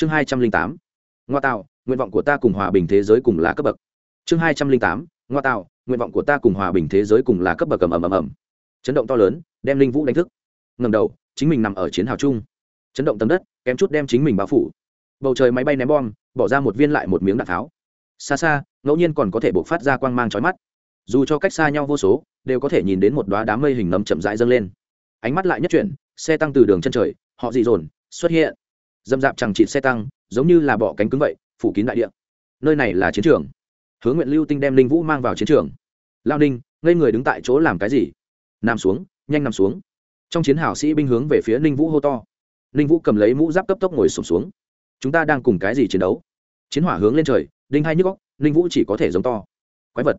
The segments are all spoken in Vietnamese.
chương hai trăm linh tám. Ngoa tạo nguyện vọng của ta cùng hòa bình thế giới cùng là cấp bậc. Chương hai trăm linh tám, ngoa tạo nguyện vọng của ta cùng hòa bình thế giới cùng là cấp bậc ầm ầm ầm ầm. Chấn động to lớn, đem linh vũ đánh thức. Ngầm đầu, chính mình nằm ở chiến hào chung. Chấn động tấm đất, kém chút đem chính mình bao phủ. Bầu trời máy bay ném bom, bỏ ra một viên lại một miếng đạn tháo. Xa xa, ngẫu nhiên còn có thể bộc phát ra quang mang trói mắt. Dù cho cách xa nhau vô số, đều có thể nhìn đến một đoá đám mây hình nấm chậm rãi dâng lên. Ánh mắt lại nhất chuyển, xe tăng từ đường chân trời, họ dị dồn, xuất hiện dâm dạp chẳng chịt xe tăng giống như là bọ cánh cứng vậy phủ kín đại địa. Nơi này là chiến trường. Hướng nguyện lưu tinh đem linh vũ mang vào chiến trường. Lao ninh ngây người đứng tại chỗ làm cái gì? Nằm xuống nhanh nằm xuống. Trong chiến hào sĩ binh hướng về phía ninh vũ hô to. Ninh vũ cầm lấy mũ giáp cấp tốc ngồi sụp xuống, xuống chúng ta đang cùng cái gì chiến đấu? Chiến hỏa hướng lên trời đinh hai nhức góc ninh vũ chỉ có thể giống to. Quái vật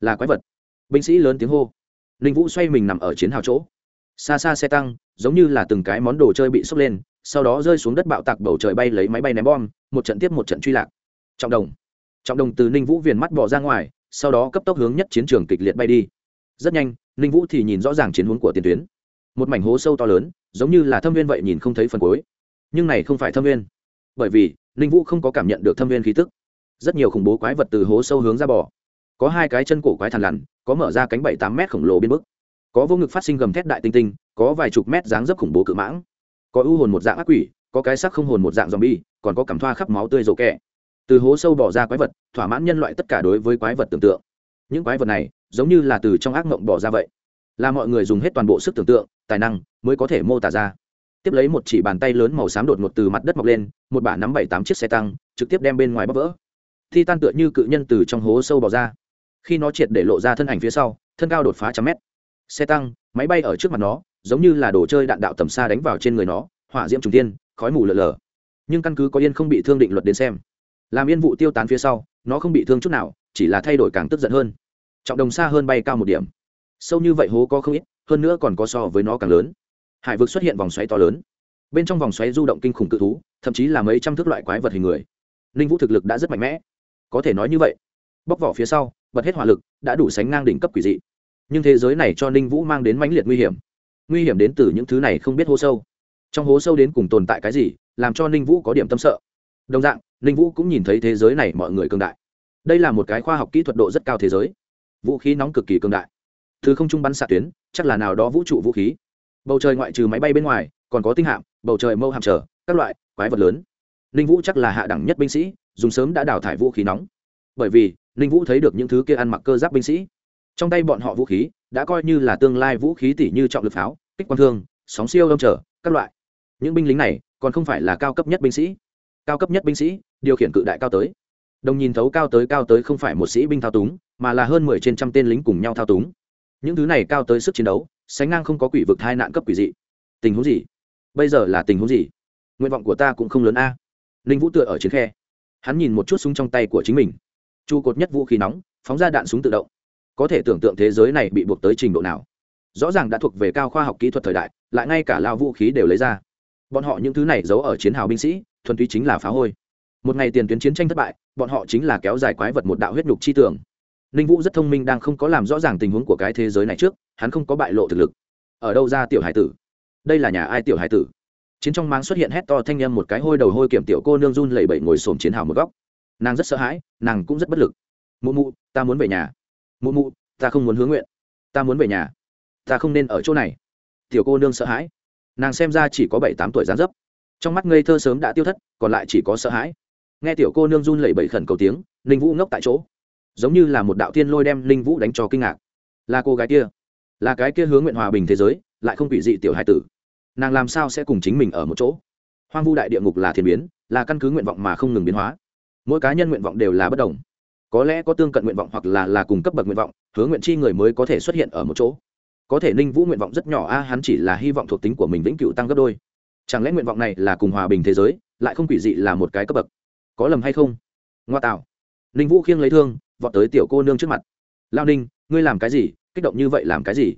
là quái vật. Binh sĩ lớn tiếng hô. Ninh vũ xoay mình nằm ở chiến hào chỗ. Xa xa xe tăng giống như là từng cái món đồ chơi bị sốc lên sau đó rơi xuống đất bạo tạc bầu trời bay lấy máy bay ném bom, một trận tiếp một trận truy lạc. Trọng đồng. Trọng đồng từ ninh vũ viền mắt bỏ ra ngoài, sau đó cấp tốc hướng nhất chiến trường kịch liệt bay đi. Rất nhanh, ninh vũ thì nhìn rõ ràng chiến hướng của tiền tuyến. Một mảnh hố sâu to lớn, giống như là thâm viên vậy nhìn không thấy phần cuối. Nhưng này không phải thâm viên. Bởi vì, ninh vũ không có cảm nhận được thâm viên khí tức. Rất nhiều khủng bố quái vật từ hố sâu hướng ra bò. Có hai cái chân cổ quái thằn lằn, có mở ra cánh bảy tám mét khổng lồ biên bức. Có vô ngực phát sinh gầm thét đại tinh tinh, có vài chục mét dáng dấp khủng bố cự mãng có ưu hồn một dạng ác quỷ, có cái sắc không hồn một dạng z bi còn có cảm thoa khắp máu tươi rổ kẹ. Từ hố sâu bỏ ra quái vật, thỏa mãn nhân loại tất cả đối với quái vật tưởng tượng. Những quái vật này, giống như là từ trong ác mộng bỏ ra vậy. Là mọi người dùng hết toàn bộ sức tưởng tượng, tài năng mới có thể mô tả ra. Tiếp lấy một chỉ bàn tay lớn màu xám đột ngột từ mặt đất mọc lên, một bả nắm bảy tám chiếc xe tăng, trực tiếp đem bên ngoài bóc vỡ. Thi tan tựa như cự nhân từ trong hố sâu bỏ ra. Khi nó triệt để lộ ra thân ảnh phía sau, thân cao đột phá trăm mét. Xe tăng, máy bay ở trước mặt nó giống như là đồ chơi đạn đạo tầm xa đánh vào trên người nó, hỏa diễm trùng tiên khói mù lờ lờ nhưng căn cứ có yên không bị thương định luật đến xem, làm yên vụ tiêu tán phía sau, nó không bị thương chút nào, chỉ là thay đổi càng tức giận hơn. Trọng đồng xa hơn bay cao một điểm. Sâu như vậy hố có không ít, hơn nữa còn có so với nó càng lớn. Hải vực xuất hiện vòng xoáy to lớn. Bên trong vòng xoáy du động kinh khủng cự thú, thậm chí là mấy trăm thước loại quái vật hình người. Ninh vũ thực lực đã rất mạnh mẽ. Có thể nói như vậy. Bóc vỏ phía sau bật hết hỏa lực, đã đủ sánh ngang đỉnh cấp quỷ dị. Nhưng thế giới này cho ninh vũ mang đến mãnh liệt nguy hiểm nguy hiểm đến từ những thứ này không biết hố sâu. Trong hố sâu đến cùng tồn tại cái gì, làm cho ninh vũ có điểm tâm sợ. Đồng dạng, ninh vũ cũng nhìn thấy thế giới này mọi người cường đại. Đây là một cái khoa học kỹ thuật độ rất cao thế giới. Vũ khí nóng cực kỳ cường đại. Thứ không trung bắn xạ tuyến, chắc là nào đó vũ trụ vũ khí. Bầu trời ngoại trừ máy bay bên ngoài, còn có tinh hạm, bầu trời mâu hạm trở, các loại, quái vật lớn. Ninh vũ chắc là hạ đẳng nhất binh sĩ, dùng sớm đã đào thải vũ khí nóng. Bởi vì, ninh vũ thấy được những thứ kia ăn mặc cơ giáp binh sĩ. Trong tay bọn họ vũ khí, đã coi như là tương lai vũ khí tỷ như trọng lực pháo kích quang thương, sóng siêu đông trở, các loại. Những binh lính này còn không phải là cao cấp nhất binh sĩ. Cao cấp nhất binh sĩ, điều khiển cự đại cao tới. Đồng nhìn thấu cao tới cao tới không phải một sĩ binh thao túng, mà là hơn mười trên trăm tên lính cùng nhau thao túng. Những thứ này cao tới sức chiến đấu, sánh ngang không có quỷ vực hai nạn cấp quỷ dị. Tình huống gì? Bây giờ là tình huống gì? Nguyện vọng của ta cũng không lớn a. Ninh vũ tựa ở chiến khe. Hắn nhìn một chút súng trong tay của chính mình. Trụ cột nhất vũ khí nóng, phóng ra đạn súng tự động. Có thể tưởng tượng thế giới này bị buộc tới trình độ nào rõ ràng đã thuộc về cao khoa học kỹ thuật thời đại, lại ngay cả lao vũ khí đều lấy ra. Bọn họ những thứ này giấu ở chiến hào binh sĩ, thuần túy chính là phá hôi. Một ngày tiền tuyến chiến tranh thất bại, bọn họ chính là kéo dài quái vật một đạo huyết nhục chi tưởng ninh vũ rất thông minh đang không có làm rõ ràng tình huống của cái thế giới này trước, hắn không có bại lộ thực lực. Ở đâu ra tiểu hải tử? Đây là nhà ai tiểu hải tử? Chiến trong máng xuất hiện hét to thanh â m một cái hôi đầu hôi kiểm tiểu cô nương run lẩy bẩy ngồi xổm chiến hào một góc. Nàng rất sợ hãi, nàng cũng rất bất lực. Mụ mụ, ta muốn về nhà. Mụ mụ, ta không muốn hướng nguyện. Ta muốn về nhà ta không nên ở chỗ này. Tiểu cô nương sợ hãi. Nàng xem ra chỉ có bảy tám tuổi dán dấp. Trong mắt ngây thơ sớm đã tiêu thất, còn lại chỉ có sợ hãi. Nghe tiểu cô nương run lẩy bẩy khẩn cầu tiếng, ninh vũ ngốc tại chỗ. Giống như là một đạo tiên lôi đem ninh vũ đánh cho kinh ngạc. Là cô gái kia. Là cái kia hướng nguyện hòa bình thế giới, lại không bị dị tiểu hải tử. Nàng làm sao sẽ cùng chính mình ở một chỗ? Hoang vu đại địa ngục là thiên biến, là căn cứ nguyện vọng mà không ngừng biến hóa. Mỗi cá nhân nguyện vọng đều là bất đồng. Có lẽ có tương cận nguyện vọng hoặc là là cùng cấp bậc nguyện vọng, hướng nguyện chi người mới có thể xuất hiện ở một chỗ có thể ninh vũ nguyện vọng rất nhỏ, a, hắn chỉ là hy vọng thuộc tính của mình vĩnh cửu tăng gấp đôi. Chẳng lẽ nguyện vọng này là cùng hòa bình thế giới, lại không quỷ dị là một cái cấp bậc? Có lầm hay không? Ngoa tạo. Ninh vũ khiêng lấy thương, vọt tới tiểu cô nương trước mặt. Lao ninh, ngươi làm cái gì? Kích động như vậy làm cái gì?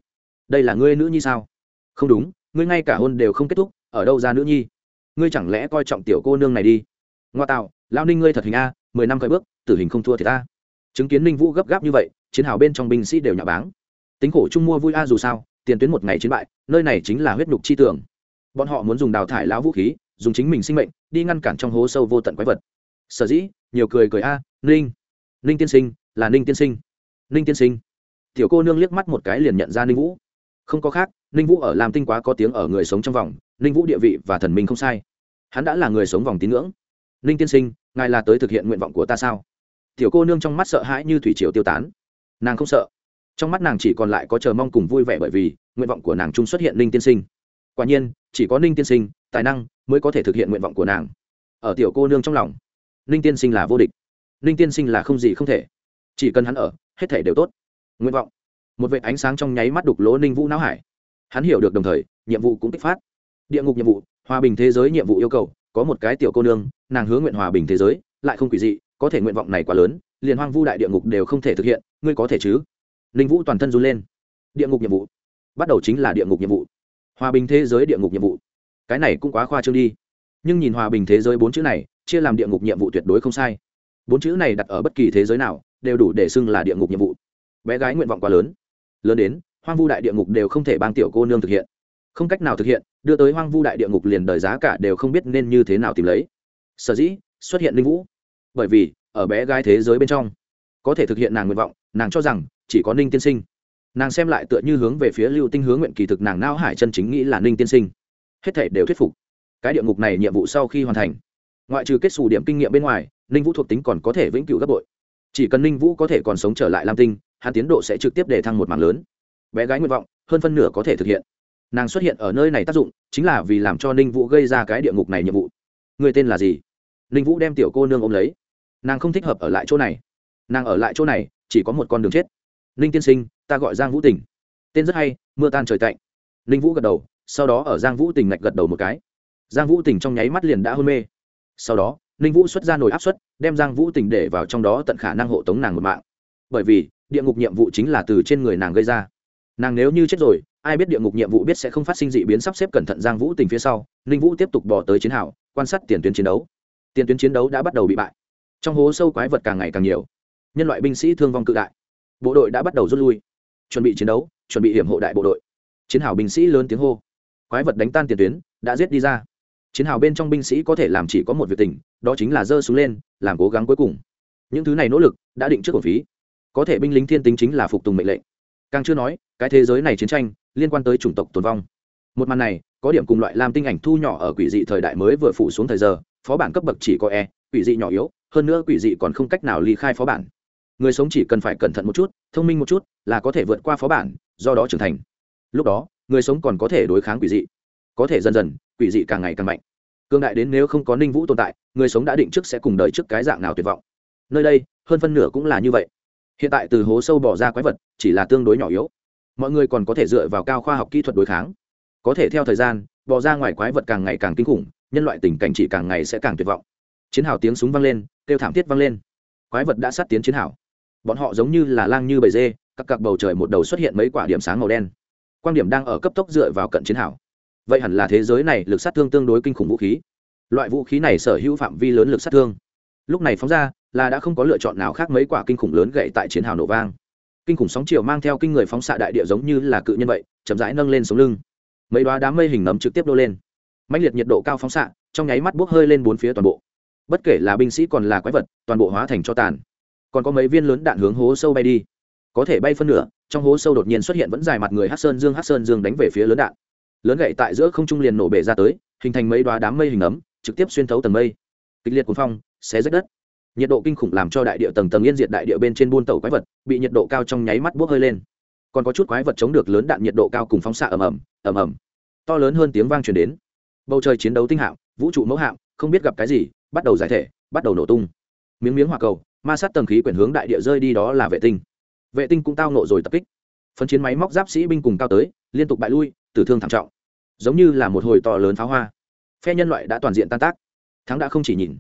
Đây là ngươi nữ nhi sao? Không đúng, ngươi ngay cả hôn đều không kết thúc, ở đâu ra nữ nhi? Ngươi chẳng lẽ coi trọng tiểu cô nương này đi? Ngoa tạo, lao ninh ngươi thật hình a, mười năm khởi bước, tử hình không thua thì ta. Chứng kiến ninh vũ gấp gáp như vậy, chiến hào bên trong binh sĩ đều nhà báng tính khổ chung mua vui a dù sao, tiền tuyến một ngày chiến bại, nơi này chính là huyết nhục chi tưởng. Bọn họ muốn dùng đào thải lão vũ khí, dùng chính mình sinh mệnh, đi ngăn cản trong hố sâu vô tận quái vật. Sở dĩ, nhiều cười cười a, ninh ninh tiên sinh, là ninh tiên sinh. Ninh tiên sinh. Tiểu cô nương liếc mắt một cái liền nhận ra ninh vũ. Không có khác, ninh vũ ở làm tinh quá có tiếng ở người sống trong vòng, ninh vũ địa vị và thần minh không sai. Hắn đã là người sống vòng tín ngưỡng. Ninh tiên sinh, ngài là tới thực hiện nguyện vọng của ta sao? Tiểu cô nương trong mắt sợ hãi như thủy triều tiêu tán. Nàng không sợ trong mắt nàng chỉ còn lại có chờ mong cùng vui vẻ bởi vì nguyện vọng của nàng chung xuất hiện ninh tiên sinh. Quả nhiên, chỉ có ninh tiên sinh, tài năng mới có thể thực hiện nguyện vọng của nàng. Ở tiểu cô nương trong lòng, ninh tiên sinh là vô địch. Ninh tiên sinh là không gì không thể. Chỉ cần hắn ở, hết thể đều tốt. Nguyện vọng. Một vệ ánh sáng trong nháy mắt đục lỗ ninh vũ não hải. Hắn hiểu được đồng thời, nhiệm vụ cũng kích phát. Địa ngục nhiệm vụ, hòa bình thế giới nhiệm vụ yêu cầu, có một cái tiểu cô nương, nàng hướng nguyện hòa bình thế giới, lại không quỷ dị, có thể nguyện vọng này quá lớn, liền hoang vu đại địa ngục đều không thể thực hiện, ngươi có thể chứ? Ninh vũ toàn thân run lên. Địa ngục nhiệm vụ. Bắt đầu chính là địa ngục nhiệm vụ. Hòa bình thế giới địa ngục nhiệm vụ. Cái này cũng quá khoa trương đi. Nhưng nhìn hòa bình thế giới bốn chữ này, chia làm địa ngục nhiệm vụ tuyệt đối không sai. Bốn chữ này đặt ở bất kỳ thế giới nào, đều đủ để xưng là địa ngục nhiệm vụ. Bé gái nguyện vọng quá lớn. Lớn đến, hoang vu đại địa ngục đều không thể bang tiểu cô nương thực hiện. Không cách nào thực hiện, đưa tới hoang vu đại địa ngục liền đời giá cả đều không biết nên như thế nào tìm lấy. Sở dĩ, xuất hiện linh vũ. Bởi vì, ở bé gái thế giới bên trong, có thể thực hiện nàng nguyện vọng, nàng cho rằng chỉ có ninh tiên sinh. Nàng xem lại tựa như hướng về phía lưu tinh hướng nguyện kỳ thực nàng nao hải chân chính nghĩ là ninh tiên sinh. Hết thể đều thuyết phục. Cái địa ngục này nhiệm vụ sau khi hoàn thành, ngoại trừ kết xù điểm kinh nghiệm bên ngoài, ninh vũ thuộc tính còn có thể vĩnh cửu gấp bội. Chỉ cần ninh vũ có thể còn sống trở lại lam tinh, hắn tiến độ sẽ trực tiếp để thăng một mảng lớn. Bé gái nguyện vọng, hơn phân nửa có thể thực hiện. Nàng xuất hiện ở nơi này tác dụng, chính là vì làm cho ninh vũ gây ra cái địa ngục này nhiệm vụ. Người tên là gì? Ninh vũ đem tiểu cô nương ôm lấy. Nàng không thích hợp ở lại chỗ này. Nàng ở lại chỗ này, chỉ có một con đường chết ninh tiên sinh, ta gọi giang vũ tình. Tên rất hay, mưa tan trời tạnh. Ninh vũ gật đầu, sau đó ở giang vũ tình ngạch gật đầu một cái. Giang vũ tình trong nháy mắt liền đã hôn mê. Sau đó, ninh vũ xuất ra nồi áp suất, đem giang vũ tình để vào trong đó tận khả năng hộ tống nàng một mạng. Bởi vì, địa ngục nhiệm vụ chính là từ trên người nàng gây ra. Nàng nếu như chết rồi, ai biết địa ngục nhiệm vụ biết sẽ không phát sinh dị biến sắp xếp cẩn thận giang vũ tình phía sau, ninh vũ tiếp tục bỏ tới chiến hào, quan sát tiền tuyến chiến đấu. Tiền tuyến chiến đấu đã bắt đầu bị bại. Trong hố sâu quái vật càng ngày càng nhiều. Nhân loại binh sĩ thương vong cự đại bộ đội đã bắt đầu rút lui. Chuẩn bị chiến đấu, chuẩn bị hiểm hộ đại bộ đội. Chiến hào binh sĩ lớn tiếng hô. Quái vật đánh tan tiền tuyến, đã giết đi ra. Chiến hào bên trong binh sĩ có thể làm chỉ có một việc tình, đó chính là giơ xuống lên, làm cố gắng cuối cùng. Những thứ này nỗ lực, đã định trước cổ phí. Có thể binh lính thiên tính chính là phục tùng mệnh lệnh. Càng chưa nói, cái thế giới này chiến tranh, liên quan tới chủng tộc tồn vong. Một màn này, có điểm cùng loại làm tinh ảnh thu nhỏ ở quỷ dị thời đại mới vừa phủ xuống thời giờ, phó bản cấp bậc chỉ có e quỷ dị nhỏ yếu, hơn nữa quỷ dị còn không cách nào ly khai phó bản người sống chỉ cần phải cẩn thận một chút, thông minh một chút là có thể vượt qua phó bản, do đó trưởng thành. Lúc đó, người sống còn có thể đối kháng quỷ dị. Có thể dần dần, quỷ dị càng ngày càng mạnh. Cương đại đến nếu không có ninh vũ tồn tại, người sống đã định trước sẽ cùng đời trước cái dạng nào tuyệt vọng. Nơi đây, hơn phân nửa cũng là như vậy. Hiện tại từ hố sâu bỏ ra quái vật, chỉ là tương đối nhỏ yếu. Mọi người còn có thể dựa vào cao khoa học kỹ thuật đối kháng. Có thể theo thời gian, bỏ ra ngoài quái vật càng ngày càng kinh khủng, nhân loại tình cảnh chỉ càng ngày sẽ càng tuyệt vọng. Chiến hào tiếng súng vang lên, kêu thảm thiết vang lên. Quái vật đã sát tiến chiến hào bọn họ giống như là lang như bầy dê, các cặp bầu trời một đầu xuất hiện mấy quả điểm sáng màu đen. Quan điểm đang ở cấp tốc dựa vào cận chiến hào. Vậy hẳn là thế giới này lực sát thương tương đối kinh khủng vũ khí. Loại vũ khí này sở hữu phạm vi lớn lực sát thương. Lúc này phóng ra, là đã không có lựa chọn nào khác mấy quả kinh khủng lớn gậy tại chiến hào nổ vang. Kinh khủng sóng chiều mang theo kinh người phóng xạ đại địa giống như là cự nhân vậy, chậm rãi nâng lên sống lưng. Mấy đoá đám mây hình nấm trực tiếp đô lên. Mạnh liệt nhiệt độ cao phóng xạ, trong nháy mắt bốc hơi lên bốn phía toàn bộ. Bất kể là binh sĩ còn là quái vật, toàn bộ hóa thành cho tàn còn có mấy viên lớn đạn hướng hố sâu bay đi. Có thể bay phân nửa, trong hố sâu đột nhiên xuất hiện vẫn dài mặt người hát sơn dương hát sơn dương đánh về phía lớn đạn. Lớn gậy tại giữa không trung liền nổ bể ra tới, hình thành mấy đoá đám mây hình ấm, trực tiếp xuyên thấu tầng mây. Kịch liệt cuồng phong, xé rách đất. Nhiệt độ kinh khủng làm cho đại địa tầng tầng yên diệt đại địa bên trên buôn tàu quái vật, bị nhiệt độ cao trong nháy mắt bốc hơi lên. Còn có chút quái vật chống được lớn đạn nhiệt độ cao cùng phóng xạ ầm ầm ầm ầm. To lớn hơn tiếng vang truyền đến. Bầu trời chiến đấu tinh hạm, vũ trụ mẫu hạm, không biết gặp cái gì, bắt đầu giải thể, bắt đầu nổ tung. Miếng miếng hỏa cầu ma sát tầng khí quyển hướng đại địa rơi đi đó là vệ tinh. Vệ tinh cũng tao nộ rồi tập kích. Phân chiến máy móc giáp sĩ binh cùng cao tới, liên tục bại lui, tử thương thảm trọng. Giống như là một hồi to lớn pháo hoa. Phe nhân loại đã toàn diện tan tác. Thắng đã không chỉ nhìn.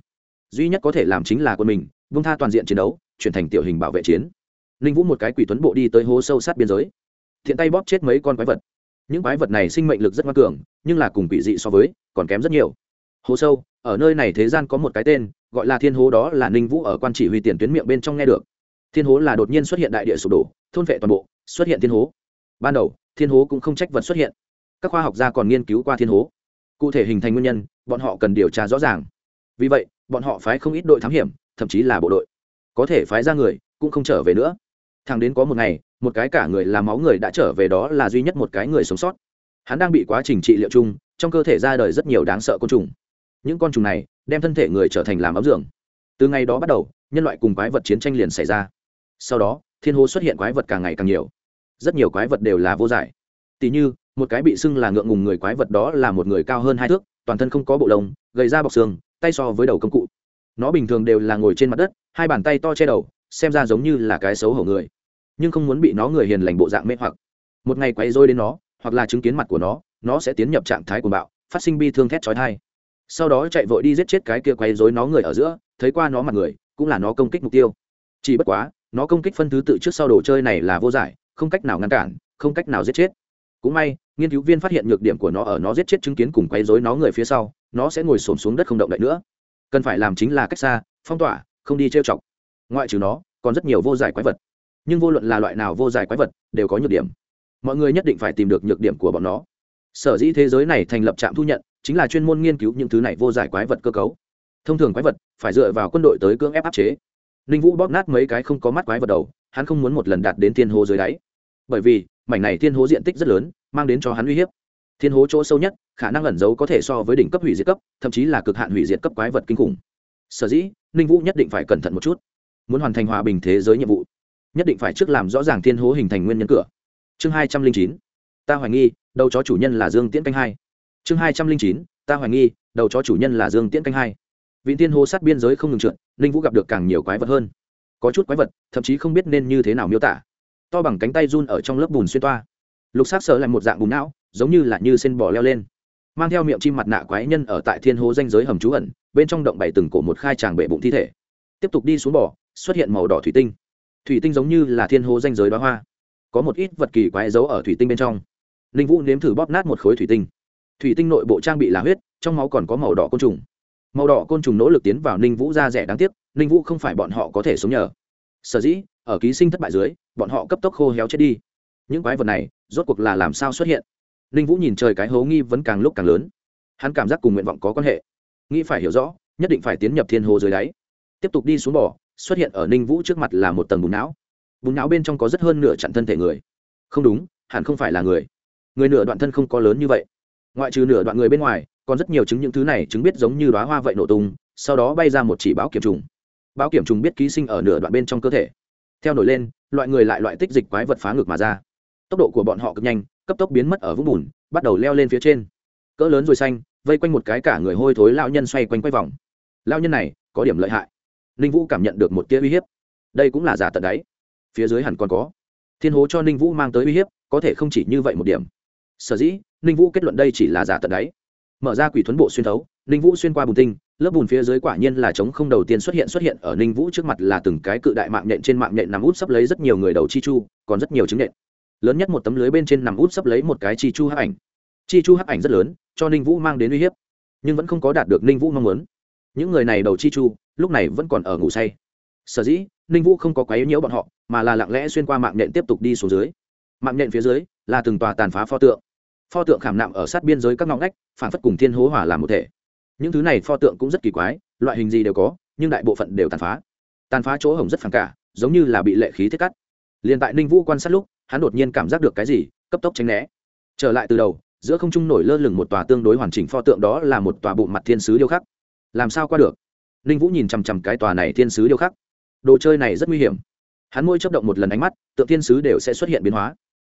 Duy nhất có thể làm chính là quân mình vung tha toàn diện chiến đấu, chuyển thành tiểu hình bảo vệ chiến. Ninh vũ một cái quỷ tuấn bộ đi tới hố sâu sát biên giới. Thiện tay bóp chết mấy con quái vật. Những quái vật này sinh mệnh lực rất ngoan cường, nhưng là cùng quỷ dị so với, còn kém rất nhiều. Hố sâu, ở nơi này thế gian có một cái tên gọi là thiên hố đó là ninh vũ ở quan chỉ huy tiền tuyến miệng bên trong nghe được. Thiên hố là đột nhiên xuất hiện đại địa sụp đổ, thôn vệ toàn bộ, xuất hiện thiên hố. Ban đầu, thiên hố cũng không trách vật xuất hiện. Các khoa học gia còn nghiên cứu qua thiên hố. Cụ thể hình thành nguyên nhân, bọn họ cần điều tra rõ ràng. Vì vậy, bọn họ phái không ít đội thám hiểm, thậm chí là bộ đội. Có thể phái ra người, cũng không trở về nữa. Thằng đến có một ngày, một cái cả người làm máu người đã trở về đó là duy nhất một cái người sống sót. Hắn đang bị quá trình trị liệu chung, trong cơ thể ra đời rất nhiều đáng sợ côn trùng những con trùng này đem thân thể người trở thành làm ấm dưỡng từ ngày đó bắt đầu, nhân loại cùng quái vật chiến tranh liền xảy ra. Sau đó, thiên hố xuất hiện quái vật càng ngày càng nhiều. Rất nhiều quái vật đều là vô giải. Tỉ như, một cái bị xưng là ngượng ngùng người quái vật đó là một người cao hơn hai thước, toàn thân không có bộ lông, gầy ra bọc xương, tay so với đầu công cụ. Nó bình thường đều là ngồi trên mặt đất, hai bàn tay to che đầu, xem ra giống như là cái xấu hổ người. Nhưng không muốn bị nó người hiền lành bộ dạng mê hoặc. Một ngày quay rối đến nó, hoặc là chứng kiến mặt của nó nó sẽ tiến nhập trạng thái của bạo, phát sinh bi thương thét chói thai sau đó chạy vội đi giết chết cái kia quay rối nó người ở giữa, thấy qua nó mặt người, cũng là nó công kích mục tiêu. Chỉ bất quá, nó công kích phân thứ tự trước sau đồ chơi này là vô giải, không cách nào ngăn cản, không cách nào giết chết. Cũng may, nghiên cứu viên phát hiện nhược điểm của nó ở nó giết chết chứng kiến cùng quấy rối nó người phía sau, nó sẽ ngồi xổm xuống đất không động đậy nữa. Cần phải làm chính là cách xa, phong tỏa, không đi trêu chọc. Ngoại trừ nó, còn rất nhiều vô giải quái vật. Nhưng vô luận là loại nào vô giải quái vật, đều có nhược điểm. Mọi người nhất định phải tìm được nhược điểm của bọn nó. Sở dĩ thế giới này thành lập trạm thu nhận chính là chuyên môn nghiên cứu những thứ này vô giải quái vật cơ cấu. Thông thường quái vật phải dựa vào quân đội tới cưỡng ép áp chế. Ninh vũ bóp nát mấy cái không có mắt quái vật đầu, hắn không muốn một lần đạt đến thiên hố dưới đáy. Bởi vì, mảnh này thiên hố diện tích rất lớn, mang đến cho hắn uy hiếp. Thiên hố chỗ sâu nhất, khả năng ẩn giấu có thể so với đỉnh cấp hủy diệt cấp, thậm chí là cực hạn hủy diệt cấp quái vật kinh khủng. Sở dĩ, ninh vũ nhất định phải cẩn thận một chút. Muốn hoàn thành hòa bình thế giới nhiệm vụ, nhất định phải trước làm rõ ràng thiên hố hình thành nguyên nhân cửa. Chương hai trăm linh chín. Ta hoài nghi, đầu chó chủ nhân là dương tiễn canh hai chương hai trăm linh chín, ta hoài nghi, đầu chó chủ nhân là dương tiễn canh hai. Vị thiên hô sát biên giới không ngừng trượt, ninh vũ gặp được càng nhiều quái vật hơn. Có chút quái vật, thậm chí không biết nên như thế nào miêu tả. To bằng cánh tay run ở trong lớp bùn xuyên toa. Lục sát sợ lại một dạng bùn não, giống như là như sen bò leo lên. Mang theo miệng chim mặt nạ quái nhân ở tại thiên hố danh giới hầm trú ẩn, bên trong động bảy từng cổ một khai tràng bệ bụng thi thể. Tiếp tục đi xuống bò, xuất hiện màu đỏ thủy tinh. Thủy tinh giống như là thiên hố danh giới đoá hoa. Có một ít vật kỳ quái giấu ở thủy tinh bên trong. Linh vũ nếm thử bóp nát một khối thủy tinh thủy tinh nội bộ trang bị là huyết, trong máu còn có màu đỏ côn trùng. Màu đỏ côn trùng nỗ lực tiến vào ninh vũ ra rẻ đáng tiếc, ninh vũ không phải bọn họ có thể sống nhờ. Sở dĩ, ở ký sinh thất bại dưới, bọn họ cấp tốc khô héo chết đi. Những quái vật này, rốt cuộc là làm sao xuất hiện? Ninh vũ nhìn trời cái hố nghi vẫn càng lúc càng lớn. Hắn cảm giác cùng nguyện vọng có quan hệ. Nghĩ phải hiểu rõ, nhất định phải tiến nhập thiên hồ dưới đáy. Tiếp tục đi xuống bỏ xuất hiện ở ninh vũ trước mặt là một tầng bùn não. Bùn não bên trong có rất hơn nửa chặn thân thể người. Không đúng, hẳn không phải là người. Người nửa đoạn thân không có lớn như vậy ngoại trừ nửa đoạn người bên ngoài, còn rất nhiều chứng những thứ này chứng biết giống như đoá hoa vậy nổ tung, sau đó bay ra một chỉ báo kiểm trùng. Báo kiểm trùng biết ký sinh ở nửa đoạn bên trong cơ thể. Theo nổi lên, loại người lại loại tích dịch quái vật phá ngược mà ra. Tốc độ của bọn họ cực nhanh, cấp tốc biến mất ở vũng bùn, bắt đầu leo lên phía trên. Cỡ lớn rồi xanh, vây quanh một cái cả người hôi thối lao nhân xoay quanh quay vòng. Lao nhân này, có điểm lợi hại. Ninh vũ cảm nhận được một tia uy hiếp. Đây cũng là giả tận đáy. Phía dưới hẳn còn có. Thiên hố cho ninh vũ mang tới uy hiếp, có thể không chỉ như vậy một điểm sở dĩ, ninh vũ kết luận đây chỉ là giả tận đáy. Mở ra quỷ thuấn bộ xuyên thấu, ninh vũ xuyên qua bùn tinh, lớp bùn phía dưới quả nhiên là trống không đầu tiên xuất hiện xuất hiện ở ninh vũ trước mặt là từng cái cự đại mạng nhện trên mạng nhện nằm út sắp lấy rất nhiều người đầu chi chu, còn rất nhiều trứng nhện. Lớn nhất một tấm lưới bên trên nằm út sắp lấy một cái chi chu hấp ảnh. Chi chu hấp ảnh rất lớn, cho ninh vũ mang đến uy hiếp, nhưng vẫn không có đạt được ninh vũ mong muốn. Những người này đầu chi chu, lúc này vẫn còn ở ngủ say. Sở dĩ, ninh vũ không có quấy nhiễu bọn họ, mà là lặng lẽ xuyên qua mạng nhện tiếp tục đi xuống dưới. Mạng nhện phía dưới là từng tòa tàn phá pho tượng pho tượng khảm nạm ở sát biên giới các ngõ ngách phản phất cùng thiên hố hỏa làm một thể. Những thứ này pho tượng cũng rất kỳ quái, loại hình gì đều có, nhưng đại bộ phận đều tàn phá. Tàn phá chỗ hổng rất phản cả, giống như là bị lệ khí thiết cắt. Liền tại ninh vũ quan sát lúc, hắn đột nhiên cảm giác được cái gì, cấp tốc tránh né. Trở lại từ đầu, giữa không trung nổi lơ lửng một tòa tương đối hoàn chỉnh pho tượng đó là một tòa bụng mặt thiên sứ điêu khắc. Làm sao qua được? Ninh vũ nhìn chằm chằm cái tòa này thiên sứ điêu khắc. Đồ chơi này rất nguy hiểm. Hắn môi chấp động một lần ánh mắt, tượng thiên sứ đều sẽ xuất hiện biến hóa.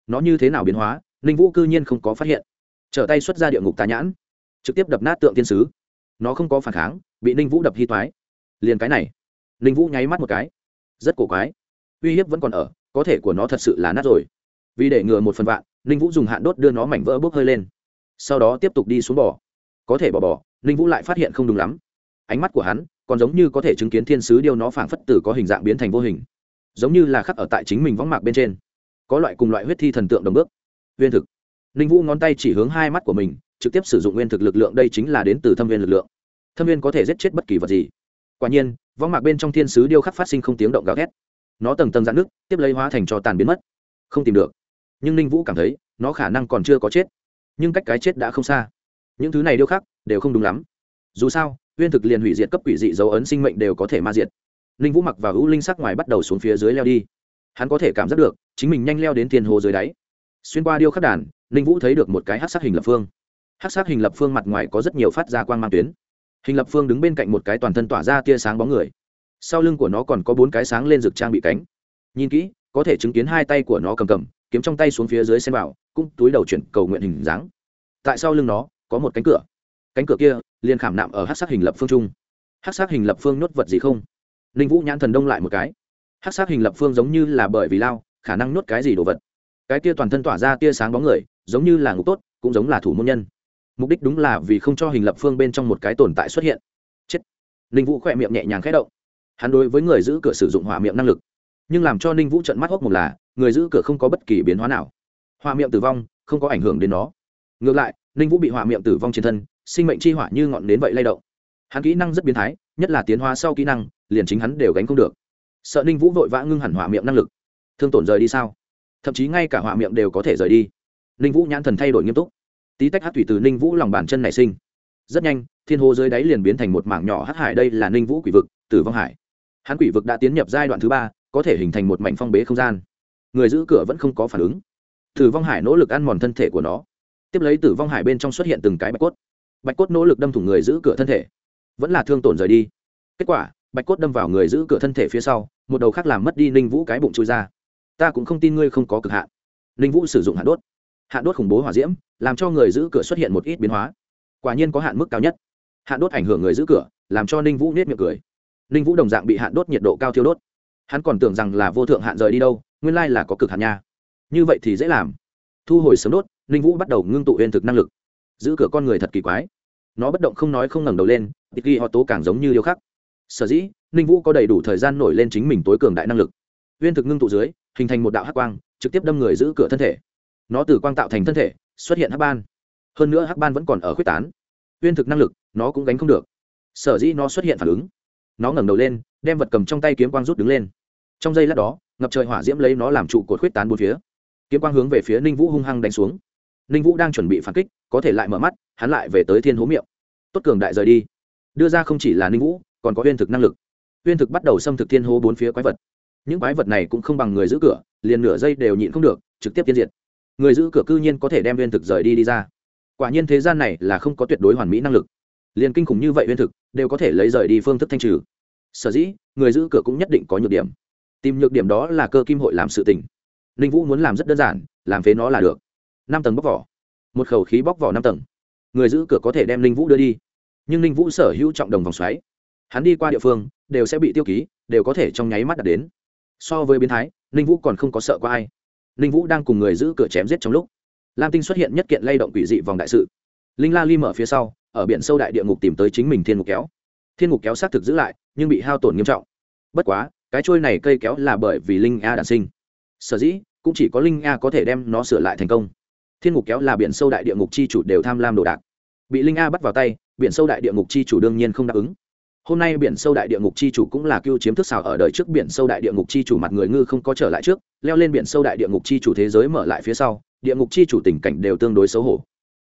Nó như thế nào biến hóa? Ninh vũ cư nhiên không có phát hiện. Trở tay xuất ra địa ngục tà nhãn, trực tiếp đập nát tượng thiên sứ. Nó không có phản kháng, bị ninh vũ đập hy thoái liền cái này ninh vũ nháy mắt một cái. Rất cổ quái. Uy hiếp vẫn còn ở, có thể của nó thật sự là nát rồi. Vì để ngừa một phần vạn ninh vũ dùng hạn đốt đưa nó mảnh vỡ bốc hơi lên. Sau đó tiếp tục đi xuống bỏ có thể bỏ bỏ ninh vũ lại phát hiện không đúng lắm. Ánh mắt của hắn còn giống như có thể chứng kiến thiên sứ điêu nó phảng phất tử có hình dạng biến thành vô hình. Giống như là khắc ở tại chính mình võng mạc bên trên. Có loại cùng loại huyết thi thần tượng đồng bước nguyên thực. Ninh vũ ngón tay chỉ hướng hai mắt của mình, trực tiếp sử dụng nguyên thực lực lượng đây chính là đến từ thâm viên lực lượng. Thâm viên có thể giết chết bất kỳ vật gì. Quả nhiên võng mạc bên trong thiên sứ điêu khắc phát sinh không tiếng động gào ghét nó tầng tầng dạn nước tiếp lấy hóa thành cho tàn biến mất. Không tìm được. Nhưng ninh vũ cảm thấy, nó khả năng còn chưa có chết. Nhưng cách cái chết đã không xa. Những thứ này điêu khắc, đều không đúng lắm. Dù sao uyên thực liền hủy diệt cấp quỷ dị dấu ấn sinh mệnh đều có thể ma diệt. Ninh vũ mặc vào hữu linh sắc ngoài bắt đầu xuống phía dưới leo đi. Hắn có thể cảm giác được, chính mình nhanh leo đến tiền hồ dưới đáy xuyên qua điêu khắc đàn, ninh vũ thấy được một cái hát sát hình lập phương. Hát sát hình lập phương mặt ngoài có rất nhiều phát ra quang mang tuyến. Hình lập phương đứng bên cạnh một cái toàn thân tỏa ra tia sáng bóng người. Sau lưng của nó còn có bốn cái sáng lên rực trang bị cánh. Nhìn kỹ, có thể chứng kiến hai tay của nó cầm cầm, kiếm trong tay xuống phía dưới xem vào, cũng túi đầu chuyển cầu nguyện hình dáng. Tại sau lưng nó, có một cánh cửa. Cánh cửa kia liền khảm nạm ở hát sát hình lập phương trung hát sát hình lập phương nhốt vật gì không? Ninh vũ nhãn thần đông lại một cái. Hát sát hình lập phương giống như là bởi vì lao, khả năng nhốt cái gì đồ vật cái tia toàn thân tỏa ra tia sáng bóng người, giống như là ngục tốt, cũng giống là thủ môn nhân. Mục đích đúng là vì không cho hình lập phương bên trong một cái tồn tại xuất hiện. Chết. Ninh vũ khỏe miệng nhẹ nhàng khẽ động. Hắn đối với người giữ cửa sử dụng hỏa miệng năng lực. Nhưng làm cho ninh vũ trận mắt hốc một là, người giữ cửa không có bất kỳ biến hóa nào. Hỏa miệng tử vong, không có ảnh hưởng đến nó. Ngược lại, ninh vũ bị hỏa miệng tử vong trên thân, sinh mệnh chi hỏa như ngọn nến vậy lay động. Hắn kỹ năng rất biến thái, nhất là tiến hóa sau kỹ năng, liền chính hắn đều gánh không được. Sợ ninh vũ vội vã ngưng hẳn hỏa miệng năng lực. Thương tổn rời đi sao? Thậm chí ngay cả hỏa miệng đều có thể rời đi. Ninh vũ nhãn thần thay đổi nghiêm túc. Tí tách hát thủy từ ninh vũ lòng bàn chân nảy sinh. Rất nhanh, thiên hồ dưới đáy liền biến thành một mảng nhỏ hát hải đây là ninh vũ quỷ vực, tử vong hải. Hắn quỷ vực đã tiến nhập giai đoạn thứ ba, có thể hình thành một mảnh phong bế không gian. Người giữ cửa vẫn không có phản ứng. Tử vong hải nỗ lực ăn mòn thân thể của nó. Tiếp lấy tử vong hải bên trong xuất hiện từng cái bạch cốt. Bạch cốt nỗ lực đâm thủng người giữ cửa thân thể. Vẫn là thương tổn rời đi. Kết quả, bạch cốt đâm vào người giữ cửa thân thể phía sau, một đầu khác làm mất đi ninh vũ cái bụng chui ra ta cũng không tin ngươi không có cực hạn. Ninh vũ sử dụng hạn đốt. Hạn đốt khủng bố hỏa diễm, làm cho người giữ cửa xuất hiện một ít biến hóa. Quả nhiên có hạn mức cao nhất. Hạn đốt ảnh hưởng người giữ cửa, làm cho ninh vũ nết miệng cười. Ninh vũ đồng dạng bị hạn đốt nhiệt độ cao thiêu đốt. Hắn còn tưởng rằng là vô thượng hạn rời đi đâu, nguyên lai là có cực hạn nha. Như vậy thì dễ làm. Thu hồi sớm đốt, ninh vũ bắt đầu ngưng tụ huyền thực năng lực. Giữ cửa con người thật kỳ quái. Nó bất động không nói không ngẩng đầu lên tịch ghi họ tố càng giống như điêu khắc. Sở dĩ, ninh vũ có đầy đủ thời gian nổi lên chính mình tối cường đại năng lực uyên thực ngưng tụ dưới, hình thành một đạo hắc quang, trực tiếp đâm người giữ cửa thân thể. Nó từ quang tạo thành thân thể, xuất hiện hắc ban. Hơn nữa hắc ban vẫn còn ở khuyết tán. Uyên thực năng lực, nó cũng gánh không được. Sở dĩ nó xuất hiện phản ứng. Nó ngẩng đầu lên, đem vật cầm trong tay kiếm quang rút đứng lên. Trong giây lát đó, ngập trời hỏa diễm lấy nó làm trụ cột khuyết tán bốn phía. Kiếm quang hướng về phía ninh vũ hung hăng đánh xuống. Ninh vũ đang chuẩn bị phản kích, có thể lại mở mắt, hắn lại về tới thiên hố miệng. Tốt cường đại rời đi. Đưa ra không chỉ là ninh vũ, còn có uyên thực năng lực. Uyên thực bắt đầu xâm thực thiên hố bốn phía quái vật những quái vật này cũng không bằng người giữ cửa, liền nửa giây đều nhịn không được, trực tiếp tiên diệt. Người giữ cửa cư nhiên có thể đem viên thực rời đi đi ra. Quả nhiên thế gian này là không có tuyệt đối hoàn mỹ năng lực. Liền kinh khủng như vậy viên thực, đều có thể lấy rời đi phương thức thanh trừ. Sở dĩ, người giữ cửa cũng nhất định có nhược điểm. Tìm nhược điểm đó là cơ kim hội làm sự tình. Ninh vũ muốn làm rất đơn giản, làm phế nó là được. Năm tầng bóc vỏ. Một khẩu khí bóc vỏ năm tầng. Người giữ cửa có thể đem ninh vũ đưa đi. Nhưng ninh vũ sở hữu trọng đồng vòng xoáy. Hắn đi qua địa phương, đều sẽ bị tiêu ký, đều có thể trong nháy mắt đạt đến so với biến thái, ninh vũ còn không có sợ qua ai. Ninh vũ đang cùng người giữ cửa chém giết trong lúc, lam tinh xuất hiện nhất kiện lay động quỷ dị vòng đại sự. Linh la ly mở phía sau, ở biển sâu đại địa ngục tìm tới chính mình thiên ngục kéo. Thiên ngục kéo xác thực giữ lại, nhưng bị hao tổn nghiêm trọng. Bất quá, cái trôi này cây kéo là bởi vì linh a đản sinh. Sở dĩ, cũng chỉ có linh a có thể đem nó sửa lại thành công. Thiên ngục kéo là biển sâu đại địa ngục chi chủ đều tham lam đồ đạc. Bị linh a bắt vào tay, biển sâu đại địa ngục chi chủ đương nhiên không đáp ứng hôm nay biển sâu đại địa ngục chi chủ cũng là cưu chiếm thức xào ở đời trước biển sâu đại địa ngục chi chủ mặt người ngư không có trở lại trước, leo lên biển sâu đại địa ngục chi chủ thế giới mở lại phía sau, địa ngục chi chủ tình cảnh đều tương đối xấu hổ.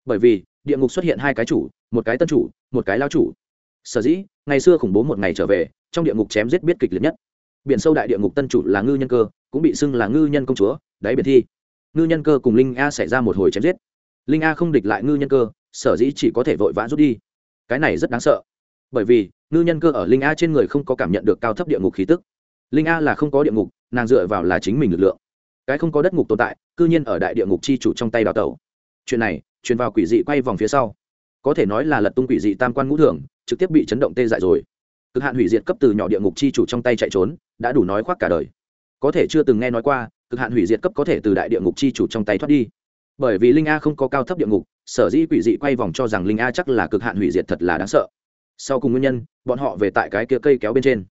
Bởi vì, địa ngục xuất hiện hai cái chủ, một cái tân chủ, một cái lao chủ. Sở dĩ, ngày xưa khủng bố một ngày trở về, trong địa ngục chém giết biết kịch liệt nhất. Biển sâu đại địa ngục tân chủ là ngư nhân cơ, cũng bị xưng là ngư nhân công chúa, đáy biển thi. Ngư nhân cơ cùng linh a xảy ra một hồi chém giết. Linh a không địch lại ngư nhân cơ, sở dĩ chỉ có thể vội vã rút đi. Cái này rất đáng sợ bởi vì, ngư nhân cơ ở linh a trên người không có cảm nhận được cao thấp địa ngục khí tức. Linh a là không có địa ngục, nàng dựa vào là chính mình lực lượng. Cái không có đất ngục tồn tại, cư nhiên ở đại địa ngục chi chủ trong tay đào tẩu. Chuyện này, truyền vào quỷ dị quay vòng phía sau. Có thể nói là lật tung quỷ dị tam quan ngũ thường, trực tiếp bị chấn động tê dại rồi. Cực hạn hủy diệt cấp từ nhỏ địa ngục chi chủ trong tay chạy trốn, đã đủ nói khoác cả đời. Có thể chưa từng nghe nói qua, cực hạn hủy diệt cấp có thể từ đại địa ngục chi chủ trong tay thoát đi. Bởi vì linh a không có cao thấp địa ngục, sở dĩ quỷ dị quay vòng cho rằng linh a chắc là cực hạn hủy diệt thật là đáng sợ sau cùng nguyên nhân, bọn họ về tại cái kia cây kéo bên trên.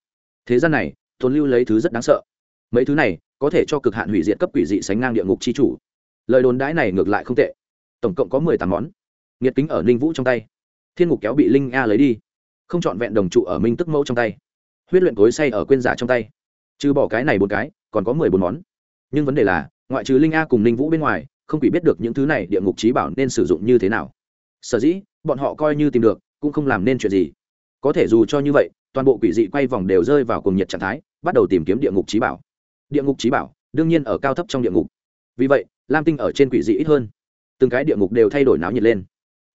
Thế gian này tồn lưu lấy thứ rất đáng sợ. Mấy thứ này, có thể cho cực hạn hủy diệt cấp quỷ dị sánh ngang địa ngục chi chủ. Lời đồn đãi này ngược lại không tệ. Tổng cộng có mười tám món. Nghiệt kính ở ninh vũ trong tay. Thiên ngục kéo bị linh a lấy đi. Không c h ọ n vẹn đồng trụ ở minh tức mẫu trong tay. Huyết luyện cối say ở quên giả trong tay. Trừ bỏ cái này một cái, còn có mười bốn món. Nhưng vấn đề là, ngoại trừ linh a cùng ninh vũ bên ngoài, không quỷ biết được những thứ này địa ngục trí bảo nên sử dụng như thế nào. Sở dĩ, bọn họ coi như tìm được cũng không làm nên chuyện gì. Có thể dù cho như vậy, toàn bộ quỷ dị quay vòng đều rơi vào cùng nhiệt trạng thái, bắt đầu tìm kiếm địa ngục trí bảo. Địa ngục trí bảo, đương nhiên ở cao thấp trong địa ngục. Vì vậy, lam tinh ở trên quỷ dị ít hơn. Từng cái địa ngục đều thay đổi náo nhiệt lên.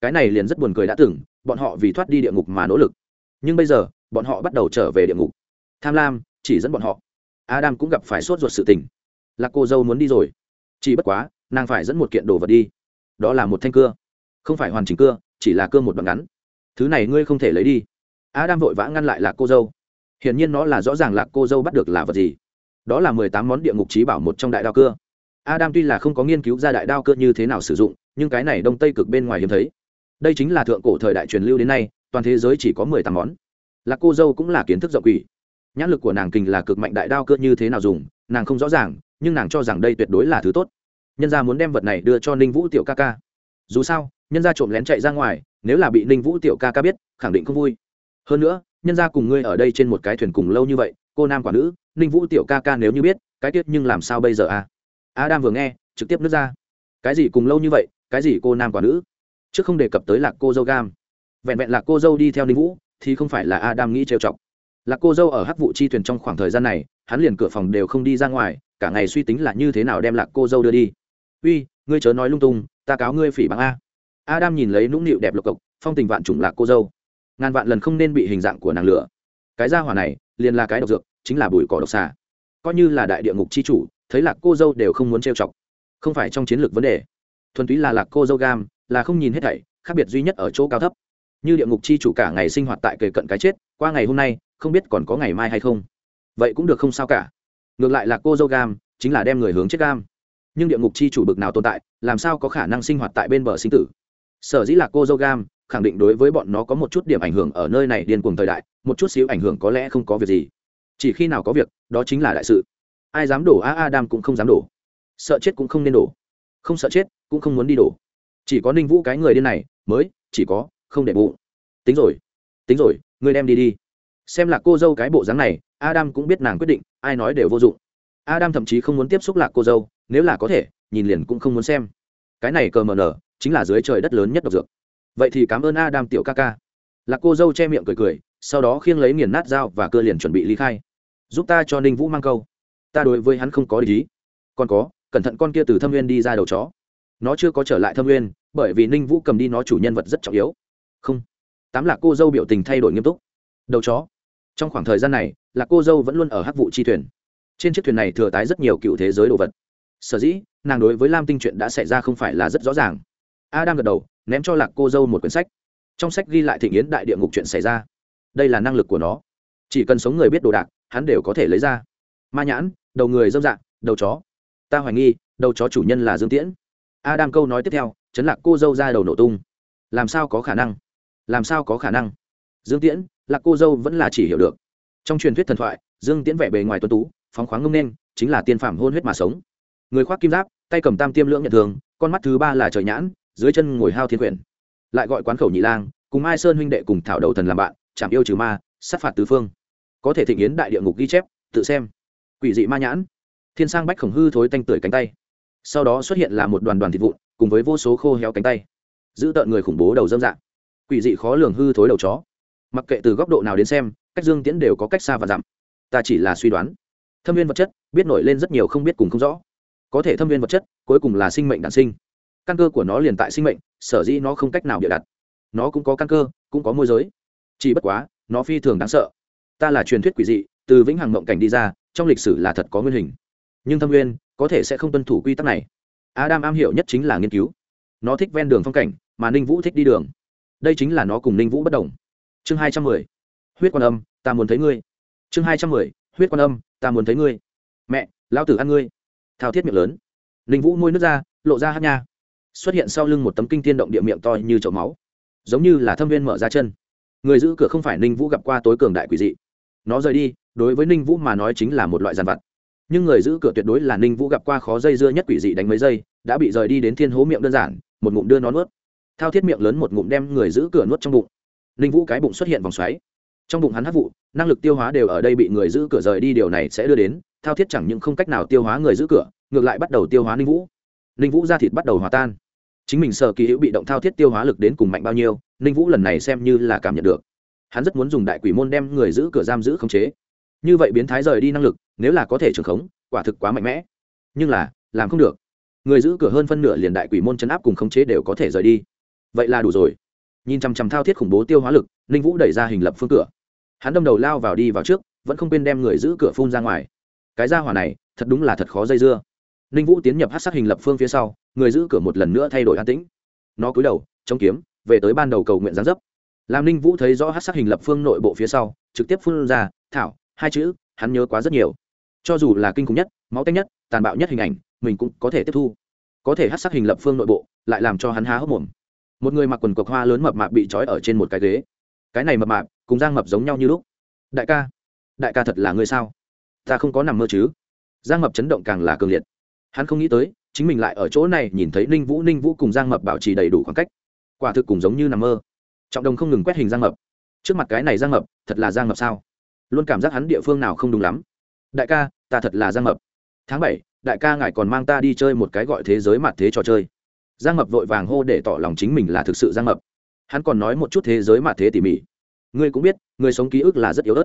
Cái này liền rất buồn cười đã từng, bọn họ vì thoát đi địa ngục mà nỗ lực. Nhưng bây giờ, bọn họ bắt đầu trở về địa ngục. Tham lam, chỉ dẫn bọn họ. Adam cũng gặp phải sốt ruột sự tình. Là cô dâu muốn đi rồi. Chỉ bất quá, nàng phải dẫn một kiện đồ vật đi. Đó là một thanh cưa. Không phải hoàn chỉnh cưa, chỉ là cưa một đoạn ngắn thứ này ngươi không thể lấy đi. Adam vội vã ngăn lại lạc cô dâu. Hiển nhiên nó là rõ ràng lạc cô dâu bắt được là vật gì. Đó là mười tám món địa ngục trí bảo một trong đại đao cưa adam tuy là không có nghiên cứu ra đại đao cưa như thế nào sử dụng, nhưng cái này đông tây cực bên ngoài hiếm thấy. Đây chính là thượng cổ thời đại truyền lưu đến nay, toàn thế giới chỉ có mười tám món. Lạc cô dâu cũng là kiến thức rộng quỷ. Nhãn lực của nàng kình là cực mạnh đại đao cưa như thế nào dùng, nàng không rõ ràng, nhưng nàng cho rằng đây tuyệt đối là thứ tốt. Nhân gia muốn đem vật này đưa cho ninh vũ tiểu ca ca. Dù sao, nhân gia trộm lén chạy ra ngoài nếu là bị ninh vũ tiểu ca ca biết, khẳng định không vui. Hơn nữa, nhân gia cùng ngươi ở đây trên một cái thuyền cùng lâu như vậy, cô nam quả nữ, ninh vũ tiểu ca ca nếu như biết, cái tiết nhưng làm sao bây giờ à? Adam vừa nghe, trực tiếp nước ra. Cái gì cùng lâu như vậy, cái gì cô nam quả nữ? Trước không đề cập tới lạc cô dâu gam. Vẹn vẹn là cô dâu đi theo ninh vũ, thì không phải là adam nghĩ trêu chọc. Là cô dâu ở hắc vụ chi thuyền trong khoảng thời gian này, hắn liền cửa phòng đều không đi ra ngoài, cả ngày suy tính là như thế nào đem lạc cô dâu đưa đi. Uy, ngươi chớ nói lung tung, ta cáo ngươi phỉ bằng a adam nhìn lấy nũng nịu đẹp lộc cộc, phong tình vạn trùng lạc cô dâu. Ngàn vạn lần không nên bị hình dạng của nàng lửa cái gia hỏa này, liền là cái độc dược, chính là bụi cỏ độc xà. Coi như là đại địa ngục chi chủ, thấy lạc cô dâu đều không muốn trêu chọc. Không phải trong chiến lược vấn đề. Thuần túy là lạc cô dâu gam, là không nhìn hết thảy, khác biệt duy nhất ở chỗ cao thấp. Như địa ngục chi chủ cả ngày sinh hoạt tại kề cận cái chết, qua ngày hôm nay, không biết còn có ngày mai hay không. Vậy cũng được không sao cả. Ngược lại là cô dâu gam, chính là đem người hướng chết gam. Nhưng địa ngục chi chủ bực nào tồn tại, làm sao có khả năng sinh hoạt tại bên bờ sinh tử? Sở dĩ là cô dâu gam, khẳng định đối với bọn nó có một chút điểm ảnh hưởng ở nơi này điên cuồng thời đại, một chút xíu ảnh hưởng có lẽ không có việc gì. Chỉ khi nào có việc, đó chính là đại sự. Ai dám đổ a adam cũng không dám đổ. Sợ chết cũng không nên đổ. Không sợ chết, cũng không muốn đi đổ. Chỉ có ninh vũ cái người điên này, mới, chỉ có, không để bụng. Tính rồi tính rồi ngươi đem đi đi. Xem là cô dâu cái bộ dáng này adam cũng biết nàng quyết định, ai nói đều vô dụng. Adam thậm chí không muốn tiếp xúc lạc cô dâu, nếu là có thể, nhìn liền cũng không muốn xem. Cái này cờ mờ nở chính là dưới trời đất lớn nhất độc dược. Vậy thì cảm ơn adam tiểu ca ca. Lạc cô dâu che miệng cười cười, sau đó khiêng lấy nghiền nát dao và cơ liền chuẩn bị ly khai. Giúp ta cho ninh vũ mang câu. Ta đối với hắn không có lý còn có, cẩn thận con kia từ thâm nguyên đi ra đầu chó. Nó chưa có trở lại thâm nguyên, bởi vì ninh vũ cầm đi nó chủ nhân vật rất trọng yếu. Không. Tám lạc cô dâu biểu tình thay đổi nghiêm túc. Đầu chó. Trong khoảng thời gian này, lạc cô dâu vẫn luôn ở hắc vụ chi thuyền. Trên chiếc thuyền này thừa tái rất nhiều cựu thế giới đồ vật. Sở dĩ, nàng đối với lam tinh chuyện đã xảy ra không phải là rất rõ ràng a đang gật đầu, ném cho lạc cô dâu một quyển sách. Trong sách ghi lại thị nghiến đại địa ngục chuyện xảy ra. Đây là năng lực của nó. Chỉ cần sống người biết đồ đạc, hắn đều có thể lấy ra. Ma nhãn, đầu người dâm dạng đầu chó. Ta hoài nghi, đầu chó chủ nhân là dương tiễn. A đang câu nói tiếp theo, chấn lạc cô dâu ra đầu nổ tung. Làm sao có khả năng? Làm sao có khả năng? Dương tiễn, lạc cô dâu vẫn là chỉ hiểu được. Trong truyền thuyết thần thoại, dương tiễn vẻ bề ngoài tuân tú, phóng khoáng ngông nên chính là tiên phạm hôn huyết mà sống. Người khoác kim giáp, tay cầm tam tiêm lưỡng nhận thường, con mắt thứ ba là trời nhãn dưới chân ngồi hao thiên quyển. Lại gọi quán khẩu nhị lang, cùng mai sơn huynh đệ cùng thảo đầu thần làm bạn, chạm yêu trừ ma, sát phạt tứ phương. Có thể thịnh yến đại địa ngục ghi chép, tự xem. Quỷ dị ma nhãn. Thiên sang bách khổng hư thối tanh tưởi cánh tay. Sau đó xuất hiện là một đoàn đoàn thịt vụn, cùng với vô số khô héo cánh tay. Giữ tợn người khủng bố đầu dâm dạng. Quỷ dị khó lường hư thối đầu chó. Mặc kệ từ góc độ nào đến xem, cách dương tiễn đều có cách xa và dặm. Ta chỉ là suy đoán. Thâm viên vật chất, biết nổi lên rất nhiều không biết cùng không rõ. Có thể thâm viên vật chất, cuối cùng là sinh mệnh đản sinh căn cơ của nó liền tại sinh mệnh, sở dĩ nó không cách nào bịa đặt. Nó cũng có căn cơ, cũng có môi giới. Chỉ bất quá, nó phi thường đáng sợ. Ta là truyền thuyết quỷ dị, từ vĩnh hằng mộng cảnh đi ra, trong lịch sử là thật có nguyên hình. Nhưng thâm nguyên, có thể sẽ không tuân thủ quy tắc này. Adam am hiểu nhất chính là nghiên cứu. Nó thích ven đường phong cảnh, mà ninh vũ thích đi đường. Đây chính là nó cùng ninh vũ bất đồng. Chương hai trăm mười. Huyết quan âm, ta muốn thấy ngươi. Chương hai trăm mười. Huyết quan âm, ta muốn thấy ngươi. Mẹ lao tử ăn ngươi. Thao thiết miệng lớn. Ninh vũ môi nước ra, lộ ra hát nha xuất hiện sau lưng một tấm kinh thiên động địa miệng to như chậu máu, giống như là thâm viên mở ra chân. Người giữ cửa không phải ninh vũ gặp qua tối cường đại quỷ dị. Nó rời đi, đối với ninh vũ mà nói chính là một loại giàn vặt. Nhưng người giữ cửa tuyệt đối là ninh vũ gặp qua khó dây dưa nhất quỷ dị đánh mấy giây, đã bị rời đi đến thiên hố miệng đơn giản, một ngụm đưa nó nuốt. Thao thiết miệng lớn một ngụm đem người giữ cửa nuốt trong bụng. Ninh vũ cái bụng xuất hiện vòng xoáy. Trong bụng hắn hấp vụ, năng lực tiêu hóa đều ở đây bị người giữ cửa rời đi, điều này sẽ đưa đến, thao thiết chẳng những không cách nào tiêu hóa người giữ cửa, ngược lại bắt đầu tiêu hóa ninh vũ ninh vũ ra thịt bắt đầu hòa tan. Chính mình sở kỳ hữu bị động thao thiết tiêu hóa lực đến cùng mạnh bao nhiêu, ninh vũ lần này xem như là cảm nhận được. Hắn rất muốn dùng đại quỷ môn đem người giữ cửa giam giữ khống chế. Như vậy biến thái rời đi năng lực, nếu là có thể trưởng khống, quả thực quá mạnh mẽ. Nhưng là, làm không được. Người giữ cửa hơn phân nửa liền đại quỷ môn chấn áp cùng khống chế đều có thể rời đi. Vậy là đủ rồi. Nhìn chằm chằm thao thiết khủng bố tiêu hóa lực, ninh vũ đẩy ra hình lập phương cửa. Hắn đâm đầu lao vào đi vào trước, vẫn không quên đem người giữ cửa phun ra ngoài. Cái ra hỏa này, thật đúng là thật khó dây dưa ninh vũ tiến nhập hát sát hình lập phương phía sau, người giữ cửa một lần nữa thay đổi an tĩnh. Nó cúi đầu, chống kiếm, về tới ban đầu cầu nguyện gián dấp. Làm ninh vũ thấy rõ hát sát hình lập phương nội bộ phía sau, trực tiếp phun ra, thảo, hai chữ, hắn nhớ quá rất nhiều. Cho dù là kinh khủng nhất, máu tanh nhất, tàn bạo nhất hình ảnh, mình cũng có thể tiếp thu. Có thể hát sắc hình lập phương nội bộ lại làm cho hắn há hốc mồm. Một người mặc quần cọc hoa lớn mập mạp bị trói ở trên một cái ghế. Cái này mập mạp, cùng giang mập giống nhau như lúc. Đại ca đại ca thật là người sao? Ta không có nằm mơ chứ. Giang mập chấn động càng là cường liệt hắn không nghĩ tới, chính mình lại ở chỗ này nhìn thấy ninh vũ ninh vũ cùng giang mập bảo trì đầy đủ khoảng cách. Quả thực cùng giống như nằm mơ. Trọng đồng không ngừng quét hình giang mập. Trước mặt cái này giang mập, thật là giang mập sao? Luôn cảm giác hắn địa phương nào không đúng lắm. Đại ca, ta thật là giang mập. Tháng bảy, đại ca ngài còn mang ta đi chơi một cái gọi thế giới mặt thế trò chơi. Giang mập vội vàng hô để tỏ lòng chính mình là thực sự giang mập. Hắn còn nói một chút thế giới mặt thế tỉ mỉ. Ngươi cũng biết, người sống ký ức là rất yếu ớt.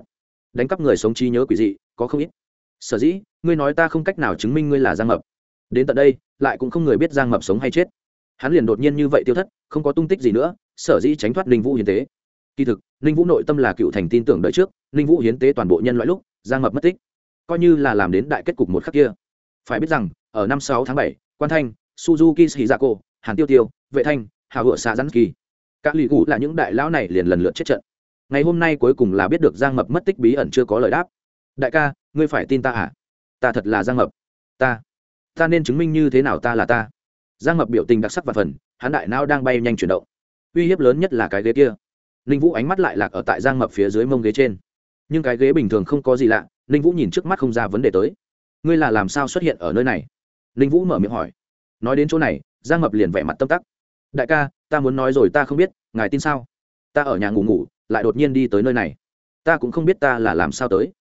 Đánh cắp người sống trí nhớ quỷ dị, có không ít. Sở dĩ, ngươi nói ta không cách nào chứng minh ngươi là giang mập đến tận đây, lại cũng không người biết giang mập sống hay chết. Hắn liền đột nhiên như vậy tiêu thất, không có tung tích gì nữa, sở dĩ tránh thoát ninh vũ hiến tế. Kỳ thực, ninh vũ nội tâm là cựu thành tin tưởng đợi trước, ninh vũ hiến tế toàn bộ nhân loại lúc, giang mập mất tích. Coi như là làm đến đại kết cục một khắc kia. Phải biết rằng, ở năm sáu tháng bảy, quan thanh, suzuki shizako, hàn tiêu tiêu, vệ thanh hào hựa xạ rắn kỳ các lì cụ là những đại lão này liền lần lượt chết trận. Ngày hôm nay cuối cùng là biết được giang mập mất tích bí ẩn chưa có lời đáp. Đại ca, ngươi phải tin ta à? Ta thật là giang mập. Ta ta nên chứng minh như thế nào ta là ta? Giang mập biểu tình đặc sắc và phần, hắn đại não đang bay nhanh chuyển động. Uy hiếp lớn nhất là cái ghế kia. Ninh vũ ánh mắt lại lạc ở tại giang mập phía dưới mông ghế trên. Nhưng cái ghế bình thường không có gì lạ, ninh vũ nhìn trước mắt không ra vấn đề tới. Ngươi là làm sao xuất hiện ở nơi này? Ninh vũ mở miệng hỏi. Nói đến chỗ này, giang mập liền vẻ mặt tâm tắc. Đại ca, ta muốn nói rồi ta không biết, ngài tin sao? Ta ở nhà ngủ ngủ, lại đột nhiên đi tới nơi này. Ta cũng không biết ta là làm sao tới.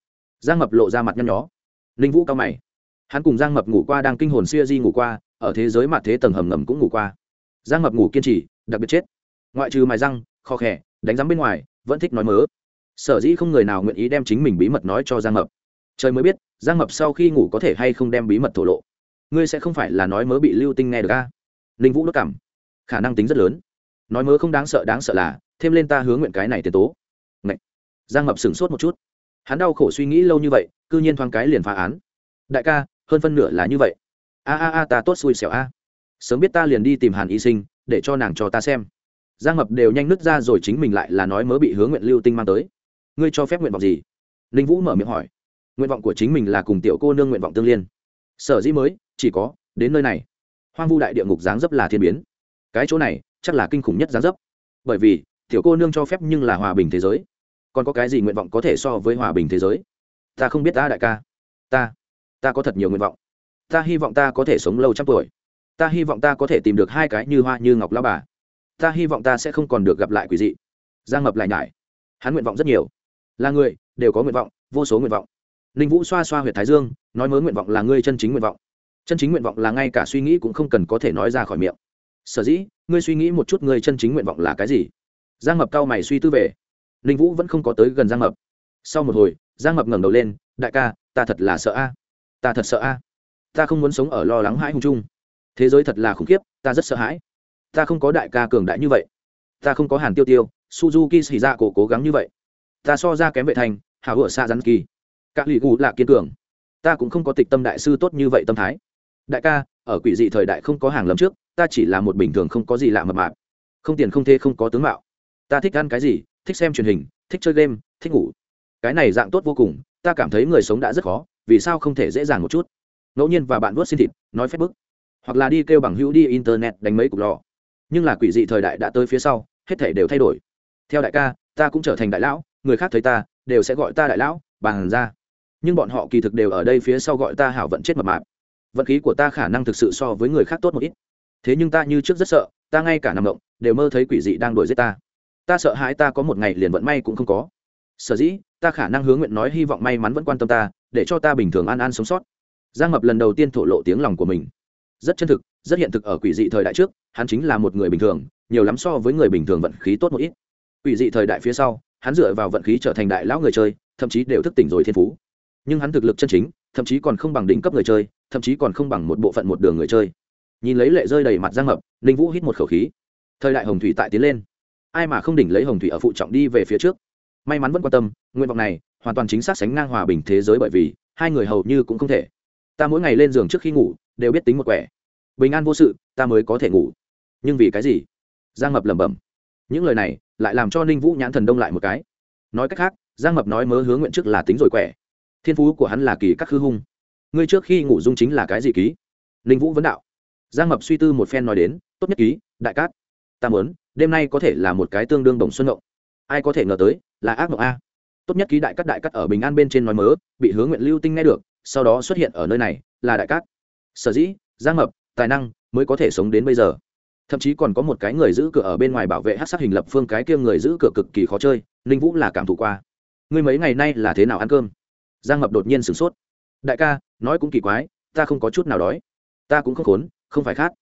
Giang mập lộ ra mặt nhăn nhó. Ninh vũ cao mày hắn cùng giang mập ngủ qua đang kinh hồn xuya di ngủ qua, ở thế giới mặt thế tầng hầm ngầm cũng ngủ qua. Giang mập ngủ kiên trì, đặc biệt chết. Ngoại trừ mài răng, kho khẽ đánh rắm bên ngoài, vẫn thích nói mớ. Sở dĩ không người nào nguyện ý đem chính mình bí mật nói cho giang mập. Trời mới biết, giang mập sau khi ngủ có thể hay không đem bí mật thổ lộ. Ngươi sẽ không phải là nói mớ bị lưu tinh nghe được a? Ninh vũ đốt cảm. Khả năng tính rất lớn. Nói mớ không đáng sợ đáng sợ là, thêm lên ta hướng nguyện cái này tiền tố. Ngậy. giang mập sửng sốt một chút. Hắn đau khổ suy nghĩ lâu như vậy c ư nhiên thoáng cái liền phá án. Đại ca hơn phân nửa là như vậy. A a a, ta tốt xui xẻo a. Sớm biết ta liền đi tìm hàn y sinh, để cho nàng cho ta xem. Giang mập đều nhanh nứt ra rồi chính mình lại là nói mớ bị hướng nguyện lưu tinh mang tới. Ngươi cho phép nguyện vọng gì? Ninh vũ mở miệng hỏi. Nguyện vọng của chính mình là cùng tiểu cô nương nguyện vọng tương liên. Sở dĩ mới, chỉ có, đến nơi này. Hoang vu đại địa ngục giáng dấp là thiên biến. Cái chỗ này, chắc là kinh khủng nhất giáng dấp. Bởi vì, tiểu cô nương cho phép nhưng là hòa bình thế giới. Còn có cái gì nguyện vọng có thể so với hòa bình thế giới? Ta không biết ta đại ca. Ta ta có thật nhiều nguyện vọng. Ta hy vọng ta có thể sống lâu trăm tuổi. Ta hy vọng ta có thể tìm được hai cái như hoa như ngọc lao bà. Ta hy vọng ta sẽ không còn được gặp lại quỷ dị. Giang mập lại nhải. Hắn nguyện vọng rất nhiều. Là người, đều có nguyện vọng, vô số nguyện vọng. Ninh vũ xoa xoa h u y ệ t thái dương, nói mớ nguyện vọng là ngươi chân chính nguyện vọng. Chân chính nguyện vọng là ngay cả suy nghĩ cũng không cần có thể nói ra khỏi miệng. Sở dĩ, ngươi suy nghĩ một chút ngươi chân chính nguyện vọng là cái gì? Giang mập cao mày suy tư về. Ninh vũ vẫn không có tới gần giang mập. Sau một hồi, giang mập ngẩng đầu lên, đại ca, ta thật là sợ a ta thật sợ a. Ta không muốn sống ở lo lắng hãi hùng chung. Thế giới thật là khủng khiếp, ta rất sợ hãi. Ta không có đại ca cường đại như vậy. Ta không có hàn tiêu tiêu, suzuki xì ra cổ cố gắng như vậy. Ta so ra kém vệ thành hào hựa xa rắn kỳ. Các lì gù là kiên cường. Ta cũng không có tịch tâm đại sư tốt như vậy tâm thái. Đại ca, ở quỷ dị thời đại không có hàng lầm trước, ta chỉ là một bình thường không có gì lạ mập mạp. Không tiền không thế, không có tướng mạo. Ta thích ăn cái gì, thích xem truyền hình, thích chơi game, thích ngủ. Cái này dạng tốt vô cùng, ta cảm thấy người sống đã rất khó vì sao không thể dễ dàng một chút? Ngẫu nhiên và bạn vớt xin thịt, nói phép bức. Hoặc là đi kêu bằng hữu đi internet đánh mấy cục lò. Nhưng là quỷ dị thời đại đã tới phía sau, hết thể đều thay đổi. Theo đại ca, ta cũng trở thành đại lão, người khác thấy ta, đều sẽ gọi ta đại lão bàn ra. Nhưng bọn họ kỳ thực đều ở đây phía sau gọi ta hảo vận chết mập mạp. Vận khí của ta khả năng thực sự so với người khác tốt một ít. Thế nhưng ta như trước rất sợ, ta ngay cả nằm động, đều mơ thấy quỷ dị đang đuổi giết ta. Ta sợ hãi ta có một ngày liền vận may cũng không có. Sở dĩ, ta khả năng hướng nguyện nói hy vọng may mắn vẫn quan tâm ta để cho ta bình thường an an sống sót. Giang mập lần đầu tiên thổ lộ tiếng lòng của mình. Rất chân thực, rất hiện thực ở quỷ dị thời đại trước, hắn chính là một người bình thường, nhiều lắm so với người bình thường vận khí tốt một ít. Quỷ dị thời đại phía sau, hắn dựa vào vận khí trở thành đại lão người chơi, thậm chí đều thức tỉnh rồi thiên phú. Nhưng hắn thực lực chân chính, thậm chí còn không bằng đỉnh cấp người chơi, thậm chí còn không bằng một bộ phận một đường người chơi. Nhìn lấy lệ rơi đầy mặt giang mập, ninh vũ hít một khẩu khí. Thời đại hồng thủy tại tiến lên. Ai mà không đỉnh lấy hồng thủy ở phụ trọng đi về phía trước? May mắn vẫn quan tâm, nguyện vọng này hoàn toàn chính xác sánh ngang hòa bình thế giới bởi vì hai người hầu như cũng không thể. Ta mỗi ngày lên giường trước khi ngủ, đều biết tính một quẻ. Bình an vô sự, ta mới có thể ngủ. Nhưng vì cái gì? Giang mập lẩm bẩm. Những lời này lại làm cho ninh vũ nhãn thần đông lại một cái. Nói cách khác, giang mập nói mớ hướng nguyện trước là tính rồi quẻ. Thiên phú của hắn là kỳ các khư hung. Ngươi trước khi ngủ dung chính là cái gì ký? Ninh vũ vấn đạo. Giang mập suy tư một phen nói đến, tốt nhất ký, đại cát. Ta muốn, đêm nay có thể là một cái tương đương đồng xuân ngộng. Ai có thể ngờ tới, là ác mộng a tốt nhất ký đại cát đại cát ở bình an bên trên nói mớ, bị hứa nguyện lưu tinh nghe được, sau đó xuất hiện ở nơi này, là đại cát. Sở dĩ, giang mập, tài năng mới có thể sống đến bây giờ. Thậm chí còn có một cái người giữ cửa ở bên ngoài bảo vệ hát sát hình lập phương cái kia người giữ cửa cực kỳ khó chơi, ninh vũ là cảm thụ qua. Ngươi mấy ngày nay là thế nào ăn cơm? Giang mập đột nhiên sửng sốt. Đại ca, nói cũng kỳ quái, ta không có chút nào đói. Ta cũng không khốn, không phải khát.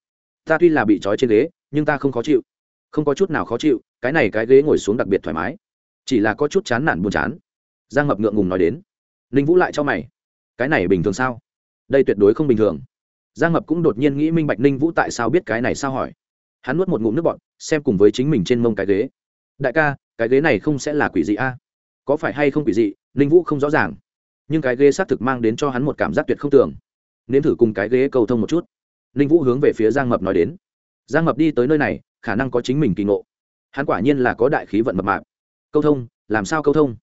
Ta tuy là bị trói trên ghế, nhưng ta không khó chịu. Không có chút nào khó chịu, cái này cái ghế ngồi xuống đặc biệt thoải mái chỉ là có chút chán nản buồn chán. Giang mập ngượng ngùng nói đến. Ninh vũ lại cho mày. Cái này bình thường sao? Đây tuyệt đối không bình thường. Giang mập cũng đột nhiên nghĩ minh bạch ninh vũ tại sao biết cái này sao hỏi. Hắn nuốt một ngụm nước bọn xem cùng với chính mình trên mông cái ghế. Đại ca, cái ghế này không sẽ là quỷ dị a? Có phải hay không quỷ dị? Ninh vũ không rõ ràng. Nhưng cái ghế xác thực mang đến cho hắn một cảm giác tuyệt không tưởng. Nên thử cùng cái ghế cầu thông một chút. Ninh vũ hướng về phía giang mập nói đến. Giang mập đi tới nơi này, khả năng có chính mình kỳ ngộ. Hắn quả nhiên là có đại khí vận mập mạp câu thông, làm sao câu thông?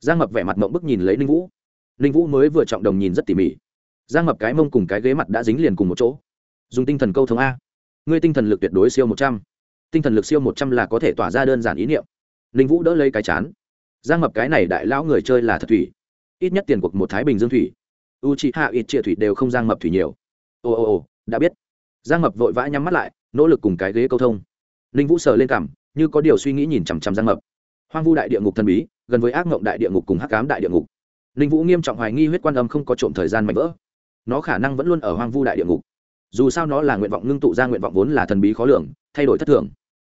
Giang mập vẻ mặt mộng bức nhìn lấy ninh vũ. Ninh vũ mới vừa trọng đồng nhìn rất tỉ mỉ. Giang mập cái mông cùng cái ghế mặt đã dính liền cùng một chỗ. Dùng tinh thần câu thông a. Ngươi tinh thần lực tuyệt đối siêu một trăm. Tinh thần lực siêu một trăm là có thể tỏa ra đơn giản ý niệm. Ninh vũ đỡ lấy cái chán. Giang mập cái này đại lão người chơi là thật thủy. Ít nhất tiền cuộc một thái bình dương thủy. U chị hạ ít chia thủy đều không giang mập thủy nhiều. Ồ ồ ồ đã biết. Giang mập vội vã nhắm mắt lại, nỗ lực cùng cái ghế câu thông. Ninh vũ sờ lên cảm như có điều suy nghĩ nhìn chằm chằm giang mập hoang vu đại địa ngục thần bí, gần với ác mộng đại địa ngục cùng hắc cám đại địa ngục. Ninh vũ nghiêm trọng hoài nghi huyết quan âm không có trộm thời gian mạnh vỡ. Nó khả năng vẫn luôn ở hoang vu đại địa ngục. Dù sao nó là nguyện vọng ngưng tụ ra nguyện vọng vốn là thần bí khó lường, thay đổi thất thường.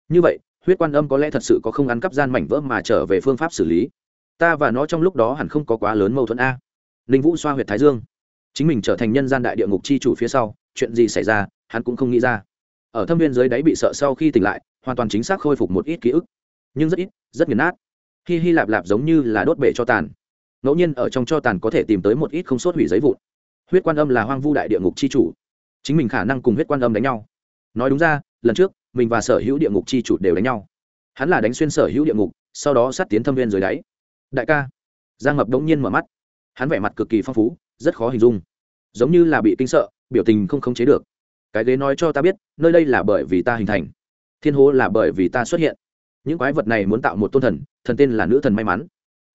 Như vậy, huyết quan âm có lẽ thật sự có không ăn cắp gian mảnh vỡ mà trở về phương pháp xử lý. Ta và nó trong lúc đó hẳn không có quá lớn mâu thuẫn a. Ninh vũ xoa h u y ệ t thái dương. Chính mình trở thành nhân gian đại địa ngục c h i chủ phía sau, chuyện gì xảy ra, hắn cũng không nghĩ ra. Ở thâm viên dưới đáy bị sợ sau khi tỉnh lại, hoàn toàn chính xác khôi phục một ít ký ức nhưng rất ít, rất nghiền nát. Hi hi lạp lạp giống như là đốt bể cho tàn. Ngẫu nhiên ở trong cho tàn có thể tìm tới một ít không sốt hủy giấy vụn. Huyết quan âm là hoang vu đại địa ngục c h i chủ. Chính mình khả năng cùng huyết quan âm đánh nhau. Nói đúng ra, lần trước, mình và sở hữu địa ngục c h i chủ đều đánh nhau. Hắn là đánh xuyên sở hữu địa ngục, sau đó sát tiến thâm viên dưới đáy. Đại ca. Giang mập đống nhiên mở mắt. Hắn vẻ mặt cực kỳ phong phú, rất khó hình dung. Giống như là bị kinh sợ, biểu tình không khống chế được. Cái ghế nói cho ta biết, nơi đây là bởi vì ta hình thành. Thiên hố là bởi vì ta xuất hiện những quái vật này muốn tạo một tôn thần thần tên là nữ thần may mắn.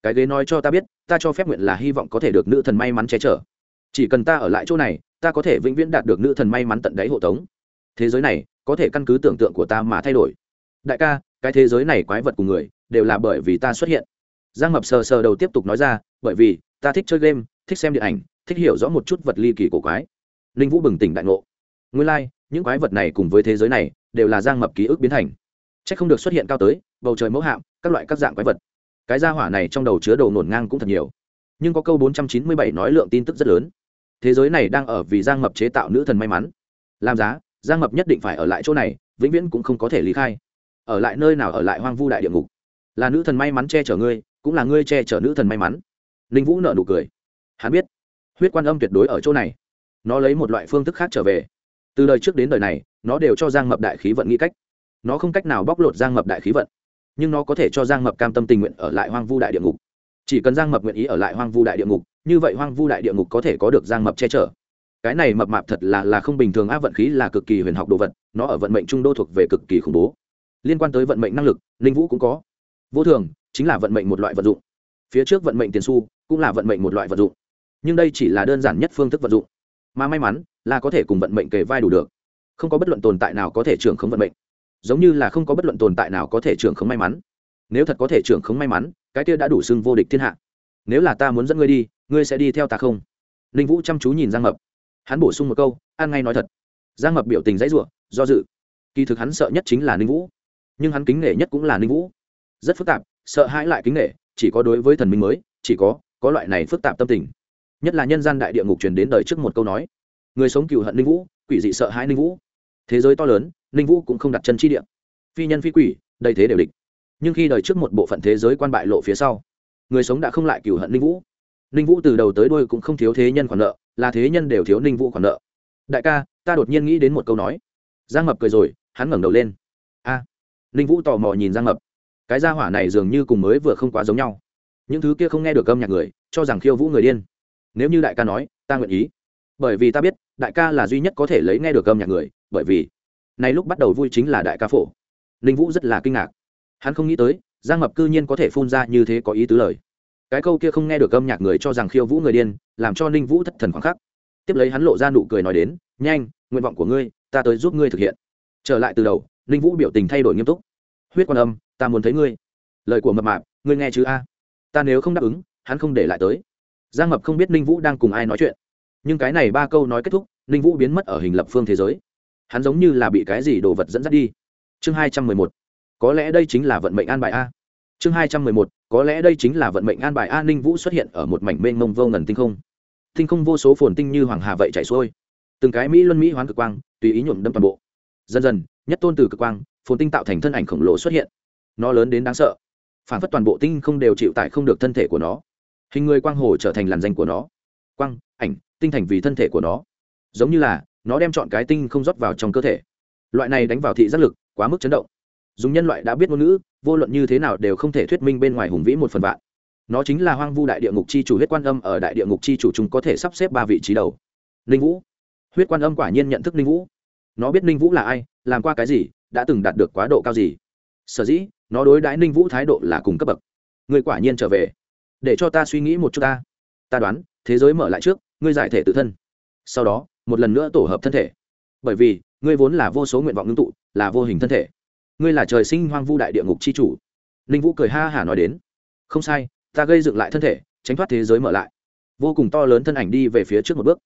Cái ghế nói cho ta biết ta cho phép nguyện là hy vọng có thể được nữ thần may mắn che chở. Chỉ cần ta ở lại chỗ này ta có thể vĩnh viễn đạt được nữ thần may mắn tận đáy hộ tống. Thế giới này có thể căn cứ tưởng tượng của ta mà thay đổi. Đại ca cái thế giới này quái vật của người đều là bởi vì ta xuất hiện. Giang mập sờ sờ đầu tiếp tục nói ra bởi vì ta thích chơi game thích xem điện ảnh thích hiểu rõ một chút vật ly kỳ cổ quái. Ninh vũ bừng tỉnh đại ngộ. Nguyên lai、like, những quái vật này cùng với thế giới này đều là giang mập ký ức biến thành chắc không được xuất hiện cao tới, bầu trời mẫu hạm, các loại các dạng quái vật. Cái gia hỏa này trong đầu chứa đầu nổn ngang cũng thật nhiều. Nhưng có câu bốn trăm chín mươi bảy nói lượng tin tức rất lớn. Thế giới này đang ở vì giang mập chế tạo nữ thần may mắn. Làm giá, giang mập nhất định phải ở lại chỗ này, vĩnh viễn cũng không có thể lý khai. Ở lại nơi nào ở lại hoang vu đại địa ngục? Là nữ thần may mắn che chở ngươi, cũng là ngươi che chở nữ thần may mắn. Ninh vũ nợ nụ cười. Hắn biết, huyết quan âm tuyệt đối ở chỗ này. Nó lấy một loại phương thức khác trở về. Từ đời trước đến đời này, nó đều cho giang mập đại khí vận nghĩ cách nó không cách nào bóc lột giang mập đại khí vận, nhưng nó có thể cho giang mập cam tâm tình nguyện ở lại hoang vu đại địa ngục. Chỉ cần giang mập nguyện ý ở lại hoang vu đại địa ngục, như vậy hoang vu đại địa ngục có thể có được giang mập che chở. Cái này mập mạp thật là là không bình thường áp vận khí là cực kỳ huyền học đồ vật, nó ở vận mệnh trung đô thuộc về cực kỳ khủng bố. Liên quan tới vận mệnh năng lực, ninh vũ cũng có. Vô thường, chính là vận mệnh một loại vật dụng. Phía trước vận mệnh tiền su cũng là vận mệnh một loại vật dụng. Nhưng đây chỉ là đơn giản nhất phương thức vận dụng. Mà may mắn, là có thể cùng vận mệnh kề vai đủ được. Không có bất luận tồn tại nào có thể trưởng không vận mệnh giống như là không có bất luận tồn tại nào có thể trưởng khống may mắn. Nếu thật có thể trưởng khống may mắn, cái kia đã đủ xưng vô địch thiên hạ. Nếu là ta muốn dẫn ngươi đi, ngươi sẽ đi theo ta không? Ninh vũ chăm chú nhìn giang mập. Hắn bổ sung một câu, an ngay nói thật. Giang mập biểu tình dãy rủa, do dự. Kỳ thực hắn sợ nhất chính là ninh vũ. Nhưng hắn kính nể nhất cũng là ninh vũ. Rất phức tạp, sợ hãi lại kính nể, chỉ có đối với thần minh mới, chỉ có có loại này phức tạp tâm tình. Nhất là nhân gian đại địa ngục truyền đến đời trước một câu nói. Người sống cựu hận ninh vũ, quỷ dị sợ hãi ninh vũ. Thế giới to lớn ninh vũ cũng không đặt chân chi địa. Phi nhân phi quỷ đầy thế đều địch. Nhưng khi đời trước một bộ phận thế giới quan bại lộ phía sau, người sống đã không lại cửu hận ninh vũ. Ninh vũ từ đầu tới đôi cũng không thiếu thế nhân khoản nợ, là thế nhân đều thiếu ninh vũ khoản nợ. Đại ca, ta đột nhiên nghĩ đến một câu nói. Giang mập cười rồi, hắn ngẩng đầu lên. A. Ninh vũ tò mò nhìn giang mập. Cái gia hỏa này dường như cùng mới vừa không quá giống nhau. Những thứ kia không nghe được âm nhạc người, cho rằng khiêu vũ người điên. Nếu như đại ca nói, ta nguyện ý. Bởi vì ta biết, đại ca là duy nhất có thể lấy nghe được âm nhạc người, bởi vì này lúc bắt đầu vui chính là đại ca phổ. Ninh vũ rất là kinh ngạc. Hắn không nghĩ tới, giang mập cư nhiên có thể phun ra như thế có ý tứ lời. Cái câu kia không nghe được âm nhạc người cho rằng khiêu vũ người điên, làm cho ninh vũ thất thần khoảng khắc. Tiếp lấy hắn lộ ra nụ cười nói đến, nhanh, nguyện vọng của ngươi, ta tới giúp ngươi thực hiện. Trở lại từ đầu, ninh vũ biểu tình thay đổi nghiêm túc. Huyết quan âm, ta muốn thấy ngươi. Lời của mập mạp, ngươi nghe chứ a? Ta nếu không đáp ứng, hắn không để lại tới. Giang mập không biết ninh vũ đang cùng ai nói chuyện. Nhưng cái này ba câu nói kết thúc, ninh vũ biến mất ở hình lập phương thế giới hắn giống như là bị cái gì đồ vật dẫn dắt đi. Chương hai trăm mười một. Có lẽ đây chính là vận mệnh an bài a. Chương hai trăm mười một. Có lẽ đây chính là vận mệnh an bài a. Ninh vũ xuất hiện ở một mảnh mênh mông vô ngần tinh không. Tinh không vô số phồn tinh như hoàng hà vậy chảy xuôi. Từng cái mỹ luân mỹ hoán cực quang, tùy ý nhuộm đâm toàn bộ. Dần dần, nhất tôn từ cực quang, phồn tinh tạo thành thân ảnh khổng lồ xuất hiện. Nó lớn đến đáng sợ. Phản phất toàn bộ tinh không đều chịu tải không được thân thể của nó. Hình người quang hồ trở thành làn danh của nó. Quang, ảnh, tinh thành vì thân thể của nó. Giống như là nó đem chọn cái tinh không rót vào trong cơ thể. Loại này đánh vào thị giác lực, quá mức chấn động. Dùng nhân loại đã biết ngôn ngữ, vô luận như thế nào đều không thể thuyết minh bên ngoài hùng vĩ một phần vạn. Nó chính là hoang vu đại địa ngục chi chủ huyết quan âm ở đại địa ngục chi chủ chúng có thể sắp xếp ba vị trí đầu. Ninh vũ. Huyết quan âm quả nhiên nhận thức ninh vũ. Nó biết ninh vũ là ai, làm qua cái gì, đã từng đạt được quá độ cao gì. Sở dĩ, nó đối đãi ninh vũ thái độ là cùng cấp bậc. Người quả nhiên trở về. Để cho ta suy nghĩ một chút ta. Ta đoán, thế giới mở lại trước, ngươi giải thể tự thân. Sau đó một lần nữa tổ hợp thân thể. Bởi vì, ngươi vốn là vô số nguyện vọng ngưng tụ, là vô hình thân thể. Ngươi là trời sinh hoang vu đại địa ngục c h i chủ. Ninh vũ cười ha hả nói đến. Không sai, ta gây dựng lại thân thể, tránh thoát thế giới mở lại. Vô cùng to lớn thân ảnh đi về phía trước một bước.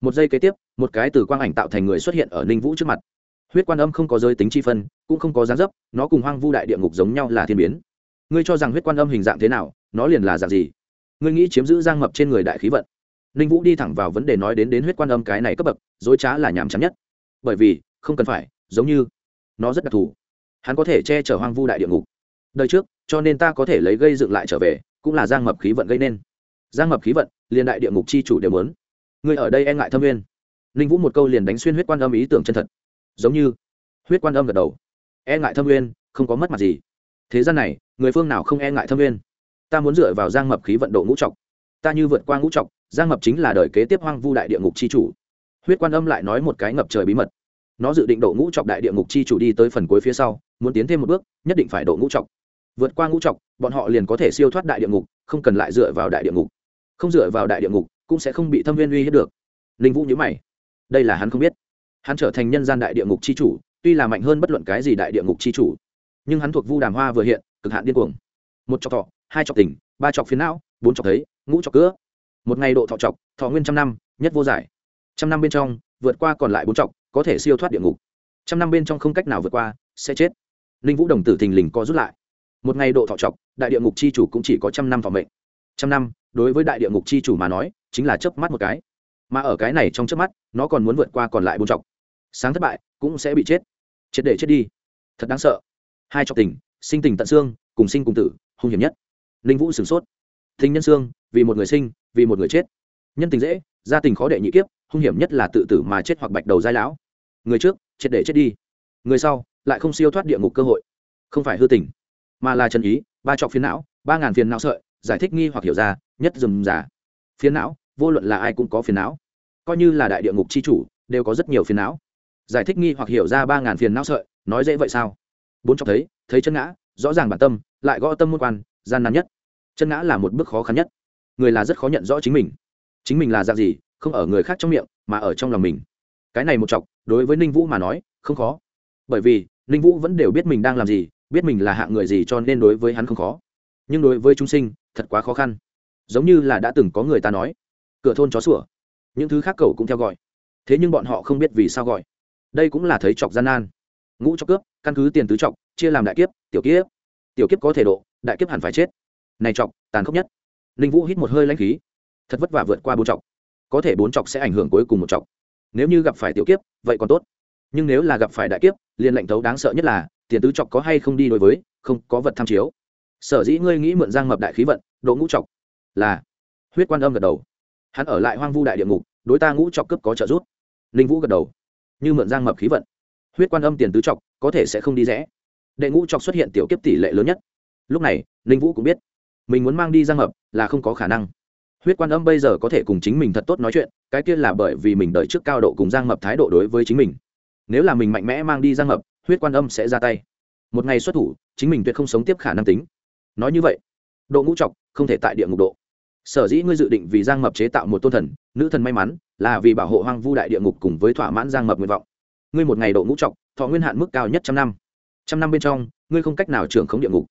Một giây kế tiếp, một cái từ quang ảnh tạo thành người xuất hiện ở ninh vũ trước mặt. Huyết quan âm không có giới tính chi phân, cũng không có dáng dấp, nó cùng hoang vu đại địa ngục giống nhau là thiên biến. Ngươi cho rằng huyết quan âm hình dạng thế nào, nó liền là dạng gì? Ngươi nghĩ chiếm giữ giang mập trên người đại khí vận ninh vũ đi thẳng vào vấn đề nói đến đến huyết quan âm cái này cấp bậc dối trá là nhàm chán nhất. Bởi vì không cần phải giống như nó rất đặc thù. Hắn có thể che chở hoang vu đại địa ngục. Đời trước cho nên ta có thể lấy gây dựng lại trở về cũng là giang mập khí vận gây nên. Giang mập khí vận liền đại địa ngục chi chủ đều muốn. Ngươi ở đây e ngại thâm nguyên. ninh vũ một câu liền đánh xuyên huyết quan âm ý tưởng chân thật. Giống như huyết quan âm gật đầu. E ngại thâm nguyên, không có mất mặt gì. Thế gian này người phương nào không e ngại thâm nguyên? ta muốn dựa vào giang mập khí vận độ ngũ trọc ta như vượt qua ngũ trọc giang mập chính là đời kế tiếp hoang vu đại địa ngục chi chủ. Huyết quan âm lại nói một cái ngập trời bí mật. Nó dự định độ ngũ trọc đại địa ngục chi chủ đi tới phần cuối phía sau, muốn tiến thêm một bước, nhất định phải độ ngũ trọc. Vượt qua ngũ trọc, bọn họ liền có thể siêu thoát đại địa ngục, không cần lại dựa vào đại địa ngục. Không dựa vào đại địa ngục, cũng sẽ không bị thâm viên uy hiếp được. Linh vũ nhữ mày. Đây là hắn không biết. Hắn trở thành nhân gian đại địa ngục chi chủ, tuy là mạnh hơn bất luận cái gì đại địa ngục chi chủ. Nhưng hắn thuộc vu đàm hoa vừa hiện, cực hạn điên cuồng. Một chọc thọ, hai chọc tỉnh ba chọc phiến não, bốn chọc thấy, ngũ chọc cữa một ngày độ thọ trọc thọ nguyên trăm năm, nhất vô giải. Trăm năm bên trong, vượt qua còn lại bốn trọc có thể siêu thoát địa ngục. Trăm năm bên trong không cách nào vượt qua, sẽ chết. Ninh vũ đồng tử thình lình co rút lại. Một ngày độ thọ trọc đại địa ngục chi chủ cũng chỉ có trăm năm thọ mệnh. Trăm năm, đối với đại địa ngục chi chủ mà nói, chính là chớp mắt một cái. Mà ở cái này trong chớp mắt, nó còn muốn vượt qua còn lại bốn trọc sáng thất bại, cũng sẽ bị chết. Chết để chết đi. Thật đáng sợ. Hai trọc tình, sinh tình tận xương, cùng sinh cùng tử, hung hiểm nhất. Ninh vũ sửng sốt. Thinh nhân xương vì một người sinh, vì một người chết. Nhân tình dễ, gia tình khó đệ nhị kiếp, hung hiểm nhất là tự tử mà chết hoặc bạch đầu giai lão. Người trước, chết để chết đi. Người sau, lại không siêu thoát địa ngục cơ hội. Không phải hư tình, mà là chân ý, ba trọc phiến não, ba ngàn phiền não sợi, giải thích nghi hoặc hiểu ra, nhất dùm giả. Phiến não, vô luận là ai cũng có phiền não. Coi như là đại địa ngục c h i chủ, đều có rất nhiều phiền não. Giải thích nghi hoặc hiểu ra ba ngàn phiền não sợi, nói dễ vậy sao? Bốn trọc thấy thấy chân ngã, rõ ràng bản tâm, lại gõ tâm môn quan, gian nan nhất. Chân ngã là một bước khó khăn nhất người là rất khó nhận rõ chính mình. Chính mình là dạng gì, không ở người khác trong miệng, mà ở trong lòng mình. Cái này một chọc, đối với ninh vũ mà nói, không khó. Bởi vì, ninh vũ vẫn đều biết mình đang làm gì, biết mình là hạng người gì cho nên đối với hắn không khó. Nhưng đối với chúng sinh, thật quá khó khăn. Giống như là đã từng có người ta nói, cửa thôn chó sủa. Những thứ khác cầu cũng theo gọi. Thế nhưng bọn họ không biết vì sao gọi. Đây cũng là thấy chọc gian nan. Ngũ cho cướp, căn cứ tiền tứ chọc, chia làm đại kiếp, tiểu kiếp. Tiểu kiếp có thể độ, đại kiếp hẳn phải chết. Này chọc, tàn khốc nhất ninh vũ hít một hơi lãnh khí. Thật vất vả vượt qua bốn chọc. Có thể bốn chọc sẽ ảnh hưởng cuối cùng một chọc. Nếu như gặp phải tiểu kiếp, vậy còn tốt. Nhưng nếu là gặp phải đại kiếp, liền lệnh thấu đáng sợ nhất là, tiền tứ chọc có hay không đi đối với, không có vật tham chiếu. Sở dĩ ngươi nghĩ mượn giang mập đại khí vận, độ ngũ chọc, là, huyết quan âm gật đầu. Hắn ở lại hoang vu đại địa ngục, đối ta ngũ chọc cướp có trợ giúp. Ninh vũ gật đầu. Như mượn giang mập khí vận, huyết quan âm tiền tứ chọc có thể sẽ không đi rẽ. Đệ ngũ chọc xuất hiện tiểu kiếp tỷ lệ lớn nhất. Lúc này ninh vũ cũng biết mình muốn mang đi giang hợp là không có khả năng. Huyết quan âm bây giờ có thể cùng chính mình thật tốt nói chuyện, cái kia là bởi vì mình đợi trước cao độ cùng giang mập thái độ đối với chính mình. Nếu là mình mạnh mẽ mang đi giang mập huyết quan âm sẽ ra tay. Một ngày xuất thủ, chính mình tuyệt không sống tiếp khả năng tính. Nói như vậy, độ ngũ trọc không thể tại địa ngục độ. Sở dĩ ngươi dự định vì giang mập chế tạo một tôn thần, nữ thần may mắn, là vì bảo hộ hoang vu đại địa ngục cùng với thỏa mãn giang mập nguyện vọng. Ngươi một ngày độ ngũ trọc, thọ nguyên hạn mức cao nhất trăm năm. Trăm năm bên trong, ngươi không cách nào trưởng khống địa ngục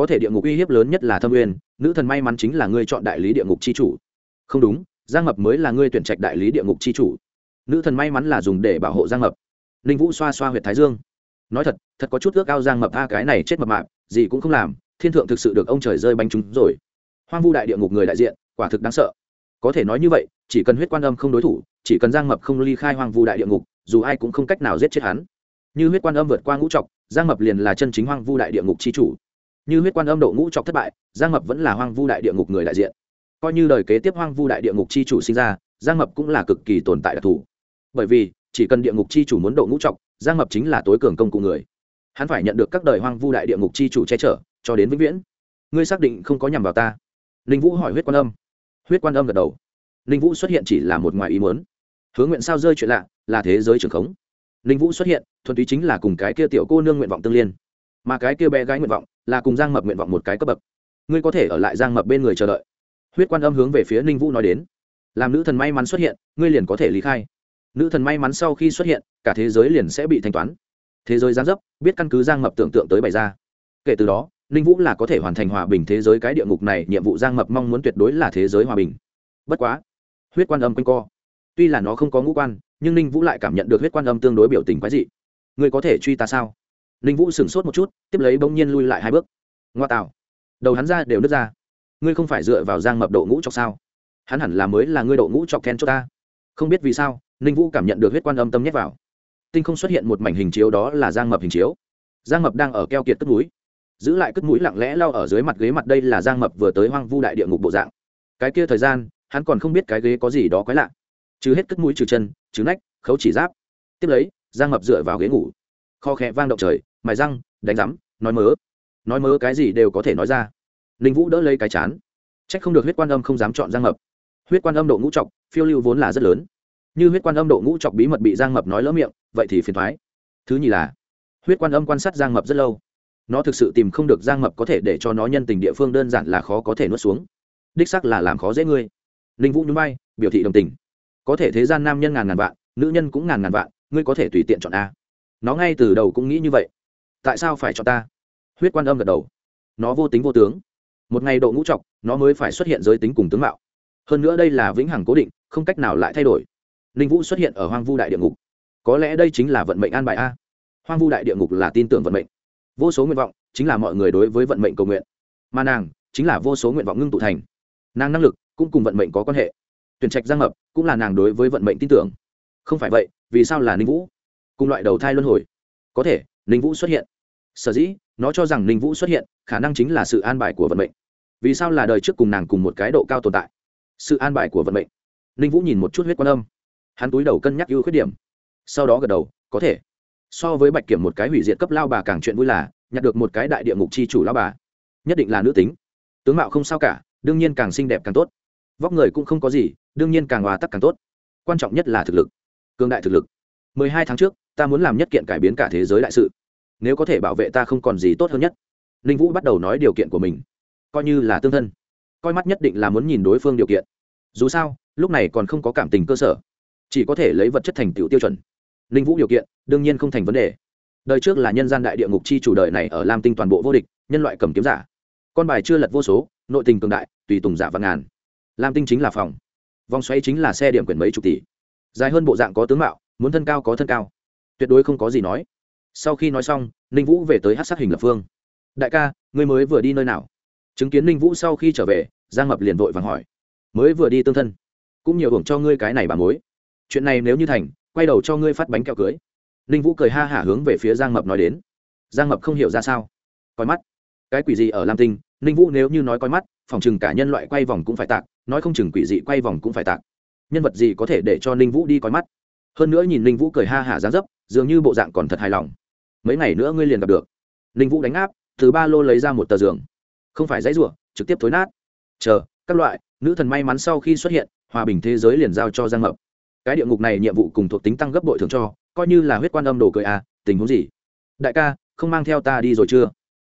có thể địa ngục uy hiếp lớn nhất là thâm uyên, nữ thần may mắn chính là ngươi chọn đại lý địa ngục c h i chủ. Không đúng, giang mập mới là ngươi tuyển trạch đại lý địa ngục c h i chủ. Nữ thần may mắn là dùng để bảo hộ giang mập ninh vũ xoa xoa h u y ệ t thái dương. Nói thật thật có chút ước ao giang mập a, cái này chết mập mạp, gì cũng không làm, thiên thượng thực sự được ông trời rơi bánh chúng rồi. Hoang vu đại địa ngục người đại diện, quả thực đáng sợ. Có thể nói như vậy, chỉ cần huyết quan âm không đối thủ, chỉ cần giang mập không ly khai hoang vu đại địa ngục, dù ai cũng không cách nào giết chết hắn. Như huyết quan âm vượt qua ngũ trọc, giang mập liền là chân chính hoang vu đại địa ngục c chủ như huyết quan âm độ ngũ trọc thất bại, giang mập vẫn là hoang vu đại địa ngục người đại diện. Coi như đời kế tiếp hoang vu đại địa ngục chi chủ sinh ra, giang mập cũng là cực kỳ tồn tại đặc thù. Bởi vì, chỉ cần địa ngục chi chủ muốn độ ngũ trọc giang mập chính là tối cường công cụ người. Hắn phải nhận được các đời hoang vu đại địa ngục chi chủ che chở, cho đến vĩnh viễn. Ngươi xác định không có nhằm vào ta? Ninh vũ hỏi huyết quan âm. Huyết quan âm gật đầu. Ninh vũ xuất hiện chỉ là một ngoài ý muốn. Hướng nguyện sao rơi chuyện lạ, là thế giới trường khống. Ninh vũ xuất hiện, thuần túy chính là cùng cái kia tiểu cô nương nguyện vọng tương liên. Mà cái kia bé gái nguyện vọng là cùng giang mập nguyện vọng một cái cấp bậc. Ngươi có thể ở lại giang mập bên người chờ đợi. Huyết quan âm hướng về phía ninh vũ nói đến. Làm nữ thần may mắn xuất hiện, ngươi liền có thể lý khai. Nữ thần may mắn sau khi xuất hiện, cả thế giới liền sẽ bị thanh toán. Thế giới gián dấp, biết căn cứ giang mập tưởng tượng tới bày ra. Kể từ đó, ninh vũ là có thể hoàn thành hòa bình thế giới cái địa ngục này, nhiệm vụ giang mập mong muốn tuyệt đối là thế giới hòa bình. Bất quá, huyết quan âm quanh co. Tuy là nó không có ngũ quan, nhưng ninh vũ lại cảm nhận được huyết quan âm tương đối biểu tình quái dị. Ngươi có thể truy ta sao? Ninh vũ sửng sốt một chút, tiếp lấy bỗng nhiên lui lại hai bước. Ngoa tạo. Đầu hắn ra đều nứt ra. Ngươi không phải dựa vào giang mập độ ngũ chọc sao? Hắn hẳn là mới là ngươi độ ngũ chọc khen cho ta. Không biết vì sao, ninh vũ cảm nhận được huyết quan âm tâm nhét vào. Tinh không xuất hiện một mảnh hình chiếu đó là giang mập hình chiếu. Giang mập đang ở keo kiệt cất núi giữ lại cất mũi lặng lẽ lao ở dưới mặt ghế mặt đây là giang mập vừa tới hoang vu đại địa ngục bộ dạng. Cái kia thời gian, hắn còn không biết cái ghế có gì đó quái lạ. Trừ hết cất mũi trừ chân, trừ nách, khấu chỉ giáp. Tiếp lấy, giang mập dựa vào ghế ngủ. Kho khẽ vang động trời mài răng, đánh rắm nói mớ. Nói mớ cái gì đều có thể nói ra. Ninh vũ đỡ lấy cái chán. C h ắ c không được huyết quan âm không dám chọn giang mập. Huyết quan âm độ ngũ trọc, phiêu lưu vốn là rất lớn. Như huyết quan âm độ ngũ trọc bí mật bị giang mập nói lỡ miệng, vậy thì phiền thoái. Thứ nhì là, huyết quan âm quan sát giang mập rất lâu. Nó thực sự tìm không được giang mập có thể để cho nó nhân tình địa phương đơn giản là khó có thể nuốt xuống. Đích sắc là làm khó dễ ngươi. Ninh vũ núi bay biểu thị đồng tình. Có thể thế gian nam nhân ngàn ngàn vạn, nữ nhân cũng ngàn ngàn vạn, ngươi có thể tùy tiện chọn a. Nó ngay từ đầu cũng nghĩ như vậy tại sao phải cho ta? Huyết quan âm gật đầu. Nó vô tính vô tướng. Một ngày độ ngũ trọc, nó mới phải xuất hiện giới tính cùng tướng mạo. Hơn nữa đây là vĩnh hằng cố định, không cách nào lại thay đổi. Ninh vũ xuất hiện ở hoang vu đại địa ngục. Có lẽ đây chính là vận mệnh an bài a. Hoang vu đại địa ngục là tin tưởng vận mệnh. Vô số nguyện vọng chính là mọi người đối với vận mệnh cầu nguyện. Mà nàng chính là vô số nguyện vọng ngưng tụ thành. Nàng năng lực cũng cùng vận mệnh có quan hệ. Tuyển trạch giang hợp cũng là nàng đối với vận mệnh tin tưởng. Không phải vậy, vì sao là ninh vũ? Cùng loại đầu thai luân hồi. Có thể ninh vũ xuất hiện. Sở dĩ, nó cho rằng ninh vũ xuất hiện, khả năng chính là sự an bài của vận mệnh. Vì sao là đời trước cùng nàng cùng một cái độ cao tồn tại? Sự an bài của vận mệnh. Ninh vũ nhìn một chút huyết quan âm. Hắn túi đầu cân nhắc ưu khuyết điểm. Sau đó gật đầu, có thể. So với bạch kiểm một cái hủy diệt cấp lao bà càng chuyện vui là, nhặt được một cái đại địa ngục c h i chủ lao bà. Nhất định là nữ tính. Tướng mạo không sao cả, đương nhiên càng xinh đẹp càng tốt. Vóc người cũng không có gì, đương nhiên càng hòa tắc càng tốt. Quan trọng nhất là thực lực. Cương đại thực lực. Mười hai tháng trước ta muốn làm nhất kiện cải biến cả thế giới đại sự. Nếu có thể bảo vệ ta không còn gì tốt hơn nhất. Ninh vũ bắt đầu nói điều kiện của mình. Coi như là tương thân. Coi mắt nhất định là muốn nhìn đối phương điều kiện. Dù sao, lúc này còn không có cảm tình cơ sở. Chỉ có thể lấy vật chất thành tựu tiêu chuẩn. Ninh vũ điều kiện, đương nhiên không thành vấn đề. Đời trước là nhân gian đại địa ngục chi chủ đời này ở lam tinh toàn bộ vô địch, nhân loại cầm kiếm giả. Con bài chưa lật vô số, nội tình cường đại, tùy tùng giả và ngàn. Lam tinh chính là phòng. Vòng xoay chính là xe điểm quyền mấy chục tỷ. Dài hơn bộ dạng có tướng mạo, muốn thân cao có thân cao tuyệt đối không có gì nói. Sau khi nói xong, ninh vũ về tới hát sát hình lập phương. Đại ca, ngươi mới vừa đi nơi nào? Chứng kiến ninh vũ sau khi trở về, giang mập liền vội vàng hỏi. Mới vừa đi tương thân, cũng nhiều hưởng cho ngươi cái này bà mối. Chuyện này nếu như thành, quay đầu cho ngươi phát bánh kẹo cưới. Ninh vũ cười ha hả hướng về phía giang mập nói đến. Giang mập không hiểu ra sao. Coi mắt, cái quỷ gì ở lam tinh? Ninh vũ nếu như nói coi mắt, phòng chừng cả nhân loại quay vòng cũng phải tạc, nói không chừng quỷ dị quay vòng cũng phải tạc. Nhân vật gì có thể để cho ninh vũ đi coi mắt? Hơn nữa nhìn ninh vũ cười ha hả ra dấp dường như bộ dạng còn thật hài lòng. Mấy ngày nữa ngươi liền gặp được. Ninh vũ đánh áp, từ ba lô lấy ra một tờ giường. Không phải dãy rủa, trực tiếp thối nát. Chờ, các loại, nữ thần may mắn sau khi xuất hiện, hòa bình thế giới liền giao cho giang mập. Cái địa ngục này nhiệm vụ cùng thuộc tính tăng gấp bội thường cho, coi như là huyết quan âm đồ cười à tình huống gì? Đại ca, không mang theo ta đi rồi chưa?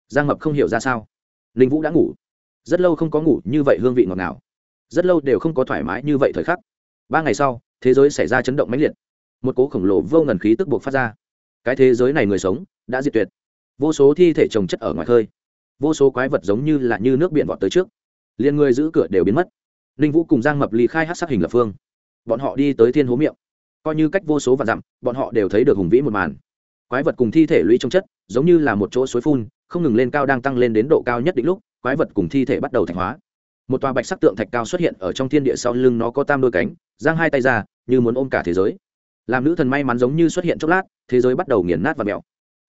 Giang mập không hiểu ra sao. Ninh vũ đã ngủ. Rất lâu không có ngủ như vậy hương vị ngọt ngào. Rất lâu đều không có thoải mái như vậy thời khắc. Ba ngày sau, thế giới xảy ra chấn động mãnh liệt một cố khổng lồ vô ngần khí tức buộc phát ra. Cái thế giới này người sống đã diệt tuyệt. Vô số thi thể trồng chất ở ngoài khơi. Vô số quái vật giống như là như nước biển vọt tới trước. Liền người giữ cửa đều biến mất. Ninh vũ cùng giang mập ly khai hát sát hình lập phương. Bọn họ đi tới thiên hố miệng. Coi như cách vô số và dặm, bọn họ đều thấy được hùng vĩ một màn. Quái vật cùng thi thể lũy trong chất, giống như là một chỗ suối phun, không ngừng lên cao đang tăng lên đến độ cao nhất định lúc, quái vật cùng thi thể bắt đầu thạch hóa. Một tòa bạch sắc tượng thạch cao xuất hiện ở trong thiên địa sau lưng nó có tam đôi cánh, giang hai tay ra, như muốn ôm cả thế giới làm nữ thần may mắn giống như xuất hiện chốc lát, thế giới bắt đầu nghiền nát và mẹo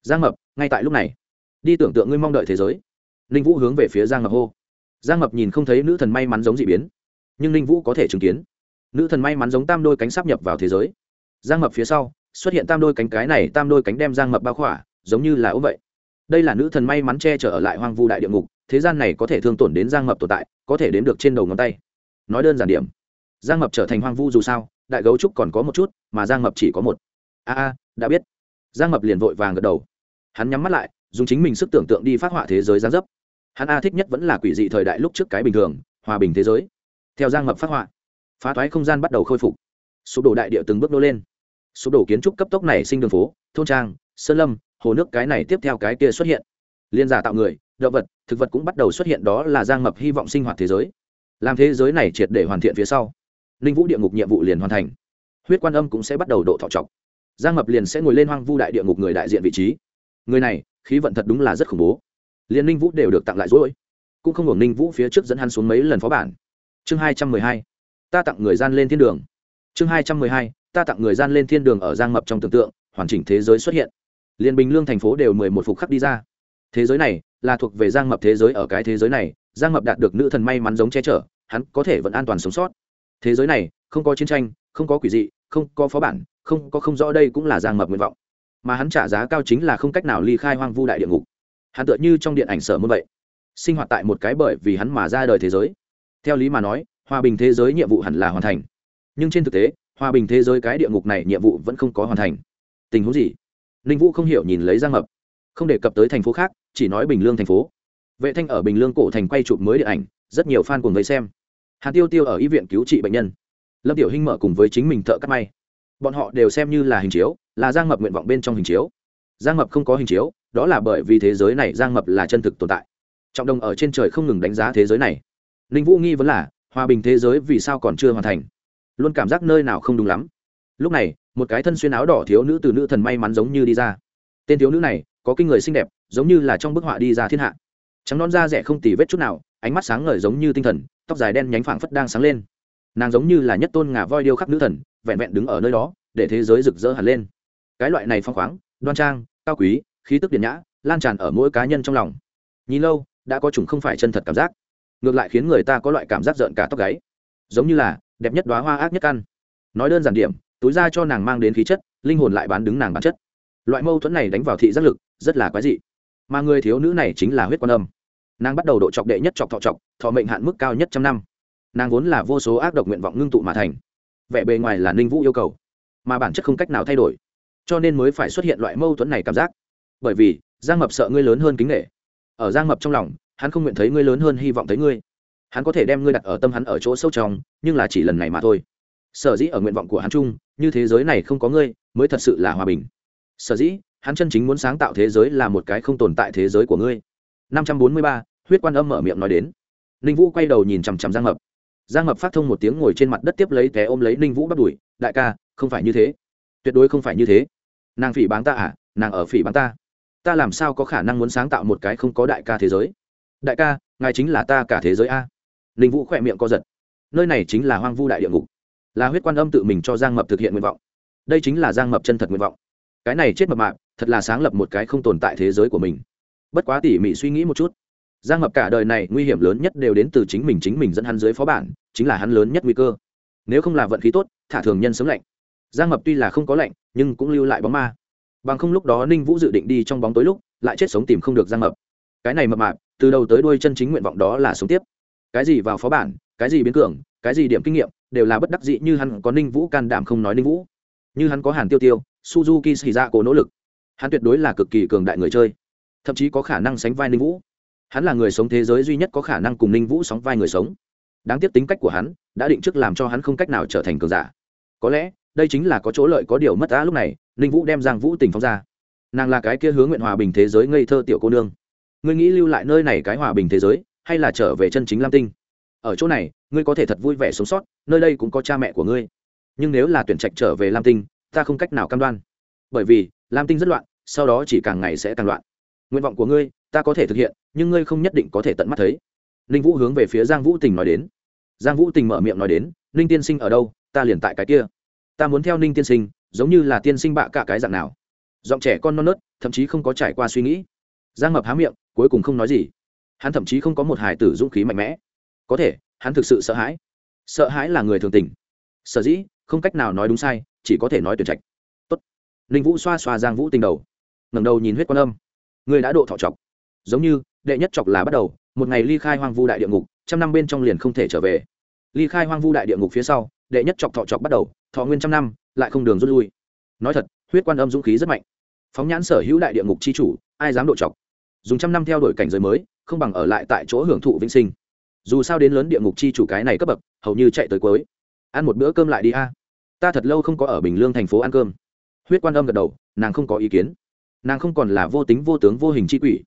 giang mập, ngay tại lúc này, đi tưởng tượng ngươi mong đợi thế giới. Ninh vũ hướng về phía giang mập hô. Giang mập nhìn không thấy nữ thần may mắn giống d ị biến, nhưng ninh vũ có thể chứng kiến. Nữ thần may mắn giống tam đôi cánh sắp nhập vào thế giới. Giang mập phía sau, xuất hiện tam đôi cánh, cái này tam đôi cánh đem giang mập bao khỏa, giống như là ố vậy. Đây là nữ thần may mắn che chở ở lại hoang vu đại địa ngục, thế gian này có thể thương tổn đến giang mập tồn tại, có thể đếm được trên đầu ngón tay. Nói đơn giản điểm, giang mập trở thành hoang vu dù sao đại gấu trúc còn có một chút, mà giang mập chỉ có một. A a, đã biết. Giang mập liền vội vàng gật đầu. Hắn nhắm mắt lại, dùng chính mình sức tưởng tượng đi phát họa thế giới gián dấp. Hắn a thích nhất vẫn là quỷ dị thời đại lúc trước cái bình thường, hòa bình thế giới. Theo giang mập phát họa, phá thoái không gian bắt đầu khôi phục. Sụp đổ đại địa từng bước nô lên. Sụp đổ kiến trúc cấp tốc này sinh đường phố, thôn trang, sơn lâm, hồ nước cái này tiếp theo cái kia xuất hiện. Liên giả tạo người, động vật, thực vật cũng bắt đầu xuất hiện, đó là giang mập hy vọng sinh hoạt thế giới. Làm thế giới này triệt để hoàn thiện phía sau ninh vũ địa ngục nhiệm vụ liền hoàn thành. Huyết quan âm cũng sẽ bắt đầu độ thọ trọc. Giang mập liền sẽ ngồi lên hoang vu đại địa ngục người đại diện vị trí. Người này khí vận thật đúng là rất khủng bố. Liền ninh vũ đều được tặng lại dối, cũng không hưởng ninh vũ phía trước dẫn hắn xuống mấy lần phó bản. Chương hai trăm mười hai. Ta tặng người gian lên thiên đường. Chương hai trăm mười hai. Ta tặng người gian lên thiên đường ở giang mập trong tưởng tượng hoàn chỉnh thế giới xuất hiện. Liền bình lương thành phố đều mười một phục khắc đi ra. Thế giới này là thuộc về giang mập thế giới ở cái thế giới này giang mập đạt được nữ thần may mắn giống che chở hắn có thể vẫn an toàn sống sót thế giới này, không có chiến tranh, không có quỷ dị, không có phó bản, không có không rõ đây cũng là giang mập nguyện vọng. Mà hắn trả giá cao chính là không cách nào ly khai hoang vu đại địa ngục. Hắn tựa như trong điện ảnh sở môn vậy, sinh hoạt tại một cái bởi vì hắn mà ra đời thế giới. Theo lý mà nói, hòa bình thế giới nhiệm vụ hẳn là hoàn thành. Nhưng trên thực tế, hòa bình thế giới cái địa ngục này nhiệm vụ vẫn không có hoàn thành. Tình huống gì? Ninh vũ không hiểu nhìn lấy giang mập. Không đề cập tới thành phố khác, chỉ nói bình lương thành phố. Vệ thanh ở bình lương cổ thành quay chụp mới điện ảnh, rất nhiều fan cùng người xem hàn tiêu tiêu ở y viện cứu trị bệnh nhân. Lâm tiểu hinh mở cùng với chính mình thợ cắt may. Bọn họ đều xem như là hình chiếu, là giang mập nguyện vọng bên trong hình chiếu. Giang mập không có hình chiếu, đó là bởi vì thế giới này giang mập là chân thực tồn tại. Trọng đồng ở trên trời không ngừng đánh giá thế giới này. Ninh vũ nghi vấn là, hòa bình thế giới vì sao còn chưa hoàn thành? Luôn cảm giác nơi nào không đúng lắm. Lúc này, một cái thân xuyên áo đỏ thiếu nữ từ nữ thần may mắn giống như đi ra. Tên thiếu nữ này, có kinh người xinh đẹp, giống như là trong bức họa đi ra thiên hạ. Trắng non da rẻ không tì vết chút nào, ánh mắt sáng ngời giống như tinh thần tóc dài đen nhánh phảng phất đang sáng lên. Nàng giống như là nhất tôn ngà voi điêu khắc nữ thần, vẹn vẹn đứng ở nơi đó, để thế giới rực rỡ hẳn lên. Cái loại này phong khoáng, đoan trang, cao quý, khí tức điện nhã, lan tràn ở mỗi cá nhân trong lòng. Nhìn lâu, đã có chủng không phải chân thật cảm giác. Ngược lại khiến người ta có loại cảm giác giận cả tóc gáy. Giống như là đẹp nhất đoá hoa ác nhất căn. Nói đơn giản điểm, túi ra cho nàng mang đến khí chất, linh hồn lại bán đứng nàng bản chất. Loại mâu thuẫn này đánh vào thị giác lực, rất là quái dị. Mà người thiếu nữ này chính là huyết quan âm nàng bắt đầu độ chọc đệ nhất chọc thọ chọc, thọ mệnh hạn mức cao nhất trăm năm. Nàng vốn là vô số ác độc nguyện vọng ngưng tụ mà thành. Vẻ bề ngoài là ninh vũ yêu cầu, mà bản chất không cách nào thay đổi. Cho nên mới phải xuất hiện loại mâu thuẫn này cảm giác. Bởi vì, giang mập sợ ngươi lớn hơn kính nghệ ở giang mập trong lòng, hắn không nguyện thấy ngươi lớn hơn hy vọng thấy ngươi. Hắn có thể đem ngươi đặt ở tâm hắn ở chỗ sâu trong, nhưng là chỉ lần này mà thôi. Sở dĩ ở nguyện vọng của hắn chung, như thế giới này không có ngươi, mới thật sự là hòa bình. Sở dĩ, hắn chân chính muốn sáng tạo thế giới là một cái không tồn tại thế giới của ngươi năm trăm bốn mươi ba, huyết quan âm mở miệng nói đến. Ninh vũ quay đầu nhìn chằm chằm giang mập giang mập phát thông một tiếng ngồi trên mặt đất tiếp lấy té ôm lấy ninh vũ bắt đuổi, đại ca, không phải như thế. Tuyệt đối không phải như thế. Nàng phỉ báng ta à? Nàng ở phỉ báng ta. Ta làm sao có khả năng muốn sáng tạo một cái không có đại ca thế giới? Đại ca, ngài chính là ta cả thế giới a. Ninh vũ khỏe miệng co giật. Nơi này chính là hoang vu đại địa ngục. Là huyết quan âm tự mình cho giang mập thực hiện nguyện vọng. Đây chính là giang mập chân thật nguyện vọng. Cái này chết mập mạp, thật là sáng lập một cái không tồn tại thế giới của mình bất quá tỉ mỉ suy nghĩ một chút. Giang mập cả đời này nguy hiểm lớn nhất đều đến từ chính mình chính mình dẫn hắn dưới phó bản, chính là hắn lớn nhất nguy cơ. Nếu không là vận khí tốt, thả thường nhân sống lạnh. Giang mập tuy là không có lạnh, nhưng cũng lưu lại bóng ma. Bằng không lúc đó ninh vũ dự định đi trong bóng tối lúc, lại chết sống tìm không được giang mập. Cái này mập mạp, từ đầu tới đuôi chân chính nguyện vọng đó là sống tiếp. Cái gì vào phó bản, cái gì biến cường, cái gì điểm kinh nghiệm, đều là bất đắc dĩ như hắn có ninh vũ can đảm không nói ninh vũ. Như hắn có hàn tiêu tiêu, suzuki xì ra cố nỗ lực. Hắn tuyệt đối là cực kỳ cường đại người chơi thậm chí có khả năng sánh vai ninh vũ. Hắn là người sống thế giới duy nhất có khả năng cùng ninh vũ sóng vai người sống. Đáng tiếc tính cách của hắn đã định trước làm cho hắn không cách nào trở thành cường giả. Có lẽ, đây chính là có chỗ lợi có điều mất á lúc này, ninh vũ đem giang vũ tình phóng ra. Nàng là cái kia hướng nguyện hòa bình thế giới ngây thơ tiểu cô nương. Ngươi nghĩ lưu lại nơi này cái hòa bình thế giới, hay là trở về chân chính lam tinh? Ở chỗ này, ngươi có thể thật vui vẻ sống sót, nơi đây cũng có cha mẹ của ngươi. Nhưng nếu là tuyển trạch trở về lam tinh, ta không cách nào cam đoan. Bởi vì, lam tinh rất loạn, sau đó chỉ càng ngày sẽ càng loạn nguyện vọng của ngươi, ta có thể thực hiện, nhưng ngươi không nhất định có thể tận mắt thấy. Ninh vũ hướng về phía giang vũ tình nói đến. Giang vũ tình mở miệng nói đến, ninh tiên sinh ở đâu? Ta liền tại cái kia. Ta muốn theo ninh tiên sinh, giống như là tiên sinh bạ cả cái dạng nào. Giọng trẻ con non nớt, thậm chí không có trải qua suy nghĩ. Giang mập há miệng, cuối cùng không nói gì. Hắn thậm chí không có một hải tử dũng khí mạnh mẽ. Có thể, hắn thực sự sợ hãi. Sợ hãi là người thường tình. Sở dĩ, không cách nào nói đúng sai, chỉ có thể nói tuyệt trạch. Tốt. ninh vũ xoa xoa giang vũ tình đầu. Ngẩng đầu nhìn huyết quan âm. Ngươi đã độ thọ chọc. Giống như, đệ nhất chọc là bắt đầu, một ngày ly khai hoang vu đại địa ngục, trăm năm bên trong liền không thể trở về. Ly khai hoang vu đại địa ngục phía sau, đệ nhất chọc thọ chọc bắt đầu, thọ nguyên trăm năm, lại không đường rút lui. Nói thật, huyết quan âm dũng khí rất mạnh. Phóng nhãn sở hữu đại địa ngục c h i chủ, ai dám độ chọc? Dùng trăm năm theo đuổi cảnh giới mới, không bằng ở lại tại chỗ hưởng thụ vĩnh sinh. Dù sao đến lớn địa ngục c h i chủ cái này cấp bậc, hầu như chạy tới cuối. Ăn một bữa cơm lại đi a. Ta thật lâu không có ở bình lương thành phố ăn cơm. Huyết quan âm gật đầu, nàng không có ý kiến nàng không còn là vô tính vô tướng vô hình c h i quỷ.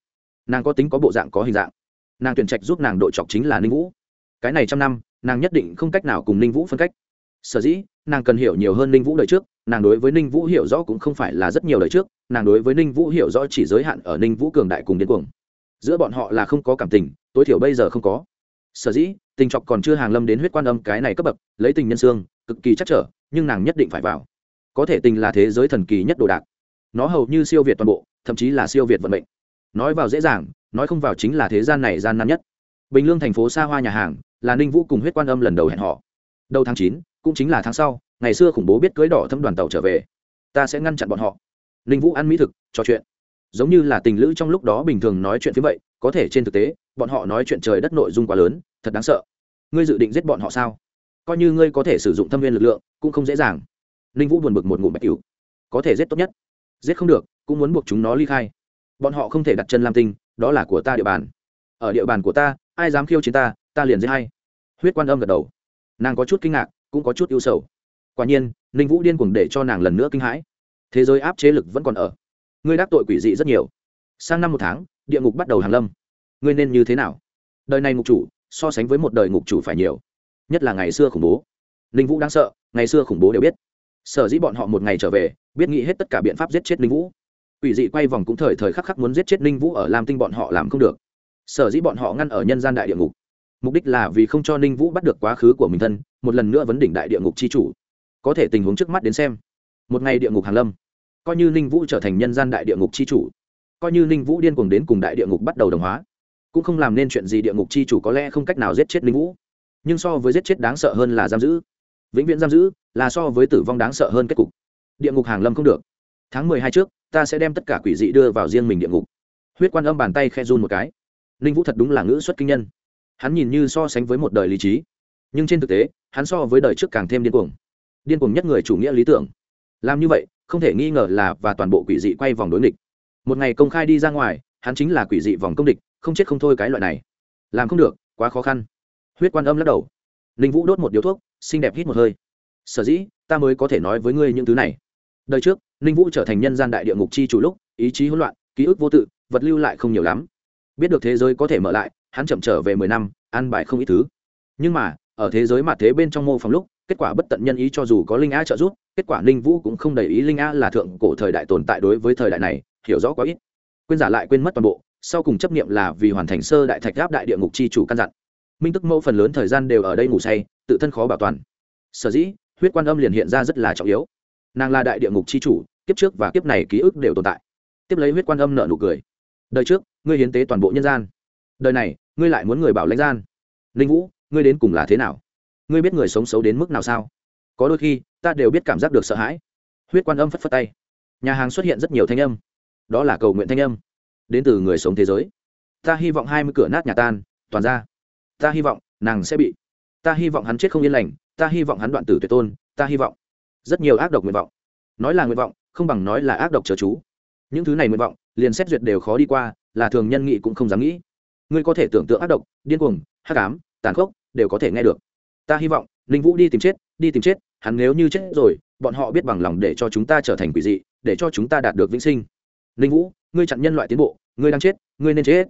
Nàng có tính có bộ dạng có hình dạng. Nàng tuyển trạch giúp nàng đội chọc chính là ninh vũ. Cái này trăm năm, nàng nhất định không cách nào cùng ninh vũ phân cách. Sở dĩ, nàng cần hiểu nhiều hơn ninh vũ đời trước, nàng đối với ninh vũ hiểu rõ cũng không phải là rất nhiều đời trước, nàng đối với ninh vũ hiểu rõ chỉ giới hạn ở ninh vũ cường đại cùng điên cuồng. Giữa bọn họ là không có cảm tình, tối thiểu bây giờ không có. Sở dĩ, tình trọc còn chưa hàng lâm đến huyết quan âm cái này cấp bậc, lấy tình nhân xương, cực kỳ chắc trở, nhưng nàng nhất định phải vào. Có thể tình là thế giới thần kỳ nhất đồ đạc nó hầu như siêu việt toàn bộ, thậm chí là siêu việt vận mệnh. Nói vào dễ dàng, nói không vào chính là thế gian này gian nan nhất. Bình lương thành phố xa hoa nhà hàng, là ninh vũ cùng huyết quan âm lần đầu hẹn họ đầu tháng chín, cũng chính là tháng sau, ngày xưa khủng bố biết cưới đỏ thâm đoàn tàu trở về. Ta sẽ ngăn chặn bọn họ. Ninh vũ ăn mỹ thực, trò chuyện. Giống như là tình lữ trong lúc đó bình thường nói chuyện phía vậy, có thể trên thực tế, bọn họ nói chuyện trời đất nội dung quá lớn, thật đáng sợ. Ngươi dự định giết bọn họ sao? Coi như ngươi có thể sử dụng thâm viên lực lượng, cũng không dễ dàng. Ninh vũ buồn bực một ngụm bạch cửu. Có thể giết tốt nhất giết không được, cũng muốn buộc chúng nó ly khai. Bọn họ không thể đặt chân lam tinh, đó là của ta địa bàn. Ở địa bàn của ta, ai dám khiêu chiến ta ta liền giết hay. Huyết quan âm gật đầu. Nàng có chút kinh ngạc, cũng có chút ưu sầu. Quả nhiên, ninh vũ điên cuồng để cho nàng lần nữa kinh hãi. Thế giới áp chế lực vẫn còn ở. Ngươi đắc tội quỷ dị rất nhiều. Sang năm một tháng, địa ngục bắt đầu hàng lâm. Ngươi nên như thế nào? Đời này ngục chủ, so sánh với một đời ngục chủ phải nhiều. Nhất là ngày xưa khủng bố. Ninh vũ đáng sợ, ngày xưa khủng bố đều biết sở dĩ bọn họ một ngày trở về, biết nghĩ hết tất cả biện pháp giết chết ninh vũ. Ủy dị quay vòng cũng thời thời khắc khắc muốn giết chết ninh vũ ở lam tinh bọn họ làm không được. Sở dĩ bọn họ ngăn ở nhân gian đại địa ngục. Mục đích là vì không cho ninh vũ bắt được quá khứ của mình thân, một lần nữa vấn đỉnh đại địa ngục c h i chủ. Có thể tình huống trước mắt đến xem. Một ngày địa ngục hàn lâm. Coi như ninh vũ trở thành nhân gian đại địa ngục c h i chủ. Coi như ninh vũ điên cuồng đến cùng đại địa ngục bắt đầu đồng hóa. Cũng không làm nên chuyện gì địa ngục c h i chủ có lẽ không cách nào giết chết ninh vũ. Nhưng so với giết chết đáng sợ hơn là giam giữ vĩnh viễn giam giữ là so với tử vong đáng sợ hơn kết cục. Địa ngục hàng lâm không được. Tháng mười hai trước, ta sẽ đem tất cả quỷ dị đưa vào riêng mình địa ngục. Huyết quan âm bàn tay khe run một cái. Ninh vũ thật đúng là ngữ xuất kinh nhân. Hắn nhìn như so sánh với một đời lý trí, nhưng trên thực tế, hắn so với đời trước càng thêm điên cuồng. Điên cuồng nhất người chủ nghĩa lý tưởng. Làm như vậy, không thể nghi ngờ là và toàn bộ quỷ dị quay vòng đối nghịch. Một ngày công khai đi ra ngoài, hắn chính là quỷ dị vòng công địch, không chết không thôi cái loại này. Làm không được, quá khó khăn. Huyết quan âm lắc đầu. Ninh vũ đốt một điếu thuốc xinh đẹp hít một hơi. Sở dĩ, ta mới có thể nói với ngươi những thứ này. Đời trước, ninh vũ trở thành nhân gian đại địa ngục chi chủ lúc, ý chí hỗn loạn, ký ức vô tự, vật lưu lại không nhiều lắm. Biết được thế giới có thể mở lại, hắn chậm trở về mười năm ăn bài không ít thứ. Nhưng mà, ở thế giới mà thế bên trong mô phỏng lúc, kết quả bất tận nhân ý cho dù có linh a trợ giúp, kết quả ninh vũ cũng không đầy ý linh a là thượng cổ thời đại tồn tại đối với thời đại này, hiểu rõ quá ít. Quên giả lại quên mất toàn bộ, sau cùng chấp nghiệm là vì hoàn thành sơ đại thạch gáp đại địa ngục chi chủ căn dặn minh tức mẫu phần lớn thời gian đều ở đây ngủ say, tự thân khó bảo toàn. Sở dĩ, huyết quan âm liền hiện ra rất là trọng yếu. Nàng là đại địa ngục chi chủ, kiếp trước và kiếp này ký ức đều tồn tại. Tiếp lấy huyết quan âm nợ nụ cười. Đời trước, ngươi hiến tế toàn bộ nhân gian. Đời này, ngươi lại muốn người bảo lãnh gian. Ninh vũ, ngươi đến cùng là thế nào? Ngươi biết người sống xấu đến mức nào sao? Có đôi khi, ta đều biết cảm giác được sợ hãi. Huyết quan âm phất phất tay. Nhà hàng xuất hiện rất nhiều thanh âm. Đó là cầu nguyện thanh âm. Đến từ người sống thế giới. Ta hy vọng hai mươi cửa nát nhà tan, toàn ra ta hy vọng nàng sẽ bị. Ta hy vọng hắn chết không yên lành, ta hy vọng hắn đoạn tử tuyệt tôn, ta hy vọng. Rất nhiều ác độc nguyện vọng. Nói là nguyện vọng, không bằng nói là ác độc chờ chú. Những thứ này nguyện vọng, liền xét duyệt đều khó đi qua, là thường nhân nghị cũng không dám nghĩ. Ngươi có thể tưởng tượng ác độc, điên cuồng, hắc ám, tàn khốc, đều có thể nghe được. Ta hy vọng linh vũ đi tìm chết, đi tìm chết, hắn nếu như chết rồi, bọn họ biết bằng lòng để cho chúng ta trở thành quỷ dị, để cho chúng ta đạt được vĩnh sinh. Linh vũ, ngươi chặn nhân loại tiến bộ, ngươi đang chết, ngươi nên chết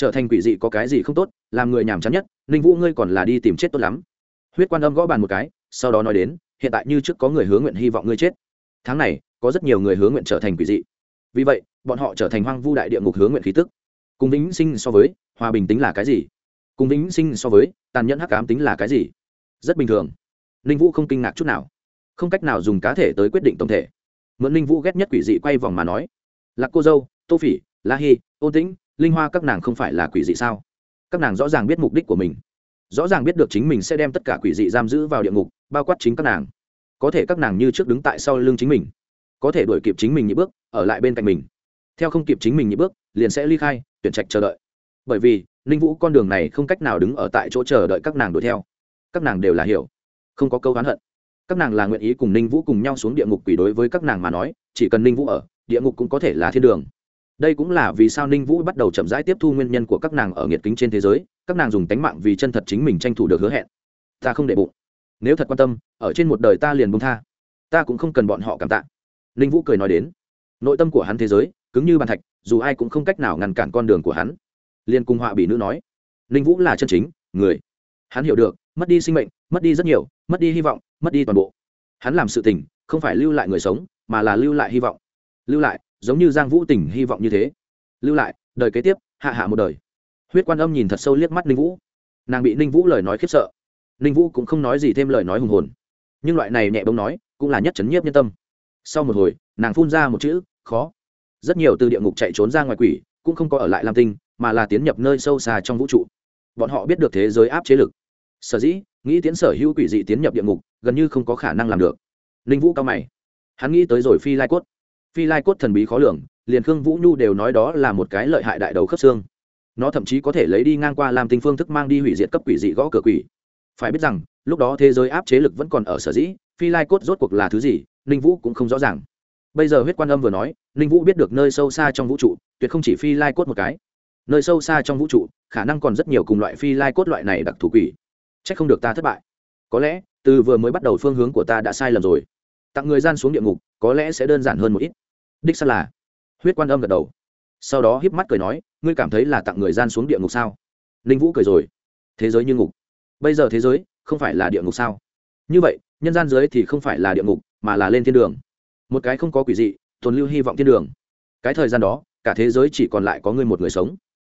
trở thành quỷ dị có cái gì không tốt, làm người nhàm chán nhất linh vũ ngươi còn là đi tìm chết tốt lắm. Huyết quan âm gõ bàn một cái, sau đó nói đến, hiện tại như trước có người hướng nguyện hy vọng ngươi chết. Tháng này, có rất nhiều người hướng nguyện trở thành quỷ dị. Vì vậy, bọn họ trở thành hoang vu đại địa ngục hướng nguyện khí tức. Cùng vĩnh sinh so với, hòa bình tính là cái gì? Cùng vĩnh sinh so với, tàn nhẫn hắc ám tính là cái gì? Rất bình thường. Ninh vũ không kinh ngạc chút nào. Không cách nào dùng cá thể tới quyết định tổng thể. Mượn ninh vũ ghét nhất quỷ dị quay vòng mà nói. Là cô dâu, tô phỉ, la hy ôn tĩnh linh hoa các nàng không phải là quỷ dị sao? Các nàng rõ ràng biết mục đích của mình. Rõ ràng biết được chính mình sẽ đem tất cả quỷ dị giam giữ vào địa ngục, bao quát chính các nàng. Có thể các nàng như trước đứng tại sau lưng chính mình. Có thể đuổi kịp chính mình những bước, ở lại bên cạnh mình. Theo không kịp chính mình những bước, liền sẽ ly khai, tuyển trạch chờ đợi. Bởi vì, ninh vũ con đường này không cách nào đứng ở tại chỗ chờ đợi các nàng đuổi theo. Các nàng đều là hiểu. Không có câu oán hận. Các nàng là nguyện ý cùng ninh vũ cùng nhau xuống địa ngục quỷ đối với các nàng mà nói, chỉ cần ninh vũ ở, địa ngục cũng có thể là thiên đường đây cũng là vì sao ninh vũ bắt đầu chậm rãi tiếp thu nguyên nhân của các nàng ở nghiệt kính trên thế giới, các nàng dùng tánh mạng vì chân thật chính mình tranh thủ được hứa hẹn. Ta không để bụng. Nếu thật quan tâm, ở trên một đời ta liền bông tha. Ta cũng không cần bọn họ cảm tạ. Ninh vũ cười nói đến. Nội tâm của hắn thế giới, cứng như bàn thạch, dù ai cũng không cách nào ngăn cản con đường của hắn. Liên cung họa bị nữ nói. Ninh vũ là chân chính, người. Hắn hiểu được, mất đi sinh mệnh, mất đi rất nhiều, mất đi hy vọng, mất đi toàn bộ. Hắn làm sự tình, không phải lưu lại người sống, mà là lưu lại hy vọng. Lưu lại giống như giang vũ tình hy vọng như thế. Lưu lại, đời kế tiếp, hạ hạ một đời. Huyết quan âm nhìn thật sâu liếc mắt ninh vũ. Nàng bị ninh vũ lời nói khiếp sợ. Ninh vũ cũng không nói gì thêm lời nói hùng hồn. Nhưng loại này nhẹ bông nói, cũng là nhất chấn nhiếp nhân tâm. Sau một hồi, nàng phun ra một chữ, khó. Rất nhiều từ địa ngục chạy trốn ra ngoài quỷ, cũng không có ở lại lam tinh, mà là tiến nhập nơi sâu xa trong vũ trụ. Bọn họ biết được thế giới áp chế lực. Sở dĩ, nghĩ tiến sở hữu quỷ dị tiến nhập địa ngục, gần như không có khả năng làm được. Ninh vũ cao mày. Hắn nghĩ tới rồi phi lai cốt phi lai cốt thần bí khó lường, liền khương vũ nhu đều nói đó là một cái lợi hại đại đầu khớp xương. Nó thậm chí có thể lấy đi ngang qua làm tinh phương thức mang đi hủy diệt cấp quỷ dị gõ cửa quỷ. Phải biết rằng, lúc đó thế giới áp chế lực vẫn còn ở sở dĩ, phi lai cốt rốt cuộc là thứ gì, ninh vũ cũng không rõ ràng. Bây giờ huyết quan âm vừa nói, ninh vũ biết được nơi sâu xa trong vũ trụ, tuyệt không chỉ phi lai cốt một cái. Nơi sâu xa trong vũ trụ, khả năng còn rất nhiều cùng loại phi lai cốt loại này đặc thù quỷ. C h ắ c không được ta thất bại. Có lẽ, từ vừa mới bắt đầu phương hướng của ta đã sai lầm rồi tặng người gian xuống địa ngục, có lẽ sẽ đơn giản hơn một ít. Đích xác là. Huyết quan âm gật đầu. Sau đó híp mắt cười nói, ngươi cảm thấy là tặng người gian xuống địa ngục sao? Ninh vũ cười rồi. Thế giới như ngục. Bây giờ thế giới không phải là địa ngục sao? Như vậy, nhân gian giới thì không phải là địa ngục, mà là lên thiên đường. Một cái không có quỷ dị, tồn lưu hy vọng thiên đường. Cái thời gian đó, cả thế giới chỉ còn lại có ngươi một người sống.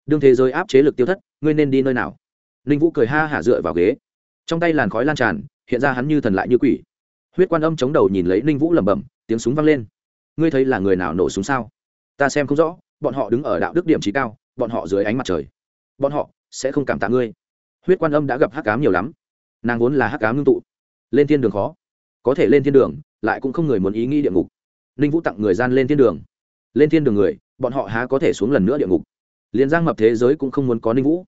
Đương thế giới áp chế lực tiêu thất, ngươi nên đi nơi nào? Ninh vũ cười ha hả dựa vào ghế. Trong tay làn khói lan tràn, hiện ra hắn như thần lại như quỷ huyết quan âm chống đầu nhìn lấy ninh vũ lẩm bẩm, tiếng súng vang lên. Ngươi thấy là người nào nổ súng sao? Ta xem không rõ, bọn họ đứng ở đạo đức điểm trí cao, bọn họ dưới ánh mặt trời. Bọn họ sẽ không cảm tạ ngươi. Huyết quan âm đã gặp hắc cám nhiều lắm. Nàng vốn là hắc cám ngưng tụ. Lên thiên đường khó. Có thể lên thiên đường, lại cũng không người muốn ý nghĩ địa ngục. Ninh vũ tặng người gian lên thiên đường. Lên thiên đường người, bọn họ há có thể xuống lần nữa địa ngục. Liền giang mập thế giới cũng không muốn có ninh vũ.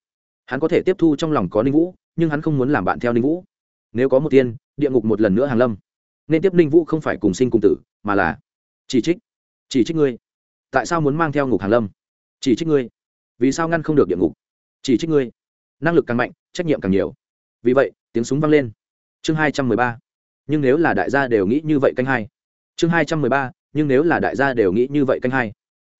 Hắn có thể tiếp thu trong lòng có ninh vũ, nhưng hắn không muốn làm bạn theo ninh vũ. Nếu có một tiên, địa ngục một lần nữa hàng lâm nên tiếp ninh vũ không phải cùng sinh cùng tử, mà là chỉ trích chỉ trích ngươi. Tại sao muốn mang theo ngục hàng lâm? Chỉ trích ngươi. Vì sao ngăn không được địa ngục? Chỉ trích ngươi. Năng lực càng mạnh, trách nhiệm càng nhiều. Vì vậy, tiếng súng vang lên. Chương hai trăm mười ba. Nhưng nếu là đại gia đều nghĩ như vậy canh hai. Chương hai trăm mười ba. Nhưng nếu là đại gia đều nghĩ như vậy canh hai.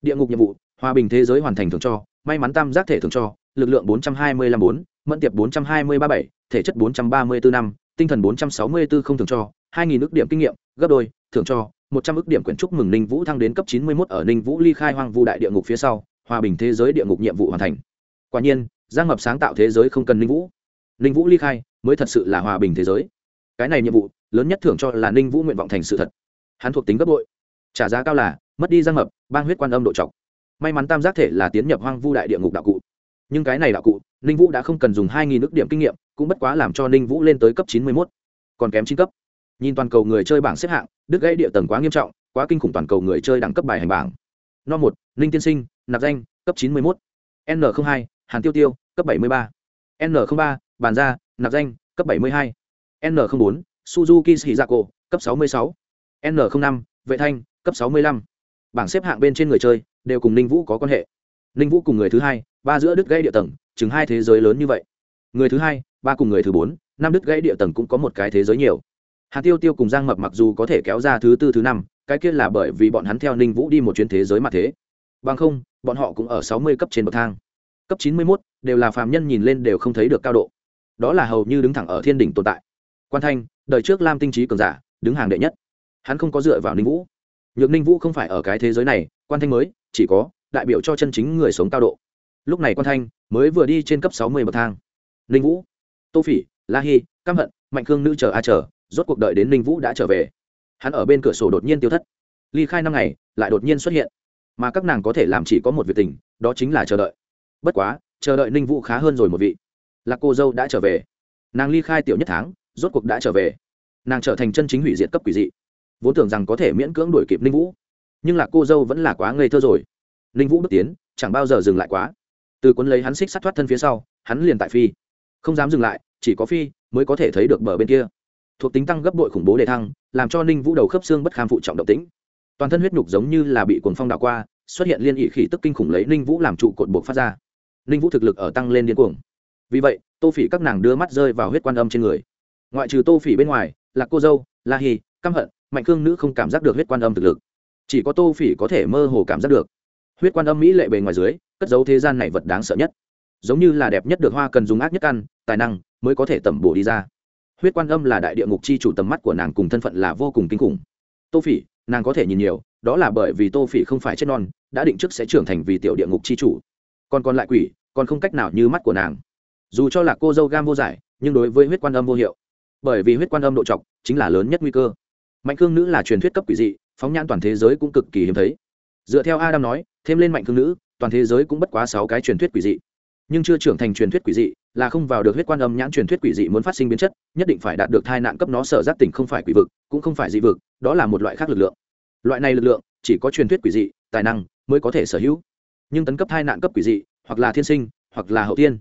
Địa ngục nhiệm vụ, hòa bình thế giới hoàn thành thường cho, may mắn tam giác thể thường cho, lực lượng bốn trăm hai mươi năm bốn, mẫn tiệp bốn trăm hai mươi ba bảy, thể chất bốn trăm ba mươi bốn năm, tinh thần bốn trăm sáu mươi bốn không thường cho hai nghìn ước điểm kinh nghiệm, gấp đôi, thưởng cho, một trăm ước điểm quyển chúc mừng ninh vũ thăng đến cấp chín mươi mốt ở ninh vũ ly khai hoang vu đại địa ngục phía sau, hòa bình thế giới địa ngục nhiệm vụ hoàn thành. Quả nhiên, giang mập sáng tạo thế giới không cần ninh vũ. Ninh vũ ly khai mới thật sự là hòa bình thế giới. Cái này nhiệm vụ, lớn nhất thưởng cho là ninh vũ nguyện vọng thành sự thật. Hắn thuộc tính gấp bội. Trả giá cao là mất đi giang mập bang huyết quan âm độ trọc. May mắn tam giác thể là tiến nhập hoang vu đại địa ngục đạo cụ. Nhưng cái này đạo cụ, ninh vũ đã không cần dùng hai nghìn nước điểm kinh nghiệm, cũng bất quá làm cho ninh vũ lên tới cấp chín mươi mốt. Còn kém chín cấp nhìn toàn cầu người chơi bảng xếp hạng đứt gãy địa tầng quá nghiêm trọng quá kinh khủng toàn cầu người chơi đẳng cấp bài hành bảng. No một ninh tiên sinh nạp danh cấp chín mươi mốt. N hai hàn tiêu tiêu cấp bảy mươi ba. N ba bàn Gia, nạp danh cấp bảy mươi hai. N bốn suzuki shizako cấp sáu mươi sáu. N năm vệ thanh cấp sáu mươi lăm. Bảng xếp hạng bên trên người chơi đều cùng ninh vũ có quan hệ. Ninh vũ cùng người thứ hai ba giữa đứt gãy địa tầng chứng hai thế giới lớn như vậy. Người thứ hai ba cùng người thứ bốn năm đứt gãy địa tầng cũng có một cái thế giới nhiều hà tiêu tiêu cùng giang mập mặc dù có thể kéo ra thứ tư thứ năm cái kia là bởi vì bọn hắn theo ninh vũ đi một chuyến thế giới mà thế. Bằng không bọn họ cũng ở sáu mươi cấp trên bậc thang. Cấp chín mươi mốt đều là phàm nhân nhìn lên đều không thấy được cao độ. Đó là hầu như đứng thẳng ở thiên đỉnh tồn tại. Quan thanh đời trước lam tinh trí cường giả đứng hàng đệ nhất. Hắn không có dựa vào ninh vũ. Nhược ninh vũ không phải ở cái thế giới này quan thanh mới chỉ có đại biểu cho chân chính người sống cao độ. Lúc này quan thanh mới vừa đi trên cấp sáu mươi bậc thang. Ninh vũ tô phỉ la Hi, Cam hận mạnh khương nữ chờ a chờ rốt cuộc đợi đến ninh vũ đã trở về. Hắn ở bên cửa sổ đột nhiên tiêu thất. Ly khai năm ngày, lại đột nhiên xuất hiện. Mà các nàng có thể làm chỉ có một việc tình, đó chính là chờ đợi. Bất quá, chờ đợi ninh vũ khá hơn rồi một vị. Là cô dâu đã trở về. Nàng ly khai tiểu nhất tháng, rốt cuộc đã trở về. Nàng trở thành chân chính hủy diệt cấp quỷ dị. Vốn tưởng rằng có thể miễn cưỡng đuổi kịp ninh vũ. Nhưng là cô dâu vẫn là quá ngây thơ rồi. Ninh vũ bước tiến, chẳng bao giờ dừng lại quá. Từ cuốn lấy hắn xích sắt thoát thân phía sau, hắn liền tại phi. Không dám dừng lại, chỉ có phi mới có thể thấy được bờ bên kia thuộc tính tăng gấp bội khủng bố đề thăng, làm cho ninh vũ đầu khớp xương bất kham phụ trọng động tĩnh. Toàn thân huyết nhục giống như là bị cuồng phong đảo qua, xuất hiện liên ỵ khỉ tức kinh khủng lấy ninh vũ làm trụ cột buộc phát ra. Ninh vũ thực lực ở tăng lên điên cuồng. Vì vậy, tô phỉ các nàng đưa mắt rơi vào huyết quan âm trên người. Ngoại trừ tô phỉ bên ngoài, là cô dâu, la hi căm hận, mạnh cương nữ không cảm giác được huyết quan âm thực lực. Chỉ có tô phỉ có thể mơ hồ cảm giác được. Huyết quan âm mỹ lệ bề ngoài dưới, cất dấu thế gian này vật đáng sợ nhất. Giống như là đẹp nhất được hoa cần dùng ác nhất ăn, tài năng mới có thể tẩm bổ đi ra huyết quan âm là đại địa ngục chi chủ tầm mắt của nàng cùng thân phận là vô cùng kinh khủng. Tô phỉ, nàng có thể nhìn nhiều, đó là bởi vì tô phỉ không phải chết non, đã định trước sẽ trưởng thành vì tiểu địa ngục chi chủ. Còn còn lại quỷ, còn không cách nào như mắt của nàng. Dù cho là cô dâu gam vô giải, nhưng đối với huyết quan âm vô hiệu. Bởi vì huyết quan âm độ trọc chính là lớn nhất nguy cơ. Mạnh cương nữ là truyền thuyết cấp quỷ dị, phóng nhãn toàn thế giới cũng cực kỳ hiếm thấy. Dựa theo adam nói, thêm lên mạnh cương nữ, toàn thế giới cũng bất quá sáu cái truyền thuyết quỷ dị nhưng chưa trưởng thành truyền thuyết quỷ dị, là không vào được huyết quan âm nhãn truyền thuyết quỷ dị muốn phát sinh biến chất, nhất định phải đạt được thai nạn cấp nó sở giác tỉnh không phải quỷ vực, cũng không phải dị vực, đó là một loại khác lực lượng. Loại này lực lượng, chỉ có truyền thuyết quỷ dị, tài năng mới có thể sở hữu. Nhưng tấn cấp thai nạn cấp quỷ dị, hoặc là thiên sinh, hoặc là hậu tiên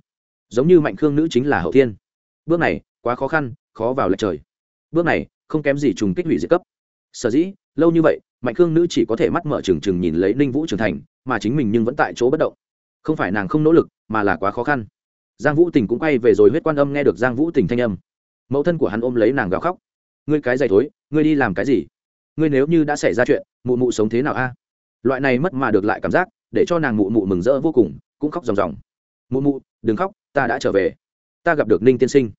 giống như mạnh khương nữ chính là hậu tiên bước này, quá khó khăn, khó vào lệch trời. Bước này, không kém gì trùng kích hủy diệt cấp. Sở dĩ, lâu như vậy, mạnh khương nữ chỉ có thể mắt mở trừng trừng nhìn lấy ninh vũ trưởng thành, mà chính mình nhưng vẫn tại chỗ bất động không phải nàng không nỗ lực, mà là quá khó khăn. Giang vũ tình cũng quay về rồi huyết quan âm nghe được giang vũ tình thanh âm. Mẫu thân của hắn ôm lấy nàng gào khóc. Ngươi cái dày thối, ngươi đi làm cái gì? Ngươi nếu như đã xảy ra chuyện, mụ mụ sống thế nào a? Loại này mất mà được lại cảm giác, để cho nàng mụ mụ mừng rỡ vô cùng, cũng khóc ròng ròng. Mụ mụ, đừng khóc, ta đã trở về. Ta gặp được ninh tiên sinh.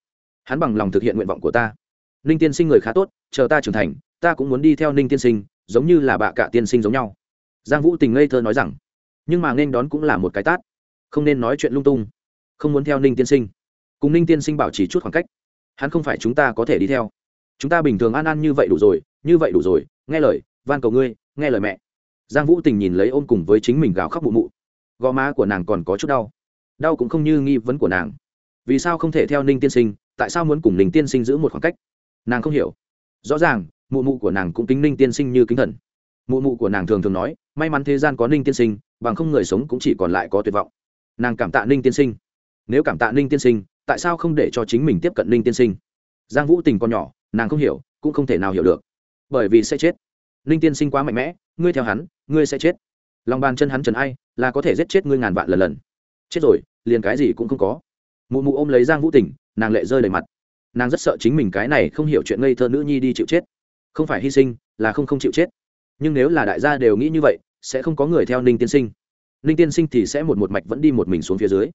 Hắn bằng lòng thực hiện nguyện vọng của ta. Ninh tiên sinh người khá tốt, chờ ta trưởng thành, ta cũng muốn đi theo ninh tiên sinh, giống như là bạ cả tiên sinh giống nhau. Giang vũ tình ngây thơ nói rằng nhưng mà nên đón cũng là một cái tát. Không nên nói chuyện lung tung. Không muốn theo ninh tiên sinh. Cùng ninh tiên sinh bảo trì chút khoảng cách. Hắn không phải chúng ta có thể đi theo. Chúng ta bình thường an an như vậy đủ rồi, như vậy đủ rồi, nghe lời, van cầu ngươi, nghe lời mẹ. Giang vũ tình nhìn lấy ôm cùng với chính mình gào khóc mụ mụ. Gò má của nàng còn có chút đau. Đau cũng không như nghi vấn của nàng. Vì sao không thể theo ninh tiên sinh, tại sao muốn cùng ninh tiên sinh giữ một khoảng cách? Nàng không hiểu. Rõ ràng, mụ mụ của nàng cũng kính ninh tiên sinh như kính thần. Mụ mụ của nàng thường thường nói, may mắn thế gian có ninh tiên sinh bằng không người sống cũng chỉ còn lại có tuyệt vọng. Nàng cảm tạ ninh tiên sinh. Nếu cảm tạ ninh tiên sinh, tại sao không để cho chính mình tiếp cận ninh tiên sinh? Giang vũ tình còn nhỏ, nàng không hiểu, cũng không thể nào hiểu được. Bởi vì sẽ chết. Ninh tiên sinh quá mạnh mẽ, ngươi theo hắn, ngươi sẽ chết. Lòng bàn chân hắn trần ai, là có thể giết chết ngươi ngàn vạn lần lần. Chết rồi, liền cái gì cũng không có. Mụ mụ ôm lấy giang vũ tình, nàng lệ rơi đầy mặt. Nàng rất sợ chính mình cái này không hiểu chuyện ngây thơ nữ nhi đi chịu chết. Không phải hy sinh, là không không chịu chết. Nhưng nếu là đại gia đều nghĩ như vậy sẽ không có người theo ninh tiên sinh. Ninh tiên sinh thì sẽ một một mạch vẫn đi một mình xuống phía dưới.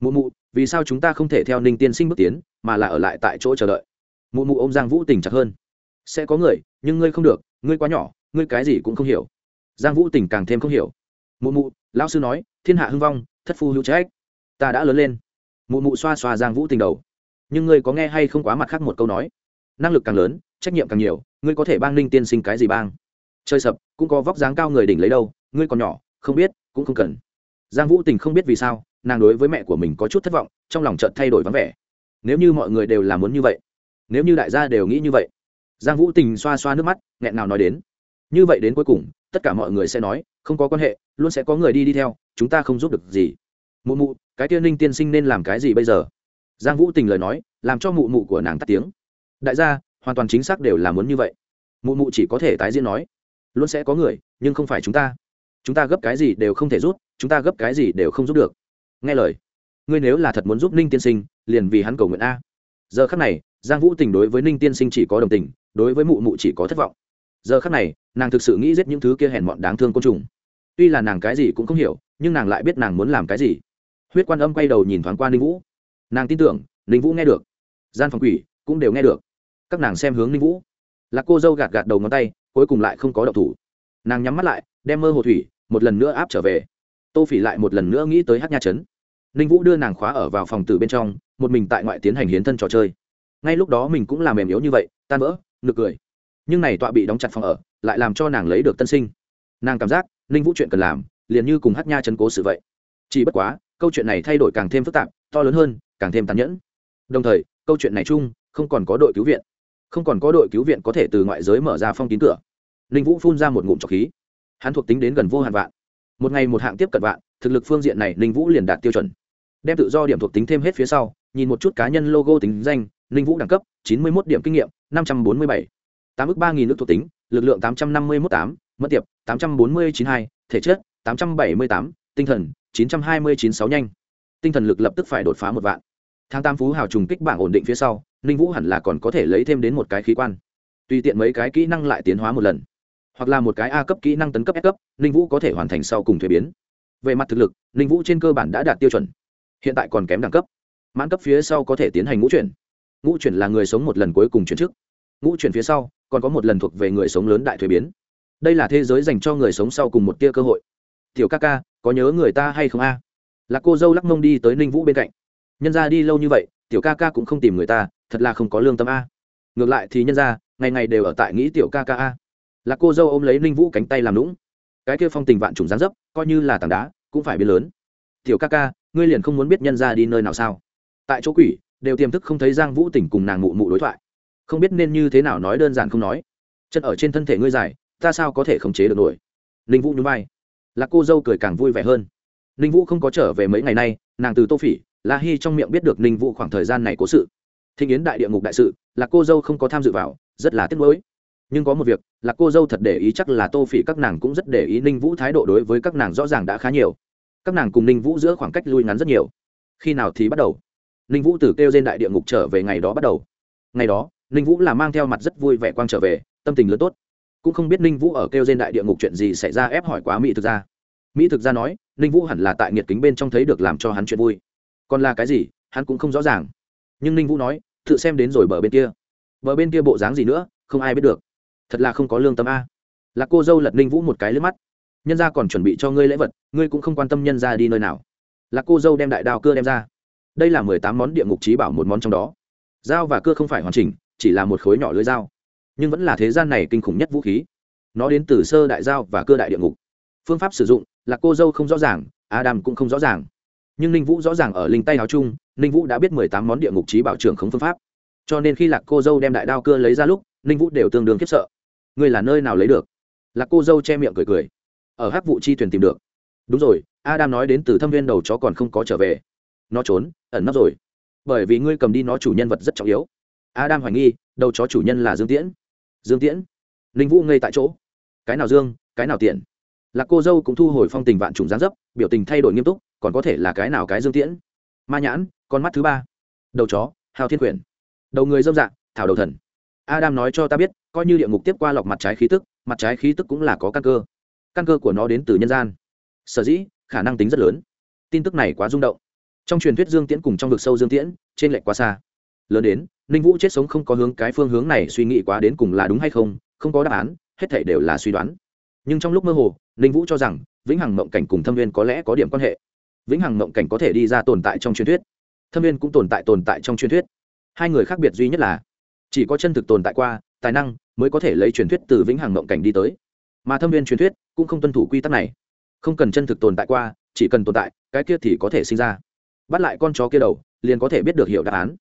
Mụ mụ, vì sao chúng ta không thể theo ninh tiên sinh bước tiến, mà là ở lại tại chỗ chờ đợi? Mụ mụ ô m giang vũ tình chặt hơn. Sẽ có người, nhưng ngươi không được, ngươi quá nhỏ, ngươi cái gì cũng không hiểu. Giang vũ tình càng thêm không hiểu. Mụ mụ, lão sư nói, thiên hạ hưng vong, thất phu hữu trách. Ta đã lớn lên. Mụ mụ xoa xoa giang vũ tình đầu. Nhưng ngươi có nghe hay không quá mặt khác một câu nói? Năng lực càng lớn, trách nhiệm càng nhiều, ngươi có thể bang ninh tiên sinh cái gì bang? Chơi sập, cũng có vóc dáng cao người đỉnh lấy đâu, ngươi còn nhỏ, không biết, cũng không cần. Giang vũ tình không biết vì sao, nàng đối với mẹ của mình có chút thất vọng, trong lòng chợt thay đổi vắng vẻ. Nếu như mọi người đều làm muốn như vậy, nếu như đại gia đều nghĩ như vậy, giang vũ tình xoa xoa nước mắt, nghẹn nào nói đến. Như vậy đến cuối cùng, tất cả mọi người sẽ nói, không có quan hệ, luôn sẽ có người đi đi theo, chúng ta không giúp được gì. Mụ mụ, cái tiên ninh tiên sinh nên làm cái gì bây giờ? Giang vũ tình lời nói, làm cho mụ mụ của nàng tắt tiếng. Đại gia, hoàn toàn chính xác đều là muốn như vậy. Mụ mụ chỉ có thể tái diễn nói luôn sẽ có người, nhưng không phải chúng ta. Chúng ta gấp cái gì đều không thể rút, chúng ta gấp cái gì đều không giúp được. Nghe lời. Ngươi nếu là thật muốn giúp ninh tiên sinh, liền vì hắn cầu nguyện a. Giờ khắc này, giang vũ tình đối với ninh tiên sinh chỉ có đồng tình, đối với mụ mụ chỉ có thất vọng. Giờ khắc này, nàng thực sự nghĩ giết những thứ kia hèn mọn đáng thương côn trùng. Tuy là nàng cái gì cũng không hiểu, nhưng nàng lại biết nàng muốn làm cái gì. Huyết quan âm quay đầu nhìn thoáng qua ninh vũ. Nàng tin tưởng, ninh vũ nghe được. Gian phòng quỷ cũng đều nghe được. Các nàng xem hướng ninh vũ. Là cô dâu gạt gạt đầu ngón tay cuối cùng lại không có động thủ. Nàng nhắm mắt lại, đem mơ hồ thủy một lần nữa áp trở về. Tô phỉ lại một lần nữa nghĩ tới hát nha trấn. Ninh vũ đưa nàng khóa ở vào phòng từ bên trong, một mình tại ngoại tiến hành hiến thân trò chơi. Ngay lúc đó mình cũng làm mềm yếu như vậy, tan vỡ, nực cười. Nhưng này tọa bị đóng chặt phòng ở, lại làm cho nàng lấy được tân sinh. Nàng cảm giác, ninh vũ chuyện cần làm, liền như cùng hát nha chấn cố sự vậy. Chỉ bất quá, câu chuyện này thay đổi càng thêm phức tạp, to lớn hơn, càng thêm tàn nhẫn. Đồng thời, câu chuyện này chung, không còn có đội cứu viện không còn có đội cứu viện có thể từ ngoại giới mở ra phong kín cửa. Ninh vũ phun ra một ngụm trọc khí. Hắn thuộc tính đến gần vô hạn vạn. Một ngày một hạng tiếp cận vạn, thực lực phương diện này ninh vũ liền đạt tiêu chuẩn. Đem tự do điểm thuộc tính thêm hết phía sau, nhìn một chút cá nhân logo tính danh ninh vũ đẳng cấp, chín mươi một điểm kinh nghiệm, năm trăm bốn mươi bảy. Tám ước ba nghìn nước thuộc tính, lực lượng tám trăm năm mươi một tám mất tiệp, tám trăm bốn mươi chín hai, thể chất, tám trăm bảy mươi tám, tinh thần, chín trăm hai mươi chín sáu nhanh. Tinh thần lực lập tức phải đột phá một vạn. Tháng tam phú hào trùng kích bảng ổn định phía sau ninh vũ hẳn là còn có thể lấy thêm đến một cái khí quan. Tùy tiện mấy cái kỹ năng lại tiến hóa một lần. Hoặc là một cái a cấp kỹ năng tấn cấp s cấp, ninh vũ có thể hoàn thành sau cùng thuế biến. Về mặt thực lực, ninh vũ trên cơ bản đã đạt tiêu chuẩn. Hiện tại còn kém đẳng cấp. Mãn cấp phía sau có thể tiến hành ngũ chuyển. Ngũ chuyển là người sống một lần cuối cùng chuyển chức ngũ chuyển phía sau, còn có một lần thuộc về người sống lớn đại thuế biến. Đây là thế giới dành cho người sống sau cùng một tia cơ hội. Tiểu ca ca, có nhớ người ta hay không a? Là cô dâu lắc mông đi tới ninh vũ bên cạnh. Nhân ra đi lâu như vậy, tiểu ca ca cũng không tìm người ta thật là không có lương tâm a. Ngược lại thì nhân ra ngày ngày đều ở tại nghĩ tiểu ca ca a. Là cô dâu ôm lấy ninh vũ cánh tay làm lũng cái kia phong tình vạn trùng gián dấp, coi như là tảng đá, cũng phải biến lớn. Tiểu ca ca, ngươi liền không muốn biết nhân ra đi nơi nào sao? Tại chỗ quỷ, đều tiềm thức không thấy giang vũ tỉnh cùng nàng mụ mụ đối thoại. Không biết nên như thế nào nói đơn giản không nói. Chân ở trên thân thể ngươi dài, ta sao có thể khống chế được nổi? Ninh vũ nhún vai. Là cô dâu cười càng vui vẻ hơn. Ninh vũ không có trở về mấy ngày nay, nàng từ tô phỉ, la hy trong miệng biết được ninh vũ khoảng thời gian này cố sự thinh yến đại địa ngục đại sự là cô dâu không có tham dự vào, rất là tiếc nuối. Nhưng có một việc là cô dâu thật để ý chắc là tô phỉ các nàng cũng rất để ý ninh vũ thái độ đối với các nàng rõ ràng đã khá nhiều. Các nàng cùng ninh vũ giữa khoảng cách lui ngắn rất nhiều. Khi nào thì bắt đầu? Ninh vũ từ kêu trên đại địa ngục trở về ngày đó bắt đầu. Ngày đó, ninh vũ là mang theo mặt rất vui vẻ quang trở về, tâm tình lớn tốt. Cũng không biết ninh vũ ở kêu trên đại địa ngục chuyện gì xảy ra ép hỏi quá mỹ thực ra mỹ thực ra nói, ninh vũ hẳn là tại nghiệt kính bên trong thấy được làm cho hắn chuyện vui. Còn là cái gì, hắn cũng không rõ ràng nhưng ninh vũ nói, tự xem đến rồi bờ bên kia. Bờ bên kia bộ dáng gì nữa, không ai biết được. Thật là không có lương tâm a. Là cô dâu lật ninh vũ một cái lướt mắt. Nhân gia còn chuẩn bị cho ngươi lễ vật, ngươi cũng không quan tâm nhân gia đi nơi nào. Là cô dâu đem đại đao cưa đem ra. Đây là mười tám món địa ngục trí bảo một món trong đó. Dao và cưa không phải hoàn chỉnh, chỉ là một khối nhỏ lưới dao, nhưng vẫn là thế gian này kinh khủng nhất vũ khí. Nó đến từ sơ đại dao và cưa đại địa ngục. Phương pháp sử dụng là cô dâu không rõ ràng, adam cũng không rõ ràng. Nhưng ninh vũ rõ ràng ở linh tay áo chung ninh vũ đã biết mười tám món địa ngục trí bảo trưởng không phương pháp. Cho nên khi lạc cô dâu đem đại đao cưa lấy ra lúc, ninh vũ đều tương đương khiếp sợ. Ngươi là nơi nào lấy được? Lạc cô dâu che miệng cười cười. Ở hắc vụ chi thuyền tìm được. Đúng rồi, adam nói đến từ thâm viên đầu chó còn không có trở về. Nó trốn, ẩn nấp rồi. Bởi vì ngươi cầm đi nó chủ nhân vật rất trọng yếu. Adam hoài nghi, đầu chó chủ nhân là dương tiễn. Dương tiễn? Ninh vũ ngây tại chỗ. Cái nào dương, cái nào tiện lạc cô dâu cũng thu hồi phong tình vạn trùng gián dấp, biểu tình thay đổi nghiêm túc, còn có thể là cái nào cái dương tiễn? Ma nhãn, con mắt thứ ba. Đầu chó, hào thiên quyển. Đầu người dâm dạng thảo đầu thần. Adam nói cho ta biết, coi như địa ngục tiếp qua lọc mặt trái khí tức, mặt trái khí tức cũng là có căn cơ. Căn cơ của nó đến từ nhân gian. Sở dĩ, khả năng tính rất lớn. Tin tức này quá rung động. Trong truyền thuyết dương tiễn cùng trong vực sâu dương tiễn, trên lệch quá xa. Lớn đến, ninh vũ chết sống không có hướng cái phương hướng này suy nghĩ quá đến cùng là đúng hay không không có đáp án, hết thảy đều là suy đoán. Nhưng trong lúc mơ hồ, ninh vũ cho rằng, vĩnh hằng mộng cảnh cùng thâm viên có lẽ có điểm quan hệ vĩnh hằng mộng cảnh có thể đi ra tồn tại trong truyền thuyết. Thâm viên cũng tồn tại tồn tại trong truyền thuyết. Hai người khác biệt duy nhất là, chỉ có chân thực tồn tại qua, tài năng mới có thể lấy truyền thuyết từ vĩnh hằng mộng cảnh đi tới. Mà thâm viên truyền thuyết cũng không tuân thủ quy tắc này. Không cần chân thực tồn tại qua, chỉ cần tồn tại, cái kia thì có thể sinh ra. Bắt lại con chó kia đầu, liền có thể biết được hiểu đáp án.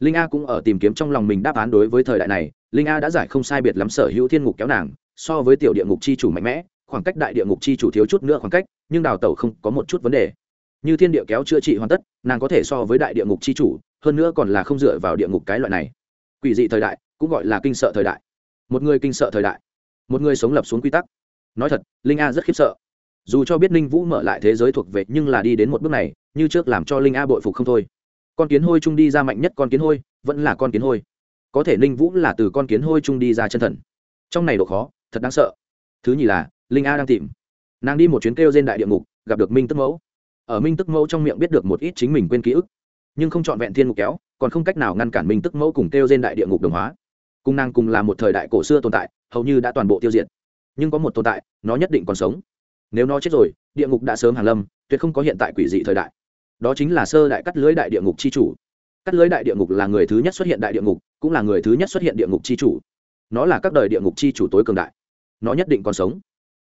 Linh a cũng ở tìm kiếm trong lòng mình đáp án đối với thời đại này. Linh a đã giải không sai biệt lắm sở hữu thiên ngục kéo nàng, so với tiểu địa ngục chi chủ mạnh mẽ, khoảng cách đại địa ngục chi chủ thiếu chút nữa khoảng cách, nhưng đào tẩu không có một chút vấn đề như thiên địa kéo chữa trị hoàn tất, nàng có thể so với đại địa ngục chi chủ, hơn nữa còn là không dựa vào địa ngục cái loại này. Quỷ dị thời đại, cũng gọi là kinh sợ thời đại. Một người kinh sợ thời đại, một người sống lập xuống quy tắc. Nói thật, linh a rất khiếp sợ. Dù cho biết ninh vũ mở lại thế giới thuộc về, nhưng là đi đến một bước này, như trước làm cho linh a bội phục không thôi. Con kiến hôi trung đi ra mạnh nhất con kiến hôi, vẫn là con kiến hôi. Có thể ninh vũ là từ con kiến hôi trung đi ra chân thần. Trong này độ khó, thật đáng sợ. Thứ nhì là, linh a đang tìm. Nàng đi một chuyến kêu trên đại địa ngục, gặp được minh tức mẫu ở minh tức mẫu trong miệng biết được một ít chính mình quên ký ức, nhưng không chọn vẹn thiên ngục kéo, còn không cách nào ngăn cản minh tức mẫu cùng kêu trên đại địa ngục đồng hóa. Cung năng cùng là một thời đại cổ xưa tồn tại, hầu như đã toàn bộ tiêu diệt. Nhưng có một tồn tại, nó nhất định còn sống. Nếu nó chết rồi, địa ngục đã sớm hàng lâm, tuyệt không có hiện tại quỷ dị thời đại. Đó chính là sơ đại cắt lưới đại địa ngục c h i chủ. Cắt lưới đại địa ngục là người thứ nhất xuất hiện đại địa ngục, cũng là người thứ nhất xuất hiện địa ngục c h i chủ. Nó là các đời địa ngục c h i chủ tối cường đại. Nó nhất định còn sống.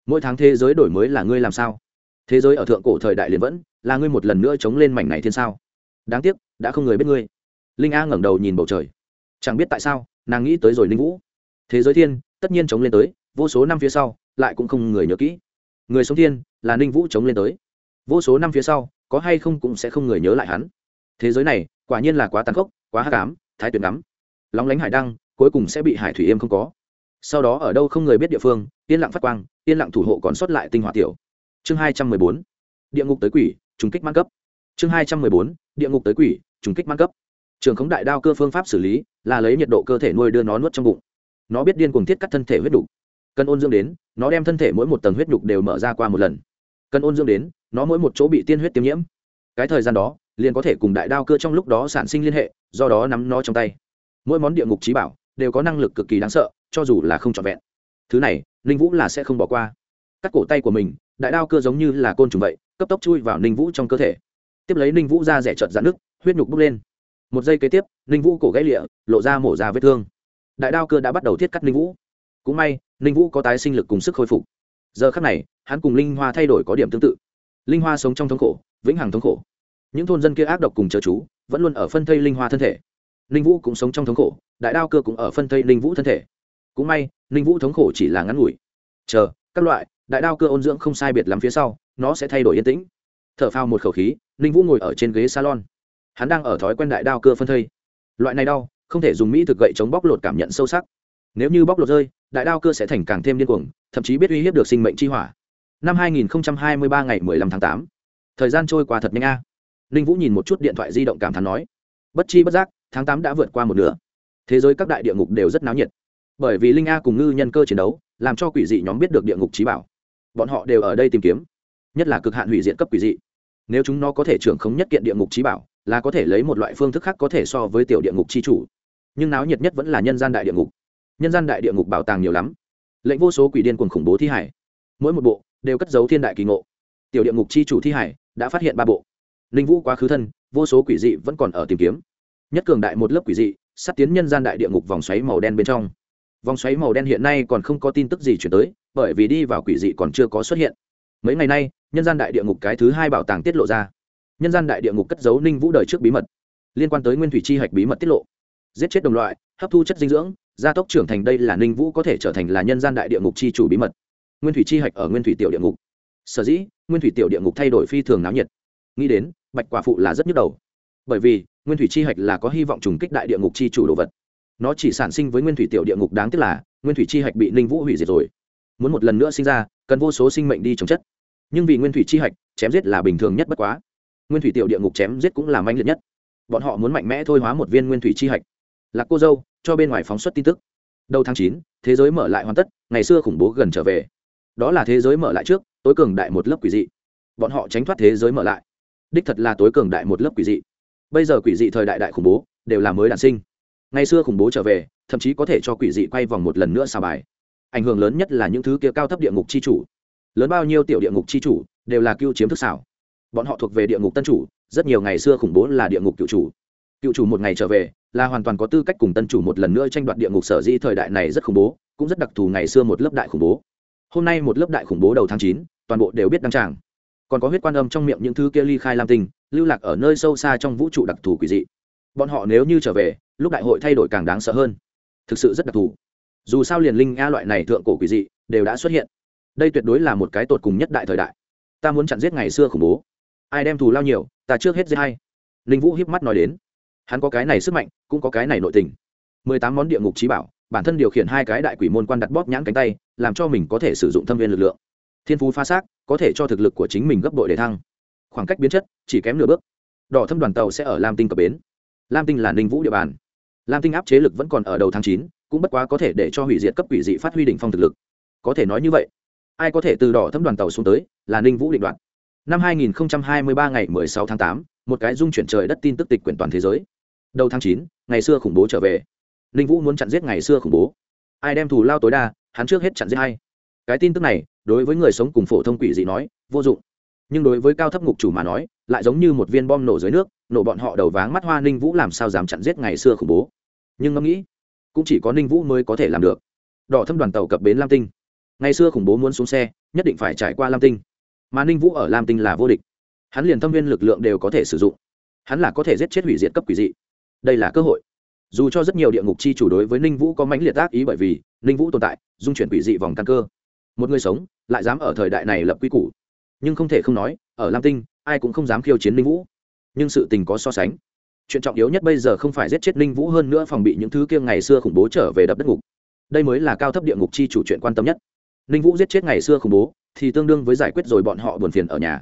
Mỗi tháng thế giới đổi mới là ngươi làm sao? Thế giới ở thượng cổ thời đại liền vẫn là ngươi một lần nữa chống lên mảnh này thiên sao? Đáng tiếc, đã không người biết ngươi. Linh a ngẩng đầu nhìn bầu trời. Chẳng biết tại sao, nàng nghĩ tới rồi linh vũ. Thế giới thiên, tất nhiên chống lên tới, vô số năm phía sau, lại cũng không người nhớ kỹ. Người sống thiên, là ninh vũ chống lên tới. Vô số năm phía sau, có hay không cũng sẽ không người nhớ lại hắn. Thế giới này, quả nhiên là quá tàn khốc, quá hắc cám thái tuyệt ngắm. Lóng lánh hải đăng, cuối cùng sẽ bị hải thủy êm không có. Sau đó ở đâu không người biết địa phương, yên lặng phát quang, yên lặng thủ hộ còn sót lại tinh hoa tiểu. Chương hai trăm mười bốn. Địa ngục tới quỷ trùng kích mang cấp. Chương hai trăm mười bốn địa ngục tới quỷ trùng kích mang cấp. Trường khống đại đao cơ phương pháp xử lý là lấy nhiệt độ cơ thể nuôi đưa nó nuốt trong bụng. Nó biết điên cuồng thiết cắt thân thể huyết đục, cần ôn dưỡng đến nó đem thân thể mỗi một tầng huyết đục đều mở ra qua một lần. Cần ôn dưỡng đến nó mỗi một chỗ bị tiên huyết tiêm nhiễm. Cái thời gian đó liền có thể cùng đại đao cơ trong lúc đó sản sinh liên hệ do đó nắm nó trong tay. Mỗi món địa ngục trí bảo đều có năng lực cực kỳ đáng sợ cho dù là không trọn vẹn. Thứ này ninh vũ là sẽ không bỏ qua. Cắt cổ tay của mình đại đao cơ giống như là côn trùng vậy cấp tốc chui vào ninh vũ trong cơ thể. Tiếp lấy ninh vũ ra rẻ trợt dạn nước huyết nhục bốc lên. Một giây kế tiếp, ninh vũ cổ gãy lịa, lộ ra mổ ra vết thương. Đại đao cơ đã bắt đầu thiết cắt ninh vũ. Cũng may, ninh vũ có tái sinh lực cùng sức khôi phục. Giờ khắc này, hắn cùng linh hoa thay đổi có điểm tương tự. Linh hoa sống trong thống khổ, vĩnh hằng thống khổ. Những thôn dân kia ác độc cùng chờ chú, vẫn luôn ở phân thây linh hoa thân thể. Ninh vũ cũng sống trong thống khổ, đại đao cơ cũng ở phân thây ninh vũ thân thể. Cũng may, ninh vũ thống khổ chỉ là ngắn ngủi. Chờ, các loại, đại đao cơ ôn dưỡng không sai biệt lắm phía sau nó sẽ thay đổi yên tĩnh. Thở phao một khẩu khí, ninh vũ ngồi ở trên ghế salon. Hắn đang ở thói quen đại đao cơ phân thây. Loại này đau, không thể dùng mỹ thực gậy chống bóc lột cảm nhận sâu sắc. Nếu như bóc lột rơi, đại đao cơ sẽ thành càng thêm điên cuồng, thậm chí biết uy hiếp được sinh mệnh chi hỏa. Năm 2023 ngày 15 tháng 8. thời gian trôi qua thật nhanh a. À. ninh vũ nhìn một chút điện thoại di động cảm thán nói. Bất chi bất giác, tháng 8 đã vượt qua một nửa. Thế giới các đại địa ngục đều rất náo nhiệt. Bởi vì linh a cùng ngư nhân cơ chiến đấu, làm cho quỷ dị nhóm biết được địa ngục trí bảo. Bọn họ đều ở đây tìm kiếm nhất là cực hạn hủy diện cấp quỷ dị. Nếu chúng nó có thể trưởng khống nhất kiện địa ngục trí bảo, là có thể lấy một loại phương thức khác có thể so với tiểu địa ngục chi chủ. Nhưng náo nhiệt nhất vẫn là nhân gian đại địa ngục. Nhân gian đại địa ngục bảo tàng nhiều lắm. Lệnh vô số quỷ điên cuồng khủng bố thi hải. Mỗi một bộ đều cất giấu thiên đại kỳ ngộ. Tiểu địa ngục chi chủ thi hải đã phát hiện ba bộ. Linh vũ quá khứ thân, vô số quỷ dị vẫn còn ở tìm kiếm. Nhất cường đại một lớp quỷ dị, sắp tiến nhân gian đại địa ngục vòng xoáy màu đen bên trong. Vòng xoáy màu đen hiện nay còn không có tin tức gì chuyển tới, bởi vì đi vào quỷ dị còn chưa có xuất hiện mấy ngày nay, nhân gian đại địa ngục cái thứ hai bảo tàng tiết lộ ra. Nhân gian đại địa ngục cất giấu ninh vũ đời trước bí mật, liên quan tới nguyên thủy chi hạch bí mật tiết lộ. Giết chết đồng loại, hấp thu chất dinh dưỡng, gia tốc trưởng thành đây là ninh vũ có thể trở thành là nhân gian đại địa ngục chi chủ bí mật. Nguyên thủy chi hạch ở nguyên thủy tiểu địa ngục. Sở dĩ, nguyên thủy tiểu địa ngục thay đổi phi thường náo nhiệt. Nghĩ đến, bạch quả phụ là rất nhức đầu. Bởi vì, nguyên thủy chi hạch là có hy vọng trùng kích đại địa ngục chi chủ đồ vật. Nó chỉ sản sinh với nguyên thủy tiểu địa ngục đáng tiếc là, nguyên thủy chi hạch bị ninh vũ hủy diệt rồi. Muốn một lần nữa sinh ra, cần vô số sinh mệnh đi trồng chất nhưng vì nguyên thủy chi hạch, chém giết là bình thường nhất bất quá. Nguyên thủy tiểu địa ngục chém giết cũng là manh liệt nhất. Bọn họ muốn mạnh mẽ thôi hóa một viên nguyên thủy chi hạch. Là cô dâu, cho bên ngoài phóng xuất tin tức. Đầu tháng chín, thế giới mở lại hoàn tất, ngày xưa khủng bố gần trở về. Đó là thế giới mở lại trước, tối cường đại một lớp quỷ dị. Bọn họ tránh thoát thế giới mở lại. Đích thật là tối cường đại một lớp quỷ dị. Bây giờ quỷ dị thời đại đại khủng bố, đều là mới đản sinh. Ngày xưa khủng bố trở về, thậm chí có thể cho quỷ dị quay vòng một lần nữa sa bài. Ảnh hưởng lớn nhất là những thứ kia cao thấp địa ngục chi chủ lớn bao nhiêu tiểu địa ngục chi chủ đều là cưu chiếm thức xảo. Bọn họ thuộc về địa ngục tân chủ, rất nhiều ngày xưa khủng bố là địa ngục cựu chủ. Cựu chủ một ngày trở về, là hoàn toàn có tư cách cùng tân chủ một lần nữa tranh đoạt địa ngục sở di thời đại này rất khủng bố, cũng rất đặc thù ngày xưa một lớp đại khủng bố. Hôm nay một lớp đại khủng bố đầu tháng chín, toàn bộ đều biết đăng tràng. Còn có huyết quan âm trong miệng những thứ kia ly khai lam tinh, lưu lạc ở nơi sâu xa trong vũ trụ đặc thù quỷ dị. Bọn họ nếu như trở về, lúc đại hội thay đổi càng đáng sợ hơn. Thực sự rất đặc thù. Dù sao liền linh a loại này thượng cổ quỷ dị đều đã xuất hiện đây tuyệt đối là một cái tột cùng nhất đại thời đại. Ta muốn chặn giết ngày xưa khủng bố. Ai đem thù lao nhiều, ta trước hết giết hay linh vũ hiếp mắt nói đến. Hắn có cái này sức mạnh, cũng có cái này nội tình. Mười tám món địa ngục trí bảo, bản thân điều khiển hai cái đại quỷ môn quan đặt bóp nhãn cánh tay, làm cho mình có thể sử dụng thâm viên lực lượng. Thiên phú pha xác, có thể cho thực lực của chính mình gấp đội để thăng. Khoảng cách biến chất, chỉ kém nửa bước. Đỏ thâm đoàn tàu sẽ ở lam tinh cập bến. Lam tinh là ninh vũ địa bàn. Lam tinh áp chế lực vẫn còn ở đầu tháng chín, cũng bất quá có thể để cho hủy diệt cấp quỷ dị phát huy đỉnh phong thực lực. Có thể nói như vậy ai có thể từ đỏ thâm đoàn tàu xuống tới là ninh vũ định đoạn năm 2023 ngày 16 tháng 8, một cái dung chuyển trời đất tin tức tịch quyển toàn thế giới. Đầu tháng 9, ngày xưa khủng bố trở về. Ninh vũ muốn chặn giết ngày xưa khủng bố. Ai đem thù lao tối đa hắn trước hết chặn giết hay cái tin tức này đối với người sống cùng phổ thông quỷ dị nói vô dụng. Nhưng đối với cao thấp ngục chủ mà nói lại giống như một viên bom nổ dưới nước nổ bọn họ đầu váng mắt hoa ninh vũ làm sao dám chặn giết ngày xưa khủng bố. Nhưng ngẫm nghĩ cũng chỉ có ninh vũ mới có thể làm được. Đỏ thâm đoàn tàu cập bến lam tinh ngày xưa khủng bố muốn xuống xe, nhất định phải trải qua lam tinh. Mà ninh vũ ở lam tinh là vô địch. Hắn liền thâm viên lực lượng đều có thể sử dụng. Hắn là có thể giết chết hủy diệt cấp quỷ dị. Đây là cơ hội. Dù cho rất nhiều địa ngục chi chủ đối với ninh vũ có mãnh liệt tác ý bởi vì ninh vũ tồn tại, dung chuyển quỷ dị vòng căn cơ. Một người sống, lại dám ở thời đại này lập quy củ. Nhưng không thể không nói, ở lam tinh, ai cũng không dám khiêu chiến ninh vũ. Nhưng sự tình có so sánh. Chuyện trọng yếu nhất bây giờ không phải giết chết ninh vũ hơn nữa phòng bị những thứ kia ngày xưa khủng bố trở về đập đất ngục. Đây mới là cao thấp địa ngục chi chủ chuyện quan tâm nhất ninh vũ giết chết ngày xưa khủng bố, thì tương đương với giải quyết rồi bọn họ buồn phiền ở nhà.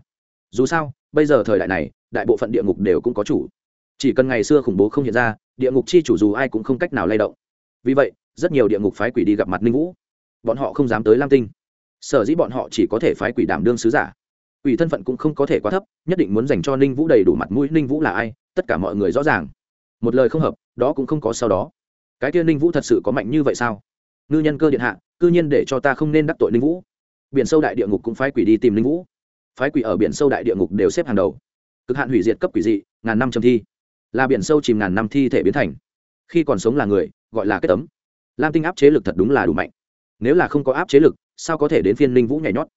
Dù sao, bây giờ thời đại này, đại bộ phận địa ngục đều cũng có chủ. Chỉ cần ngày xưa khủng bố không hiện ra, địa ngục chi chủ dù ai cũng không cách nào lay động. Vì vậy, rất nhiều địa ngục phái quỷ đi gặp mặt ninh vũ. Bọn họ không dám tới lam tinh. Sở dĩ bọn họ chỉ có thể phái quỷ đảm đương sứ giả. Quỷ thân phận cũng không có thể quá thấp, nhất định muốn dành cho ninh vũ đầy đủ mặt mũi ninh vũ là ai, tất cả mọi người rõ ràng. Một lời không hợp, đó cũng không có sau đó. Cái kia ninh vũ thật sự có mạnh như vậy sao? Ngư nhân cơ điện hạ cư nhiên để cho ta không nên đắc tội linh vũ. Biển sâu đại địa ngục cũng phái quỷ đi tìm linh vũ. Phái quỷ ở biển sâu đại địa ngục đều xếp hàng đầu. Cực hạn hủy diệt cấp quỷ dị, ngàn năm châm thi. Là biển sâu chìm ngàn năm thi thể biến thành. Khi còn sống là người, gọi là kết tấm. Lam tinh áp chế lực thật đúng là đủ mạnh. Nếu là không có áp chế lực, sao có thể đến phiên ninh vũ nhảy nhót?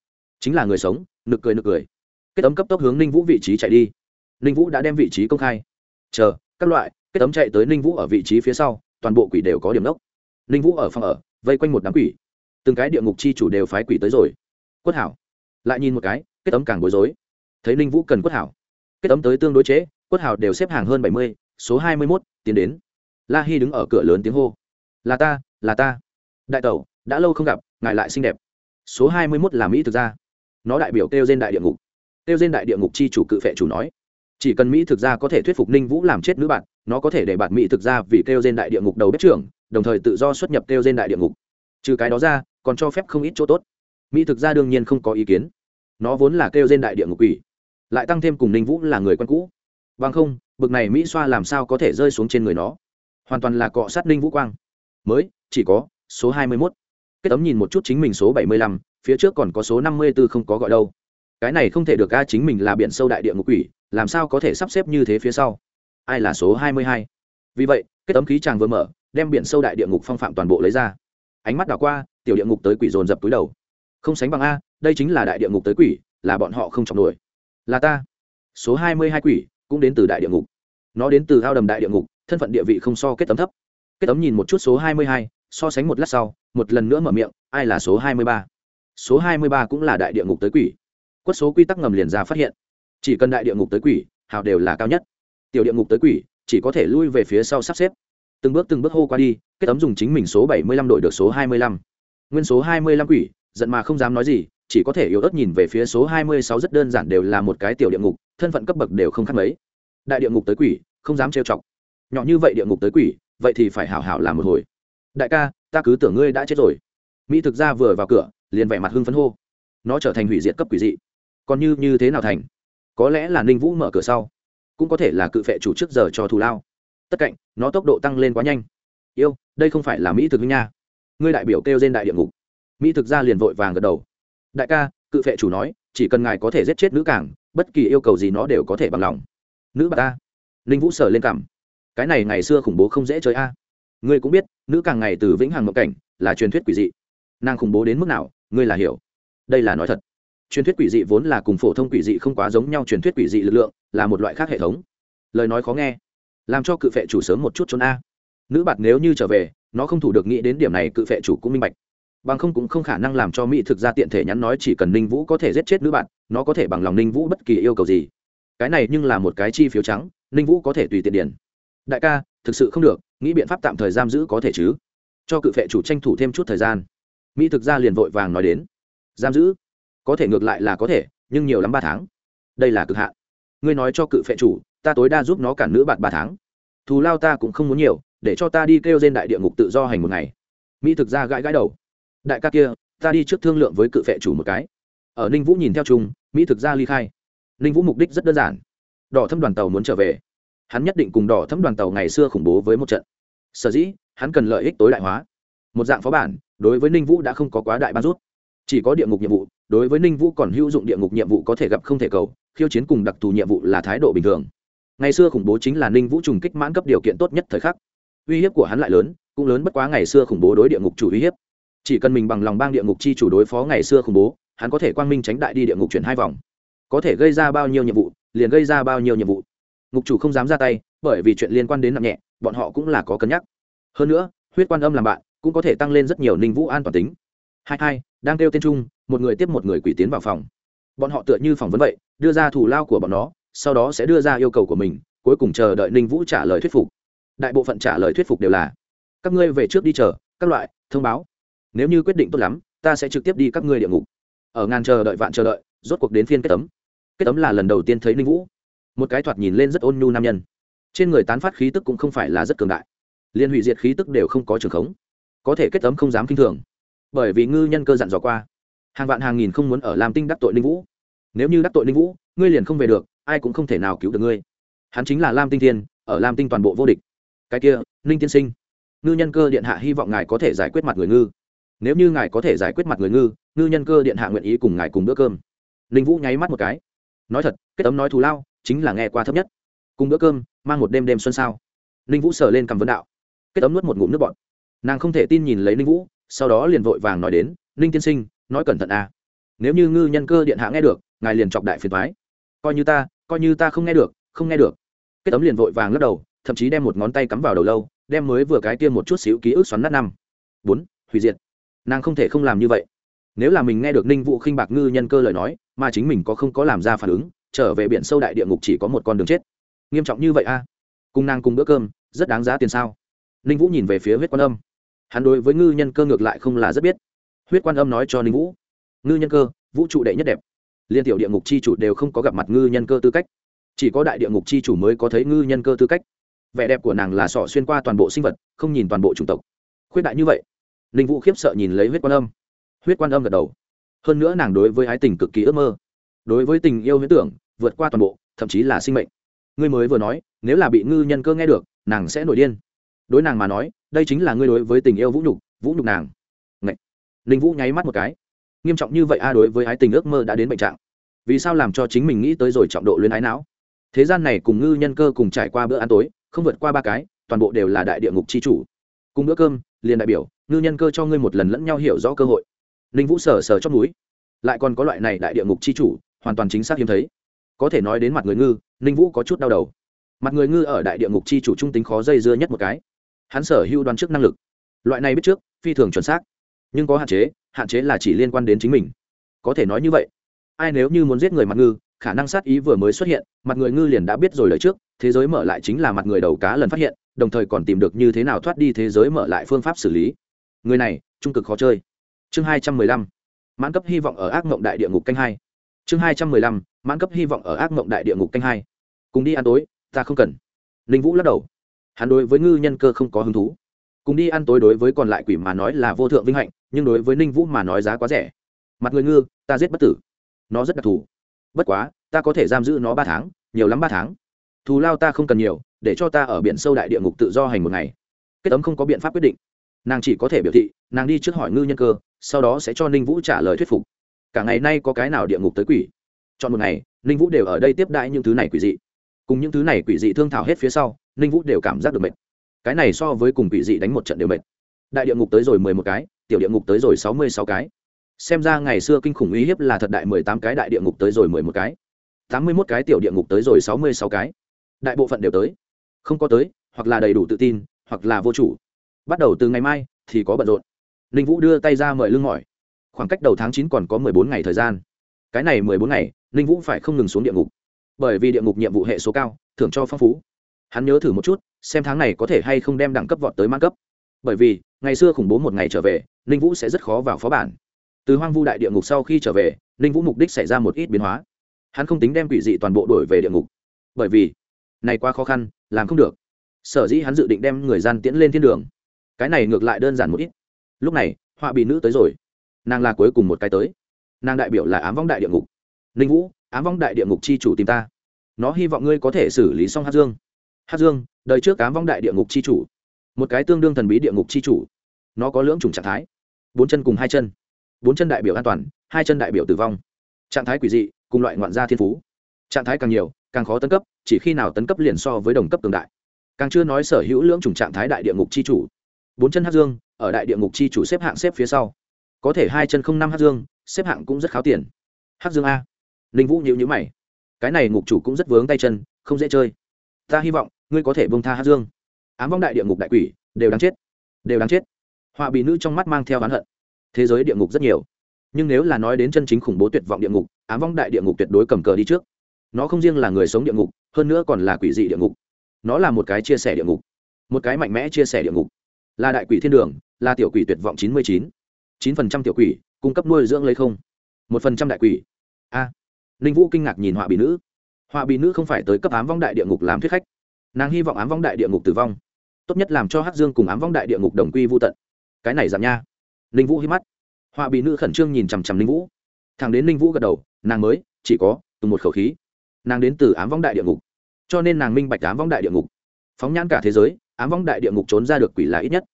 Chính là người sống, nực cười nực cười. Kết tấm cấp tốc hướng ninh vũ vị trí chạy đi. Ninh vũ đã đem vị trí công khai. Chờ, các loại kết tấm chạy tới ninh vũ ở vị trí phía sau, toàn bộ quỷ đều có điểm đốc. Ninh vũ ở phòng ở, vây quanh một đám quỷ từng cái địa ngục chi chủ đều phái quỷ tới rồi. Quất hảo. Lại nhìn một cái, kết tấm càng bối rối. Thấy ninh vũ cần quất hảo. Kết tấm tới tương đối chế quất hảo đều xếp hàng hơn bảy mươi, số hai mươi mốt, tiến đến. La hy đứng ở cửa lớn tiếng hô. Là ta là ta. Đại tẩu, đã lâu không gặp, ngài lại xinh đẹp. Số hai mươi mốt là mỹ thực ra nó đại biểu kêu trên đại địa ngục. Kêu trên đại địa ngục chi chủ cự phệ chủ nói. Chỉ cần mỹ thực ra có thể thuyết phục ninh vũ làm chết nữ bạn, nó có thể để bạn mỹ thực ra vì kêu trên đại địa ngục đầu bếp trưởng, đồng thời tự do xuất nhập kêu trên đại địa ngục. Trừ cái đó ra còn cho phép không ít chỗ tốt. Mỹ thực ra đương nhiên không có ý kiến. Nó vốn là kêu trên đại địa ngục quỷ, lại tăng thêm cùng ninh vũ là người quen cũ. Bằng không, bực này mỹ xoa làm sao có thể rơi xuống trên người nó? Hoàn toàn là cọ sát ninh vũ quang. Mới, chỉ có số hai mươi mốt. Kết tấm nhìn một chút chính mình số bảy mươi lăm, phía trước còn có số năm mươi b ố không có gọi đâu. Cái này không thể được ca chính mình là biển sâu đại địa ngục quỷ, làm sao có thể sắp xếp như thế phía sau? Ai là số hai mươi hai? Vì vậy, kết tấm khí chàng vừa mở, đem biển sâu đại địa ngục phong phạm toàn bộ lấy ra ánh mắt đảo qua, tiểu địa ngục tới quỷ dồn dập túi đầu. Không sánh bằng a, đây chính là đại địa ngục tới quỷ, là bọn họ không chọc nổi. Là ta. Số hai mươi hai quỷ cũng đến từ đại địa ngục. Nó đến từ ao đầm đại địa ngục, thân phận địa vị không so kết tấm thấp. Kết tấm nhìn một chút số hai mươi hai, so sánh một lát sau, một lần nữa mở miệng, ai là số hai mươi ba? Số hai mươi ba cũng là đại địa ngục tới quỷ. Quất số quy tắc ngầm liền ra phát hiện. Chỉ cần đại địa ngục tới quỷ, hào đều là cao nhất. Tiểu địa ngục tới quỷ, chỉ có thể lui về phía sau sắp xếp. Từng bước từng bước hô qua đi kết tấm dùng chính mình số bảy mươi lăm đổi được số hai mươi lăm. Nguyên số hai mươi lăm quỷ, giận mà không dám nói gì, chỉ có thể yếu ớt nhìn về phía số hai mươi sáu rất đơn giản đều là một cái tiểu địa ngục, thân phận cấp bậc đều không khác mấy. Đại địa ngục tới quỷ, không dám trêu chọc. Nhỏ như vậy địa ngục tới quỷ, vậy thì phải hảo hảo làm một hồi. Đại ca, ta cứ tưởng ngươi đã chết rồi. Mỹ thực ra vừa vào cửa, liền vẻ mặt hưng phấn hô. Nó trở thành hủy diệt cấp quỷ dị. Còn như như thế nào thành? Có lẽ là ninh vũ mở cửa sau. Cũng có thể là cự phệ chủ trước giờ cho thù lao. Tất cạnh, nó tốc độ tăng lên quá nhanh yêu, đây không phải là mỹ thực nha. Ngươi đại biểu kêu trên đại địa ngục. Mỹ thực ra liền vội vàng gật đầu. Đại ca, cự phệ chủ nói, chỉ cần ngài có thể giết chết nữ cảng bất kỳ yêu cầu gì nó đều có thể bằng lòng. Nữ bà ta. Ninh vũ sở lên cảm cái này ngày xưa khủng bố không dễ chơi a. Ngươi cũng biết, nữ càng ngày từ vĩnh hằng mộng cảnh, là truyền thuyết quỷ dị. Nàng khủng bố đến mức nào, ngươi là hiểu. Đây là nói thật. Truyền thuyết quỷ dị vốn là cùng phổ thông quỷ dị không quá giống nhau, truyền thuyết quỷ dị lực lượng là một loại khác hệ thống. Lời nói khó nghe. Làm cho cự phệ chủ sớm một chút trốn a nữ bạt nếu như trở về, nó không thủ được nghĩ đến điểm này, cự phệ chủ cũng minh bạch. Bằng không cũng không khả năng làm cho mỹ thực ra tiện thể nhắn nói chỉ cần ninh vũ có thể giết chết nữ bạn nó có thể bằng lòng ninh vũ bất kỳ yêu cầu gì. Cái này nhưng là một cái chi phiếu trắng, ninh vũ có thể tùy tiện điển đại ca, thực sự không được, nghĩ biện pháp tạm thời giam giữ có thể chứ? Cho cự phệ chủ tranh thủ thêm chút thời gian. Mỹ thực ra liền vội vàng nói đến. Giam giữ? Có thể ngược lại là có thể, nhưng nhiều lắm ba tháng. Đây là cực hạn. Ngươi nói cho cự phệ chủ, ta tối đa giúp nó cản nữ bạn ba tháng. Thù lao ta cũng không muốn nhiều để cho ta đi kêu trên đại địa ngục tự do hành một ngày. Mỹ thực ra gãi gãi đầu. Đại ca kia, ta đi trước thương lượng với cự phệ chủ một cái. Ở ninh vũ nhìn theo chung, mỹ thực ra ly khai. Ninh vũ mục đích rất đơn giản. Đỏ thâm đoàn tàu muốn trở về. Hắn nhất định cùng đỏ thâm đoàn tàu ngày xưa khủng bố với một trận. Sở dĩ, hắn cần lợi ích tối đại hóa. Một dạng phó bản, đối với ninh vũ đã không có quá đại ban rút. Chỉ có địa ngục nhiệm vụ, đối với ninh vũ còn hữu dụng địa ngục nhiệm vụ có thể gặp không thể cầu, khiêu chiến cùng đặc thù nhiệm vụ là thái độ bình thường. Ngày xưa khủng bố chính là ninh vũ trùng kích mãn cấp điều kiện tốt nhất thời khắc uy hiếp của hắn lại lớn, cũng lớn bất quá ngày xưa khủng bố đối địa ngục chủ uy hiếp. Chỉ cần mình bằng lòng bang địa ngục chi chủ đối phó ngày xưa khủng bố, hắn có thể quang minh tránh đại đi địa ngục chuyển hai vòng. Có thể gây ra bao nhiêu nhiệm vụ, liền gây ra bao nhiêu nhiệm vụ. Ngục chủ không dám ra tay, bởi vì chuyện liên quan đến nặng nhẹ, bọn họ cũng là có cân nhắc. Hơn nữa, huyết quan âm làm bạn, cũng có thể tăng lên rất nhiều ninh vũ an toàn tính. Hai hai, đang kêu tên trung một người tiếp một người quỷ tiến vào phòng. Bọn họ tựa như phỏng vấn vậy, đưa ra thủ lao của bọn nó, sau đó sẽ đưa ra yêu cầu của mình, cuối cùng chờ đợi ninh vũ trả lời thuyết phục đại bộ phận trả lời thuyết phục đều là, các ngươi về trước đi chờ, các loại, thông báo. Nếu như quyết định tốt lắm, ta sẽ trực tiếp đi các ngươi địa ngục. Ở ngàn chờ đợi, vạn chờ đợi, rốt cuộc đến phiên kết tấm. Kết tấm là lần đầu tiên thấy ninh vũ. Một cái thoạt nhìn lên rất ôn nhu nam nhân. Trên người tán phát khí tức cũng không phải là rất cường đại. Liên hủy diệt khí tức đều không có trường khống. Có thể kết tấm không dám kinh thường. Bởi vì ngư nhân cơ dặn dò qua. Hàng vạn hàng nghìn không muốn ở làm tinh đắc tội ninh vũ. Nếu như đắc tội ninh vũ, ngươi liền không về được, ai cũng không thể nào cứu được ngươi. Hắn chính là lam tinh thiên, ở lam tinh toàn bộ vô địch cái kia, ninh tiên sinh, ngư nhân cơ điện hạ hy vọng ngài có thể giải quyết mặt người ngư. Nếu như ngài có thể giải quyết mặt người ngư ngư nhân cơ điện hạ nguyện ý cùng ngài cùng bữa cơm. Ninh vũ nháy mắt một cái. Nói thật, kết tấm nói thù lao, chính là nghe qua thấp nhất. Cùng bữa cơm, mang một đêm đêm xuân sao. Ninh vũ sờ lên cầm vấn đạo. Kết tấm nuốt một ngụm nước bọt. Nàng không thể tin nhìn lấy ninh vũ, sau đó liền vội vàng nói đến, ninh tiên sinh, nói cẩn thận à. nếu như ngư nhân cơ điện hạ nghe được, ngài liền chọc đại phiền thoái coi như ta, coi như ta không nghe được, không nghe được. Kết tấm liền vội vàng lắc đầu thậm chí đem một ngón tay cắm vào đầu lâu, đem mới vừa cái tiêm một chút xíu ký ức xoắn nát năm. Bốn, hủy diệt. Nàng không thể không làm như vậy. Nếu là mình nghe được ninh vũ khinh bạc ngư nhân cơ lời nói, mà chính mình có không có làm ra phản ứng, trở về biển sâu đại địa ngục chỉ có một con đường chết. Nghiêm trọng như vậy a? À? cùng nàng cùng bữa cơm, rất đáng giá tiền sao? Ninh vũ nhìn về phía huyết quan âm. Hắn đối với ngư nhân cơ ngược lại không là rất biết. Huyết quan âm nói cho ninh vũ, ngư nhân cơ, vũ trụ đệ nhất đẹp. Liên tiểu địa ngục c h i chủ đều không có gặp mặt ngư nhân cơ tư cách. Chỉ có đại địa ngục c h i chủ mới có thấy ngư nhân cơ tư cách vẻ đẹp của nàng là sọ xuyên qua toàn bộ sinh vật, không nhìn toàn bộ chủng tộc. Khuyết đại như vậy, ninh vũ khiếp sợ nhìn lấy huyết quan âm. Huyết quan âm gật đầu. Hơn nữa nàng đối với ái tình cực kỳ ước mơ. Đối với tình yêu huyết tưởng, vượt qua toàn bộ, thậm chí là sinh mệnh. Ngươi mới vừa nói, nếu là bị ngư nhân cơ nghe được, nàng sẽ nổi điên. Đối nàng mà nói, đây chính là ngươi đối với tình yêu vũ nhục vũ nhục nàng. Ngậy. linh vũ nháy mắt một cái. Nghiêm trọng như vậy a, đối với ái tình ước mơ đã đến bệnh trạng. Vì sao làm cho chính mình nghĩ tới rồi trọng độ luyến ái não? Thế gian này cùng ngư nhân cơ cùng trải qua bữa ăn tối không vượt qua ba cái, toàn bộ đều là đại địa ngục c h i chủ. Cùng bữa cơm, liền đại biểu, ngư nhân cơ cho ngươi một lần lẫn nhau hiểu rõ cơ hội. Linh vũ sờ sờ trong núi. Lại còn có loại này đại địa ngục c h i chủ, hoàn toàn chính xác hiếm thấy. Có thể nói đến mặt người ngư linh vũ có chút đau đầu. Mặt người ngư ở đại địa ngục c h i chủ trung tính khó dây dưa nhất một cái. Hắn sở hữu đoán trước năng lực. Loại này biết trước, phi thường chuẩn xác. Nhưng có hạn chế hạn chế là chỉ liên quan đến chính mình. Có thể nói như vậy. Ai nếu như muốn giết người mặt ngư, khả năng sát ý vừa mới xuất hiện, mặt người ngư liền đã biết rồi lời trước thế giới mở lại chính là mặt người đầu cá lần phát hiện, đồng thời còn tìm được như thế nào thoát đi thế giới mở lại phương pháp xử lý. Người này, trung cực khó chơi. Chương hai trăm mười lăm, mãn cấp hy vọng ở ác mộng đại địa ngục canh hai. Chương hai trăm mười lăm, mãn cấp hy vọng ở ác mộng đại địa ngục canh hai. Cùng đi ăn tối, ta không cần. Ninh vũ lắc đầu. Hắn đối với ngư nhân cơ không có hứng thú. Cùng đi ăn tối đối với còn lại quỷ mà nói là vô thượng vinh hạnh, nhưng đối với ninh vũ mà nói giá quá rẻ. Mặt người ngư, ta giết bất tử. Nó rất đặc thù. Bất quá, ta có thể giam giữ nó ba tháng, nhiều lắm ba tháng thù lao ta không cần nhiều, để cho ta ở biển sâu đại địa ngục tự do hành một ngày. Kết tấm không có biện pháp quyết định. Nàng chỉ có thể biểu thị, nàng đi trước hỏi ngư nhân cơ, sau đó sẽ cho ninh vũ trả lời thuyết phục. Cả ngày nay có cái nào địa ngục tới quỷ? Chọn một ngày, ninh vũ đều ở đây tiếp đãi những thứ này quỷ dị. Cùng những thứ này quỷ dị thương thảo hết phía sau, ninh vũ đều cảm giác được mệt. Cái này so với cùng quỷ dị đánh một trận đều mệt. Đại địa ngục tới rồi mười một cái, tiểu địa ngục tới rồi sáu mươi sáu cái. Xem ra ngày xưa kinh khủng uy hiếp là thật đại mười tám cái đại địa ngục tới rồi mười một cái. Tám mươi mốt cái tiểu địa ngục tới rồi sáu mươi sáu cái đại bộ phận đều tới. Không có tới, hoặc là đầy đủ tự tin, hoặc là vô chủ. Bắt đầu từ ngày mai thì có bận rộn. Ninh vũ đưa tay ra mời lưng mỏi. Khoảng cách đầu tháng chín còn có mười bốn ngày thời gian. Cái này mười bốn ngày, ninh vũ phải không ngừng xuống địa ngục. Bởi vì địa ngục nhiệm vụ hệ số cao, thưởng cho phong phú. Hắn nhớ thử một chút, xem tháng này có thể hay không đem đẳng cấp vọt tới mang cấp. Bởi vì, ngày xưa khủng bố một ngày trở về, ninh vũ sẽ rất khó vào phó bản. Từ hoang vu đại địa ngục sau khi trở về, ninh vũ mục đích xảy ra một ít biến hóa. Hắn không tính đem quỷ dị toàn bộ đổi về địa ngục. Bởi vì này quá khó khăn, làm không được. Sở dĩ hắn dự định đem người gian tiễn lên thiên đường. Cái này ngược lại đơn giản một ít. Lúc này, họa bị nữ tới rồi. Nàng là cuối cùng một cái tới. Nàng đại biểu là ám vong đại địa ngục. Ninh vũ, ám vong đại địa ngục chi chủ tìm ta. Nó hy vọng ngươi có thể xử lý xong hát dương. Hát dương, đời trước ám vong đại địa ngục chi chủ. Một cái tương đương thần bí địa ngục chi chủ. Nó có lưỡng chủng trạng thái. Bốn chân cùng hai chân. Bốn chân đại biểu an toàn, hai chân đại biểu tử vong. Trạng thái quỷ dị, cùng loại ngoạn gia thiên phú. Trạng thái càng nhiều càng khó tấn cấp, chỉ khi nào tấn cấp liền so với đồng cấp tương đại. Càng chưa nói sở hữu lưỡng chủng trạng thái đại địa ngục chi chủ. Bốn chân hát dương, ở đại địa ngục chi chủ xếp hạng xếp phía sau. Có thể hai chân không năm hát dương, xếp hạng cũng rất kháo tiền. Hát dương a. Linh vũ nhịu nhữ mày. Cái này ngục chủ cũng rất vướng tay chân, không dễ chơi. Ta hy vọng, ngươi có thể bông tha hát dương. Ám vong đại địa ngục đại quỷ, đều đáng chết. Đều đáng chết. Họa bị nữ trong mắt mang theo oán hận. Thế giới địa ngục rất nhiều. Nhưng nếu là nói đến chân chính khủng bố tuyệt vọng địa ngục, ám vong đại địa ngục tuyệt đối cầm cờ đi trước nó không riêng là người sống địa ngục hơn nữa còn là quỷ dị địa ngục. Nó là một cái chia sẻ địa ngục. Một cái mạnh mẽ chia sẻ địa ngục. Là đại quỷ thiên đường là tiểu quỷ tuyệt vọng chín mươi chín. chín phần trăm tiểu quỷ cung cấp nuôi dưỡng lấy không. một phần trăm đại quỷ. A. À, ninh vũ kinh ngạc nhìn họa bị nữ. Họa bị nữ không phải tới cấp ám vong đại địa ngục làm thuyết khách. Nàng hy vọng ám vong đại địa ngục tử vong. Tốt nhất làm cho hắc dương cùng ám vong đại địa ngục đồng quy vô tận. Cái này giảm nha. Ninh vũ hít mắt. Họa bị nữ khẩn trương nhìn chằm chằm ninh vũ. Thằng đến ninh vũ gật đầu nàng mới chỉ có từ một khẩu khí nàng đến từ ám vong đại địa ngục. Cho nên nàng minh bạch ám vong đại địa ngục. Phóng nhãn cả thế giới, ám vong đại địa ngục trốn ra được quỷ là ít nhất.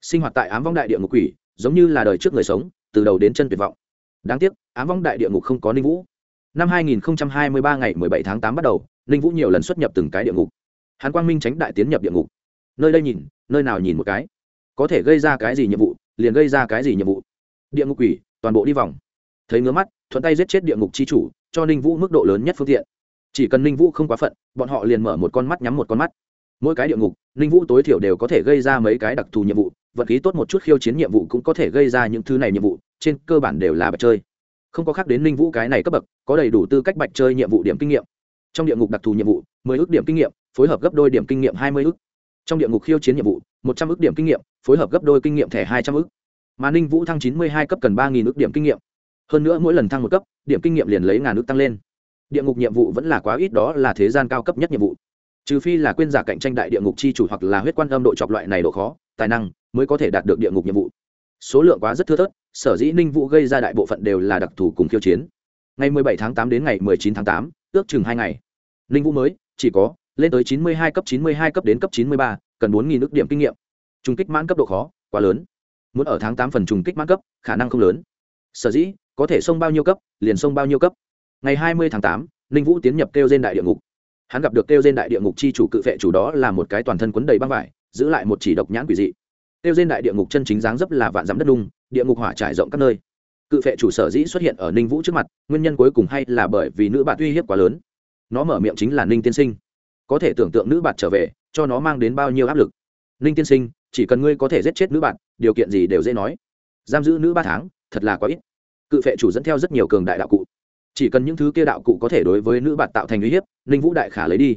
Sinh hoạt tại ám vong đại địa ngục quỷ, giống như là đời trước người sống, từ đầu đến chân tuyệt vọng. Đáng tiếc, ám vong đại địa ngục không có ninh vũ. Năm 2023 ngày 17 tháng 8 bắt đầu, ninh vũ nhiều lần xuất nhập từng cái địa ngục. Hán quang minh tránh đại tiến nhập địa ngục. Nơi đây nhìn, nơi nào nhìn một cái. Có thể gây ra cái gì nhiệm vụ, liền gây ra cái gì nhiệm vụ. Địa ngục quỷ, toàn bộ đi vòng. Thấy ngứa mắt, thuận tay giết chết địa ngục chi chủ, cho ninh vũ mức độ lớn nhất phương tiện chỉ cần ninh vũ không quá phận, bọn họ liền mở một con mắt nhắm một con mắt. Mỗi cái địa ngục, ninh vũ tối thiểu đều có thể gây ra mấy cái đặc thù nhiệm vụ, vật khí tốt một chút khiêu chiến nhiệm vụ cũng có thể gây ra những thứ này nhiệm vụ, trên cơ bản đều là bạch chơi. Không có khác đến ninh vũ cái này cấp bậc, có đầy đủ tư cách bạch chơi nhiệm vụ điểm kinh nghiệm. Trong địa ngục đặc thù nhiệm vụ, mười ước điểm kinh nghiệm, phối hợp gấp đôi điểm kinh nghiệm hai mươi ước. Trong địa ngục khiêu chiến nhiệm vụ, một trăm ước điểm kinh nghiệm, phối hợp gấp đôi kinh nghiệm thẻ hai trăm ước. Mà ninh vũ thăng chín mươi hai cấp cần ba nghìn ước điểm kinh nghiệm. Hơn nữa mỗi lần thăng một cấp, điểm kinh nghiệm liền lấy ngàn ước tăng lên địa ngục nhiệm vụ vẫn là quá ít đó là thế gian cao cấp nhất nhiệm vụ. Trừ phi là quên giả cạnh tranh đại địa ngục chi chủ hoặc là huyết quan âm độ chọc loại này độ khó tài năng mới có thể đạt được địa ngục nhiệm vụ. Số lượng quá rất thưa thớt sở dĩ ninh vụ gây ra đại bộ phận đều là đặc thù cùng khiêu chiến. Ngày 17 tháng 8 đến ngày 19 tháng 8, ước chừng hai ngày ninh vũ mới chỉ có lên tới 92 cấp 92 cấp đến cấp 93, cần 4.000 ước điểm kinh nghiệm. Trùng kích mãn cấp độ khó quá lớn. Muốn ở tháng 8 phần trùng kích mãn cấp khả năng không lớn. Sở dĩ có thể xông bao nhiêu cấp liền xông bao nhiêu cấp ngày 20 tháng 8, ninh vũ tiến nhập kêu trên đại địa ngục. Hắn gặp được kêu trên đại địa ngục chi chủ cự vệ chủ đó là một cái toàn thân quấn đầy băng vải giữ lại một chỉ độc nhãn quỷ dị. Kêu trên đại địa ngục chân chính dáng dấp là vạn dắm đất đung địa ngục hỏa trải rộng các nơi. Cự vệ chủ sở dĩ xuất hiện ở ninh vũ trước mặt nguyên nhân cuối cùng hay là bởi vì nữ bạn uy hiếp quá lớn. Nó mở miệng chính là ninh tiên sinh. Có thể tưởng tượng nữ bạn trở về cho nó mang đến bao nhiêu áp lực. Ninh tiên sinh chỉ cần ngươi có thể giết chết nữ bạn điều kiện gì đều dễ nói. Giam giữ nữ ba tháng thật là quá ít. Cự vệ chủ dẫn theo rất nhiều cường đại đạo cụ chỉ cần những thứ kia đạo cụ có thể đối với nữ bạn tạo thành uy hiếp, ninh vũ đại khả lấy đi.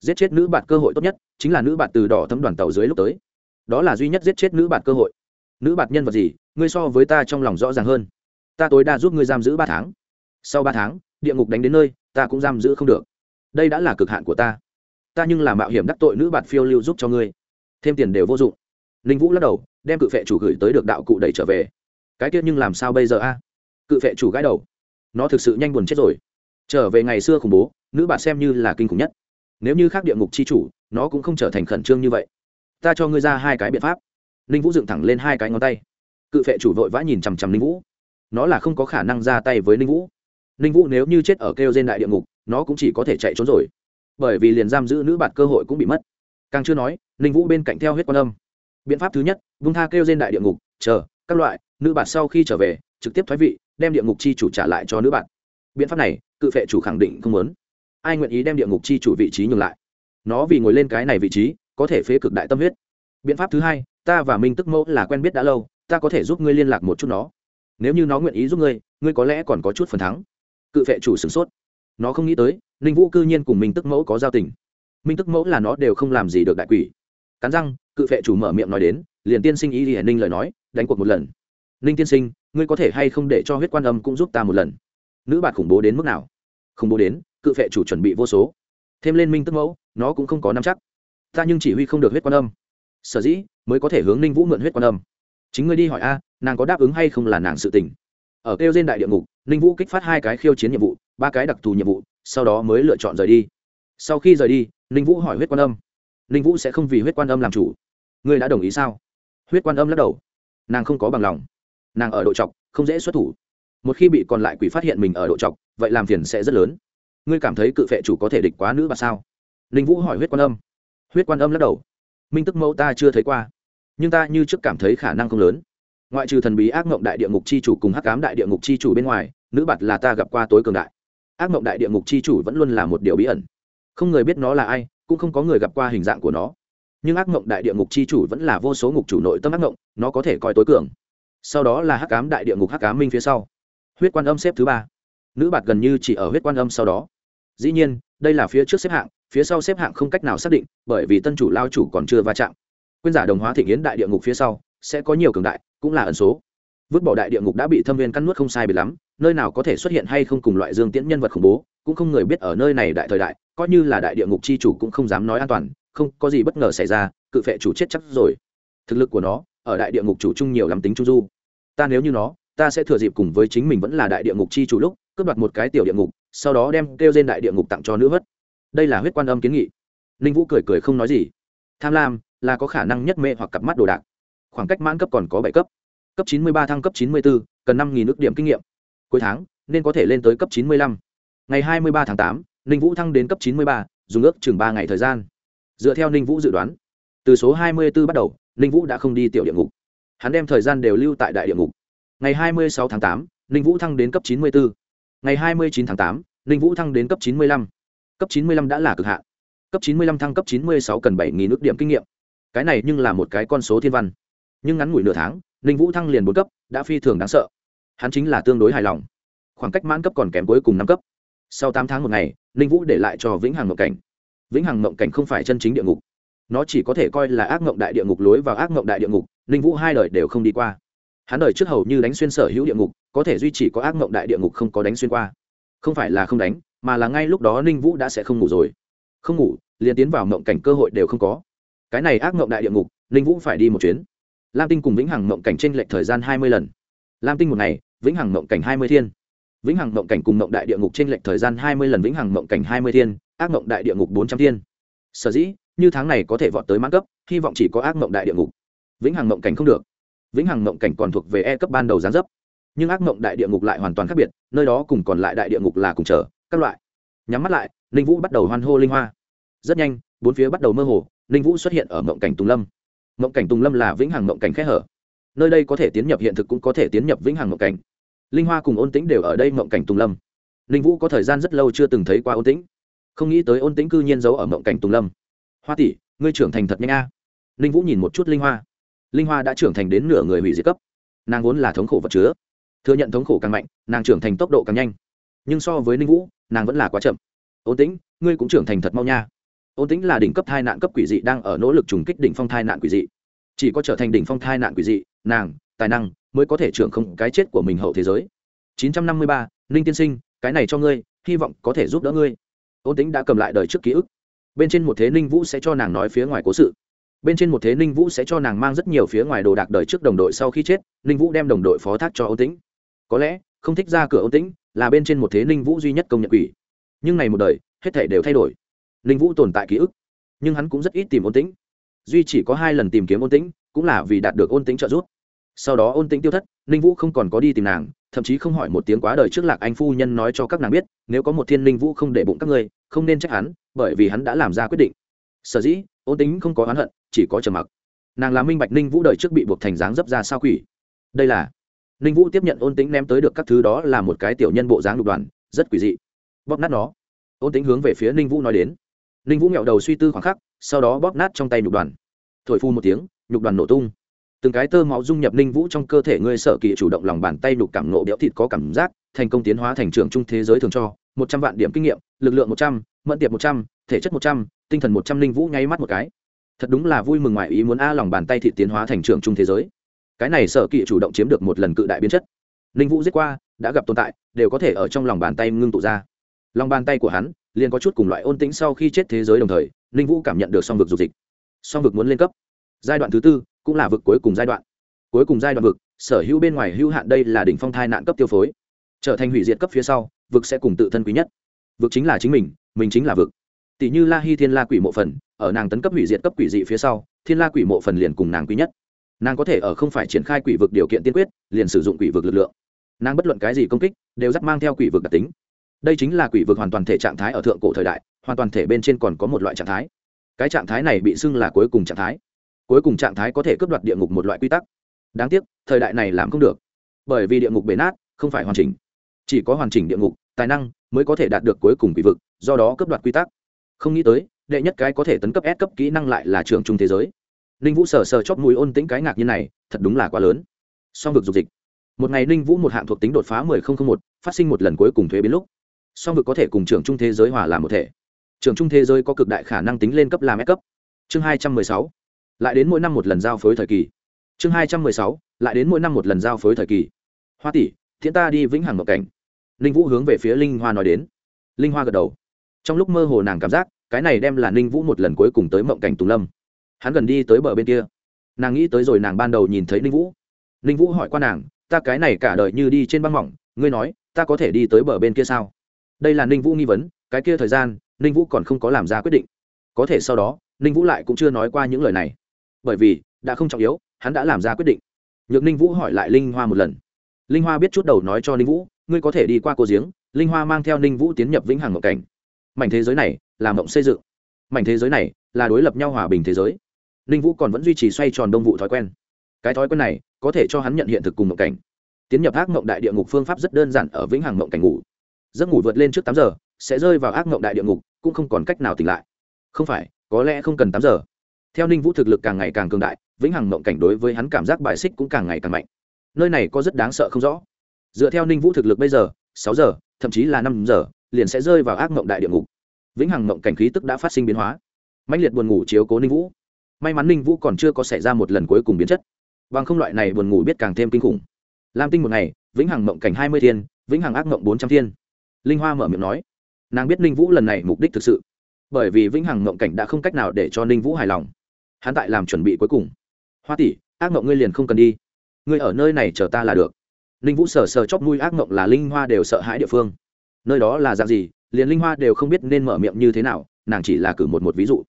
Giết chết nữ bạn cơ hội tốt nhất chính là nữ bạn từ đỏ thấm đoàn tàu dưới lúc tới. Đó là duy nhất giết chết nữ bạn cơ hội. Nữ bạn nhân vật gì, ngươi so với ta trong lòng rõ ràng hơn. Ta tối đa giúp ngươi giam giữ ba tháng. Sau ba tháng, địa ngục đánh đến nơi, ta cũng giam giữ không được. Đây đã là cực hạn của ta. Ta nhưng là mạo hiểm đắc tội nữ bạn phiêu lưu giúp cho ngươi. Thêm tiền đều vô dụng. Ninh vũ lắc đầu, đem cự phệ chủ gửi tới được đạo cụ đẩy trở về. Cái kia nhưng làm sao bây giờ a? Cự phệ chủ gái đầu nó thực sự nhanh buồn chết rồi. Trở về ngày xưa khủng bố, nữ bạn xem như là kinh khủng nhất. Nếu như khác địa ngục c h i chủ, nó cũng không trở thành khẩn trương như vậy. Ta cho ngươi ra hai cái biện pháp. Ninh vũ dựng thẳng lên hai cái ngón tay. Cự phệ chủ vội vã nhìn chằm chằm ninh vũ. Nó là không có khả năng ra tay với ninh vũ. Ninh vũ nếu như chết ở kêu trên đại địa ngục, nó cũng chỉ có thể chạy trốn rồi. Bởi vì liền giam giữ nữ bạn cơ hội cũng bị mất. Càng chưa nói, ninh vũ bên cạnh theo huyết quan âm. Biện pháp thứ nhất vung tha kêu trên đại địa ngục, chờ, các loại, nữ bạn sau khi trở về, trực tiếp thoái vị đem địa ngục chi chủ trả lại cho nữ bạn. biện pháp này, cự phệ chủ khẳng định không muốn. Ai nguyện ý đem địa ngục chi chủ vị trí nhường lại? Nó vì ngồi lên cái này vị trí, có thể phế cực đại tâm huyết. Biện pháp thứ hai, ta và minh tức mẫu là quen biết đã lâu, ta có thể giúp ngươi liên lạc một chút nó. Nếu như nó nguyện ý giúp ngươi ngươi có lẽ còn có chút phần thắng. Cự phệ chủ sửng sốt. Nó không nghĩ tới, ninh vũ cư nhiên cùng minh tức mẫu có giao tình. Minh tức mẫu là nó đều không làm gì được đại quỷ. Cắn răng, cự phệ chủ mở miệng nói đến, liền tiên sinh ý thì ninh lời nói, đánh cuộc một lần. Ninh tiên sinh ngươi có thể hay không để cho huyết quan âm cũng giúp ta một lần? Nữ bạt khủng bố đến mức nào? Khủng bố đến, cự phệ chủ chuẩn bị vô số. Thêm lên minh tức mẫu, nó cũng không có nắm chắc. Ta nhưng chỉ huy không được huyết quan âm. Sở dĩ, mới có thể hướng ninh vũ mượn huyết quan âm. Chính ngươi đi hỏi a, nàng có đáp ứng hay không là nàng sự tình. Ở kêu trên đại địa ngục, ninh vũ kích phát hai cái khiêu chiến nhiệm vụ, ba cái đặc thù nhiệm vụ, sau đó mới lựa chọn rời đi. Sau khi rời đi, ninh vũ hỏi huyết quan âm. Ninh vũ sẽ không vì huyết quan âm làm chủ. Ngươi đã đồng ý sao? Huyết quan âm lắc đầu. Nàng không có bằng lòng nàng ở độ trọc không dễ xuất thủ. Một khi bị còn lại quỷ phát hiện mình ở độ trọc vậy làm phiền sẽ rất lớn. Ngươi cảm thấy cự phệ chủ có thể địch quá nữ và sao? Ninh vũ hỏi huyết quan âm. Huyết quan âm lắc đầu. Minh tức mẫu ta chưa thấy qua, nhưng ta như trước cảm thấy khả năng không lớn. Ngoại trừ thần bí ác mộng đại địa ngục c h i chủ cùng hắc cám đại địa ngục c h i chủ bên ngoài, nữ bạt là ta gặp qua tối cường đại. Ác mộng đại địa ngục c h i chủ vẫn luôn là một điều bí ẩn. Không người biết nó là ai, cũng không có người gặp qua hình dạng của nó. Nhưng ác mộng đại địa ngục c h i chủ vẫn là vô số ngục chủ nội tâm ác mộng, nó có thể coi tối cường sau đó là hắc cám đại địa ngục hắc cám minh phía sau. Huyết quan âm xếp thứ ba. Nữ bạt gần như chỉ ở huyết quan âm sau đó. Dĩ nhiên, đây là phía trước xếp hạng, phía sau xếp hạng không cách nào xác định, bởi vì tân chủ lao chủ còn chưa va chạm. Quyên giả đồng hóa thị nghiến đại địa ngục phía sau, sẽ có nhiều cường đại, cũng là ẩn số. Vứt bỏ đại địa ngục đã bị thâm viên cắn nuốt không sai bị lắm, nơi nào có thể xuất hiện hay không cùng loại dương tiễn nhân vật khủng bố, cũng không người biết ở nơi này đại thời đại, coi như là đại địa ngục chi chủ cũng không dám nói an toàn, không có gì bất ngờ xảy ra, cự phệ chủ chết chắc rồi. Thực lực của nó ở đại địa ngục chủ chung nhiều lắm tính trung du. Ta nếu như nó, ta sẽ thừa dịp cùng với chính mình vẫn là đại địa ngục chi chủ lúc, cướp đoạt một cái tiểu địa ngục, sau đó đem kêu trên đại địa ngục tặng cho nữ vất. Đây là huyết quan âm kiến nghị. Ninh vũ cười cười không nói gì. Tham lam là có khả năng nhất mê hoặc cặp mắt đồ đạc. Khoảng cách mãn cấp còn có bảy cấp. Cấp chín mươi ba thăng cấp chín mươi bốn cần năm nghìn ước điểm kinh nghiệm. Cuối tháng, nên có thể lên tới cấp chín mươi lăm. Ngày hai mươi ba tháng tám, ninh vũ thăng đến cấp chín mươi ba, dùng ước chừng ba ngày thời gian. Dựa theo ninh vũ dự đoán, từ số hai mươi b ố bắt đầu ninh vũ đã không đi tiểu địa ngục. Hắn đem thời gian đều lưu tại đại địa ngục. Ngày hai mươi sáu tháng tám, ninh vũ thăng đến cấp chín mươi bốn ngày hai mươi chín tháng tám, ninh vũ thăng đến cấp chín mươi lăm. Cấp 95 đã là cực hạn. Cấp 95 thăng cấp 96 cần bảy nghìn ước điểm kinh nghiệm. Cái này nhưng là một cái con số thiên văn. Nhưng ngắn ngủi nửa tháng, ninh vũ thăng liền bốn cấp, đã phi thường đáng sợ. Hắn chính là tương đối hài lòng. Khoảng cách mãn cấp còn kém cuối cùng năm cấp. Sau tám tháng một ngày, ninh vũ để lại cho vĩnh hằng mộng cảnh. Vĩnh hằng mộng cảnh không phải chân chính địa ngục nó chỉ có thể coi là ác mộng đại địa ngục lối vào ác mộng đại địa ngục, ninh vũ hai đời đều không đi qua. Hắn đời trước hầu như đánh xuyên sở hữu địa ngục, có thể duy trì có ác mộng đại địa ngục không có đánh xuyên qua. Không phải là không đánh, mà là ngay lúc đó ninh vũ đã sẽ không ngủ rồi. Không ngủ, liền tiến vào mộng cảnh cơ hội đều không có. Cái này ác mộng đại địa ngục, ninh vũ phải đi một chuyến. Lam tinh cùng vĩnh hằng mộng cảnh tranh lệch thời gian hai mươi lần. Lam tinh một ngày, vĩnh hằng mộng cảnh hai mươi thiên. Vĩnh hằng mộng cảnh cùng mộng đại địa ngục tranh lệch thời gian hai mươi lần, vĩnh hằng mộng cảnh hai mươi thiên, ác mộng đại địa ngục bốn trăm thiên. Sở dĩ như tháng này có thể vọt tới mãn cấp, hy vọng chỉ có ác mộng đại địa ngục. Vĩnh hằng mộng cảnh không được. Vĩnh hằng mộng cảnh còn thuộc về e cấp ban đầu gián dấp. Nhưng ác mộng đại địa ngục lại hoàn toàn khác biệt, nơi đó cùng còn lại đại địa ngục là cùng chờ các loại. Nhắm mắt lại, ninh vũ bắt đầu hoan hô linh hoa. Rất nhanh, bốn phía bắt đầu mơ hồ, ninh vũ xuất hiện ở mộng cảnh tùng lâm. Mộng cảnh tùng lâm là vĩnh hằng mộng cảnh khẽ hở. Nơi đây có thể tiến nhập hiện thực cũng có thể tiến nhập vĩnh hằng mộng cảnh. Linh hoa cùng ôn tĩnh đều ở đây mộng cảnh tùng lâm. Ninh vũ có thời gian rất lâu chưa từng thấy qua ôn tĩnh. Không nghĩ tới ôn tĩnh cư nhiên giấu ở mộng cảnh tùng lâm hoa tỷ ngươi trưởng thành thật nhanh a. À. vũ nhìn một chút linh hoa. Linh hoa đã trưởng thành đến nửa người hủy diệt cấp. Nàng vốn là thống khổ vật chứa. Thừa nhận thống khổ càng mạnh nàng trưởng thành tốc độ càng nhanh. Nhưng so với ninh vũ nàng vẫn là quá chậm. Ôn tĩnh ngươi cũng trưởng thành thật mau nha. Ôn tĩnh là đỉnh cấp thai nạn cấp quỷ dị đang ở nỗ lực trùng kích đỉnh phong thai nạn quỷ dị. Chỉ có trở thành đỉnh phong thai nạn quỷ dị nàng tài năng mới có thể trưởng không cái chết của mình hậu thế giới. 953, ninh tiên sinh cái này cho ngươi hy vọng có thể giúp đỡ ngươi. Ôn tĩnh đã cầm lại đời trước ký ức bên trên một thế ninh vũ sẽ cho nàng nói phía ngoài cố sự. Bên trên một thế ninh vũ sẽ cho nàng mang rất nhiều phía ngoài đồ đạc đời trước đồng đội sau khi chết, ninh vũ đem đồng đội phó thác cho ô tĩnh. Có lẽ, không thích ra cửa ô tĩnh là bên trên một thế ninh vũ duy nhất công nhận quỷ. Nhưng này một đời, hết thể đều thay đổi. Ninh vũ tồn tại ký ức, nhưng hắn cũng rất ít tìm ôn tĩnh. Duy chỉ có hai lần tìm kiếm ôn tĩnh, cũng là vì đạt được ôn tĩnh trợ giúp sau đó ôn tĩnh tiêu thất, ninh vũ không còn có đi tìm nàng, thậm chí không hỏi một tiếng quá đời trước lạc anh phu nhân nói cho các nàng biết, nếu có một thiên ninh vũ không để bụng các ngươi, không nên trách hắn, bởi vì hắn đã làm ra quyết định. Sở dĩ, ôn tính không có oán hận, chỉ có trầm mặc. Nàng là minh bạch ninh vũ đời trước bị buộc thành dáng dấp ra sao quỷ. Đây là, ninh vũ tiếp nhận ôn tính ném tới được các thứ đó là một cái tiểu nhân bộ dáng lục đoàn, rất quỷ dị. Bóp nát nó. Ôn tính hướng về phía ninh vũ nói đến. Ninh vũ nghẹo đầu suy tư khoảng khắc, sau đó bóp nát trong tay nhục đoàn. Thổi phu một tiếng nhục đoàn nổ tung từng cái tơ máu dung nhập ninh vũ trong cơ thể ngươi sở kỵ chủ động lòng bàn tay đục cảm nộ béo thịt có cảm giác, thành công tiến hóa thành trường trung thế giới thường cho, một trăm vạn điểm kinh nghiệm, lực lượng một trăm, mẫn tiệp một trăm, thể chất một trăm, tinh thần một trăm linh vũ nháy mắt một cái. Thật đúng là vui mừng ngoại ý muốn a, lòng bàn tay thịt tiến hóa thành trường trung thế giới. Cái này sở kỵ chủ động chiếm được một lần cự đại biến chất. Linh vũ giết qua, đã gặp tồn tại, đều có thể ở trong lòng bàn tay ngưng tụ ra. Lòng bàn tay của hắn, liền có chút cùng loại ôn tĩnh sau khi chết thế giới đồng thời linh vũ cảm nhận được song vực dục dịch. Song vực muốn lên cấp. Giai đoạn thứ tư cũng là vực cuối cùng giai đoạn. Cuối cùng giai đoạn vực, sở hữu bên ngoài hữu hạn đây là đỉnh phong thai nạn cấp tiêu phối. Trở thành hủy diệt cấp phía sau, vực sẽ cùng tự thân quý nhất. Vực chính là chính mình mình chính là vực. Tỷ như la hy thiên la quỷ mộ phần, ở nàng tấn cấp hủy diệt cấp quỷ dị phía sau, thiên la quỷ mộ phần liền cùng nàng quý nhất. Nàng có thể ở không phải triển khai quỷ vực điều kiện tiên quyết, liền sử dụng quỷ vực lực lượng. Nàng bất luận cái gì công kích, đều dắt mang theo quỷ vực đặc tính. Đây chính là quỷ vực hoàn toàn thể trạng thái ở thượng cổ thời đại, hoàn toàn thể bên trên còn có một loại trạng thái. Cái trạng thái này bị xưng là cuối cùng trạng thái cuối cùng trạng thái có thể cướp đoạt địa ngục một loại quy tắc. Đáng tiếc, thời đại này làm không được. Bởi vì địa ngục bể nát, không phải hoàn chỉnh. Chỉ có hoàn chỉnh địa ngục, tài năng mới có thể đạt được cuối cùng quỷ vực, do đó cướp đoạt quy tắc. Không nghĩ tới, đệ nhất cái có thể tấn cấp S cấp kỹ năng lại là trường trung thế giới. Ninh vũ sờ sờ chót mũi ôn tĩnh cái ngạc như này, thật đúng là quá lớn. Song vực dục dịch. Một ngày ninh vũ một hạng thuộc tính đột phá mười không không một, phát sinh một lần cuối cùng thuế biến lúc. Song vực có thể cùng trường trung thế giới hòa làm một thể. Trường trung thế giới có cực đại khả năng tính lên cấp làm S cấp. Chương hai trăm mười sáu lại đến mỗi năm một lần giao phối thời kỳ. Chương hai trăm mười sáu, lại đến mỗi năm một lần giao phối thời kỳ. Hoa tỷ, thiện ta đi vĩnh hằng ngọc cảnh. Ninh vũ hướng về phía linh hoa nói đến. Linh hoa gật đầu. Trong lúc mơ hồ nàng cảm giác, cái này đem là ninh vũ một lần cuối cùng tới mộng cảnh tùng lâm. Hắn gần đi tới bờ bên kia. Nàng nghĩ tới rồi nàng ban đầu nhìn thấy ninh vũ. Ninh vũ hỏi qua nàng, ta cái này cả đời như đi trên băng mỏng, ngươi nói, ta có thể đi tới bờ bên kia sao? Đây là ninh vũ nghi vấn, cái kia thời gian, ninh vũ còn không có làm ra quyết định. Có thể sau đó, ninh vũ lại cũng chưa nói qua những lời này bởi vì đã không trọng yếu, hắn đã làm ra quyết định. Nhược ninh vũ hỏi lại linh hoa một lần. Linh hoa biết chút đầu nói cho ninh vũ, ngươi có thể đi qua cô giếng. Linh hoa mang theo ninh vũ tiến nhập vĩnh hằng mộng cảnh. Mảnh thế giới này là mộng xây dựng. Mảnh thế giới này là đối lập nhau hòa bình thế giới. Ninh vũ còn vẫn duy trì xoay tròn đông vụ thói quen. Cái thói quen này có thể cho hắn nhận hiện thực cùng mộng cảnh. Tiến nhập ác mộng đại địa ngục phương pháp rất đơn giản ở vĩnh hằng mộng cảnh ngủ. Giấc ngủ vượt lên trước tám giờ, sẽ rơi vào ác mộng đại địa ngục, cũng không còn cách nào tỉnh lại. Không phải, có lẽ không cần tám giờ theo ninh vũ thực lực càng ngày càng cường đại, vĩnh hằng mộng cảnh đối với hắn cảm giác bài xích cũng càng ngày càng mạnh. Nơi này có rất đáng sợ không rõ. Dựa theo ninh vũ thực lực bây giờ, sáu giờ, thậm chí là năm giờ, liền sẽ rơi vào ác mộng đại địa ngục. Vĩnh hằng mộng cảnh khí tức đã phát sinh biến hóa. Mạnh liệt buồn ngủ chiếu cố ninh vũ. May mắn ninh vũ còn chưa có xảy ra một lần cuối cùng biến chất. Bằng không loại này buồn ngủ biết càng thêm kinh khủng. Lam tinh một ngày, vĩnh hằng mộng cảnh hai mươi thiên, vĩnh hằng ác mộng bốn trăm thiên. Linh hoa mở miệng nói. Nàng biết ninh vũ lần này mục đích thực sự. Bởi vì vĩnh hằng mộng cảnh đã không cách nào để cho ninh vũ hài lòng hắn tại làm chuẩn bị cuối cùng. Hoa tỷ, ác mộng ngươi liền không cần đi. Ngươi ở nơi này chờ ta là được. Ninh vũ sờ sờ chóp mũi, ác mộng là linh hoa đều sợ hãi địa phương. Nơi đó là dạng gì, liền linh hoa đều không biết nên mở miệng như thế nào, nàng chỉ là cử một một ví dụ.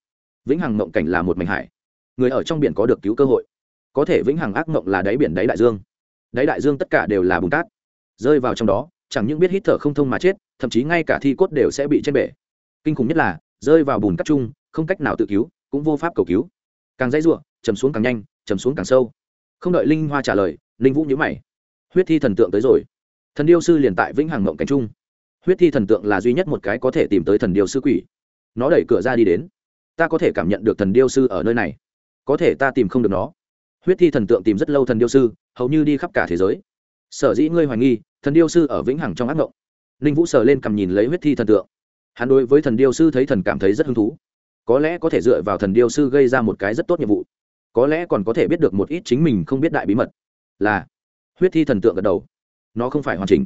Vĩnh hằng mộng cảnh là một mảnh hải. Người ở trong biển có được cứu cơ hội. Có thể vĩnh hằng ác mộng là đáy biển đáy đại dương. Đáy đại dương tất cả đều là bùn cát. Rơi vào trong đó, chẳng những biết hít thở không thông mà chết, thậm chí ngay cả thi cốt đều sẽ bị trên bể. Kinh khủng nhất là, rơi vào bùn cát chung, không cách nào tự cứu, cũng vô pháp cầu cứu càng dãy ruộng, chầm xuống càng nhanh, chầm xuống càng sâu. Không đợi linh hoa trả lời linh vũ nhíu mày. Huyết thi thần tượng tới rồi. Thần điêu sư liền tại vĩnh hằng mộng cảnh trung. Huyết thi thần tượng là duy nhất một cái có thể tìm tới thần điêu sư quỷ. Nó đẩy cửa ra đi đến. Ta có thể cảm nhận được thần điêu sư ở nơi này. Có thể ta tìm không được nó. Huyết thi thần tượng tìm rất lâu thần điêu sư, hầu như đi khắp cả thế giới. Sở dĩ ngươi hoài nghi, thần điêu sư ở vĩnh hằng trong ác mộng. Ninh vũ sờ lên cầm nhìn lấy huyết thi thần tượng. Hắn đối với thần điêu sư thấy thần cảm thấy rất hứng thú có lẽ có thể dựa vào thần điêu sư gây ra một cái rất tốt nhiệm vụ. Có lẽ còn có thể biết được một ít chính mình không biết đại bí mật. Là, huyết thi thần tượng gật đầu. Nó không phải hoàn chỉnh.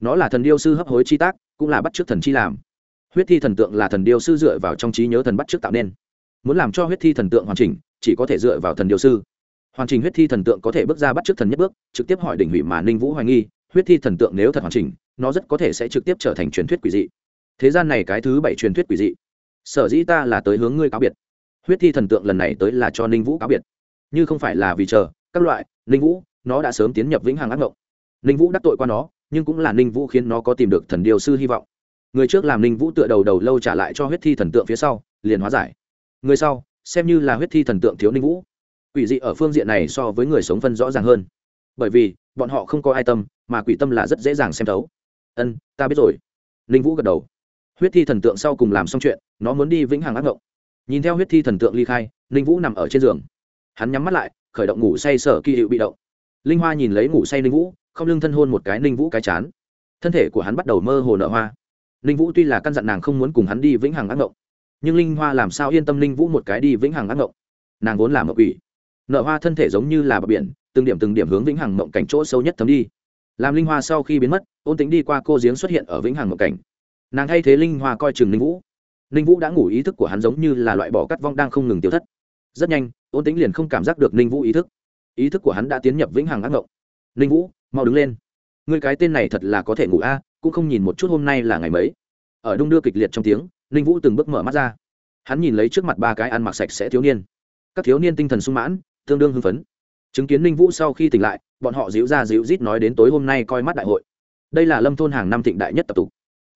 Nó là thần điêu sư hấp hối chi tác, cũng là bắt t r ư ớ c thần chi làm. Huyết thi thần tượng là thần điêu sư dựa vào trong trí nhớ thần bắt t r ư ớ c tạo nên. Muốn làm cho huyết thi thần tượng hoàn chỉnh, chỉ có thể dựa vào thần điêu sư. Hoàn chỉnh huyết thi thần tượng có thể bước ra bắt t r ư ớ c thần nhất bước, trực tiếp hỏi đỉnh hủy mà ninh vũ hoài nghi, huyết thi thần tượng nếu thật hoàn chỉnh, nó rất có thể sẽ trực tiếp trở thành truyền thuyết quỷ dị. Thế gian này cái thứ bảy truyền thuyết quỷ dị sở dĩ ta là tới hướng ngươi cáo biệt. Huyết thi thần tượng lần này tới là cho ninh vũ cáo biệt. Như không phải là vì chờ, các loại, ninh vũ, nó đã sớm tiến nhập vĩnh hằng ác mộng ninh vũ đắc tội qua nó, nhưng cũng là ninh vũ khiến nó có tìm được thần điều sư hy vọng. Người trước làm ninh vũ tựa đầu đầu lâu trả lại cho huyết thi thần tượng phía sau, liền hóa giải. Người sau, xem như là huyết thi thần tượng thiếu ninh vũ. Quỷ dị ở phương diện này so với người sống phân rõ ràng hơn. Bởi vì, bọn họ không có ai tâm, mà quỷ tâm là rất dễ dàng xem thấu. Ân, ta biết rồi. Ninh vũ gật đầu huyết thi thần tượng sau cùng làm xong chuyện, nó muốn đi vĩnh hằng ác ngộng. Nhìn theo huyết thi thần tượng ly khai, ninh vũ nằm ở trên giường. Hắn nhắm mắt lại, khởi động ngủ say sở kỳ hiệu bị động. Linh hoa nhìn lấy ngủ say ninh vũ, không lưng thân hôn một cái ninh vũ cái chán. Thân thể của hắn bắt đầu mơ hồ nợ hoa. Ninh vũ tuy là căn dặn nàng không muốn cùng hắn đi vĩnh hằng ác ngộng, nhưng linh hoa làm sao yên tâm ninh vũ một cái đi vĩnh hằng ác ngộng? Nàng vốn là mộng ủy nợ hoa thân thể giống như là bờ biển, từng điểm từng điểm hướng vĩnh hằng mộng cảnh chỗ sâu nhất thấm đi. Làm linh hoa sau khi biến mất, ôn tính đi qua cô giếng xuất hiện ở vĩnh hằng mộng cảnh nàng thay thế linh hoa coi chừng ninh vũ. Ninh vũ đã ngủ ý thức của hắn giống như là loại bỏ cắt vong đang không ngừng tiêu thất. Rất nhanh ôn tính liền không cảm giác được ninh vũ ý thức. Ý thức của hắn đã tiến nhập vĩnh hằng ác ngộng. Ninh vũ, mau đứng lên. Người cái tên này thật là có thể ngủ a, cũng không nhìn một chút hôm nay là ngày mấy. Ở đung đưa kịch liệt trong tiếng, ninh vũ từng bước mở mắt ra. Hắn nhìn lấy trước mặt ba cái ăn mặc sạch sẽ thiếu niên. Các thiếu niên tinh thần sung mãn, tương đương hưng phấn. Chứng kiến ninh vũ sau khi tỉnh lại, bọn họ dịu ra dịu rít nói đến tối hôm nay coi mắt đại hội. Đây là lâm thôn hàng năm thịnh đại nhất tập tục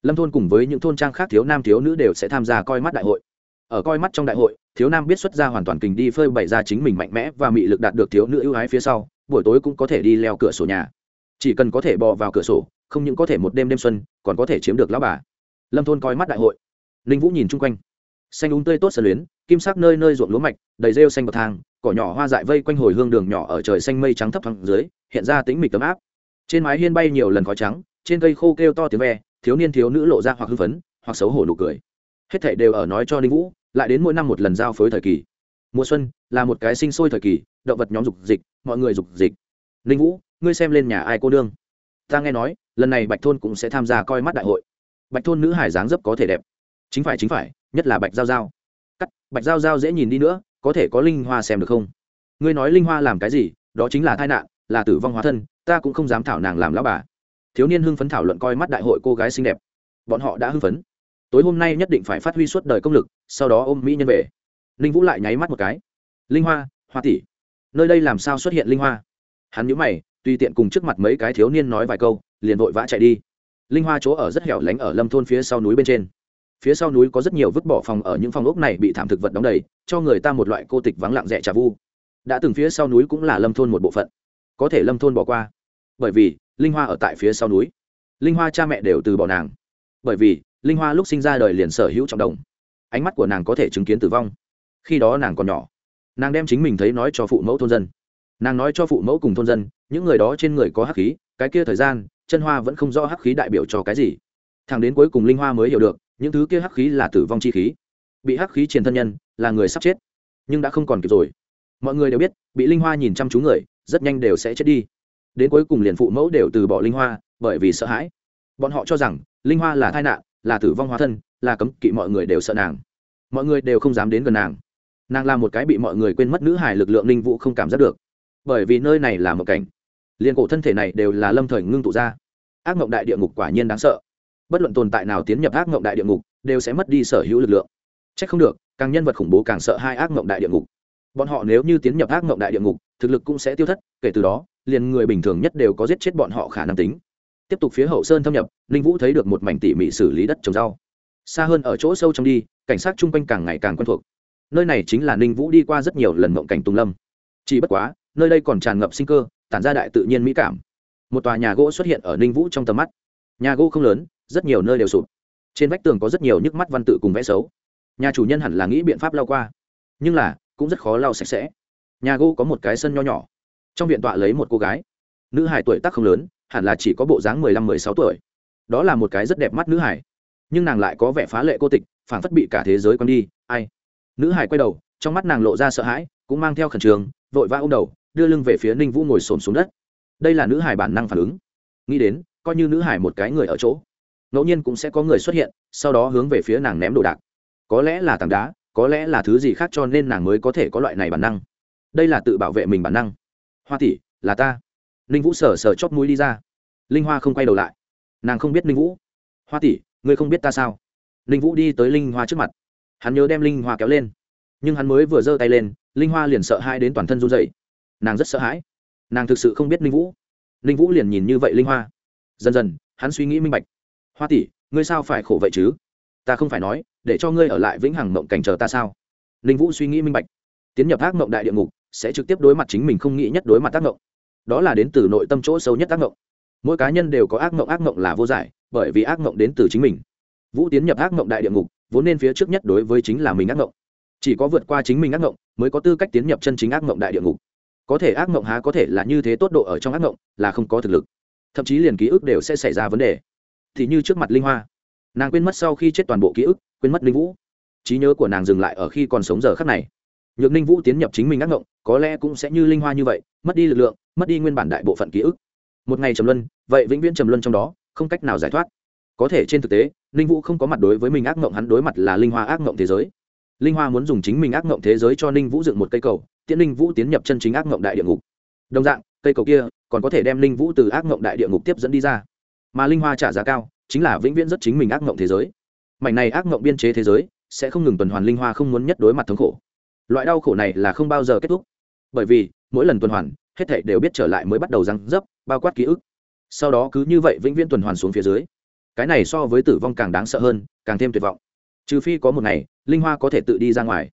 lâm thôn cùng với những thôn trang khác thiếu nam thiếu nữ đều sẽ tham gia coi mắt đại hội. Ở coi mắt trong đại hội, thiếu nam biết xuất ra hoàn toàn kình đi phơi bày ra chính mình mạnh mẽ và mị lực đạt được thiếu nữ ưu ái phía sau, buổi tối cũng có thể đi leo cửa sổ nhà. Chỉ cần có thể bò vào cửa sổ, không những có thể một đêm đêm xuân, còn có thể chiếm được lão bà. Lâm thôn coi mắt đại hội. Ninh vũ nhìn chung quanh. Xanh úng tươi tốt sờ luyến, kim sắc nơi nơi ruộng lúa mạch, đầy rêu xanh bậc thang, cỏ nhỏ hoa dại vây quanh hồi hương đường nhỏ ở trời xanh mây trắng thấp thoáng dưới, hiện ra tính mịch tấm áp. Trên mái hiên bay nhiều lần khói trắng, trên cây khô kêu to tiếng ve thiếu niên thiếu nữ lộ ra hoặc hưng phấn, hoặc xấu hổ nụ cười. Hết thảy đều ở nói cho ninh vũ, lại đến mỗi năm một lần giao phối thời kỳ. Mùa xuân là một cái sinh sôi thời kỳ, động vật nhóm dục dịch, mọi người dục dịch. Ninh vũ, ngươi xem lên nhà ai cô đương ta nghe nói, lần này bạch thôn cũng sẽ tham gia coi mắt đại hội. Bạch thôn nữ hải dáng dấp có thể đẹp. Chính phải chính phải, nhất là bạch giao giao. Cắt, bạch giao giao dễ nhìn đi nữa, có thể có linh hoa xem được không? Ngươi nói linh hoa làm cái gì, đó chính là tai nạn, là tử vong hóa thân, ta cũng không dám thảo nàng làm lão bà thiếu niên hưng phấn thảo luận coi mắt đại hội cô gái xinh đẹp. Bọn họ đã hưng phấn. Tối hôm nay nhất định phải phát huy suốt đời công lực, sau đó ôm mỹ nhân về. Linh vũ lại nháy mắt một cái. Linh hoa hoa tỷ. Nơi đây làm sao xuất hiện linh hoa? Hắn nhíu mày, tùy tiện cùng trước mặt mấy cái thiếu niên nói vài câu, liền vội vã chạy đi. Linh hoa chỗ ở rất hẻo lánh ở lâm thôn phía sau núi bên trên. Phía sau núi có rất nhiều vứt bỏ phòng ở những phòng ốc này bị thảm thực vật đóng đầy, cho người ta một loại cô tịch vắng lặng rẻ trà vu. Đã từng phía sau núi cũng là lâm thôn một bộ phận. Có thể lâm thôn bỏ qua. Bởi vì linh hoa ở tại phía sau núi. Linh hoa cha mẹ đều từ bỏ nàng. Bởi vì, linh hoa lúc sinh ra đời liền sở hữu trọng đồng. Ánh mắt của nàng có thể chứng kiến tử vong. Khi đó nàng còn nhỏ. Nàng đem chính mình thấy nói cho phụ mẫu thôn dân. Nàng nói cho phụ mẫu cùng thôn dân, những người đó trên người có hắc khí, cái kia thời gian, chân hoa vẫn không rõ hắc khí đại biểu cho cái gì. Thằng đến cuối cùng linh hoa mới hiểu được, những thứ kia hắc khí là tử vong chi khí. Bị hắc khí truyền thân nhân, là người sắp chết. Nhưng đã không còn kịp rồi. Mọi người đều biết, bị linh hoa nhìn chăm chú người, rất nhanh đều sẽ chết đi đến cuối cùng liền phụ mẫu đều từ bỏ linh hoa, bởi vì sợ hãi. Bọn họ cho rằng, linh hoa là tai nạn, là tử vong hóa thân, là cấm kỵ mọi người đều sợ nàng. Mọi người đều không dám đến gần nàng. Nàng là một cái bị mọi người quên mất nữ hải lực lượng linh vũ không cảm giác được. Bởi vì nơi này là một cảnh. Liền cổ thân thể này đều là lâm thời ngưng tụ ra. Ác mộng đại địa ngục quả nhiên đáng sợ. Bất luận tồn tại nào tiến nhập ác mộng đại địa ngục, đều sẽ mất đi sở hữu lực lượng. C h ắ c không được, càng nhân vật khủng bố càng sợ hai ác mộng đại địa ngục. Bọn họ nếu như tiến nhập ác mộng đại địa ngục, thực lực cũng sẽ tiêu thất, kể từ đó liền người bình thường nhất đều có giết chết bọn họ khả năng tính. Tiếp tục phía hậu sơn thâm nhập, ninh vũ thấy được một mảnh tỉ mỉ xử lý đất trồng rau. Xa hơn ở chỗ sâu trong đi, cảnh sát chung quanh càng ngày càng quen thuộc. Nơi này chính là ninh vũ đi qua rất nhiều lần mộng cảnh tùng lâm. Chỉ bất quá, nơi đây còn tràn ngập sinh cơ, tản ra đại tự nhiên mỹ cảm. Một tòa nhà gỗ xuất hiện ở ninh vũ trong tầm mắt. Nhà gỗ không lớn, rất nhiều nơi đều sụp. Trên vách tường có rất nhiều nhức mắt văn tự cùng vẽ xấu. Nhà chủ nhân hẳn là nghĩ biện pháp lao qua. Nhưng là, cũng rất khó lao sạch sẽ. Nhà gỗ có một cái sân nho nhỏ trong viện tọa lấy một cô gái. Nữ hải tuổi tác không lớn, hẳn là chỉ có bộ dáng mười lăm, mười sáu tuổi. Đó là một cái rất đẹp mắt nữ hải nhưng nàng lại có vẻ phá lệ cô tịch phản phất bị cả thế giới quăng đi, ai? Nữ hải quay đầu, trong mắt nàng lộ ra sợ hãi, cũng mang theo khẩn trường vội vã ô m đầu, đưa lưng về phía ninh vũ ngồi xổm xuống đất. Đây là nữ hải bản năng phản ứng. Nghĩ đến, coi như nữ hải một cái người ở chỗ, ngẫu nhiên cũng sẽ có người xuất hiện, sau đó hướng về phía nàng ném đồ đạc. Có lẽ là tảng đá, có lẽ là thứ gì khác cho nên nàng mới có thể có loại này bản năng. Đây là tự bảo vệ mình bản năng hoa tỷ, là ta. Ninh vũ sờ sờ chót mũi đi ra. Linh hoa không quay đầu lại. Nàng không biết ninh vũ. Hoa tỷ, ngươi không biết ta sao? Ninh vũ đi tới linh hoa trước mặt. Hắn nhớ đem linh hoa kéo lên. Nhưng hắn mới vừa giơ tay lên, linh hoa liền sợ hãi đến toàn thân run dậy nàng rất sợ hãi. Nàng thực sự không biết ninh vũ. Ninh vũ liền nhìn như vậy linh hoa. Dần dần, hắn suy nghĩ minh bạch. Hoa tỷ, ngươi sao phải khổ vậy chứ? Ta không phải nói, để cho ngươi ở lại vĩnh hằng mộng cảnh chờ ta sao? Ninh vũ suy nghĩ minh bạch. Tiến nhập ác mộng đại địa ngục sẽ trực tiếp đối mặt chính mình không nghĩ nhất đối mặt ác ngộng, đó là đến từ nội tâm chỗ sâu nhất ác ngộng. mỗi cá nhân đều có ác ngộng, ác ngộng là vô giải bởi vì ác ngộng đến từ chính mình. Vũ tiến nhập ác ngộng đại địa ngục vốn nên phía trước nhất đối với chính là mình ác ngộng, chỉ có vượt qua chính mình ác ngộng, mới có tư cách tiến nhập chân chính ác ngộng đại địa ngục. Có thể ác ngộng há có thể là như thế tốt độ ở trong ác ngộng là không có thực lực. Thậm chí liền ký ức đều sẽ xảy ra vấn đề. Thì như trước mặt linh hoa nàng quên mất sau khi chết toàn bộ ký ức quên mất linh vũ. Trí nhớ của nàng dừng lại ở khi còn sống giờ khắc này nhược ninh vũ tiến nhập chính mình ác ngộng, có lẽ cũng sẽ như linh hoa như vậy, mất đi lực lượng, mất đi nguyên bản đại bộ phận ký ức. Một ngày trầm luân, vậy vĩnh viễn trầm luân trong đó, không cách nào giải thoát. Có thể trên thực tế, ninh vũ không có mặt đối với mình ác ngộng, hắn đối mặt là linh hoa ác ngộng thế giới. Linh hoa muốn dùng chính mình ác ngộng thế giới cho ninh vũ dựng một cây cầu, tiễn ninh vũ tiến nhập chân chính ác ngộng đại địa ngục. Đồng dạng, cây cầu kia còn có thể đem ninh vũ từ ác ngộng đại địa ngục tiếp dẫn đi ra. Mà linh hoa trả giá cao, chính là vĩnh viễn rất chính mình ác ngộng thế giới. Mảnh này ác ngộng biên chế thế giới, sẽ không ngừng tuần hoàn linh hoa không muốn nhất đối mặt thống khổ loại đau khổ này là không bao giờ kết thúc. Bởi vì, mỗi lần tuần hoàn, hết thảy đều biết trở lại mới bắt đầu răng dấp, bao quát ký ức. Sau đó cứ như vậy vĩnh viễn tuần hoàn xuống phía dưới. Cái này so với tử vong càng đáng sợ hơn, càng thêm tuyệt vọng. Trừ phi có một ngày, linh hoa có thể tự đi ra ngoài.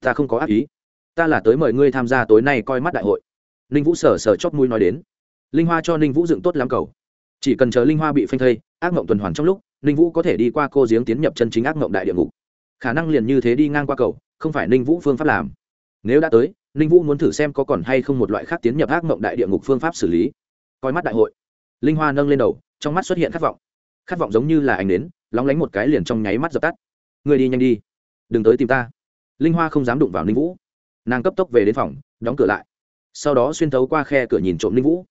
Ta không có ác ý. Ta là tới mời ngươi tham gia tối nay coi mắt đại hội. Ninh vũ sờ sờ chót mũi nói đến. Linh hoa cho ninh vũ dựng tốt lắm cầu. Chỉ cần chờ linh hoa bị phanh thây, ác mộng tuần hoàn trong lúc, ninh vũ có thể đi qua cô giếng tiến nhập chân chính ác mộng đại địa ngục. Khả năng liền như thế đi ngang qua cầu không phải ninh vũ phương pháp làm. Nếu đã tới, ninh vũ muốn thử xem có còn hay không một loại khác tiến nhập ác mộng đại địa ngục phương pháp xử lý. Coi mắt đại hội, linh hoa nâng lên đầu, trong mắt xuất hiện khát vọng. Khát vọng giống như là ánh nến, lóng lánh một cái liền trong nháy mắt dập tắt. Người đi nhanh đi, đừng tới tìm ta. Linh hoa không dám đụng vào ninh vũ. Nàng cấp tốc về đến phòng, đóng cửa lại. Sau đó xuyên thấu qua khe cửa nhìn trộm ninh vũ.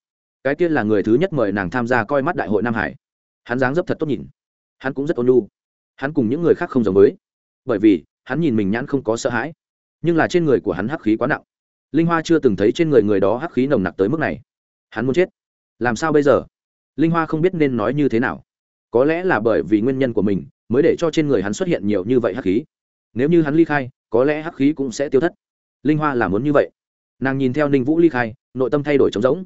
Cái tiên là người thứ nhất mời nàng tham gia coi mắt đại hội nam hải. Hắn dáng dấp thật tốt nhìn. Hắn cũng rất ôn lu hắn cùng những người khác không giống với. Bởi vì hắn nhìn mình nhãn không có sợ hãi, nhưng là trên người của hắn hắc khí quá nặng. Linh hoa chưa từng thấy trên người người đó hắc khí nồng nặc tới mức này. Hắn muốn chết. Làm sao bây giờ? Linh hoa không biết nên nói như thế nào. Có lẽ là bởi vì nguyên nhân của mình mới để cho trên người hắn xuất hiện nhiều như vậy hắc khí. Nếu như hắn ly khai, có lẽ hắc khí cũng sẽ tiêu thất. Linh hoa là muốn như vậy. Nàng nhìn theo ninh vũ ly khai, nội tâm thay đổi trống rỗng.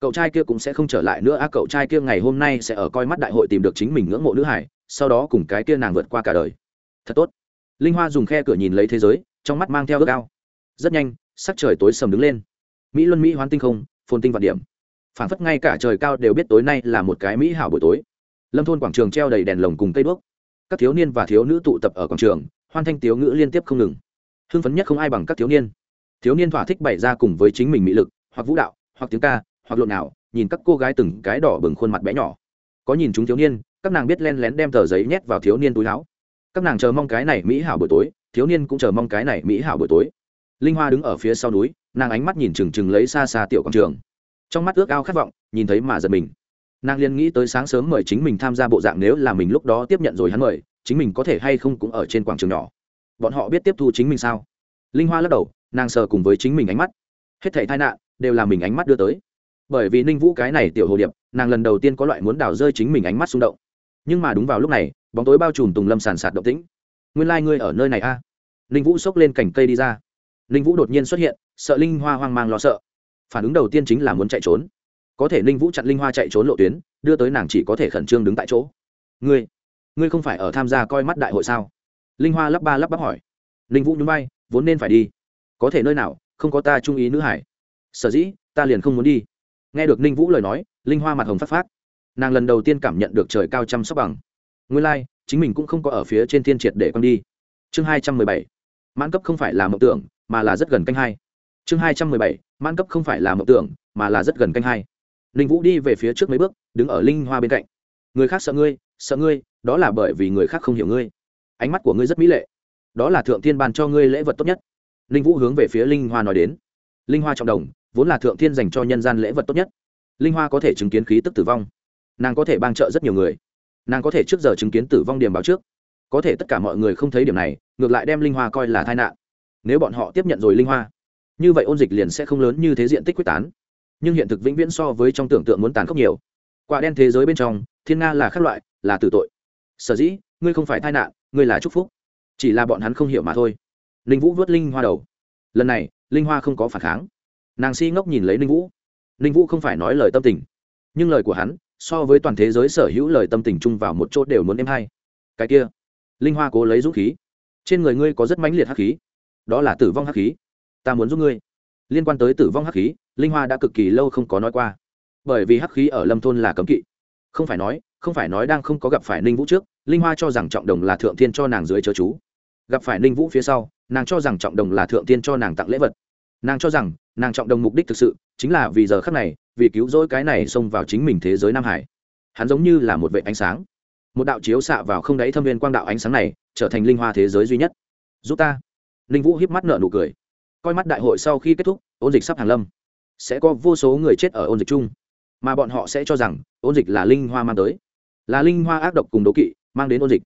Cậu trai kia cũng sẽ không trở lại nữa. A cậu trai kia ngày hôm nay sẽ ở coi mắt đại hội tìm được chính mình ngưỡng mộ nữ hải, sau đó cùng cái kia nàng vượt qua cả đời. Thật tốt linh hoa dùng khe cửa nhìn lấy thế giới, trong mắt mang theo ước ao. Rất nhanh, sắc trời tối sầm đứng lên. Mỹ luân mỹ hoán tinh không, phồn tinh vạn điểm. Phản phất ngay cả trời cao đều biết tối nay là một cái mỹ hảo buổi tối. Lâm thôn quảng trường treo đầy đèn lồng cùng cây đuốc. Các thiếu niên và thiếu nữ tụ tập ở quảng trường, hoan thanh tiếu ngữ liên tiếp không ngừng. Hưng phấn nhất không ai bằng các thiếu niên. Thiếu niên thỏa thích bày ra cùng với chính mình mỹ lực, hoặc vũ đạo, hoặc tiếng ca, hoặc lộn nào, nhìn các cô gái từng cái đỏ bừng khuôn mặt bé nhỏ. Có nhìn chúng thiếu niên, các nàng biết len lén đem tờ giấy nhét vào thiếu niên túi áo các nàng chờ mong cái này mỹ hảo buổi tối, thiếu niên cũng chờ mong cái này mỹ hảo buổi tối. Linh hoa đứng ở phía sau núi, nàng ánh mắt nhìn trừng trừng lấy xa xa tiểu quảng trường. Trong mắt ước ao khát vọng, nhìn thấy mà giật mình. Nàng liền nghĩ tới sáng sớm mời chính mình tham gia bộ dạng nếu là mình lúc đó tiếp nhận rồi hắn mời, chính mình có thể hay không cũng ở trên quảng trường nhỏ. Bọn họ biết tiếp thu chính mình sao? Linh hoa lắc đầu, nàng sờ cùng với chính mình ánh mắt. Hết thảy tai nạn, đều là mình ánh mắt đưa tới. Bởi vì ninh vũ cái này tiểu hồ điệp, nàng lần đầu tiên có loại muốn đào rơi chính mình ánh mắt xung động nhưng mà đúng vào lúc này, bóng tối bao trùm tùng lâm sàn sạt động tĩnh. Nguyên lai、like、ngươi ở nơi này a à? ninh vũ xốc lên cành cây đi ra. Ninh vũ đột nhiên xuất hiện, sợ linh hoa hoang mang lo sợ. Phản ứng đầu tiên chính là muốn chạy trốn. Có thể ninh vũ chặn linh hoa chạy trốn lộ tuyến, đưa tới nàng chỉ có thể khẩn trương đứng tại chỗ. Ngươi ngươi không phải ở tham gia coi mắt đại hội sao? Linh hoa lắp ba lắp bắp hỏi. Ninh vũ nhún bay vốn nên phải đi. Có thể nơi nào, không có ta trung ý nữ hải. Sở dĩ, ta liền không muốn đi. Nghe được ninh vũ lời nói, linh hoa mặt hồng phát phát nàng lần đầu tiên cảm nhận được trời cao chăm sóc bằng. Nguyên lai、like, chính mình cũng không có ở phía trên thiên triệt để con đi. Chương hai trăm mười bảy mãn cấp không phải là mộng tưởng mà là rất gần canh hai. Chương hai trăm mười bảy mãn cấp không phải là mộng tưởng mà là rất gần canh hai. Ninh vũ đi về phía trước mấy bước đứng ở linh hoa bên cạnh. Người khác sợ ngươi sợ ngươi đó là bởi vì người khác không hiểu ngươi. Ánh mắt của ngươi rất mỹ lệ. Đó là thượng thiên ban cho ngươi lễ vật tốt nhất. Linh vũ hướng về phía linh hoa nói đến. Linh hoa trọng đồng vốn là thượng thiên dành cho nhân gian lễ vật tốt nhất. Linh hoa có thể chứng kiến khí tức tử vong nàng có thể bang trợ rất nhiều người. Nàng có thể trước giờ chứng kiến tử vong điểm báo trước. Có thể tất cả mọi người không thấy điểm này, ngược lại đem linh hoa coi là tai nạn. Nếu bọn họ tiếp nhận rồi linh hoa, như vậy ôn dịch liền sẽ không lớn như thế diện tích quyết tán. Nhưng hiện thực vĩnh viễn so với trong tưởng tượng muốn tàn khốc nhiều. Quả đen thế giới bên trong, thiên nga là khác loại, là tử tội. Sở dĩ, ngươi không phải tai nạn, ngươi là chúc phúc. Chỉ là bọn hắn không hiểu mà thôi. Linh vũ vớt linh hoa đầu. Lần này, linh hoa không có phản kháng. Nàng si ngốc nhìn lấy linh vũ. Linh vũ không phải nói lời tâm tình, nhưng lời của hắn so với toàn thế giới sở hữu lời tâm tình chung vào một chỗ đều muốn em hay. Cái kia, linh hoa cố lấy dũng khí. Trên người ngươi có rất mãnh liệt hắc khí. Đó là tử vong hắc khí. Ta muốn giúp ngươi. Liên quan tới tử vong hắc khí, linh hoa đã cực kỳ lâu không có nói qua. Bởi vì hắc khí ở lâm thôn là cấm kỵ. Không phải nói, không phải nói đang không có gặp phải ninh vũ trước, linh hoa cho rằng trọng đồng là thượng thiên cho nàng dưới chớ chú. Gặp phải ninh vũ phía sau, nàng cho rằng trọng đồng là thượng thiên cho nàng tặng lễ vật nàng cho rằng, nàng trọng đồng mục đích thực sự chính là vì giờ khắc này, vì cứu rỗi cái này xông vào chính mình thế giới nam hải. Hắn giống như là một vệ ánh sáng. Một đạo chiếu xạ vào không đáy thâm viên quang đạo ánh sáng này, trở thành linh hoa thế giới duy nhất. Giúp ta. Linh vũ hiếp mắt nợ nụ cười. Coi mắt đại hội sau khi kết thúc, ôn dịch sắp hàng lâm. Sẽ có vô số người chết ở ôn dịch chung. Mà bọn họ sẽ cho rằng, ôn dịch là linh hoa mang tới. Là linh hoa ác độc cùng đố kỵ, mang đến ôn dịch.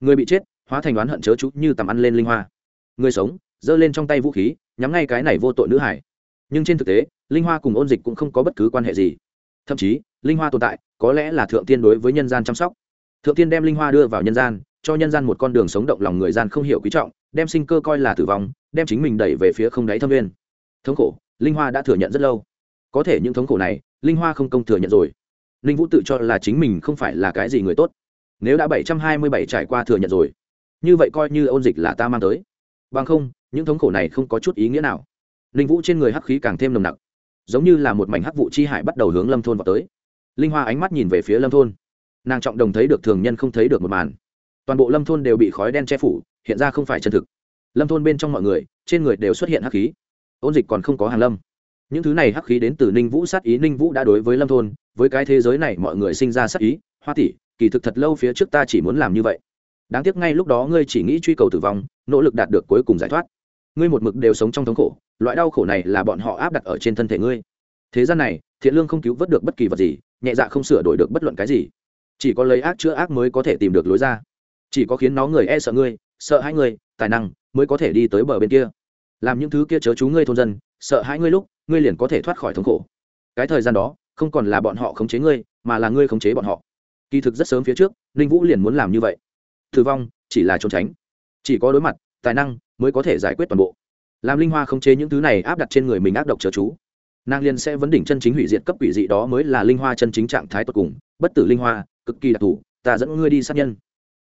Người bị chết, hóa thành đoán hận chớ chú như tầm ăn lên linh hoa. Người sống giơ lên trong tay vũ khí, nhắm ngay cái này vô tội nữ hải. Nhưng trên thực tế, linh hoa cùng ôn dịch cũng không có bất cứ quan hệ gì. Thậm chí, linh hoa tồn tại, có lẽ là thượng tiên đối với nhân gian chăm sóc. Thượng tiên đem linh hoa đưa vào nhân gian, cho nhân gian một con đường sống động lòng người gian không hiểu quý trọng, đem sinh cơ coi là tử vong, đem chính mình đẩy về phía không đáy thâm viên thống khổ, linh hoa đã thừa nhận rất lâu. Có thể những thống khổ này, linh hoa không công thừa nhận rồi. Linh vũ tự cho là chính mình không phải là cái gì người tốt. Nếu đã bảy trăm hai mươi bảy trải qua thừa nhận rồi, như vậy coi như ôn dịch là ta mang tới. Bằng không những thống khổ này không có chút ý nghĩa nào. Linh vũ trên người hắc khí càng thêm nồng nặc, giống như là một mảnh hắc vụ chi hải bắt đầu hướng lâm thôn vào tới. Linh hoa ánh mắt nhìn về phía lâm thôn. Nàng trọng đồng thấy được thường nhân không thấy được một màn. Toàn bộ lâm thôn đều bị khói đen che phủ, hiện ra không phải chân thực. Lâm thôn bên trong mọi người, trên người đều xuất hiện hắc khí. Ôn dịch còn không có hàng lâm. Những thứ này hắc khí đến từ ninh vũ sát ý, ninh vũ đã đối với lâm thôn, với cái thế giới này mọi người sinh ra sát ý. Hoa tỷ, kỳ thực thật lâu phía trước ta chỉ muốn làm như vậy. Đáng tiếc ngay lúc đó ngươi chỉ nghĩ truy cầu tử vong, nỗ lực đạt được cuối cùng giải thoát ngươi một mực đều sống trong thống khổ, loại đau khổ này là bọn họ áp đặt ở trên thân thể ngươi. Thế gian này, thiện lương không cứu vớt được bất kỳ vật gì, nhẹ dạ không sửa đổi được bất luận cái gì. Chỉ có lấy ác chữa ác mới có thể tìm được lối ra. Chỉ có khiến nó người e sợ ngươi, sợ hãi người tài năng mới có thể đi tới bờ bên kia. Làm những thứ kia chớ chú ngươi thôn dân, sợ hãi ngươi lúc, ngươi liền có thể thoát khỏi thống khổ. Cái thời gian đó, không còn là bọn họ khống chế ngươi, mà là ngươi khống chế bọn họ. Kỳ thực rất sớm phía trước, ninh vũ liền muốn làm như vậy. Thử vong chỉ là trốn tránh. Chỉ có đối mặt, tài năng mới có thể giải quyết toàn bộ. Làm linh hoa không chế những thứ này áp đặt trên người mình ác độc chớ chú. Nàng liên sẽ vấn đỉnh chân chính hủy diệt cấp quỷ dị đó mới là linh hoa chân chính trạng thái tột cùng, bất tử linh hoa, cực kỳ đặc thù, ta dẫn ngươi đi sát nhân.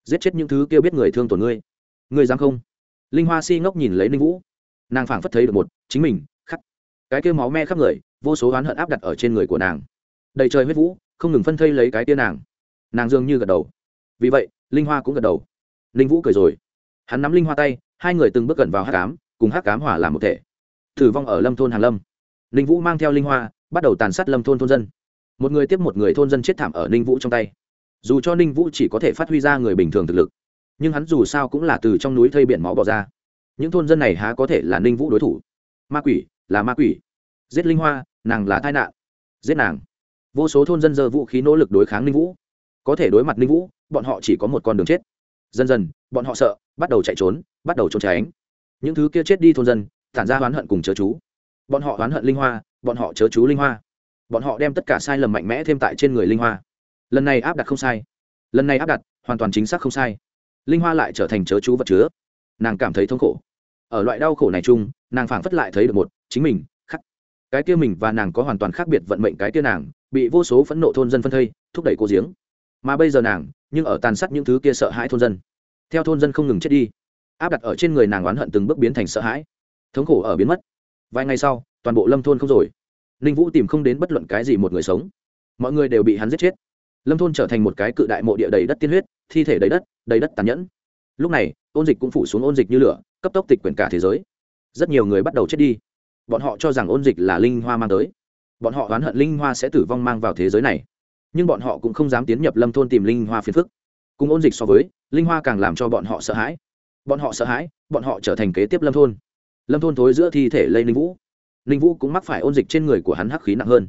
Giết chết những thứ kêu biết người thương tổn ngươi. Ngươi dám không? Linh hoa si ngốc nhìn lấy ninh vũ. Nàng phảng phất thấy được một, chính mình, khắc. Cái kêu máu me khắp người, vô số oán hận áp đặt ở trên người của nàng. Đầy trời huyết vũ, không ngừng phân thây lấy cái tia nàng. Nàng dường như gật đầu. Vì vậy, linh hoa cũng gật đầu. Linh vũ cười rồi hắn nắm linh hoa tay, hai người từng bước gần vào hát cám cùng hát cám hỏa làm một thể. Thử vong ở lâm thôn hàn lâm. Linh vũ mang theo linh hoa, bắt đầu tàn sát lâm thôn thôn dân. Một người tiếp một người thôn dân chết thảm ở ninh vũ trong tay. Dù cho ninh vũ chỉ có thể phát huy ra người bình thường thực lực, nhưng hắn dù sao cũng là từ trong núi thây biển máu bỏ ra. Những thôn dân này há có thể là ninh vũ đối thủ? Ma quỷ, là ma quỷ. Giết linh hoa, nàng là tai nạn. Giết nàng. Vô số thôn dân giơ vũ khí nỗ lực đối kháng ninh vũ. Có thể đối mặt ninh vũ, bọn họ chỉ có một con đường chết dần dần, bọn họ sợ, bắt đầu chạy trốn, bắt đầu trốn tránh. Những thứ kia chết đi thôn dân, tản ra oán hận cùng chớ chú. Bọn họ oán hận linh hoa, bọn họ chớ chú linh hoa. Bọn họ đem tất cả sai lầm mạnh mẽ thêm tại trên người linh hoa. Lần này áp đặt không sai. Lần này áp đặt, hoàn toàn chính xác không sai. Linh hoa lại trở thành chớ chú vật chứa. Nàng cảm thấy thống khổ. Ở loại đau khổ này chung, nàng phảng phất lại thấy được một, chính mình, khắc. Cái kia mình và nàng có hoàn toàn khác biệt vận mệnh cái kia nàng, bị vô số phẫn nộ thôn dân phân thây, thúc đẩy cô giếng mà bây giờ nàng nhưng ở tàn sát những thứ kia sợ hãi thôn dân. Theo thôn dân không ngừng chết đi, áp đặt ở trên người nàng oán hận từng bước biến thành sợ hãi. Thống khổ ở biến mất. Vài ngày sau, toàn bộ lâm thôn không rồi. Ninh vũ tìm không đến bất luận cái gì một người sống. Mọi người đều bị hắn giết chết. Lâm thôn trở thành một cái cự đại mộ địa đầy đất tiên huyết, thi thể đầy đất đầy đất tàn nhẫn. Lúc này, ôn dịch cũng phủ xuống ôn dịch như lửa, cấp tốc tịch quyển cả thế giới. Rất nhiều người bắt đầu chết đi. Bọn họ cho rằng ôn dịch là linh hoa mang tới. Bọn họ oán hận linh hoa sẽ tử vong mang vào thế giới này nhưng bọn họ cũng không dám tiến nhập lâm thôn tìm linh hoa phiền phức. Cùng ôn dịch so với linh hoa càng làm cho bọn họ sợ hãi. Bọn họ sợ hãi bọn họ trở thành kế tiếp lâm thôn. Lâm thôn thối giữa thi thể lây linh vũ. Linh vũ cũng mắc phải ôn dịch trên người của hắn hắc khí nặng hơn.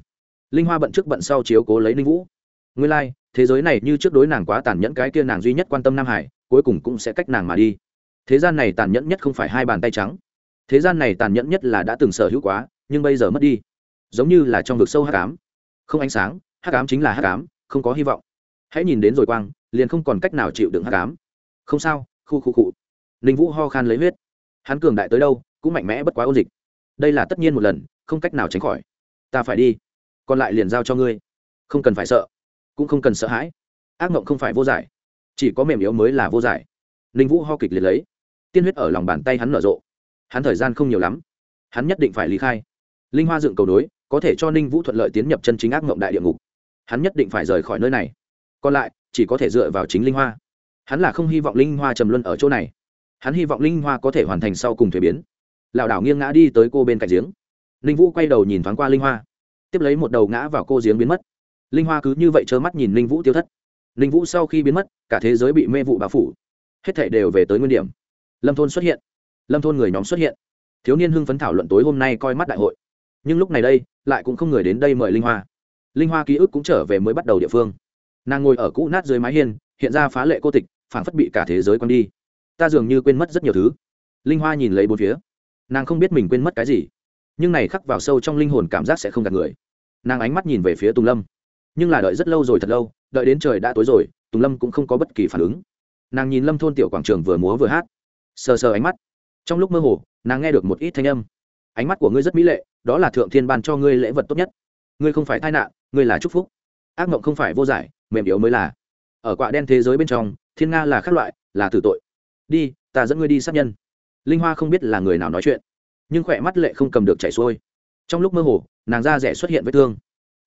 Linh hoa bận trước bận sau chiếu cố lấy linh vũ. Nguyên lai、like, thế giới này như trước đối nàng quá tàn nhẫn cái kia nàng duy nhất quan tâm nam hải cuối cùng cũng sẽ cách nàng mà đi. Thế gian này tàn nhẫn nhất không phải hai bàn tay trắng. Thế gian này tàn nhẫn nhất là đã từng sở hữu quá nhưng bây giờ mất đi. Giống như là trong vực sâu hát cám không ánh sáng hát ám chính là hát ám, không có hy vọng. Hãy nhìn đến rồi quang, liền không còn cách nào chịu đựng hát ám. Không sao, khu khu cụ ninh vũ ho khan lấy huyết. Hắn cường đại tới đâu, cũng mạnh mẽ bất quá ôn dịch. Đây là tất nhiên một lần, không cách nào tránh khỏi. Ta phải đi. Còn lại liền giao cho ngươi. Không cần phải sợ. Cũng không cần sợ hãi. Ác mộng không phải vô giải. Chỉ có mềm yếu mới là vô giải. Ninh vũ ho kịch liệt lấy. Tiên huyết ở lòng bàn tay hắn nở rộ. Hắn thời gian không nhiều lắm. Hắn nhất định phải lý khai. Linh hoa dựng cầu đối có thể cho ninh vũ thuận lợi tiến nhập chân chính ác mộng đại địa ngục hắn nhất định phải rời khỏi nơi này. Còn lại, chỉ có thể dựa vào chính linh hoa. Hắn là không hy vọng linh hoa trầm luân ở chỗ này. Hắn hy vọng linh hoa có thể hoàn thành sau cùng thuế biến. Lảo đảo nghiêng ngã đi tới cô bên cạnh giếng. Ninh vũ quay đầu nhìn thoáng qua linh hoa. Tiếp lấy một đầu ngã vào cô giếng biến mất. Linh hoa cứ như vậy trơ mắt nhìn ninh vũ tiêu thất. Ninh vũ sau khi biến mất, cả thế giới bị mê vụ bao phủ. Hết thể đều về tới nguyên điểm. Lâm thôn xuất hiện. Lâm thôn người nhóm xuất hiện. Thiếu niên hưng phấn thảo luận tối hôm nay coi mắt đại hội. Nhưng lúc này đây, lại cũng không người đến đây mời linh hoa linh hoa ký ức cũng trở về mới bắt đầu địa phương. Nàng ngồi ở cũ nát dưới mái hiên, hiện ra phá lệ cô tịch, phảng phất bị cả thế giới quăng đi. Ta dường như quên mất rất nhiều thứ. Linh hoa nhìn lấy bốn phía. Nàng không biết mình quên mất cái gì. Nhưng này khắc vào sâu trong linh hồn cảm giác sẽ không gạt người. Nàng ánh mắt nhìn về phía tùng lâm. Nhưng là đợi rất lâu rồi thật lâu, đợi đến trời đã tối rồi, tùng lâm cũng không có bất kỳ phản ứng. Nàng nhìn lâm thôn tiểu quảng trường vừa múa vừa hát. Sờ sờ ánh mắt. Trong lúc mơ hồ, nàng nghe được một ít thanh âm. Ánh mắt của ngươi rất mỹ lệ, đó là thượng thiên ban cho ngươi lễ vật tốt nhất. Ngươi không phải tai nạn ngươi là chúc phúc. Ác mộng không phải vô giải, mềm yếu mới là. Ở quạ đen thế giới bên trong, thiên nga là khác loại, là tử tội. Đi, ta dẫn ngươi đi sát nhân. Linh hoa không biết là người nào nói chuyện, nhưng khỏe mắt lệ không cầm được chảy xuôi. Trong lúc mơ hồ, nàng da rẻ xuất hiện vết thương.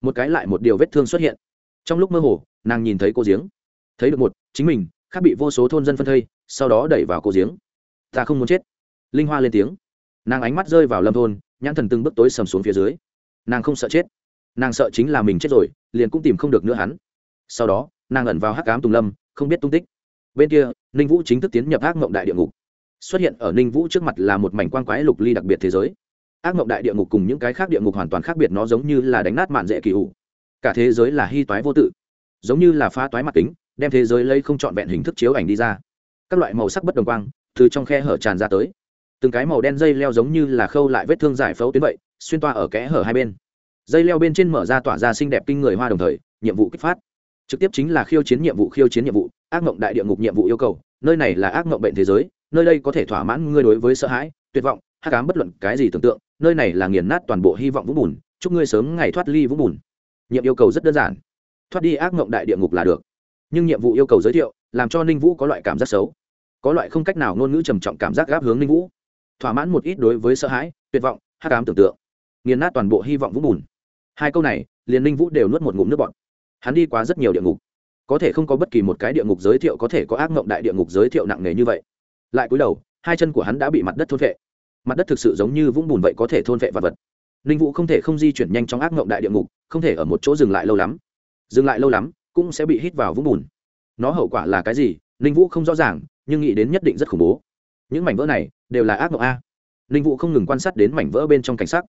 Một cái lại một điều vết thương xuất hiện. Trong lúc mơ hồ, nàng nhìn thấy cô giếng. Thấy được một, chính mình, khác bị vô số thôn dân phân thây, sau đó đẩy vào cô giếng. Ta không muốn chết. Linh hoa lên tiếng. Nàng ánh mắt rơi vào lâm thôn, nhãn thần từng bước tối sầm xuống phía dưới. Nàng không sợ chết nàng sợ chính là mình chết rồi, liền cũng tìm không được nữa hắn. Sau đó, nàng ẩn vào hắc cám tùng lâm, không biết tung tích. Bên kia, ninh vũ chính thức tiến nhập ác mộng đại địa ngục. Xuất hiện ở ninh vũ trước mặt là một mảnh quan quái lục ly đặc biệt thế giới. Ác mộng đại địa ngục cùng những cái khác địa ngục hoàn toàn khác biệt, nó giống như là đánh nát mạn dễ kỳ hụ cả thế giới là hy toái vô tự, giống như là phá toái mặt kính, đem thế giới lây không trọn vẹn hình thức chiếu ảnh đi ra. Các loại màu sắc bất đồng quang, từ trong khe hở tràn ra tới. Từng cái màu đen dây leo giống như là khâu lại vết thương giải phẫu tuyến vậy, xuyên toa ở kẽ hở hai bên dây leo bên trên mở ra tỏa ra xinh đẹp kinh người hoa đồng thời, nhiệm vụ kích phát. Trực tiếp chính là khiêu chiến nhiệm vụ, khiêu chiến nhiệm vụ, ác mộng đại địa ngục nhiệm vụ yêu cầu. Nơi này là ác mộng bệnh thế giới, nơi đây có thể thỏa mãn ngươi đối với sợ hãi, tuyệt vọng, hắc ám bất luận cái gì tưởng tượng. Nơi này là nghiền nát toàn bộ hy vọng vũng bùn. Chúc ngươi sớm ngày thoát ly vũng bùn. Nhiệm yêu cầu rất đơn giản. Thoát đi ác mộng đại địa ngục là được. Nhưng nhiệm vụ yêu cầu giới thiệu, làm cho ninh vũ có loại cảm giác xấu. Có loại không cách nào ngôn ngữ trầm trọng cảm giác gáp hướng ninh vũ. Thỏa mãn một ít đối với sợ hãi, tuyệt vọng, hắc ám tưởng tượng. Nghiền nát toàn bộ hy vọng vũng bùn hai câu này, liền ninh vũ đều nuốt một ngụm nước bọt. Hắn đi qua rất nhiều địa ngục. Có thể không có bất kỳ một cái địa ngục giới thiệu, có thể có ác mộng đại địa ngục giới thiệu nặng nề như vậy. Lại cúi đầu, hai chân của hắn đã bị mặt đất thôn vệ mặt đất thực sự giống như vũng bùn vậy có thể thôn vệ vật vật. Ninh vũ không thể không di chuyển nhanh trong ác mộng đại địa ngục, không thể ở một chỗ dừng lại lâu lắm. Dừng lại lâu lắm, cũng sẽ bị hít vào vũng bùn. Nó hậu quả là cái gì, ninh vũ không rõ ràng, nhưng nghĩ đến nhất định rất khủng bố. Những mảnh vỡ này đều là ác mộng a. Ninh vũ không ngừng quan sát đến mảnh vỡ bên trong cảnh sắc.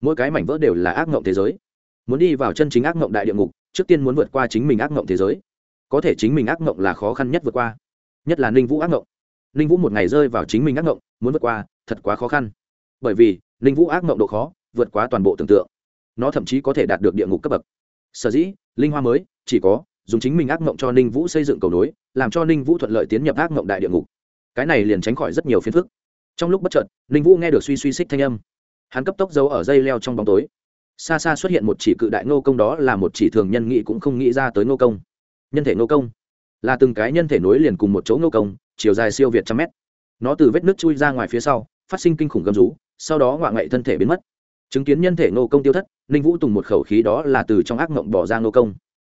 Mỗi cái mảnh vỡ đều là ác mộng thế giới muốn đi vào chân chính ác mộng đại địa ngục, trước tiên muốn vượt qua chính mình ác mộng thế giới. Có thể chính mình ác mộng là khó khăn nhất vượt qua. Nhất là ninh vũ ác mộng. Ninh vũ một ngày rơi vào chính mình ác mộng, muốn vượt qua, thật quá khó khăn. Bởi vì, ninh vũ ác mộng độ khó, vượt quá toàn bộ tưởng tượng. Nó thậm chí có thể đạt được địa ngục cấp bậc. Sở dĩ, linh hoa mới, chỉ có, dùng chính mình ác mộng cho ninh vũ xây dựng cầu nối, làm cho ninh vũ thuận lợi tiến nhập ác mộng đại địa ngục. Cái này liền tránh khỏi rất nhiều phiền phức. Trong lúc bất chợt, ninh vũ nghe được suy suy xích thanh âm. Hắn cấp tốc giấu ở dây leo trong bóng tối xa xa xuất hiện một chỉ cự đại ngô công đó là một chỉ thường nhân nghĩ cũng không nghĩ ra tới ngô công. Nhân thể ngô công. Là từng cái nhân thể nối liền cùng một chỗ ngô công, chiều dài siêu việt trăm mét. Nó từ vết nước chui ra ngoài phía sau, phát sinh kinh khủng gầm rú, sau đó ngoại ngậy thân thể biến mất. Chứng kiến nhân thể ngô công tiêu thất, ninh vũ tùng một khẩu khí đó là từ trong ác mộng bỏ ra ngô công.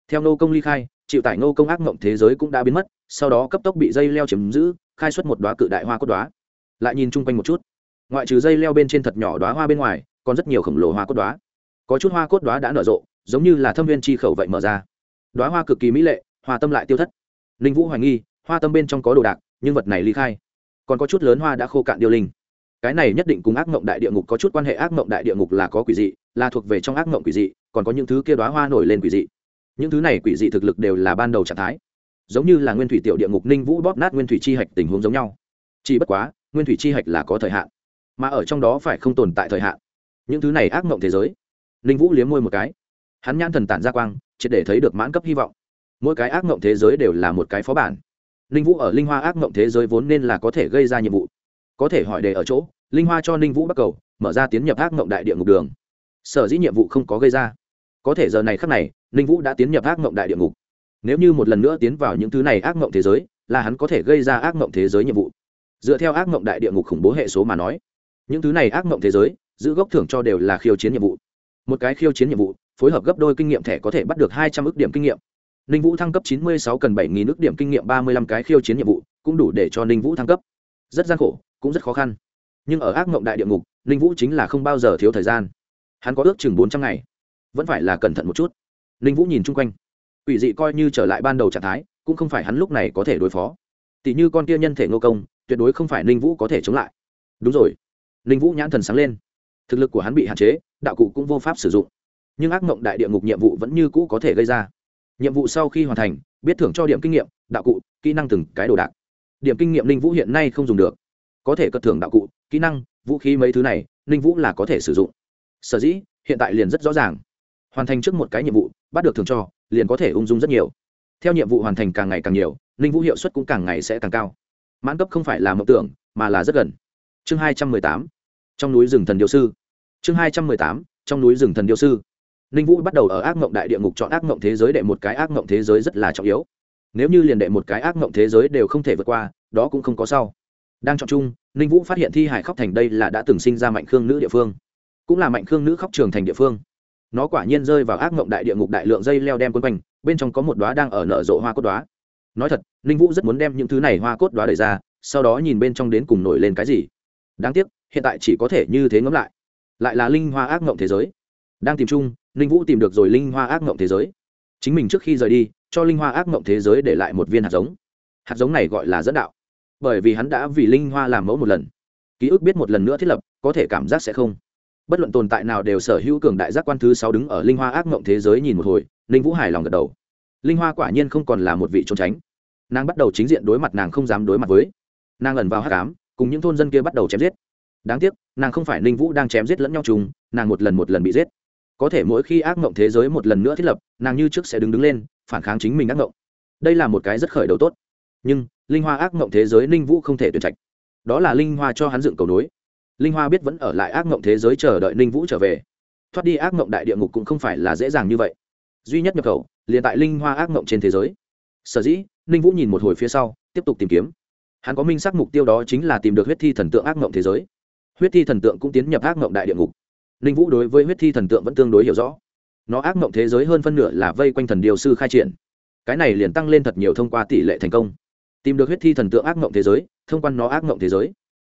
Theo ngô công ly khai, chịu tải ngô công ác mộng thế giới cũng đã biến mất, sau đó cấp tốc bị dây leo chiếm giữ, khai xuất một đoá cự đại hoa cốt đoá lại nhìn chung quanh một chút. Ngoại trừ dây leo bên trên thật nhỏ đoá hoa bên ngoài, còn rất nhiều khổng lồ hoa cốt đoá có chút hoa cốt đoá đã nở rộ, giống như là thâm viên chi khẩu vậy mở ra. Đoá hoa cực kỳ mỹ lệ, hoa tâm lại tiêu thất. Ninh vũ hoài nghi, hoa tâm bên trong có đồ đạc, nhưng vật này ly khai. Còn có chút lớn hoa đã khô cạn điêu linh. Cái này nhất định cùng ác mộng đại địa ngục có chút quan hệ, ác mộng đại địa ngục là có quỷ dị, là thuộc về trong ác mộng quỷ dị, còn có những thứ kia đoá hoa nổi lên quỷ dị. Những thứ này quỷ dị thực lực đều là ban đầu trạng thái. Giống như là nguyên thủy tiểu địa ngục ninh vũ bóp nát nguyên thủy chi hạch tình huống giống nhau. Chỉ bất quá, nguyên thủy chi hạch là có thời hạn, mà ở trong đó phải không tồn tại thời hạn. Những thứ này ác mộng thế giới ninh vũ liếm môi một cái. Hắn nhãn thần tản ra quang, triệt để thấy được mãn cấp hy vọng. Mỗi cái ác mộng thế giới đều là một cái phó bản. Ninh vũ ở linh hoa ác mộng thế giới vốn nên là có thể gây ra nhiệm vụ. Có thể hỏi đề ở chỗ, linh hoa cho ninh vũ bắt cầu, mở ra tiến nhập ác mộng đại địa ngục đường. Sở dĩ nhiệm vụ không có gây ra. Có thể giờ này khắc này, ninh vũ đã tiến nhập ác mộng đại địa ngục. Nếu như một lần nữa tiến vào những thứ này ác mộng thế giới, là hắn có thể gây ra ác mộng thế giới nhiệm vụ. Dựa theo ác mộng đại địa ngục khủng bố hệ số mà nói, những thứ này ác mộng thế giới, giữ gốc thưởng cho đều là khiêu chiến nhiệm vụ một cái khiêu chiến nhiệm vụ, phối hợp gấp đôi kinh nghiệm thẻ có thể bắt được hai trăm ước điểm kinh nghiệm. Ninh vũ thăng cấp chín mươi sáu cần bảy nghìn ước điểm kinh nghiệm ba mươi lăm cái khiêu chiến nhiệm vụ, cũng đủ để cho ninh vũ thăng cấp. Rất gian khổ, cũng rất khó khăn. Nhưng ở ác mộng đại địa ngục, ninh vũ chính là không bao giờ thiếu thời gian. Hắn có ước chừng bốn trăm ngày. Vẫn phải là cẩn thận một chút. Ninh vũ nhìn chung quanh. Quỷ dị coi như trở lại ban đầu trạng thái, cũng không phải hắn lúc này có thể đối phó. Tỷ như con kia nhân thể ngô công, tuyệt đối không phải ninh vũ có thể chống lại. Đúng rồi. Ninh vũ nhãn thần sáng lên thực lực của hắn bị hạn chế, đạo cụ cũng vô pháp sử dụng. Nhưng ác mộng đại địa ngục nhiệm vụ vẫn như cũ có thể gây ra. Nhiệm vụ sau khi hoàn thành, biết thưởng cho điểm kinh nghiệm, đạo cụ, kỹ năng từng cái đồ đạc. Điểm kinh nghiệm ninh vũ hiện nay không dùng được. Có thể cất thưởng đạo cụ, kỹ năng, vũ khí mấy thứ này ninh vũ là có thể sử dụng. Sở dĩ, hiện tại liền rất rõ ràng. Hoàn thành trước một cái nhiệm vụ, bắt được thưởng cho, liền có thể ung dung rất nhiều. Theo nhiệm vụ hoàn thành càng ngày càng nhiều ninh vũ hiệu suất cũng càng ngày sẽ càng cao. Mãn cấp không phải là mộng tưởng, mà là rất gần. Chương hai trăm mười tám trong núi rừng thần điều sư. Chương hai trăm mười tám, trong núi rừng thần điều sư. Ninh vũ bắt đầu ở ác mộng đại địa ngục chọn ác mộng thế giới để một cái ác mộng thế giới rất là trọng yếu. Nếu như liền đệ một cái ác mộng thế giới đều không thể vượt qua, đó cũng không có sau. Đang chọn chung, ninh vũ phát hiện thi hải khóc thành đây là đã từng sinh ra mạnh khương nữ địa phương. Cũng là mạnh khương nữ khóc trường thành địa phương. Nó quả nhiên rơi vào ác mộng đại địa ngục đại lượng dây leo đem quân quanh, bên trong có một đoá đang ở nở rộ hoa cốt đoá nói thật, ninh vũ rất muốn đem những thứ này hoa cốt đoá đẩy ra, sau đó nhìn bên trong đến cùng nổi lên cái gì. Đáng tiếc hiện tại chỉ có thể như thế ngẫm lại. Lại là linh hoa ác mộng thế giới. Đang tìm chung, ninh vũ tìm được rồi linh hoa ác mộng thế giới. Chính mình trước khi rời đi, cho linh hoa ác mộng thế giới để lại một viên hạt giống. Hạt giống này gọi là dẫn đạo. Bởi vì hắn đã vì linh hoa làm mẫu một lần. Ký ức biết một lần nữa thiết lập, có thể cảm giác sẽ không. Bất luận tồn tại nào đều sở hữu cường đại giác quan thứ sáu đứng ở linh hoa ác mộng thế giới nhìn một hồi linh vũ hài lòng gật đầu. Linh hoa quả nhiên không còn là một vị trốn tránh. Nàng bắt đầu chính diện đối mặt nàng không dám đối mặt với. Nàng ẩn vào hát cám cùng những thôn dân kia bắt đầu chém giết đáng tiếc, nàng không phải linh vũ đang chém giết lẫn nhau chúng nàng một lần một lần bị giết. Có thể mỗi khi ác mộng thế giới một lần nữa thiết lập, nàng như trước sẽ đứng đứng lên, phản kháng chính mình ác mộng. Đây là một cái rất khởi đầu tốt. Nhưng, linh hoa ác mộng thế giới linh vũ không thể tuyển trạch. Đó là linh hoa cho hắn dựng cầu nối. Linh hoa biết vẫn ở lại ác mộng thế giới chờ đợi linh vũ trở về. Thoát đi ác mộng đại địa ngục cũng không phải là dễ dàng như vậy. Duy nhất nhập khẩu, liền tại linh hoa ác mộng trên thế giới. Sở dĩ linh vũ nhìn một hồi phía sau, tiếp tục tìm kiếm. Hắn có minh xác mục tiêu đó chính là tìm được huyết thi thần tượng ác mộng thế giới huyết thi thần tượng cũng tiến nhập ác mộng đại địa ngục. Linh vũ đối với huyết thi thần tượng vẫn tương đối hiểu rõ. Nó ác mộng thế giới hơn phân nửa là vây quanh thần điều sư khai triển. Cái này liền tăng lên thật nhiều thông qua tỷ lệ thành công. Tìm được huyết thi thần tượng ác mộng thế giới, thông quan nó ác mộng thế giới.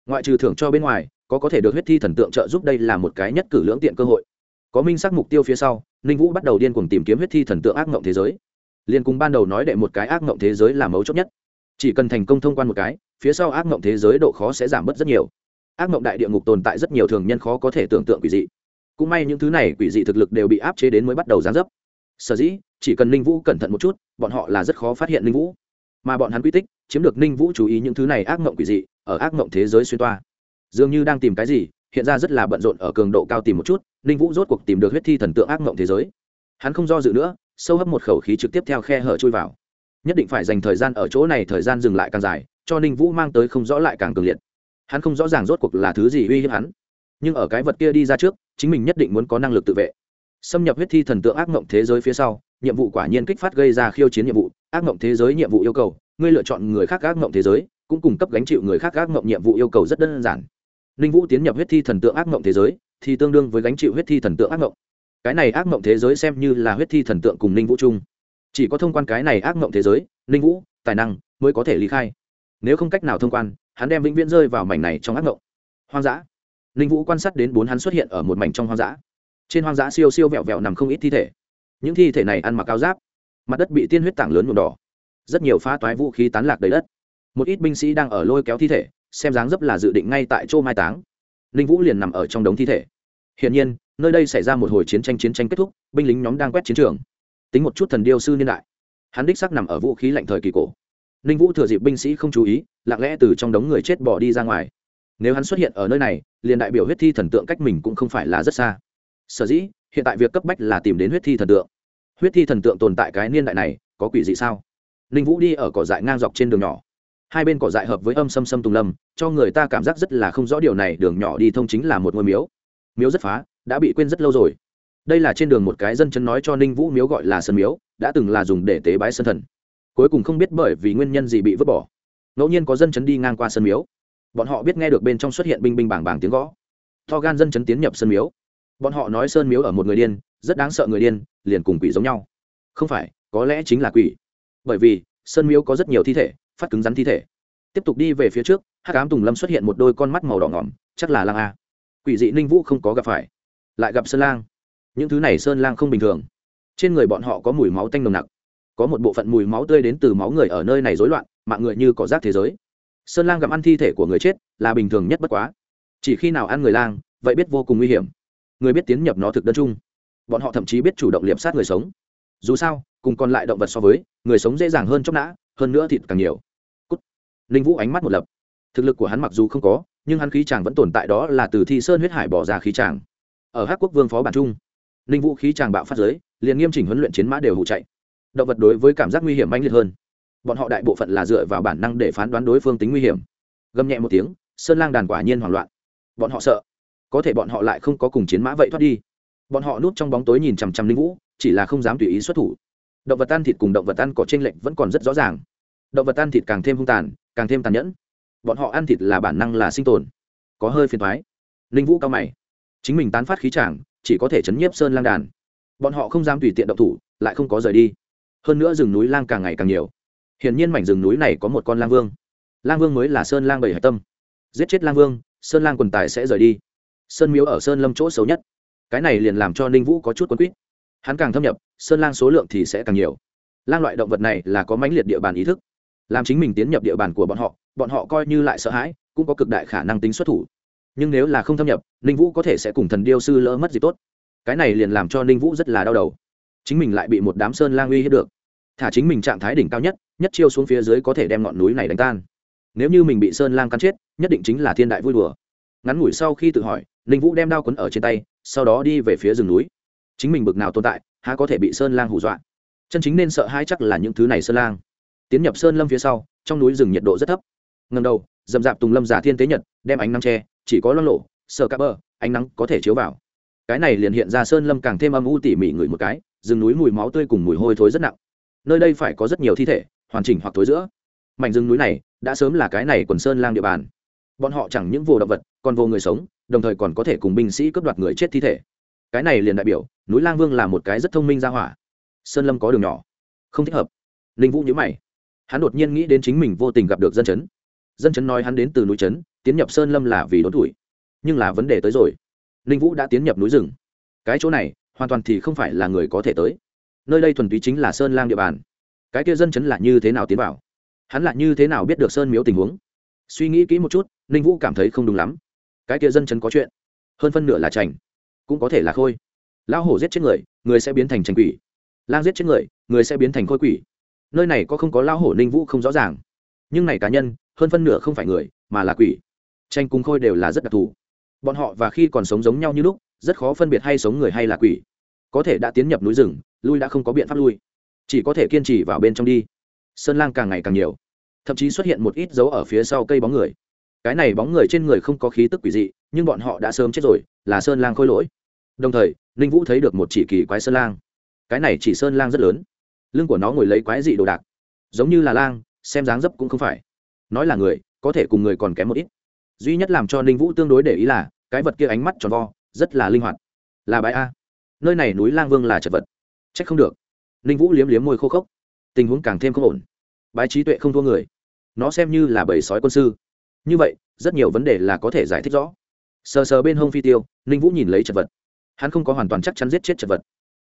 Ngoại trừ thưởng cho bên ngoài, có có thể được huyết thi thần tượng trợ giúp đây là một cái nhất cử lưỡng tiện cơ hội. Có minh xác mục tiêu phía sau, ninh vũ bắt đầu điên cuồng tìm kiếm huyết thi thần tượng ác mộng thế giới. Liền cùng ban đầu nói đệ một cái ác mộng thế giới là mấu chốt nhất. Chỉ cần thành công thông quan một cái, phía sau ác mộng thế giới độ khó sẽ giảm bớt rất nhiều ác mộng đại địa ngục tồn tại rất nhiều thường nhân khó có thể tưởng tượng quỷ dị. Cũng may những thứ này quỷ dị thực lực đều bị áp chế đến mới bắt đầu gián dấp. Sở dĩ, chỉ cần ninh vũ cẩn thận một chút, bọn họ là rất khó phát hiện ninh vũ. Mà bọn hắn quy tích, chiếm được ninh vũ chú ý những thứ này ác mộng quỷ dị, ở ác mộng thế giới xuyên toa. Dường như đang tìm cái gì, hiện ra rất là bận rộn ở cường độ cao tìm một chút, ninh vũ rốt cuộc tìm được huyết thi thần tượng ác mộng thế giới. Hắn không do dự nữa, sâu hấp một khẩu khí trực tiếp theo khe hở chui vào. Nhất định phải dành thời gian ở chỗ này thời gian dừng lại càng dài, cho ninh vũ mang tới không rõ lại càng cường liệt hắn không rõ ràng rốt cuộc là thứ gì uy hiếp hắn. Nhưng ở cái vật kia đi ra trước, chính mình nhất định muốn có năng lực tự vệ. Xâm nhập huyết thi thần tượng ác mộng thế giới phía sau, nhiệm vụ quả nhiên kích phát gây ra khiêu chiến nhiệm vụ, ác mộng thế giới nhiệm vụ yêu cầu, ngươi lựa chọn người khác ác mộng thế giới, cũng cung cấp gánh chịu người khác ác mộng nhiệm vụ yêu cầu rất đơn giản. Ninh vũ tiến nhập huyết thi thần tượng ác mộng thế giới, thì tương đương với gánh chịu huyết thi thần tượng ác mộng. Cái này ác mộng thế giới xem như là huyết thi thần tượng cùng ninh vũ chung. Chỉ có thông quan cái này ác mộng thế giới ninh vũ, tài năng mới có thể lý khai. Nếu không cách nào thông quan hắn đem vĩnh viễn rơi vào mảnh này trong ác ngộng. Hoang dã. Ninh vũ quan sát đến bốn hắn xuất hiện ở một mảnh trong hoang dã. Trên hoang dã siêu siêu vẹo vẹo nằm không ít thi thể. Những thi thể này ăn mặc áo giáp, mặt đất bị tiên huyết tảng lớn nhuộm đỏ. Rất nhiều phá toái vũ khí tán lạc đầy đất. Một ít binh sĩ đang ở lôi kéo thi thể, xem dáng dấp là dự định ngay tại chỗ mai táng. Ninh vũ liền nằm ở trong đống thi thể. Hiển nhiên, nơi đây xảy ra một hồi chiến tranh chiến tranh kết thúc, binh lính nhóm đang quét chiến trường. Tính một chút thần điêu sư niên đại. Hắn đích sắc nằm ở vũ khí lạnh thời kỳ cổ ninh vũ thừa dịp binh sĩ không chú ý, lặng lẽ từ trong đống người chết bỏ đi ra ngoài. Nếu hắn xuất hiện ở nơi này, liền đại biểu huyết thi thần tượng cách mình cũng không phải là rất xa. Sở dĩ, hiện tại việc cấp bách là tìm đến huyết thi thần tượng. Huyết thi thần tượng tồn tại cái niên đại này, có quỷ gì sao? Ninh vũ đi ở cỏ dại ngang dọc trên đường nhỏ. Hai bên cỏ dại hợp với âm xâm xâm tùng lâm, cho người ta cảm giác rất là không rõ điều này, đường nhỏ đi thông chính là một ngôi miếu. Miếu rất phá, đã bị quên rất lâu rồi. Đây là trên đường một cái dân chân nói cho ninh vũ miếu gọi là sân miếu, đã từng là dùng để tế bái sân thần cuối cùng không biết bởi vì nguyên nhân gì bị vứt bỏ. Ngẫu nhiên có dân chấn đi ngang qua sân miếu. Bọn họ biết nghe được bên trong xuất hiện binh binh bảng bảng tiếng gõ. To gan dân chấn tiến nhập sân miếu. Bọn họ nói sơn miếu ở một người điên, rất đáng sợ người điên, liền cùng quỷ giống nhau. Không phải, có lẽ chính là quỷ. Bởi vì, sơn miếu có rất nhiều thi thể, phát cứng rắn thi thể. Tiếp tục đi về phía trước, hắc ám tùng lâm xuất hiện một đôi con mắt màu đỏ ngỏm, chắc là lang a. Quỷ dị ninh vũ không có gặp phải. Lại gặp sơn lang. Những thứ này sơn lang không bình thường. Trên người bọn họ có mùi máu tanh nồng nặc có một bộ phận mùi máu tươi đến từ máu người ở nơi này rối loạn, mạng người như cỏ rác thế giới. Sơn lang gặm ăn thi thể của người chết là bình thường nhất bất quá. Chỉ khi nào ăn người lang, vậy biết vô cùng nguy hiểm. Người biết tiến nhập nó thực đơn chung. Bọn họ thậm chí biết chủ động liệm sát người sống. Dù sao, cùng còn lại động vật so với, người sống dễ dàng hơn chóc nã, hơn nữa thịt càng nhiều. Cút. ninh vũ ánh mắt một lập. Thực lực của hắn mặc dù không có, nhưng hắn khí chàng vẫn tồn tại đó là từ thi sơn huyết hải bỏ ra khí chàng. ở hát quốc vương phó bản trung, ninh vũ khí chàng bạo phát giới, liền nghiêm chỉnh huấn luyện chiến mã đều hụ chạy động vật đối với cảm giác nguy hiểm manh liệt hơn. Bọn họ đại bộ phận là dựa vào bản năng để phán đoán đối phương tính nguy hiểm. Gầm nhẹ một tiếng, sơn lang đàn quả nhiên hoảng loạn. Bọn họ sợ. Có thể bọn họ lại không có cùng chiến mã vậy thoát đi. Bọn họ núp trong bóng tối nhìn chằm chằm linh vũ, chỉ là không dám tùy ý xuất thủ. Động vật ăn thịt cùng động vật ăn cỏ tranh lệch vẫn còn rất rõ ràng. Động vật ăn thịt càng thêm hung tàn, càng thêm tàn nhẫn. Bọn họ ăn thịt là bản năng là sinh tồn. Có hơi phiền thoái linh vũ cao mày. Chính mình tán phát khí chàng, chỉ có thể chấn nhiếp sơn lang đàn. Bọn họ không dám tùy tiện động thủ, lại không có rời đi hơn nữa rừng núi lang càng ngày càng nhiều. Hiển nhiên mảnh rừng núi này có một con lang vương. Lang vương mới là sơn lang bảy hạch tâm. Giết chết lang vương, sơn lang quần tài sẽ rời đi. Sơn miếu ở sơn lâm chỗ xấu nhất. Cái này liền làm cho ninh vũ có chút quấn quýt. Hắn càng thâm nhập, sơn lang số lượng thì sẽ càng nhiều. Lang loại động vật này là có mãnh liệt địa bàn ý thức. Làm chính mình tiến nhập địa bàn của bọn họ bọn họ coi như lại sợ hãi, cũng có cực đại khả năng tính xuất thủ. Nhưng nếu là không thâm nhập, ninh vũ có thể sẽ cùng thần điêu sư lỡ mất gì tốt. Cái này liền làm cho ninh vũ rất là đau đầu chính mình lại bị một đám sơn lang uy hiếp được. Thả chính mình trạng thái đỉnh cao nhất nhất chiêu xuống phía dưới có thể đem ngọn núi này đánh tan. Nếu như mình bị sơn lang cắn chết, nhất định chính là thiên đại vui đùa. Ngắn ngủi sau khi tự hỏi, ninh vũ đem đao quấn ở trên tay, sau đó đi về phía rừng núi. Chính mình bực nào tồn tại, há có thể bị sơn lang hù dọa? Chân chính nên sợ hai chắc là những thứ này sơn lang. Tiến nhập sơn lâm phía sau, trong núi rừng nhiệt độ rất thấp. Ngầm đầu d ầ m d ạ p tùng lâm giả thiên tế nhật, đem ánh nắng tre chỉ có lo lộ sợ cá bờ, ánh nắng có thể chiếu vào. Cái này liền hiện ra sơn lâm càng thêm âm u tỉ mỉ ngửi một cái rừng núi mùi máu tươi cùng mùi hôi thối rất nặng. Nơi đây phải có rất nhiều thi thể, hoàn chỉnh hoặc thối giữa. Mảnh rừng núi này đã sớm là cái này quần sơn lang địa bàn. Bọn họ chẳng những vô động vật, còn vô người sống, đồng thời còn có thể cùng binh sĩ cướp đoạt người chết thi thể. Cái này liền đại biểu, núi lang vương là một cái rất thông minh ra hỏa. Sơn lâm có đường nhỏ, không thích hợp. Linh vũ nhữ mày. Hắn đột nhiên nghĩ đến chính mình vô tình gặp được dân chấn. Dân chấn nói hắn đến từ núi chấn, tiến nhập sơn lâm là vì đốn tuổi. Nhưng là vấn đề tới rồi. Linh vũ đã tiến nhập núi rừng. Cái chỗ này hoàn toàn thì không phải là người có thể tới. Nơi đây thuần túy chính là sơn lang địa bàn. Cái kia dân chấn là như thế nào tiến vào? Hắn là như thế nào biết được sơn miếu tình huống? Suy nghĩ kỹ một chút, ninh vũ cảm thấy không đúng lắm. Cái kia dân chấn có chuyện. Hơn phân nửa là trành cũng có thể là khôi. Lão hổ giết chết người người sẽ biến thành trành quỷ. Lang giết chết người người sẽ biến thành khôi quỷ. Nơi này có không có lão hổ ninh vũ không rõ ràng. Nhưng này cá nhân, hơn phân nửa không phải người, mà là quỷ. Tranh cùng khôi đều là rất đặc thù. Bọn họ và khi còn sống giống nhau như lúc rất khó phân biệt hay sống người hay là quỷ. Có thể đã tiến nhập núi rừng, lui đã không có biện pháp lui. Chỉ có thể kiên trì vào bên trong đi. Sơn lang càng ngày càng nhiều. Thậm chí xuất hiện một ít dấu ở phía sau cây bóng người. Cái này bóng người trên người không có khí tức quỷ dị, nhưng bọn họ đã sớm chết rồi, là sơn lang khôi lỗi. Đồng thời, ninh vũ thấy được một chỉ kỳ quái sơn lang. Cái này chỉ sơn lang rất lớn. Lưng của nó ngồi lấy quái dị đồ đạc. Giống như là lang, xem dáng dấp cũng không phải. Nói là người, có thể cùng người còn kém một ít. Duy nhất làm cho ninh vũ tương đối để ý là, cái vật kia ánh mắt tròn vo rất là linh hoạt. Là bãi a. Nơi này núi lang vương là chật vật. C h ắ c không được. Ninh vũ liếm liếm môi khô khốc. Tình huống càng thêm không ổn. Bái trí tuệ không thua người. Nó xem như là bầy sói quân sư. Như vậy, rất nhiều vấn đề là có thể giải thích rõ. Sờ sờ bên hông phi tiêu, ninh vũ nhìn lấy chật vật. Hắn không có hoàn toàn chắc chắn giết chết chật vật.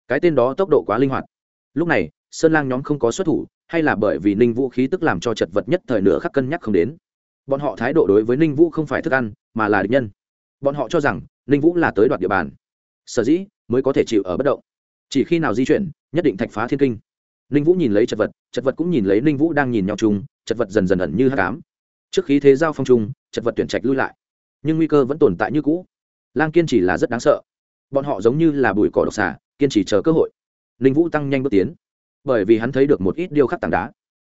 Cái tên đó tốc độ quá linh hoạt. Lúc này, sơn lang nhóm không có xuất thủ, hay là bởi vì ninh vũ khí tức làm cho chật vật nhất thời nửa khắc cân nhắc không đến. Bọn họ thái độ đối với ninh vũ không phải thức ăn, mà là địch nhân. Bọn họ cho rằng ninh vũ là tới đoạt địa bàn. Sở dĩ mới có thể chịu ở bất động. Chỉ khi nào di chuyển nhất định thạch phá thiên kinh. Ninh vũ nhìn lấy chật vật chật vật cũng nhìn lấy ninh vũ đang nhìn nhau chung chật vật dần dần ẩn như hát cám trước khi thế giao phong trung, chật vật tuyển trạch lui lại. Nhưng nguy cơ vẫn tồn tại như cũ. Lang kiên trì là rất đáng sợ. Bọn họ giống như là bụi cỏ độc xà kiên trì chờ cơ hội. Ninh vũ tăng nhanh bước tiến. Bởi vì hắn thấy được một ít điêu khắc tảng đá.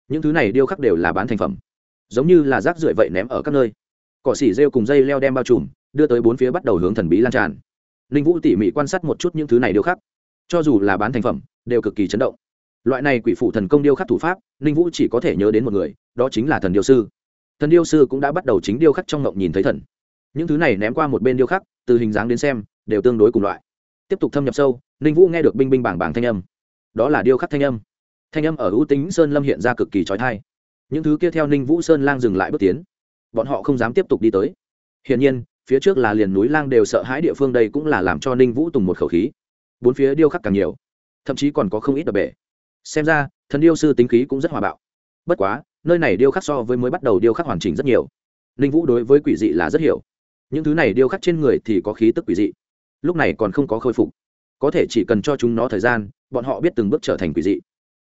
Những thứ này điêu khắc đều là bán thành phẩm. Giống như là rác rưởi vậy ném ở các nơi. Cỏ xỉ rêu cùng dây leo đem bao trùm đưa tới bốn phía bắt đầu hướng thần bí lan tràn. Ninh vũ tỉ mỉ quan sát một chút những thứ này điêu khắc. Cho dù là bán thành phẩm, đều cực kỳ chấn động. Loại này quỷ phủ thần công điêu khắc thủ pháp, ninh vũ chỉ có thể nhớ đến một người, đó chính là thần điêu sư. Thần điêu sư cũng đã bắt đầu chính điêu khắc trong ngộng nhìn thấy thần. Những thứ này ném qua một bên điêu khắc, từ hình dáng đến xem, đều tương đối cùng loại. Tiếp tục thâm nhập sâu, ninh vũ nghe được binh binh bảng bảng thanh âm. Đó là điêu khắc thanh âm. Thanh âm ở ưu tính sơn lâm hiện ra cực kỳ trói thai những thứ kia theo ninh vũ sơn lang dừng lại bước tiến, bọn họ không dám tiếp tục đi tới. Hiển nhiên phía trước là liền núi lang đều sợ hãi địa phương đây cũng là làm cho ninh vũ tùng một khẩu khí. Bốn phía điêu khắc càng nhiều, thậm chí còn có không ít đập bể. Xem ra, thần điêu sư tính khí cũng rất hòa bạo. Bất quá, nơi này điêu khắc so với mới bắt đầu điêu khắc hoàn chỉnh rất nhiều. Ninh vũ đối với quỷ dị là rất hiểu. Những thứ này điêu khắc trên người thì có khí tức quỷ dị. Lúc này còn không có khôi phục. Có thể chỉ cần cho chúng nó thời gian, bọn họ biết từng bước trở thành quỷ dị.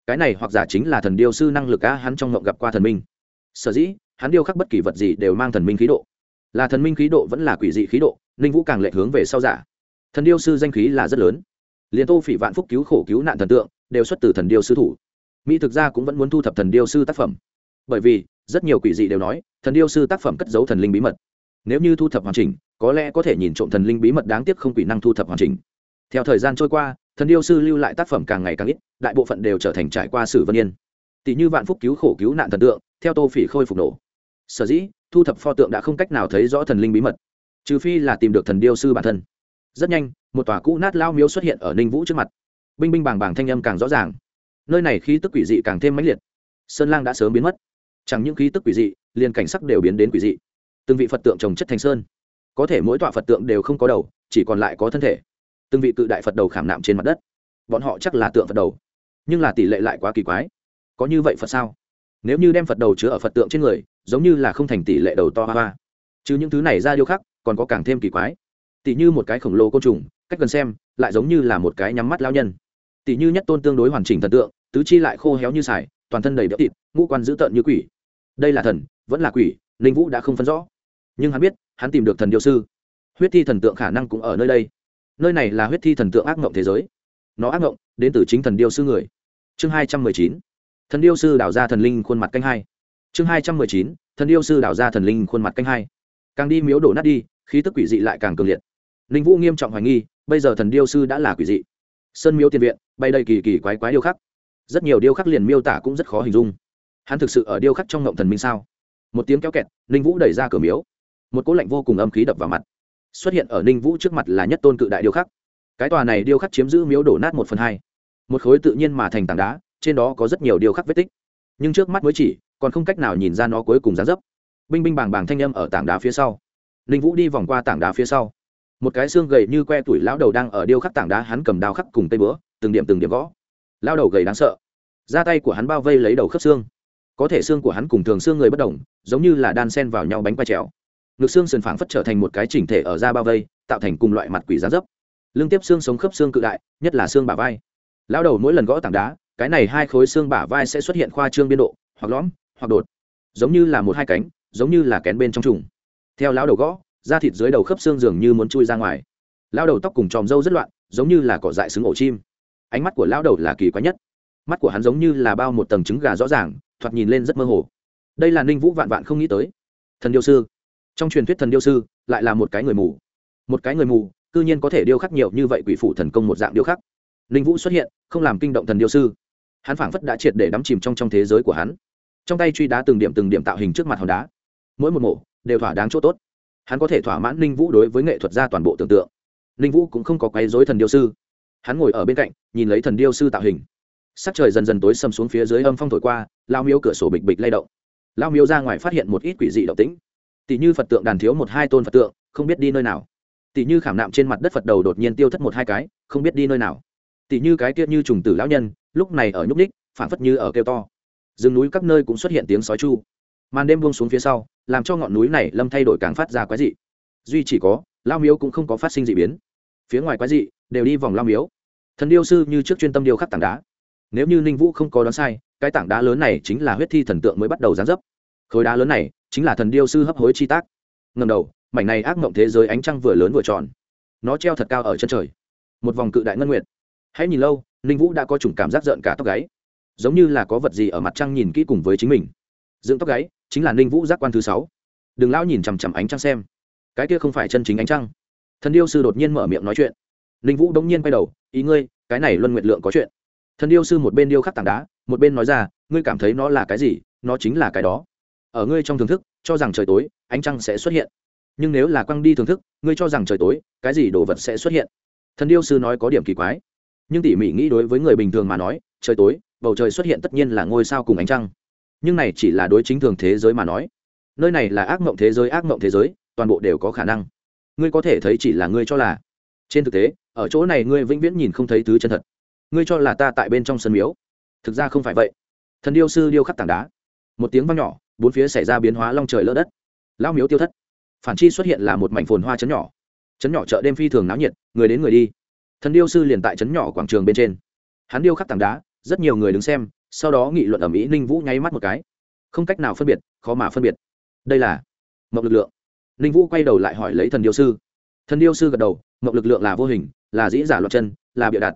Cái này hoặc giả chính là thần điêu sư năng lực á, hắn trong ngộng gặp qua thần minh. Sở dĩ, hắn điêu khắc bất kỳ vật gì đều mang thần minh khí độ là thần minh khí độ vẫn là quỷ dị khí độ, ninh vũ càng lệ hướng về sau giả. Thần điêu sư danh khí là rất lớn. Liền tô phỉ vạn phúc cứu khổ cứu nạn thần tượng, đều xuất từ thần điêu sư thủ. Mỹ thực ra cũng vẫn muốn thu thập thần điêu sư tác phẩm. Bởi vì, rất nhiều quỷ dị đều nói, thần điêu sư tác phẩm cất giấu thần linh bí mật. Nếu như thu thập hoàn chỉnh, có lẽ có thể nhìn trộm thần linh bí mật đáng tiếc không quỷ năng thu thập hoàn chỉnh. Theo thời gian trôi qua, thần điêu sư lưu lại tác phẩm càng ngày càng ít, đại bộ phận đều trở thành trải qua sử vân yên. Tỷ như vạn phúc cứu khổ cứu nạn thần tượng, theo tô phỉ khôi phục nổ. Sở dĩ thu thập pho tượng đã không cách nào thấy rõ thần linh bí mật, trừ phi là tìm được thần điêu sư bản thân. Rất nhanh, một tòa cũ nát lao miếu xuất hiện ở ninh vũ trước mặt. Binh binh bàng bàng thanh âm càng rõ ràng. Nơi này khí tức quỷ dị càng thêm mãnh liệt. Sơn lang đã sớm biến mất. Chẳng những khí tức quỷ dị, liền cảnh sắc đều biến đến quỷ dị. Từng vị phật tượng trồng chất thành sơn. Có thể mỗi tọa phật tượng đều không có đầu, chỉ còn lại có thân thể. Từng vị cự đại phật đầu khảm nạm trên mặt đất. Bọn họ chắc là tượng phật đầu. Nhưng là tỷ lệ lại quá kỳ quái. Có như vậy phật sao? Nếu như đem phật đầu chứa ở phật tượng trên người giống như là không thành tỷ lệ đầu to hoa hoa. Chứ những thứ này ra điêu khắc, còn có càng thêm kỳ quái. Tỷ như một cái khổng lồ côn trùng, cách gần xem, lại giống như là một cái nhắm mắt lao nhân. Tỷ như nhất tôn tương đối hoàn chỉnh thần tượng, tứ chi lại khô héo như sải, toàn thân đầy đỡ thịt, ngũ quan dữ tợn như quỷ. Đây là thần, vẫn là quỷ, ninh vũ đã không phân rõ. Nhưng hắn biết, hắn tìm được thần điêu sư. Huyết thi thần tượng khả năng cũng ở nơi đây. Nơi này là huyết thi thần tượng ác mộng thế giới. Nó ác mộng đến từ chính thần điêu sư người. Chương hai trăm mười chín. Thần điêu sư đảo ra thần linh khuôn mặt canh hai chương hai trăm mười chín, thần yêu sư đảo ra thần linh khuôn mặt canh hai. Càng đi miếu đổ nát đi, khí tức quỷ dị lại càng cường liệt. Ninh vũ nghiêm trọng hoài nghi, bây giờ thần điêu sư đã là quỷ dị. Sơn miếu tiền viện, bay đầy kỳ kỳ quái quái điêu khắc. Rất nhiều điêu khắc liền miêu tả cũng rất khó hình dung. Hắn thực sự ở điêu khắc trong ngộng thần minh sao? Một tiếng kéo kẹt, ninh vũ đẩy ra cửa miếu. Một cỗ lạnh vô cùng âm khí đập vào mặt. Xuất hiện ở ninh vũ trước mặt là nhất tôn cự đại điêu khắc. Cái tòa này điêu khắc chiếm giữ miếu đổ nát một phần hai. Một khối tự nhiên mà thành tảng đá, trên đó có rất nhiều điêu khắc vết tích. Nhưng trước mắt mới chỉ còn không cách nào nhìn ra nó cuối cùng ra dấp. Binh binh bàng bàng thanh â m ở tảng đá phía sau. Ninh vũ đi vòng qua tảng đá phía sau. Một cái xương gầy như que tuổi lão đầu đang ở điêu khắc tảng đá hắn cầm đao khắc cùng tay bữa từng điểm từng điểm gõ. Lao đầu gầy đáng sợ. Da tay của hắn bao vây lấy đầu khớp xương. Có thể xương của hắn cùng thường xương người bất đồng, giống như là đan sen vào nhau bánh quay trèo. Ngực xương sườn phảng phất trở thành một cái chỉnh thể ở da bao vây, tạo thành cùng loại mặt quỷ giá dấp. Lưng tiếp xương sống khớp xương cự đại, nhất là xương bả vai. Lao đầu mỗi lần gõ tảng đá, cái này hai khối xương bả vai sẽ xuất hiện khoa trương biên độ, hoặc lõm hoặc đột. Giống như là một hai cánh, giống như là kén bên trong trùng. Theo lão đầu gõ, da thịt dưới đầu khớp xương dường như muốn chui ra ngoài. Lao đầu tóc cùng tròm râu rất loạn, giống như là cỏ dại xứng ổ chim. Ánh mắt của lao đầu là kỳ quái nhất. Mắt của hắn giống như là bao một tầng trứng gà rõ ràng, thoạt nhìn lên rất mơ hồ. Đây là ninh vũ vạn vạn không nghĩ tới. Thần điêu sư. Trong truyền thuyết thần điêu sư, lại là một cái người mù. Một cái người mù, cư nhiên có thể điêu khắc nhiều như vậy quỷ phủ thần công một dạng điêu khắc. Ninh vũ xuất hiện, không làm kinh động thần điêu sư. Hắn phảng phất đã triệt để đắm chìm trong trong thế giới của hắn trong tay truy đá từng điểm từng điểm tạo hình trước mặt hòn đá. Mỗi một mộ đều thỏa đáng chỗ tốt. Hắn có thể thỏa mãn ninh vũ đối với nghệ thuật ra toàn bộ tưởng tượng. Ninh vũ cũng không có quấy dối thần điêu sư. Hắn ngồi ở bên cạnh, nhìn lấy thần điêu sư tạo hình. Sắc trời dần dần tối sầm xuống phía dưới âm phong thổi qua, lao miếu cửa sổ bịch bịch lay động. Lao miếu ra ngoài phát hiện một ít quỷ dị động tĩnh. Tỷ như phật tượng đàn thiếu một hai tôn phật tượng, không biết đi nơi nào. Tỷ như khảm nạm trên mặt đất phật đầu đột nhiên tiêu thất một hai cái, không biết đi nơi nào. Tỷ như cái kia như trùng tử lão nhân, lúc này ở nhúc ních phản phất như ở kêu to rừng núi các nơi cũng xuất hiện tiếng sói chu. Màn đêm buông xuống phía sau, làm cho ngọn núi này lâm thay đổi càng phát ra quái dị. Duy chỉ có, lao miếu cũng không có phát sinh d ị biến. Phía ngoài quái dị, đều đi vòng lao miếu. Thần điêu sư như trước chuyên tâm điêu khắc tảng đá. Nếu như ninh vũ không có đoán sai, cái tảng đá lớn này chính là huyết thi thần tượng mới bắt đầu gián dấp. Khối đá lớn này chính là thần điêu sư hấp hối chi tác. Ngầm đầu, mảnh này ác mộng thế giới ánh trăng vừa lớn vừa tròn. Nó treo thật cao ở chân trời. Một vòng cự đại ngân nguyện. hãy nhìn lâu, ninh vũ đã có chủng cảm giác rợn cả tóc gáy giống như là có vật gì ở mặt trăng nhìn kỹ cùng với chính mình. Dựng tóc gáy, chính là ninh vũ giác quan thứ sáu. Đừng lão nhìn chằm chằm ánh trăng xem. Cái kia không phải chân chính ánh trăng. Thần điêu sư đột nhiên mở miệng nói chuyện. Ninh vũ đống nhiên quay đầu, ý ngươi, cái này luân nguyệt lượng có chuyện. Thần điêu sư một bên điêu khắc tảng đá, một bên nói ra, ngươi cảm thấy nó là cái gì? Nó chính là cái đó. Ở ngươi trong thưởng thức, cho rằng trời tối, ánh trăng sẽ xuất hiện. Nhưng nếu là quăng đi thưởng thức, ngươi cho rằng trời tối, cái gì đồ vật sẽ xuất hiện? Thần điêu sư nói có điểm kỳ quái. Nhưng tỉ mỉ nghĩ đối với người bình thường mà nói, trời tối bầu trời xuất hiện tất nhiên là ngôi sao cùng ánh trăng. Nhưng này chỉ là đối chính thường thế giới mà nói. Nơi này là ác mộng thế giới, ác mộng thế giới, toàn bộ đều có khả năng. Ngươi có thể thấy chỉ là ngươi cho là. Trên thực tế, ở chỗ này ngươi vĩnh viễn nhìn không thấy thứ chân thật. Ngươi cho là ta tại bên trong sân miếu. Thực ra không phải vậy. Thần điêu sư điêu khắc tảng đá. Một tiếng vang nhỏ, bốn phía xảy ra biến hóa long trời lỡ đất. Lao miếu tiêu thất. Phản chi xuất hiện là một mảnh phồn hoa chấn nhỏ. Chấn nhỏ chợ đêm phi thường náo nhiệt, người đến người đi. Thần điêu sư liền tại chấn nhỏ quảng trường bên trên. Hắn điêu khắc tảng đá rất nhiều người đứng xem, sau đó nghị luận ở mỹ ninh vũ nháy mắt một cái. Không cách nào phân biệt, khó mà phân biệt. Đây là mộng lực lượng. Ninh vũ quay đầu lại hỏi lấy thần điêu sư. Thần điêu sư gật đầu mộng lực lượng là vô hình, là dĩ giả loạt chân, là bịa đặt.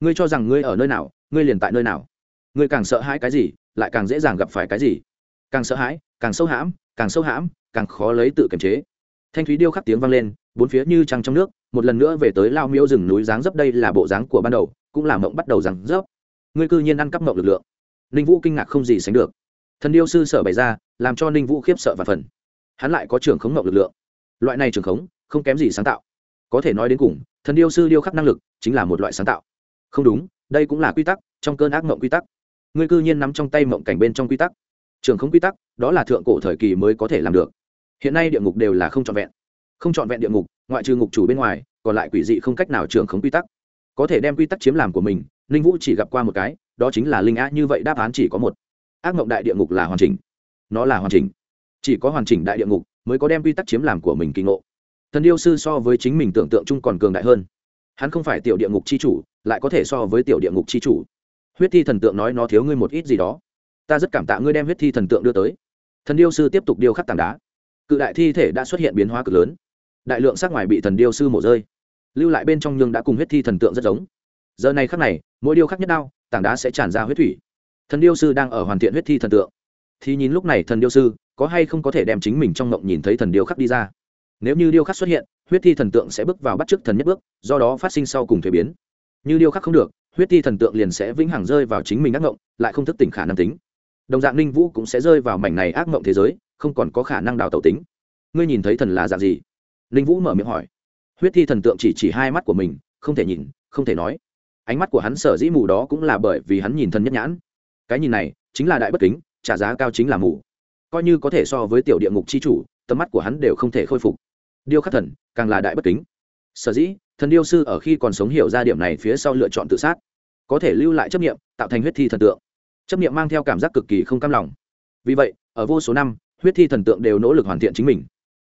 Ngươi cho rằng ngươi ở nơi nào, ngươi liền tại nơi nào. Ngươi càng sợ hãi cái gì, lại càng dễ dàng gặp phải cái gì. Càng sợ hãi, càng sâu hãm, càng sâu hãm, càng khó lấy tự kiềm chế. Thanh thúy điêu khắc tiếng vang lên, bốn phía như trăng trong nước, một lần nữa về tới lao miêu rừng núi dáng dấp đây là bộ dáng của ban đầu, cũng là mộng bắt đầu dáng dấp ngươi cư nhiên ăn cắp mộng lực lượng. Ninh vũ kinh ngạc không gì sánh được. Thần điêu sư sở bày ra, làm cho ninh vũ khiếp sợ và phần. Hắn lại có trưởng khống mộng lực lượng. Loại này trưởng khống, không kém gì sáng tạo. Có thể nói đến cùng, thần điêu sư điêu khắc năng lực chính là một loại sáng tạo. Không đúng, đây cũng là quy tắc, trong cơn ác mộng quy tắc. Ngươi cư nhiên nắm trong tay mộng cảnh bên trong quy tắc. Trường không quy tắc, đó là thượng cổ thời kỳ mới có thể làm được. Hiện nay địa ngục đều là không trọn vẹn. Không trọn vẹn địa ngục, ngoại trừ ngục chủ bên ngoài, còn lại quỷ dị không cách nào trường không quy tắc. Có thể đem quy tắc chiếm làm của mình linh vũ chỉ gặp qua một cái, đó chính là linh á, như vậy đáp án chỉ có một. Ác mộng đại địa ngục là hoàn chỉnh. Nó là hoàn chỉnh. Chỉ có hoàn chỉnh đại địa ngục mới có đem quy tắc chiếm làm của mình kỳ ngộ. Thần điêu sư so với chính mình tưởng tượng chung còn cường đại hơn. Hắn không phải tiểu địa ngục c h i chủ, lại có thể so với tiểu địa ngục c h i chủ. Huyết thi thần tượng nói nó thiếu ngươi một ít gì đó. Ta rất cảm tạ ngươi đem huyết thi thần tượng đưa tới. Thần điêu sư tiếp tục điêu khắc tảng đá. Cự đại thi thể đã xuất hiện biến hóa cực lớn. Đại lượng sắc ngoài bị thần điêu sư mổ rơi. Lưu lại bên trong nhưng đã cùng huyết thi thần tượng rất giống giờ này khắc này, mỗi điêu khắc nhất đao, tảng đá sẽ tràn ra huyết thủy. Thần điêu sư đang ở hoàn thiện huyết thi thần tượng. Thì nhìn lúc này thần điêu sư, có hay không có thể đem chính mình trong ngộng nhìn thấy thần điêu khắc đi ra? Nếu như điêu khắc xuất hiện, huyết thi thần tượng sẽ bước vào bắt chước thần nhất bước, do đó phát sinh sau cùng thuế biến. Như điêu khắc không được, huyết thi thần tượng liền sẽ vĩnh hằng rơi vào chính mình ác ngộng, lại không thức tỉnh khả năng tính. Đồng dạng ninh vũ cũng sẽ rơi vào mảnh này ác ngộng thế giới, không còn có khả năng đào tẩu tính. Ngươi nhìn thấy thần là dạng gì? Ninh vũ mở miệng hỏi. Huyết thi thần tượng chỉ chỉ hai mắt của mình, không thể nhìn, không thể nói ánh mắt của hắn sở dĩ mù đó cũng là bởi vì hắn nhìn thần nhất nhãn. Cái nhìn này, chính là đại bất kính, trả giá cao chính là mù. Coi như có thể so với tiểu địa ngục c h i chủ, tầm mắt của hắn đều không thể khôi phục. Điêu khắc thần, càng là đại bất kính. Sở dĩ, thần điêu sư ở khi còn sống hiểu ra điểm này phía sau lựa chọn tự sát. Có thể lưu lại chấp nghiệm tạo thành huyết thi thần tượng. Chấp nghiệm mang theo cảm giác cực kỳ không cam lòng. Vì vậy, ở vô số năm, huyết thi thần tượng đều nỗ lực hoàn thiện chính mình.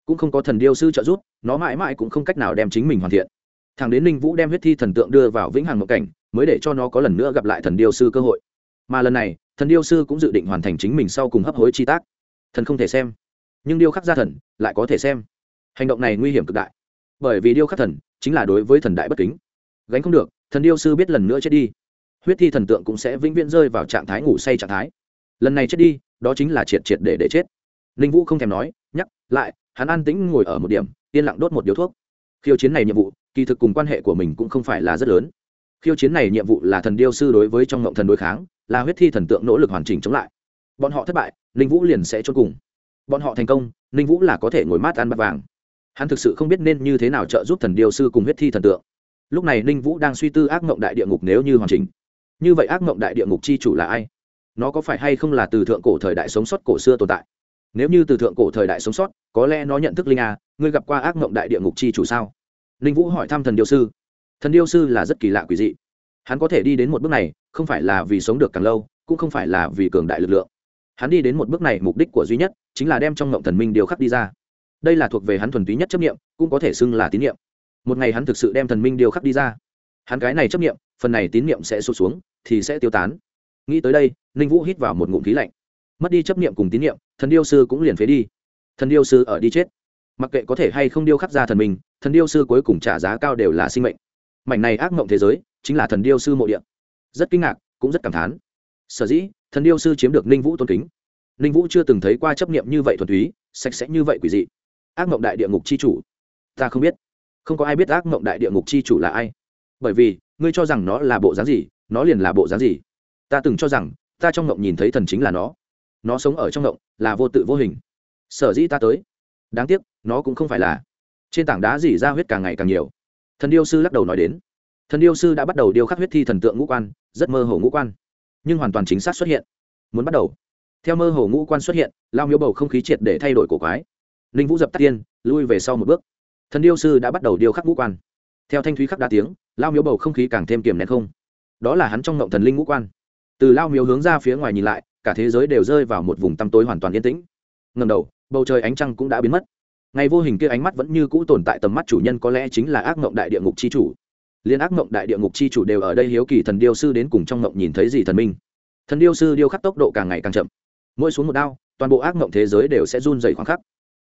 Cũng không có thần điêu sư trợ giúp, nó mãi mãi cũng không cách nào đem chính mình hoàn thiện thằng đến ninh vũ đem huyết thi thần tượng đưa vào vĩnh hằng mộng cảnh, mới để cho nó có lần nữa gặp lại thần điêu sư cơ hội. Mà lần này, thần điêu sư cũng dự định hoàn thành chính mình sau cùng hấp hối chi tác. Thần không thể xem, nhưng điêu khắc gia thần lại có thể xem. Hành động này nguy hiểm cực đại, bởi vì điêu khắc thần chính là đối với thần đại bất kính. Gánh không được, thần điêu sư biết lần nữa chết đi, huyết thi thần tượng cũng sẽ vĩnh viễn rơi vào trạng thái ngủ say trạng thái. Lần này chết đi, đó chính là triệt triệt để để chết. Ninh vũ không thèm nói, nhắc lại, hắn an tĩnh ngồi ở một điểm, yên lặng đốt một điếu thuốc. Khiêu chiến này nhiệm vụ kỳ thực cùng quan hệ của mình cũng không phải là rất lớn. Khiêu chiến này nhiệm vụ là thần điêu sư đối với trong ngộng thần đối kháng, là huyết thi thần tượng nỗ lực hoàn chỉnh chống lại. Bọn họ thất bại, ninh vũ liền sẽ chôn cùng. Bọn họ thành công, ninh vũ là có thể ngồi mát ăn bát vàng. Hắn thực sự không biết nên như thế nào trợ giúp thần điêu sư cùng huyết thi thần tượng. Lúc này ninh vũ đang suy tư ác mộng đại địa ngục nếu như hoàn chỉnh. Như vậy ác mộng đại địa ngục c h i chủ là ai? Nó có phải hay không là từ thượng cổ thời đại sống sót cổ xưa tồn tại? Nếu như từ thượng cổ thời đại sống sót, có lẽ nó nhận thức linh a, ngươi gặp qua ác mộng đại địa ngục c h i chủ sao? Ninh vũ hỏi thăm thần điêu sư. Thần điêu sư là rất kỳ lạ quỷ dị. Hắn có thể đi đến một bước này, không phải là vì sống được càng lâu, cũng không phải là vì cường đại lực lượng. Hắn đi đến một bước này mục đích của duy nhất chính là đem trong ngộng thần minh điều khắc đi ra. Đây là thuộc về hắn thuần túy nhất chấp nghiệm cũng có thể xưng là tín nhiệm một ngày hắn thực sự đem thần minh điều khắc đi ra. Hắn cái này chấp nghiệm phần này tín nhiệm sẽ sụt xuống, thì sẽ tiêu tán. Nghĩ tới đây, ninh vũ hít vào một ngụm khí lạnh. Mất đi chấp nghiệm cùng tín nhiệm thần điêu sư cũng liền phế đi. Thần điêu sư ở đi chết mặc kệ có thể hay không điêu khắc ra thần mình, thần điêu sư cuối cùng trả giá cao đều là sinh mệnh. Mảnh này ác mộng thế giới chính là thần điêu sư mộ điện rất kinh ngạc cũng rất cảm thán. Sở dĩ thần điêu sư chiếm được ninh vũ tôn kính. Ninh vũ chưa từng thấy qua chấp nghiệm như vậy thuần túy sạch sẽ như vậy quỷ dị. Ác mộng đại địa ngục c h i chủ. Ta không biết. Không có ai biết ác mộng đại địa ngục chi chủ là ai. Bởi vì ngươi cho rằng nó là bộ dáng gì nó liền là bộ dáng gì. Ta từng cho rằng ta trong mộng nhìn thấy thần chính là nó. Nó sống ở trong mộng là vô tự vô hình. Sở dĩ ta tới. Đáng tiếc nó cũng không phải là. Trên tảng đá dỉ ra huyết càng ngày càng nhiều. Thần điêu sư lắc đầu nói đến. Thần điêu sư đã bắt đầu điêu khắc huyết thi thần tượng ngũ quan, rất mơ hồ ngũ quan. Nhưng hoàn toàn chính xác xuất hiện. Muốn bắt đầu. Theo mơ hồ ngũ quan xuất hiện, lao miếu bầu không khí triệt để thay đổi cổ quái. Ninh vũ dập tắt tiên, lui về sau một bước. Thần điêu sư đã bắt đầu điêu khắc ngũ quan. Theo thanh thúy khắc đa tiếng, lao miếu bầu không khí càng thêm kiềm nén không. Đó là hắn trong ngộng thần linh ngũ quan. Từ lao miếu hướng ra phía ngoài nhìn lại, cả thế giới đều rơi vào một vùng tăm tối hoàn toàn yên tĩnh. Ngầm đầu, bầu trời ánh trăng cũng đã biến mất ngày vô hình kia ánh mắt vẫn như cũ tồn tại tầm mắt chủ nhân có lẽ chính là ác mộng đại địa ngục c h i chủ. Liên ác mộng đại địa ngục c h i chủ đều ở đây hiếu kỳ thần điêu sư đến cùng trong mộng nhìn thấy gì thần minh. Thần điêu sư điêu khắc tốc độ càng ngày càng chậm. Mỗi xuống một đao, toàn bộ ác mộng thế giới đều sẽ run dày khoảng khắc.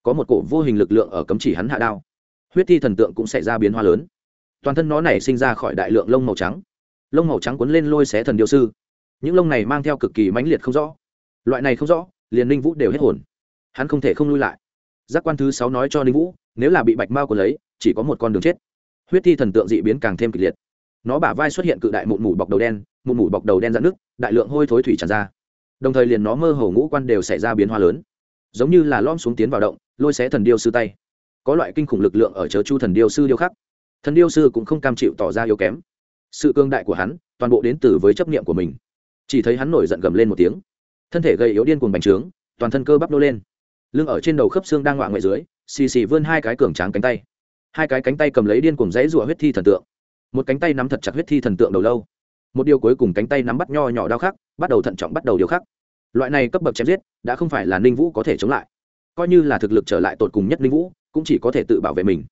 Có một cổ vô hình lực lượng ở cấm chỉ hắn hạ đao. Huyết thi thần tượng cũng sẽ ra biến hoa lớn. Toàn thân nó này sinh ra khỏi đại lượng lông màu trắng. Lông màu trắng cuốn lên lôi xé thần điêu sư. Những lông này mang theo cực kỳ mãnh liệt không rõ. Loại này không rõ, liền ninh vũ đều hết hồn. Hắn không thể không lui lại giác quan thứ sáu nói cho ninh vũ, nếu là bị bạch mao của lấy, chỉ có một con đường chết. Huyết thi thần tượng dị biến càng thêm kịch liệt. Nó bả vai xuất hiện cự đại mụn mủ bọc đầu đen, mụn mủ bọc đầu đen dạn nước đại lượng hôi thối thủy tràn ra. Đồng thời liền nó mơ hồ ngũ quan đều xảy ra biến hóa lớn. Giống như là lom xuống tiến vào động, lôi xé thần điêu sư tay. Có loại kinh khủng lực lượng ở chớ chu thần điêu sư điêu khắc. Thần điêu sư cũng không cam chịu tỏ ra yếu kém. Sự cương đại của hắn, toàn bộ đến từ với chấp niệm của mình. Chỉ thấy hắn nổi giận gầm lên một tiếng. Thân thể gây yếu điên cuồng bành trướng, toàn thân cơ bắp nô lên lưng ở trên đầu khớp xương đang ngoạ ngoại dưới, xì xì vươn hai cái cường tráng cánh tay. Hai cái cánh tay cầm lấy điên cuồng dãy rụa huyết thi thần tượng. Một cánh tay nắm thật chặt huyết thi thần tượng đầu lâu. Một điều cuối cùng cánh tay nắm bắt nho nhỏ đau khắc, bắt đầu thận trọng bắt đầu điều khắc. Loại này cấp bậc chém giết, đã không phải là ninh vũ có thể chống lại. Coi như là thực lực trở lại tột cùng nhất ninh vũ, cũng chỉ có thể tự bảo vệ mình.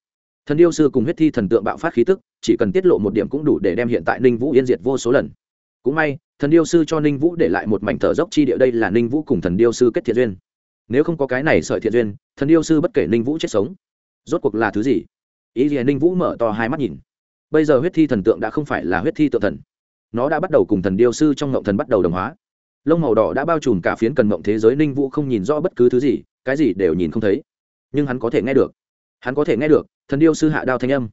Thần điêu sư cùng huyết thi thần tượng bạo phát khí tức, chỉ cần tiết lộ một điểm cũng đủ để đem hiện tại ninh vũ yên diệt vô số lần. Cũng may, thần điêu sư cho ninh vũ để lại một mảnh thở dốc chi địa đây là ninh vũ cùng thần điêu sư kết thiện duyên nếu không có cái này sợi thiện duyên, thần điêu sư bất kể ninh vũ chết sống, rốt cuộc là thứ gì? Ý gì ninh vũ mở to hai mắt nhìn. Bây giờ huyết thi thần tượng đã không phải là huyết thi tự thần. Nó đã bắt đầu cùng thần điêu sư trong ngộng thần bắt đầu đồng hóa. Lông màu đỏ đã bao trùm cả phiến cần mộng thế giới, ninh vũ không nhìn rõ bất cứ thứ gì, cái gì đều nhìn không thấy. Nhưng hắn có thể nghe được. Hắn có thể nghe được, thần điêu sư hạ đao thanh âm.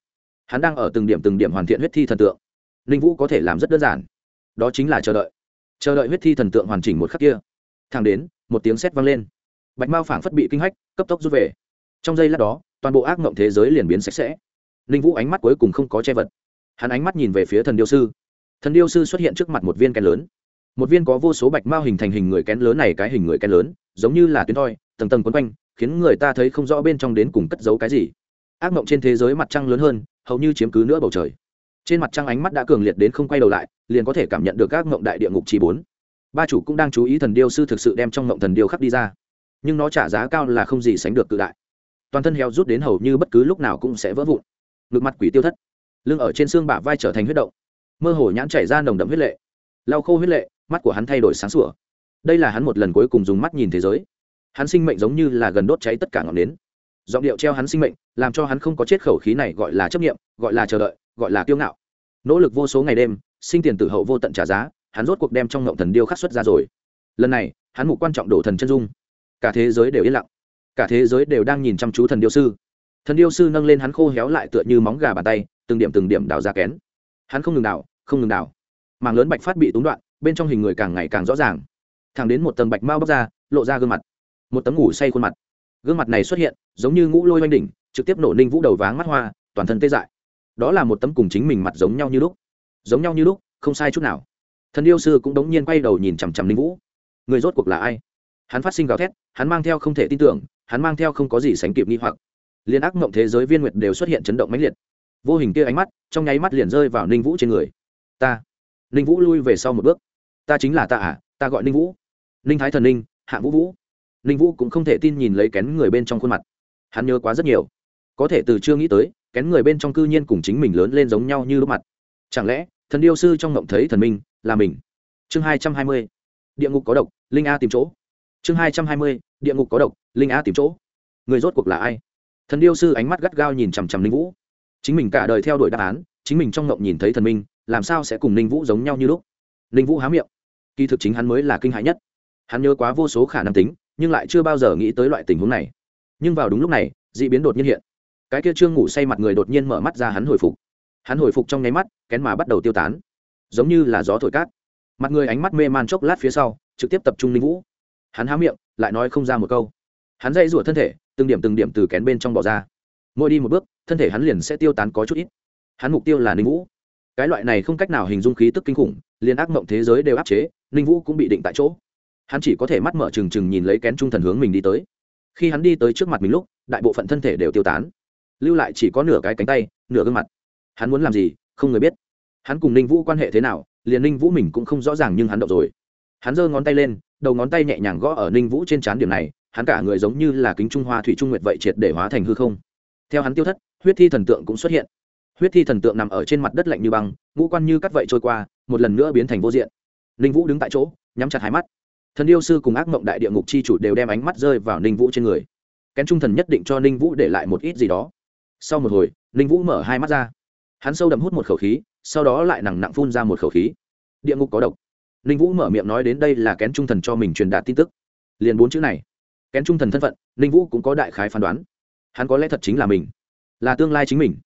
Hắn đang ở từng điểm từng điểm hoàn thiện huyết thi thần tượng. Ninh vũ có thể làm rất đơn giản. Đó chính là chờ đợi. Chờ đợi huyết thi thần tượng hoàn chỉnh một khắc kia. Thang đến, một tiếng sét vang lên bạch mao phảng phất bị kinh hách, cấp tốc rút về. Trong giây lát đó, toàn bộ ác mộng thế giới liền biến sạch sẽ. Ninh vũ ánh mắt cuối cùng không có che vật. Hắn ánh mắt nhìn về phía thần điêu sư. Thần điêu sư xuất hiện trước mặt một viên kén lớn. Một viên có vô số bạch mao hình thành hình người kén lớn này cái hình người kén lớn, giống như là tuyến thoi, tầng tầng quấn quanh, khiến người ta thấy không rõ bên trong đến cùng cất giấu cái gì. Ác mộng trên thế giới mặt trăng lớn hơn, hầu như chiếm cứ nữa bầu trời. Trên mặt trăng ánh mắt đã cường liệt đến không quay đầu lại, liền có thể cảm nhận được các mộng đại địa ngục chi bốn. Ba chủ cũng đang chú ý thần điêu sư thực sự đem trong mộng thần điêu khắc đi ra nhưng nó trả giá cao là không gì sánh được cự đại. Toàn thân heo rút đến hầu như bất cứ lúc nào cũng sẽ vỡ vụn. Ngực mặt quỷ tiêu thất. Lưng ở trên xương bả vai trở thành huyết động. Mơ hồ nhãn chảy ra nồng đậm huyết lệ. Lau khô huyết lệ, mắt của hắn thay đổi sáng sủa. Đây là hắn một lần cuối cùng dùng mắt nhìn thế giới. Hắn sinh mệnh giống như là gần đốt cháy tất cả ngọn nến. Giọng điệu treo hắn sinh mệnh, làm cho hắn không có chết khẩu khí này gọi là chấp nghiệm gọi là chờ đợi, gọi là kiêu ngạo. Nỗ lực vô số ngày đêm, sinh tiền tử hậu vô tận trả giá, hắn rốt cuộc đem trong ngộng thần điêu khắc xuất ra rồi. Lần này, hắn mục quan trọng đổ thần chân dung cả thế giới đều yên lặng. Cả thế giới đều đang nhìn chăm chú thần điêu sư. Thần điêu sư nâng lên hắn khô héo lại tựa như móng gà bàn tay, từng điểm từng điểm đào ra kén. Hắn không ngừng đào, không ngừng đào. Màng lớn bạch phát bị túng đoạn, bên trong hình người càng ngày càng rõ ràng. Thẳng đến một tầng bạch mau bóc ra, lộ ra gương mặt. Một tấm ngủ say khuôn mặt. Gương mặt này xuất hiện, giống như ngũ lôi oanh đỉnh, trực tiếp nổ ninh vũ đầu váng mắt hoa, toàn thân tê dại. Đó là một tấm cùng chính mình mặt giống nhau như lúc. Giống nhau như lúc, không sai chút nào. Thần yêu sư cũng đống nhiên quay đầu nhìn chằm chằm ninh vũ. Người rốt cuộc là ai? Hắn phát sinh gào thét, hắn mang theo không thể tin tưởng, hắn mang theo không có gì sánh kịp nghi hoặc. Liên ác mộng thế giới viên nguyệt đều xuất hiện chấn động mãnh liệt. Vô hình kia ánh mắt, trong nháy mắt liền rơi vào ninh vũ trên người. Ta. Ninh vũ lui về sau một bước. Ta chính là ta à ta gọi ninh vũ. Ninh thái thần ninh, hạ vũ vũ. Ninh vũ cũng không thể tin nhìn lấy kén người bên trong khuôn mặt. Hắn nhớ quá rất nhiều. Có thể từ chưa nghĩ tới, kén người bên trong cư nhiên cùng chính mình lớn lên giống nhau như lúc mặt. Chẳng lẽ, thần điêu sư trong ngộng thấy thần minh, là mình? Chương hai trăm hai mươi. Địa ngục có độc, linh a tìm chỗ chương hai trăm hai mươi, địa ngục có độc, linh a tìm chỗ. Người rốt cuộc là ai? Thần điêu sư ánh mắt gắt gao nhìn chằm chằm linh vũ. Chính mình cả đời theo đuổi đáp án, chính mình trong ngộng nhìn thấy thần minh, làm sao sẽ cùng linh vũ giống nhau như lúc? Linh vũ há miệng. Kỳ thực chính hắn mới là kinh hãi nhất. Hắn nhớ quá vô số khả năng tính, nhưng lại chưa bao giờ nghĩ tới loại tình huống này. Nhưng vào đúng lúc này, d ị biến đột nhiên hiện. Cái kia trương ngủ say mặt người đột nhiên mở mắt ra hắn hồi phục. Hắn hồi phục trong nháy mắt, kén mà bắt đầu tiêu tán. Giống như là gió thổi cát. Mặt người ánh mắt mê man chốc lát phía sau, trực tiếp tập trung linh vũ hắn há miệng, lại nói không ra một câu. Hắn dây rủa thân thể, từng điểm từng điểm từ kén bên trong bỏ ra. Mỗi đi một bước, thân thể hắn liền sẽ tiêu tán có chút ít. Hắn mục tiêu là ninh vũ. Cái loại này không cách nào hình dung khí tức kinh khủng, liền ác mộng thế giới đều áp chế, ninh vũ cũng bị định tại chỗ. Hắn chỉ có thể mắt mở trừng trừng nhìn lấy kén trung thần hướng mình đi tới. Khi hắn đi tới trước mặt mình lúc, đại bộ phận thân thể đều tiêu tán. Lưu lại chỉ có nửa cái cánh tay, nửa gương mặt. Hắn muốn làm gì, không người biết. Hắn cùng ninh vũ quan hệ thế nào, liền ninh vũ mình cũng không rõ ràng nhưng hắn động rồi. Hắn giơ ngón tay lên đầu ngón tay nhẹ nhàng gõ ở ninh vũ trên trán điểm này, hắn cả người giống như là kính trung hoa thủy trung nguyệt vậy triệt để hóa thành hư không. Theo hắn tiêu thất, huyết thi thần tượng cũng xuất hiện. Huyết thi thần tượng nằm ở trên mặt đất lạnh như băng, ngũ quan như cắt vậy trôi qua, một lần nữa biến thành vô diện. Ninh vũ đứng tại chỗ, nhắm chặt hai mắt. Thần yêu sư cùng ác mộng đại địa ngục chi chủ đều đem ánh mắt rơi vào ninh vũ trên người. Kén trung thần nhất định cho ninh vũ để lại một ít gì đó. Sau một hồi, ninh vũ mở hai mắt ra. Hắn sâu đậm hút một khẩu khí, sau đó lại nặng nặng phun ra một khẩu khí. Địa ngục có độc ninh vũ mở miệng nói đến đây là kén trung thần cho mình truyền đạt tin tức. Liền bốn chữ này. Kén trung thần thân phận, ninh vũ cũng có đại khái phán đoán. Hắn có lẽ thật chính là mình. Là tương lai chính mình.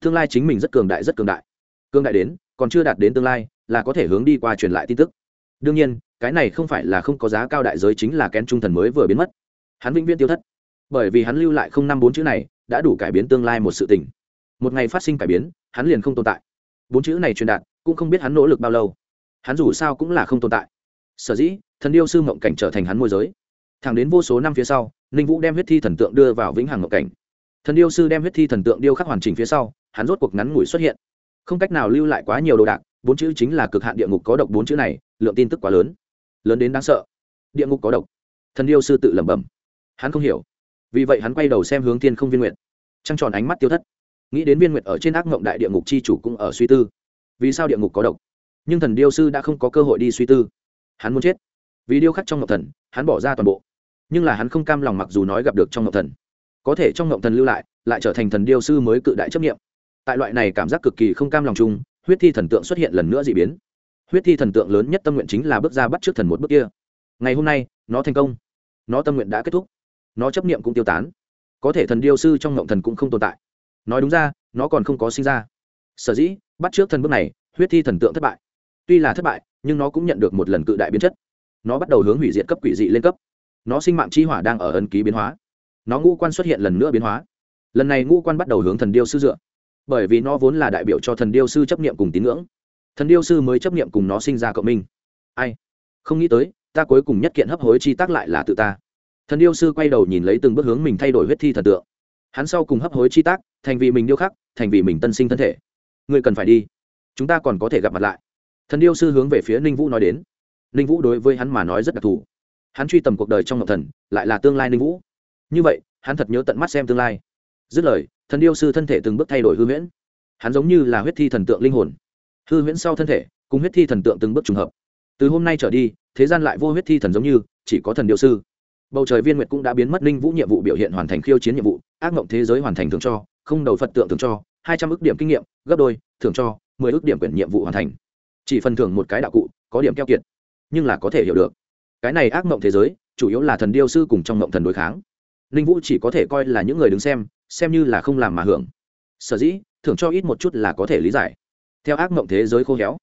Tương lai chính mình rất cường đại, rất cường đại. Cường đại đến, còn chưa đạt đến tương lai, là có thể hướng đi qua truyền lại tin tức. Đương nhiên, cái này không phải là không có giá cao đại giới chính là kén trung thần mới vừa biến mất. Hắn vĩnh viễn tiêu thất. Bởi vì hắn lưu lại không năm bốn chữ này, đã đủ cải biến tương lai một sự tình. Một ngày phát sinh cải biến, hắn liền không tồn tại. Bốn chữ này truyền đạt, cũng không biết hắn nỗ lực bao lâu hắn dù sao cũng là không tồn tại. Sở dĩ, thần điêu sư mộng cảnh trở thành hắn môi giới. Thẳng đến vô số năm phía sau, ninh vũ đem huyết thi thần tượng đưa vào vĩnh hằng mộng cảnh. Thần điêu sư đem huyết thi thần tượng điêu khắc hoàn chỉnh phía sau, hắn rốt cuộc ngắn ngủi xuất hiện. Không cách nào lưu lại quá nhiều đồ đạc, bốn chữ chính là cực hạn địa ngục có độc bốn chữ này, lượng tin tức quá lớn. Lớn đến đáng sợ. Địa ngục có độc. Thần điêu sư tự lẩm bẩm. Hắn không hiểu. Vì vậy hắn quay đầu xem hướng thiên không viên nguyện trăng tròn ánh mắt tiêu thất. Nghĩ đến viên nguyệt ở trên ác mộng đại địa ngục chi chủ cũng ở suy tư. Vì sao địa ngục có độc? Nhưng thần điêu sư đã không có cơ hội đi suy tư. Hắn muốn chết. Vì điêu khắc trong ngọc thần, hắn bỏ ra toàn bộ. Nhưng là hắn không cam lòng mặc dù nói gặp được trong ngọc thần. Có thể trong ngọc thần lưu lại lại trở thành thần điêu sư mới cự đại chấp nghiệm tại loại này cảm giác cực kỳ không cam lòng chung, huyết thi thần tượng xuất hiện lần nữa d ị biến. Huyết thi thần tượng lớn nhất tâm nguyện chính là bước ra bắt trước thần một bước kia. Ngày hôm nay, nó thành công. Nó tâm nguyện đã kết thúc. Nó chấp nghiệm cũng tiêu tán. Có thể thần điêu sư trong ngộng thần cũng không tồn tại. Nói đúng ra, nó còn không có sinh ra. Sở dĩ, bắt trước thần bước này, huyết thi thần tượng thất bại tuy là thất bại, nhưng nó cũng nhận được một lần cự đại biến chất. Nó bắt đầu hướng hủy diệt cấp quỷ dị lên cấp. Nó sinh mạng chi hỏa đang ở ân ký biến hóa. Nó ngũ quan xuất hiện lần nữa biến hóa. Lần này ngũ quan bắt đầu hướng thần điêu sư dựa. Bởi vì nó vốn là đại biểu cho thần điêu sư chấp nghiệm cùng tín ngưỡng. Thần điêu sư mới chấp nghiệm cùng nó sinh ra cộng minh. Ai? Không nghĩ tới, ta cuối cùng nhất kiện hấp hối chi tác lại là tự ta. Thần điêu sư quay đầu nhìn lấy từng bước hướng mình thay đổi huyết thi thần tượng. Hắn sau cùng hấp hối chi tác, thành vì mình điêu khắc, thành vì mình tân sinh thân thể. Ngươi cần phải đi. Chúng ta còn có thể gặp mặt lại thần điêu sư hướng về phía ninh vũ nói đến. Ninh vũ đối với hắn mà nói rất đặc thù. Hắn truy tầm cuộc đời trong ngọc thần, lại là tương lai ninh vũ. Như vậy, hắn thật nhớ tận mắt xem tương lai. Dứt lời, thần điêu sư thân thể từng bước thay đổi hư huyễn. Hắn giống như là huyết thi thần tượng linh hồn. Hư huyễn sau thân thể, cùng huyết thi thần tượng từng bước trùng hợp. Từ hôm nay trở đi, thế gian lại vô huyết thi thần giống như, chỉ có thần điêu sư. Bầu trời viên nguyệt cũng đã biến mất, ninh vũ nhiệm vụ biểu hiện hoàn thành khiêu chiến nhiệm vụ, ác mộng thế giới hoàn thành thường cho, không đầu phật tượng thường cho, hai trăm ước điểm kinh nghiệm, gấp đôi thường cho, mười ước điểm quyển nhiệm vụ hoàn thành chỉ phần thưởng một cái đạo cụ, có điểm keo kiệt, nhưng là có thể hiểu được. Cái này ác mộng thế giới, chủ yếu là thần điêu sư cùng trong mộng thần đối kháng. Ninh vũ chỉ có thể coi là những người đứng xem xem như là không làm mà hưởng. Sở dĩ, thưởng cho ít một chút là có thể lý giải. Theo ác mộng thế giới khô héo,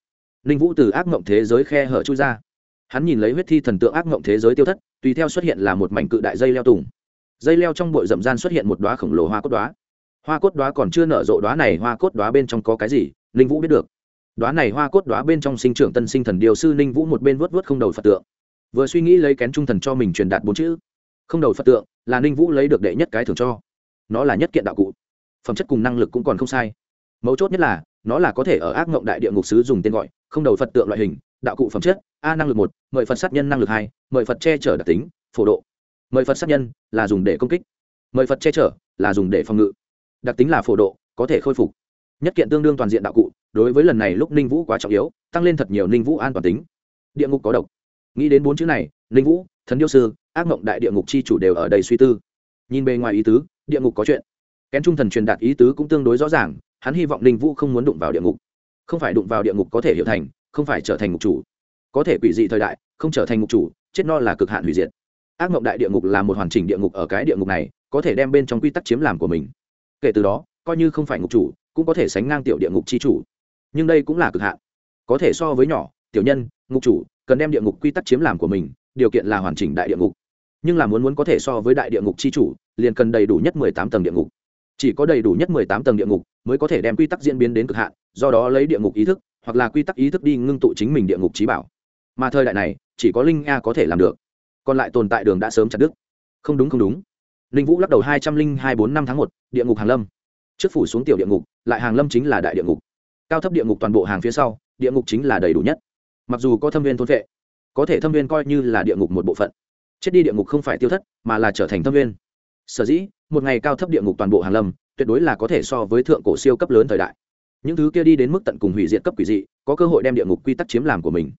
ninh vũ từ ác mộng thế giới khe hở chui ra. Hắn nhìn lấy huyết thi thần tượng ác mộng thế giới tiêu thất, tùy theo xuất hiện là một mảnh cự đại dây leo tùng. Dây leo trong bụi rậm gian xuất hiện một đoá khổng lồ hoa cốt đoá hoa cốt đoá còn chưa nở rộ đoá này, hoa cốt đoá bên trong có cái gì, ninh vũ biết được đoá này hoa cốt đoá bên trong sinh trưởng tân sinh thần điều sư ninh vũ một bên vớt vớt không đầu phật tượng. Vừa suy nghĩ lấy kén trung thần cho mình truyền đạt bốn chữ. Không đầu phật tượng là ninh vũ lấy được đệ nhất cái thường cho. Nó là nhất kiện đạo cụ. Phẩm chất cùng năng lực cũng còn không sai. Mấu chốt nhất là, nó là có thể ở ác ngộng đại địa ngục sứ dùng tên gọi, không đầu phật tượng loại hình, đạo cụ phẩm chất, a năng lực một, mời phật sát nhân năng lực hai, mời phật che chở đặc tính, phổ độ. Mời phật sát nhân là dùng để công kích. Mời phật che chở là dùng để phòng ngự. Đặc tính là phổ độ, có thể khôi phục. Nhất kiện tương đương toàn diện đạo cụ đối với lần này lúc ninh vũ quá trọng yếu, tăng lên thật nhiều ninh vũ an toàn tính. Địa ngục có độc. Nghĩ đến bốn chữ này, ninh vũ, thần điêu sư, ác mộng đại địa ngục chi chủ đều ở đây suy tư. Nhìn bề ngoài ý tứ, địa ngục có chuyện. Kén trung thần truyền đạt ý tứ cũng tương đối rõ ràng, hắn hy vọng ninh vũ không muốn đụng vào địa ngục. Không phải đụng vào địa ngục có thể hiểu thành, không phải trở thành ngục chủ. Có thể quỷ dị thời đại, không trở thành ngục chủ, chết no là cực hạn hủy diệt. Ác mộng đại địa ngục là một hoàn chỉnh địa ngục ở cái địa ngục này, có thể đem bên trong quy tắc chiếm làm của mình. Kể từ đó, coi như không phải ngục chủ, cũng có thể sánh ngang tiểu địa ngục chi chủ nhưng đây cũng là cực hạn. Có thể so với nhỏ, tiểu nhân, ngục chủ, cần đem địa ngục quy tắc chiếm làm của mình, điều kiện là hoàn chỉnh đại địa ngục. Nhưng là muốn muốn có thể so với đại địa ngục chi chủ, liền cần đầy đủ nhất mười tám tầng địa ngục. Chỉ có đầy đủ nhất mười tám tầng địa ngục mới có thể đem quy tắc diễn biến đến cực hạn, do đó lấy địa ngục ý thức, hoặc là quy tắc ý thức đi ngưng tụ chính mình địa ngục trí bảo. Mà thời đại này, chỉ có linh a có thể làm được. Còn lại tồn tại đường đã sớm chặt đứt. Không đúng không đúng. Linh vũ lắc đầu hai trăm linh hai bốn năm tháng một, địa ngục hàng lâm. Trước phủ xuống tiểu địa ngục, lại hàng lâm chính là đại địa ngục cao thấp địa ngục toàn bộ hàng phía sau địa ngục chính là đầy đủ nhất mặc dù có thâm viên thôn vệ có thể thâm viên coi như là địa ngục một bộ phận chết đi địa ngục không phải tiêu thất mà là trở thành thâm viên sở dĩ một ngày cao thấp địa ngục toàn bộ hàng lâm tuyệt đối là có thể so với thượng cổ siêu cấp lớn thời đại những thứ kia đi đến mức tận cùng hủy diệt cấp quỷ dị có cơ hội đem địa ngục quy tắc chiếm làm của mình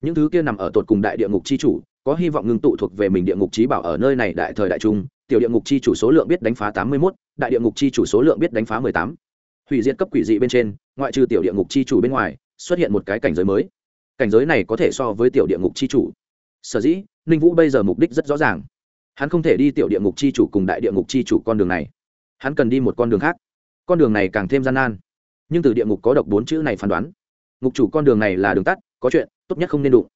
những thứ kia nằm ở tột cùng đại địa ngục c h i chủ có hy vọng ngưng tụ thuộc về mình địa ngục trí bảo ở nơi này đại thời đại trung tiểu địa ngục c h i chủ số lượng biết đánh phá tám mươi mốt đại địa ngục c h i chủ số lượng biết đánh phá mười tám hủy diệt cấp quỷ dị bên trên, ngoại trừ tiểu địa ngục c h i chủ bên ngoài, xuất hiện một cái cảnh giới mới. Cảnh giới này có thể so với tiểu địa ngục c h i chủ. Sở dĩ, ninh vũ bây giờ mục đích rất rõ ràng. Hắn không thể đi tiểu địa ngục c h i chủ cùng đại địa ngục c h i chủ con đường này. Hắn cần đi một con đường khác. Con đường này càng thêm gian nan. Nhưng từ địa ngục có độc bốn chữ này phán đoán. Ngục chủ con đường này là đường tắt, có chuyện, tốt nhất không nên đụng.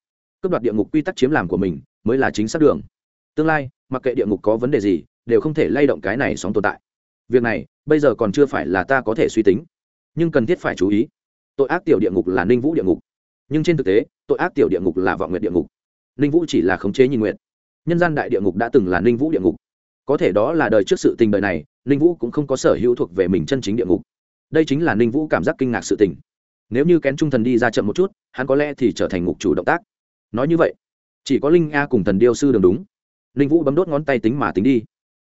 Cướp đoạt địa ngục quy tắc chiếm làm của mình, mới là chính xác đường. Tương lai, mặc kệ địa ngục có vấn đề gì, đều không thể lay động cái này sóng tồn tại việc này, bây giờ còn chưa phải là ta có thể suy tính. Nhưng cần thiết phải chú ý. Tội ác tiểu địa ngục là ninh vũ địa ngục. Nhưng trên thực tế, tội ác tiểu địa ngục là vọng nguyện địa ngục. Ninh vũ chỉ là khống chế nhìn nguyện nhân gian đại địa ngục đã từng là ninh vũ địa ngục. Có thể đó là đời trước sự tình đời này, ninh vũ cũng không có sở hữu thuộc về mình chân chính địa ngục. Đây chính là ninh vũ cảm giác kinh ngạc sự tình. Nếu như kén trung thần đi ra chậm một chút, hắn có lẽ thì trở thành ngục chủ động tác. Nói như vậy, chỉ có linh a cùng thần điêu sư đường đúng. Ninh vũ bấm đốt ngón tay tính mà tính đi.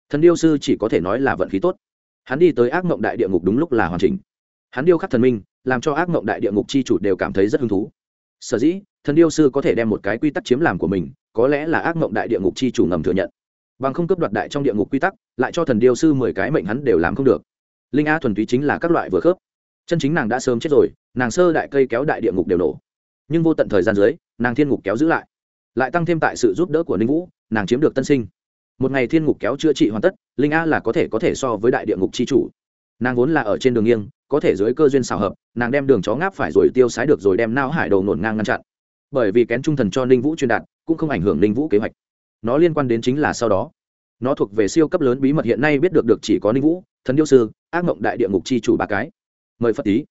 Thần điêu sư chỉ có thể nói là vận khí tốt hắn đi tới ác mộng đại địa ngục đúng lúc là hoàn chỉnh. Hắn điêu khắc thần minh, làm cho ác mộng đại địa ngục chi chủ đều cảm thấy rất hứng thú. Sở dĩ, thần điêu sư có thể đem một cái quy tắc chiếm làm của mình, có lẽ là ác mộng đại địa ngục chi chủ ngầm thừa nhận. Bằng không cấp đoạt đại trong địa ngục quy tắc, lại cho thần điêu sư mười cái mệnh hắn đều làm không được. Linh a thuần túy chính là các loại vừa khớp. Chân chính nàng đã sớm chết rồi, nàng sơ đại cây kéo đại địa ngục đều nổ. Nhưng vô tận thời gian dưới, nàng thiên ngục kéo giữ lại. Lại tăng thêm tại sự giúp đỡ của ninh vũ, nàng chiếm được tân sinh một ngày thiên ngục kéo chữa trị hoàn tất, linh a là có thể có thể so với đại địa ngục c h i chủ. Nàng vốn là ở trên đường nghiêng, có thể dưới cơ duyên xào hợp, nàng đem đường chó ngáp phải rồi tiêu sái được rồi đem nao hải đầu nổn ngang ngăn chặn. Bởi vì kén trung thần cho ninh vũ truyền đạt, cũng không ảnh hưởng ninh vũ kế hoạch. Nó liên quan đến chính là sau đó. Nó thuộc về siêu cấp lớn bí mật hiện nay biết được được chỉ có ninh vũ, thần điêu sư, ác mộng đại địa ngục c h i chủ ba cái. Mời phật tý.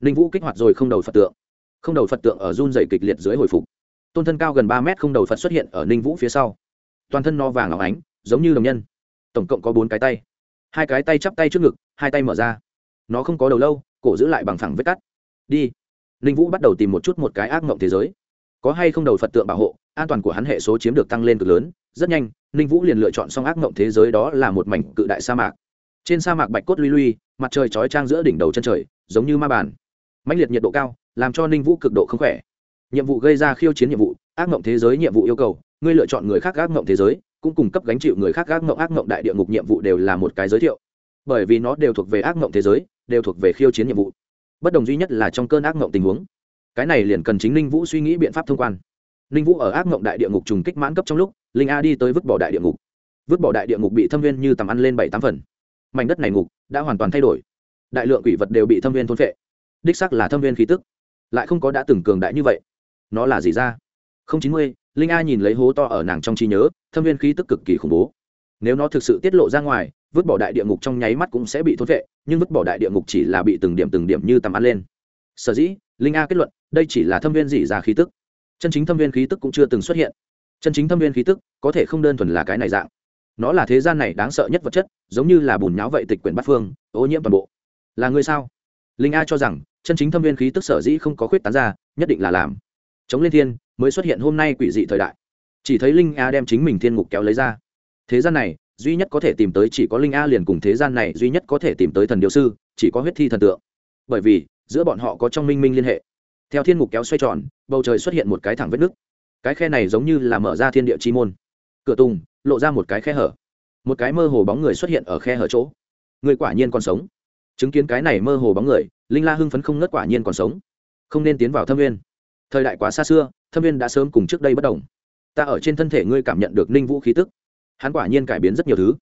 Ninh vũ kích hoạt rồi không đầu phật tượng. Không đầu phật tượng ở run dày kịch liệt dưới hồi phục. Tôn thân cao gần ba mét không đầu phật xuất hiện ở ninh vũ phía sau. Toàn thân no vàng óng ánh giống như đồng nhân. Tổng cộng có bốn cái tay. Hai cái tay chắp tay trước ngực, hai tay mở ra. Nó không có đầu lâu, cổ giữ lại bằng phẳng vết cắt. Đi. Ninh vũ bắt đầu tìm một chút một cái ác mộng thế giới. Có hay không đầu phật tượng bảo hộ, an toàn của hắn hệ số chiếm được tăng lên cực lớn. Rất nhanh, ninh vũ liền lựa chọn xong ác mộng thế giới đó là một mảnh cự đại sa mạc. Trên sa mạc bạch cốt luy luy mặt trời chói trang giữa đỉnh đầu chân trời, giống như ma bàn. Mãnh liệt nhiệt độ cao, làm cho ninh vũ cực độ không khỏe. Nhiệm vụ gây ra khiêu chiến nhiệm vụ, ác mộng thế giới nhiệm vụ yêu cầu, ngươi lựa chọn người khác ác mộng thế giới cũng cung cấp gánh chịu người khác ác ngộng ác ngộng đại địa ngục nhiệm vụ đều là một cái giới thiệu. Bởi vì nó đều thuộc về ác ngộng thế giới, đều thuộc về khiêu chiến nhiệm vụ. Bất đồng duy nhất là trong cơn ác ngộng tình huống. Cái này liền cần chính ninh vũ suy nghĩ biện pháp thông quan. Ninh vũ ở ác ngộng đại địa ngục trùng kích mãn cấp trong lúc, linh a đi tới vứt bỏ đại địa ngục. Vứt bỏ đại địa ngục bị thâm viên như tầm ăn lên bảy tám phần. Mảnh đất này ngục đã hoàn toàn thay đổi. Đại lượng quỷ vật đều bị thâm viên thôn phệ. Đích sắc là thâm viên khí tức. Lại không có đã từng cường đại như vậy. Nó là gì ra? Không chín mươi, linh a nhìn lấy hố to ở nàng trong trí nhớ, thâm viên khí tức cực kỳ khủng bố. Nếu nó thực sự tiết lộ ra ngoài, vứt bỏ đại địa ngục trong nháy mắt cũng sẽ bị thốt vệ, nhưng vứt bỏ đại địa ngục chỉ là bị từng điểm từng điểm như tầm ăn lên. Sở dĩ, linh a kết luận, đây chỉ là thâm viên dị ra khí tức. Chân chính thâm viên khí tức cũng chưa từng xuất hiện. Chân chính thâm viên khí tức, có thể không đơn thuần là cái này dạng. Nó là thế gian này đáng sợ nhất vật chất, giống như là bùn nháo vậy tịch quyển bát phương, ô nhiễm toàn bộ. Là người sao? Linh a cho rằng, chân chính thâm viên khí tức sở dĩ không có khuyết tán ra, nhất định là làm. Chống lên thiên mới xuất hiện hôm nay quỷ dị thời đại. Chỉ thấy linh a đem chính mình thiên ngục kéo lấy ra. Thế gian này, duy nhất có thể tìm tới chỉ có linh a liền cùng thế gian này duy nhất có thể tìm tới thần điều sư, chỉ có huyết thi thần tượng. Bởi vì, giữa bọn họ có trong minh minh liên hệ. Theo thiên ngục kéo xoay tròn, bầu trời xuất hiện một cái thẳng vết nứt. Cái khe này giống như là mở ra thiên địa chi môn. Cửa tùng, lộ ra một cái khe hở. Một cái mơ hồ bóng người xuất hiện ở khe hở chỗ. Người quả nhiên còn sống. Chứng kiến cái này mơ hồ bóng người, linh la hưng phấn không ngất quả nhiên còn sống. Không nên tiến vào thâm nguyên. Thời đại quá xa xưa thâm viên đã sớm cùng trước đây bất đồng. Ta ở trên thân thể ngươi cảm nhận được ninh vũ khí tức. Hắn quả nhiên cải biến rất nhiều thứ.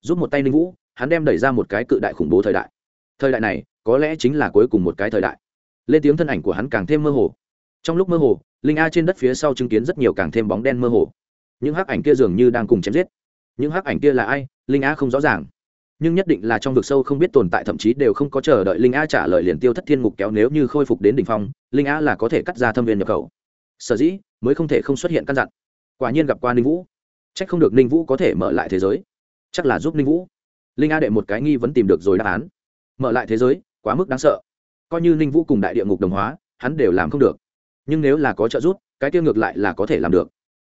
Giúp một tay ninh vũ, hắn đem đẩy ra một cái cự đại khủng bố thời đại. Thời đại này, có lẽ chính là cuối cùng một cái thời đại. Lên tiếng thân ảnh của hắn càng thêm mơ hồ. Trong lúc mơ hồ, linh a trên đất phía sau chứng kiến rất nhiều càng thêm bóng đen mơ hồ. Những hắc ảnh kia dường như đang cùng chém giết. Những hắc ảnh kia là ai? Linh a không rõ ràng. Nhưng nhất định là trong vực sâu không biết tồn tại, thậm chí đều không có chờ đợi linh a trả lời liền tiêu thất thiên ngục kéo nếu như khôi phục đến đ ỉ n h phong, linh a là có thể cắt ra thâm viên nhập khẩu sở dĩ mới không thể không xuất hiện căn dặn. Quả nhiên gặp qua ninh vũ. C h ắ c không được ninh vũ có thể mở lại thế giới. Chắc là giúp ninh vũ. Linh a đệ một cái nghi vẫn tìm được rồi đáp án. Mở lại thế giới, quá mức đáng sợ. Coi như ninh vũ cùng đại địa ngục đồng hóa, hắn đều làm không được. Nhưng nếu là có trợ giúp, cái tiêu ngược lại là có thể làm được.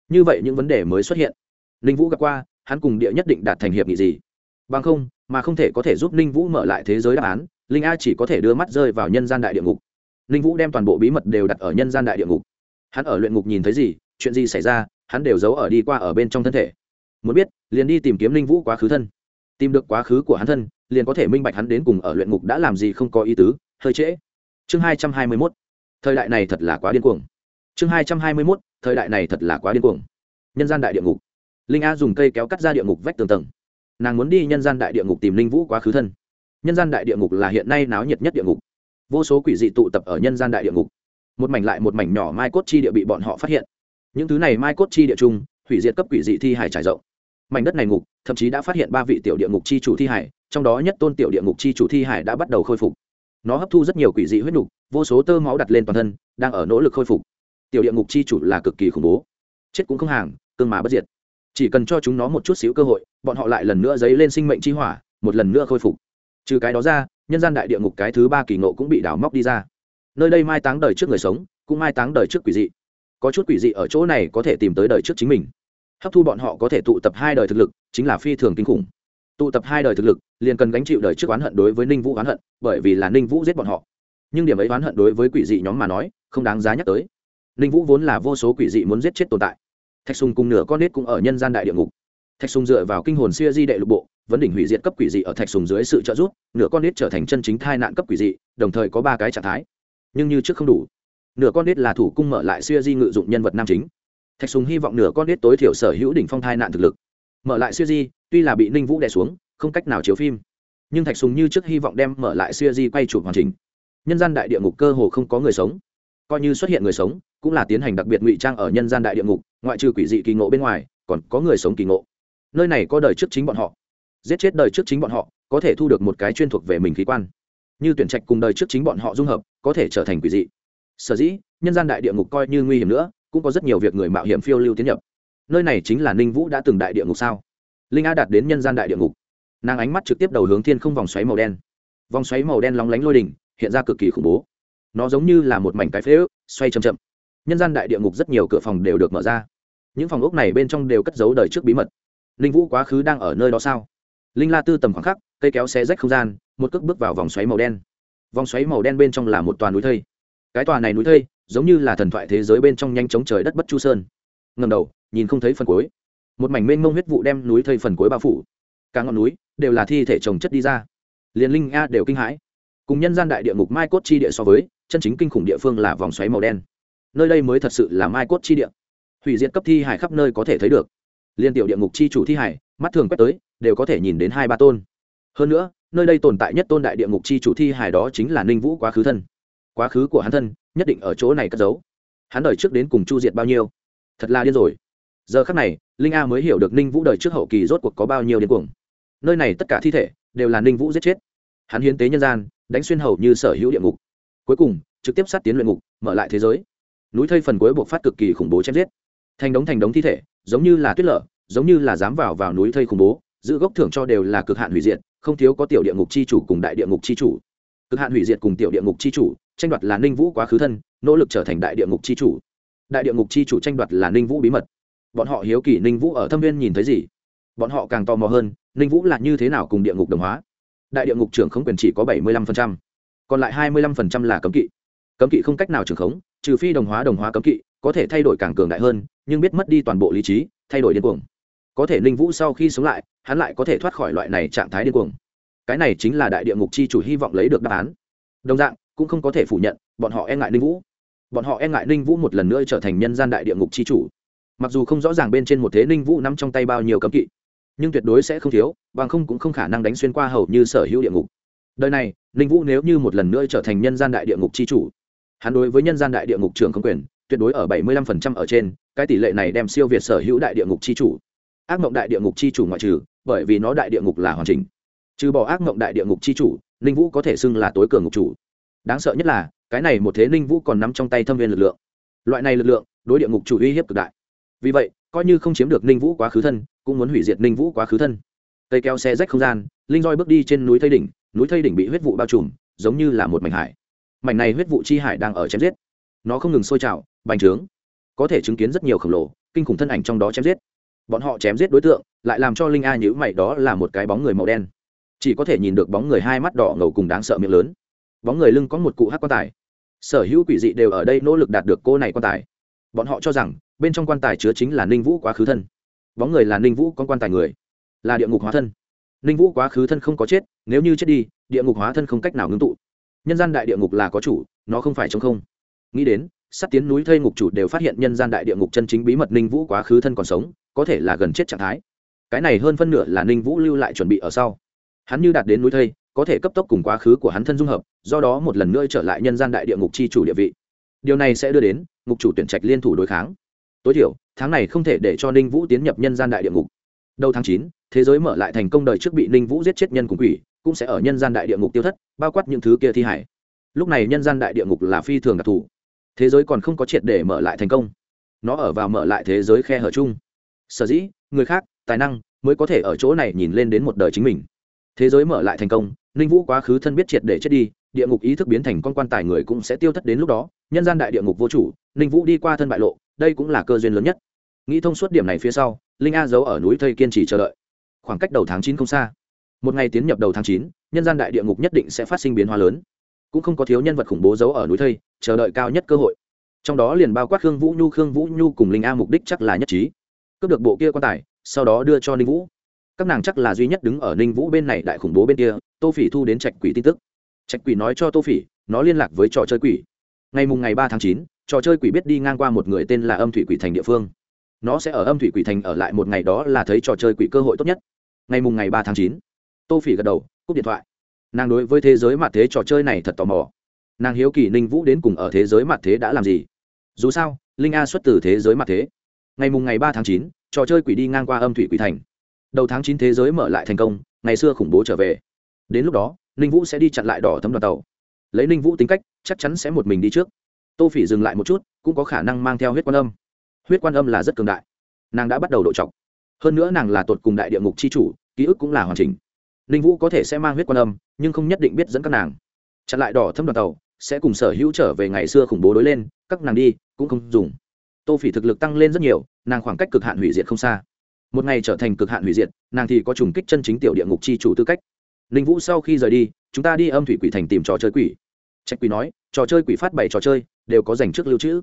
Như vậy những vấn đề mới xuất hiện. Ninh vũ gặp qua, hắn cùng địa nhất định đạt thành hiệp nghị gì? Bằng không, mà không thể có thể giúp ninh vũ mở lại thế giới đáp án, linh a chỉ có thể đưa mắt rơi vào nhân gian đại địa ngục. Ninh vũ đem toàn bộ bí mật đều đặt ở nhân gian đại địa ngục hắn ở luyện ngục nhìn thấy gì, chuyện gì xảy ra, hắn đều giấu ở đi qua ở bên trong thân thể. Muốn biết, liền đi tìm kiếm linh vũ quá khứ thân. Tìm được quá khứ của hắn thân, liền có thể minh bạch hắn đến cùng ở luyện ngục đã làm gì không có ý tứ, hơi trễ. Chương hai trăm hai mươi mốt. Thời đại này thật là quá điên cuồng. Chương hai trăm hai mươi mốt, thời đại này thật là quá điên cuồng. Nhân gian đại địa ngục. Linh a dùng cây kéo cắt ra địa ngục vách tường tầng. Nàng muốn đi nhân gian đại địa ngục tìm linh vũ quá khứ thân. Nhân gian đại địa ngục là hiện nay náo nhiệt nhất địa ngục. Vô số quỷ dị tụ tập ở nhân gian đại địa ngục một mảnh lại một mảnh nhỏ mai cốt chi địa bị bọn họ phát hiện. Những thứ này mai cốt chi địa chung, hủy diệt cấp quỷ dị thi hải trải rộng. Mảnh đất này ngục, thậm chí đã phát hiện ba vị tiểu địa ngục chi chủ thi hải, trong đó nhất tôn tiểu địa ngục chi chủ thi hải đã bắt đầu khôi phục. Nó hấp thu rất nhiều quỷ dị huyết nhục, vô số tơ máu đặt lên toàn thân, đang ở nỗ lực khôi phục. Tiểu địa ngục chi chủ là cực kỳ khủng bố. Chết cũng không hàng, cương mà bất diệt. Chỉ cần cho chúng nó một chút xíu cơ hội, bọn họ lại lần nữa dấy lên sinh mệnh chi hỏa, một lần nữa khôi phục. Trừ cái đó ra, nhân gian đại địa ngục cái thứ ba kỳ ngộ cũng bị đào móc đi ra nơi đây mai táng đời trước người sống, cũng mai táng đời trước quỷ dị. Có chút quỷ dị ở chỗ này có thể tìm tới đời trước chính mình. Hấp thu bọn họ có thể tụ tập hai đời thực lực, chính là phi thường kinh khủng. Tụ tập hai đời thực lực, liền cần gánh chịu đời trước oán hận đối với ninh vũ oán hận, bởi vì là ninh vũ giết bọn họ. Nhưng điểm ấy oán hận đối với quỷ dị nhóm mà nói, không đáng giá nhắc tới. Ninh vũ vốn là vô số quỷ dị muốn giết chết tồn tại. Thạch sùng cùng nửa con nết cũng ở nhân gian đại địa ngục. Thạch sùng dựa vào kinh hồn xưa di đệ lục bộ, vấn đỉnh hủy diệt cấp quỷ dị ở thạch sùng dưới sự trợ giúp, nửa con nết trở thành chân chính thai nạn cấp quỷ dị, đồng thời có ba cái trạng thái nhưng như trước không đủ. Nửa con nết là thủ cung mở lại siêu di ngự dụng nhân vật nam chính. Thạch sùng hy vọng nửa con nết tối thiểu sở hữu đỉnh phong thai nạn thực lực. Mở lại siêu di, tuy là bị ninh vũ đè xuống, không cách nào chiếu phim. Nhưng thạch sùng như trước hy vọng đem mở lại siêu di quay chụp hoàn chỉnh. Nhân gian đại địa ngục cơ hồ không có người sống. Coi như xuất hiện người sống, cũng là tiến hành đặc biệt ngụy trang ở nhân gian đại địa ngục, ngoại trừ quỷ dị kỳ ngộ bên ngoài, còn có người sống kỳ ngộ. Nơi này có đời trước chính bọn họ. Giết chết đời trước chính bọn họ, có thể thu được một cái chuyên thuộc về mình khí quan như tuyển trạch cùng đời trước chính bọn họ dung hợp, có thể trở thành quỷ dị. Sở dĩ, nhân gian đại địa ngục coi như nguy hiểm nữa, cũng có rất nhiều việc người mạo hiểm phiêu lưu tiến nhập. Nơi này chính là ninh vũ đã từng đại địa ngục sao? Linh a đạt đến nhân gian đại địa ngục. Nàng ánh mắt trực tiếp đầu hướng thiên không vòng xoáy màu đen. Vòng xoáy màu đen lóng lánh lôi đỉnh hiện ra cực kỳ khủng bố. Nó giống như là một mảnh cái phế ức xoay chậm chậm. Nhân gian đại địa ngục rất nhiều cửa phòng đều được mở ra. Những phòng ốc này bên trong đều cất giấu đời trước bí mật. Linh vũ quá khứ đang ở nơi đó sao? Linh la tư tầm khoảng khắc, cây kéo xe rách không gian một cước bước vào vòng xoáy màu đen. Vòng xoáy màu đen bên trong là một toàn núi thây. Cái tòa này núi thây giống như là thần thoại thế giới bên trong nhanh chóng trời đất bất chu sơn. Ngầm đầu, nhìn không thấy phần cuối. Một mảnh mênh mông huyết vụ đem núi thây phần cuối bao phủ. Cả ngọn núi đều là thi thể trồng chất đi ra. Liền linh a đều kinh hãi. Cùng nhân gian đại địa ngục mai cốt chi địa so với, chân chính kinh khủng địa phương là vòng xoáy màu đen. Nơi đây mới thật sự là mai cốt chi địa. Hủy diệt cấp thi hải khắp nơi có thể thấy được. Liên tiểu địa ngục chi chủ thi hải mắt thường quét tới, đều có thể nhìn đến hai ba tôn. Hơn nữa nơi đây tồn tại nhất tôn đại địa ngục chi chủ thi hài đó chính là ninh vũ quá khứ thân. Quá khứ của hắn thân, nhất định ở chỗ này cất giấu. Hắn đời trước đến cùng chu diệt bao nhiêu? Thật là điên rồi. Giờ khắc này, linh a mới hiểu được ninh vũ đời trước hậu kỳ rốt cuộc có bao nhiêu điên cuồng. Nơi này tất cả thi thể đều là ninh vũ giết chết. Hắn hiến tế nhân gian, đánh xuyên hầu như sở hữu địa ngục. Cuối cùng, trực tiếp sát tiến luyện ngục, mở lại thế giới. Núi thây phần cuối buộc phát cực kỳ khủng bố chém giết. Thành đống thành đống thi thể, giống như là tuyết lở, giống như là dám vào vào núi thây khủng bố, giữ gốc thưởng cho đều là cực hạn hủy diệt không thiếu có tiểu địa ngục chi chủ cùng đại địa ngục chi chủ. Cực hạn hủy diệt cùng tiểu địa ngục chi chủ, tranh đoạt là ninh vũ quá khứ thân, nỗ lực trở thành đại địa ngục chi chủ. Đại địa ngục chi chủ tranh đoạt là ninh vũ bí mật. Bọn họ hiếu kỳ ninh vũ ở thâm viên nhìn thấy gì? Bọn họ càng tò mò hơn, ninh vũ là như thế nào cùng địa ngục đồng hóa? Đại địa ngục trưởng không quyền chỉ có bảy mươi lăm phần trăm, còn lại hai mươi lăm phần trăm là cấm kỵ. Cấm kỵ không cách nào trưởng khống, trừ phi đồng hóa đồng hóa cấm kỵ, có thể thay đổi càng cường đại hơn, nhưng biết mất đi toàn bộ lý trí, thay đổi điên cuồng có thể ninh vũ sau khi sống lại, hắn lại có thể thoát khỏi loại này trạng thái điên cuồng. Cái này chính là đại địa ngục chi chủ hy vọng lấy được đáp án. Đồng dạng, cũng không có thể phủ nhận, bọn họ e ngại ninh vũ. Bọn họ e ngại ninh vũ một lần nữa trở thành nhân gian đại địa ngục chi chủ. Mặc dù không rõ ràng bên trên một thế ninh vũ nắm trong tay bao nhiêu cấm kỵ, nhưng tuyệt đối sẽ không thiếu, bằng không cũng không khả năng đánh xuyên qua hầu như sở hữu địa ngục. Đời này, ninh vũ nếu như một lần nữa trở thành nhân gian đại địa ngục c h i chủ, hắn đối với nhân gian đại địa ngục trưởng không quyền, tuyệt đối ở bảy mươi lăm phần trăm ở trên, cái tỷ lệ này đem siêu việt sở hữu đại địa ngục c h i chủ ác mộng đại địa ngục c h i chủ ngoại trừ, bởi vì nó đại địa ngục là hoàn chỉnh. Trừ bỏ ác mộng đại địa ngục c h i chủ, ninh vũ có thể xưng là tối cường ngục chủ. Đáng sợ nhất là, cái này một thế ninh vũ còn nắm trong tay thâm viên lực lượng. Loại này lực lượng, đối địa ngục chủ uy hiếp cực đại. Vì vậy, coi như không chiếm được ninh vũ quá khứ thân, cũng muốn hủy diệt ninh vũ quá khứ thân. Cây keo xe rách không gian, linh roi bước đi trên núi thây đỉnh, núi thây đỉnh bị huyết vụ bao trùm, giống như là một mảnh hải. Mảnh này huyết vụ chi hải đang ở chém giết. Nó không ngừng sôi trào, bành trướng. Có thể chứng kiến rất nhiều khổng lồ, kinh khủng thân ảnh trong đó chém giết bọn họ chém giết đối tượng, lại làm cho linh a nhữ mày, đó là một cái bóng người màu đen. Chỉ có thể nhìn được bóng người hai mắt đỏ ngầu cùng đáng sợ miệng lớn. Bóng người lưng có một cụ hát quan tài. Sở hữu quỷ dị đều ở đây nỗ lực đạt được cô này quan tài. Bọn họ cho rằng, bên trong quan tài chứa chính là ninh vũ quá khứ thân. Bóng người là ninh vũ con quan tài người, là địa ngục hóa thân. Ninh vũ quá khứ thân không có chết, nếu như chết đi, địa ngục hóa thân không cách nào ngưng tụ. Nhân gian đại địa ngục là có chủ, nó không phải chống không. Nghĩ đến, sắp tiến núi thây ngục chủ đều phát hiện nhân gian đại địa ngục chân chính bí mật ninh vũ quá khứ thân còn sống có thể là gần chết trạng thái. Cái này hơn phân nửa là ninh vũ lưu lại chuẩn bị ở sau. Hắn như đạt đến núi thây, có thể cấp tốc cùng quá khứ của hắn thân dung hợp, do đó một lần nữa trở lại nhân gian đại địa ngục c h i chủ địa vị. Điều này sẽ đưa đến, ngục chủ tuyển trạch liên thủ đối kháng. Tối thiểu, tháng này không thể để cho ninh vũ tiến nhập nhân gian đại địa ngục. Đầu tháng chín, thế giới mở lại thành công đời trước bị ninh vũ giết chết nhân cùng quỷ, cũng sẽ ở nhân gian đại địa ngục tiêu thất, bao quát những thứ kia thi hải. Lúc này nhân gian đại địa ngục là phi thường đặc thù. Thế giới còn không có triệt để mở lại thành công. Nó ở vào mở lại thế giới khe hở chung sở dĩ, người khác, tài năng, mới có thể ở chỗ này nhìn lên đến một đời chính mình. Thế giới mở lại thành công, ninh vũ quá khứ thân biết triệt để chết đi, địa ngục ý thức biến thành con quan tài người cũng sẽ tiêu thất đến lúc đó, nhân gian đại địa ngục vô chủ, ninh vũ đi qua thân bại lộ, đây cũng là cơ duyên lớn nhất. Nghĩ thông suốt điểm này phía sau, linh a giấu ở núi thây kiên trì chờ đợi. Khoảng cách đầu tháng chín không xa. Một ngày tiến nhập đầu tháng chín, nhân gian đại địa ngục nhất định sẽ phát sinh biến hóa lớn. Cũng không có thiếu nhân vật khủng bố giấu ở núi thây, chờ đợi cao nhất cơ hội. Trong đó liền bao quát khương vũ nhu, khương vũ nhu cùng linh a mục đích chắc là nhất trí cướp được bộ kia quan tài, sau đó đưa cho ninh vũ. Các nàng chắc là duy nhất đứng ở ninh vũ bên này đại khủng bố bên kia, tô phỉ thu đến trạch quỷ tin tức. Trạch quỷ nói cho tô phỉ, nó liên lạc với trò chơi quỷ. Ngày mùng ngày ba tháng chín, trò chơi quỷ biết đi ngang qua một người tên là âm thủy quỷ thành địa phương. Nó sẽ ở âm thủy quỷ thành ở lại một ngày đó là thấy trò chơi quỷ cơ hội tốt nhất. Ngày mùng ngày ba tháng chín, tô phỉ gật đầu, cúp điện thoại. Nàng đối với thế giới mặt thế trò chơi này thật tò mò. Nàng hiếu kỳ ninh vũ đến cùng ở thế giới mặt thế đã làm gì. Dù sao, linh a xuất từ thế giới mặt thế ngày mùng ngày ba tháng chín, trò chơi quỷ đi ngang qua âm thủy quỷ thành. Đầu tháng chín thế giới mở lại thành công, ngày xưa khủng bố trở về. Đến lúc đó, ninh vũ sẽ đi chặn lại đỏ thấm đoàn tàu. Lấy ninh vũ tính cách, chắc chắn sẽ một mình đi trước. Tô phỉ dừng lại một chút, cũng có khả năng mang theo huyết quan âm. Huyết quan âm là rất cường đại. Nàng đã bắt đầu độ trọc hơn nữa nàng là tuột cùng đại địa ngục c h i chủ, ký ức cũng là hoàn chỉnh. Ninh vũ có thể sẽ mang huyết quan âm, nhưng không nhất định biết dẫn các nàng. Chặn lại đỏ thâm đoàn tàu, sẽ cùng sở hữu trở về ngày xưa khủng bố đối lên, các nàng đi, cũng không dùng tô phỉ thực lực tăng lên rất nhiều, nàng khoảng cách cực hạn hủy diệt không xa. Một ngày trở thành cực hạn hủy diệt, nàng thì có trùng kích chân chính tiểu địa ngục c h i chủ tư cách. Ninh vũ sau khi rời đi, chúng ta đi âm thủy quỷ thành tìm trò chơi quỷ. Trạch quỷ nói, trò chơi quỷ phát bảy trò chơi, đều có dành trước lưu trữ.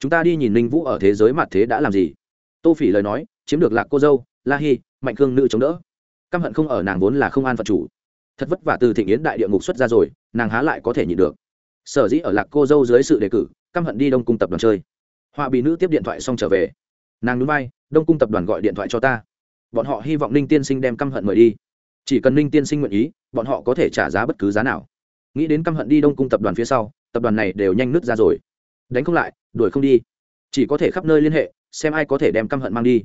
Chúng ta đi nhìn ninh vũ ở thế giới mặt thế đã làm gì? Tô phỉ lời nói, chiếm được lạc cô dâu, la hi, mạnh khương nữ chống đỡ. Căm hận không ở nàng vốn là không an phận chủ. Thật vất vả từ thịnh yến đại địa ngục xuất ra rồi, nàng há lại có thể nhịn được. Sở dĩ ở lạc cô dâu dưới sự đề cử, căm hận đi đông cung tập đoàn chơi họa bị nữ tiếp điện thoại xong trở về. Nàng núi bay đông cung tập đoàn gọi điện thoại cho ta. Bọn họ hy vọng ninh tiên sinh đem căm hận mời đi. Chỉ cần ninh tiên sinh nguyện ý, bọn họ có thể trả giá bất cứ giá nào. Nghĩ đến căm hận đi đông cung tập đoàn phía sau, tập đoàn này đều nhanh nứt ra rồi. Đánh không lại, đuổi không đi. Chỉ có thể khắp nơi liên hệ, xem ai có thể đem căm hận mang đi.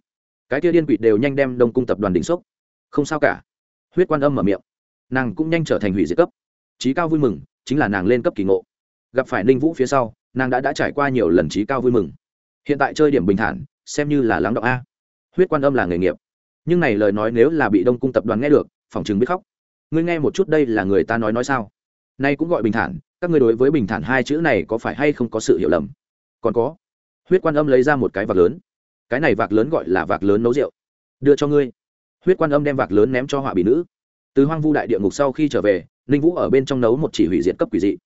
Cái kia điên quỵ đều nhanh đem đông cung tập đoàn đỉnh sốc. Không sao cả. Huyết quan âm mở miệng. Nàng cũng nhanh trở thành hủy diệt cấp. Trí cao vui mừng, chính là nàng lên cấp kỳ ngộ. Gặp phải ninh vũ phía sau nàng đã đã trải qua nhiều lần trí cao vui mừng. Hiện tại chơi điểm bình thản, xem như là lắng động a. Huyết quan âm là nghề nghiệp. Nhưng này lời nói nếu là bị đông cung tập đoàn nghe được, phòng chừng biết khóc. Ngươi nghe một chút đây là người ta nói nói sao? Nay cũng gọi bình thản, các ngươi đối với bình thản hai chữ này có phải hay không có sự hiểu lầm? Còn có, huyết quan âm lấy ra một cái vạc lớn. Cái này vạc lớn gọi là vạc lớn nấu rượu. Đưa cho ngươi. Huyết quan âm đem vạc lớn ném cho họa bị nữ. Từ hoang vu đại địa ngục sau khi trở về, ninh vũ ở bên trong nấu một chỉ hủy diệt cấp quỷ dị.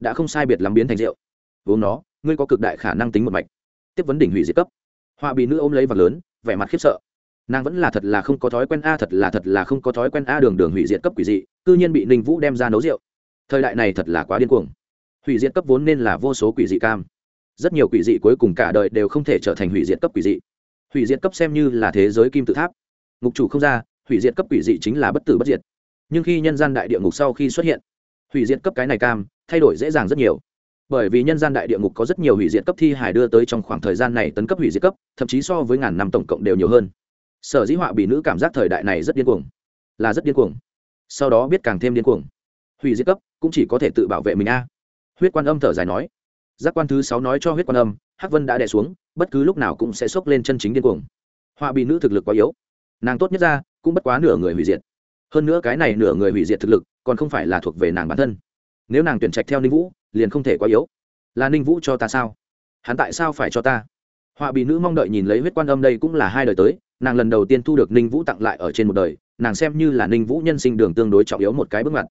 Đã không sai biệt lắm biến thành rượu uống nó, ngươi có cực đại khả năng tính một mạch. Tiếp vấn đỉnh hủy diệt cấp. Họa bị nữ ôm lấy vật lớn, vẻ mặt khiếp sợ. Nàng vẫn là thật là không có thói quen a, thật là thật là không có thói quen a đường đường hủy diệt cấp quỷ dị, cư nhiên bị ninh vũ đem ra nấu rượu. Thời đại này thật là quá điên cuồng. Hủy diệt cấp vốn nên là vô số quỷ dị cam. Rất nhiều quỷ dị cuối cùng cả đời đều không thể trở thành hủy diệt cấp quỷ dị. Hủy diệt cấp xem như là thế giới kim tự tháp. Ngục chủ không ra, hủy diệt cấp quỷ dị chính là bất tử bất diệt. Nhưng khi nhân gian đại địa ngục sau khi xuất hiện, hủy diệt cấp cái này cam, thay đổi dễ dàng rất nhiều bởi vì nhân gian đại địa ngục có rất nhiều hủy diệt cấp thi hài đưa tới trong khoảng thời gian này tấn cấp hủy diệt cấp, thậm chí so với ngàn năm tổng cộng đều nhiều hơn. Sở dĩ họa bị nữ cảm giác thời đại này rất điên cuồng, là rất điên cuồng. Sau đó biết càng thêm điên cuồng. Hủy diệt cấp cũng chỉ có thể tự bảo vệ mình a. Huyết quan âm thở dài nói. Giác quan thứ sáu nói cho huyết quan âm, hắc vân đã đè xuống, bất cứ lúc nào cũng sẽ xốc lên chân chính điên cuồng. Họa bị nữ thực lực quá yếu. Nàng tốt nhất ra, cũng bất quá nửa người hủy diệt. Hơn nữa cái này nửa người hủy diệt thực lực, còn không phải là thuộc về nàng bản thân nếu nàng tuyển trạch theo ninh vũ, liền không thể quá yếu. Là ninh vũ cho ta sao? Hắn tại sao phải cho ta? Họa bị nữ mong đợi nhìn lấy huyết quan âm đây cũng là hai đời tới, nàng lần đầu tiên thu được ninh vũ tặng lại ở trên một đời, nàng xem như là ninh vũ nhân sinh đường tương đối trọng yếu một cái bước ngoặt.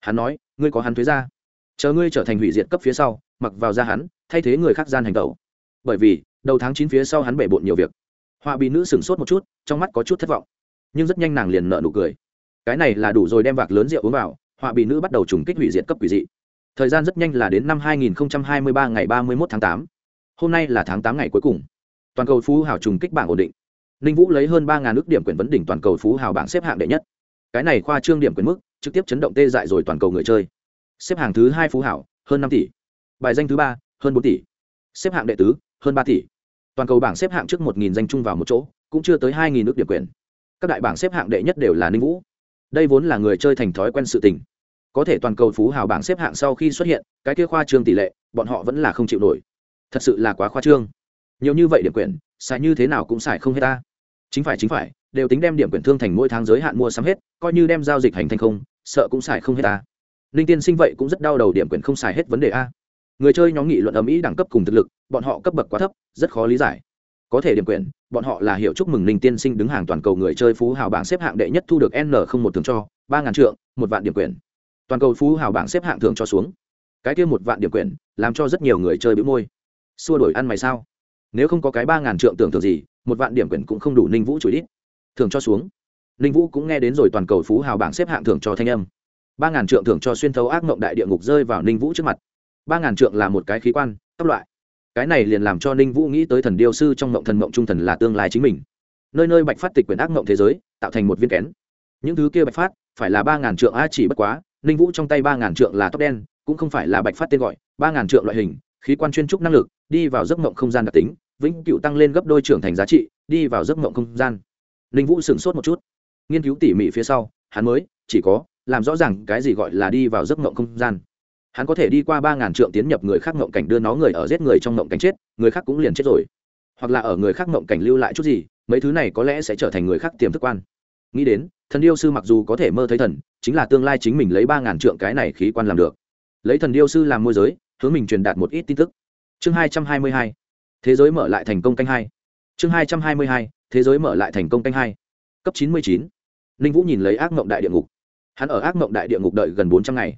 Hắn nói, ngươi có hắn thuế ra. Chờ ngươi trở thành hủy diệt cấp phía sau, mặc vào ra hắn, thay thế người khác gian hành tẩu. Bởi vì, đầu tháng chín phía sau hắn bể bộn nhiều việc. Họa bị nữ sửng sốt một chút, trong mắt có chút thất vọng. Nhưng rất nhanh nàng liền nợ nụ cười. Cái này là đủ rồi đem vạc lớn rượu uống vào họa bị nữ bắt đầu trùng kích hủy diệt cấp quỷ dị. Thời gian rất nhanh là đến năm 2023 ngày 31 tháng 8. hôm nay là tháng 8 ngày cuối cùng. Toàn cầu phú hào trùng kích bảng ổn định. Ninh vũ lấy hơn ba ngàn ước điểm quyền vấn đỉnh toàn cầu phú hào bảng xếp hạng đệ nhất. Cái này khoa trương điểm quyền mức, trực tiếp chấn động tê dại rồi toàn cầu người chơi. Xếp hạng thứ hai phú hảo hơn năm tỷ. Bài danh thứ ba, hơn bốn tỷ. Xếp hạng đệ tứ, hơn ba tỷ. Toàn cầu bảng xếp hạng trước một nghìn danh chung vào một chỗ, cũng chưa tới hai nghìn nước điểm quyền các đại bảng xếp hạng đệ nhất đều là ninh vũ đây vốn là người chơi thành thói quen sự tình. Có thể toàn cầu phú hào bảng xếp hạng sau khi xuất hiện, cái kia khoa trương tỷ lệ, bọn họ vẫn là không chịu nổi. Thật sự là quá khoa trương. Nhiều như vậy điểm quyền xài như thế nào cũng xài không hết ta. Chính phải chính phải, đều tính đem điểm quyền thương thành mỗi tháng giới hạn mua sắm hết, coi như đem giao dịch hành thành không, sợ cũng xài không hết ta. Linh tiên sinh vậy cũng rất đau đầu điểm quyền không xài hết vấn đề a. Người chơi nhóm nghị luận ầm ĩ đẳng cấp cùng thực lực, bọn họ cấp bậc quá thấp, rất khó lý giải có thể điểm quyền bọn họ là hiệu chúc mừng ninh tiên sinh đứng hàng toàn cầu người chơi phú hào bảng xếp hạng đệ nhất thu được n không một thường cho, ba ngàn trượng, một vạn điểm quyền toàn cầu phú hào bảng xếp hạng thường cho xuống. Cái kia một vạn điểm quyền làm cho rất nhiều người chơi bĩu môi. Xua đổi ăn mày sao? Nếu không có cái ba ngàn trượng tưởng tượng gì, một vạn điểm quyền cũng không đủ ninh vũ chửi ít thường cho xuống. Ninh vũ cũng nghe đến rồi toàn cầu phú hào bảng xếp hạng thường cho thanh âm. Ba ngàn trượng thưởng cho xuyên thấu ác mộng đại địa ngục rơi vào ninh vũ trước mặt. Ba ngàn trượng là một cái khí quan các loại cái này liền làm cho ninh vũ nghĩ tới thần điêu sư trong mộng thần mộng trung thần là tương lai chính mình. Nơi nơi bạch phát tịch quyền ác mộng thế giới, tạo thành một viên kén. Những thứ kia bạch phát, phải là ba ngàn trượng a chỉ bất quá, ninh vũ trong tay ba ngàn trượng là tóc đen, cũng không phải là bạch phát tên gọi, ba ngàn trượng loại hình, khí quan chuyên trúc năng lực, đi vào giấc mộng không gian đặc tính, vĩnh cựu tăng lên gấp đôi trưởng thành giá trị, đi vào giấc mộng không gian. Ninh vũ sửng sốt một chút. Nghiên cứu tỉ mỉ phía sau, hắn mới, chỉ có, làm rõ ràng cái gì gọi là đi vào giấc mộng không gian hắn có thể đi qua ba ngàn trượng tiến nhập người khác ngộng cảnh đưa nó người ở giết người trong ngộng cảnh chết, người khác cũng liền chết rồi. Hoặc là ở người khác ngộng cảnh lưu lại chút gì, mấy thứ này có lẽ sẽ trở thành người khác tiềm thức quan. Nghĩ đến, thần điêu sư mặc dù có thể mơ thấy thần, chính là tương lai chính mình lấy ba ngàn trượng cái này khí quan làm được. Lấy thần điêu sư làm môi giới, hướng mình truyền đạt một ít tin tức. Chương hai trăm hai mươi hai, thế giới mở lại thành công canh hai. Chương hai trăm hai mươi hai, thế giới mở lại thành công canh hai. Cấp chín mươi chín, ninh vũ nhìn lấy ác mộng đại địa ngục. Hắn ở ác mộng đại địa ngục đợi gần bốn trăm ngày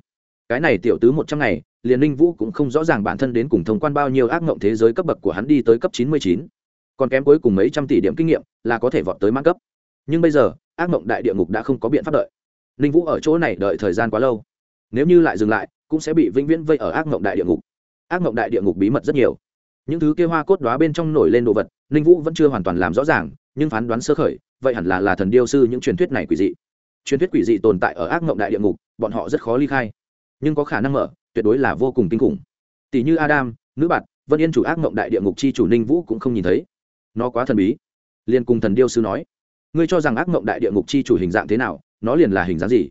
cái này tiểu tứ một trăm ngày, liền ninh vũ cũng không rõ ràng bản thân đến cùng thông quan bao nhiêu ác mộng thế giới cấp bậc của hắn đi tới cấp chín mươi chín. Còn kém cuối cùng mấy trăm tỷ điểm kinh nghiệm, là có thể vọt tới mãn cấp. Nhưng bây giờ, ác mộng đại địa ngục đã không có biện pháp đợi. Ninh vũ ở chỗ này đợi thời gian quá lâu. Nếu như lại dừng lại, cũng sẽ bị vĩnh viễn vây ở ác mộng đại địa ngục. Ác mộng đại địa ngục bí mật rất nhiều. Những thứ kia hoa cốt đoá bên trong nổi lên đồ vật, ninh vũ vẫn chưa hoàn toàn làm rõ ràng, nhưng phán đoán sơ khởi, vậy hẳn là là thần điêu sư những truyền thuyết này quỷ dị. Truyền thuyết quỷ dị tồn tại ở ác mộng đại địa ngục, bọn họ rất khó ly khai nhưng có khả năng mở, tuyệt đối là vô cùng kinh khủng. Tỷ như adam, nữ bạn, vân yên chủ ác mộng đại địa ngục chi chủ ninh vũ cũng không nhìn thấy. Nó quá thần bí. Liền cùng thần điêu sư nói, ngươi cho rằng ác mộng đại địa ngục chi chủ hình dạng thế nào, nó liền là hình dáng gì?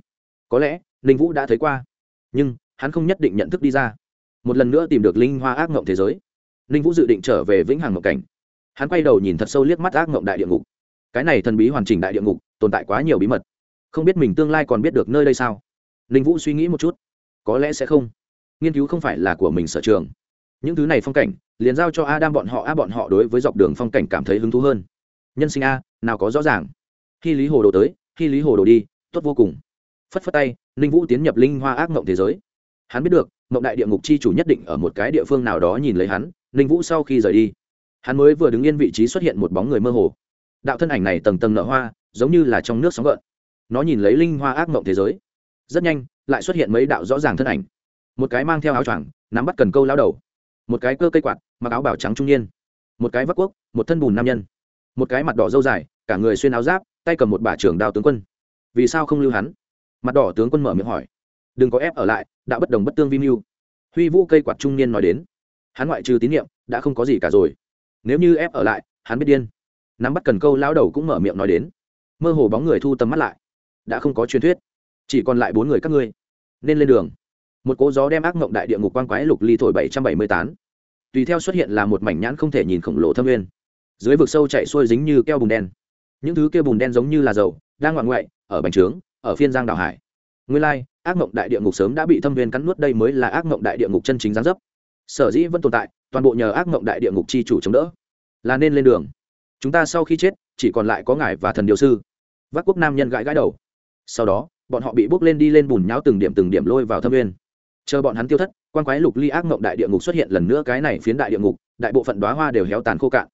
Có lẽ, ninh vũ đã thấy qua, nhưng hắn không nhất định nhận thức đi ra. Một lần nữa tìm được linh hoa ác mộng thế giới. Ninh vũ dự định trở về vĩnh hằng mộng cảnh. Hắn quay đầu nhìn thật sâu liếc mắt ác mộng đại địa ngục. Cái này thần bí hoàn chỉnh đại địa ngục, tồn tại quá nhiều bí mật. Không biết mình tương lai còn biết được nơi đây sao? Ninh vũ suy nghĩ một chút có lẽ sẽ không. Nghiên cứu không phải là của mình sở trường. Những thứ này phong cảnh, liền giao cho a đam bọn họ, a bọn họ đối với dọc đường phong cảnh cảm thấy hứng thú hơn. Nhân sinh a, nào có rõ ràng. Khi lý hồ đồ tới, khi lý hồ đồ đi, tốt vô cùng. Phất phất tay, ninh vũ tiến nhập linh hoa ác mộng thế giới. Hắn biết được, mộng đại địa ngục chi chủ nhất định ở một cái địa phương nào đó nhìn lấy hắn, ninh vũ sau khi rời đi, hắn mới vừa đứng yên vị trí xuất hiện một bóng người mơ hồ. Đạo thân ảnh này tầng tầng nở hoa, giống như là trong nước sóng gợn. Nó nhìn lấy linh hoa ác mộng thế giới. Rất nhanh lại xuất hiện mấy đạo rõ ràng thân ảnh. Một cái mang theo áo choàng, nắm bắt cần câu lao đầu. Một cái cơ cây quạt, mặc áo bảo trắng trung niên. Một cái vắt quốc, một thân bùn nam nhân. Một cái mặt đỏ dâu dài, cả người xuyên áo giáp, tay cầm một bả trường đao tướng quân. Vì sao không lưu hắn? Mặt đỏ tướng quân mở miệng hỏi. Đừng có ép ở lại đã bất đồng bất tương vi mưu. Huy vũ cây quạt trung niên nói đến. Hắn ngoại trừ tín nhiệm, đã không có gì cả rồi. Nếu như ép ở lại, hắn biết điên. Nắm bắt cần câu lao đầu cũng mở miệng nói đến. Mơ hồ bóng người thu tầm mắt lại. Đã không có truyền thuyết chỉ còn lại bốn người các ngươi. Nên lên đường. Một cỗ gió đem ác mộng đại địa ngục quan quái lục ly thổi bảy trăm bảy mươi tám. Tùy theo xuất hiện là một mảnh nhãn không thể nhìn khổng lồ thâm nguyên. Dưới vực sâu chạy xuôi dính như keo bùn đen. Những thứ kia bùn đen giống như là dầu, đang ngoạn ngoại, ở bành trướng, ở phiên giang đảo hải. Nguyên lai, ác mộng đại địa ngục sớm đã bị thâm viên cắn nuốt, đây mới là ác mộng đại địa ngục chân chính gián dấp. Sở dĩ vẫn tồn tại, toàn bộ nhờ ác mộng đại địa ngục chi chủ chống đỡ. Là nên lên đường. Chúng ta sau khi chết, chỉ còn lại có ngài và thần điều sư. Vác quốc nam nhân gãi gãi đầu. Sau đó bọn họ bị bước lên đi lên bùn nháo từng điểm từng điểm lôi vào thâm viên chờ bọn hắn tiêu thất quan quái lục ly ác mộng đại địa ngục xuất hiện lần nữa, cái này phiến đại địa ngục, đại bộ phận đoá hoa đều héo tàn khô cạn.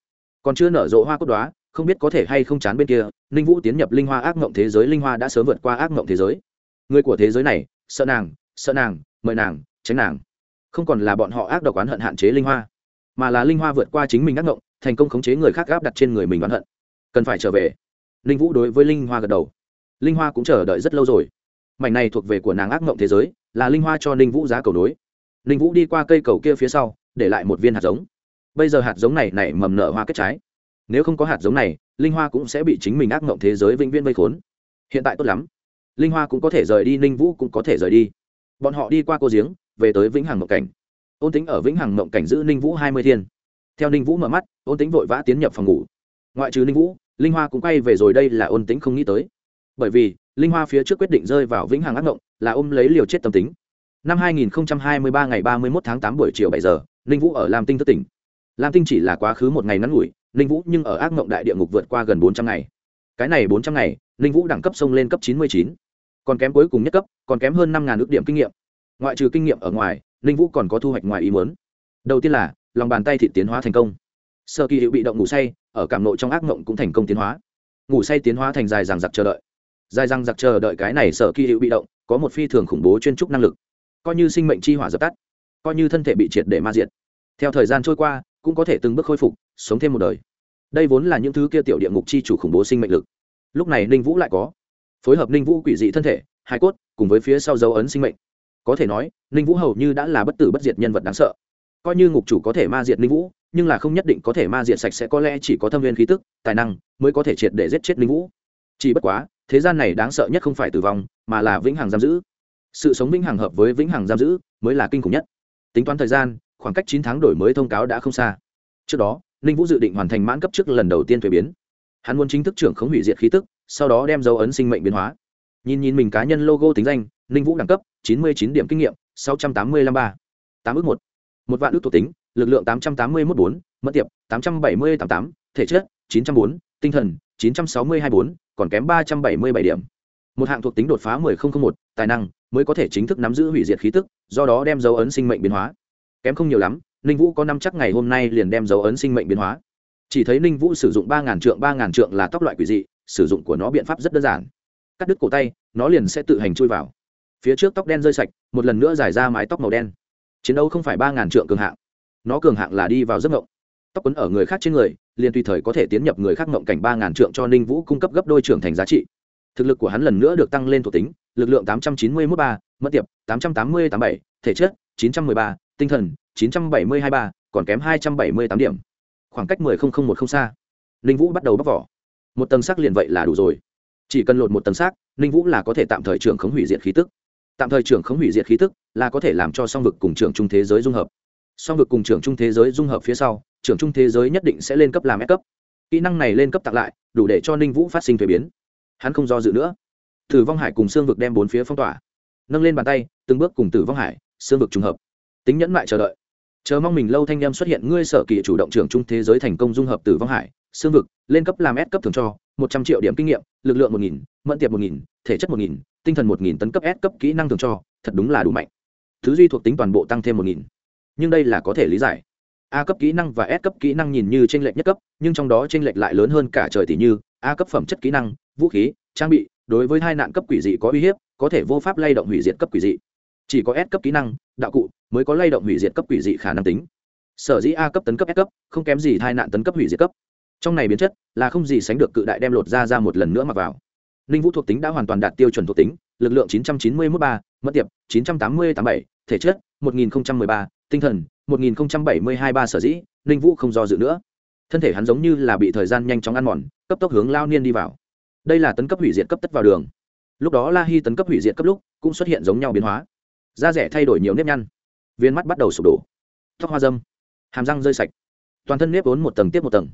Còn chưa nở rộ hoa cốt đoá không biết có thể hay không chán bên kia, ninh vũ tiến nhập linh hoa ác mộng thế giới, linh hoa đã sớm vượt qua ác mộng thế giới. Người của thế giới này, sợ nàng sợ nàng, mời nàng, tránh nàng. Không còn là bọn họ ác độc oán hận hạn chế linh hoa, mà là linh hoa vượt qua chính mình ác mộng, thành công khống chế người khác gáp đặt trên người mình oán hận. Cần phải trở về. Linh vũ đối với linh hoa gật đầu linh hoa cũng chờ đợi rất lâu rồi. Mảnh này thuộc về của nàng ác mộng thế giới, là linh hoa cho ninh vũ giá cầu nối. Ninh vũ đi qua cây cầu kia phía sau, để lại một viên hạt giống. Bây giờ hạt giống này nảy mầm nở hoa kết trái. Nếu không có hạt giống này, linh hoa cũng sẽ bị chính mình ác mộng thế giới vĩnh viễn vây khốn. Hiện tại tốt lắm. Linh hoa cũng có thể rời đi, ninh vũ cũng có thể rời đi. Bọn họ đi qua cô giếng, về tới vĩnh hằng mộng cảnh. Ôn tính ở vĩnh hằng mộng cảnh giữ ninh vũ hai mươi thiên. Theo ninh vũ mở mắt, ôn tính vội vã tiến nhập phòng ngủ. Ngoại trừ ninh vũ, linh hoa cũng quay về rồi, đây là ôn tính không nghĩ tới bởi vì, linh hoa phía trước quyết định rơi vào vĩnh hằng ác mộng là ôm lấy liều chết tâm tính. Năm 2023 ngày 31 tháng 8 buổi chiều 7 giờ, ninh vũ ở lam tinh thất tỉnh. Lam tinh chỉ là quá khứ một ngày ngắn ngủi, ninh vũ nhưng ở ác mộng đại địa ngục vượt qua gần 400 ngày. Cái này 400 ngày, ninh vũ đẳng cấp sông lên cấp 99. còn kém cuối cùng nhất cấp, còn kém hơn năm ngàn ước điểm kinh nghiệm. Ngoại trừ kinh nghiệm ở ngoài, ninh vũ còn có thu hoạch ngoài ý muốn. Đầu tiên là, lòng bàn tay thị tiến hóa thành công. Sơ kỳ hiệu bị động ngủ say, ở cảm nội trong ác mộng cũng thành công tiến hóa. Ngủ say tiến hóa thành dài dằng dặc chờ đợi dài răng giặc chờ đợi cái này sở kỳ hữu bị động, có một phi thường khủng bố chuyên trúc năng lực. Coi như sinh mệnh chi hỏa dập tắt, coi như thân thể bị triệt để ma diệt. Theo thời gian trôi qua, cũng có thể từng bước khôi phục, sống thêm một đời. Đây vốn là những thứ kia tiểu địa ngục chi chủ khủng bố sinh mệnh lực. Lúc này ninh vũ lại có. Phối hợp ninh vũ quỷ dị thân thể hai cốt, cùng với phía sau dấu ấn sinh mệnh. Có thể nói, ninh vũ hầu như đã là bất tử bất diệt nhân vật đáng sợ. Coi như ngục chủ có thể ma diệt ninh vũ, nhưng là không nhất định có thể ma diệt sạch sẽ, có lẽ chỉ có thâm viên khí tức, tài năng mới có thể triệt để giết chết ninh vũ. Chỉ bất quá thế gian này đáng sợ nhất không phải tử vong, mà là vĩnh hằng giam giữ. Sự sống vĩnh hằng hợp với vĩnh hằng giam giữ mới là kinh khủng nhất. Tính toán thời gian, khoảng cách chín tháng đổi mới thông cáo đã không xa. Trước đó, ninh vũ dự định hoàn thành mãn cấp trước lần đầu tiên thuế biến. Hắn muốn chính thức trưởng khống hủy diệt khí tức, sau đó đem dấu ấn sinh mệnh biến hóa. Nhìn nhìn mình cá nhân logo tính danh, ninh vũ đẳng cấp, chín mươi chín điểm kinh nghiệm, sáu trăm tám mươi năm ba. Tám ước một. Một vạn ước thuộc tính, lực lượng tám trăm tám mươi một bốn mất tiệp, tám trăm bảy mươi tám tám, thể chất, chín trăm bốn, tinh thần chín trăm sáu mươi hai bốn, còn kém ba trăm bảy mươi bảy điểm. Một hạng thuộc tính đột phá mười không không một, tài năng mới có thể chính thức nắm giữ hủy diệt khí tức, do đó đem dấu ấn sinh mệnh biến hóa. Kém không nhiều lắm, ninh vũ có năm chắc ngày hôm nay liền đem dấu ấn sinh mệnh biến hóa. Chỉ thấy ninh vũ sử dụng 3000 trượng 3000 trượng là tóc loại quỷ dị, sử dụng của nó biện pháp rất đơn giản. Cắt đứt cổ tay, nó liền sẽ tự hành chui vào. Phía trước tóc đen rơi sạch, một lần nữa giải ra mái tóc màu đen. Chiến đấu không phải 3000 trượng cường hạng, nó cường hạng là đi vào giấc mộng tóc quấn ở người khác trên người, liền tùy thời có thể tiến nhập người khác ngộng cảnh ba ngàn trượng cho ninh vũ cung cấp gấp đôi trưởng thành giá trị. Thực lực của hắn lần nữa được tăng lên thuộc tính, lực lượng tám trăm chín mươi mốt ba mất tiệp, tám trăm tám mươi tám bảy, thể chất, chín trăm mười ba, tinh thần, chín trăm bảy mươi hai ba, còn kém hai trăm bảy mươi tám điểm. Khoảng cách mười không không một không xa. Ninh vũ bắt đầu bóc vỏ. Một tầng xác liền vậy là đủ rồi. Chỉ cần lột một tầng xác, ninh vũ là có thể tạm thời trưởng khống hủy diệt khí tức. Tạm thời trưởng khống hủy diệt khí tức là có thể làm cho song vực cùng trưởng trung thế giới dung hợp. Song vực cùng trưởng trung thế giới dung hợp phía sau trưởng trung thế giới nhất định sẽ lên cấp làm S cấp. Kỹ năng này lên cấp tặng lại, đủ để cho ninh vũ phát sinh thủy biến. Hắn không do dự nữa. Tử vong hải cùng xương vực đem bốn phía phong tỏa. Nâng lên bàn tay, từng bước cùng tử vong hải xương vực trùng hợp. Tính nhẫn mại chờ đợi. Chờ mong mình lâu thanh em xuất hiện, ngươi sở kỳ chủ động trưởng trung thế giới thành công dung hợp tử vong hải xương vực, lên cấp làm S cấp thường cho, một trăm triệu điểm kinh nghiệm, lực lượng một nghìn, mẫn tiệp một nghìn, thể chất một nghìn, tinh thần một nghìn tấn cấp S cấp kỹ năng thường cho, thật đúng là đủ mạnh. Thứ duy thuộc tính toàn bộ tăng thêm một nghìn. Nhưng đây là có thể lý giải a cấp kỹ năng và s cấp kỹ năng nhìn như t r ê n lệch nhất cấp nhưng trong đó t r ê n lệch lại lớn hơn cả trời tỷ như a cấp phẩm chất kỹ năng vũ khí trang bị đối với hai nạn cấp quỷ dị có uy hiếp có thể vô pháp lay động hủy diệt cấp quỷ dị. Chỉ có s cấp kỹ năng đạo cụ mới có lay động hủy diệt cấp quỷ dị khả năng tính. Sở dĩ a cấp tấn cấp s cấp không kém gì hai nạn tấn cấp hủy diệt cấp. Trong này biến chất là không gì sánh được cự đại đem lột ra ra một lần nữa mặc vào. Ninh vũ thuộc tính đã hoàn toàn đạt tiêu chuẩn thuộc tính lực lượng 991 mất tiệp 980 thể chất 1013, tinh thần 1072 ba sở dĩ, ninh vũ không do dự nữa. Thân thể hắn giống như là bị thời gian nhanh chóng ăn mòn, cấp tốc hướng lao niên đi vào. Đây là tấn cấp hủy diệt cấp tất vào đường. Lúc đó la hi tấn cấp hủy diệt cấp lúc, cũng xuất hiện giống nhau biến hóa. Da rẻ thay đổi nhiều nếp nhăn. Viên mắt bắt đầu sụp đổ. Tóc hoa dâm. Hàm răng rơi sạch. Toàn thân nếp vốn một tầng tiếp một tầng.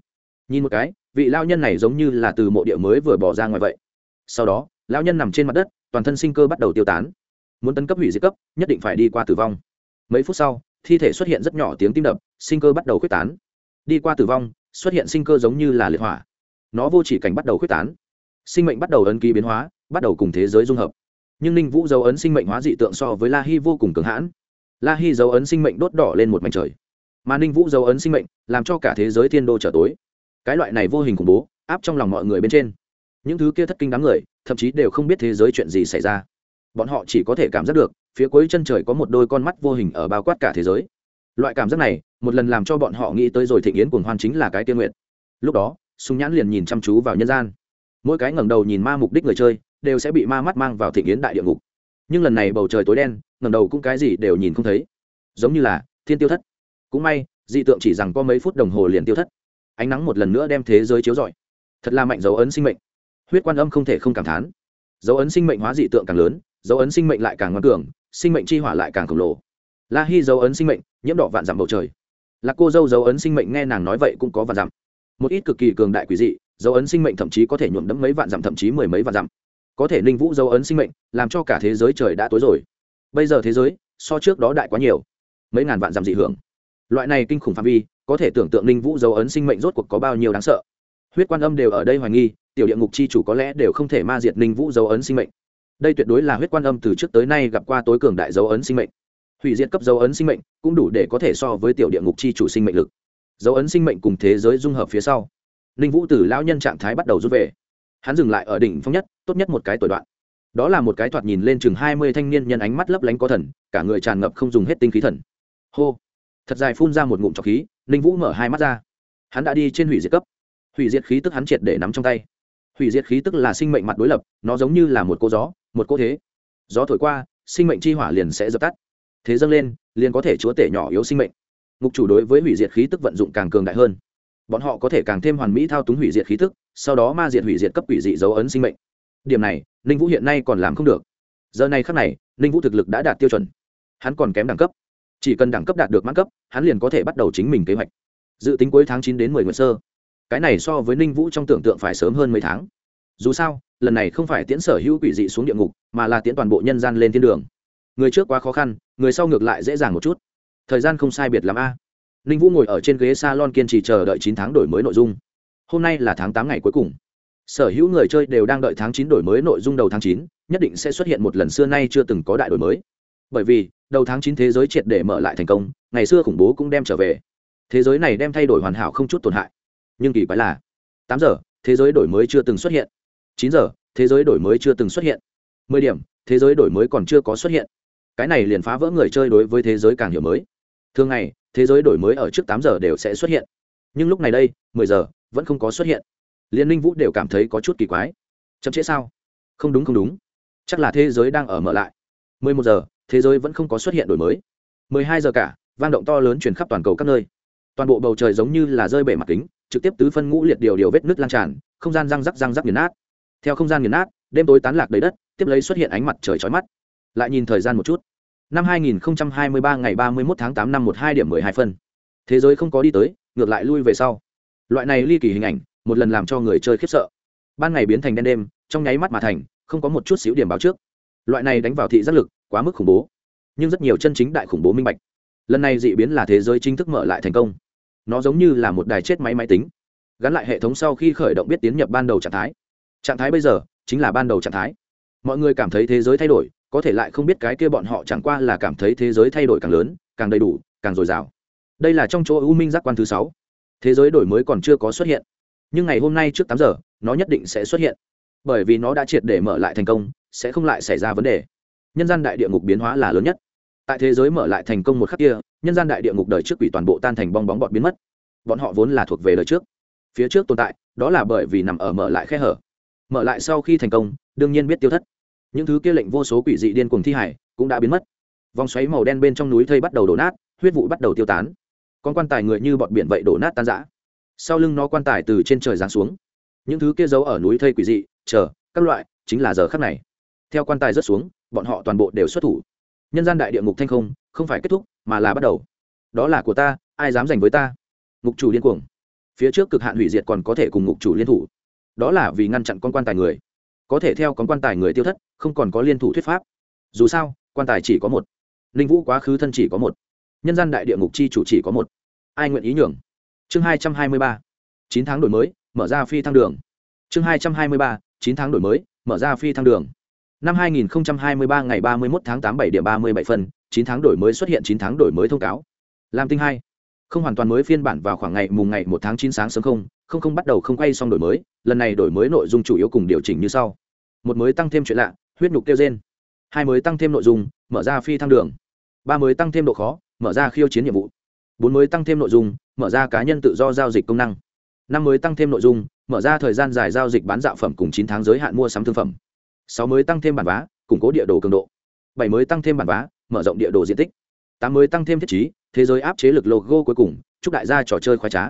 Nhìn một cái, vị lao nhân này giống như là từ mộ địa mới vừa bỏ ra ngoài vậy. Sau đó, lao nhân nằm trên mặt đất, toàn thân sinh cơ bắt đầu tiêu tán. Muốn tấn cấp hủy diệt cấp, nhất định phải đi qua tử vong. Mấy phút sau thi thể xuất hiện rất nhỏ tiếng tim đập, sinh cơ bắt đầu quyết tán. Đi qua tử vong, xuất hiện sinh cơ giống như là liệt hỏa. Nó vô chỉ cảnh bắt đầu quyết tán. Sinh mệnh bắt đầu ấn ký biến hóa, bắt đầu cùng thế giới dung hợp. Nhưng ninh vũ dấu ấn sinh mệnh hóa dị tượng so với la hi vô cùng cường hãn. La hi dấu ấn sinh mệnh đốt đỏ lên một mảnh trời. Mà ninh vũ dấu ấn sinh mệnh làm cho cả thế giới thiên đô trở tối. Cái loại này vô hình khủng bố, áp trong lòng mọi người bên trên. Những thứ kia thất kinh đám người, thậm chí đều không biết thế giới chuyện gì xảy ra. Bọn họ chỉ có thể cảm giác được phía cuối chân trời có một đôi con mắt vô hình ở bao quát cả thế giới. Loại cảm giác này, một lần làm cho bọn họ nghĩ tới rồi thịnh yến cuồng hoan chính là cái tiên nguyện. Lúc đó súng nhãn liền nhìn chăm chú vào nhân gian. Mỗi cái ngẩng đầu nhìn ma mục đích người chơi, đều sẽ bị ma mắt mang vào thịnh yến đại địa ngục. Nhưng lần này bầu trời tối đen, ngẩng đầu cũng cái gì đều nhìn không thấy. Giống như là thiên tiêu thất. Cũng may, dị tượng chỉ rằng có mấy phút đồng hồ liền tiêu thất. Ánh nắng một lần nữa đem thế giới chiếu rọi. Thật là mạnh dấu ấn sinh mệnh. Huyết quan âm không thể không cảm thán. Dấu ấn sinh mệnh hóa dị tượng càng lớn, dấu ấn sinh mệnh lại càng ngoan cường sinh mệnh chi hỏa lại càng khổng lồ. La hi dấu ấn sinh mệnh, nhiễm đỏ vạn dặm bầu trời. Là cô dâu dấu ấn sinh mệnh nghe nàng nói vậy cũng có vạn dặm. Một ít cực kỳ cường đại quỷ dị, dấu ấn sinh mệnh thậm chí có thể nhuộm đẫm mấy vạn dặm, thậm chí mười mấy vạn dặm. Có thể ninh vũ dấu ấn sinh mệnh, làm cho cả thế giới trời đã tối rồi. Bây giờ thế giới, so trước đó đại quá nhiều. Mấy ngàn vạn dặm dị hưởng. Loại này kinh khủng phạm vi, có thể tưởng tượng ninh vũ dấu ấn sinh mệnh rốt cuộc có bao nhiêu đáng sợ. Huyết quan âm đều ở đây hoài nghi, tiểu địa ngục chi chủ có lẽ đều không thể ma diệt ninh vũ dấu ấn sinh mệnh đây tuyệt đối là huyết quan âm từ trước tới nay gặp qua tối cường đại dấu ấn sinh mệnh. Hủy diệt cấp dấu ấn sinh mệnh cũng đủ để có thể so với tiểu địa ngục chi chủ sinh mệnh lực. Dấu ấn sinh mệnh cùng thế giới dung hợp phía sau, ninh vũ tử lão nhân trạng thái bắt đầu rút về. Hắn dừng lại ở đỉnh phong nhất, tốt nhất một cái tuổi đoạn. Đó là một cái thoạt nhìn lên chừng hai mươi thanh niên nhân ánh mắt lấp lánh có thần, cả người tràn ngập không dùng hết tinh khí thần. Hô! Thật dài phun ra một ngụm trọc khí, ninh vũ mở hai mắt ra. Hắn đã đi trên hủy diệt cấp. Hủy diệt khí tức hắn triệt để nắm trong tay. Hủy diệt khí tức là sinh mệnh mặt đối lập, nó giống như là một cô gió một cô thế. Gió thổi qua, sinh mệnh chi hỏa liền sẽ dập tắt. Thế dâng lên, liền có thể chúa tể nhỏ yếu sinh mệnh. Ngục chủ đối với hủy diệt khí tức vận dụng càng cường đại hơn. Bọn họ có thể càng thêm hoàn mỹ thao túng hủy diệt khí tức, sau đó ma diệt hủy diệt cấp quỷ dị dấu ấn sinh mệnh. Điểm này, ninh vũ hiện nay còn làm không được. Giờ này khắc này, ninh vũ thực lực đã đạt tiêu chuẩn. Hắn còn kém đẳng cấp. Chỉ cần đẳng cấp đạt được mãn cấp, hắn liền có thể bắt đầu chính mình kế hoạch. Dự tính cuối tháng chín đến mười nguyện sơ. Cái này so với ninh vũ trong tưởng tượng phải sớm hơn mấy tháng. Dù sao lần này không phải tiễn sở hữu quỷ dị xuống địa ngục, mà là tiễn toàn bộ nhân gian lên thiên đường. Người trước quá khó khăn, người sau ngược lại dễ dàng một chút. Thời gian không sai biệt l a. Ninh vũ ngồi ở trên ghế s a lon kiên trì chờ đợi chín tháng đổi mới nội dung. Hôm nay là tháng tám ngày cuối cùng. Sở hữu người chơi đều đang đợi tháng chín đổi mới nội dung đầu tháng chín, nhất định sẽ xuất hiện một lần xưa nay chưa từng có đại đổi mới. Bởi vì, đầu tháng chín thế giới triệt để mở lại thành công, ngày xưa khủng bố cũng đem trở về. Thế giới này đem thay đổi hoàn hảo không chút tổn hại. Nhưng kỳ quái là, tám giờ, thế giới đổi mới chưa từng xuất hiện chín giờ, thế giới đổi mới chưa từng xuất hiện. Mười điểm, thế giới đổi mới còn chưa có xuất hiện. Cái này liền phá vỡ người chơi đối với thế giới càng hiểu mới. Thường ngày, thế giới đổi mới ở trước tám giờ đều sẽ xuất hiện. Nhưng lúc này đây, mười giờ, vẫn không có xuất hiện. Liên minh vũ đều cảm thấy có chút kỳ quái. Chậm trễ sao? Không đúng không đúng. Chắc là thế giới đang ở mở lại. Mười một giờ, thế giới vẫn không có xuất hiện đổi mới. Mười hai giờ cả, vang động to lớn chuyển khắp toàn cầu các nơi. Toàn bộ bầu trời giống như là rơi bể mặt kính, trực tiếp tứ phân ngũ liệt điều điều vết nứt lan tràn, không gian răng rắc răng rắc nghiền nát theo không gian nghiền nát, đêm tối tán lạc đầy đất, tiếp lấy xuất hiện ánh mặt trời chói mắt. Lại nhìn thời gian một chút. Năm 2023 ngày 31 tháng 8 năm 12 điểm 12 phân. Thế giới không có đi tới, ngược lại lui về sau. Loại này ly kỳ hình ảnh, một lần làm cho người chơi khiếp sợ. Ban ngày biến thành đen đêm, trong nháy mắt mà thành, không có một chút xíu điểm báo trước. Loại này đánh vào thị giác lực, quá mức khủng bố. Nhưng rất nhiều chân chính đại khủng bố minh bạch. Lần này dị biến là thế giới chính thức mở lại thành công. Nó giống như là một đài chết máy máy tính. Gắn lại hệ thống sau khi khởi động biết tiến nhập ban đầu trạng thái trạng thái bây giờ chính là ban đầu trạng thái. Mọi người cảm thấy thế giới thay đổi, có thể lại không biết cái kia bọn họ chẳng qua là cảm thấy thế giới thay đổi càng lớn, càng đầy đủ, càng dồi dào. Đây là trong chỗ U minh giác quan thứ sáu. Thế giới đổi mới còn chưa có xuất hiện. Nhưng ngày hôm nay trước tám giờ, nó nhất định sẽ xuất hiện. Bởi vì nó đã triệt để mở lại thành công, sẽ không lại xảy ra vấn đề. Nhân gian đại địa ngục biến hóa là lớn nhất. Tại thế giới mở lại thành công một khắc kia, nhân gian đại địa ngục đời trước quỷ toàn bộ tan thành bong bóng bọn biến mất. Bọn họ vốn là thuộc về đời trước. Phía trước tồn tại, đó là bởi vì nằm ở mở lại khe hở mở lại sau khi thành công, đương nhiên biết tiêu thất. Những thứ kia lệnh vô số quỷ dị điên cuồng thi hải cũng đã biến mất. Vòng xoáy màu đen bên trong núi thây bắt đầu đổ nát, huyết vụ bắt đầu tiêu tán. Con quan tài người như bọn biển vậy đổ nát tan rã. Sau lưng nó quan tài từ trên trời giáng xuống. Những thứ kia giấu ở núi thây quỷ dị, chờ, các loại, chính là giờ khắc này. Theo quan tài rớt xuống, bọn họ toàn bộ đều xuất thủ. Nhân gian đại địa ngục thanh không không phải kết thúc, mà là bắt đầu. Đó là của ta, ai dám giành với ta? Ngục chủ liên cuồng. Phía trước cực hạn hủy diệt còn có thể cùng ngục chủ liên thủ đó là vì ngăn chặn con quan tài người. Có thể theo con quan tài người tiêu thất, không còn có liên thủ thuyết pháp. Dù sao, quan tài chỉ có một. Ninh vũ quá khứ thân chỉ có một. Nhân gian đại địa ngục chi chủ chỉ có một. Ai nguyện ý nhường? Chương hai trăm hai mươi ba. Chín tháng đổi mới, mở ra phi thăng đường. Chương hai trăm hai mươi ba. Chín tháng đổi mới, mở ra phi thăng đường. Năm hai nghìn hai mươi ba ngày ba mươi một tháng tám bảy điểm ba mươi bảy phân chín tháng đổi mới xuất hiện chín tháng đổi mới thông cáo. Làm tinh hai. Không hoàn toàn mới phiên bản vào khoảng ngày mùng ngày một tháng chín sáng sớm không không không bắt đầu không quay xong đổi mới, lần này đổi mới nội dung chủ yếu cùng điều chỉnh như sau. Một mới tăng thêm chuyện lạ, huyết nhục tiêu trên hai mới tăng thêm nội dung, mở ra phi thăng đường. Ba mới tăng thêm độ khó, mở ra khiêu chiến nhiệm vụ. Bốn mới tăng thêm nội dung, mở ra cá nhân tự do giao dịch công năng. Năm mới tăng thêm nội dung, mở ra thời gian dài giao dịch bán dạo phẩm cùng chín tháng giới hạn mua sắm thương phẩm. Sáu mới tăng thêm bản vá, củng cố địa đồ cường độ. Bảy mới tăng thêm bản vá, mở rộng địa đồ diện tích. Tám mới tăng thêm thiết chí thế giới áp chế lực logo cuối cùng, chúc đại gia trò chơi khoái trá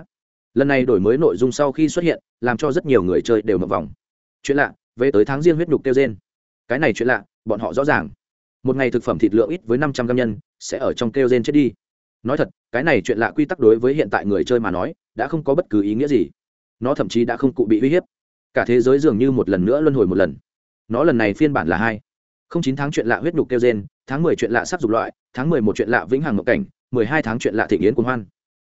lần này đổi mới nội dung sau khi xuất hiện, làm cho rất nhiều người chơi đều mập vòng. Chuyện lạ, về tới tháng riêng huyết nhục tiêu trên cái này chuyện lạ, bọn họ rõ ràng. Một ngày thực phẩm thịt lượng ít với năm trăm gram nhân, sẽ ở trong kêu gen chết đi. Nói thật, cái này chuyện lạ quy tắc đối với hiện tại người chơi mà nói, đã không có bất cứ ý nghĩa gì. Nó thậm chí đã không cụ bị uy hiếp. Cả thế giới dường như một lần nữa luân hồi một lần. Nó lần này phiên bản là hai. Không chín tháng chuyện lạ huyết nhục kêu gen, tháng mười chuyện lạ sắc dục loại, tháng mười một chuyện lạ vĩnh hằng ngộ cảnh, mười hai tháng chuyện lạ thị nghiến cuồng hoan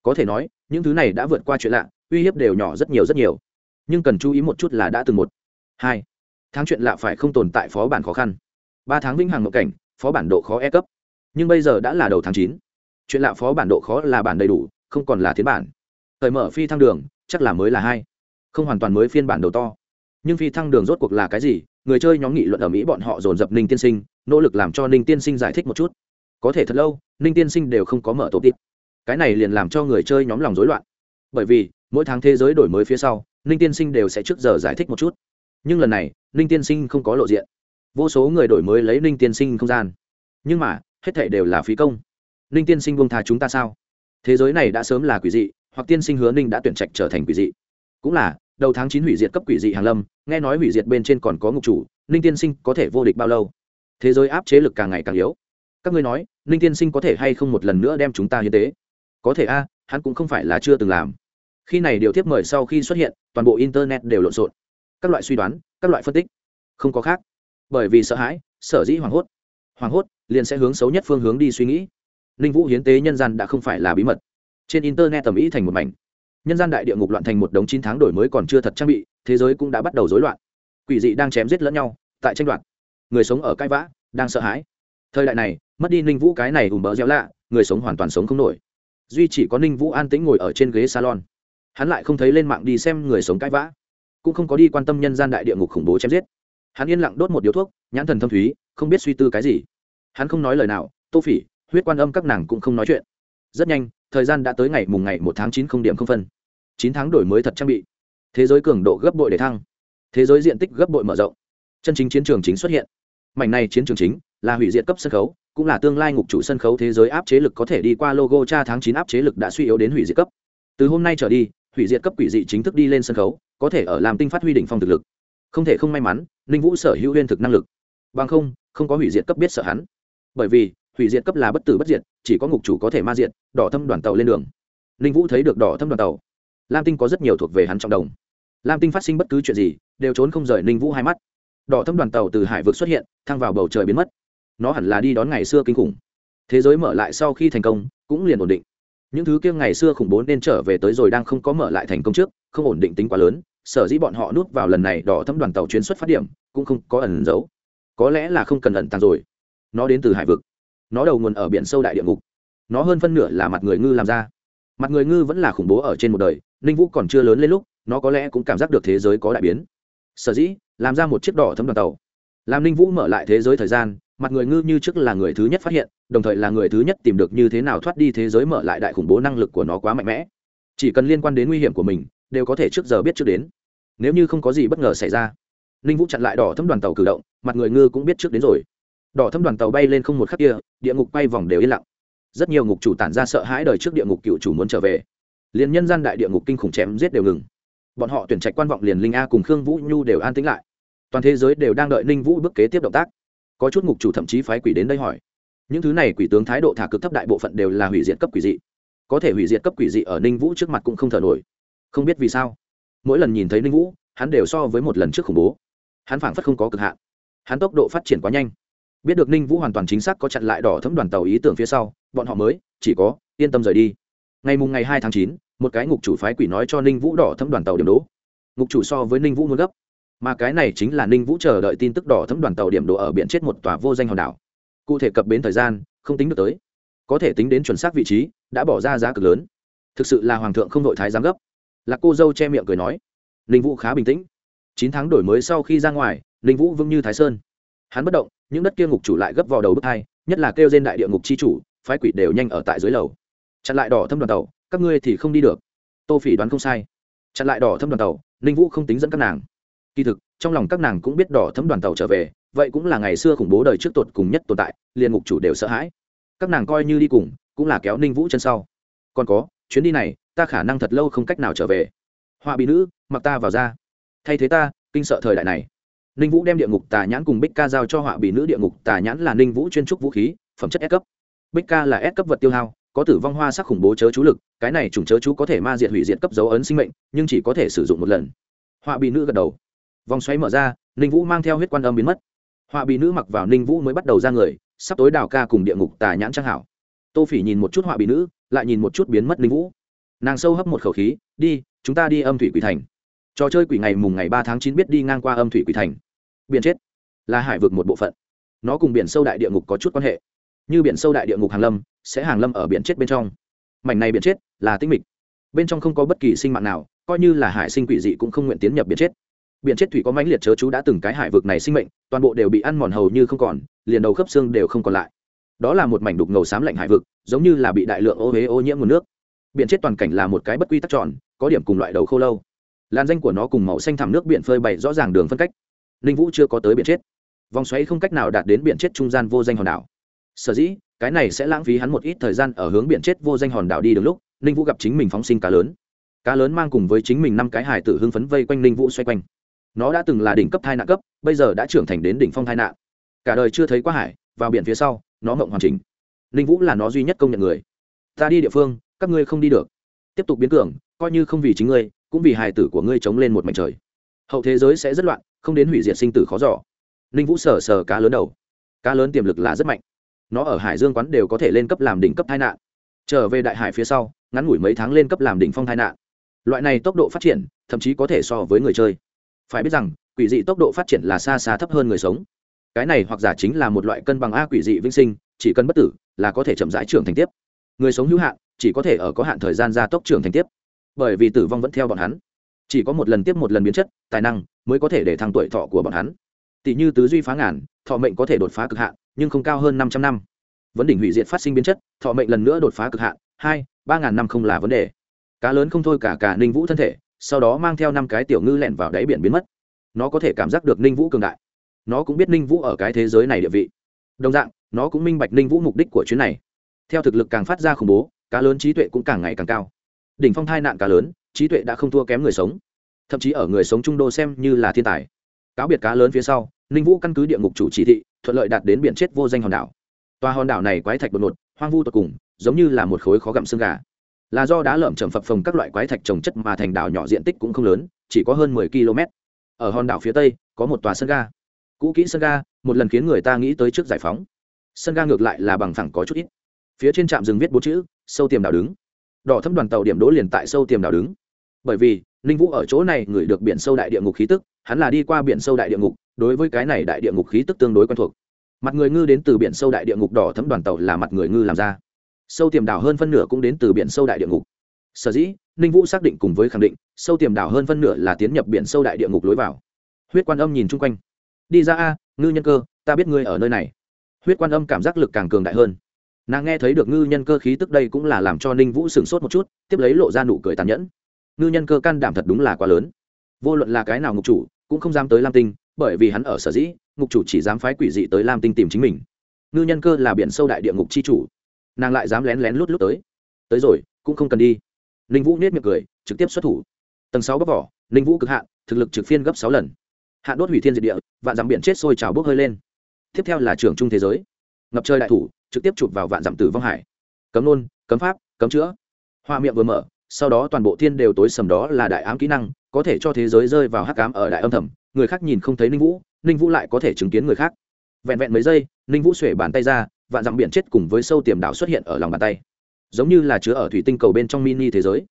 có thể nói, những thứ này đã vượt qua chuyện lạ, uy hiếp đều nhỏ rất nhiều rất nhiều. Nhưng cần chú ý một chút là đã từng một. Hai, tháng chuyện lạ phải không tồn tại phó bản khó khăn. Ba tháng vĩnh hằng ngộ cảnh, phó bản độ khó e cấp. Nhưng bây giờ đã là đầu tháng chín. Chuyện lạ phó bản độ khó là bản đầy đủ, không còn là thiến bản. Thời mở phi thăng đường, chắc là mới là hai. Không hoàn toàn mới phiên bản đầu to. Nhưng phi thăng đường rốt cuộc là cái gì? Người chơi nhóm nghị luận ở mỹ bọn họ dồn dập ninh tiên sinh, nỗ lực làm cho ninh tiên sinh giải thích một chút. Có thể thật lâu, ninh tiên sinh đều không có mở tổ tiết cái này liền làm cho người chơi nhóm lòng rối loạn. Bởi vì, mỗi tháng thế giới đổi mới phía sau, ninh tiên sinh đều sẽ trước giờ giải thích một chút. Nhưng lần này, ninh tiên sinh không có lộ diện. Vô số người đổi mới lấy ninh tiên sinh không gian. Nhưng mà, hết thể đều là phí công. Ninh tiên sinh buông tha chúng ta sao? Thế giới này đã sớm là quỷ dị, hoặc tiên sinh hứa ninh đã tuyển trạch trở thành quỷ dị. Cũng là, đầu tháng chín hủy diệt cấp quỷ dị hàng lâm, nghe nói hủy diệt bên trên còn có ngục chủ, ninh tiên sinh có thể vô địch bao lâu? Thế giới áp chế lực càng ngày càng yếu. Các ngươi nói, ninh tiên sinh có thể hay không một lần nữa đem chúng ta hiến tế? Có thể a, hắn cũng không phải là chưa từng làm. Khi này điều tiếp mời sau khi xuất hiện, toàn bộ internet đều lộn xộn. Các loại suy đoán, các loại phân tích. Không có khác. Bởi vì sợ hãi, sở dĩ hoảng hốt. Hoảng hốt, liền sẽ hướng xấu nhất phương hướng đi suy nghĩ. Ninh vũ hiến tế nhân gian đã không phải là bí mật. Trên internet tầm ý thành một mảnh. Nhân gian đại địa ngục loạn thành một đống chín tháng đổi mới còn chưa thật trang bị, thế giới cũng đã bắt đầu rối loạn. Quỷ dị đang chém giết lẫn nhau, tại tranh đoạt. Người sống ở cãi vã, đang sợ hãi. Thời đại này, mất đi ninh vũ cái này ùm bỡ gieo lạ, người sống hoàn toàn sống không nổi duy chỉ có ninh vũ an tĩnh ngồi ở trên ghế salon. Hắn lại không thấy lên mạng đi xem người sống cãi vã, cũng không có đi quan tâm nhân gian đại địa ngục khủng bố chém giết. Hắn yên lặng đốt một điếu thuốc, nhãn thần thâm thúy, không biết suy tư cái gì. Hắn không nói lời nào, tô phỉ, huyết quan âm các nàng cũng không nói chuyện. Rất nhanh, thời gian đã tới ngày mùng ngày một tháng chín không điểm không phân. Chín tháng đổi mới thật trang bị. Thế giới cường độ gấp bội để thăng. Thế giới diện tích gấp bội mở rộng. Chân chính chiến trường chính xuất hiện. Mảnh này chiến trường chính là hủy diệt cấp sân khấu cũng là tương lai ngục chủ sân khấu thế giới áp chế lực có thể đi qua logo cha tháng chín áp chế lực đã suy yếu đến hủy diệt cấp. Từ hôm nay trở đi, hủy diệt cấp quỷ dị chính thức đi lên sân khấu, có thể ở làm tinh phát huy đỉnh phong thực lực. Không thể không may mắn, ninh vũ sở hữu huyên thực năng lực. Bằng không không có hủy diệt cấp biết sợ hắn. Bởi vì, hủy diệt cấp là bất tử bất diệt, chỉ có ngục chủ có thể ma diệt, đỏ thâm đoàn tàu lên đường. Ninh vũ thấy được đỏ thâm đoàn tàu. Lam tinh có rất nhiều thuộc về hắn trong đồng. Lam tinh phát sinh bất cứ chuyện gì, đều trốn không rời ninh vũ hai mắt. Đỏ thâm đoàn tàu từ hải vực xuất hiện, thăng vào bầu trời biến mất nó hẳn là đi đón ngày xưa kinh khủng. Thế giới mở lại sau khi thành công, cũng liền ổn định. Những thứ kia ngày xưa khủng bố nên trở về tới rồi đang không có mở lại thành công trước, không ổn định tính quá lớn, sở dĩ bọn họ nuốt vào lần này đỏ thấm đoàn tàu chuyến xuất phát điểm, cũng không có ẩn giấu. Có lẽ là không cần ẩn tàng rồi. Nó đến từ hải vực. Nó đầu nguồn ở biển sâu đại địa ngục. Nó hơn phân nửa là mặt người ngư làm ra. Mặt người ngư vẫn là khủng bố ở trên một đời, ninh vũ còn chưa lớn lên lúc, nó có lẽ cũng cảm giác được thế giới có đại biến. Sở dĩ, làm ra một chiếc đỏ thấm đoàn tàu. Làm ninh vũ mở lại thế giới thời gian mặt người ngư như trước là người thứ nhất phát hiện, đồng thời là người thứ nhất tìm được như thế nào thoát đi thế giới mở lại đại khủng bố năng lực của nó quá mạnh mẽ. Chỉ cần liên quan đến nguy hiểm của mình, đều có thể trước giờ biết trước đến. Nếu như không có gì bất ngờ xảy ra, ninh vũ chặn lại đỏ thâm đoàn tàu cử động, mặt người ngư cũng biết trước đến rồi. Đỏ thâm đoàn tàu bay lên không một khắc kia, địa ngục bay vòng đều yên lặng. Rất nhiều ngục chủ tản ra sợ hãi đời trước địa ngục cựu chủ muốn trở về. Liền nhân gian đại địa ngục kinh khủng chém giết đều ngừng. Bọn họ tuyển trạch quan vọng liền linh a cùng khương vũ nhu đều an tĩnh lại. Toàn thế giới đều đang đợi ninh vũ bước kế tiếp động tác có chút ngục chủ thậm chí phái quỷ đến đây hỏi. Những thứ này quỷ tướng thái độ thả cực thấp đại bộ phận đều là hủy diệt cấp quỷ dị. Có thể hủy diệt cấp quỷ dị ở ninh vũ trước mặt cũng không thở nổi. Không biết vì sao, mỗi lần nhìn thấy ninh vũ, hắn đều so với một lần trước khủng bố. Hắn phảng phất không có cực hạn. Hắn tốc độ phát triển quá nhanh. Biết được ninh vũ hoàn toàn chính xác có chặn lại đỏ thấm đoàn tàu ý tưởng phía sau, bọn họ mới, chỉ có, yên tâm rời đi. Ngày mùng ngày hai tháng chín, một cái ngục chủ phái quỷ nói cho ninh vũ đỏ thấm đoàn tàu điểm đố ngục chủ so với ninh vũ muốn gấp mà cái này chính là ninh vũ chờ đợi tin tức đỏ thấm đoàn tàu điểm đổ ở biển chết một tòa vô danh hòn đảo. Cụ thể cập bến thời gian, không tính được tới. Có thể tính đến chuẩn xác vị trí, đã bỏ ra giá cực lớn. Thực sự là hoàng thượng không đội thái giám gấp. Là cô dâu che miệng cười nói, ninh vũ khá bình tĩnh. Chín tháng đổi mới sau khi ra ngoài, ninh vũ vững như thái sơn. Hắn bất động, những đất kia ngục chủ lại gấp vào đầu bước hai, nhất là kêu trên đại địa ngục chi chủ, phái quỷ đều nhanh ở tại dưới lầu. Chặn lại đỏ thâm đoàn tàu, các ngươi thì không đi được. Tô phỉ đoán không sai. Chặn lại đỏ thâm đoàn tàu, ninh vũ không tính dẫn các nàng kỳ thực, trong lòng các nàng cũng biết đỏ thấm đoàn tàu trở về, vậy cũng là ngày xưa khủng bố đời trước tột cùng nhất tồn tại, liền ngục chủ đều sợ hãi. Các nàng coi như đi cùng, cũng là kéo ninh vũ chân sau. Còn có, chuyến đi này, ta khả năng thật lâu không cách nào trở về. Họa bị nữ, mặc ta vào ra. Thay thế ta, kinh sợ thời đại này. Ninh vũ đem địa ngục tà nhãn cùng bích ca giao cho họa bị nữ, địa ngục tà nhãn là ninh vũ chuyên trúc vũ khí, phẩm chất S cấp. Bích ca là S cấp vật tiêu hao, có tử vong hoa sắc khủng bố chớ chú lực, cái này chủng chớ chú có thể ma diệt hủy diệt cấp dấu ấn sinh mệnh, nhưng chỉ có thể sử dụng một lần. Họa bị nữ gật đầu vòng xoáy mở ra, ninh vũ mang theo huyết quan âm biến mất. Họa bị nữ mặc vào ninh vũ mới bắt đầu ra người, sắp tối đào ca cùng địa ngục tà nhãn trang hảo. Tô phỉ nhìn một chút họa bị nữ, lại nhìn một chút biến mất ninh vũ. Nàng sâu hấp một khẩu khí, đi, chúng ta đi âm thủy quỷ thành. Trò chơi quỷ ngày mùng ngày ba tháng chín biết đi ngang qua âm thủy quỷ thành. Biển chết là hải vực một bộ phận. Nó cùng biển sâu đại địa ngục có chút quan hệ. Như biển sâu đại địa ngục hàng lâm, sẽ hàng lâm ở biển chết bên trong. Mảnh này biển chết là tinh mịch. Bên trong không có bất kỳ sinh mạng nào, coi như là hải sinh quỷ dị cũng không nguyện tiến nhập biển chết biển chết thủy có mãnh liệt chớ chú đã từng cái hải vực này sinh mệnh, toàn bộ đều bị ăn mòn hầu như không còn, liền đầu khớp xương đều không còn lại. Đó là một mảnh đục ngầu xám lạnh hải vực, giống như là bị đại lượng ô huế ô nhiễm nguồn nước. Biển chết toàn cảnh là một cái bất quy tắc tròn, có điểm cùng loại đầu khô lâu. Làn danh của nó cùng màu xanh thẳm nước biển phơi bày rõ ràng đường phân cách. Ninh vũ chưa có tới biển chết. Vòng xoáy không cách nào đạt đến biển chết trung gian vô danh hòn đảo. Sở dĩ, cái này sẽ lãng phí hắn một ít thời gian ở hướng biển chết vô danh hòn đảo đi được lúc, ninh vũ gặp chính mình phóng sinh cá lớn. Cá lớn mang cùng với chính mình năm cái hải tử hưng phấn vây quanh ninh vũ xoay quanh nó đã từng là đỉnh cấp thai nạn cấp, bây giờ đã trưởng thành đến đỉnh phong thai nạn. Cả đời chưa thấy qua hải, vào biển phía sau, nó mộng hoàn chỉnh. Ninh vũ là nó duy nhất công nhận người. Ta đi địa phương, các ngươi không đi được. Tiếp tục biến cường, coi như không vì chính ngươi, cũng vì hài tử của ngươi chống lên một mảnh trời. Hậu thế giới sẽ rất loạn, không đến hủy diệt sinh tử khó giỏ ninh vũ sờ sờ cá lớn đầu. Cá lớn tiềm lực là rất mạnh. Nó ở hải dương quán đều có thể lên cấp làm đỉnh cấp tai nạn. Trở về đại hải phía sau, ngắn ngủi mấy tháng lên cấp làm đỉnh phong tai nạn. Loại này tốc độ phát triển, thậm chí có thể so với người chơi phải biết rằng, quỷ dị tốc độ phát triển là xa xa thấp hơn người sống. Cái này hoặc giả chính là một loại cân bằng a quỷ dị vĩnh sinh, chỉ cần bất tử là có thể chậm rãi trưởng thành tiếp. Người sống hữu hạn, chỉ có thể ở có hạn thời gian gia tốc trưởng thành tiếp. Bởi vì tử vong vẫn theo bọn hắn. Chỉ có một lần tiếp một lần biến chất, tài năng mới có thể để thăng tuổi thọ của bọn hắn. Tỷ như tứ duy phá ngàn, thọ mệnh có thể đột phá cực hạn, nhưng không cao hơn năm trăm năm. Vấn đỉnh hủy diệt phát sinh biến chất, thọ mệnh lần nữa đột phá cực hạn, hai, ba ngàn năm không là vấn đề. Cá lớn không thôi cả cả ninh vũ thân thể sau đó mang theo năm cái tiểu ngư lẹn vào đáy biển biến mất. Nó có thể cảm giác được ninh vũ cường đại. Nó cũng biết ninh vũ ở cái thế giới này địa vị. Đồng dạng, nó cũng minh bạch ninh vũ mục đích của chuyến này. Theo thực lực càng phát ra khủng bố, cá lớn trí tuệ cũng càng ngày càng cao. Đỉnh phong thai nạn cá lớn, trí tuệ đã không thua kém người sống. Thậm chí ở người sống trung đô xem như là thiên tài. Cáo biệt cá lớn phía sau, ninh vũ căn cứ địa ngục chủ chỉ thị, thuận lợi đạt đến biển chết vô danh hòn đảo. Tòa hòn đảo này quái thạch đột ngột, hoang vu tột cùng, giống như là một khối khó gặm xương gà là do đá lởm chởm phập phồng các loại quái thạch trồng chất mà thành đảo nhỏ diện tích cũng không lớn, chỉ có hơn mười km ở hòn đảo phía tây, có một tòa sân ga. Cũ kỹ sân ga, một lần khiến người ta nghĩ tới trước giải phóng. Sân ga ngược lại là bằng phẳng có chút ít. Phía trên trạm dừng viết bốn chữ, sâu tiềm đảo đứng. Đỏ thấm đoàn tàu điểm đỗ liền tại sâu tiềm đảo đứng. Bởi vì, ninh vũ ở chỗ này ngửi được biển sâu đại địa ngục khí tức, hắn là đi qua biển sâu đại địa ngục, đối với cái này đại địa ngục khí tức tương đối quen thuộc. Mặt người ngư đến từ biển sâu đại địa ngục đỏ thấm đoàn tàu là mặt người ngư làm ra sâu tiềm đảo hơn phân nửa cũng đến từ biển sâu đại địa ngục. Sở dĩ, ninh vũ xác định cùng với khẳng định, sâu tiềm đảo hơn phân nửa là tiến nhập biển sâu đại địa ngục lối vào. Huyết quan âm nhìn chung quanh. Đi ra a, ngư nhân cơ, ta biết ngươi ở nơi này. Huyết quan âm cảm giác lực càng cường đại hơn. Nàng nghe thấy được ngư nhân cơ khí tức đây cũng là làm cho ninh vũ sửng sốt một chút, tiếp lấy lộ ra nụ cười tàn nhẫn. Ngư nhân cơ can đảm thật đúng là quá lớn. Vô luận là cái nào ngục chủ, cũng không dám tới lam tinh, bởi vì hắn ở sở dĩ, ngục chủ chỉ dám phái quỷ dị tới lam tinh tìm chính mình. Ngư nhân cơ là biển sâu đại địa ngục c h i chủ nàng lại dám lén lén lút lút tới. Tới rồi, cũng không cần đi. Ninh vũ nết miệng cười, trực tiếp xuất thủ. Tầng sáu bóc vỏ, ninh vũ cực hạn, thực lực trực phiên gấp sáu lần. Hạ đốt hủy thiên diệt địa, vạn dặm biển chết sôi trào bốc hơi lên. Tiếp theo là trưởng trung thế giới. Ngập trời đại thủ, trực tiếp chụp vào vạn dặm tử vong hải. Cấm nôn, cấm pháp, cấm chữa. Hoa miệng vừa mở, sau đó toàn bộ thiên đều tối sầm đó là đại ám kỹ năng, có thể cho thế giới rơi vào hắc ám ở đại âm thầm. Người khác nhìn không thấy ninh vũ ninh vũ lại có thể chứng kiến người khác. Vẹn vẹn mấy giây, ninh vũ xuể bàn tay ra vạn dặm biển chết cùng với sâu tiềm đảo xuất hiện ở lòng bàn tay. Giống như là chứa ở thủy tinh cầu bên trong mini thế giới.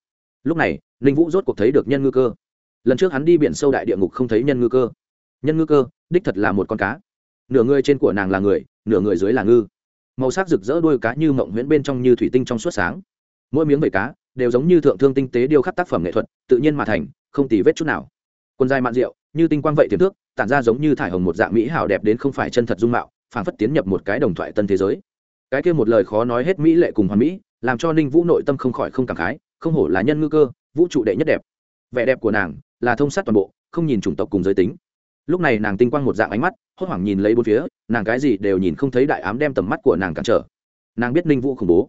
Lúc này, ninh vũ rốt cuộc thấy được nhân ngư cơ. Lần trước hắn đi biển sâu đại địa ngục không thấy nhân ngư cơ. Nhân ngư cơ, đích thật là một con cá. Nửa người trên của nàng là người, nửa người dưới là ngư. Màu sắc rực rỡ đôi cá như mộng huyễn bên trong như thủy tinh trong suốt sáng. Mỗi miếng vẩy cá đều giống như thượng thương tinh tế điêu khắc tác phẩm nghệ thuật, tự nhiên mà thành, không tì vết chút nào. Quần dài mạn rượu, như tinh quang vậy tiềm thước tản ra giống như thải hồng một dạng mỹ hảo đẹp đến không phải chân thật dung mạo phản phất tiến nhập một cái đồng thoại tân thế giới. Cái kia một lời khó nói hết mỹ lệ cùng hoàn mỹ, làm cho ninh vũ nội tâm không khỏi không cảm khái, không hổ là nhân ngư cơ, vũ trụ đệ nhất đẹp. Vẻ đẹp của nàng là thông sát toàn bộ, không nhìn chủng tộc cùng giới tính. Lúc này nàng tinh quang một dạng ánh mắt, hốt hoảng nhìn lấy bốn phía, nàng cái gì đều nhìn không thấy đại ám đem tầm mắt của nàng cản trở. Nàng biết ninh vũ khủng bố.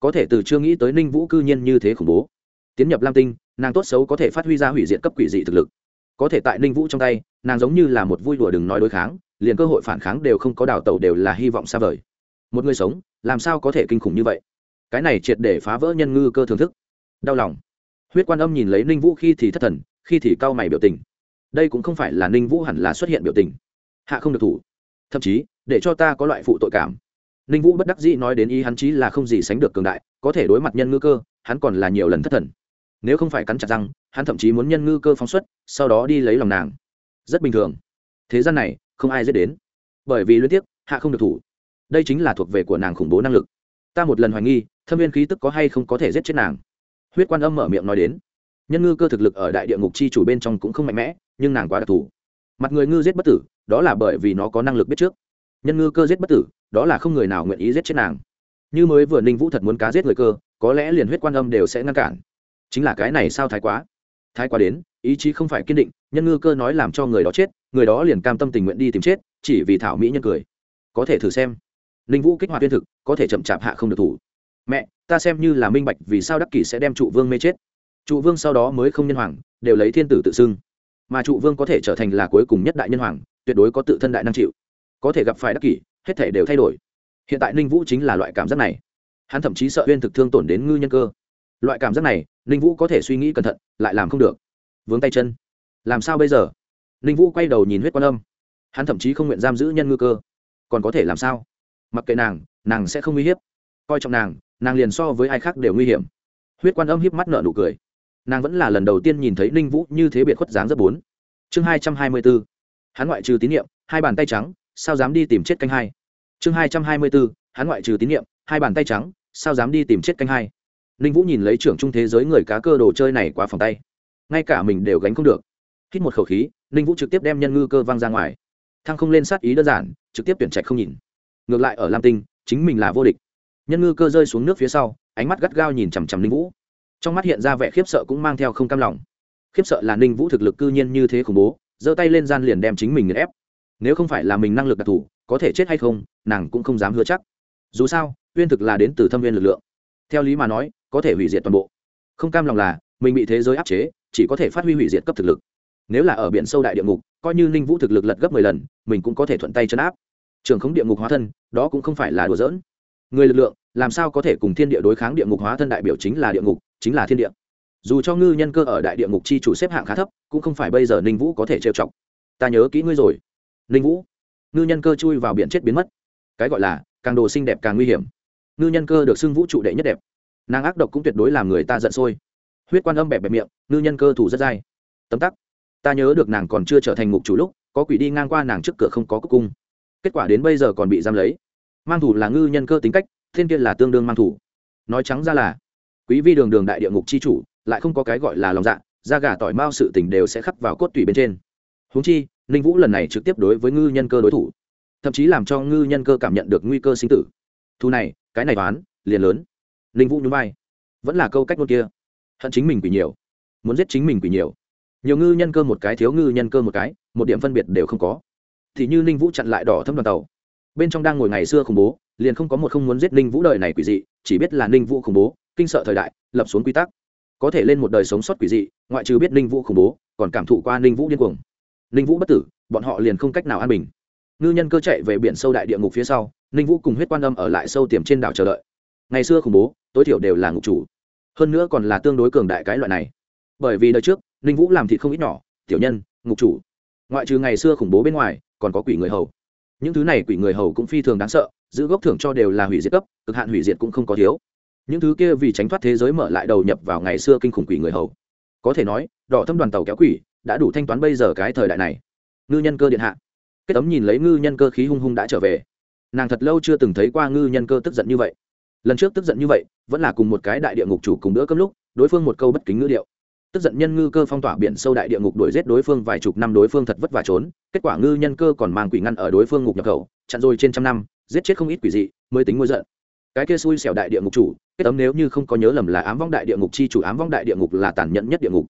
Có thể từ chưa nghĩ tới ninh vũ cư nhiên như thế khủng bố. Tiến nhập lam tinh, nàng tốt xấu có thể phát huy ra hủy diệt cấp quỷ dị thực lực. Có thể tại ninh vũ trong tay, nàng giống như là một vui đùa đừng nói đối kháng liền cơ hội phản kháng đều không có đào tẩu đều là hy vọng xa vời. Một người sống, làm sao có thể kinh khủng như vậy? Cái này triệt để phá vỡ nhân ngư cơ thưởng thức. Đau lòng. Huyết quan âm nhìn lấy ninh vũ khi thì thất thần, khi thì cau mày biểu tình. Đây cũng không phải là ninh vũ hẳn là xuất hiện biểu tình. Hạ không được thủ. Thậm chí, để cho ta có loại phụ tội cảm. Ninh vũ bất đắc dĩ nói đến ý hắn chí là không gì sánh được cường đại, có thể đối mặt nhân ngư cơ, hắn còn là nhiều lần thất thần. Nếu không phải cắn chặt răng, hắn thậm chí muốn nhân ngư cơ phóng xuất, sau đó đi lấy lòng nàng. Rất bình thường. Thế gian này không ai giết đến. Bởi vì liên tiếp hạ không được thủ. Đây chính là thuộc về của nàng khủng bố năng lực. Ta một lần hoài nghi, thâm viên khí tức có hay không có thể giết chết nàng. Huyết quan âm mở miệng nói đến. Nhân ngư cơ thực lực ở đại địa ngục chi chủ bên trong cũng không mạnh mẽ, nhưng nàng quá đặc thù. Mặt người ngư giết bất tử, đó là bởi vì nó có năng lực biết trước. Nhân ngư cơ giết bất tử, đó là không người nào nguyện ý giết chết nàng. Như mới vừa ninh vũ thật muốn cá giết người cơ, có lẽ liền huyết quan âm đều sẽ ngăn cản. Chính là cái này sao thái quá? Thái quá đến, ý chí không phải kiên định, nhân ngư cơ nói làm cho người đó chết người đó liền cam tâm tình nguyện đi tìm chết, chỉ vì thảo mỹ nhân cười. Có thể thử xem. Ninh vũ kích hoạt tuyên thực, có thể chậm chạp hạ không được thủ. Mẹ, ta xem như là minh bạch vì sao đắc kỷ sẽ đem trụ vương mê chết. Trụ vương sau đó mới không nhân hoàng, đều lấy thiên tử tự xưng. Mà trụ vương có thể trở thành là cuối cùng nhất đại nhân hoàng, tuyệt đối có tự thân đại năng chịu. Có thể gặp phải đắc kỷ, hết thể đều thay đổi. Hiện tại ninh vũ chính là loại cảm giác này. Hắn thậm chí sợ huyên thực thương tổn đến ngư nhân cơ. Loại cảm giác này, ninh vũ có thể suy nghĩ cẩn thận, lại làm không được. Vướng tay chân. Làm sao bây giờ? Ninh vũ quay đầu nhìn huyết quan âm. Hắn thậm chí không nguyện giam giữ nhân ngư cơ. Còn có thể làm sao? Mặc kệ nàng nàng sẽ không uy hiếp. Coi trọng nàng nàng liền so với ai khác đều nguy hiểm. Huyết quan âm hiếp mắt nợ nụ cười. Nàng vẫn là lần đầu tiên nhìn thấy ninh vũ như thế biệt khuất dáng rất bốn. Chương hai trăm hai mươi b ố hắn ngoại trừ tín nhiệm, hai bàn tay trắng, sao dám đi tìm chết canh hai? Chương hai trăm hai mươi b ố hắn ngoại trừ tín nhiệm, hai bàn tay trắng, sao dám đi tìm chết canh hai? Ninh vũ nhìn lấy trưởng trung thế giới người cá cơ đồ chơi này quá phòng tay. Ngay cả mình đều gánh không được hít một khẩu khí, ninh vũ trực tiếp đem nhân ngư cơ văng ra ngoài. Thăng không lên sát ý đơn giản, trực tiếp tuyển trạch không nhìn. Ngược lại ở lam tinh, chính mình là vô địch. Nhân ngư cơ rơi xuống nước phía sau, ánh mắt gắt gao nhìn chằm chằm ninh vũ. Trong mắt hiện ra vẻ khiếp sợ cũng mang theo không cam lòng. Khiếp sợ là ninh vũ thực lực cư nhiên như thế khủng bố, giơ tay lên gian liền đem chính mình nghiền ép. Nếu không phải là mình năng lực đặc thù, có thể chết hay không, nàng cũng không dám hứa chắc. Dù sao, uyên thực là đến từ thâm viên lực lượng. Theo lý mà nói, có thể hủy diệt toàn bộ. Không cam lòng là, mình bị thế giới áp chế, chỉ có thể phát huy hủy diệt cấp thực lực nếu là ở biển sâu đại địa ngục, coi như ninh vũ thực lực lật gấp mười lần, mình cũng có thể thuận tay chấn áp. Trường khống địa ngục hóa thân, đó cũng không phải là đùa giỡn. Người lực lượng, làm sao có thể cùng thiên địa đối kháng địa ngục hóa thân đại biểu chính là địa ngục, chính là thiên địa. Dù cho ngư nhân cơ ở đại địa ngục chi chủ xếp hạng khá thấp, cũng không phải bây giờ ninh vũ có thể trêu chọc. Ta nhớ kỹ ngươi rồi. Ninh vũ. Ngư nhân cơ chui vào biển chết biến mất. Cái gọi là, càng đồ xinh đẹp càng nguy hiểm. Ngư nhân cơ được xưng vũ trụ đệ nhất đẹp. Nàng ác độc cũng tuyệt đối làm người ta giận sôi. Huyết quan âm bẹp bẹp miệng, ngư nhân cơ thủ rất dai. Tấm tắc ta nhớ được nàng còn chưa trở thành ngục chủ lúc, có quỷ đi ngang qua nàng trước cửa không có cúc cung. Kết quả đến bây giờ còn bị giam lấy. Mang thủ là ngư nhân cơ tính cách, thiên kia là tương đương mang thủ. Nói trắng ra là, quý vi đường đường đại địa ngục chi chủ, lại không có cái gọi là lòng dạ da gà tỏi mao sự tình đều sẽ khắc vào cốt tủy bên trên. Húng chi, ninh vũ lần này trực tiếp đối với ngư nhân cơ đối thủ, thậm chí làm cho ngư nhân cơ cảm nhận được nguy cơ sinh tử. Thu này, cái này toán, liền lớn. Ninh vũ nhún vai. Vẫn là câu cách ngôn kia. Hận chính mình quỷ nhiều. Muốn giết chính mình quỷ nhiều nhiều ngư nhân cơ một cái, thiếu ngư nhân cơ một cái, một điểm phân biệt đều không có. Thì như ninh vũ chặn lại đỏ thâm đoàn tàu. Bên trong đang ngồi ngày xưa khủng bố, liền không có một không muốn giết ninh vũ đời này quỷ dị, chỉ biết là ninh vũ khủng bố, kinh sợ thời đại, lập xuống quy tắc. Có thể lên một đời sống sót quỷ dị, ngoại trừ biết ninh vũ khủng bố, còn cảm thụ qua ninh vũ điên cuồng. Ninh vũ bất tử, bọn họ liền không cách nào an bình. Ngư nhân cơ chạy về biển sâu đại địa ngục phía sau, ninh vũ cùng huyết quan âm ở lại sâu tiềm trên đảo chờ đợi. Ngày xưa khủng bố, tối thiểu đều là ngục chủ. Hơn nữa còn là tương đối cường đại cái loại này. Bởi vì đời trước ninh vũ làm thịt không ít nhỏ, tiểu nhân, ngục chủ. Ngoại trừ ngày xưa khủng bố bên ngoài, còn có quỷ người hầu. Những thứ này quỷ người hầu cũng phi thường đáng sợ, giữ gốc thưởng cho đều là hủy diệt cấp, cực hạn hủy diệt cũng không có thiếu. Những thứ kia vì tránh thoát thế giới mở lại đầu nhập vào ngày xưa kinh khủng quỷ người hầu. Có thể nói, đỏ thâm đoàn tàu kéo quỷ đã đủ thanh toán bây giờ cái thời đại này. Ngư nhân cơ điện hạ. Kết tấm nhìn lấy ngư nhân cơ khí hung hung đã trở về. Nàng thật lâu chưa từng thấy qua ngư nhân cơ tức giận như vậy. Lần trước tức giận như vậy, vẫn là cùng một cái đại địa ngục chủ cùng bữa cơm lúc, đối phương một câu bất kính ngữ điệu tức giận nhân ngư cơ phong tỏa biển sâu đại địa ngục đuổi giết đối phương vài chục năm đối phương thật vất vả trốn, kết quả ngư nhân cơ còn mang quỷ ngăn ở đối phương ngục nhập khẩu, chặn rồi trên trăm năm, giết chết không ít quỷ dị, mới tính ngôi giận. Cái kia xui xẻo đại địa ngục chủ, kết tấm nếu như không có nhớ lầm là ám vong đại địa ngục chi chủ, ám vong đại địa ngục là tàn nhẫn nhất địa ngục.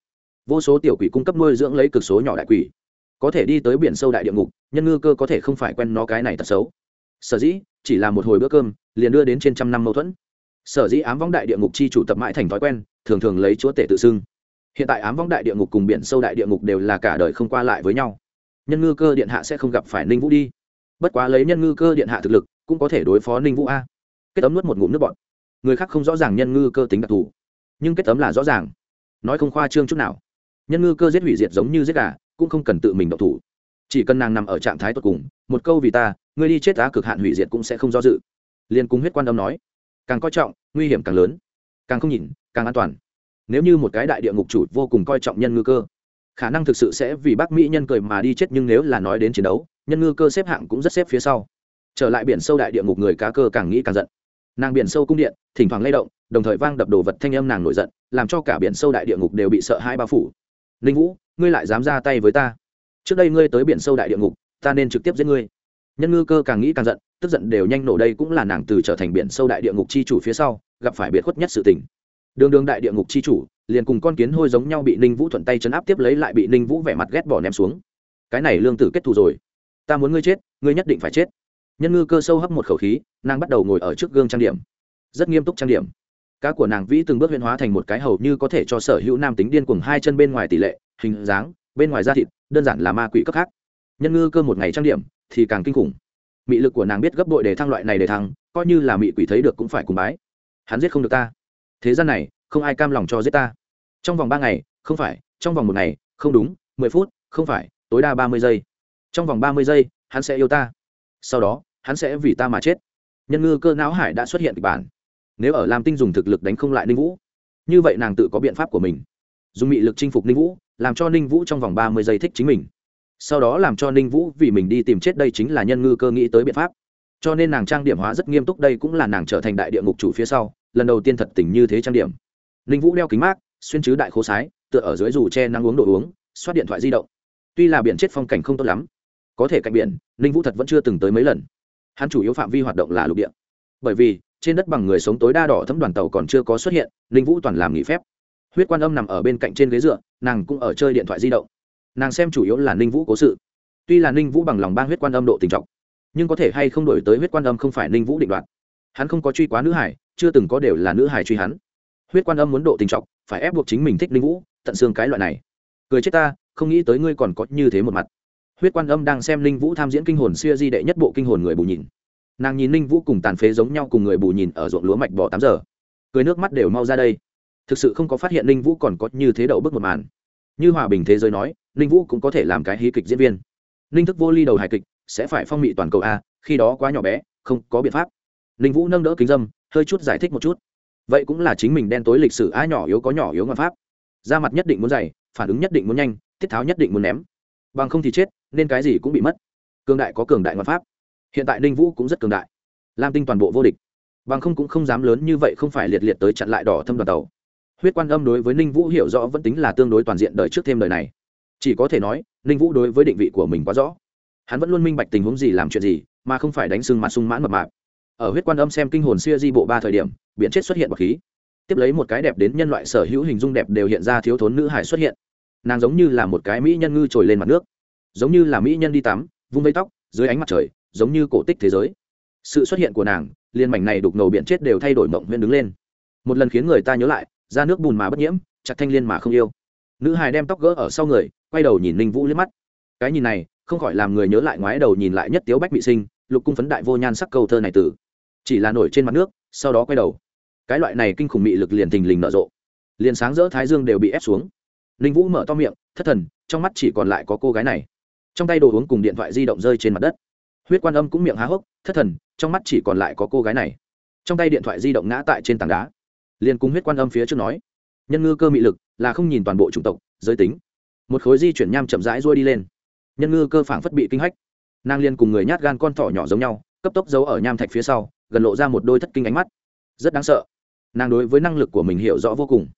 Vô số tiểu quỷ cung cấp nuôi dưỡng lấy cực số nhỏ đại quỷ. Có thể đi tới biển sâu đại địa ngục, nhân ngư cơ có thể không phải quen nó cái này thật xấu. Sở dĩ, chỉ là một hồi bữa cơm, liền đưa đến trên trăm năm mâu thuẫn. Sở dĩ ám vong đại địa ngục chi chủ tập mãi thành thói quen, thường thường lấy chúa tể tự xưng hiện tại ám vong đại địa ngục cùng biển sâu đại địa ngục đều là cả đời không qua lại với nhau. Nhân ngư cơ điện hạ sẽ không gặp phải ninh vũ đi. Bất quá lấy nhân ngư cơ điện hạ thực lực, cũng có thể đối phó ninh vũ a. Kết tấm nuốt một ngụm nước bọt. Người khác không rõ ràng nhân ngư cơ tính đặc thù, nhưng kết tấm là rõ ràng. Nói không khoa trương chút nào. Nhân ngư cơ giết hủy diệt giống như giết gà, cũng không cần tự mình độc thủ. Chỉ cần nàng nằm ở trạng thái tốt cùng, một câu vì ta, ngươi đi chết á cực hạn hủy diệt cũng sẽ không do dự. Liên cung huyết quan âm nói, càng coi trọng, nguy hiểm càng lớn. Càng không nhìn, càng an toàn nếu như một cái đại địa ngục chủ vô cùng coi trọng nhân ngư cơ, khả năng thực sự sẽ vì bác mỹ nhân cười mà đi chết, nhưng nếu là nói đến chiến đấu, nhân ngư cơ xếp hạng cũng rất xếp phía sau. Trở lại biển sâu đại địa ngục người cá cơ càng nghĩ càng giận. Nàng biển sâu cung điện, thỉnh thoảng lay động, đồng thời vang đập đồ vật thanh âm nàng nổi giận, làm cho cả biển sâu đại địa ngục đều bị sợ hai bao phủ. Ninh vũ, ngươi lại dám ra tay với ta? Trước đây ngươi tới biển sâu đại địa ngục, ta nên trực tiếp giết ngươi. Nhân ngư cơ càng nghĩ càng giận, tức giận đều nhanh nổ đây cũng là nàng từ trở thành biển sâu đại địa ngục chi chủ phía sau, gặp phải biệt khuất nhất sự tình đường đường đại địa ngục chi chủ, liền cùng con kiến hôi giống nhau bị ninh vũ thuận tay chấn áp tiếp lấy lại bị ninh vũ vẻ mặt ghét bỏ ném xuống. Cái này lương tử kết thù rồi. Ta muốn ngươi chết, ngươi nhất định phải chết. Nhân ngư cơ sâu hấp một khẩu khí, nàng bắt đầu ngồi ở trước gương trang điểm. Rất nghiêm túc trang điểm. Cá của nàng vĩ từng bước huyên hóa thành một cái hầu như có thể cho sở hữu nam tính điên cùng hai chân bên ngoài tỷ lệ, hình dáng, bên ngoài da thịt, đơn giản là ma quỷ cấp khác. Nhân ngư cơ một ngày trang điểm thì càng kinh khủng. Mị lực của nàng biết gấp bội để thăng loại này để thăng, coi như là mị quỷ thấy được cũng phải cùng bái. Hắn giết không được ta thế gian này không ai cam lòng cho giết ta. Trong vòng ba ngày, không phải, trong vòng một ngày, không đúng, mười phút, không phải, tối đa ba mươi giây. Trong vòng ba mươi giây, hắn sẽ yêu ta. Sau đó, hắn sẽ vì ta mà chết. Nhân ngư cơ não hải đã xuất hiện kịch bản. Nếu ở lam tinh dùng thực lực đánh không lại ninh vũ, như vậy nàng tự có biện pháp của mình. Dùng mị lực chinh phục ninh vũ, làm cho ninh vũ trong vòng ba mươi giây thích chính mình. Sau đó làm cho ninh vũ vì mình đi tìm chết đây chính là nhân ngư cơ nghĩ tới biện pháp. Cho nên nàng trang điểm hóa rất nghiêm túc, đây cũng là nàng trở thành đại địa ngục chủ phía sau lần đầu tiên thật tình như thế trang điểm. Ninh vũ đeo kính mát, xuyên chứ đại khố sái, tựa ở dưới dù che năng uống đồ uống, xoát điện thoại di động. Tuy là biển chết phong cảnh không tốt lắm, có thể cạnh biển, ninh vũ thật vẫn chưa từng tới mấy lần. Hắn chủ yếu phạm vi hoạt động là lục địa. Bởi vì, trên đất bằng người sống tối đa đỏ thấm đoàn tàu còn chưa có xuất hiện, ninh vũ toàn làm nghỉ phép. Huyết quan âm nằm ở bên cạnh trên ghế dựa, nàng cũng ở chơi điện thoại di động. Nàng xem chủ yếu là ninh vũ cố sự. Tuy là ninh vũ bằng lòng bang huyết quan âm độ tình trọng, nhưng có thể hay không đổi tới huyết quan âm không phải ninh vũ định đoạt. Hắn không có truy quá nữ hải chưa từng có đều là nữ hài truy hắn. Huyết quan âm muốn độ tình trọng, phải ép buộc chính mình thích Linh vũ, tận xương cái loại này. Cười chết ta, không nghĩ tới ngươi còn có như thế một mặt. Huyết quan âm đang xem Linh vũ tham diễn kinh hồn xưa di đệ nhất bộ kinh hồn người bù nhìn. Nàng nhìn Linh vũ cùng tàn phế giống nhau cùng người bù nhìn ở ruộng lúa mạch bỏ tám giờ. Cười nước mắt đều mau ra đây. Thực sự không có phát hiện Linh vũ còn có như thế đậu bước một màn. Như hòa bình thế giới nói Linh vũ cũng có thể làm cái hí kịch diễn viên. Linh thức vô ly đầu hài kịch, sẽ phải phong mị toàn cầu a, khi đó quá nhỏ bé, không có biện pháp. Linh vũ nâng đỡ kính dâm hơi chút giải thích một chút. Vậy cũng là chính mình đen tối lịch sử a nhỏ yếu có nhỏ yếu ngọn pháp. Da mặt nhất định muốn dày, phản ứng nhất định muốn nhanh, tiết tháo nhất định muốn ném. Bằng không thì chết, nên cái gì cũng bị mất. Cường đại có cường đại ngọn pháp. Hiện tại ninh vũ cũng rất cường đại. Lam tinh toàn bộ vô địch. Bằng không cũng không dám lớn như vậy không phải liệt liệt tới chặn lại đỏ thâm đoàn tàu. Huyết quan âm đối với ninh vũ hiểu rõ vẫn tính là tương đối toàn diện đời trước thêm đời này. Chỉ có thể nói, ninh vũ đối với định vị của mình quá rõ. Hắn vẫn luôn minh bạch tình huống gì làm chuyện gì, mà không phải đánh sưng mặt sung mãn mập mạp ở huyết quan âm xem kinh hồn xưa di bộ ba thời điểm biện chết xuất hiện bọc khí. Tiếp lấy một cái đẹp đến nhân loại sở hữu hình dung đẹp đều hiện ra thiếu thốn nữ hải xuất hiện. Nàng giống như là một cái mỹ nhân ngư trồi lên mặt nước. Giống như là mỹ nhân đi tắm, vung vây tóc, dưới ánh mặt trời, giống như cổ tích thế giới. Sự xuất hiện của nàng liên mảnh này đục ngầu biện chết đều thay đổi mộng viên đứng lên. Một lần khiến người ta nhớ lại ra nước bùn mà bất nhiễm, chặt thanh liên mà không yêu. Nữ hài đem tóc gỡ ở sau người, quay đầu nhìn ninh vũ liếc mắt. Cái nhìn này, không khỏi làm người nhớ lại ngoái đầu nhìn lại nhất tiếu bách bị sinh, lục cung phấn đại vô nhan sắc câu thơ này tử chỉ là nổi trên mặt nước, sau đó quay đầu. Cái loại này kinh khủng mị lực liền thình lình nở rộ. Liền sáng rỡ thái dương đều bị ép xuống. Ninh vũ mở to miệng, thất thần, trong mắt chỉ còn lại có cô gái này. Trong tay đồ uống cùng điện thoại di động rơi trên mặt đất. Huyết quan âm cũng miệng há hốc, thất thần, trong mắt chỉ còn lại có cô gái này. Trong tay điện thoại di động ngã tại trên tảng đá. Liền cùng huyết quan âm phía trước nói, nhân ngư cơ mị lực là không nhìn toàn bộ chủng tộc, giới tính. Một khối di chuyển nham chậm rãi ruôi đi lên. Nhân ngư cơ phảng phất bị kinh hách. Nàng liên cùng người nhát gan con thỏ nhỏ giống nhau, cấp tốc giấu ở nham thạch phía sau gần lộ ra một đôi thất kinh ánh mắt. Rất đáng sợ. Nàng đối với năng lực của mình hiểu rõ vô cùng.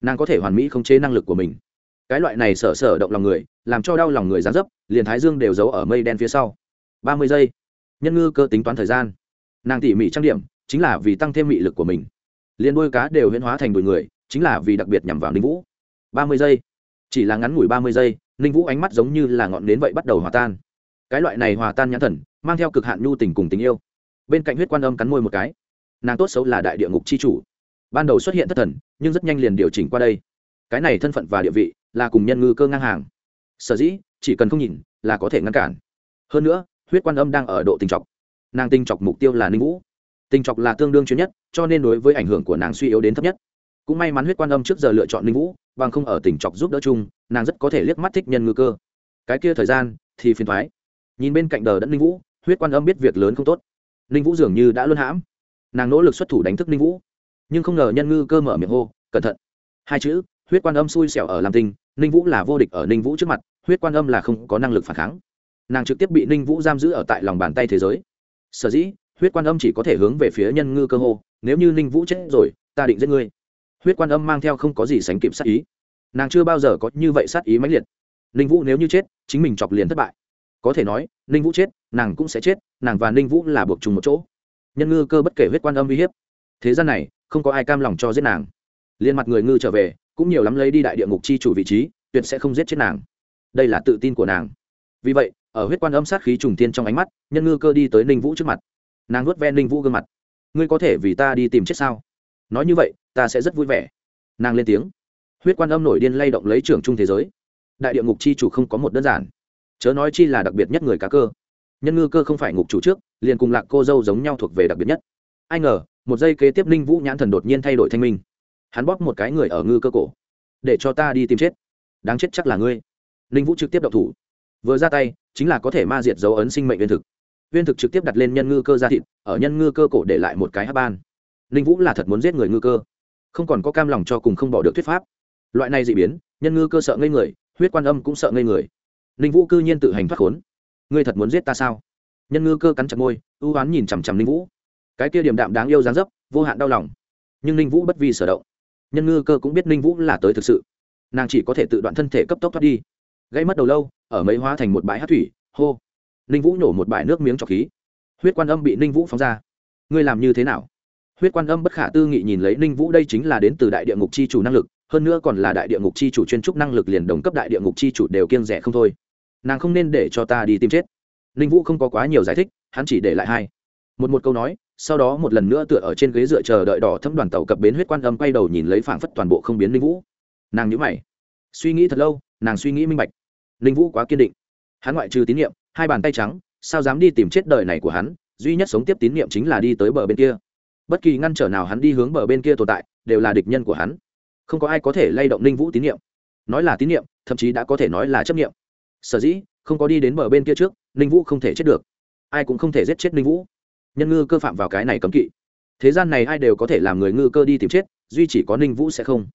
Nàng có thể hoàn mỹ khống chế năng lực của mình. Cái loại này sở sở động lòng người, làm cho đau lòng người gián dấp, liền thái dương đều giấu ở mây đen phía sau. Ba mươi giây. Nhân ngư cơ tính toán thời gian. Nàng tỉ mỉ trang điểm, chính là vì tăng thêm mị lực của mình. Liền đôi cá đều huyễn hóa thành đùi người, chính là vì đặc biệt nhằm vào ninh vũ. Ba mươi giây. Chỉ là ngắn ngủi ba mươi giây, ninh vũ ánh mắt giống như là ngọn nến vậy bắt đầu hòa tan. Cái loại này hòa tan nhãn thần, mang theo cực hạn nhu tình cùng tình yêu bên cạnh huyết quan âm cắn môi một cái. Nàng tốt xấu là đại địa ngục c h i chủ. Ban đầu xuất hiện thất thần, nhưng rất nhanh liền điều chỉnh qua đây. Cái này thân phận và địa vị là cùng nhân ngư cơ ngang hàng. Sở dĩ, chỉ cần không nhìn là có thể ngăn cản. Hơn nữa, huyết quan âm đang ở độ tình trọc. Nàng tinh trọc mục tiêu là ninh vũ. Tình trọc là tương đương chuyên nhất, cho nên đối với ảnh hưởng của nàng suy yếu đến thấp nhất. Cũng may mắn huyết quan âm trước giờ lựa chọn ninh vũ, bằng không ở tình trọc giúp đỡ chung, nàng rất có thể liếc mắt thích nhân ngư cơ. Cái kia thời gian thì phiền thoái. Nhìn bên cạnh đờ đẫn ninh vũ, huyết quan âm biết việc lớn không tốt ninh vũ dường như đã luân hãm. Nàng nỗ lực xuất thủ đánh thức ninh vũ, nhưng không ngờ nhân ngư cơ mở miệng hô, cẩn thận. Hai chữ, huyết quan âm xui xẻo ở làm tinh, ninh vũ là vô địch ở ninh vũ trước mặt, huyết quan âm là không có năng lực phản kháng. Nàng trực tiếp bị ninh vũ giam giữ ở tại lòng bàn tay thế giới. Sở dĩ, huyết quan âm chỉ có thể hướng về phía nhân ngư cơ hô, nếu như ninh vũ chết rồi, ta định giết ngươi. Huyết quan âm mang theo không có gì sánh kịp sát ý. Nàng chưa bao giờ có như vậy sát ý mãnh liệt. Ninh vũ nếu như chết, chính mình chọc liền thất bại. Có thể nói, ninh vũ chết nàng cũng sẽ chết, nàng và ninh vũ là buộc chung một chỗ. Nhân ngư cơ bất kể huyết quan âm uy hiếp. Thế gian này, không có ai cam lòng cho giết nàng. Liên mặt người ngư trở về, cũng nhiều lắm lấy đi đại địa ngục chi chủ vị trí, tuyệt sẽ không giết chết nàng. Đây là tự tin của nàng. Vì vậy, ở huyết quan âm sát khí trùng tiên trong ánh mắt, nhân ngư cơ đi tới ninh vũ trước mặt. Nàng nuốt ven ninh vũ gương mặt. Ngươi có thể vì ta đi tìm chết sao? Nói như vậy, ta sẽ rất vui vẻ. Nàng lên tiếng. Huyết quan âm nổi điên lay động lấy trưởng trung thế giới. Đại địa ngục chi chủ không có một đơn giản. Chớ nói chi là đặc biệt nhất người cá cơ nhân ngư cơ không phải ngục chủ trước, liền cùng lạc cô dâu giống nhau thuộc về đặc biệt nhất. Ai ngờ, một giây kế tiếp ninh vũ nhãn thần đột nhiên thay đổi thanh minh. Hắn bóp một cái người ở ngư cơ cổ. Để cho ta đi tìm chết. Đáng chết chắc là ngươi. Ninh vũ trực tiếp đậu thủ. Vừa ra tay, chính là có thể ma diệt dấu ấn sinh mệnh viên thực. Viên thực trực tiếp đặt lên nhân ngư cơ ra thịt, ở nhân ngư cơ cổ để lại một cái hát ban. Ninh vũ là thật muốn giết người ngư cơ. Không còn có cam lòng cho cùng không bỏ được thuyết pháp. Loại này dị biến, nhân ngư cơ sợ ngây người, huyết quan âm cũng sợ ngây người. Ninh vũ cư nhiên tự hành thoát khốn ngươi thật muốn giết ta sao? Nhân ngư cơ cắn chặt môi, ưu oán nhìn chằm chằm ninh vũ. Cái kia điểm đạm đáng yêu dáng dấp, vô hạn đau lòng. Nhưng ninh vũ bất vi sở động. Nhân ngư cơ cũng biết ninh vũ là tới thực sự. Nàng chỉ có thể tự đoạn thân thể cấp tốc thoát đi. Gây mất đầu lâu, ở mấy hóa thành một bãi hát thủy, hô. Ninh vũ nổ một bãi nước miếng trọc khí. Huyết quan âm bị ninh vũ phóng ra. Ngươi làm như thế nào? Huyết quan âm bất khả tư nghị nhìn lấy ninh vũ, đây chính là đến từ đại địa ngục c h i chủ năng lực, hơn nữa còn là đại địa ngục c h i chủ chuyên trúc năng lực liền đồng cấp đại địa ngục c h i chủ đều kiêng rẻ không thôi nàng không nên để cho ta đi tìm chết. Ninh vũ không có quá nhiều giải thích, hắn chỉ để lại hai. Một một câu nói, sau đó một lần nữa tựa ở trên ghế dựa chờ đợi đỏ thấm đoàn tàu cập bến huyết quan âm quay đầu nhìn lấy phảng phất toàn bộ không biến ninh vũ. Nàng nhữ mày. Suy nghĩ thật lâu, nàng suy nghĩ minh bạch. Ninh vũ quá kiên định. Hắn ngoại trừ tín nhiệm, hai bàn tay trắng, sao dám đi tìm chết đời này của hắn, duy nhất sống tiếp tín nhiệm chính là đi tới bờ bên kia. Bất kỳ ngăn trở nào hắn đi hướng bờ bên kia tồn tại, đều là địch nhân của hắn. Không có ai có thể lay động ninh vũ tín nhiệm. Nói là tín nhiệm, thậm chí đã có thể nói là chấp nghiệm sở dĩ không có đi đến bờ bên kia trước, ninh vũ không thể chết được. Ai cũng không thể giết chết ninh vũ. Nhân ngư cơ phạm vào cái này cấm kỵ. Thế gian này ai đều có thể làm người ngư cơ đi tìm chết, duy chỉ có ninh vũ sẽ không.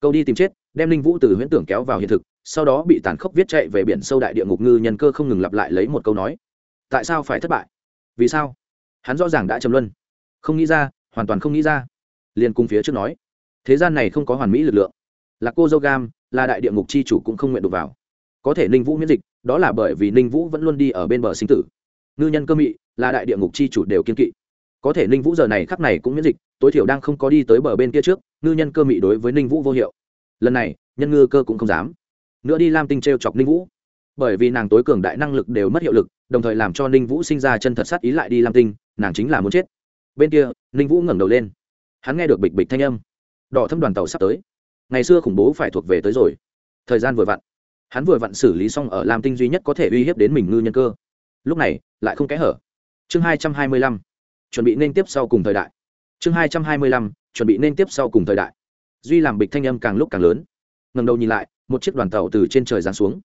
Câu đi tìm chết, đem ninh vũ từ huyễn tưởng kéo vào hiện thực, sau đó bị tàn khốc viết chạy về biển sâu đại địa ngục ngư nhân cơ không ngừng lặp lại lấy một câu nói. Tại sao phải thất bại? Vì sao? Hắn rõ ràng đã châm luân. Không nghĩ ra, hoàn toàn không nghĩ ra. Liền cung phía trước nói. Thế gian này không có hoàn mỹ lực lượng. Là cô dâu gam là đại địa ngục c h i chủ cũng không nguyện đụng vào có thể ninh vũ miễn dịch, đó là bởi vì ninh vũ vẫn luôn đi ở bên bờ sinh tử. Ngư nhân cơ mị là đại địa ngục c h i chủ đều kiên kỵ. Có thể ninh vũ giờ này khắc này cũng miễn dịch, tối thiểu đang không có đi tới bờ bên kia trước, ngư nhân cơ mị đối với ninh vũ vô hiệu. Lần này, nhân ngư cơ cũng không dám. Nữa đi lam tinh t r e o chọc ninh vũ. Bởi vì nàng tối cường đại năng lực đều mất hiệu lực, đồng thời làm cho ninh vũ sinh ra chân thật sát ý lại đi lam tinh, nàng chính là muốn chết. Bên kia, ninh vũ ngẩng đầu lên. Hắn nghe được bịch bịch thanh âm. Đỏ thâm đoàn tàu sắp tới. Ngày xưa khủng bố phải thuộc về tới rồi. Thời gian vừa vặn hắn vừa vặn xử lý xong ở lam tinh duy nhất có thể uy hiếp đến mình ngư nhân cơ. Lúc này, lại không kẽ hở. Chương hai trăm hai mươi lăm, chuẩn bị nên tiếp sau cùng thời đại. Chương hai trăm hai mươi lăm, chuẩn bị nên tiếp sau cùng thời đại. Duy làm bịch thanh âm càng lúc càng lớn. Ngần đầu nhìn lại, một chiếc đoàn tàu từ trên trời giáng xuống.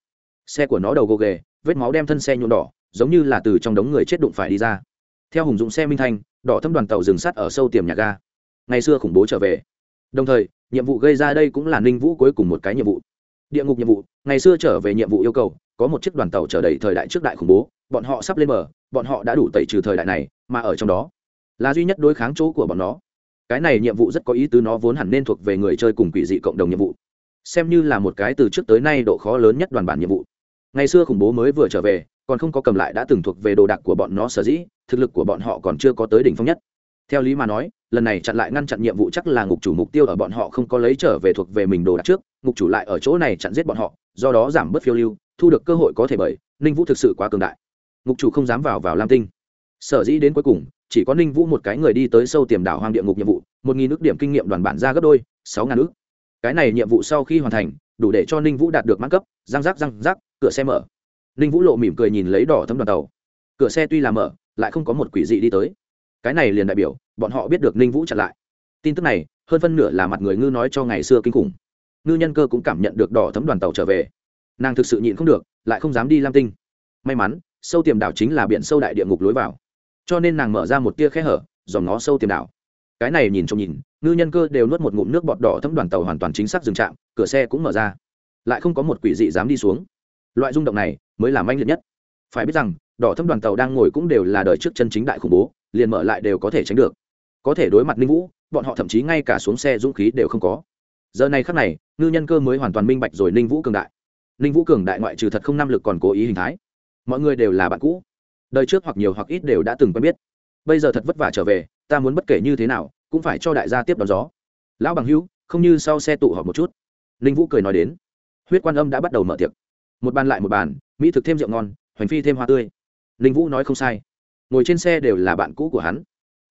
Xe của nó đầu gồ ghề, vết máu đem thân xe nhuộm đỏ, giống như là từ trong đống người chết đụng phải đi ra. Theo hùng dũng xe minh thanh, đỏ thâm đoàn tàu dừng sắt ở sâu tiềm nhà ga. Ngày xưa khủng bố trở về. Đồng thời, nhiệm vụ gây ra đây cũng là ninh vũ cuối cùng một cái nhiệm vụ địa ngục nhiệm vụ, ngày xưa trở về nhiệm vụ yêu cầu, có một chiếc đoàn tàu chở đầy thời đại trước đại khủng bố, bọn họ sắp lên bờ, bọn họ đã đủ tẩy trừ thời đại này, mà ở trong đó là duy nhất đối kháng chỗ của bọn nó. Cái này nhiệm vụ rất có ý tứ, nó vốn hẳn nên thuộc về người chơi cùng quỷ dị cộng đồng nhiệm vụ. Xem như là một cái từ trước tới nay độ khó lớn nhất đoàn bản nhiệm vụ. Ngày xưa khủng bố mới vừa trở về, còn không có cầm lại đã từng thuộc về đồ đạc của bọn nó sở dĩ, thực lực của bọn họ còn chưa có tới đỉnh phong nhất. Theo lý mà nói, lần này chặn lại ngăn chặn nhiệm vụ chắc là ngục chủ mục tiêu ở bọn họ không có lấy trở về thuộc về mình đồ đạc trước ngục chủ lại ở chỗ này chặn giết bọn họ, do đó giảm bớt phiêu lưu, thu được cơ hội có thể bởi ninh vũ thực sự quá cường đại. Ngục chủ không dám vào vào lam tinh. Sở dĩ đến cuối cùng, chỉ có ninh vũ một cái người đi tới sâu tiềm đảo hoang địa ngục nhiệm vụ, một nghìn nước điểm kinh nghiệm đoàn bản ra gấp đôi, sáu ngàn ước. Cái này nhiệm vụ sau khi hoàn thành, đủ để cho ninh vũ đạt được mãn cấp, răng rác răng rác cửa xe mở. Ninh vũ lộ mỉm cười nhìn lấy đỏ thấm đoàn tàu. Cửa xe tuy là mở, lại không có một quỷ dị đi tới. Cái này liền đại biểu, bọn họ biết được ninh vũ chặn lại. Tin tức này, hơn phân nửa là mặt người ngư nói cho ngày xưa kinh khủng ngư nhân cơ cũng cảm nhận được đỏ thấm đoàn tàu trở về. Nàng thực sự nhịn không được, lại không dám đi lam tinh. May mắn, sâu tiềm đảo chính là biển sâu đại địa ngục lối vào. Cho nên nàng mở ra một tia khe hở dòng nó sâu tiềm đảo. Cái này nhìn trông nhìn, ngư nhân cơ đều nuốt một ngụm nước bọt đỏ thấm đoàn tàu hoàn toàn chính xác dừng trạm, cửa xe cũng mở ra. Lại không có một quỷ dị dám đi xuống. Loại rung động này mới là manh liệt nhất. Phải biết rằng, đỏ thấm đoàn tàu đang ngồi cũng đều là đời trước chân chính đại khủng bố, liền mở lại đều có thể tránh được. Có thể đối mặt ninh vũ, bọn họ thậm chí ngay cả xuống xe dũng khí đều không có. Giờ này khắc này ngư nhân cơ mới hoàn toàn minh bạch rồi ninh vũ cường đại. Ninh vũ cường đại ngoại trừ thật không năng lực còn cố ý hình thái. Mọi người đều là bạn cũ. Đời trước hoặc nhiều hoặc ít đều đã từng quen biết. Bây giờ thật vất vả trở về, ta muốn bất kể như thế nào, cũng phải cho đại gia tiếp đón gió. Lão bằng hữu, không như sau xe tụ họp một chút. Ninh vũ cười nói đến. Huyết quan âm đã bắt đầu mở tiệc. Một bàn lại một bàn, mỹ thực thêm rượu ngon, hoành phi thêm hoa tươi. Ninh vũ nói không sai. Ngồi trên xe đều là bạn cũ của hắn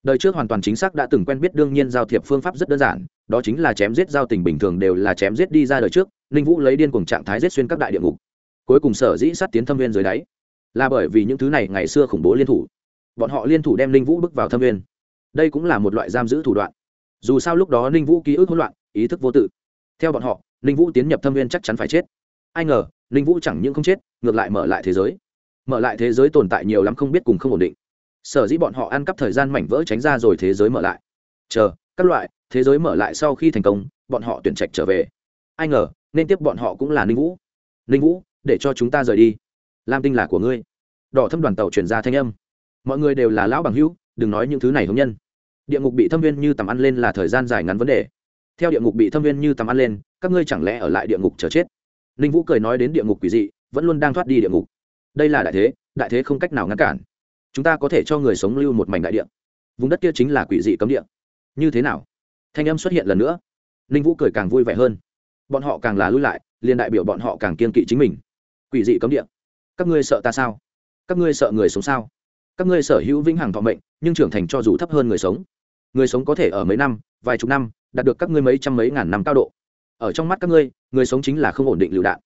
đời trước hoàn toàn chính xác đã từng quen biết, đương nhiên giao thiệp phương pháp rất đơn giản, đó chính là chém giết giao tình bình thường đều là chém giết đi ra đời trước, ninh vũ lấy điên cùng trạng thái giết xuyên các đại địa ngục. Cuối cùng sở dĩ sát tiến thâm viên dưới đáy, là bởi vì những thứ này ngày xưa khủng bố liên thủ. Bọn họ liên thủ đem ninh vũ bước vào thâm viên. Đây cũng là một loại giam giữ thủ đoạn. Dù sao lúc đó ninh vũ ký ức hỗn loạn, ý thức vô tự. Theo bọn họ, ninh vũ tiến nhập thâm viên chắc chắn phải chết. Ai ngờ, ninh vũ chẳng những không chết, ngược lại mở lại thế giới. Mở lại thế giới tồn tại nhiều lắm không biết cùng không ổn định sở dĩ bọn họ ăn cắp thời gian mảnh vỡ tránh ra rồi thế giới mở lại. Chờ, các loại, thế giới mở lại sau khi thành công, bọn họ tuyển trạch trở về. Ai ngờ, nên tiếp bọn họ cũng là ninh vũ. Ninh vũ, để cho chúng ta rời đi. Lam tinh là của ngươi. Đỏ thâm đoàn tàu chuyển ra thanh âm. Mọi người đều là lão bằng hữu, đừng nói những thứ này hống nhân. Địa ngục bị thâm viên như tầm ăn lên là thời gian dài ngắn vấn đề. Theo địa ngục bị thâm viên như tầm ăn lên, các ngươi chẳng lẽ ở lại địa ngục chờ chết? Ninh vũ cười nói đến địa ngục quỷ dị, vẫn luôn đang thoát đi địa ngục. Đây là đại thế đại thế không cách nào ngăn cản chúng ta có thể cho người sống lưu một mảnh đại địa. Vùng đất kia chính là quỷ dị cấm địa. Như thế nào? Thanh âm xuất hiện lần nữa. Ninh vũ cười càng vui vẻ hơn. Bọn họ càng là lui lại, liền đại biểu bọn họ càng kiên kỵ chính mình. Quỷ dị cấm địa. Các ngươi sợ ta sao? Các ngươi sợ người sống sao? Các ngươi sở hữu vĩnh hằng thọ mệnh, nhưng trưởng thành cho dù thấp hơn người sống. Người sống có thể ở mấy năm, vài chục năm, đạt được các ngươi mấy trăm mấy ngàn năm cao độ. Ở trong mắt các ngươi, người sống chính là không ổn định lựu đạn.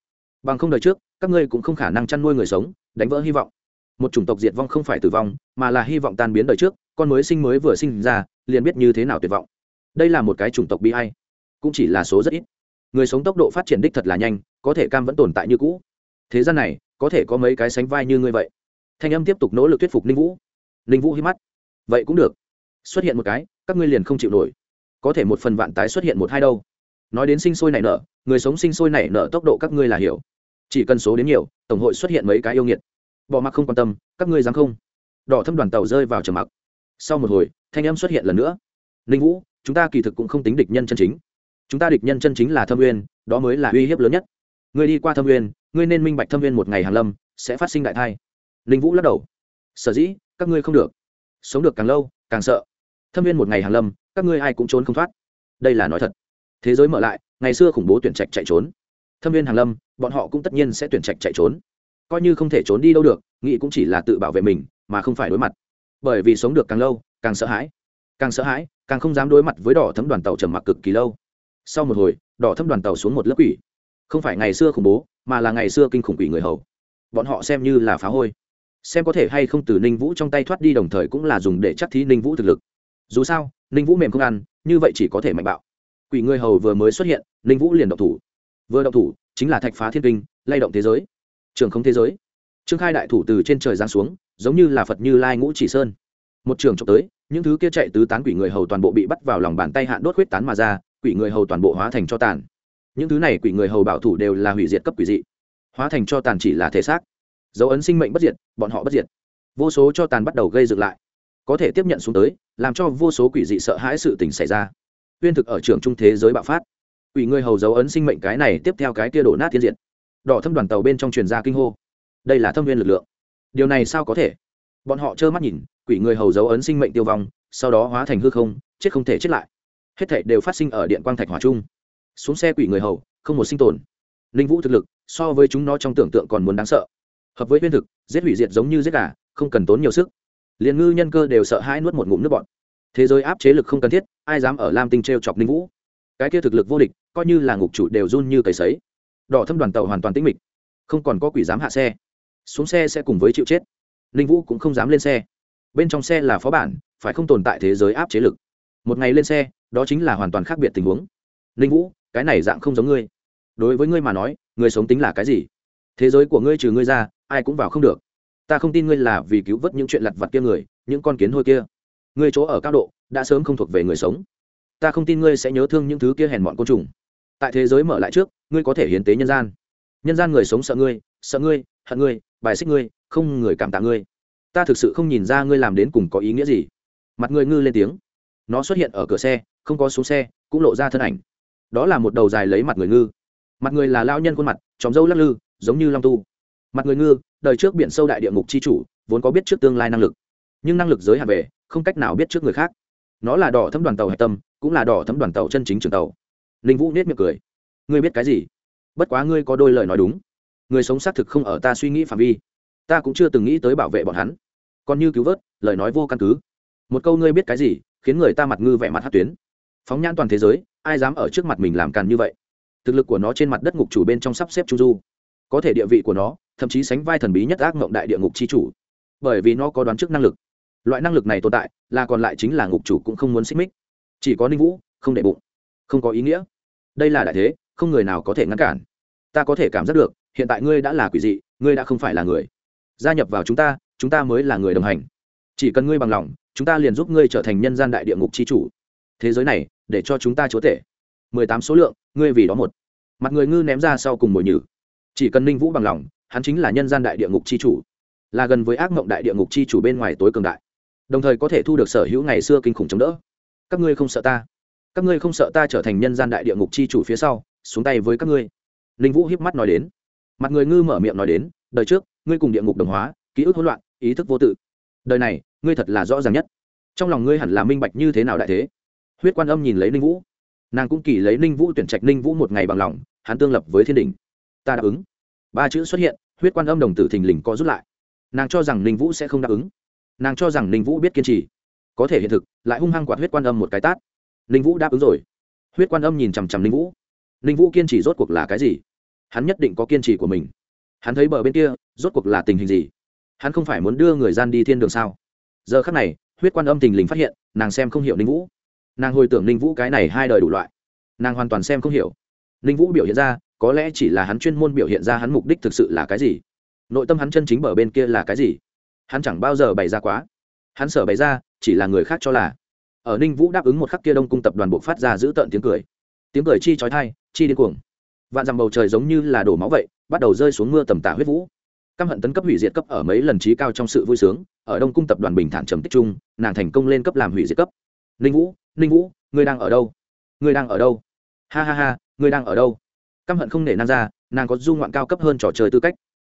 Bằng không đời trước, các ngươi cũng không khả năng chăn nuôi người sống, đánh vỡ hy vọng một chủng tộc diệt vong không phải tử vong, mà là hy vọng tan biến đời trước, con mới sinh mới vừa sinh ra, liền biết như thế nào tuyệt vọng. Đây là một cái chủng tộc bi hay cũng chỉ là số rất ít. Người sống tốc độ phát triển đích thật là nhanh, có thể cam vẫn tồn tại như cũ. Thế gian này, có thể có mấy cái sánh vai như ngươi vậy. Thanh âm tiếp tục nỗ lực thuyết phục ninh vũ. Ninh vũ hi mắt. Vậy cũng được. Xuất hiện một cái, các ngươi liền không chịu nổi. Có thể một phần vạn tái xuất hiện một hai đâu. Nói đến sinh sôi nảy nở, người sống sinh sôi nảy nở tốc độ các ngươi là hiểu. Chỉ cần số đến nhiều, tổng hội xuất hiện mấy cái yêu nghiệt bỏ mặc không quan tâm, các ngươi dám không? Đỏ thâm đoàn tàu rơi vào trầm mặc. Sau một hồi, thanh âm xuất hiện lần nữa. Ninh vũ, chúng ta kỳ thực cũng không tính địch nhân chân chính. Chúng ta địch nhân chân chính là thâm uyên, đó mới là uy hiếp lớn nhất. Ngươi đi qua thâm uyên, ngươi nên minh bạch thâm uyên một ngày hàng lâm, sẽ phát sinh đại thai ninh vũ lắc đầu. Sở dĩ, các ngươi không được. Sống được càng lâu, càng sợ. Thâm viên một ngày hàng lâm, các ngươi ai cũng trốn không thoát. Đây là nói thật. Thế giới mở lại, ngày xưa khủng bố tuyển trạch chạy trốn. Thâm viên hàng lâm, bọn họ cũng tất nhiên sẽ tuyển trạch chạy trốn coi như không thể trốn đi đâu được, nghĩ cũng chỉ là tự bảo vệ mình, mà không phải đối mặt. Bởi vì sống được càng lâu, càng sợ hãi. Càng sợ hãi, càng không dám đối mặt với đỏ thấm đoàn tàu trầm mặc cực kỳ lâu. Sau một hồi, đỏ thấm đoàn tàu xuống một lớp quỷ. Không phải ngày xưa khủng bố, mà là ngày xưa kinh khủng quỷ người hầu. Bọn họ xem như là phá hôi. Xem có thể hay không từ ninh vũ trong tay thoát đi đồng thời cũng là dùng để chắc thí ninh vũ thực lực. Dù sao, ninh vũ mềm không ăn, như vậy chỉ có thể mạnh bạo. Quỷ người hầu vừa mới xuất hiện, ninh vũ liền động thủ. Vừa động thủ, chính là thạch phá thiên kinh, lay động thế giới trường không thế giới. Trương khai đại thủ từ trên trời giáng xuống, giống như là phật như lai ngũ chỉ sơn. Một trường trộm tới, những thứ kia chạy tứ tán quỷ người hầu toàn bộ bị bắt vào lòng bàn tay hạn đốt huyết tán mà ra, quỷ người hầu toàn bộ hóa thành cho tàn. Những thứ này quỷ người hầu bảo thủ đều là hủy diệt cấp quỷ dị. Hóa thành cho tàn chỉ là thể xác. Dấu ấn sinh mệnh bất diệt, bọn họ bất diệt. Vô số cho tàn bắt đầu gây dựng lại. Có thể tiếp nhận xuống tới, làm cho vô số quỷ dị sợ hãi sự tình xảy ra. Uyên thực ở trường trung thế giới bạo phát. Quỷ người hầu dấu ấn sinh mệnh cái này tiếp theo cái kia đổ nát thiên diện đỏ thâm đoàn tàu bên trong truyền ra kinh hô. Đây là thâm viên lực lượng. Điều này sao có thể? Bọn họ trơ mắt nhìn, quỷ người hầu dấu ấn sinh mệnh tiêu vong, sau đó hóa thành hư không, chết không thể chết lại. Hết thảy đều phát sinh ở điện quang thạch hỏa trung. Xuống xe quỷ người hầu, không một sinh tồn. Linh vũ thực lực, so với chúng nó trong tưởng tượng còn muốn đáng sợ. Hợp với huyên thực, giết hủy diệt giống như giết gà, không cần tốn nhiều sức. Liền ngư nhân cơ đều sợ hãi nuốt một ngụm nước bọn thế giới áp chế lực không cần thiết, ai dám ở lam tinh t r e o chọc linh vũ? Cái kia thực lực vô địch, coi như là ngục chủ đều run như cầy sấy đỏ thâm đoàn tàu hoàn toàn tĩnh mịch, không còn có quỷ dám hạ xe. Xuống xe sẽ cùng với chịu chết. Linh vũ cũng không dám lên xe. Bên trong xe là phó bản, phải không tồn tại thế giới áp chế lực. Một ngày lên xe, đó chính là hoàn toàn khác biệt tình huống. Linh vũ, cái này dạng không giống ngươi. Đối với ngươi mà nói người sống tính là cái gì? Thế giới của ngươi trừ ngươi ra, ai cũng vào không được. Ta không tin ngươi là vì cứu vớt những chuyện lặt vặt kia người, những con kiến hôi kia. Ngươi chỗ ở cao độ, đã sớm không thuộc về người sống. Ta không tin ngươi sẽ nhớ thương những thứ kia hèn mọn côn trùng. Tại thế giới mở lại trước ngươi có thể hiến tế nhân gian. Nhân gian người sống sợ ngươi sợ ngươi, hận ngươi, bài xích ngươi, không người cảm tạ ngươi. Ta thực sự không nhìn ra ngươi làm đến cùng có ý nghĩa gì. Mặt ngươi ngư lên tiếng. Nó xuất hiện ở cửa xe, không có xuống xe, cũng lộ ra thân ảnh. Đó là một đầu dài lấy mặt người ngư. Mặt người là lao nhân khuôn mặt chóng dâu lắc lư, giống như long tu. Mặt người ngư, đời trước biển sâu đại địa ngục c h i chủ, vốn có biết trước tương lai năng lực. Nhưng năng lực giới hạn về, không cách nào biết trước người khác. Nó là đỏ thấm đoàn tàu hạch tâm, cũng là đỏ thấm đoàn tàu chân chính trường tàu. Linh vũ nết miệng cười ngươi biết cái gì? Bất quá ngươi có đôi lời nói đúng. Người sống xác thực không ở ta suy nghĩ phạm vi. Ta cũng chưa từng nghĩ tới bảo vệ bọn hắn. Còn như cứu vớt, lời nói vô căn cứ. Một câu ngươi biết cái gì, khiến người ta mặt ngư vẻ mặt hát tuyến. Phóng nhãn toàn thế giới, ai dám ở trước mặt mình làm càn như vậy? Thực lực của nó trên mặt đất ngục chủ bên trong sắp xếp chu du. Có thể địa vị của nó, thậm chí sánh vai thần bí nhất ác mộng đại địa ngục c h i chủ. Bởi vì nó có đoán trước năng lực. Loại năng lực này tồn tại, là còn lại chính là ngục chủ cũng không muốn xích mích. Chỉ có ninh vũ, không để bụng. Không có ý nghĩa. Đây là đại thế không người nào có thể ngăn cản. Ta có thể cảm giác được, hiện tại ngươi đã là quỷ dị, ngươi đã không phải là người. Gia nhập vào chúng ta chúng ta mới là người đồng hành. Chỉ cần ngươi bằng lòng, chúng ta liền giúp ngươi trở thành nhân gian đại địa ngục c h i chủ. Thế giới này, để cho chúng ta chúa tể. Mười tám số lượng, ngươi vì đó một. Mặt người ngư ném ra sau cùng mồi nhử. Chỉ cần ninh vũ bằng lòng, hắn chính là nhân gian đại địa ngục c h i chủ. Là gần với ác mộng đại địa ngục c h i chủ bên ngoài tối cường đại. Đồng thời có thể thu được sở hữu ngày xưa kinh khủng chống đỡ. Các ngươi không sợ ta. Các ngươi không sợ ta trở thành nhân gian đại địa ngục c h i chủ phía sau xuống tay với các ngươi. Ninh vũ hiếp mắt nói đến. Mặt người ngư mở miệng nói đến, đời trước, ngươi cùng địa ngục đồng hóa, ký ức hỗn loạn, ý thức vô tự. Đời này, ngươi thật là rõ ràng nhất. Trong lòng ngươi hẳn là minh bạch như thế nào đại thế. Huyết quan âm nhìn lấy ninh vũ. Nàng cũng kỳ lấy ninh vũ tuyển trạch ninh vũ một ngày bằng lòng, hắn tương lập với thiên đình. Ta đáp ứng. Ba chữ xuất hiện, huyết quan âm đồng tử thình lình co rút lại. Nàng cho rằng ninh vũ sẽ không đáp ứng. Nàng cho rằng ninh vũ biết kiên trì. Có thể hiện thực, lại hung hăng quạt huyết quan âm một cái tát. Ninh vũ đáp ứng rồi. Huyết quan âm nhìn chằm chằm ninh vũ ninh vũ kiên trì rốt cuộc là cái gì? Hắn nhất định có kiên trì của mình. Hắn thấy bờ bên kia, rốt cuộc là tình hình gì? Hắn không phải muốn đưa người gian đi thiên đường sao? Giờ khắc này, huyết quan âm tình lình phát hiện, nàng xem không hiểu ninh vũ. Nàng hồi tưởng ninh vũ cái này hai đời đủ loại. Nàng hoàn toàn xem không hiểu. Ninh vũ biểu hiện ra, có lẽ chỉ là hắn chuyên môn biểu hiện ra hắn mục đích thực sự là cái gì? Nội tâm hắn chân chính bờ bên kia là cái gì? Hắn chẳng bao giờ bày ra quá. Hắn sở bày ra, chỉ là người khác cho là. Ở ninh vũ đáp ứng một khắc kia đông cung tập đoàn bộ phát ra giữ tợn tiếng cười. Tiếng cười chi trói thai chi điên cuồng. Vạn dằm bầu trời giống như là đổ máu vậy, bắt đầu rơi xuống mưa tầm tả huyết vũ. Căm hận tấn cấp hủy diệt cấp ở mấy lần trí cao trong sự vui sướng, ở đông cung tập đoàn bình thản trầm tích trung nàng thành công lên cấp làm hủy diệt cấp. Ninh vũ ninh vũ, ngươi đang ở đâu? Ngươi đang ở đâu? Ha ha ha, ngươi đang ở đâu? Căm hận không nể năng ra, nàng có du ngoạn cao cấp hơn trò chơi tư cách.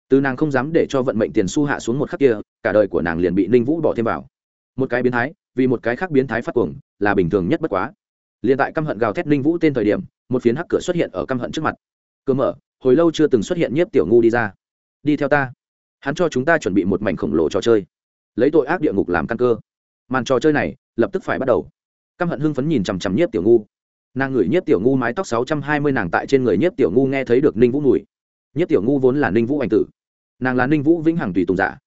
Từ nàng không dám để cho vận mệnh tiền su hạ xuống một khắc kia, cả đời của nàng liền bị ninh vũ bỏ thêm vào. Một cái biến thái, vì một cái khác biến thái phát cuồng, là bình thường nhất bất quá. Liền tại căm hận gào thét ninh vũ tên thời điểm một phiến hắc cửa xuất hiện ở căm hận trước mặt. Cơ mở, hồi lâu chưa từng xuất hiện nhiếp tiểu ngu đi ra. Đi theo ta. Hắn cho chúng ta chuẩn bị một mảnh khổng lồ trò chơi. Lấy tội ác địa ngục làm căn cơ. Màn trò chơi này, lập tức phải bắt đầu. Căm hận hưng phấn nhìn chằm chằm nhiếp tiểu ngu. Nàng ngửi nhiếp tiểu ngu mái tóc sáu trăm hai mươi nàng tại trên người nhiếp tiểu ngu nghe thấy được ninh vũ mùi. Nhiếp tiểu ngu vốn là ninh vũ anh tử. Nàng là ninh vũ vĩnh hằng tùy tùng giả.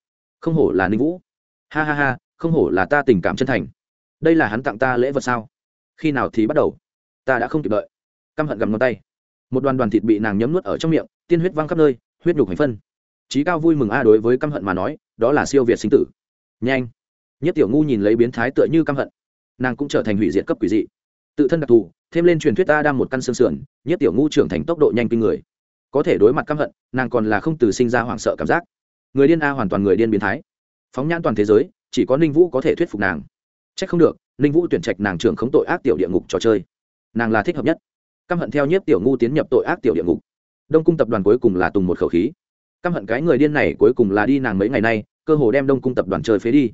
Không hổ là ninh vũ. Ha ha ha, không hổ là ta tình cảm chân thành. Đây là hắn tặng ta lễ vật sao? Khi nào thì bắt đầu? Ta đã không kịp đợi căm hận gầm ngón tay. Một đoàn đoàn thịt bị nàng nhấm nuốt ở trong miệng, tiên huyết văng khắp nơi, huyết nhục hành phân. Trí cao vui mừng a đối với căm hận mà nói, đó là siêu việt sinh tử. Nhanh. Nhất tiểu ngu nhìn lấy biến thái tựa như căm hận. Nàng cũng trở thành hủy diệt cấp quỷ dị. Tự thân đặc thù, thêm lên truyền thuyết ta đang một căn xương sườn, nhất tiểu ngu trưởng thành tốc độ nhanh kinh người. Có thể đối mặt căm hận, nàng còn là không từ sinh ra hoảng sợ cảm giác. Người điên a hoàn toàn người điên biến thái. Phóng nhãn toàn thế giới, chỉ có ninh vũ có thể thuyết phục nàng. C h ắ c không được, ninh vũ tuyển trạch nàng trưởng khống tội ác tiểu địa ngục trò chơi. Nàng là thích hợp nhất căm hận theo nhiếp tiểu ngu tiến nhập tội ác tiểu địa ngục. Đông cung tập đoàn cuối cùng là tùng một khẩu khí. Căm hận cái người điên này cuối cùng là đi nàng mấy ngày nay, cơ hồ đem đông cung tập đoàn chơi phế đi.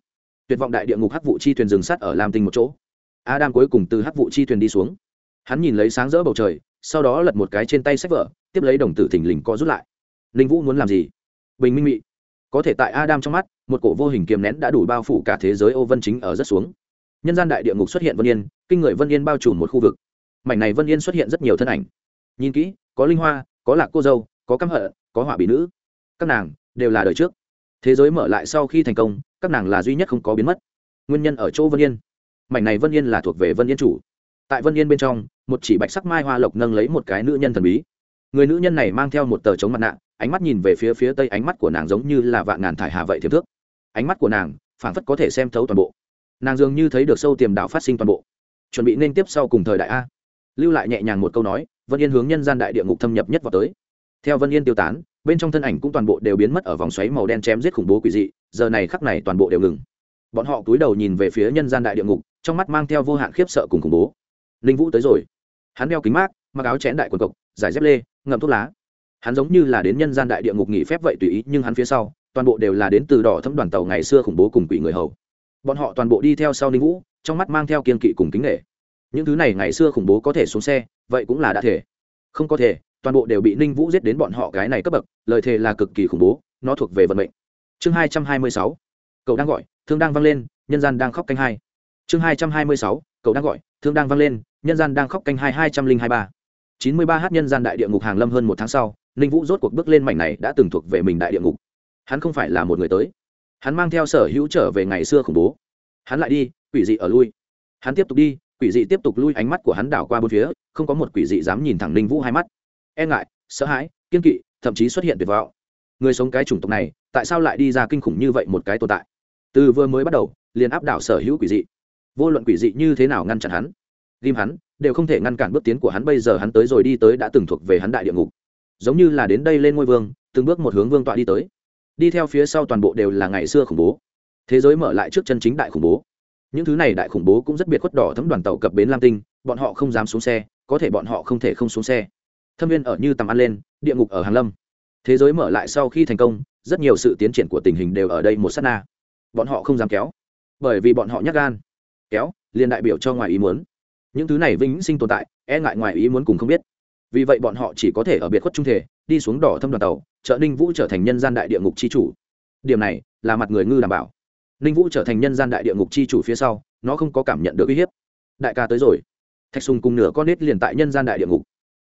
Tuyệt vọng đại địa ngục hắc vụ chi thuyền dừng sắt ở lam tinh một chỗ. Adam cuối cùng từ hắc vụ chi thuyền đi xuống. Hắn nhìn lấy sáng rỡ bầu trời, sau đó lật một cái trên tay sách vở, tiếp lấy đồng tử thình lình co rút lại. Ninh vũ muốn làm gì? Bình minh mị. Có thể tại adam trong mắt, một cổ vô hình kiềm nén đã đủ bao phủ cả thế giới ô vân chính ở rất xuống. Nhân gian đại địa ngục xuất hiện vân yên, kinh người vân yên bao trùm một khu vực mảnh này vân yên xuất hiện rất nhiều thân ảnh. Nhìn kỹ, có linh hoa, có lạc cô dâu, có căm hận, có họa bị nữ. Các nàng đều là đời trước. Thế giới mở lại sau khi thành công, các nàng là duy nhất không có biến mất. Nguyên nhân ở chỗ vân yên. Mảnh này vân yên là thuộc về vân yên chủ. Tại vân yên bên trong, một chỉ bạch sắc mai hoa lộc nâng lấy một cái nữ nhân thần bí. Người nữ nhân này mang theo một tờ chống mặt nạ, ánh mắt nhìn về phía phía tây ánh mắt của nàng giống như là vạn ngàn thải hà vậy thiếp thước. Ánh mắt của nàng phảng phất có thể xem thấu toàn bộ. Nàng dường như thấy được sâu tiềm đạo phát sinh toàn bộ. Chuẩn bị nên tiếp sau cùng thời đại a lưu lại nhẹ nhàng một câu nói, vân yên hướng nhân gian đại địa ngục thâm nhập nhất vào tới. Theo vân yên tiêu tán, bên trong thân ảnh cũng toàn bộ đều biến mất ở vòng xoáy màu đen chém giết khủng bố quỷ dị, giờ này khắc này toàn bộ đều ngừng. Bọn họ cúi đầu nhìn về phía nhân gian đại địa ngục, trong mắt mang theo vô hạn khiếp sợ cùng khủng bố. Ninh vũ tới rồi. Hắn đeo kính mát, mặc áo chén đại quần cộc giải dép lê, ngậm thuốc lá. Hắn giống như là đến nhân gian đại địa ngục nghỉ phép vậy tùy ý, nhưng hắn phía sau, toàn bộ đều là đến từ đỏ thâm đoàn tàu ngày xưa khủng bố cùng quỷ người hầu. Bọn họ toàn bộ đi theo sau ninh vũ, trong mắt mang theo kiên kỵ cùng kính nghệ những thứ này ngày xưa khủng bố có thể xuống xe, vậy cũng là đã thể. Không có thể, toàn bộ đều bị ninh vũ giết đến bọn họ cái này cấp bậc, lời thề là cực kỳ khủng bố, nó thuộc về vận mệnh. Chương hai trăm hai mươi sáu cậu đang gọi, thương đang vang lên, nhân gian đang khóc canh hai. Chương hai trăm hai mươi sáu cậu đang gọi, thương đang vang lên, nhân gian đang khóc canh hai hai trăm linh hai ba. chín mươi ba h nhân gian đại địa ngục hàng lâm hơn một tháng sau, ninh vũ rốt cuộc bước lên mảnh này đã từng thuộc về mình đại địa ngục. Hắn không phải là một người tới. Hắn mang theo sở hữu trở về ngày xưa khủng bố. Hắn lại đi, quỷ dị ở lui. Hắn tiếp tục đi quỷ dị tiếp tục lui ánh mắt của hắn đảo qua bốn phía, không có một quỷ dị dám nhìn thẳng ninh vũ hai mắt. E ngại, sợ hãi, kiên kỵ, thậm chí xuất hiện tuyệt vọng. Người sống cái chủng tộc này, tại sao lại đi ra kinh khủng như vậy một cái tồn tại? Từ vừa mới bắt đầu, liền áp đảo sở hữu quỷ dị. Vô luận quỷ dị như thế nào ngăn chặn hắn, ghim hắn, đều không thể ngăn cản bước tiến của hắn. Bây giờ hắn tới rồi đi tới đã từng thuộc về hắn đại địa ngục. Giống như là đến đây lên ngôi vương, từng bước một hướng vương tọa đi tới. Đi theo phía sau toàn bộ đều là ngày xưa khủng bố. Thế giới mở lại trước chân chính đại khủng bố những thứ này đại khủng bố cũng rất biệt khuất đỏ thấm đoàn tàu cập bến lam tinh, bọn họ không dám xuống xe, có thể bọn họ không thể không xuống xe. Thâm viên ở như tầm ăn lên, địa ngục ở hàng lâm. Thế giới mở lại sau khi thành công, rất nhiều sự tiến triển của tình hình đều ở đây một s á t na. Bọn họ không dám kéo, bởi vì bọn họ nhắc gan. Kéo, liền đại biểu cho ngoài ý muốn. Những thứ này vĩnh sinh tồn tại e ngại ngoài ý muốn cùng không biết. Vì vậy bọn họ chỉ có thể ở biệt khuất trung thể đi xuống đỏ thâm đoàn tàu, chợ ninh vũ trở thành nhân gian đại địa ngục c h i chủ. Điểm này là mặt người ngư đảm bảo ninh vũ trở thành nhân gian đại địa ngục c h i chủ phía sau, nó không có cảm nhận được uy hiếp. Đại ca tới rồi. Thạch sùng cùng nửa con nết liền tại nhân gian đại địa ngục.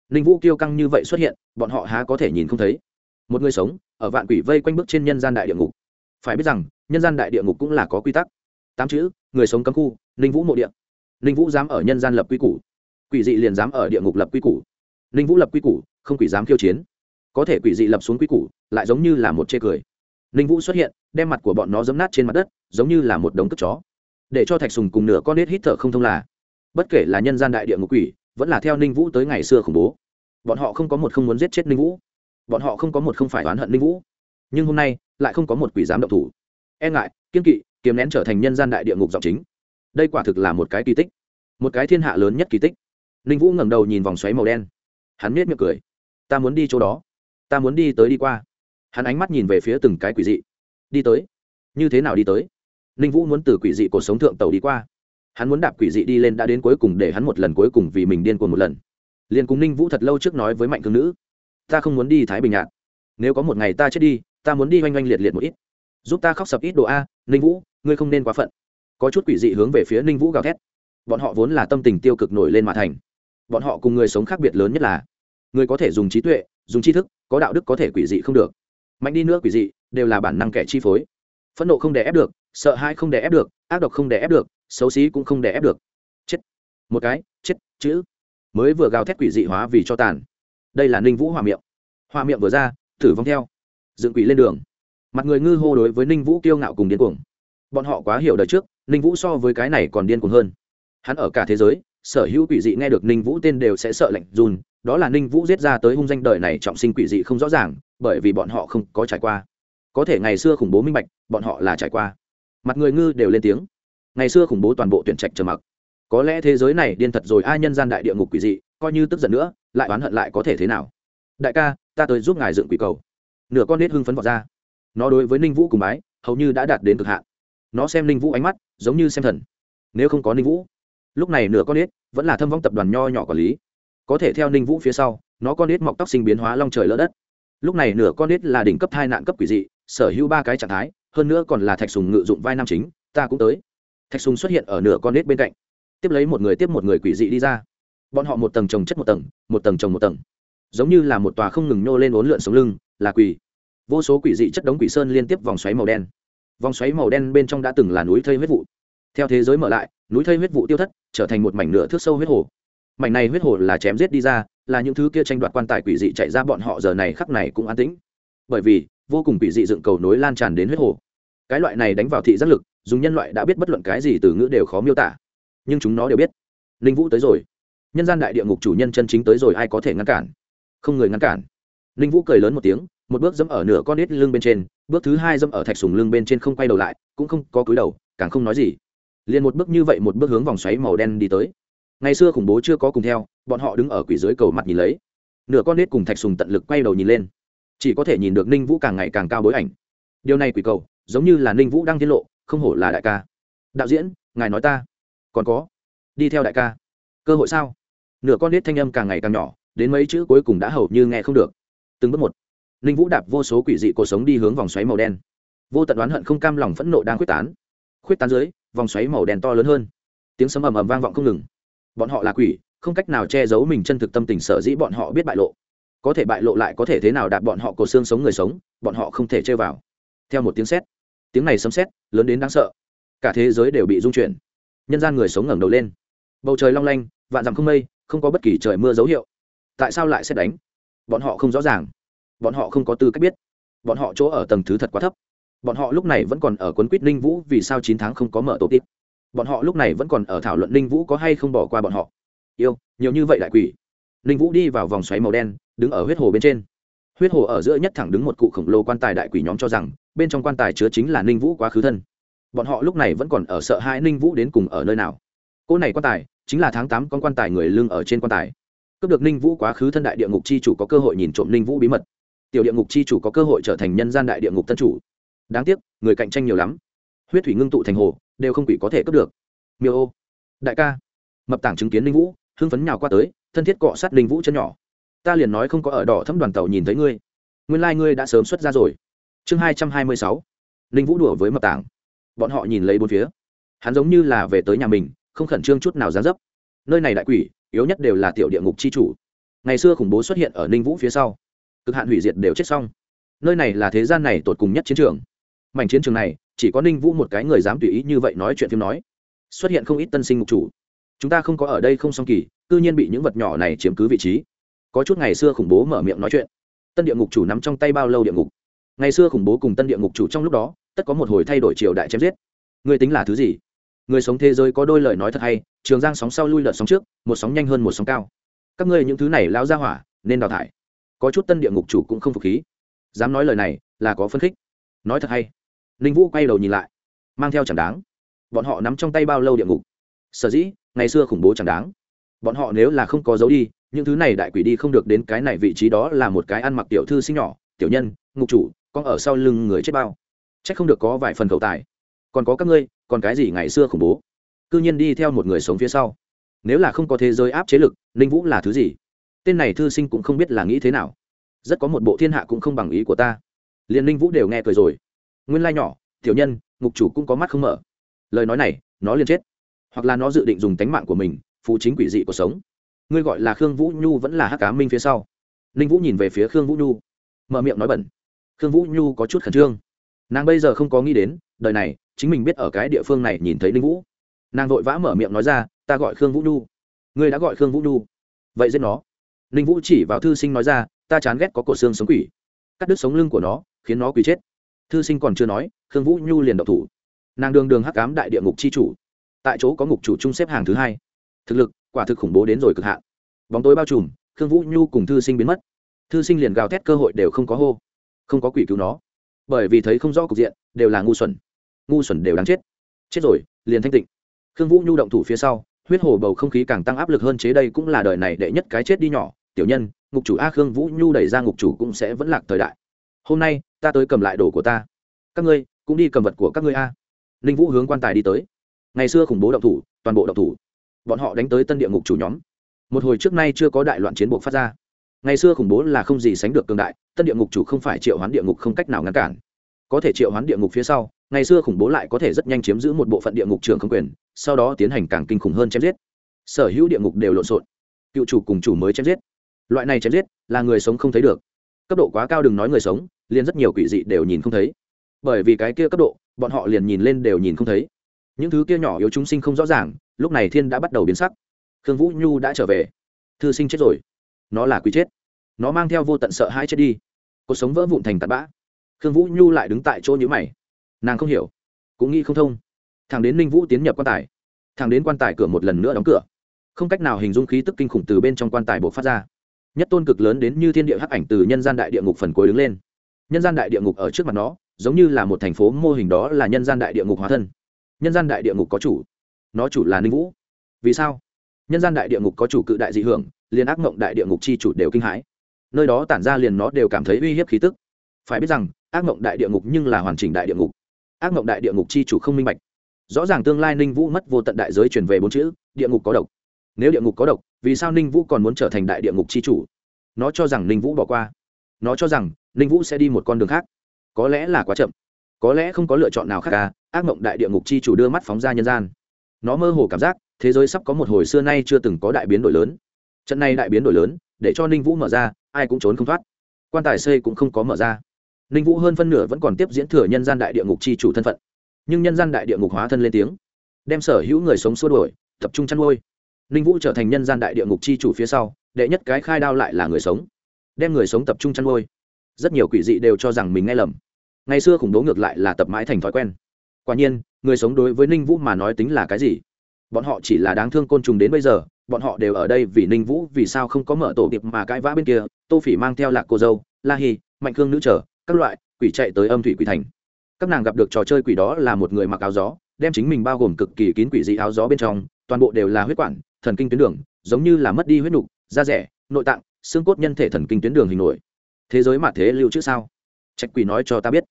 Ninh vũ kiêu căng như vậy xuất hiện, bọn họ há có thể nhìn không thấy. Một người sống, ở vạn quỷ vây quanh bước trên nhân gian đại địa ngục. Phải biết rằng, nhân gian đại địa ngục cũng là có quy tắc. Tám chữ, người sống cấm khu, ninh vũ mộ địa. Ninh vũ dám ở nhân gian lập quy củ. Quỷ dị liền dám ở địa ngục lập quy củ. Ninh vũ lập quy củ, không quỷ dám khiêu chiến. Có thể quỷ dị lập xuống quy củ, lại giống như là một chê cười ninh vũ xuất hiện, đem mặt của bọn nó giấm nát trên mặt đất, giống như là một đống cất chó. Để cho thạch sùng cùng nửa con nết hít thở không thông là, bất kể là nhân gian đại địa ngục quỷ, vẫn là theo ninh vũ tới ngày xưa khủng bố, bọn họ không có một không muốn giết chết ninh vũ. Bọn họ không có một không phải oán hận ninh vũ. Nhưng hôm nay, lại không có một quỷ dám động thủ. E ngại, kiên kỵ kiếm nén trở thành nhân gian đại địa ngục giọng chính. Đây quả thực là một cái kỳ tích. Một cái thiên hạ lớn nhất kỳ tích. Ninh vũ ngẩng đầu nhìn vòng xoáy màu đen. Hắn miết miệng cười. Ta muốn đi chỗ đó. Ta muốn đi tới đi qua hắn ánh mắt nhìn về phía từng cái quỷ dị. Đi tới. Như thế nào đi tới? Ninh vũ muốn từ quỷ dị cuộc sống thượng tàu đi qua. Hắn muốn đạp quỷ dị đi lên đã đến cuối cùng để hắn một lần cuối cùng vì mình điên cuồng một lần. Liền cùng ninh vũ thật lâu trước nói với mạnh thương nữ, ta không muốn đi thái bình nhạt nếu có một ngày ta chết đi, ta muốn đi oanh oanh liệt liệt một ít. Giúp ta khóc sập ít đồ a, ninh vũ, ngươi không nên quá phận. Có chút quỷ dị hướng về phía ninh vũ gào thét. Bọn họ vốn là tâm tình tiêu cực nổi lên mà thành. Bọn họ cùng người sống khác biệt lớn nhất là, người có thể dùng trí tuệ, dùng tri thức, có đạo đức có thể quỷ dị không được mạnh đi nữa quỷ dị, đều là bản năng kẻ chi phối. Phẫn nộ không đè ép được, sợ hãi không đè ép được, ác độc không đè ép được, xấu xí cũng không đè ép được. Chết. Một cái, chết, chữ. Mới vừa gào thét quỷ dị hóa vì cho tàn. Đây là ninh vũ hòa miệng. Hòa miệng vừa ra thử vong theo. Dựng quỷ lên đường. Mặt người ngư hô đối với ninh vũ kiêu ngạo cùng điên cuồng. Bọn họ quá hiểu đời trước, ninh vũ so với cái này còn điên cuồng hơn. Hắn ở cả thế giới, sở hữu quỷ dị nghe được ninh vũ tên đều sẽ sợ lạnh run, đó là ninh vũ giết ra tới hung danh đời này trọng sinh quỷ dị không rõ ràng bởi vì bọn họ không có trải qua. Có thể ngày xưa khủng bố minh bạch, bọn họ là trải qua. Mặt người ngư đều lên tiếng. Ngày xưa khủng bố toàn bộ tuyển trạch trầm mặc. Có lẽ thế giới này điên thật rồi, ai nhân gian đại địa ngục quỷ dị, coi như tức giận nữa, lại oán hận lại có thể thế nào? Đại ca, ta tới giúp ngài dựng quỷ cầu. Nửa con nết hưng phấn vọt ra. Nó đối với ninh vũ cùng bái, hầu như đã đạt đến cực hạn. Nó xem ninh vũ ánh mắt, giống như xem thần. Nếu không có ninh vũ, lúc này nửa con nết vẫn là thâm vong tập đoàn nho nhỏ quản lý. Có thể theo ninh vũ phía sau, nó con nết mọc tóc sinh biến hóa long trời lỡ đất lúc này nửa con nít là đỉnh cấp hai nạn cấp quỷ dị, sở hữu ba cái trạng thái, hơn nữa còn là thạch sùng ngự dụng vai nam chính, ta cũng tới. Thạch sùng xuất hiện ở nửa con nít bên cạnh. Tiếp lấy một người tiếp một người quỷ dị đi ra. Bọn họ một tầng trồng chất một tầng một tầng trồng một tầng. Giống như là một tòa không ngừng nhô lên uốn lượn sống lưng, là quỷ. Vô số quỷ dị chất đống quỷ sơn liên tiếp vòng xoáy màu đen. Vòng xoáy màu đen bên trong đã từng là núi thây huyết vụ. Theo thế giới mở lại, núi thây huyết vụ tiêu thất, trở thành một mảnh nửa thước sâu huyết hồ mảnh này huyết hồ là chém giết đi ra, là những thứ kia tranh đoạt quan tài quỷ dị chạy ra bọn họ giờ này khắc này cũng an tĩnh. Bởi vì, vô cùng quỷ dị dựng cầu nối lan tràn đến huyết hồ. Cái loại này đánh vào thị giác lực, dùng nhân loại đã biết bất luận cái gì từ ngữ đều khó miêu tả. Nhưng chúng nó đều biết. Linh vũ tới rồi. Nhân gian đại địa ngục chủ nhân chân chính tới rồi, ai có thể ngăn cản? Không người ngăn cản. Linh vũ cười lớn một tiếng, một bước dẫm ở nửa con nít lưng bên trên, bước thứ hai dẫm ở thạch sùng lưng bên trên không quay đầu lại, cũng không có cúi đầu, càng không nói gì. Liền một bước như vậy, một bước hướng vòng xoáy màu đen đi tới ngày xưa khủng bố chưa có cùng theo, bọn họ đứng ở quỷ dưới cầu mặt nhìn lấy. Nửa con nít cùng thạch sùng tận lực quay đầu nhìn lên. Chỉ có thể nhìn được ninh vũ càng ngày càng cao bối ảnh. Điều này quỷ cầu, giống như là ninh vũ đang tiết lộ, không hổ là đại ca. Đạo diễn, ngài nói ta. Còn có. Đi theo đại ca. Cơ hội sao? Nửa con nít thanh âm càng ngày càng nhỏ, đến mấy chữ cuối cùng đã hầu như nghe không được. Từng bước một. Ninh vũ đạp vô số quỷ dị cuộc sống đi hướng vòng xoáy màu đen. Vô tận đoán hận không cam lòng phẫn nộ đang quyết tán. Quyết tán dưới, vòng xoáy màu đen to lớn hơn. Tiếng sấm ầm ầm vang vọng không ngừng bọn họ là quỷ, không cách nào che giấu mình chân thực tâm tình sở dĩ bọn họ biết bại lộ. Có thể bại lộ lại có thể thế nào đạp bọn họ cổ xương sống người sống, bọn họ không thể chơi vào. Theo một tiếng sét, tiếng này sấm sét, lớn đến đáng sợ. Cả thế giới đều bị rung chuyển. Nhân gian người sống ngẩng đầu lên. Bầu trời long lanh, vạn dặm không mây, không có bất kỳ trời mưa dấu hiệu. Tại sao lại xét đánh? Bọn họ không rõ ràng. Bọn họ không có tư cách biết. Bọn họ chỗ ở tầng thứ thật quá thấp. Bọn họ lúc này vẫn còn ở quấn quýt ninh vũ vì sao chín tháng không có mở tổ tiết bọn họ lúc này vẫn còn ở thảo luận ninh vũ có hay không bỏ qua bọn họ. Yêu, nhiều như vậy đại quỷ. Ninh vũ đi vào vòng xoáy màu đen, đứng ở huyết hồ bên trên. Huyết hồ ở giữa nhất thẳng đứng một cụ khổng lồ quan tài đại quỷ nhóm cho rằng, bên trong quan tài chứa chính là ninh vũ quá khứ thân. Bọn họ lúc này vẫn còn ở sợ hai ninh vũ đến cùng ở nơi nào. Cô này quan tài, chính là tháng tám con quan tài người lương ở trên quan tài. Cướp được ninh vũ quá khứ thân đại địa ngục chi chủ có cơ hội nhìn trộm ninh vũ bí mật. Tiểu địa ngục chi chủ có cơ hội trở thành nhân gian đại địa ngục tân chủ. Đáng tiếc, người cạnh tranh nhiều lắm. Huyết thủy ngưng tụ thành hồ đều không quỷ có thể cướp được. Miêu ô, đại ca, mập tảng chứng kiến Linh vũ, hưng phấn nhào qua tới, thân thiết cọ sát Linh vũ chân nhỏ. Ta liền nói không có ở đỏ thấm đoàn tàu nhìn thấy ngươi. Nguyên lai、like、ngươi đã sớm xuất ra rồi. Chương hai trăm hai mươi sáu, Linh vũ đùa với mập tảng. Bọn họ nhìn lấy bốn phía. Hắn giống như là về tới nhà mình, không khẩn trương chút nào gián dấp. Nơi này đại quỷ, yếu nhất đều là tiểu địa ngục c h i chủ. Ngày xưa khủng bố xuất hiện ở ninh vũ phía sau. Cực hạn hủy diệt đều chết xong. Nơi này là thế gian này tột cùng nhất chiến trường mảnh chiến trường này, chỉ có ninh vũ một cái người dám tùy ý như vậy nói chuyện phim nói. Xuất hiện không ít tân sinh mục chủ. Chúng ta không có ở đây không song kỳ tự nhiên bị những vật nhỏ này chiếm cứ vị trí. Có chút ngày xưa khủng bố mở miệng nói chuyện. Tân địa ngục chủ nắm trong tay bao lâu địa ngục? Ngày xưa khủng bố cùng tân địa ngục chủ trong lúc đó, tất có một hồi thay đổi triều đại chém giết. Người tính là thứ gì? Người sống thế giới có đôi lời nói thật hay, trường giang sóng sau lui lợn sóng trước, một sóng nhanh hơn một sóng cao. Các ngươi những thứ này lao ra hỏa, nên đào thải. Có chút tân địa ngục chủ cũng không phục khí. Dám nói lời này, là có phân khích. Nói thật hay ninh vũ quay đầu nhìn lại, mang theo chẳng đáng. Bọn họ nắm trong tay bao lâu địa ngục? Sở dĩ, ngày xưa khủng bố chẳng đáng. Bọn họ nếu là không có dấu đi, những thứ này đại quỷ đi không được đến cái này vị trí đó là một cái ăn mặc tiểu thư sinh nhỏ, tiểu nhân, ngục chủ, con ở sau lưng người chết bao. C h ắ c không được có vài phần cầu tài. Còn có các ngươi, còn cái gì ngày xưa khủng bố? C ư nhiên đi theo một người sống phía sau. Nếu là không có thế giới áp chế lực, ninh vũ là thứ gì? Tên này thư sinh cũng không biết là nghĩ thế nào. Rất có một bộ thiên hạ cũng không bằng ý của ta. Liền ninh vũ đều nghe cười rồi nguyên lai nhỏ, tiểu nhân, ngục chủ cũng có mắt không mở. Lời nói này, nó liền chết. Hoặc là nó dự định dùng tánh mạng của mình phụ chính quỷ dị cuộc sống. Ngươi gọi là khương vũ nhu vẫn là hắc cá minh phía sau. Ninh vũ nhìn về phía khương vũ nhu. Mở miệng nói bẩn. Khương vũ nhu có chút khẩn trương. Nàng bây giờ không có nghĩ đến, đời này, chính mình biết ở cái địa phương này nhìn thấy ninh vũ. Nàng vội vã mở miệng nói ra, ta gọi khương vũ nhu. Ngươi đã gọi khương vũ nhu. Vậy giết nó. Ninh vũ chỉ vào thư sinh nói ra, ta chán ghét có cổ xương sống quỷ. Cắt đứt sống lưng của nó, khiến nó quỷ chết thư sinh còn chưa nói, khương vũ nhu liền độc thủ. Nàng đường đường hắc cám đại địa ngục c h i chủ. Tại chỗ có ngục chủ chung xếp hàng thứ hai. Thực lực, quả thực khủng bố đến rồi cực hạn. Bóng tối bao trùm, khương vũ nhu cùng thư sinh biến mất. Thư sinh liền gào thét cơ hội đều không có hô. Không có quỷ cứu nó. Bởi vì thấy không rõ cục diện, đều là ngu xuẩn. Ngu xuẩn đều đáng chết. Chết rồi, liền thanh tịnh. Khương vũ nhu động thủ phía sau, huyết hồ bầu không khí càng tăng áp lực hơn chế đây cũng là đời này đệ nhất cái chết đi nhỏ. Tiểu nhân, ngục chủ a khương vũ nhu đẩy ra ngục chủ cũng sẽ vẫn lạc thời đại. Hôm nay ta tới cầm lại đồ của ta. Các ngươi, cũng đi cầm vật của các ngươi a. Ninh vũ hướng quan tài đi tới. Ngày xưa khủng bố động thủ, toàn bộ động thủ. Bọn họ đánh tới tân địa ngục chủ nhóm. Một hồi trước nay chưa có đại loạn chiến buộc phát ra. Ngày xưa khủng bố là không gì sánh được cường đại, tân địa ngục chủ không phải triệu hoán địa ngục không cách nào ngăn cản. Có thể triệu hoán địa ngục phía sau, ngày xưa khủng bố lại có thể rất nhanh chiếm giữ một bộ phận địa ngục trường không quyền, sau đó tiến hành càng kinh khủng hơn chém giết. Sở hữu địa ngục đều lộn xộn. Cựu chủ cùng chủ mới chém giết. Loại này chém giết là người sống không thấy được. Cấp độ quá cao đừng nói người sống liền rất nhiều quỷ dị đều nhìn không thấy. Bởi vì cái kia cấp độ, bọn họ liền nhìn lên đều nhìn không thấy. Những thứ kia nhỏ yếu chúng sinh không rõ ràng, lúc này thiên đã bắt đầu biến sắc. Khương vũ nhu đã trở về. Thư sinh chết rồi. Nó là quý chết. Nó mang theo vô tận sợ hãi chết đi. Cuộc sống vỡ vụn thành tạt bã. Khương vũ nhu lại đứng tại chỗ nhữ mày. Nàng không hiểu, cũng nghĩ không thông. Thằng đến ninh vũ tiến nhập quan tài. Thằng đến quan tài cửa một lần nữa đóng cửa. Không cách nào hình dung khí tức kinh khủng từ bên trong quan tài buộc phát ra. Nhất tôn cực lớn đến như thiên địa hắc ảnh từ nhân gian đại địa ngục phần cuối đứng lên nhân gian đại địa ngục ở trước mặt nó giống như là một thành phố mô hình đó là nhân gian đại địa ngục hóa thân nhân gian đại địa ngục có chủ nó chủ là ninh vũ vì sao nhân gian đại địa ngục có chủ cự đại dị hưởng liền ác mộng đại địa ngục chi chủ đều kinh hãi nơi đó tản ra liền nó đều cảm thấy uy hiếp khí tức phải biết rằng ác mộng đại địa ngục nhưng là hoàn chỉnh đại địa ngục ác mộng đại địa ngục chi chủ không minh bạch rõ ràng tương lai ninh vũ mất vô tận đại giới truyền về bốn chữ địa ngục có độc nếu địa ngục có độc vì sao ninh vũ còn muốn trở thành đại địa ngục chi chủ nó cho rằng ninh vũ bỏ qua nó cho rằng ninh vũ sẽ đi một con đường khác. Có lẽ là quá chậm. Có lẽ không có lựa chọn nào khác cả, ác mộng đại địa ngục chi chủ đưa mắt phóng ra nhân gian. Nó mơ hồ cảm giác, thế giới sắp có một hồi xưa nay chưa từng có đại biến đổi lớn. Trận này đại biến đổi lớn, để cho ninh vũ mở ra, ai cũng trốn không thoát. Quan tài xây cũng không có mở ra. Ninh vũ hơn phân nửa vẫn còn tiếp diễn thừa nhân gian đại địa ngục chi chủ thân phận. Nhưng nhân gian đại địa ngục hóa thân lên tiếng, đem sở hữu người sống xua đuổi, tập trung chăn nuôi. Ninh vũ trở thành nhân gian đại địa ngục chi chủ phía sau, đệ nhất cái khai đao lại là người sống. Đem người sống tập trung chăn nuôi rất nhiều quỷ dị đều cho rằng mình nghe lầm. Ngày xưa khủng bố ngược lại là tập mãi thành thói quen. Quả nhiên, người sống đối với ninh vũ mà nói tính là cái gì? Bọn họ chỉ là đáng thương côn trùng đến bây giờ, bọn họ đều ở đây vì ninh vũ, vì sao không có mở tổ điệp mà cãi vã bên kia, tô phỉ mang theo lạc cô dâu, la hi mạnh khương nữ trở, các loại, quỷ chạy tới âm thủy quỷ thành. Các nàng gặp được trò chơi quỷ đó là một người mặc áo gió, đem chính mình bao gồm cực kỳ kín quỷ dị áo gió bên trong, toàn bộ đều là huyết quản, thần kinh tuyến đường, giống như là mất đi huyết nục, da rẻ, nội tạng, xương cốt nhân thể thần kinh tuyến đường hình nổi thế giới mà thế lưu chữ sao? Trạch quỷ nói cho ta biết.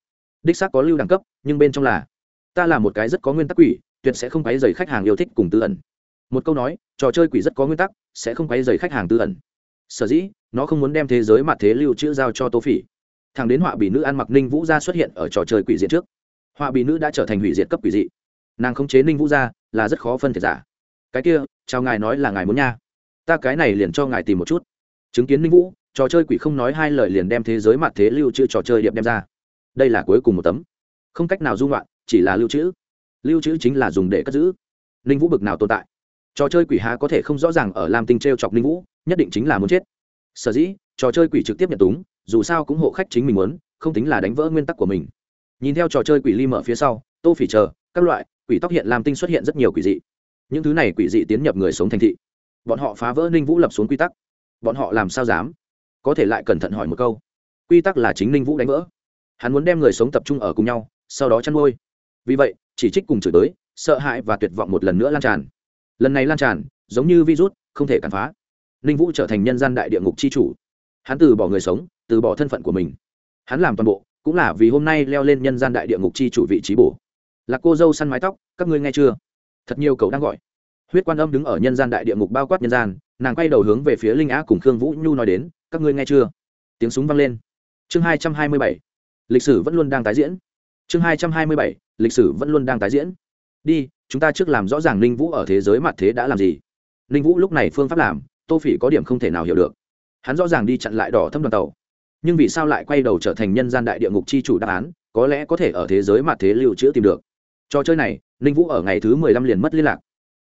Đích xác có lưu đẳng cấp, nhưng bên trong là, ta là một cái rất có nguyên tắc quỷ, tuyệt sẽ không quấy dày khách hàng yêu thích cùng tư ẩn. Một câu nói, trò chơi quỷ rất có nguyên tắc, sẽ không quấy dày khách hàng tư ẩn. Sở dĩ, nó không muốn đem thế giới mà thế lưu chữ giao cho tô phỉ. Thằng đến họa bị nữ ăn mặc ninh vũ gia xuất hiện ở trò chơi quỷ diện trước. Họa bị nữ đã trở thành hủy diệt cấp quỷ dị. Nàng khống chế ninh vũ gia là rất khó phân thiệt giả. Cái kia, chào ngài nói là ngài muốn nha. Ta cái này liền cho ngài tìm một chút. Chứng kiến ninh vũ trò chơi quỷ không nói hai lời liền đem thế giới mặt thế lưu trữ trò chơi điệp đem ra. Đây là cuối cùng một tấm. Không cách nào dung loạn, chỉ là lưu trữ. Lưu trữ chính là dùng để cất giữ. Ninh vũ bực nào tồn tại? Trò chơi quỷ há có thể không rõ ràng ở lam tinh t r e o chọc ninh vũ, nhất định chính là muốn chết. Sở dĩ, trò chơi quỷ trực tiếp nhận túng, dù sao cũng hộ khách chính mình muốn, không tính là đánh vỡ nguyên tắc của mình. Nhìn theo trò chơi quỷ ly mở phía sau, tô phỉ chờ, các loại, quỷ tóc hiện lam tinh xuất hiện rất nhiều quỷ dị. Những thứ này quỷ dị tiến nhập người sống thành thị. Bọn họ phá vỡ ninh vũ lập xuống quy tắc. Bọn họ làm sao dám? Có thể lại cẩn thận hỏi một câu. Quy tắc là chính ninh vũ đánh vỡ. Hắn muốn đem người sống tập trung ở cùng nhau, sau đó chăn nuôi. Vì vậy, chỉ trích cùng chửi tới sợ hãi và tuyệt vọng một lần nữa lan tràn. Lần này lan tràn, giống như virus, không thể cản phá. Ninh vũ trở thành nhân gian đại địa ngục c h i chủ. Hắn từ bỏ người sống, từ bỏ thân phận của mình. Hắn làm toàn bộ, cũng là vì hôm nay leo lên nhân gian đại địa ngục c h i chủ vị trí bổ. Là cô dâu săn mái tóc, các ngươi nghe chưa? Thật nhiều cậu đang gọi huyết quan âm đứng ở nhân gian đại địa ngục bao quát nhân gian, nàng quay đầu hướng về phía linh á cùng khương vũ nhu nói đến, các ngươi nghe chưa? Tiếng súng vang lên. Chương hai trăm hai mươi bảy. Lịch sử vẫn luôn đang tái diễn. Chương hai trăm hai mươi bảy. Lịch sử vẫn luôn đang tái diễn. Đi, chúng ta trước làm rõ ràng linh vũ ở thế giới mặt thế đã làm gì. Linh vũ lúc này phương pháp làm, tô phỉ có điểm không thể nào hiểu được. Hắn rõ ràng đi chặn lại đỏ thâm đoàn tàu. Nhưng vì sao lại quay đầu trở thành nhân gian đại địa ngục c h i chủ đáp án, có lẽ có thể ở thế giới mặt thế lưu trữ tìm được. Trò chơi này linh vũ ở ngày thứ mười lăm liền mất liên lạc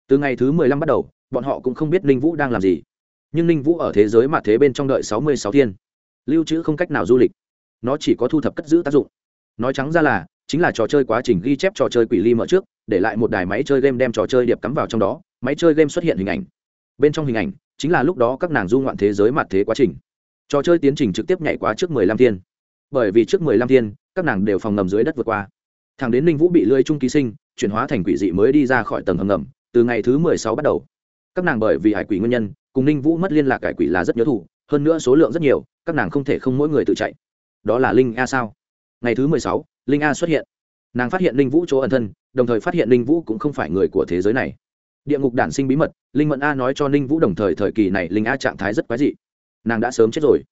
từ ngày thứ mười lăm bắt đầu, bọn họ cũng không biết ninh vũ đang làm gì. Nhưng ninh vũ ở thế giới mặt thế bên trong đợi sáu mươi sáu thiên. Lưu trữ không cách nào du lịch. Nó chỉ có thu thập cất giữ tác dụng. Nói trắng ra là, chính là trò chơi quá trình ghi chép trò chơi quỷ ly mở trước, để lại một đài máy chơi game đem trò chơi điệp cắm vào trong đó, máy chơi game xuất hiện hình ảnh. Bên trong hình ảnh, chính là lúc đó các nàng du ngoạn thế giới mặt thế quá trình. Trò chơi tiến trình trực tiếp nhảy quá trước mười lăm thiên. Bởi vì trước mười lăm thiên, các nàng đều phòng ngầm dưới đất vượt qua. Thằng đến ninh vũ bị lưới trung ký sinh, chuyển hóa thành quỷ dị mới đi ra khỏi tầng hầm ngầm từ ngày thứ mười sáu bắt đầu, các nàng bởi vì hải quỷ nguyên nhân, cùng ninh vũ mất liên lạc cải quỷ là rất nhớ thủ hơn nữa số lượng rất nhiều, các nàng không thể không mỗi người tự chạy. Đó là linh a sao? Ngày thứ mười sáu, linh a xuất hiện. Nàng phát hiện linh vũ chỗ ẩn thân, đồng thời phát hiện linh vũ cũng không phải người của thế giới này. Địa ngục đản sinh bí mật, linh mẫn a nói cho linh vũ đồng thời thời kỳ này linh a trạng thái rất quái dị. Nàng đã sớm chết rồi.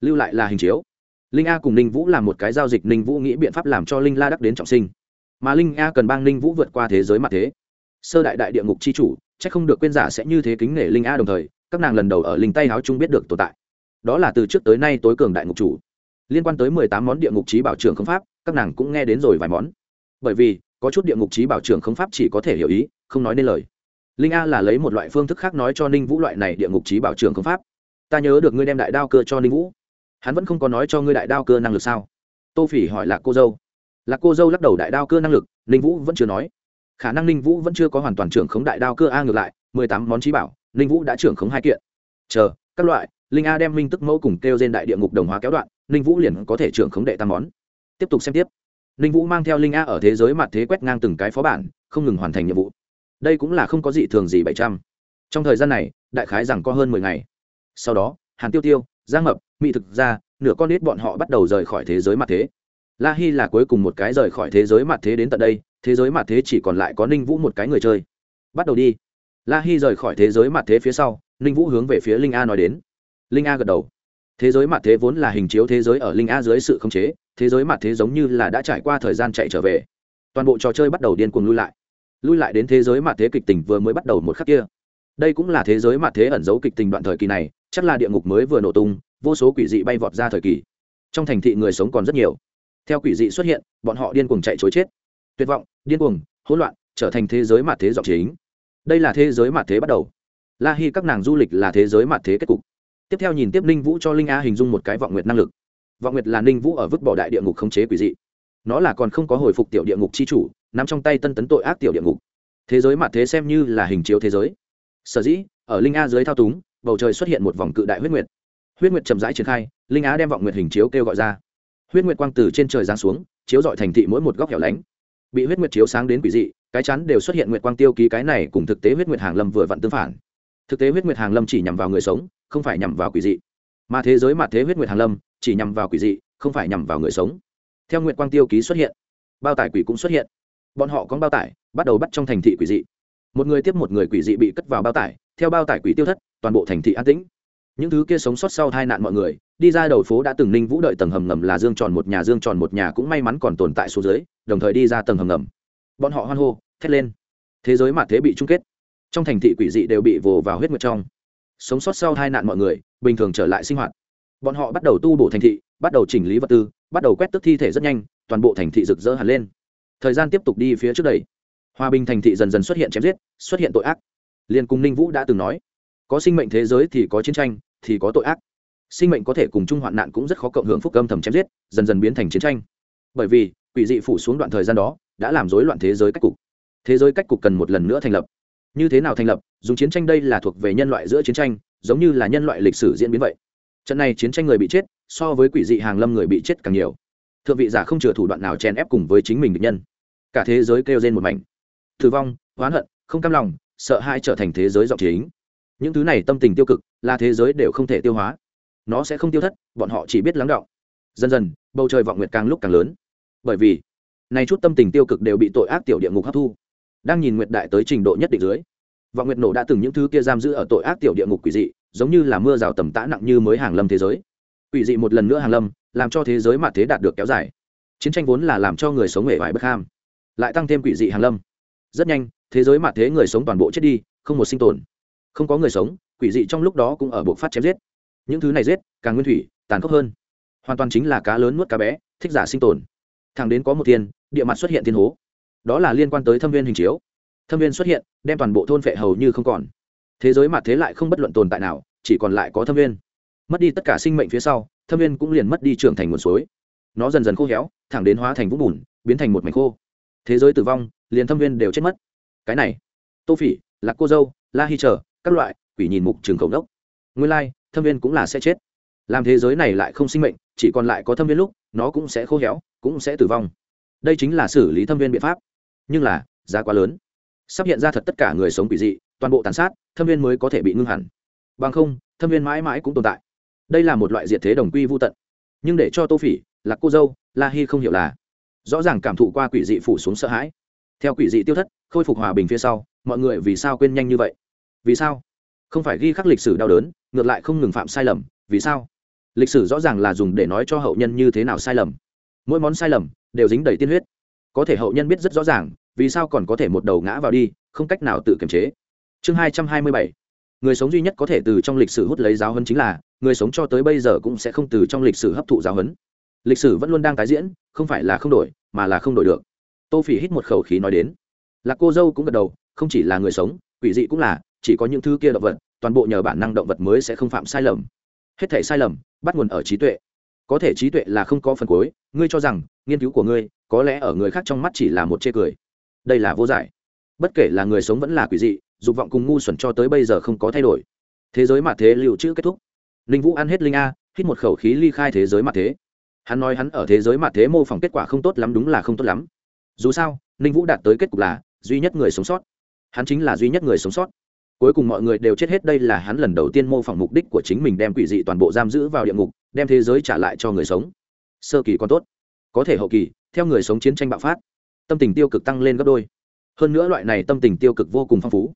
Lưu lại là hình chiếu. Linh a cùng linh vũ làm một cái giao dịch linh vũ nghĩ biện pháp làm cho linh la đắc đến trọng sinh. Mà linh a cần bang linh vũ vượt qua thế giới mặt thế sơ đại đại địa ngục c h i chủ c h ắ c không được quên giả sẽ như thế kính nể linh a đồng thời, các nàng lần đầu ở linh tay áo chung biết được tồn tại. Đó là từ trước tới nay tối cường đại ngục chủ. Liên quan tới mười tám món địa ngục trí bảo trưởng không pháp, các nàng cũng nghe đến rồi vài món. Bởi vì, có chút địa ngục trí bảo trưởng không pháp chỉ có thể hiểu ý, không nói nên lời. Linh a là lấy một loại phương thức khác nói cho ninh vũ loại này địa ngục trí bảo trưởng không pháp. Ta nhớ được ngươi đem đại đao cơ cho ninh vũ. Hắn vẫn không có nói cho ngươi đại đao cơ năng lực sao? Tô phỉ hỏi là cô dâu. Là cô dâu lắc đầu đại đao cơ năng lực, ninh vũ vẫn chưa nói khả năng ninh vũ vẫn chưa có hoàn toàn trưởng khống đại đao cơ a ngược lại, mười tám món trí bảo, ninh vũ đã trưởng khống hai kiện. Chờ, các loại, linh a đem minh tức mẫu cùng kêu trên đại địa ngục đồng hóa kéo đoạn, ninh vũ liền có thể trưởng khống đệ tam món. Tiếp tục xem tiếp. Ninh vũ mang theo linh a ở thế giới mặt thế quét ngang từng cái phó bản, không ngừng hoàn thành nhiệm vụ. Đây cũng là không có gì thường gì bảy trăm. Trong thời gian này, đại khái rằng có hơn mười ngày. Sau đó, hàn tiêu tiêu, giang mập mỹ thực ra nửa con nít bọn họ bắt đầu rời khỏi thế giới mặt thế. La hi là cuối cùng một cái rời khỏi thế giới mặt thế đến tận đây thế giới mặt thế chỉ còn lại có ninh vũ một cái người chơi. Bắt đầu đi. La hi rời khỏi thế giới mặt thế phía sau, ninh vũ hướng về phía linh a nói đến. Linh a gật đầu. Thế giới mặt thế vốn là hình chiếu thế giới ở linh a dưới sự khống chế, thế giới mặt thế giống như là đã trải qua thời gian chạy trở về. Toàn bộ trò chơi bắt đầu điên cuồng lui lại. Lui lại đến thế giới mặt thế kịch tình vừa mới bắt đầu một khắc kia. Đây cũng là thế giới mặt thế ẩn giấu kịch tình đoạn thời kỳ này, chắc là địa ngục mới vừa nổ tung, vô số quỷ dị bay vọt ra thời kỳ. Trong thành thị người sống còn rất nhiều. Theo quỷ dị xuất hiện, bọn họ điên cuồng chạy chối chết tuyệt vọng, điên cuồng, hỗn loạn, trở thành thế giới mặt thế dọc chính. Đây là thế giới mặt thế bắt đầu. La hi các nàng du lịch là thế giới mặt thế kết cục. Tiếp theo nhìn tiếp ninh vũ cho linh a hình dung một cái vọng nguyệt năng lực. Vọng nguyệt là ninh vũ ở vứt bỏ đại địa ngục khống chế quỷ dị. Nó là còn không có hồi phục tiểu địa ngục c h i chủ n ắ m trong tay tân tấn tội ác tiểu địa ngục. Thế giới mặt thế xem như là hình chiếu thế giới. Sở dĩ, ở linh a dưới thao túng, bầu trời xuất hiện một vòng cự đại huyết nguyệt. Huyết nguyệt chậm rãi triển khai, linh á đem vọng nguyệt hình chiếu kêu gọi ra. Huyết nguyệt quang từ trên trời giáng xuống, chiếu dọi thành thị mỗi một góc hẻo lánh bị huyết nguyệt chiếu sáng đến quỷ dị, cái chắn đều xuất hiện nguyệt quang tiêu ký cái này cùng thực tế huyết nguyệt hàng lâm vừa vặn tương phản. Thực tế huyết nguyệt hàng lâm chỉ nhằm vào người sống, không phải nhằm vào quỷ dị. Mà thế giới mà thế huyết nguyệt hàng lâm, chỉ nhằm vào quỷ dị, không phải nhằm vào người sống. Theo nguyệt quang tiêu ký xuất hiện, bao tải quỷ cũng xuất hiện. Bọn họ có bao tải, bắt đầu bắt trong thành thị quỷ dị. Một người tiếp một người quỷ dị bị cất vào bao tải, theo bao tải quỷ tiêu thất, toàn bộ thành thị an tĩnh những thứ kia sống sót sau tai nạn mọi người, đi ra đầu phố đã từng ninh vũ đợi tầng hầm ngầm là dương tròn một nhà, dương tròn một nhà cũng may mắn còn tồn tại số dưới, đồng thời đi ra tầng hầm ngầm. Bọn họ hoan hô, thét lên. Thế giới mà thế bị chung kết. Trong thành thị quỷ dị đều bị vồ vào huyết mật trong. Sống sót sau hai nạn mọi người, bình thường trở lại sinh hoạt. Bọn họ bắt đầu tu bổ thành thị, bắt đầu chỉnh lý vật tư, bắt đầu quét tức thi thể rất nhanh, toàn bộ thành thị rực rỡ hẳn lên. Thời gian tiếp tục đi phía trước đây. Hòa bình thành thị dần dần xuất hiện chém giết, xuất hiện tội ác. Liên cung ninh vũ đã từng nói, có sinh mệnh thế giới thì có chiến tranh thì có tội ác. Sinh mệnh có thể cùng chung hoạn nạn cũng rất khó cộng hưởng phúc âm thầm chém giết, dần dần biến thành chiến tranh. Bởi vì, quỷ dị phủ xuống đoạn thời gian đó, đã làm rối loạn thế giới cách cục. Thế giới cách cục cần một lần nữa thành lập. Như thế nào thành lập? Dùng chiến tranh đây là thuộc về nhân loại giữa chiến tranh, giống như là nhân loại lịch sử diễn biến vậy. Trận này chiến tranh người bị chết, so với quỷ dị hàng lâm người bị chết càng nhiều. Thượng vị giả không chừa thủ đoạn nào chèn ép cùng với chính mình được nhân. Cả thế giới kêu trên một mảnh. Thử vong, oán hận, không cam lòng, sợ hãi trở thành thế giới giọng chính những thứ này tâm tình tiêu cực, là thế giới đều không thể tiêu hóa. Nó sẽ không tiêu thất, bọn họ chỉ biết lắng động dần dần, bầu trời vọng nguyệt càng lúc càng lớn. Bởi vì nay chút tâm tình tiêu cực đều bị tội ác tiểu địa ngục hấp thu. Đang nhìn nguyệt đại tới trình độ nhất định dưới, vọng nguyệt nổ đã từng những thứ kia giam giữ ở tội ác tiểu địa ngục quỷ dị, giống như là mưa rào tầm tã nặng như mới hàng lâm thế giới. Quỷ dị một lần nữa hàng lâm, làm cho thế giới mà thế đạt được kéo dài. Chiến tranh vốn là làm cho người sống hề vải bất ham, lại tăng thêm quỷ dị hàng lâm. Rất nhanh, thế giới mà thế người sống toàn bộ chết đi, không một sinh tồn không có người sống, quỷ dị trong lúc đó cũng ở bộ phát chém giết. Những thứ này giết, càng nguyên thủy, tàn khốc hơn. Hoàn toàn chính là cá lớn nuốt cá bé, thích giả sinh tồn. Thẳng đến có một thiên, địa mặt xuất hiện thiên hố. Đó là liên quan tới thâm viên hình chiếu. Thâm viên xuất hiện, đem toàn bộ thôn phệ hầu như không còn. Thế giới mặt thế lại không bất luận tồn tại nào, chỉ còn lại có thâm viên. Mất đi tất cả sinh mệnh phía sau, thâm viên cũng liền mất đi trưởng thành nguồn suối. Nó dần dần khô héo, thẳng đến hóa thành vũng bùn, biến thành một mảnh khô. Thế giới tử vong, liền thâm viên đều chết mất. Cái này, tô phỉ, lạc cô dâu, la hi trở các loại, quỷ nhìn mục trường khẩu đốc nguyên lai, thâm viên cũng là sẽ chết. Làm thế giới này lại không sinh mệnh, chỉ còn lại có thâm viên lúc, nó cũng sẽ khô héo, cũng sẽ tử vong. Đây chính là xử lý thâm viên biện pháp. Nhưng là, giá quá lớn. Sắp hiện ra thật tất cả người sống quỷ dị, toàn bộ tàn sát, thâm viên mới có thể bị ngưng hẳn. Bằng không, thâm viên mãi mãi cũng tồn tại. Đây là một loại diệt thế đồng quy vô tận. Nhưng để cho tô phỉ là cô dâu, la hi không hiểu là, rõ ràng cảm thụ qua quỷ dị phủ xuống sợ hãi. Theo quỷ dị tiêu thất, khôi phục hòa bình phía sau, mọi người vì sao quên nhanh như vậy? Vì sao? Không phải ghi khắc lịch sử đau đớn, ngược lại không ngừng phạm sai lầm, vì sao? Lịch sử rõ ràng là dùng để nói cho hậu nhân như thế nào sai lầm. Mỗi món sai lầm đều dính đầy tiên huyết. Có thể hậu nhân biết rất rõ ràng, vì sao còn có thể một đầu ngã vào đi, không cách nào tự kiềm chế. Chương hai trăm hai mươi bảy. Người sống duy nhất có thể từ trong lịch sử hút lấy giáo hấn chính là, người sống cho tới bây giờ cũng sẽ không từ trong lịch sử hấp thụ giáo hấn lịch sử vẫn luôn đang tái diễn, không phải là không đổi, mà là không đổi được. Tô phỉ hít một khẩu khí nói đến. Là cô dâu cũng gật đầu, không chỉ là người sống, quỷ dị cũng là chỉ có những thứ kia động vật, toàn bộ nhờ bản năng động vật mới sẽ không phạm sai lầm. Hết thể sai lầm, bắt nguồn ở trí tuệ. Có thể trí tuệ là không có phần cuối, ngươi cho rằng, nghiên cứu của ngươi, có lẽ ở người khác trong mắt chỉ là một chê cười. Đây là vô giải. Bất kể là người sống vẫn là quỷ dị, dục vọng cùng ngu xuẩn cho tới bây giờ không có thay đổi. Thế giới mặt thế liệu chữ kết thúc. Linh vũ ăn hết linh a, hít một khẩu khí ly khai thế giới mặt thế. Hắn nói hắn ở thế giới mặt thế mô phỏng kết quả không tốt lắm đúng là không tốt lắm. Dù sao, ninh vũ đạt tới kết cục là duy nhất người sống sót. Hắn chính là duy nhất người sống sót cuối cùng mọi người đều chết hết, đây là hắn lần đầu tiên mô phỏng mục đích của chính mình đem quỷ dị toàn bộ giam giữ vào địa ngục, đem thế giới trả lại cho người sống. Sơ kỳ còn tốt. Có thể hậu kỳ, theo người sống chiến tranh bạo phát, tâm tình tiêu cực tăng lên gấp đôi. Hơn nữa loại này tâm tình tiêu cực vô cùng phong phú.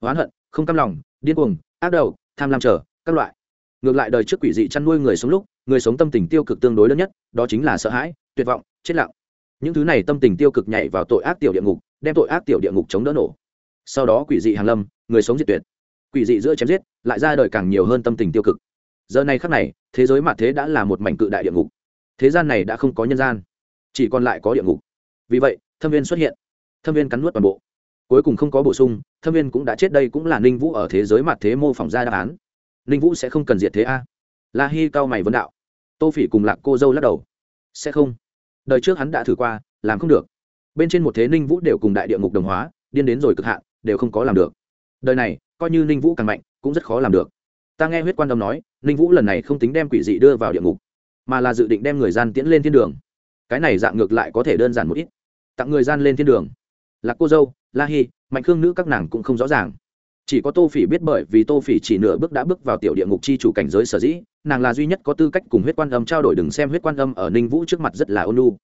Oán hận, không cam lòng, điên cuồng, ác đầu tham lam trở, các loại. Ngược lại đời trước quỷ dị chăn nuôi người sống lúc, người sống tâm tình tiêu cực tương đối lớn nhất, đó chính là sợ hãi, tuyệt vọng, chết lặng. Những thứ này tâm tình tiêu cực nhảy vào tội ác tiểu địa ngục, đem tội ác tiểu địa ngục chống đỡ nổ. Sau đó quỷ dị hàng lâm người sống diệt tuyệt. Quỷ dị giữa chém giết, lại ra đời càng nhiều hơn tâm tình tiêu cực. Giờ này khắc này, thế giới mạ thế đã là một mảnh cự đại địa ngục. Thế gian này đã không có nhân gian, chỉ còn lại có địa ngục. Vì vậy, thâm viên xuất hiện. Thâm viên cắn nuốt toàn bộ. Cuối cùng không có bổ sung, thâm viên cũng đã chết đây cũng là ninh vũ ở thế giới mặt thế mô phỏng ra đáp án. Ninh vũ sẽ không cần diệt thế a. La hi cao mày vấn đạo. Tô phỉ cùng lạc cô dâu lắc đầu. Sẽ không. Đời trước hắn đã thử qua, làm không được. Bên trên một thế ninh vũ đều cùng đại địa ngục đồng hóa, điên đến rồi cực hạn, đều không có làm được đời này, coi như ninh vũ càng mạnh, cũng rất khó làm được. Ta nghe huyết quan âm nói, ninh vũ lần này không tính đem quỷ dị đưa vào địa ngục, mà là dự định đem người gian tiễn lên thiên đường. Cái này dạng ngược lại có thể đơn giản một ít. Tặng người gian lên thiên đường. Là cô dâu, la hi, mạnh khương nữ các nàng cũng không rõ ràng. Chỉ có tô phỉ biết bởi vì tô phỉ chỉ nửa bước đã bước vào tiểu địa ngục chi chủ cảnh giới sở dĩ, nàng là duy nhất có tư cách cùng huyết quan âm trao đổi đừng xem huyết quan âm ở ninh vũ trước mặt rất là ôn lu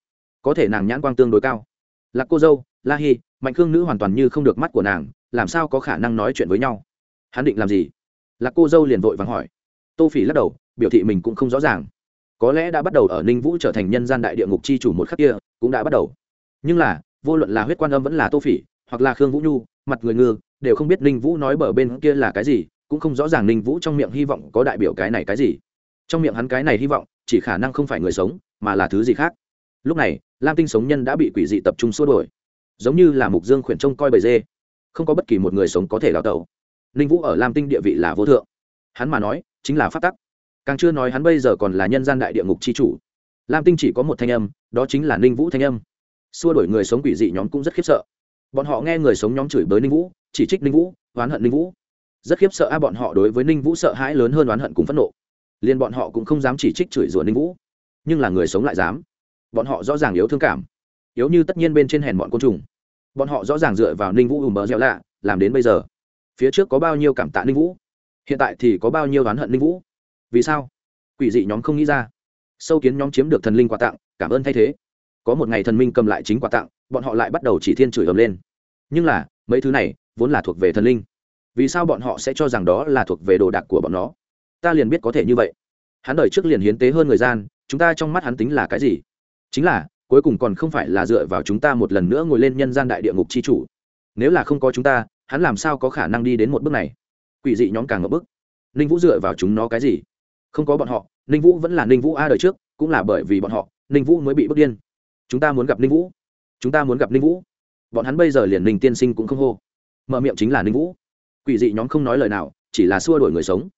có thể nàng nhãn quang tương đối cao. Là cô dâu, la hi, mạnh khương nữ hoàn toàn như không được mắt của nàng làm sao có khả năng nói chuyện với nhau? Hắn định làm gì? Là cô dâu liền vội vàng hỏi. Tô phỉ lắc đầu, biểu thị mình cũng không rõ ràng. Có lẽ đã bắt đầu ở ninh vũ trở thành nhân gian đại địa ngục chi chủ một khắc kia, cũng đã bắt đầu. Nhưng là, vô luận là huyết quan âm vẫn là tô phỉ, hoặc là khương vũ nhu, mặt người ngư, đều không biết ninh vũ nói bờ bên kia là cái gì, cũng không rõ ràng ninh vũ trong miệng hy vọng có đại biểu cái này cái gì. Trong miệng hắn cái này hy vọng, chỉ khả năng không phải người sống, mà là thứ gì khác. Lúc này, lam tinh sống nhân đã bị quỷ dị tập trung xua đổi giống như là mục dương khuyển trông coi bầy dê không có bất kỳ một người sống có thể đào tẩu. Ninh vũ ở lam tinh địa vị là vô thượng. Hắn mà nói, chính là phát tắc. Càng chưa nói hắn bây giờ còn là nhân gian đại địa ngục c h i chủ. Lam tinh chỉ có một thanh âm, đó chính là ninh vũ thanh âm. Xua đổi người sống quỷ dị nhóm cũng rất khiếp sợ. Bọn họ nghe người sống nhóm chửi bới ninh vũ, chỉ trích ninh vũ, oán hận ninh vũ. Rất khiếp sợ a, bọn họ đối với ninh vũ sợ hãi lớn hơn oán hận cùng phẫn nộ. Liền bọn họ cũng không dám chỉ trích chửi rủa ninh vũ. Nhưng là người sống lại dám. Bọn họ rõ ràng yếu thương cảm. Yếu như tất nhiên bên trên hèn bọn côn trùng bọn họ rõ ràng dựa vào ninh vũ ùm bờ dẻo lạ, làm đến bây giờ. Phía trước có bao nhiêu cảm tạ ninh vũ? Hiện tại thì có bao nhiêu oán hận ninh vũ? Vì sao? Quỷ dị nhóm không nghĩ ra. Sâu kiến nhóm chiếm được thần linh quà tặng, cảm ơn thay thế. Có một ngày thần minh cầm lại chính quà tặng, bọn họ lại bắt đầu chỉ thiên chửi ầm lên. Nhưng là, mấy thứ này vốn là thuộc về thần linh. Vì sao bọn họ sẽ cho rằng đó là thuộc về đồ đạc của bọn nó? Ta liền biết có thể như vậy. Hắn đời trước liền hiến tế hơn người gian, chúng ta trong mắt hắn tính là cái gì? Chính là cuối cùng còn không phải là dựa vào chúng ta một lần nữa ngồi lên nhân gian đại địa ngục chi chủ. Nếu là không có chúng ta, hắn làm sao có khả năng đi đến một bước này? Quỷ dị nhóm càng ngập bức. Ninh vũ dựa vào chúng nó cái gì? Không có bọn họ, ninh vũ vẫn là ninh vũ a đời trước, cũng là bởi vì bọn họ, ninh vũ mới bị bước điên. Chúng ta muốn gặp ninh vũ. Chúng ta muốn gặp ninh vũ. Bọn hắn bây giờ liền ninh tiên sinh cũng không hô. Mở miệng chính là ninh vũ. Quỷ dị nhóm không nói lời nào, chỉ là xua đuổi người sống.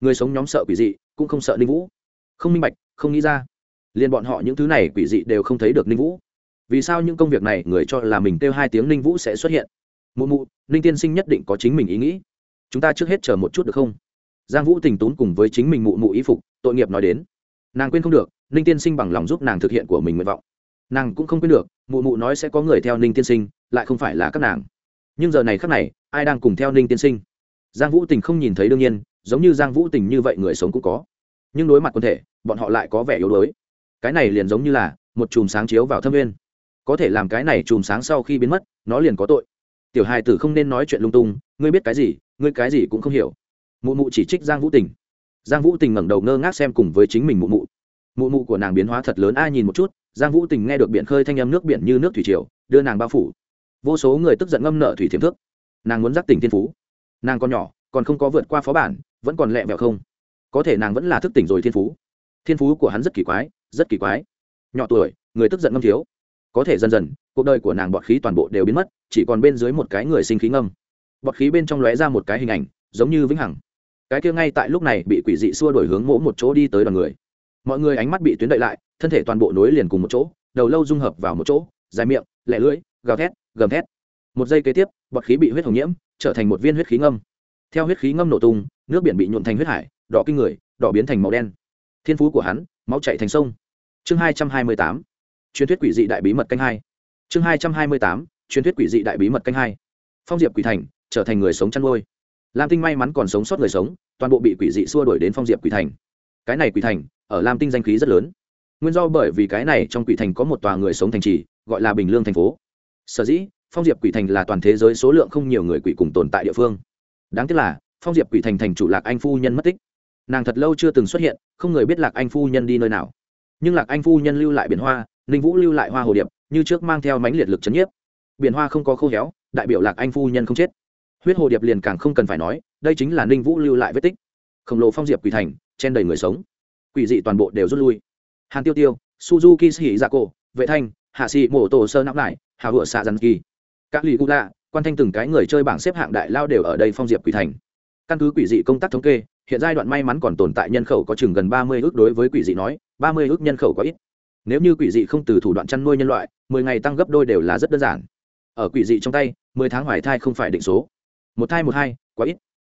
Người sống nhóm sợ quỷ dị, cũng không sợ ninh vũ. Không minh bạch, không nghĩ ra liền bọn họ những thứ này quỷ dị đều không thấy được ninh vũ. Vì sao những công việc này, người cho là mình kêu hai tiếng ninh vũ sẽ xuất hiện? Mụ mụ, ninh tiên sinh nhất định có chính mình ý nghĩ. Chúng ta trước hết chờ một chút được không? Giang vũ tình tốn cùng với chính mình mụ mụ ý phục, tội nghiệp nói đến. Nàng quên không được, ninh tiên sinh bằng lòng giúp nàng thực hiện của mình nguyện vọng. Nàng cũng không quên được, mụ mụ nói sẽ có người theo ninh tiên sinh, lại không phải là các nàng. Nhưng giờ này khác này, ai đang cùng theo ninh tiên sinh? Giang vũ tình không nhìn thấy đương nhiên, giống như giang vũ tình như vậy người sống cũng có. Nhưng đối mặt quân thể, bọn họ lại có vẻ yếu đuối cái này liền giống như là một chùm sáng chiếu vào thâm viên. Có thể làm cái này chùm sáng sau khi biến mất, nó liền có tội. Tiểu hài tử không nên nói chuyện lung tung, ngươi biết cái gì, ngươi cái gì cũng không hiểu. Mụ mụ chỉ trích giang vũ tình. Giang vũ tình ngẩng đầu ngơ ngác xem cùng với chính mình mụ mụ. Mụ mụ của nàng biến hóa thật lớn ai nhìn một chút, giang vũ tình nghe được biển khơi thanh âm nước biển như nước thủy triều, đưa nàng bao phủ. Vô số người tức giận ngâm nợ thủy thiếm thước. Nàng muốn giác tỉnh thiên phú. Nàng còn nhỏ, còn không có vượt qua phó bản, vẫn còn lẹ vẹo không. Có thể nàng vẫn là thức tỉnh rồi thiên phú. Thiên phú của hắn rất kỳ quái rất kỳ quái. Nhỏ tuổi, người tức giận ngâm thiếu. Có thể dần dần, cuộc đời của nàng bọt khí toàn bộ đều biến mất, chỉ còn bên dưới một cái người sinh khí ngâm. Bọt khí bên trong lóe ra một cái hình ảnh, giống như vĩnh hằng. Cái kia ngay tại lúc này bị quỷ dị xua đổi hướng mỗ một chỗ đi tới đoàn người. Mọi người ánh mắt bị tuyến đậy lại, thân thể toàn bộ nối liền cùng một chỗ, đầu lâu dung hợp vào một chỗ, dài miệng, lẻ lưỡi, gào thét, gầm thét. Một giây kế tiếp, bọt khí bị huyết hồng nhiễm, trở thành một viên huyết khí ngâm. Theo huyết khí ngâm nổ tung, nước biển bị nhuộn thành huyết hải, đỏ kinh người, đỏ biến thành màu đen. Thiên phú của hắn máu chạy thành sông. Chương hai trăm hai mươi tám, truyền thuyết quỷ dị đại bí mật canh hai. Chương hai trăm hai mươi tám, truyền thuyết quỷ dị đại bí mật canh hai. Phong diệp quỷ thành, trở thành người sống chăn nuôi. Lam tinh may mắn còn sống sót người sống, toàn bộ bị quỷ dị xua đuổi đến phong diệp quỷ thành. Cái này quỷ thành, ở lam tinh danh khí rất lớn. Nguyên do bởi vì cái này trong quỷ thành có một tòa người sống thành trì, gọi là bình lương thành phố. Sở dĩ, phong diệp quỷ thành là toàn thế giới số lượng không nhiều người quỷ cùng tồn tại địa phương. Đáng tiếc là, phong diệp quỷ thành thành chủ lạc anh phu nhân mất tích nàng thật lâu chưa từng xuất hiện, không người biết lạc anh phu nhân đi nơi nào. Nhưng lạc anh phu nhân lưu lại biển hoa, ninh vũ lưu lại hoa hồ điệp, như trước mang theo mánh liệt lực c h ấ n nhiếp. Biển hoa không có khô héo, đại biểu lạc anh phu nhân không chết. Huyết hồ điệp liền càng không cần phải nói, đây chính là ninh vũ lưu lại vết tích. Khổng lồ phong diệp quỷ thành, chen đầy người sống. Quỷ dị toàn bộ đều rút lui. Hàn tiêu tiêu, suzuki sĩ gia cổ vệ thanh, hạ sĩ mổ tổ sơ nắp lại, hà hựa xạ dàn kỳ. Các lì gu lạ, quan thanh từng cái người chơi bảng xếp hạng đại lao đều ở đây phong diệp quỷ thành. Căn cứ quỷ dị công tác thống kê hiện giai đoạn may mắn còn tồn tại nhân khẩu có chừng gần ba mươi ước đối với quỷ dị nói, ba mươi ước nhân khẩu có ít. Nếu như quỷ dị không từ thủ đoạn chăn nuôi nhân loại, mười ngày tăng gấp đôi đều là rất đơn giản. Ở quỷ dị trong tay, mười tháng hoài thai không phải định số. Một thai một hai, quá ít.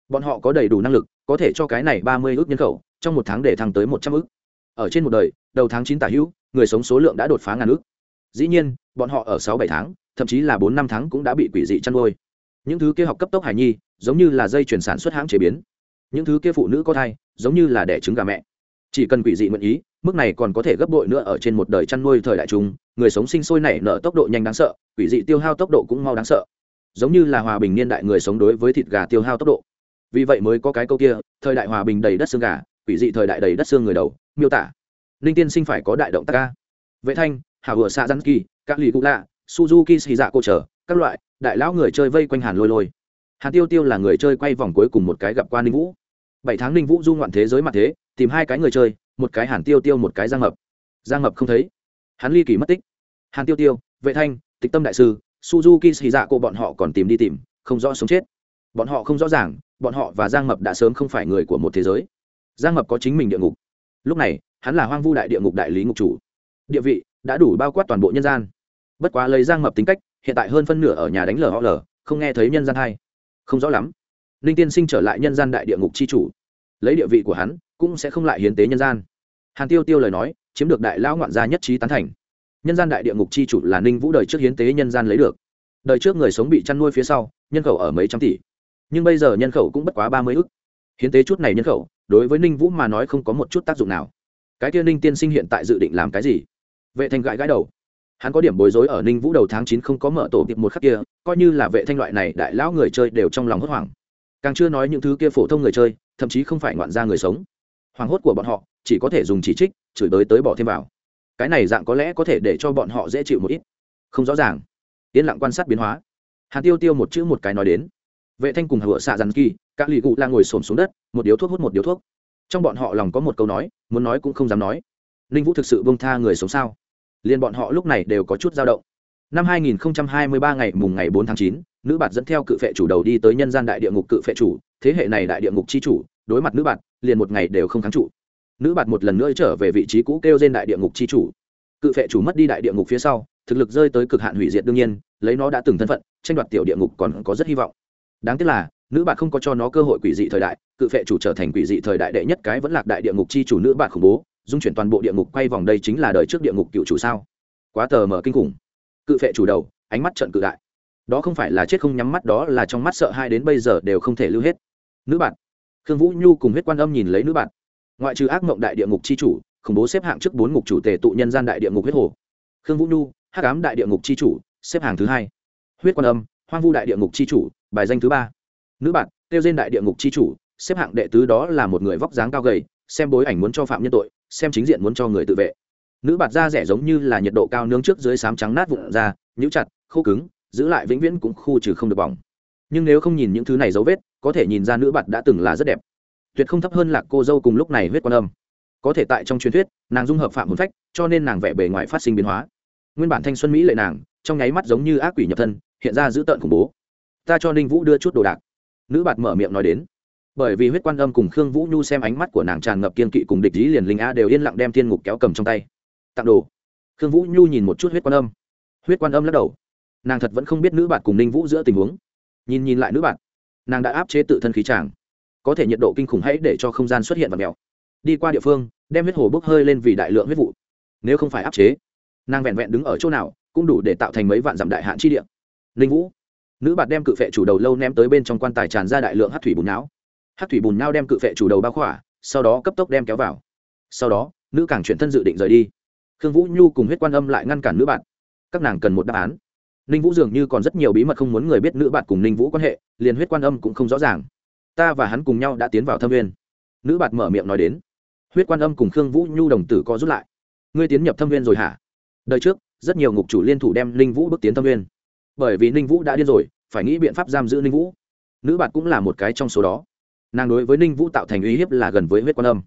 Bọn họ có đầy đủ năng lực, có thể cho cái này ba mươi ước nhân khẩu, trong một tháng để thăng tới một trăm ước. Ở trên một đời, đầu tháng chín tả hữu, người sống số lượng đã đột phá ngàn ước. Dĩ nhiên, bọn họ ở sáu bảy tháng, thậm chí là bốn năm tháng cũng đã bị quỷ dị chăn nuôi. Những thứ kia học cấp tốc hải nhi, giống như là dây chuyển sản xuất hãng chế biến những thứ kia phụ nữ có thai, giống như là đẻ trứng gà mẹ. Chỉ cần quỷ dị nguyện ý, mức này còn có thể gấp bội nữa ở trên một đời chăn nuôi thời đại chúng, người sống sinh sôi nảy nở tốc độ nhanh đáng sợ, quỷ dị tiêu hao tốc độ cũng mau đáng sợ. Giống như là hòa bình niên đại người sống đối với thịt gà tiêu hao tốc độ. Vì vậy mới có cái câu kia, thời đại hòa bình đầy đất xương gà, quỷ dị thời đại đầy đất xương người đầu, miêu tả. Linh tiên sinh phải có đại động tác ca. Vệ thanh, Hà hựa xạ rắn kỳ, các lì cụ lạ, suzuki xì dạ cô trở các loại, đại lão người chơi vây quanh hàn lôi lôi hàn tiêu tiêu là người chơi quay vòng cuối cùng một cái gặp qua ninh vũ. Bảy tháng ninh vũ du ngoạn thế giới mặt thế, tìm hai cái người chơi, một cái hàn tiêu tiêu, một cái giang hợp giang hợp không thấy. Hắn ly kỳ mất tích. Hàn tiêu tiêu, vệ thanh, tịch tâm đại sư, suzuki xì dạ cô bọn họ còn tìm đi tìm, không rõ sống chết. Bọn họ không rõ ràng, bọn họ và giang mập đã sớm không phải người của một thế giới. Giang mập có chính mình địa ngục. Lúc này, hắn là hoang vu đại địa ngục đại lý ngục chủ. Địa vị đã đủ bao quát toàn bộ nhân gian. Bất quá lấy giang mập tính cách, hiện tại hơn phân nửa ở nhà đánh lờ họ lờ không nghe thấy nhân gian hay không rõ lắm. Ninh tiên sinh trở lại nhân gian đại địa ngục c h i chủ. Lấy địa vị của hắn, cũng sẽ không lại hiến tế nhân gian. Hàn tiêu tiêu lời nói, chiếm được đại lão ngoạn gia nhất trí tán thành. Nhân gian đại địa ngục c h i chủ là ninh vũ đời trước hiến tế nhân gian lấy được. Đời trước người sống bị chăn nuôi phía sau, nhân khẩu ở mấy trăm tỷ. Nhưng bây giờ nhân khẩu cũng bất quá ba mươi ước hiến tế chút này nhân khẩu, đối với ninh vũ mà nói không có một chút tác dụng nào. Cái kia ninh tiên sinh hiện tại dự định làm cái gì? Vệ thành gãi gãi đầu. Hắn có điểm bối rối ở ninh vũ đầu tháng chín không có mở tổ tiệp một khắc kia coi như là vệ thanh loại này đại lão người chơi đều trong lòng hốt hoảng. Càng chưa nói những thứ kia phổ thông người chơi, thậm chí không phải ngoạn ra người sống. Hoảng hốt của bọn họ, chỉ có thể dùng chỉ trích, chửi bới tới bỏ thêm vào. Cái này dạng có lẽ có thể để cho bọn họ dễ chịu một ít. Không rõ ràng. Yên lặng quan sát biến hóa. Hàn tiêu tiêu một chữ một cái nói đến. Vệ thanh cùng hựa xạ dằn kỳ các lì cụ la ngồi xổm xuống đất, một điếu thuốc hút một điếu thuốc. Trong bọn họ lòng có một câu nói, muốn nói cũng không dám nói. Ninh vũ thực sự bông tha người sống sao? Liền bọn họ lúc này đều có chút dao động năm 2023 ngày mùng ngày 4 tháng 9, nữ bạt dẫn theo cự phệ chủ đầu đi tới nhân gian đại địa ngục cự phệ chủ thế hệ này đại địa ngục chi chủ đối mặt nữ bạt liền một ngày đều không kháng trụ. Nữ bạt một lần nữa trở về vị trí cũ kêu trên đại địa ngục chi chủ. Cự phệ chủ mất đi đại địa ngục phía sau thực lực rơi tới cực hạn hủy diệt đương nhiên lấy nó đã từng thân phận tranh đoạt tiểu địa ngục còn có rất hy vọng. Đáng tiếc là nữ bạt không có cho nó cơ hội quỷ dị thời đại cự phệ chủ trở thành quỷ dị thời đại đệ nhất cái vẫn lạc đại địa ngục chi chủ nữ bạt khủng bố dung chuyển toàn bộ địa ngục quay vòng đây chính là đời trước địa ngục cựu chủ sao? Quá tờ mở kinh khủng cự phệ chủ đầu, ánh mắt trận cự đại. Đó không phải là chết không nhắm mắt, đó là trong mắt sợ hai đến bây giờ đều không thể lưu hết. Nữ bạn. Khương vũ nhu cùng huyết quan âm nhìn lấy nữ bạn. Ngoại trừ ác mộng đại địa ngục chi chủ, khủng bố xếp hạng trước bốn ngục chủ tề tụ nhân gian đại địa ngục huyết hồ. Khương vũ nhu, hắc ám đại địa ngục chi chủ, xếp hàng thứ hai. Huyết quan âm, hoang vu đại địa ngục chi chủ, bài danh thứ ba. Nữ bạn, tiêu trên đại địa ngục chi chủ, xếp hạng đệ tứ đó là một người vóc dáng cao gầy, xem bối ảnh muốn cho phạm nhân tội, xem chính diện muốn cho người tự vệ nữ bạt da rẻ giống như là nhiệt độ cao nướng trước dưới sám trắng nát vụn ra, nhũ chặt, khô cứng, giữ lại vĩnh viễn cũng khu trừ không được bỏng. Nhưng nếu không nhìn những thứ này dấu vết, có thể nhìn ra nữ bạt đã từng là rất đẹp. Tuyệt không thấp hơn lạc cô dâu cùng lúc này huyết quan âm. Có thể tại trong truyền thuyết, nàng dung hợp phạm hồn phách, cho nên nàng vẽ bề ngoài phát sinh biến hóa. Nguyên bản thanh xuân mỹ lệ nàng, trong nháy mắt giống như ác quỷ nhập thân, hiện ra dữ tợn khủng bố. Ta cho ninh vũ đưa chút đồ đạc. Nữ bạt mở miệng nói đến. Bởi vì huyết quan âm cùng khương vũ nhu xem ánh mắt của nàng tràn ngập kiên kỵ cùng địch lý liền linh a đều yên lặng đem thiên ngục kéo cầm trong tay tặng đồ. Khương vũ nhu nhìn một chút huyết quan âm. Huyết quan âm lắc đầu. Nàng thật vẫn không biết nữ bạn cùng ninh vũ giữa tình huống. Nhìn nhìn lại nữ bạn, nàng đã áp chế tự thân khí tràng có thể nhiệt độ kinh khủng hãy để cho không gian xuất hiện và mèo. Đi qua địa phương đem huyết hồ bốc hơi lên vì đại lượng huyết vụ. Nếu không phải áp chế nàng vẹn vẹn đứng ở chỗ nào cũng đủ để tạo thành mấy vạn dặm đại hạn chi địa. Ninh vũ nữ bạt đem cự phệ chủ đầu lâu ném tới bên trong quan tài tràn ra đại lượng hát thủy bùn não. Hát thủy bùn não đem cự phệ chủ đầu bao khỏa sau đó cấp tốc đem kéo vào. Sau đó nữ càng chuyển thân dự định rời đi khương vũ nhu cùng huyết quan âm lại ngăn cản nữ bạn. Các nàng cần một đáp án. Ninh vũ dường như còn rất nhiều bí mật không muốn người biết nữ bạn cùng ninh vũ quan hệ, liền huyết quan âm cũng không rõ ràng. Ta và hắn cùng nhau đã tiến vào thâm viên nữ bạn mở miệng nói đến. Huyết quan âm cùng khương vũ nhu đồng tử có rút lại. Ngươi tiến nhập thâm viên rồi hả? Đời trước, rất nhiều ngục chủ liên thủ đem ninh vũ bước tiến thâm viên bởi vì ninh vũ đã điên rồi, phải nghĩ biện pháp giam giữ ninh vũ. Nữ bạn cũng là một cái trong số đó. Nàng đối với ninh vũ tạo thành uy hiếp là gần với huyết quan âm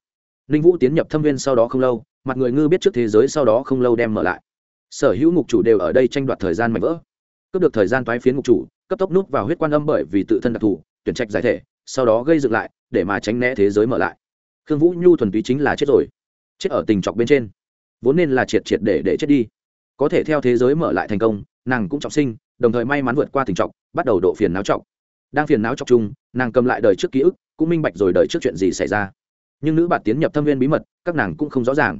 ninh vũ tiến nhập thâm viên sau đó không lâu, mặt người ngư biết trước thế giới sau đó không lâu đem mở lại. Sở hữu ngục chủ đều ở đây tranh đoạt thời gian mạnh vỡ. Cướp được thời gian toái phiến ngục chủ, cấp tốc nút vào huyết quan âm bởi vì tự thân đặc thù, tuyển trạch giải thể, sau đó gây dựng lại, để mà tránh né thế giới mở lại. Khương vũ nhu thuần túy chính là chết rồi. Chết ở tình trọc bên trên. Vốn nên là triệt triệt để để chết đi. Có thể theo thế giới mở lại thành công, nàng cũng trọng sinh, đồng thời may mắn vượt qua tình trọc bắt đầu độ phiền náo trọng đang phiền não trọc chung, nàng cầm lại đời trước ký ức, cũng minh bạch rồi đời trước chuyện gì xảy ra nhưng nữ bạn tiến nhập thâm viên bí mật các nàng cũng không rõ ràng.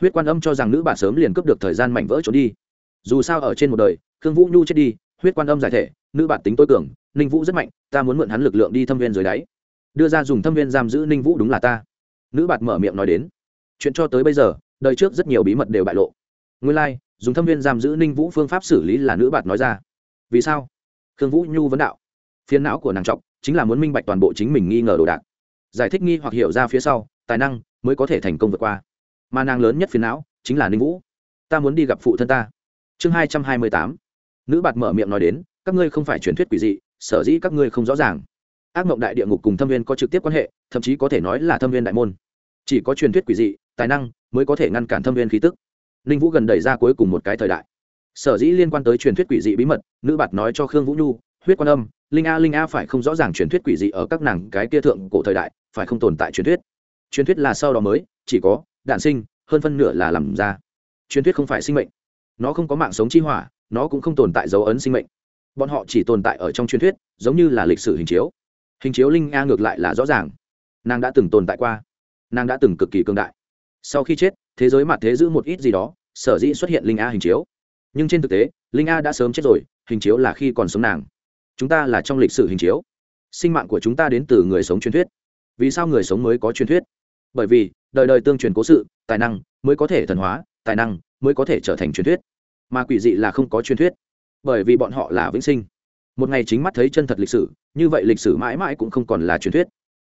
Huyết quan âm cho rằng nữ bạn sớm liền cướp được thời gian mảnh vỡ trốn đi. Dù sao ở trên một đời khương vũ nhu chết đi huyết quan âm giải thể nữ bạn tính tối cường ninh vũ rất mạnh ta muốn mượn hắn lực lượng đi thâm viên dưới đáy. Đưa ra dùng thâm viên giam giữ ninh vũ đúng là ta. Nữ bạn mở miệng nói đến. Chuyện cho tới bây giờ đời trước rất nhiều bí mật đều bại lộ. Nguyên lai、like, dùng thâm viên giam giữ ninh vũ phương pháp xử lý là nữ bạn nói ra. Vì sao? Khương vũ nhu vấn đạo. Phiến não của nàng trọng chính là muốn minh bạch toàn bộ chính mình nghi ngờ đồ đạc giải thích nghi hoặc hiểu ra phía sau, tài năng mới có thể thành công vượt qua. Mà nàng lớn nhất phiền não chính là ninh vũ. Ta muốn đi gặp phụ thân ta. Chương hai trăm hai mươi tám. Nữ bạt mở miệng nói đến, các ngươi không phải truyền thuyết quỷ dị, sở dĩ các ngươi không rõ ràng. Ác mộng đại địa ngục cùng thâm viên có trực tiếp quan hệ, thậm chí có thể nói là thâm viên đại môn. Chỉ có truyền thuyết quỷ dị, tài năng mới có thể ngăn cản thâm viên khí tức. Ninh vũ gần đẩy ra cuối cùng một cái thời đại. Sở dĩ liên quan tới truyền thuyết quỷ dị bí mật, nữ bạt nói cho khương vũ nhu, huyết quan âm, linh a linh a phải không rõ ràng truyền thuyết quỷ dị ở các nàng cái kia thượng cổ thời đại phải không tồn tại truyền thuyết? Truyền thuyết là sau đó mới, chỉ có đạn sinh, hơn phân nửa là làm ra. Truyền thuyết không phải sinh mệnh. Nó không có mạng sống chi hỏa, nó cũng không tồn tại dấu ấn sinh mệnh. Bọn họ chỉ tồn tại ở trong truyền thuyết, giống như là lịch sử hình chiếu. Hình chiếu linh a ngược lại là rõ ràng. Nàng đã từng tồn tại qua. Nàng đã từng cực kỳ cương đại. Sau khi chết, thế giới mặt thế giữ một ít gì đó, sở dĩ xuất hiện linh a hình chiếu. Nhưng trên thực tế, linh a đã sớm chết rồi, hình chiếu là khi còn sống nàng. Chúng ta là trong lịch sử hình chiếu. Sinh mạng của chúng ta đến từ người sống truyền thuyết vì sao người sống mới có truyền thuyết? Bởi vì, đời đời tương truyền cố sự, tài năng mới có thể thần hóa, tài năng mới có thể trở thành truyền thuyết. Mà quỷ dị là không có truyền thuyết, bởi vì bọn họ là vĩnh sinh. Một ngày chính mắt thấy chân thật lịch sử, như vậy lịch sử mãi mãi cũng không còn là truyền thuyết.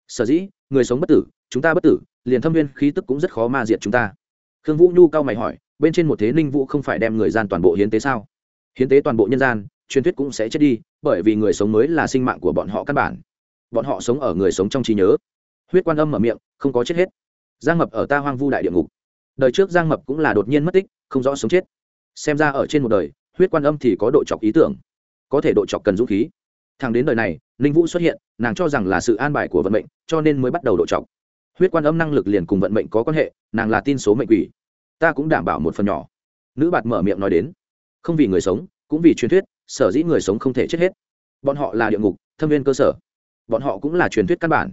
Sở dĩ, người sống bất tử, chúng ta bất tử, liền thâm viên khí tức cũng rất khó ma diệt chúng ta. Khương vũ nhu cao mày hỏi, bên trên một thế ninh vũ không phải đem người gian toàn bộ hiến tế sao? Hiến tế toàn bộ nhân gian, truyền thuyết cũng sẽ chết đi, bởi vì người sống mới là sinh mạng của bọn họ căn bản. Bọn họ sống ở người sống trong trí nhớ huyết quan âm mở miệng, không có chết hết. Giang mập ở ta hoang vu đại địa ngục. Đời trước giang mập cũng là đột nhiên mất tích, không rõ sống chết. Xem ra ở trên một đời, huyết quan âm thì có độ chọc ý tưởng, có thể độ chọc cần dũng khí. Thằng đến đời này, ninh vũ xuất hiện, nàng cho rằng là sự an bài của vận mệnh, cho nên mới bắt đầu độ chọc. Huyết quan âm năng lực liền cùng vận mệnh có quan hệ, nàng là tin số mệnh quỷ. Ta cũng đảm bảo một phần nhỏ. Nữ bạt mở miệng nói đến. Không vì người sống, cũng vì truyền thuyết, sở dĩ người sống không thể chết hết. Bọn họ là địa ngục, thâm viên cơ sở. Bọn họ cũng là truyền thuyết căn bản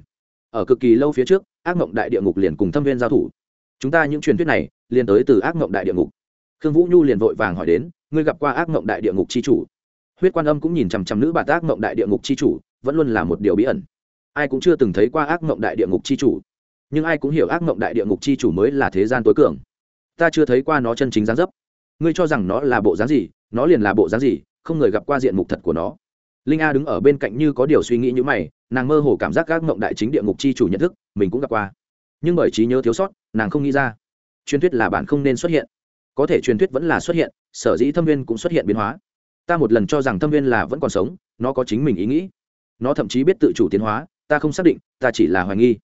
ở cực kỳ lâu phía trước, ác mộng đại địa ngục liền cùng thâm viên giao thủ. Chúng ta những truyền thuyết này liền tới từ ác mộng đại địa ngục. Khương vũ nhu liền vội vàng hỏi đến, ngươi gặp qua ác mộng đại địa ngục c h i chủ? Huyết quan âm cũng nhìn chằm chằm nữ bà ác mộng đại địa ngục c h i chủ, vẫn luôn là một điều bí ẩn. Ai cũng chưa từng thấy qua ác mộng đại địa ngục c h i chủ, nhưng ai cũng hiểu ác mộng đại địa ngục c h i chủ mới là thế gian tối cường. Ta chưa thấy qua nó chân chính gián dấp. Ngươi cho rằng nó là bộ dáng gì, nó liền là bộ dáng gì, không người gặp qua diện mục thật của nó linh a đứng ở bên cạnh như có điều suy nghĩ như mày, nàng mơ hồ cảm giác các mộng đại chính địa ngục c h i chủ nhận thức, mình cũng gặp qua. Nhưng bởi trí nhớ thiếu sót, nàng không nghĩ ra. Truyền thuyết là bạn không nên xuất hiện. Có thể truyền thuyết vẫn là xuất hiện, sở dĩ thâm viên cũng xuất hiện biến hóa. Ta một lần cho rằng thâm viên là vẫn còn sống, nó có chính mình ý nghĩ. Nó thậm chí biết tự chủ tiến hóa, ta không xác định, ta chỉ là hoài nghi.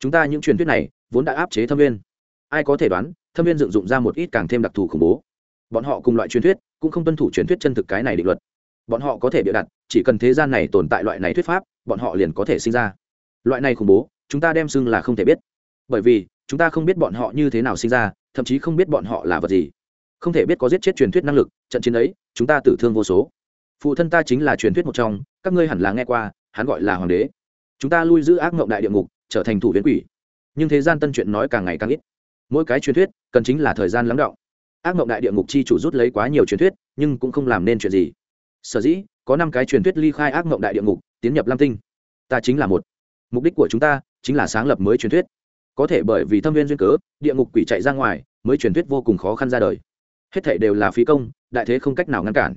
Chúng ta những truyền thuyết này vốn đã áp chế thâm viên. Ai có thể đoán, thâm viên dựng dụng ra một ít càng thêm đặc thù khủng bố. Bọn họ cùng loại truyền thuyết cũng không tuân thủ truyền thuyết chân thực cái này định luật bọn họ có thể bịa đặt, chỉ cần thế gian này tồn tại loại này thuyết pháp, bọn họ liền có thể sinh ra. Loại này khủng bố, chúng ta đem xưng là không thể biết. Bởi vì, chúng ta không biết bọn họ như thế nào sinh ra, thậm chí không biết bọn họ là vật gì. Không thể biết có giết chết truyền thuyết năng lực, trận chiến ấy, chúng ta tử thương vô số. Phụ thân ta chính là truyền thuyết một trong, các ngươi hẳn là nghe qua, hắn gọi là hoàng đế. Chúng ta lui giữ ác mộng đại địa ngục, trở thành thủ viễn quỷ. Nhưng thế gian tân chuyện nói càng ngày càng ít. Mỗi cái truyền thuyết, cần chính là thời gian lắng động. Ác mộng đại địa ngục chi chủ rút lấy quá nhiều truyền thuyết, nhưng cũng không làm nên chuyện gì sở dĩ, có năm cái truyền thuyết ly khai ác mộng đại địa ngục, tiến nhập lam tinh. Ta chính là một. Mục đích của chúng ta chính là sáng lập mới truyền thuyết. Có thể bởi vì thâm viên duyên cớ, địa ngục quỷ chạy ra ngoài, mới truyền thuyết vô cùng khó khăn ra đời. Hết thảy đều là phí công, đại thế không cách nào ngăn cản.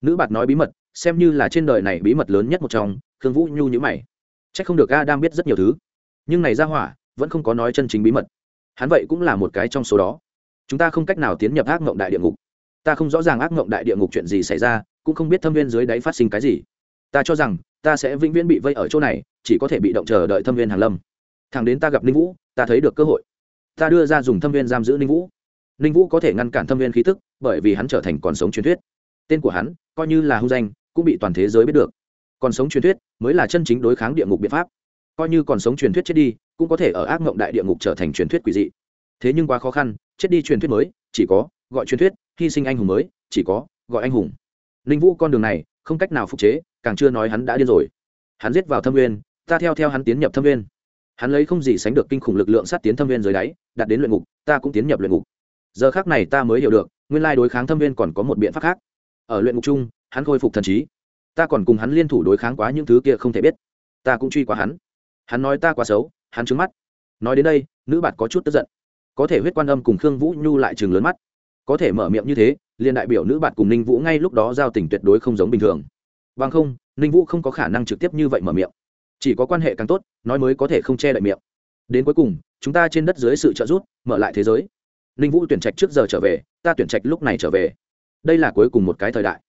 Nữ bạt nói bí mật, xem như là trên đời này bí mật lớn nhất một trong, khương vũ nhu nhữ mày. C h ắ c không được a đang biết rất nhiều thứ. Nhưng này ra hỏa, vẫn không có nói chân chính bí mật. Hắn vậy cũng là một cái trong số đó. Chúng ta không cách nào tiến nhập ác mộng đại địa ngục. Ta không rõ ràng ác mộng đại địa ngục chuyện gì xảy ra cũng không biết thâm viên dưới đáy phát sinh cái gì. Ta cho rằng, ta sẽ vĩnh viễn bị vây ở chỗ này, chỉ có thể bị động chờ đợi thâm viên hàn lâm. Thằng đến ta gặp ninh vũ, ta thấy được cơ hội. Ta đưa ra dùng thâm viên giam giữ ninh vũ. Ninh vũ có thể ngăn cản thâm viên khí tức, bởi vì hắn trở thành còn sống truyền thuyết. Tên của hắn, coi như là hung danh, cũng bị toàn thế giới biết được. Còn sống truyền thuyết mới là chân chính đối kháng địa ngục biện pháp. Coi như còn sống truyền thuyết chết đi, cũng có thể ở ác mộng đại địa ngục trở thành truyền thuyết quỷ dị. Thế nhưng quá khó khăn, chết đi truyền thuyết mới, chỉ có gọi truyền thuyết, hy sinh anh hùng mới, chỉ có gọi anh hùng ninh vũ con đường này, không cách nào phục chế, càng chưa nói hắn đã điên rồi. Hắn giết vào thâm nguyên, ta theo theo hắn tiến nhập thâm nguyên. Hắn lấy không gì sánh được kinh khủng lực lượng sát tiến thâm viên dưới đáy đặt đến luyện ngục, ta cũng tiến nhập luyện ngục. Giờ khác này ta mới hiểu được, nguyên lai đối kháng thâm viên còn có một biện pháp khác. Ở luyện ngục chung, hắn khôi phục thần trí. Ta còn cùng hắn liên thủ đối kháng quá những thứ kia không thể biết. Ta cũng truy qua hắn. Hắn nói ta quá xấu, hắn trứng mắt. Nói đến đây, nữ bạt có chút tức giận. Có thể huyết quan âm cùng khương vũ nhu lại chừng lớn mắt. Có thể mở miệng như thế liền đại biểu nữ bạn cùng ninh vũ ngay lúc đó giao tình tuyệt đối không giống bình thường. Bằng không, ninh vũ không có khả năng trực tiếp như vậy mở miệng. Chỉ có quan hệ càng tốt, nói mới có thể không che đậy miệng. Đến cuối cùng, chúng ta trên đất dưới sự trợ giúp, mở lại thế giới. Ninh vũ tuyển trạch trước giờ trở về, ta tuyển trạch lúc này trở về. Đây là cuối cùng một cái thời đại.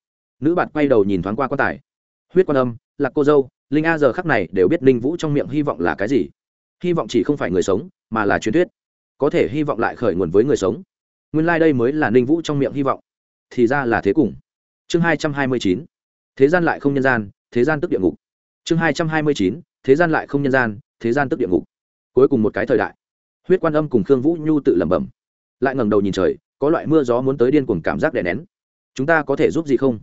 Nữ bạn quay đầu nhìn thoáng qua quan tài. Huyết quan âm, lạc cô dâu, linh a giờ khắc này đều biết ninh vũ trong miệng hy vọng là cái gì. Hy vọng chỉ không phải người sống, mà là truyền thuyết. Có thể hy vọng lại khởi nguồn với người sống. Nguyên lai、like、đây mới là ninh vũ trong miệng hy vọng thì ra là thế cùng. Chương hai trăm hai mươi chín, thế gian lại không nhân gian, thế gian tức địa ngục. Chương hai trăm hai mươi chín, thế gian lại không nhân gian, thế gian tức địa ngục. Cuối cùng một cái thời đại, huyết quan âm cùng khương vũ nhu tự lẩm bẩm. Lại ngẩng đầu nhìn trời, có loại mưa gió muốn tới điên cuồng cảm giác đè nén. Chúng ta có thể giúp gì không?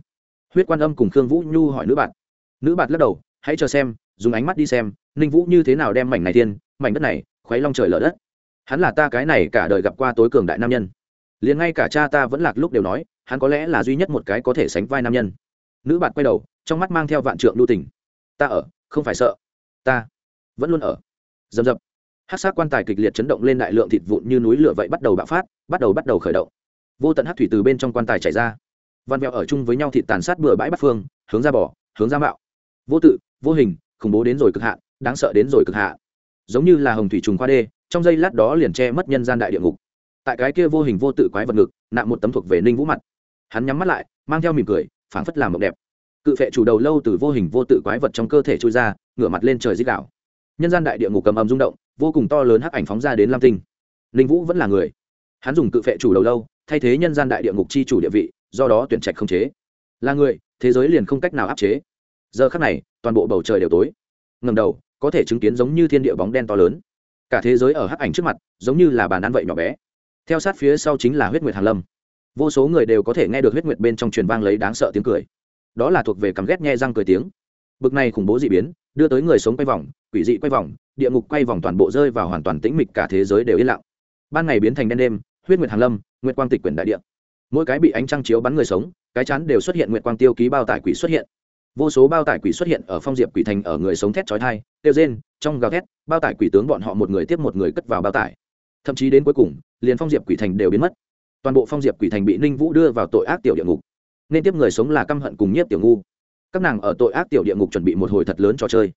Huyết quan âm cùng khương vũ nhu hỏi nữ bạn. Nữ bạn lắc đầu, hãy chờ xem, dùng ánh mắt đi xem, ninh vũ như thế nào đem mảnh này thiên, mảnh đất này khoáy long trời lở đất. Hắn là ta cái này cả đời gặp qua tối cường đại nam nhân. Liền ngay cả cha ta vẫn lạc lúc đều nói hắn có lẽ là duy nhất một cái có thể sánh vai nam nhân. Nữ bạn quay đầu, trong mắt mang theo vạn trượng lưu tình. Ta ở, không phải sợ. Ta vẫn luôn ở. Dầm dập. Hát sát quan tài kịch liệt chấn động lên đại lượng thịt vụn như núi lửa vậy bắt đầu bạo phát, bắt đầu bắt đầu khởi động. Vô tận hát thủy từ bên trong quan tài chảy ra. Văn vẹo ở chung với nhau thịt tàn sát bừa bãi bắt phương, hướng ra bỏ hướng ra mạo. Vô tự, vô hình, khủng bố đến rồi cực hạn, đáng sợ đến rồi cực hạ. giống như là hồng thủy trùng qua đê, trong giây lát đó liền che mất nhân gian đại địa ngục. Tại cái kia vô hình vô tự quái vật ngực, nạm một tấm thuộc về ninh vũ mặt hắn nhắm mắt lại, mang theo mỉm cười, phảng phất làm mộng đẹp. Cự phệ chủ đầu lâu từ vô hình vô tự quái vật trong cơ thể trôi ra, ngửa mặt lên trời dích đảo nhân gian đại địa ngục cầm ầm rung động, vô cùng to lớn hắc ảnh phóng ra đến lam tinh. Ninh vũ vẫn là người. Hắn dùng cự phệ chủ đầu lâu, thay thế nhân gian đại địa ngục chi chủ địa vị, do đó tuyển trạch không chế. Là người, thế giới liền không cách nào áp chế. Giờ khắc này, toàn bộ bầu trời đều tối. Ngầm đầu, có thể chứng kiến giống như thiên địa bóng đen to lớn. Cả thế giới ở hắc ảnh trước mặt, giống như là bàn ăn vậy nhỏ bé. Theo sát phía sau chính là huyết nguyệt hàn lâm vô số người đều có thể nghe được huyết nguyệt bên trong truyền vang lấy đáng sợ tiếng cười. Đó là thuộc về cắm ghét nghe răng cười tiếng. Bực này khủng bố dị biến, đưa tới người sống quay vòng, quỷ dị quay vòng, địa ngục quay vòng toàn bộ rơi vào hoàn toàn tĩnh mịch cả thế giới đều yên lặng. Ban ngày biến thành đen đêm, huyết nguyệt hàn lâm, nguyệt quang tịch quyển đại địa. Mỗi cái bị ánh trăng chiếu bắn người sống, cái chắn đều xuất hiện nguyệt quang tiêu ký bao tải quỷ xuất hiện. Vô số bao tải quỷ xuất hiện ở phong diệp quỷ thành ở người sống thét chói thai tiêu rên, trong gào thét, bao tải quỷ tướng bọn họ một người tiếp một người cất vào bao tải. Thậm chí đến cuối cùng, liền phong diệp quỷ thành đều biến mất toàn bộ phong diệp quỷ thành bị ninh vũ đưa vào tội ác tiểu địa ngục nên tiếp người sống là căm hận cùng nhiếp tiểu ngu các nàng ở tội ác tiểu địa ngục chuẩn bị một hồi thật lớn trò chơi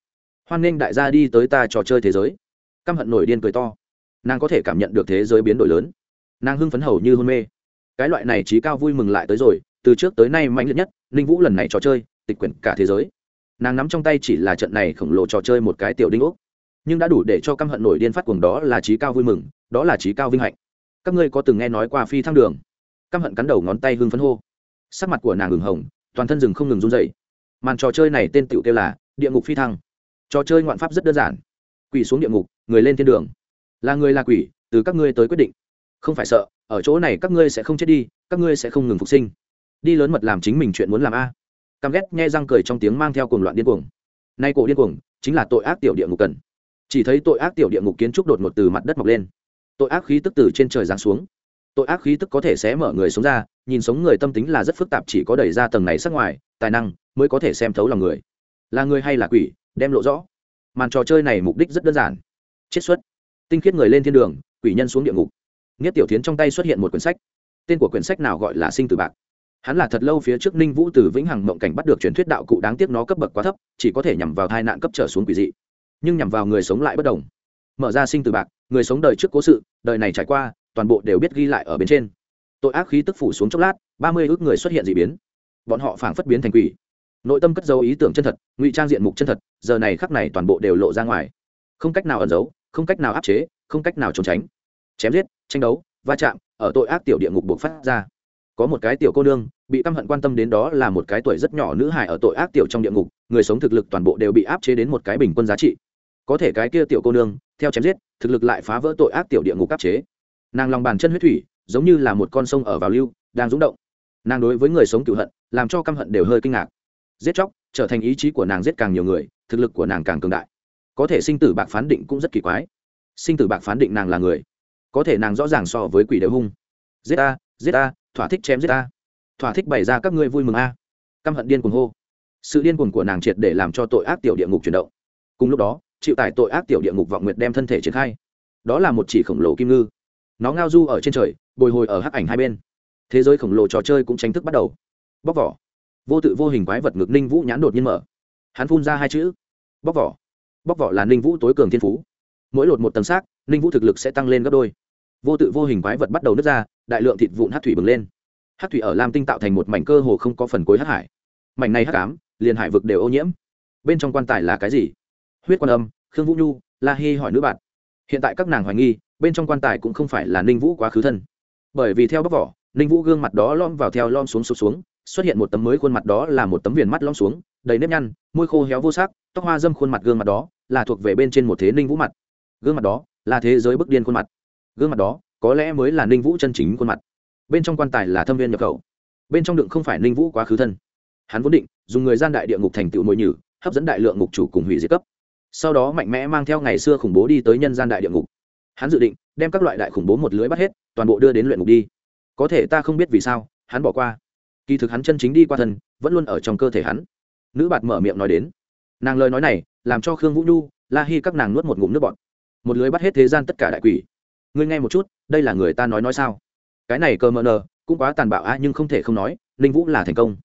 hoan nghênh đại gia đi tới ta trò chơi thế giới căm hận nổi điên cười to nàng có thể cảm nhận được thế giới biến đổi lớn nàng hưng phấn hầu như hôn mê cái loại này trí cao vui mừng lại tới rồi từ trước tới nay mạnh liệt nhất ninh vũ lần này trò chơi tịch quyển cả thế giới nàng nắm trong tay chỉ là trận này khổng lồ trò chơi một cái tiểu đinh ốc nhưng đã đủ để cho căm hận nổi điên phát cuồng đó là trí cao vui mừng đó là trí cao vinh hạnh các ngươi có từng nghe nói qua phi thăng đường? Căm hận cắn đầu ngón tay hưng phấn hô. Sắc mặt của nàng hừng hồng, toàn thân rừng không ngừng run dậy màn trò chơi này tên tựu kêu là địa ngục phi thăng. Trò chơi ngoạn pháp rất đơn giản. Quỷ xuống địa ngục, người lên thiên đường. Là người là quỷ, từ các ngươi tới quyết định. Không phải sợ, ở chỗ này các ngươi sẽ không chết đi, các ngươi sẽ không ngừng phục sinh. Đi lớn mật làm chính mình chuyện muốn làm a. Căm ghét nghe răng cười trong tiếng mang theo cuồng loạn điên cuồng. Nay cổ điên cuồng, chính là tội ác tiểu địa ngục cần. Chỉ thấy tội ác tiểu địa ngục kiến trúc đột ngột từ mặt đất mọc lên tội ác khí tức từ trên trời giáng xuống. Tội ác khí tức có thể sẽ mở người sống ra, nhìn sống người tâm tính là rất phức tạp chỉ có đẩy ra tầng này sắc ngoài, tài năng mới có thể xem thấu lòng người. Là người hay là quỷ, đem lộ rõ. Màn trò chơi này mục đích rất đơn giản. Chiết xuất. Tinh khiết người lên thiên đường, quỷ nhân xuống địa ngục. Nghĩa tiểu tiến trong tay xuất hiện một quyển sách. Tên của quyển sách nào gọi là sinh tử bạc. Hắn là thật lâu phía trước ninh vũ từ vĩnh hằng mộng cảnh bắt được truyền thuyết đạo cụ đáng tiếc nó cấp bậc quá thấp, chỉ có thể nhằm vào tai nạn cấp trở xuống quỷ dị. Nhưng nhằm vào người sống lại bất đồng. Mở ra sinh tử bạc người sống đời trước cố sự, đời này trải qua, toàn bộ đều biết ghi lại ở bên trên. Tội ác khí tức phủ xuống chốc lát, ba mươi ước người xuất hiện d ị biến. Bọn họ phảng phất biến thành quỷ. Nội tâm cất dấu ý tưởng chân thật, ngụy trang diện mục chân thật, giờ này khắc này toàn bộ đều lộ ra ngoài. Không cách nào ẩn giấu, không cách nào áp chế, không cách nào trốn tránh. Chém giết, tranh đấu, va chạm, ở tội ác tiểu địa ngục buộc phát ra. Có một cái tiểu cô nương, bị căm hận quan tâm đến đó là một cái tuổi rất nhỏ nữ hài ở tội ác tiểu trong địa ngục, người sống thực lực toàn bộ đều bị áp chế đến một cái bình quân giá trị. Có thể cái kia tiểu cô nương theo chém giết, thực lực lại phá vỡ tội ác tiểu địa ngục áp chế. Nàng lòng bàn chân huyết thủy, giống như là một con sông ở vào lưu, đang rúng động. Nàng đối với người sống cựu hận, làm cho căm hận đều hơi kinh ngạc. Giết chóc, trở thành ý chí của nàng giết càng nhiều người, thực lực của nàng càng cường đại. Có thể sinh tử bạc phán định cũng rất kỳ quái. Sinh tử bạc phán định nàng là người. Có thể nàng rõ ràng so với quỷ đều hung. Giết a giết a thỏa thích chém giết a thỏa thích bày ra các ngươi vui mừng a. Căm hận điên cuồng hô. Sự điên cuồng của nàng triệt để làm cho tội ác tiểu địa ngục chuyển động. Cùng lúc đó chịu tải tội ác tiểu địa ngục vọng nguyệt đem thân thể triển khai. Đó là một chỉ khổng lồ kim ngư. Nó ngao du ở trên trời, bồi hồi ở hắc ảnh hai bên. Thế giới khổng lồ trò chơi cũng tranh thức bắt đầu. Bóc vỏ. Vô tự vô hình quái vật ngực ninh vũ nhãn đột nhiên mở. Hắn phun ra hai chữ. Bóc vỏ. Bóc vỏ là ninh vũ tối cường thiên phú. Mỗi lột một tầng xác, ninh vũ thực lực sẽ tăng lên gấp đôi. Vô tự vô hình quái vật bắt đầu nứt ra, đại lượng thịt vụn hát thủy bừng lên. Hát thủy ở lam tinh tạo thành một mảnh cơ hồ không có phần cuối hát hải. Mảnh này hát cám liền hải vực đều ô nhiễm. Bên trong quan tài là cái gì? Huyết quan âm, khương vũ nhu, la hy hỏi nữ bạn. Hiện tại các nàng hoài nghi, bên trong quan tài cũng không phải là ninh vũ quá khứ thân. Bởi vì theo bóc vỏ, ninh vũ gương mặt đó lom vào theo lom xuống sụt xuống, xuất hiện một tấm mới khuôn mặt đó là một tấm viền mắt lom xuống, đầy nếp nhăn, môi khô héo vô sắc, tóc hoa dâm khuôn mặt gương mặt đó là thuộc về bên trên một thế ninh vũ mặt. Gương mặt đó là thế giới bức điên khuôn mặt. Gương mặt đó có lẽ mới là ninh vũ chân chính khuôn mặt. Bên trong quan tài là thâm viên nhập khẩu. Bên trong đựng không phải ninh vũ quá khứ thân. Hắn vốn định dùng người gian đại địa ngục thành tựu nội nhử, hấp dẫn đại lượng ngục chủ cùng hủy diệt cấp sau đó mạnh mẽ mang theo ngày xưa khủng bố đi tới nhân gian đại địa ngục. Hắn dự định, đem các loại đại khủng bố một lưới bắt hết, toàn bộ đưa đến luyện ngục đi. Có thể ta không biết vì sao, hắn bỏ qua. Kỳ thực hắn chân chính đi qua thân, vẫn luôn ở trong cơ thể hắn. Nữ bạt mở miệng nói đến. Nàng lời nói này, làm cho khương vũ nhu, la hi các nàng nuốt một ngụm nước bọt. Một lưới bắt hết thế gian tất cả đại quỷ. Ngươi nghe một chút, đây là người ta nói nói sao? Cái này cờ mờ nờ, cũng quá tàn bạo a nhưng không thể không nói, ninh vũ là thành công.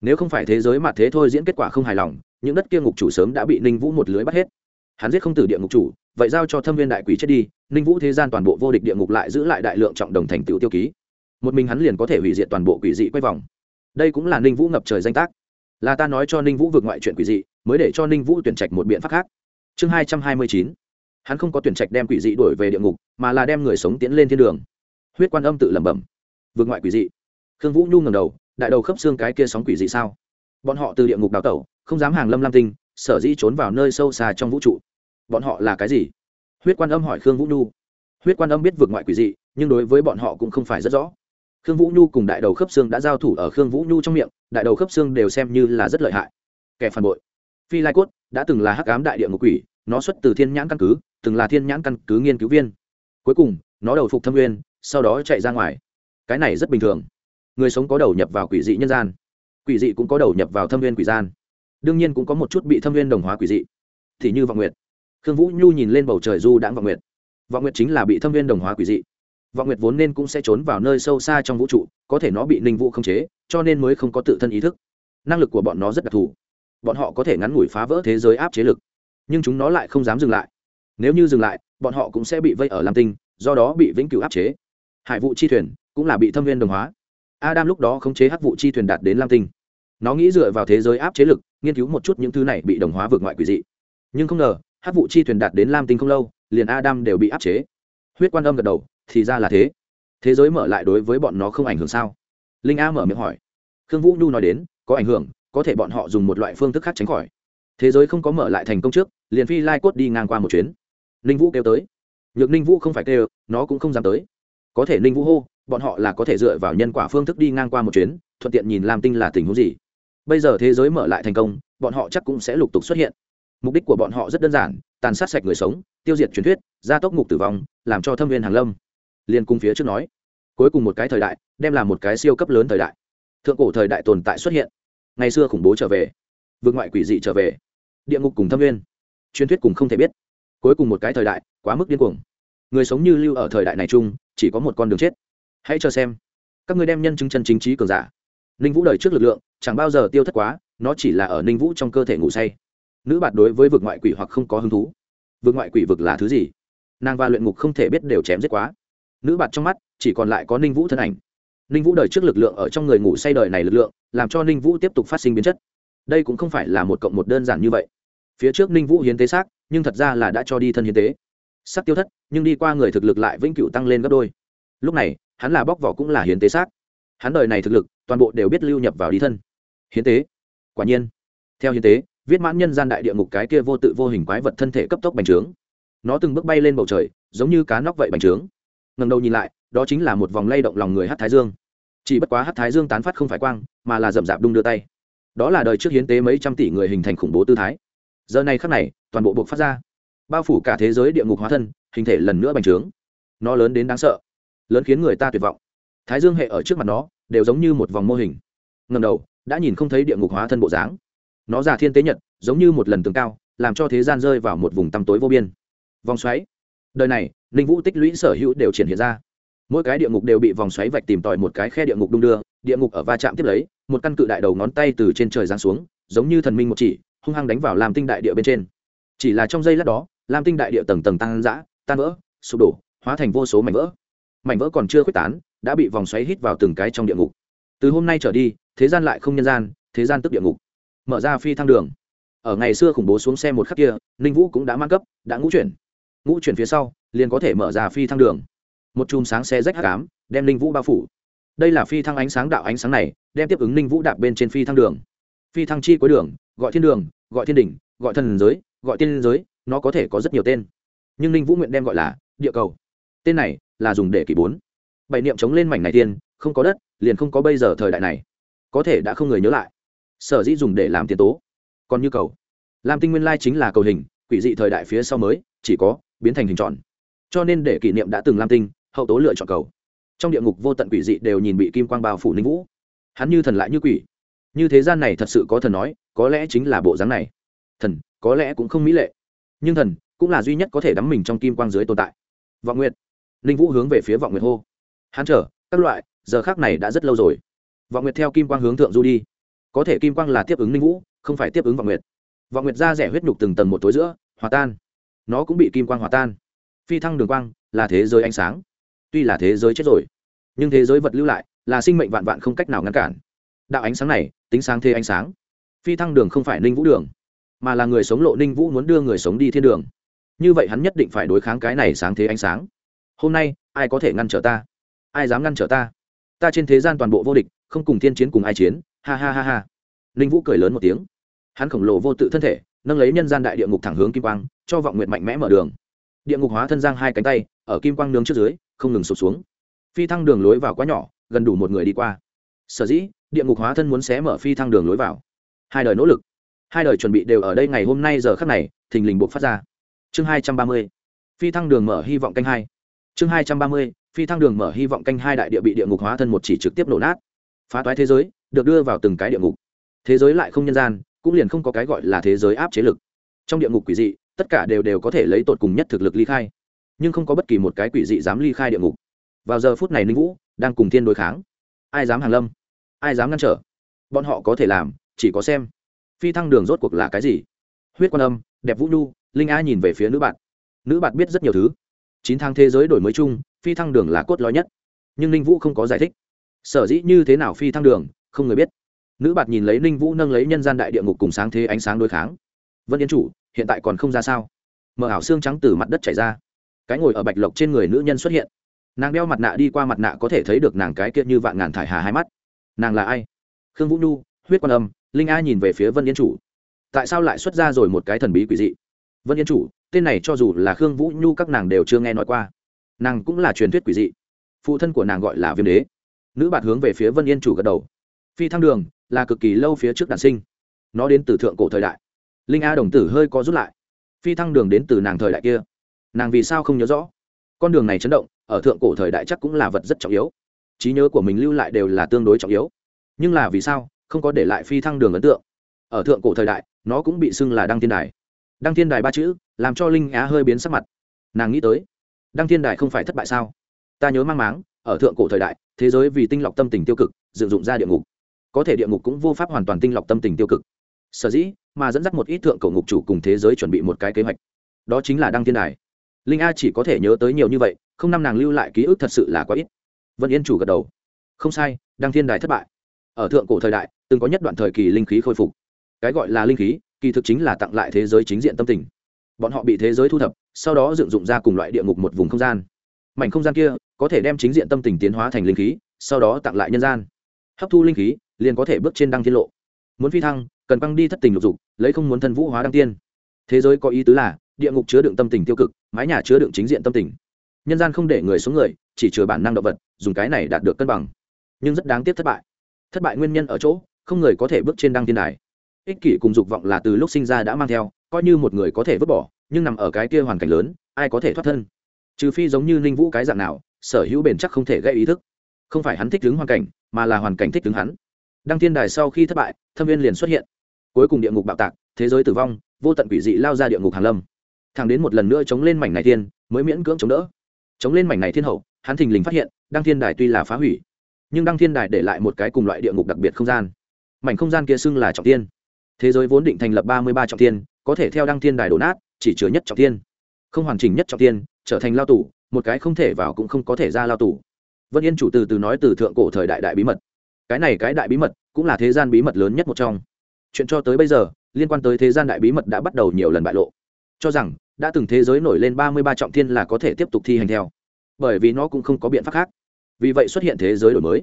Nếu không phải thế giới mà thế thôi diễn kết quả không hài lòng những đất kia ngục chủ sớm đã bị ninh vũ một lưới bắt hết. Hắn giết không từ địa ngục chủ, vậy giao cho thâm viên đại quỷ chết đi, ninh vũ thế gian toàn bộ vô địch địa ngục lại giữ lại đại lượng trọng đồng thành tựu tiêu ký. Một mình hắn liền có thể hủy diệt toàn bộ quỷ dị quay vòng. Đây cũng là ninh vũ ngập trời danh tác. Là ta nói cho ninh vũ vượt ngoại chuyện quỷ dị, mới để cho ninh vũ tuyển trạch một biện pháp khác. Chương hai trăm hai mươi chín. Hắn không có tuyển trạch đem quỷ dị đuổi về địa ngục, mà là đem người sống tiến lên thiên đường. Huyết quan âm tự lẩm bẩm. Vượt ngoại quỷ dị. Khương vũ nhu ngầm đầu, đại đầu khớp xương cái kia sóng quỷ dị sao? Bọn họ từ địa ngục đào tẩu không dám hàng lâm lam tinh, sở dĩ trốn vào nơi sâu xa trong vũ trụ. Bọn họ là cái gì? Huyết quan âm hỏi khương vũ nhu. Huyết quan âm biết vượt ngoại quỷ dị, nhưng đối với bọn họ cũng không phải rất rõ. Khương vũ nhu cùng đại đầu khớp xương đã giao thủ ở khương vũ nhu trong miệng, đại đầu khớp xương đều xem như là rất lợi hại. Kẻ phản bội. Phi lai cốt đã từng là hắc ám đại địa ngục quỷ, nó xuất từ thiên nhãn căn cứ, từng là thiên nhãn căn cứ nghiên cứu viên. Cuối cùng, nó đầu phục thâm nguyên, sau đó chạy ra ngoài. Cái này rất bình thường. Người sống có đầu nhập vào quỷ dị nhân gian. Quỷ dị cũng có đầu nhập vào thâm nguyên quỷ gian đương nhiên cũng có một chút bị thâm viên đồng hóa quỷ dị. Thì như vọng nguyệt. Khương vũ nhu nhìn lên bầu trời du đãng vọng nguyệt. Vọng nguyệt chính là bị thâm viên đồng hóa quỷ dị. Vọng nguyệt vốn nên cũng sẽ trốn vào nơi sâu xa trong vũ trụ, có thể nó bị ninh vũ khống chế, cho nên mới không có tự thân ý thức. Năng lực của bọn nó rất đặc thù. Bọn họ có thể ngắn ngủi phá vỡ thế giới áp chế lực, nhưng chúng nó lại không dám dừng lại. Nếu như dừng lại, bọn họ cũng sẽ bị vây ở lam tinh, do đó bị vĩnh cửu áp chế. Hải vụ chi thuyền cũng là bị thâm viên đồng hóa. Adam lúc đó khống chế hắc vụ chi thuyền đạt đến lam tinh. Nó nghĩ dựa vào thế giới áp chế lực nghiên cứu một chút những thứ này bị đồng hóa vượt ngoại quỷ dị. Nhưng không ngờ hắc vụ chi thuyền đạt đến lam tinh không lâu, liền adam đều bị áp chế. Huyết quan âm gật đầu, thì ra là thế. Thế giới mở lại đối với bọn nó không ảnh hưởng sao? Linh a mở miệng hỏi. Khương vũ nhu nói đến, có ảnh hưởng, có thể bọn họ dùng một loại phương thức khác tránh khỏi. Thế giới không có mở lại thành công trước, liền phi lai cốt đi ngang qua một chuyến. Ninh vũ kêu tới. Nhược ninh vũ không phải kêu, nó cũng không dám tới. Có thể ninh vũ hô, bọn họ là có thể dựa vào nhân quả phương thức đi ngang qua một chuyến, thuận tiện nhìn lam tinh là tình huống gì bây giờ thế giới mở lại thành công, bọn họ chắc cũng sẽ lục tục xuất hiện. Mục đích của bọn họ rất đơn giản, tàn sát sạch người sống, tiêu diệt truyền thuyết, gia tốc ngục tử vong, làm cho thâm viên hàng lâm. Liên cung phía trước nói, cuối cùng một cái thời đại, đem là một cái siêu cấp lớn thời đại. Thượng cổ thời đại tồn tại xuất hiện. Ngày xưa khủng bố trở về vượt ngoại quỷ dị trở về, địa ngục cùng thâm viên. Truyền thuyết cùng không thể biết. Cuối cùng một cái thời đại, quá mức điên cuồng. Người sống như lưu ở thời đại này chung, chỉ có một con đường chết. Hãy cho xem. Các người đem nhân chứng chân chính trí cường giả ninh vũ đời trước lực lượng, chẳng bao giờ tiêu thất quá, nó chỉ là ở ninh vũ trong cơ thể ngủ say. Nữ bạt đối với vực ngoại quỷ hoặc không có hứng thú. Vực ngoại quỷ vực là thứ gì? Nàng và luyện ngục không thể biết đều chém giết quá. Nữ bạt trong mắt, chỉ còn lại có ninh vũ thân ảnh. Ninh vũ đời trước lực lượng ở trong người ngủ say đời này lực lượng, làm cho ninh vũ tiếp tục phát sinh biến chất. Đây cũng không phải là một cộng một đơn giản như vậy. Phía trước ninh vũ hiến tế xác, nhưng thật ra là đã cho đi thân hiến tế. Sắc tiêu thất, nhưng đi qua người thực lực lại vĩnh cửu tăng lên gấp đôi. Lúc này, hắn là bóc vỏ cũng là hiến tế xác. Hắn đời này thực lực toàn bộ đều biết lưu nhập vào đi thân. Hiến tế. Quả nhiên. Theo hiến tế, viết mãn nhân gian đại địa ngục cái kia vô tự vô hình quái vật thân thể cấp tốc bành trướng. Nó từng bước bay lên bầu trời, giống như cá nóc vậy bành trướng. Ngần đầu nhìn lại, đó chính là một vòng lay động lòng người hát thái dương. Chỉ bất quá hát thái dương tán phát không phải quang, mà là rậm rạp đung đưa tay. Đó là đời trước hiến tế mấy trăm tỷ người hình thành khủng bố tư thái. Giờ này khắc này, toàn bộ buộc phát ra. Bao phủ cả thế giới địa ngục hóa thân, hình thể lần nữa bành trướng. Nó lớn đến đáng sợ, lớn khiến người ta tuyệt vọng. Thái dương hệ ở trước mặt nó đều giống như một vòng mô hình. Ngầm đầu, đã nhìn không thấy địa ngục hóa thân bộ dáng. Nó già thiên tế nhật, giống như một lần tường cao, làm cho thế gian rơi vào một vùng tăm tối vô biên. Vòng xoáy. Đời này, ninh vũ tích lũy sở hữu đều triển hiện ra. Mỗi cái địa ngục đều bị vòng xoáy vạch tìm tòi một cái khe địa ngục đung đưa, địa ngục ở va chạm tiếp lấy, một căn cự đại đầu ngón tay từ trên trời giáng xuống, giống như thần minh một chỉ, hung hăng đánh vào làm tinh đại địa bên trên. Chỉ là trong giây lát đó làm tinh đại địa tầng tầng tăng giã tan vỡ, sụp đổ, hóa thành vô số mảnh vỡ. Mảnh vỡ còn chưa khuếch tán đã bị vòng xoáy hít vào từng cái trong địa ngục. Từ hôm nay trở đi, thế gian lại không nhân gian, thế gian tức địa ngục. Mở ra phi thăng đường. Ở ngày xưa khủng bố xuống xe một khắc kia, ninh vũ cũng đã mang cấp, đã ngũ chuyển. Ngũ chuyển phía sau, liền có thể mở ra phi thăng đường. Một chùm sáng xe rách hạ cám đem ninh vũ bao phủ. Đây là phi thăng ánh sáng đạo ánh sáng này, đem tiếp ứng ninh vũ đạp bên trên phi thăng đường. Phi thăng chi cuối đường, gọi thiên đường, gọi thiên đỉnh, gọi thần giới, gọi tiên giới, nó có thể có rất nhiều tên. Nhưng ninh vũ nguyện đem gọi là địa cầu. Tên này là dùng để kỷ bốn bảy niệm chống lên mảnh này tiên, không có đất, liền không có bây giờ thời đại này. Có thể đã không người nhớ lại. Sở dĩ dùng để làm tiền tố. Còn như cầu. Lam tinh nguyên lai chính là cầu hình, quỷ dị thời đại phía sau mới, chỉ có, biến thành hình tròn. Cho nên để kỷ niệm đã từng lam tinh, hậu tố lựa chọn cầu. Trong địa ngục vô tận quỷ dị đều nhìn bị kim quang bao phủ ninh vũ. Hắn như thần lại như quỷ. Như thế gian này thật sự có thần nói, có lẽ chính là bộ dáng này. Thần, có lẽ cũng không mỹ lệ. Nhưng thần, cũng là duy nhất có thể đắm mình trong kim quang dưới tồn tại. Vọng nguyệt. Ninh vũ hướng về phía vọng nguyệt hô hắn chờ, các loại, giờ khác này đã rất lâu rồi. Vọng nguyệt theo kim quang hướng thượng du đi. Có thể kim quang là tiếp ứng ninh vũ, không phải tiếp ứng vọng nguyệt. Vọng nguyệt ra rẻ huyết nhục từng tầng một tối giữa, hòa tan. Nó cũng bị kim quang hòa tan. Phi thăng đường quang, là thế giới ánh sáng. Tuy là thế giới chết rồi, nhưng thế giới vật lưu lại, là sinh mệnh vạn vạn không cách nào ngăn cản. Đạo ánh sáng này, tính sáng thế ánh sáng. Phi thăng đường không phải ninh vũ đường, mà là người sống lộ ninh vũ muốn đưa người sống đi thiên đường. Như vậy hắn nhất định phải đối kháng cái này sáng thế ánh sáng. Hôm nay, ai có thể ngăn trở ta? Ai dám ngăn trở ta? Ta trên thế gian toàn bộ vô địch, không cùng thiên chiến cùng ai chiến, ha ha ha ha. Ninh vũ cười lớn một tiếng. Hắn khổng lồ vô tự thân thể, nâng lấy nhân gian đại địa ngục thẳng hướng kim quang, cho vọng nguyện mạnh mẽ mở đường. Địa ngục hóa thân giang hai cánh tay, ở kim quang nướng trước dưới, không ngừng sụp xuống. Phi thăng đường lối vào quá nhỏ, gần đủ một người đi qua. Sở dĩ, địa ngục hóa thân muốn xé mở phi thăng đường lối vào. Hai đời nỗ lực. Hai đời chuẩn bị đều ở đây ngày hôm nay giờ khắc này, thình lình buộc phát ra. Chương hai trăm ba mươi. Phi thăng đường mở hy vọng canh hai. Chương hai trăm ba mươi phi thăng đường mở hy vọng canh hai đại địa bị địa ngục hóa thân một chỉ trực tiếp nổ nát. Phá toái thế giới, được đưa vào từng cái địa ngục. Thế giới lại không nhân gian, cũng liền không có cái gọi là thế giới áp chế lực. Trong địa ngục quỷ dị, tất cả đều đều có thể lấy tột cùng nhất thực lực ly khai, nhưng không có bất kỳ một cái quỷ dị dám ly khai địa ngục. Vào giờ phút này ninh vũ đang cùng thiên đối kháng. Ai dám hàng lâm? Ai dám ngăn trở? Bọn họ có thể làm, chỉ có xem. Phi thăng đường rốt cuộc là cái gì? Huyết quan âm, đẹp vũ nhu, linh a nhìn về phía nữ bạn. Nữ bạn biết rất nhiều thứ chín tháng thế giới đổi mới chung, phi thăng đường là cốt lõi nhất. Nhưng ninh vũ không có giải thích. Sở dĩ như thế nào phi thăng đường, không người biết. Nữ bạt nhìn lấy ninh vũ nâng lấy nhân gian đại địa ngục cùng sáng thế ánh sáng đối kháng. Vân yên chủ, hiện tại còn không ra sao? Mở ảo xương trắng từ mặt đất chảy ra. Cái ngồi ở bạch lộc trên người nữ nhân xuất hiện. Nàng đeo mặt nạ đi qua mặt nạ có thể thấy được nàng cái kia như vạn ngàn thải hà hai mắt. Nàng là ai? Khương vũ nhu, huyết quan âm, linh a nhìn về phía vân yên chủ. Tại sao lại xuất ra rồi một cái thần bí quỷ dị? Vân yên chủ tên này cho dù là khương vũ nhu các nàng đều chưa nghe nói qua. Nàng cũng là truyền thuyết quỷ dị. Phụ thân của nàng gọi là viêm đế. Nữ bạt hướng về phía vân yên chủ gật đầu. Phi thăng đường là cực kỳ lâu phía trước đàn sinh. Nó đến từ thượng cổ thời đại. Linh a đồng tử hơi có rút lại. Phi thăng đường đến từ nàng thời đại kia. Nàng vì sao không nhớ rõ? Con đường này chấn động, ở thượng cổ thời đại chắc cũng là vật rất trọng yếu. Trí nhớ của mình lưu lại đều là tương đối trọng yếu. Nhưng là vì sao, không có để lại phi thăng đường ấn tượng. Ở thượng cổ thời đại, nó cũng bị xưng là đăng thiên đài đăng thiên đài ba chữ, làm cho linh á hơi biến sắc mặt. Nàng nghĩ tới, đăng thiên đài không phải thất bại sao? Ta nhớ mang máng, ở thượng cổ thời đại, thế giới vì tinh lọc tâm tình tiêu cực, dựng dụng ra địa ngục. Có thể địa ngục cũng vô pháp hoàn toàn tinh lọc tâm tình tiêu cực. Sở dĩ, mà dẫn dắt một ít thượng cổ ngục chủ cùng thế giới chuẩn bị một cái kế hoạch. Đó chính là đăng thiên đài. Linh a chỉ có thể nhớ tới nhiều như vậy, không năm nàng lưu lại ký ức thật sự là quá ít. Vân yên chủ gật đầu. Không sai, đăng thiên đài thất bại. Ở thượng cổ thời đại, từng có nhất đoạn thời kỳ linh khí khôi phục. Cái gọi là linh khí kỳ thực chính là tặng lại thế giới chính diện tâm tình. Bọn họ bị thế giới thu thập, sau đó dựng dụng ra cùng loại địa ngục một vùng không gian. Mảnh không gian kia có thể đem chính diện tâm tình tiến hóa thành linh khí, sau đó tặng lại nhân gian. Hấp thu linh khí, liền có thể bước trên đăng thiên lộ. Muốn phi thăng, cần băng đi thất tình lục dục, lấy không muốn thân vũ hóa đăng tiên. Thế giới có ý tứ là, địa ngục chứa đựng tâm tình tiêu cực, mái nhà chứa đựng chính diện tâm tình. Nhân gian không để người xuống người, chỉ chứa bản năng động vật, dùng cái này đạt được cân bằng. Nhưng rất đáng tiếc thất bại. Thất bại nguyên nhân ở chỗ, không người có thể bước trên đăng thiên đài ích kỷ cùng dục vọng là từ lúc sinh ra đã mang theo, coi như một người có thể vứt bỏ, nhưng nằm ở cái kia hoàn cảnh lớn, ai có thể thoát thân? Trừ phi giống như ninh vũ cái dạng nào, sở hữu bền chắc không thể gây ý thức. Không phải hắn thích đứng hoàn cảnh, mà là hoàn cảnh thích đứng hắn. Đăng thiên đài sau khi thất bại, thâm viên liền xuất hiện. Cuối cùng địa ngục bạo tạc, thế giới tử vong, vô tận quỷ dị lao ra địa ngục hàn lâm. Thằng đến một lần nữa chống lên mảnh này thiên, mới miễn cưỡng chống đỡ. Chống lên mảnh này thiên hậu, hắn thình lình phát hiện, đăng thiên đài tuy là phá hủy, nhưng đăng thiên đài để lại một cái cùng loại địa ngục đặc biệt không gian. Mảnh không gian kia xưng là trọng tiên thế giới vốn định thành lập ba mươi ba trọng tiên có thể theo đăng thiên đài đổ nát chỉ chứa nhất trọng tiên không hoàn chỉnh nhất trọng tiên trở thành lao tù một cái không thể vào cũng không có thể ra lao tù. Vân yên chủ từ từ nói từ thượng cổ thời đại đại bí mật. Cái này cái đại bí mật cũng là thế gian bí mật lớn nhất một trong. Chuyện cho tới bây giờ liên quan tới thế gian đại bí mật đã bắt đầu nhiều lần bại lộ. Cho rằng đã từng thế giới nổi lên ba mươi ba trọng thiên là có thể tiếp tục thi hành theo. Bởi vì nó cũng không có biện pháp khác. Vì vậy xuất hiện thế giới đổi mới.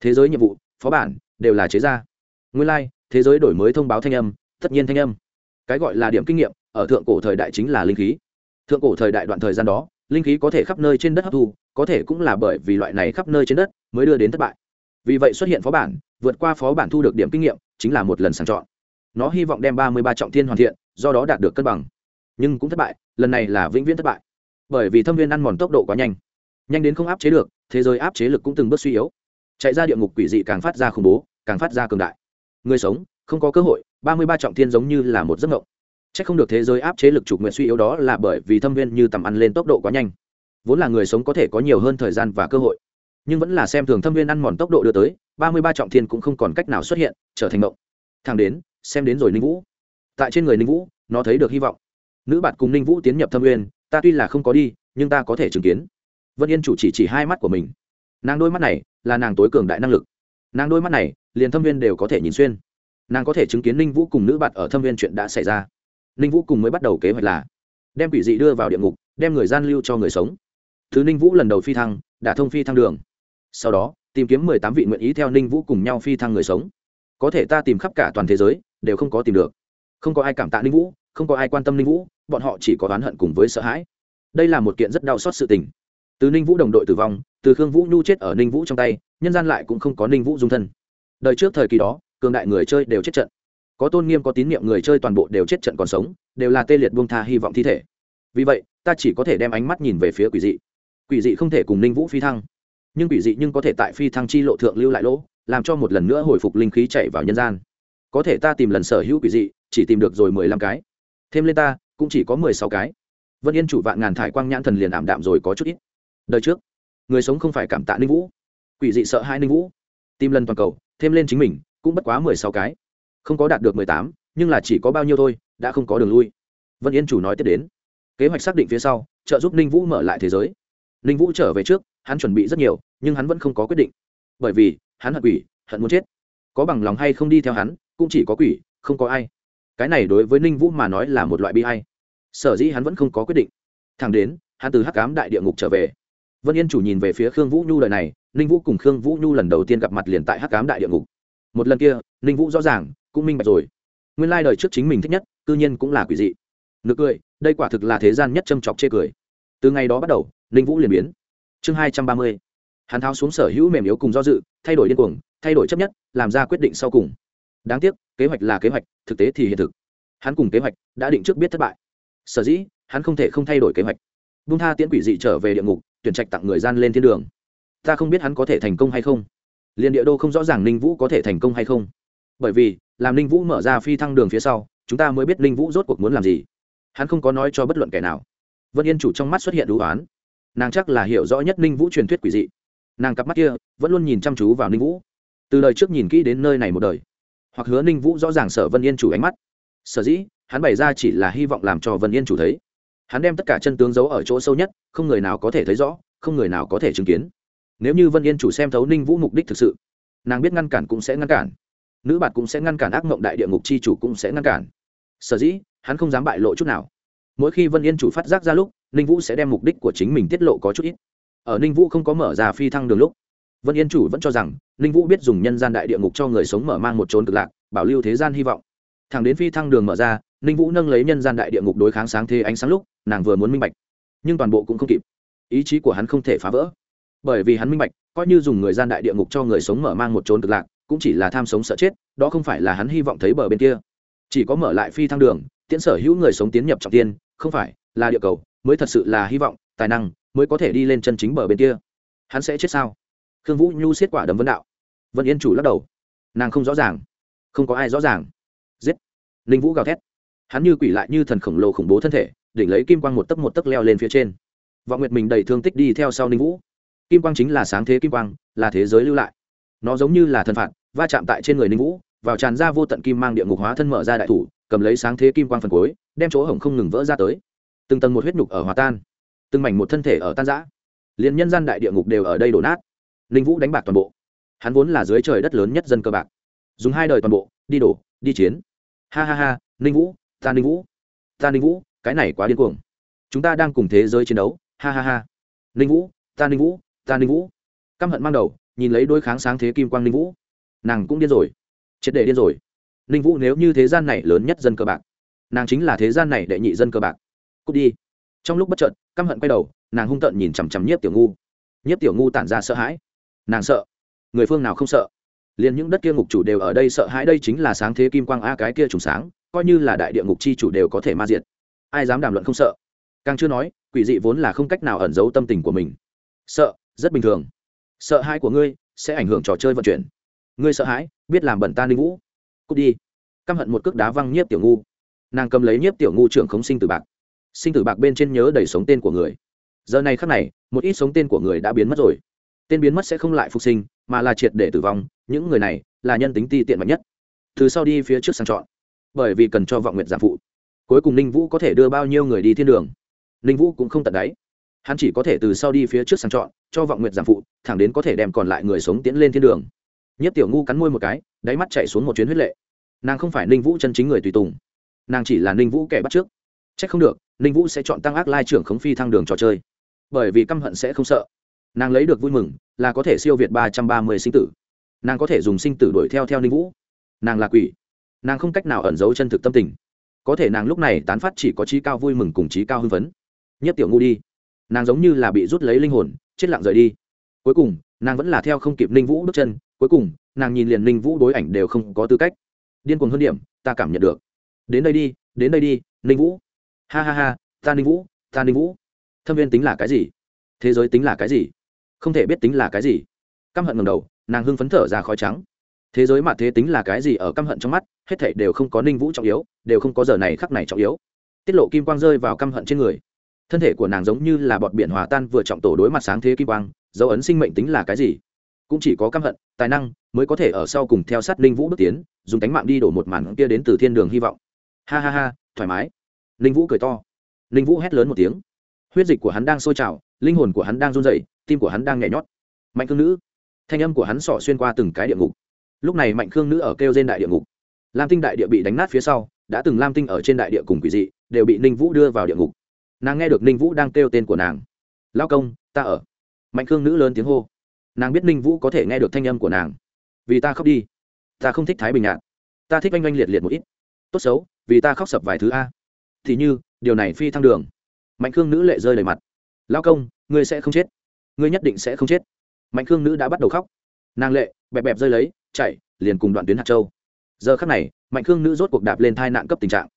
Thế giới nhiệm vụ phó bản đều là chế ra. Nguyên lai、like, thế giới đổi mới thông báo thanh âm, tất nhiên thanh âm. Cái gọi là điểm kinh nghiệm, ở thượng cổ thời đại chính là linh khí. Thượng cổ thời đại đoạn thời gian đó, linh khí có thể khắp nơi trên đất hấp thu, có thể cũng là bởi vì loại này khắp nơi trên đất mới đưa đến thất bại. Vì vậy xuất hiện phó bản, vượt qua phó bản thu được điểm kinh nghiệm, chính là một lần sàng chọn. Nó hy vọng đem ba mươi ba trọng thiên hoàn thiện, do đó đạt được cân bằng. Nhưng cũng thất bại, lần này là vĩnh viễn thất bại. Bởi vì thâm viên ăn mòn tốc độ quá nhanh. Nhanh đến không áp chế được, thế giới áp chế lực cũng từng bước suy yếu. Chạy ra địa ngục quỷ dị càng phát ra khủng bố, càng phát ra cường đại người sống, không có cơ hội, ba mươi ba trọng thiên giống như là một giấc mộng. C h ắ c không được thế giới áp chế lực chủ nguyện suy yếu đó là bởi vì thâm viên như tầm ăn lên tốc độ quá nhanh. Vốn là người sống có thể có nhiều hơn thời gian và cơ hội, nhưng vẫn là xem thường thâm viên ăn mòn tốc độ đưa tới, ba mươi ba trọng thiên cũng không còn cách nào xuất hiện, trở thành mộng. Thang đến, xem đến rồi ninh vũ. Tại trên người ninh vũ, nó thấy được hy vọng. Nữ bạn cùng ninh vũ tiến nhập thâm uyên ta tuy là không có đi, nhưng ta có thể chứng kiến. Vân yên chủ chỉ chỉ hai mắt của mình. Nàng đôi mắt này là nàng tối cường đại năng lực. Nàng đôi mắt này liền thâm viên đều có thể nhìn xuyên. Nàng có thể chứng kiến ninh vũ cùng nữ bạn ở thâm viên chuyện đã xảy ra. Ninh vũ cùng mới bắt đầu kế hoạch là đem quỷ dị đưa vào địa ngục, đem người gian lưu cho người sống. Thứ ninh vũ lần đầu phi thăng đã thông phi thăng đường. Sau đó, tìm kiếm mười tám vị nguyện ý theo ninh vũ cùng nhau phi thăng người sống. Có thể ta tìm khắp cả toàn thế giới, đều không có tìm được. Không có ai cảm tạ ninh vũ, không có ai quan tâm ninh vũ, bọn họ chỉ có oán hận cùng với sợ hãi. Đây là một kiện rất đau xót sự tình. Từ ninh vũ đồng đội tử vong, từ khương vũ nhu chết ở ninh vũ trong tay, nhân gian lại cũng không có ninh vũ dung thân đời trước thời kỳ đó, cường đại người chơi đều chết trận. Có tôn nghiêm, có tín nhiệm người chơi toàn bộ đều chết trận còn sống, đều là tê liệt buông tha hy vọng thi thể. Vì vậy, ta chỉ có thể đem ánh mắt nhìn về phía quỷ dị. Quỷ dị không thể cùng ninh vũ phi thăng. Nhưng quỷ dị nhưng có thể tại phi thăng chi lộ thượng lưu lại lỗ, làm cho một lần nữa hồi phục linh khí chạy vào nhân gian. Có thể ta tìm lần sở hữu quỷ dị, chỉ tìm được rồi mười lăm cái. Thêm lên ta, cũng chỉ có mười sáu cái. Vân yên chủ vạn ngàn thải quang nhãn thần liền ảm đạm rồi có chút ít. Đời trước, người sống không phải cảm tạ ninh vũ. Quỷ dị sợ hai ninh vũ. Tim lần toàn cầu thêm lên chính mình, cũng bất quá mười sáu cái. Không có đạt được mười tám, nhưng là chỉ có bao nhiêu thôi, đã không có đường lui. Vân yên chủ nói tiếp đến. Kế hoạch xác định phía sau, trợ giúp ninh vũ mở lại thế giới. Ninh vũ trở về trước, hắn chuẩn bị rất nhiều, nhưng hắn vẫn không có quyết định. Bởi vì, hắn hận quỷ, hận muốn chết. Có bằng lòng hay không đi theo hắn, cũng chỉ có quỷ, không có ai. Cái này đối với ninh vũ mà nói là một loại bi hay sở dĩ hắn vẫn không có quyết định. Thẳng đến, hắn từ hắc cám đại địa ngục trở về. Vân yên chủ nhìn về phía khương vũ nhu lời này ninh vũ cùng khương vũ nhu lần đầu tiên gặp mặt liền tại hắc cám đại địa ngục. Một lần kia, ninh vũ rõ ràng cũng minh bạch rồi. Nguyên lai đời trước chính mình thích nhất, cư nhiên cũng là quỷ dị. Nực cười, đây quả thực là thế gian nhất châm chọc chê cười. Từ ngày đó bắt đầu, ninh vũ liền biến. Chương hai trăm ba mươi. Hắn tháo xuống sở hữu mềm yếu cùng do dự, thay đổi điên cuồng, thay đổi chấp nhất, làm ra quyết định sau cùng. Đáng tiếc, kế hoạch là kế hoạch, thực tế thì hiện thực. Hắn cùng kế hoạch đã định trước biết thất bại. Sở dĩ, hắn không thể không thay đổi kế hoạch. Bung tha tiễn quỷ dị trở về địa ngục, tuyển trạch tặng người gian lên thiên đường ta không biết hắn có thể thành công hay không. Liên địa đô không rõ ràng ninh vũ có thể thành công hay không. Bởi vì, làm ninh vũ mở ra phi thăng đường phía sau, chúng ta mới biết ninh vũ rốt cuộc muốn làm gì. Hắn không có nói cho bất luận kẻ nào. Vân yên chủ trong mắt xuất hiện đủ oán. Nàng chắc là hiểu rõ nhất ninh vũ truyền thuyết quỷ dị. Nàng cặp mắt kia, vẫn luôn nhìn chăm chú vào ninh vũ. Từ đời trước nhìn kỹ đến nơi này một đời, hoặc hứa ninh vũ rõ ràng sở vân yên chủ ánh mắt. Sở dĩ, hắn bày ra chỉ là hy vọng làm cho vân yên chủ thấy. Hắn đem tất cả chân tướng giấu ở chỗ sâu nhất, không người nào có thể thấy rõ, không người nào có thể chứng kiến nếu như vân yên chủ xem thấu ninh vũ mục đích thực sự, nàng biết ngăn cản cũng sẽ ngăn cản. Nữ bạt cũng sẽ ngăn cản ác mộng đại địa ngục c h i chủ cũng sẽ ngăn cản. Sở dĩ, hắn không dám bại lộ chút nào. Mỗi khi vân yên chủ phát giác ra lúc, ninh vũ sẽ đem mục đích của chính mình tiết lộ có chút ít. Ở ninh vũ không có mở ra phi thăng đường lúc, vân yên chủ vẫn cho rằng, ninh vũ biết dùng nhân gian đại địa ngục cho người sống mở mang một trốn cực lạc, bảo lưu thế gian hy vọng. Thẳng đến phi thăng đường mở ra, ninh vũ nâng lấy nhân gian đại địa ngục đối kháng sáng thế ánh sáng lúc, nàng vừa muốn minh bạch. Nhưng toàn bộ cũng không kịp. Ý chí của hắn không thể phá vỡ bởi vì hắn minh bạch, coi như dùng người gian đại địa ngục cho người sống mở mang một trốn cực lạc, cũng chỉ là tham sống sợ chết, đó không phải là hắn hy vọng thấy bờ bên kia. Chỉ có mở lại phi thăng đường, tiễn sở hữu người sống tiến nhập trọng tiên, không phải là địa cầu, mới thật sự là hy vọng, tài năng, mới có thể đi lên chân chính bờ bên kia. Hắn sẽ chết sao? Khương vũ nhu xiết quả đấm vấn đạo. Vân yên chủ lắc đầu. Nàng không rõ ràng. Không có ai rõ ràng. Giết. Linh vũ gào thét. Hắn như quỷ lại như thần khổng lồ khủng bố thân thể, đỉnh lấy kim quang một tấc một tấc leo lên phía trên. Vọng nguyệt mình đầy thương tích đi theo sau ninh vũ kim quang chính là sáng thế kim quang, là thế giới lưu lại. Nó giống như là thần phạt, va chạm tại trên người ninh vũ, vào tràn ra vô tận kim mang địa ngục hóa thân mở ra đại thủ, cầm lấy sáng thế kim quang phần cuối, đem chỗ hổng không ngừng vỡ ra tới. Từng tầng một huyết nhục ở hòa tan. Từng mảnh một thân thể ở tan giã liền nhân gian đại địa ngục đều ở đây đổ nát. Ninh vũ đánh bạc toàn bộ. Hắn vốn là dưới trời đất lớn nhất dân cơ bạc. Dùng hai đời toàn bộ, đi đổ, đi chiến. Ha ha ha, ninh vũ, ta ninh vũ. Ta ninh vũ, cái này quá điên cuồng. Chúng ta đang cùng thế giới chiến đấu. Ha ha ha. Ninh vũ, ta ninh vũ ta ninh vũ căm hận mang đầu nhìn lấy đôi kháng sáng thế kim quang ninh vũ nàng cũng điên rồi triệt để điên rồi ninh vũ nếu như thế gian này lớn nhất dân cơ bạc nàng chính là thế gian này đệ nhị dân cơ bạc cút đi trong lúc bất trợn căm hận quay đầu nàng hung tợn nhìn chằm chằm nhiếp tiểu ngu nhiếp tiểu ngu tản ra sợ hãi nàng sợ người phương nào không sợ liền những đất kia ngục chủ đều ở đây sợ hãi đây chính là sáng thế kim quang a cái kia trùng sáng coi như là đại địa ngục chi chủ đều có thể ma diệt ai dám đàm luận không sợ càng chưa nói quỷ dị vốn là không cách nào ẩn giấu tâm tình của mình sợ rất bình thường. Sợ hãi của ngươi sẽ ảnh hưởng trò chơi vận chuyển. Ngươi sợ hãi, biết làm bẩn tan linh vũ. Cút đi. Căm hận một cước đá văng nhiếp tiểu ngu. Nàng cầm lấy nhiếp tiểu ngu trưởng khống sinh tử bạc. Sinh tử bạc bên trên nhớ đầy sống tên của người. Giờ này khắc này, một ít sống tên của người đã biến mất rồi. Tên biến mất sẽ không lại phục sinh, mà là triệt để tử vong. Những người này là nhân tính ti tiện mạnh nhất. Từ sau đi phía trước sang chọn. Bởi vì cần cho vọng nguyện giảm phụ. Cuối cùng ninh vũ có thể đưa bao nhiêu người đi thiên đường? Ninh vũ cũng không tận đáy hắn chỉ có thể từ sau đi phía trước sang chọn, cho vọng nguyện giảm phụ, thẳng đến có thể đem còn lại người sống tiến lên thiên đường. Nhất tiểu ngu cắn môi một cái, đáy mắt chạy xuống một chuyến huyết lệ. Nàng không phải ninh vũ chân chính người tùy tùng. Nàng chỉ là ninh vũ kẻ bắt trước. C h ắ c không được, ninh vũ sẽ chọn tăng ác lai trưởng khống phi thăng đường trò chơi. Bởi vì căm hận sẽ không sợ. Nàng lấy được vui mừng, là có thể siêu việt ba trăm ba mươi sinh tử. Nàng có thể dùng sinh tử đuổi theo theo ninh vũ. Nàng là quỷ. Nàng không cách nào ẩn giấu chân thực tâm tình. Có thể nàng lúc này tán phát chỉ có trí cao vui mừng cùng trí cao hưng phấn. Nhất tiểu ngu đi nàng giống như là bị rút lấy linh hồn, chết lặng rời đi. Cuối cùng, nàng vẫn là theo không kịp ninh vũ bước chân, cuối cùng, nàng nhìn liền ninh vũ đối ảnh đều không có tư cách. Điên cuồng hơn điểm, ta cảm nhận được. Đến đây đi, đến đây đi, ninh vũ. Ha ha ha, ta ninh vũ, ta ninh vũ. Thâm viên tính là cái gì? Thế giới tính là cái gì? Không thể biết tính là cái gì. Căm hận ngầm đầu, nàng hưng phấn thở ra khói trắng. Thế giới mà thế tính là cái gì ở căm hận trong mắt, hết thảy đều không có ninh vũ trọng yếu, đều không có giờ này khắc này trọng yếu. Tiết lộ kim quang rơi vào căm hận trên người thân thể của nàng giống như là bọt biển hòa tan vừa trọng tổ đối mặt sáng thế kim quang, dấu ấn sinh mệnh tính là cái gì? Cũng chỉ có căm hận, tài năng mới có thể ở sau cùng theo sát ninh vũ bước tiến, dùng cánh mạng đi đổ một màn kia đến từ thiên đường hy vọng. Ha ha ha, thoải mái. Ninh vũ cười to. Ninh vũ hét lớn một tiếng. Huyết dịch của hắn đang sôi trào, linh hồn của hắn đang run dậy tim của hắn đang nhảy nhót. Mạnh cương nữ. Thanh âm của hắn sỏ xuyên qua từng cái địa ngục. Lúc này mạnh cương nữ ở kêu trên đại địa ngục. Lam tinh đại địa bị đánh nát phía sau, đã từng lam tinh ở trên đại địa cùng quỷ dị, đều bị ninh vũ đưa vào địa ngục nàng nghe được ninh vũ đang kêu tên của nàng lao công ta ở mạnh cương nữ lớn tiếng hô nàng biết ninh vũ có thể nghe được thanh âm của nàng vì ta khóc đi ta không thích thái bình nhạt ta thích oanh oanh liệt liệt một ít tốt xấu vì ta khóc sập vài thứ a thì như điều này phi thăng đường mạnh khương nữ lệ rơi đầy mặt lao công ngươi sẽ không chết ngươi nhất định sẽ không chết mạnh khương nữ đã bắt đầu khóc nàng lệ bẹp bẹp rơi lấy chạy liền cùng đoạn tuyến hạt châu giờ khắc này mạnh khương nữ rốt cuộc đạp lên thai nạn cấp tình trạng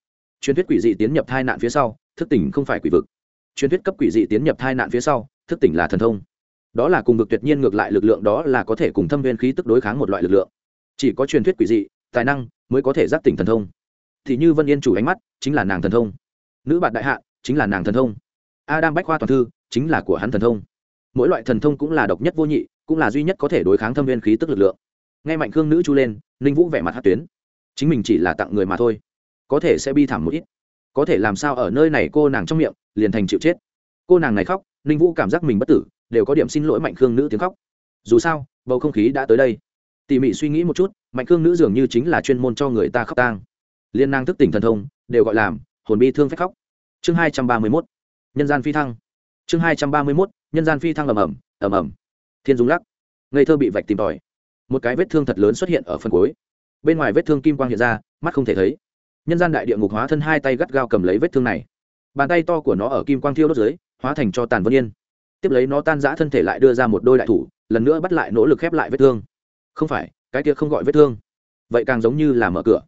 truyền thuyết quỷ dị tiến nhập thai nạn phía sau thức tỉnh không phải quỷ vực. Truyền thuyết cấp quỷ dị tiến nhập thai nạn phía sau, thức tỉnh là thần thông. Đó là cùng vực tuyệt nhiên ngược lại lực lượng đó là có thể cùng thâm viên khí tức đối kháng một loại lực lượng. Chỉ có truyền thuyết quỷ dị, tài năng mới có thể giác tỉnh thần thông. Thì như vân yên chủ ánh mắt, chính là nàng thần thông. Nữ bạn đại hạ, chính là nàng thần thông. Adam bách khoa toàn thư, chính là của hắn thần thông. Mỗi loại thần thông cũng là độc nhất vô nhị, cũng là duy nhất có thể đối kháng thâm viên khí tức lực lượng. Nghe mạnh khương nữ chu lên, ninh vũ vẻ mặt hát tuyến. Chính mình chỉ là tặng người mà thôi, có thể sẽ bi thảm một ít có thể làm sao ở nơi này cô nàng trong miệng, liền thành chịu chết. Cô nàng này khóc, ninh vũ cảm giác mình bất tử, đều có điểm xin lỗi mạnh khương nữ tiếng khóc. Dù sao, bầu không khí đã tới đây. Tỉ mỉ suy nghĩ một chút, mạnh khương nữ dường như chính là chuyên môn cho người ta khóc tang. Liên năng thức tỉnh thần thông, đều gọi làm hồn bi thương phép khóc. Chương hai trăm ba mươi mốt, nhân gian phi thăng. Chương hai trăm ba mươi mốt, nhân gian phi thăng ầm ầm ầm ầm. Thiên dung lắc. Ngây thơ bị vạch tìm tòi. Một cái vết thương thật lớn xuất hiện ở phần cuối. Bên ngoài vết thương kim quang hiện ra, mắt không thể thấy nhân gian đại địa ngục hóa thân hai tay gắt gao cầm lấy vết thương này. Bàn tay to của nó ở kim quang thiêu đốt dưới, hóa thành cho tàn vân yên. Tiếp lấy nó tan giã thân thể lại đưa ra một đôi đại thủ, lần nữa bắt lại nỗ lực khép lại vết thương. Không phải, cái kia không gọi vết thương. Vậy càng giống như là mở cửa.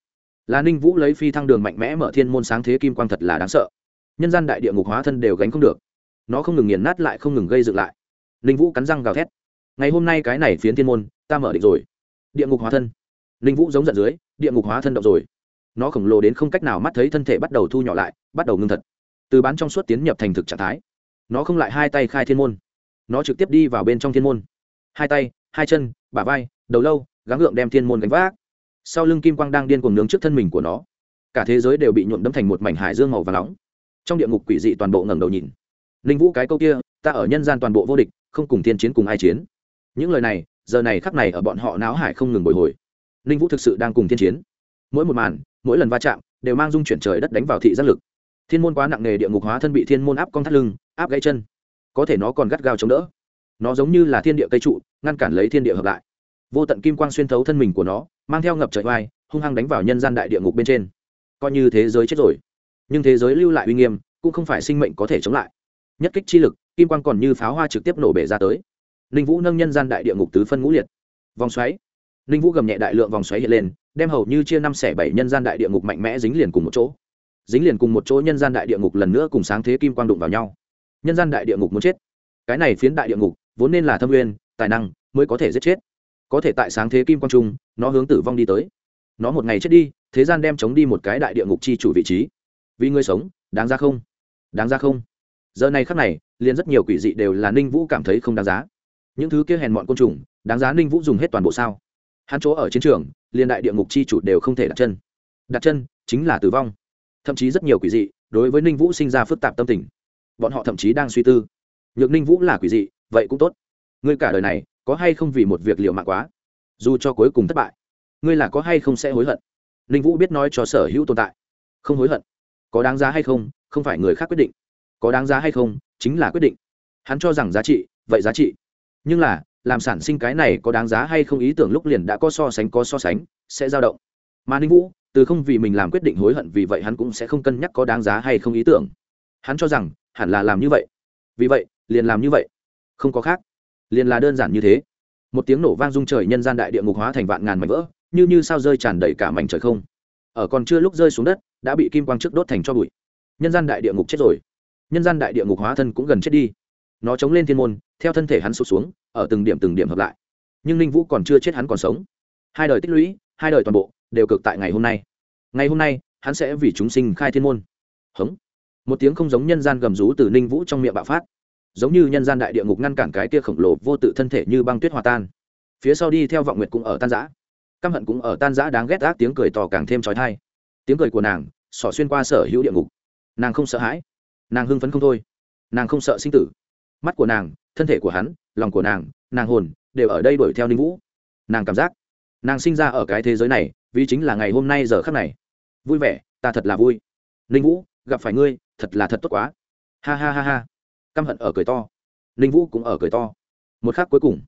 Là ninh vũ lấy phi thăng đường mạnh mẽ mở thiên môn sáng thế kim quang thật là đáng sợ. Nhân gian đại địa ngục hóa thân đều gánh không được. Nó không ngừng nghiền nát lại không ngừng gây dựng lại. Ninh vũ cắn răng gào thét. Ngày hôm nay cái này phiến thiên môn, ta mở địch rồi. Địa ngục hóa thân. Ninh vũ giống giận dưới, địa ngục hóa thân động rồi nó khổng lồ đến không cách nào mắt thấy thân thể bắt đầu thu nhỏ lại, bắt đầu ngưng thật. Từ bán trong suốt tiến nhập thành thực trạng thái. Nó không lại hai tay khai thiên môn. Nó trực tiếp đi vào bên trong thiên môn. Hai tay, hai chân, bả vai, đầu lâu, gắng gượng đem thiên môn gánh vác. Sau lưng kim quang đang điên cuồng nướng trước thân mình của nó. Cả thế giới đều bị nhuộm đấm thành một mảnh hải dương màu và nóng. Trong địa ngục quỷ dị toàn bộ ngẩng đầu nhìn. Ninh vũ cái câu kia, ta ở nhân gian toàn bộ vô địch, không cùng thiên chiến cùng ai chiến. Những lời này, giờ này khắc này ở bọn họ náo hải không ngừng bồi hồi. Ninh vũ thực sự đang cùng thiên chiến mỗi một màn, mỗi lần va chạm đều mang dung chuyển trời đất đánh vào thị giác lực. Thiên môn quá nặng nề địa ngục hóa thân bị thiên môn áp con thắt lưng, áp gãy chân. Có thể nó còn gắt gao chống đỡ. Nó giống như là thiên địa cây trụ, ngăn cản lấy thiên địa hợp lại. Vô tận kim quang xuyên thấu thân mình của nó, mang theo ngập trời vai hung hăng đánh vào nhân gian đại địa ngục bên trên. Coi như thế giới chết rồi, nhưng thế giới lưu lại uy nghiêm cũng không phải sinh mệnh có thể chống lại. Nhất kích chi lực, kim quang còn như pháo hoa trực tiếp nổ bể ra tới. Ninh vũ nâng nhân gian đại địa ngục tứ phân ngũ liệt. Vòng xoáy. Ninh vũ gầm nhẹ đại lượng vòng xoáy hiện lên đem hầu như chia năm xẻ bảy nhân gian đại địa ngục mạnh mẽ dính liền cùng một chỗ. Dính liền cùng một chỗ nhân gian đại địa ngục lần nữa cùng sáng thế kim quang đụng vào nhau. Nhân gian đại địa ngục muốn chết. Cái này phiến đại địa ngục, vốn nên là thâm nguyên, tài năng mới có thể giết chết. Có thể tại sáng thế kim quang trung, nó hướng tử vong đi tới. Nó một ngày chết đi, thế gian đem chống đi một cái đại địa ngục chi chủ vị trí. Vì ngươi sống, đáng ra không? Đáng ra không? Giờ này khắc này, liền rất nhiều quỷ dị đều là ninh vũ cảm thấy không đáng giá. Những thứ kia hèn mọn côn trùng, đáng giá ninh vũ dùng hết toàn bộ sao? Hắn chỗ ở chiến trường, liền đại địa ngục chi chủ đều không thể đặt chân. Đặt chân chính là tử vong. Thậm chí rất nhiều quỷ dị đối với ninh vũ sinh ra phức tạp tâm tình. Bọn họ thậm chí đang suy tư. Nhược ninh vũ là quỷ dị, vậy cũng tốt. Ngươi cả đời này có hay không vì một việc liệu mạng quá? Dù cho cuối cùng thất bại, ngươi là có hay không sẽ hối hận? Ninh vũ biết nói cho sở hữu tồn tại. Không hối hận. Có đáng giá hay không không phải người khác quyết định. Có đáng giá hay không, chính là quyết định. Hắn cho rằng giá trị, vậy giá trị. Nhưng là làm sản sinh cái này có đáng giá hay không ý tưởng lúc liền đã có so sánh có so sánh, sẽ dao động. Mà ninh vũ, từ không vì mình làm quyết định hối hận vì vậy hắn cũng sẽ không cân nhắc có đáng giá hay không ý tưởng. Hắn cho rằng, hẳn là làm như vậy. Vì vậy, liền làm như vậy. Không có khác. Liền là đơn giản như thế. Một tiếng nổ vang rung trời nhân gian đại địa ngục hóa thành vạn ngàn mảnh vỡ, như như sao rơi tràn đầy cả mảnh trời không. Ở còn chưa lúc rơi xuống đất, đã bị kim quang trước đốt thành cho bụi. Nhân gian đại địa ngục chết rồi. Nhân gian đại địa ngục hóa thân cũng gần chết đi. Nó chống lên thiên môn, theo thân thể hắn sụt xuống ở từng điểm từng điểm hợp lại. Nhưng ninh vũ còn chưa chết hắn còn sống. Hai đời tích lũy, hai đời toàn bộ, đều cực tại ngày hôm nay. Ngày hôm nay, hắn sẽ vì chúng sinh khai thiên môn. Hống. Một tiếng không giống nhân gian gầm rú từ ninh vũ trong miệng bạo phát. Giống như nhân gian đại địa ngục ngăn cản cái kia khổng lồ vô tự thân thể như băng tuyết hòa tan. Phía sau đi theo vọng nguyệt cũng ở tan giã căm hận cũng ở tan giã đáng ghét ác tiếng cười to càng thêm trói thai. Tiếng cười của nàng, xỏ xuyên qua sở hữu địa ngục. Nàng không sợ hãi. Nàng hưng phấn không thôi. Nàng không sợ sinh tử mắt của nàng, thân thể của hắn, lòng của nàng nàng hồn đều ở đây đuổi theo ninh vũ. Nàng cảm giác, nàng sinh ra ở cái thế giới này, vì chính là ngày hôm nay giờ khắc này. Vui vẻ, ta thật là vui. Ninh vũ, gặp phải ngươi, thật là thật tốt quá. Ha ha ha ha. Căm hận ở cười to. Ninh vũ cũng ở cười to. Một khắc cuối cùng,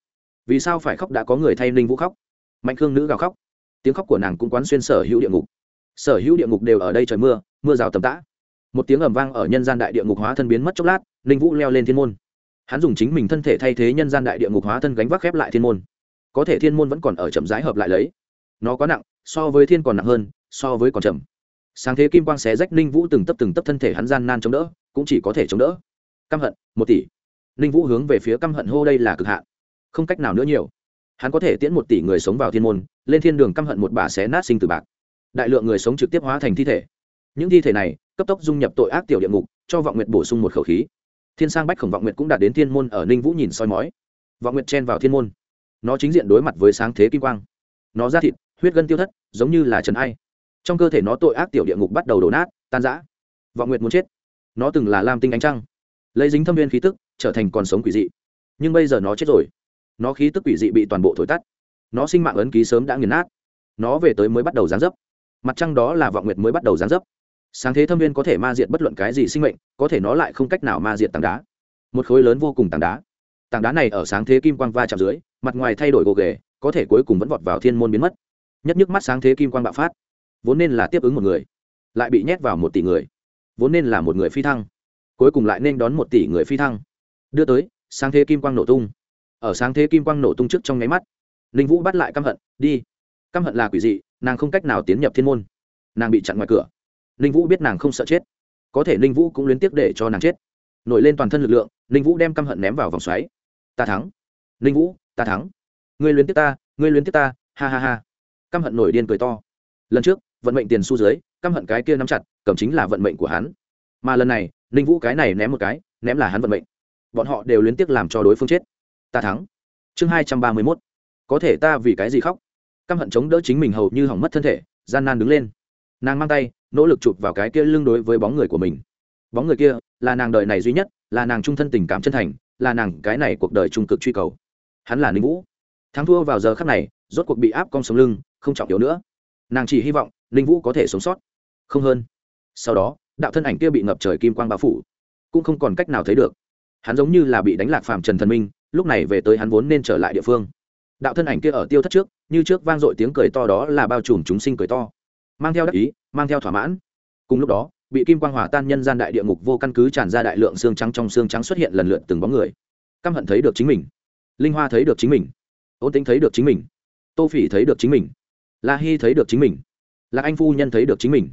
vì sao phải khóc đã có người thay ninh vũ khóc? Mạnh khương nữ gào khóc. Tiếng khóc của nàng cũng quán xuyên sở hữu địa ngục. Sở hữu địa ngục đều ở đây trời mưa mưa rào tầm tã. Một tiếng ầm vang ở nhân gian đại địa ngục hóa thân biến mất chốc lát, ninh vũ leo lên thiên môn hắn dùng chính mình thân thể thay thế nhân gian đại địa ngục hóa thân gánh vác khép lại thiên môn. Có thể thiên môn vẫn còn ở chậm rãi hợp lại lấy. Nó quá nặng, so với thiên còn nặng hơn, so với còn chậm. Sáng thế kim quang xé rách ninh vũ từng tấp từng tấp thân thể hắn gian nan chống đỡ, cũng chỉ có thể chống đỡ. Căm hận, một tỷ. Ninh vũ hướng về phía căm hận hô đây là cực hạn. Không cách nào nữa nhiều. Hắn có thể tiễn một tỷ người sống vào thiên môn, lên thiên đường căm hận một bà xé nát sinh từ bạc. Đại lượng người sống trực tiếp hóa thành thi thể. Những thi thể này, cấp tốc dung nhập tội ác tiểu địa ngục, cho vọng nguyệt bổ sung một khẩu khí thiên sang bách khổng vọng nguyệt cũng đạt đến thiên môn ở ninh vũ nhìn soi mói. Vọng nguyệt chen vào thiên môn. Nó chính diện đối mặt với sáng thế kim quang. Nó ra thịt, huyết gân tiêu thất, giống như là trần ai. Trong cơ thể nó tội ác tiểu địa ngục bắt đầu đổ nát, tan rã. Vọng nguyệt muốn chết. Nó từng là lam tinh ánh trăng. Lấy dính thâm viên khí tức, trở thành còn sống quỷ dị. Nhưng bây giờ nó chết rồi. Nó khí tức quỷ dị bị toàn bộ thổi tắt. Nó sinh mạng ấn ký sớm đã nghiền nát. Nó về tới mới bắt đầu gián dấp. Mặt trăng đó là vọng nguyệt mới bắt đầu gián dấp sáng thế thâm viên có thể ma diệt bất luận cái gì sinh mệnh, có thể nó lại không cách nào ma diệt tảng đá. Một khối lớn vô cùng tảng đá. Tảng đá này ở sáng thế kim quang va chạm dưới, mặt ngoài thay đổi gồ ghề, có thể cuối cùng vẫn vọt vào thiên môn biến mất. Nhất nhức mắt sáng thế kim quang bạo phát. Vốn nên là tiếp ứng một người, lại bị nhét vào một tỷ người. Vốn nên là một người phi thăng, cuối cùng lại nên đón một tỷ người phi thăng. Đưa tới, sáng thế kim quang nổ tung. Ở sáng thế kim quang nổ tung trước trong nháy mắt, ninh vũ bắt lại căm hận, đi. Căm hận là quỷ dị, nàng không cách nào tiến nhập thiên môn. Nàng bị chặn ngoài cửa ninh vũ biết nàng không sợ chết. Có thể ninh vũ cũng luyến tiếc để cho nàng chết. Nổi lên toàn thân lực lượng ninh vũ đem căm hận ném vào vòng xoáy. Ta thắng. Ninh vũ, ta thắng. Ngươi luyến tiếc ta, ngươi luyến tiếc ta, ha ha ha. Căm hận nổi điên cười to. Lần trước, vận mệnh tiền su dưới, căm hận cái kia nắm chặt, cầm chính là vận mệnh của hắn. Mà lần này ninh vũ cái này ném một cái, ném là hắn vận mệnh. Bọn họ đều liên tiếp làm cho đối phương chết. Ta thắng. Chương hai trăm ba mươi mốt. Có thể ta vì cái gì khóc? Căm hận chống đỡ chính mình hầu như hỏng mất thân thể, gian nan đứng lên. Nàng mang tay nỗ lực chụp vào cái kia lưng đối với bóng người của mình. Bóng người kia là nàng đời này duy nhất, là nàng trung thân tình cảm chân thành, là nàng cái này cuộc đời trung cực truy cầu. Hắn là ninh vũ. Thắng thua vào giờ khắc này, rốt cuộc bị áp cong sống lưng, không trọng yếu nữa. Nàng chỉ hy vọng ninh vũ có thể sống sót. Không hơn. Sau đó, đạo thân ảnh kia bị ngập trời kim quang bao phủ. Cũng không còn cách nào thấy được. Hắn giống như là bị đánh lạc phàm trần thần minh, lúc này về tới hắn vốn nên trở lại địa phương. Đạo thân ảnh kia ở tiêu thất trước, như trước vang dội tiếng cười to đó là bao trùm chúng sinh cười to mang theo đắc ý, mang theo thỏa mãn. Cùng lúc đó, bị kim quang hỏa tan nhân gian đại địa ngục vô căn cứ tràn ra đại lượng xương trắng trong xương trắng xuất hiện lần lượt từng bóng người. Căm hận thấy được chính mình. Linh hoa thấy được chính mình. Ôn tính thấy được chính mình. Tô phỉ thấy được chính mình. La hy thấy được chính mình. Lạc anh phu nhân thấy được chính mình.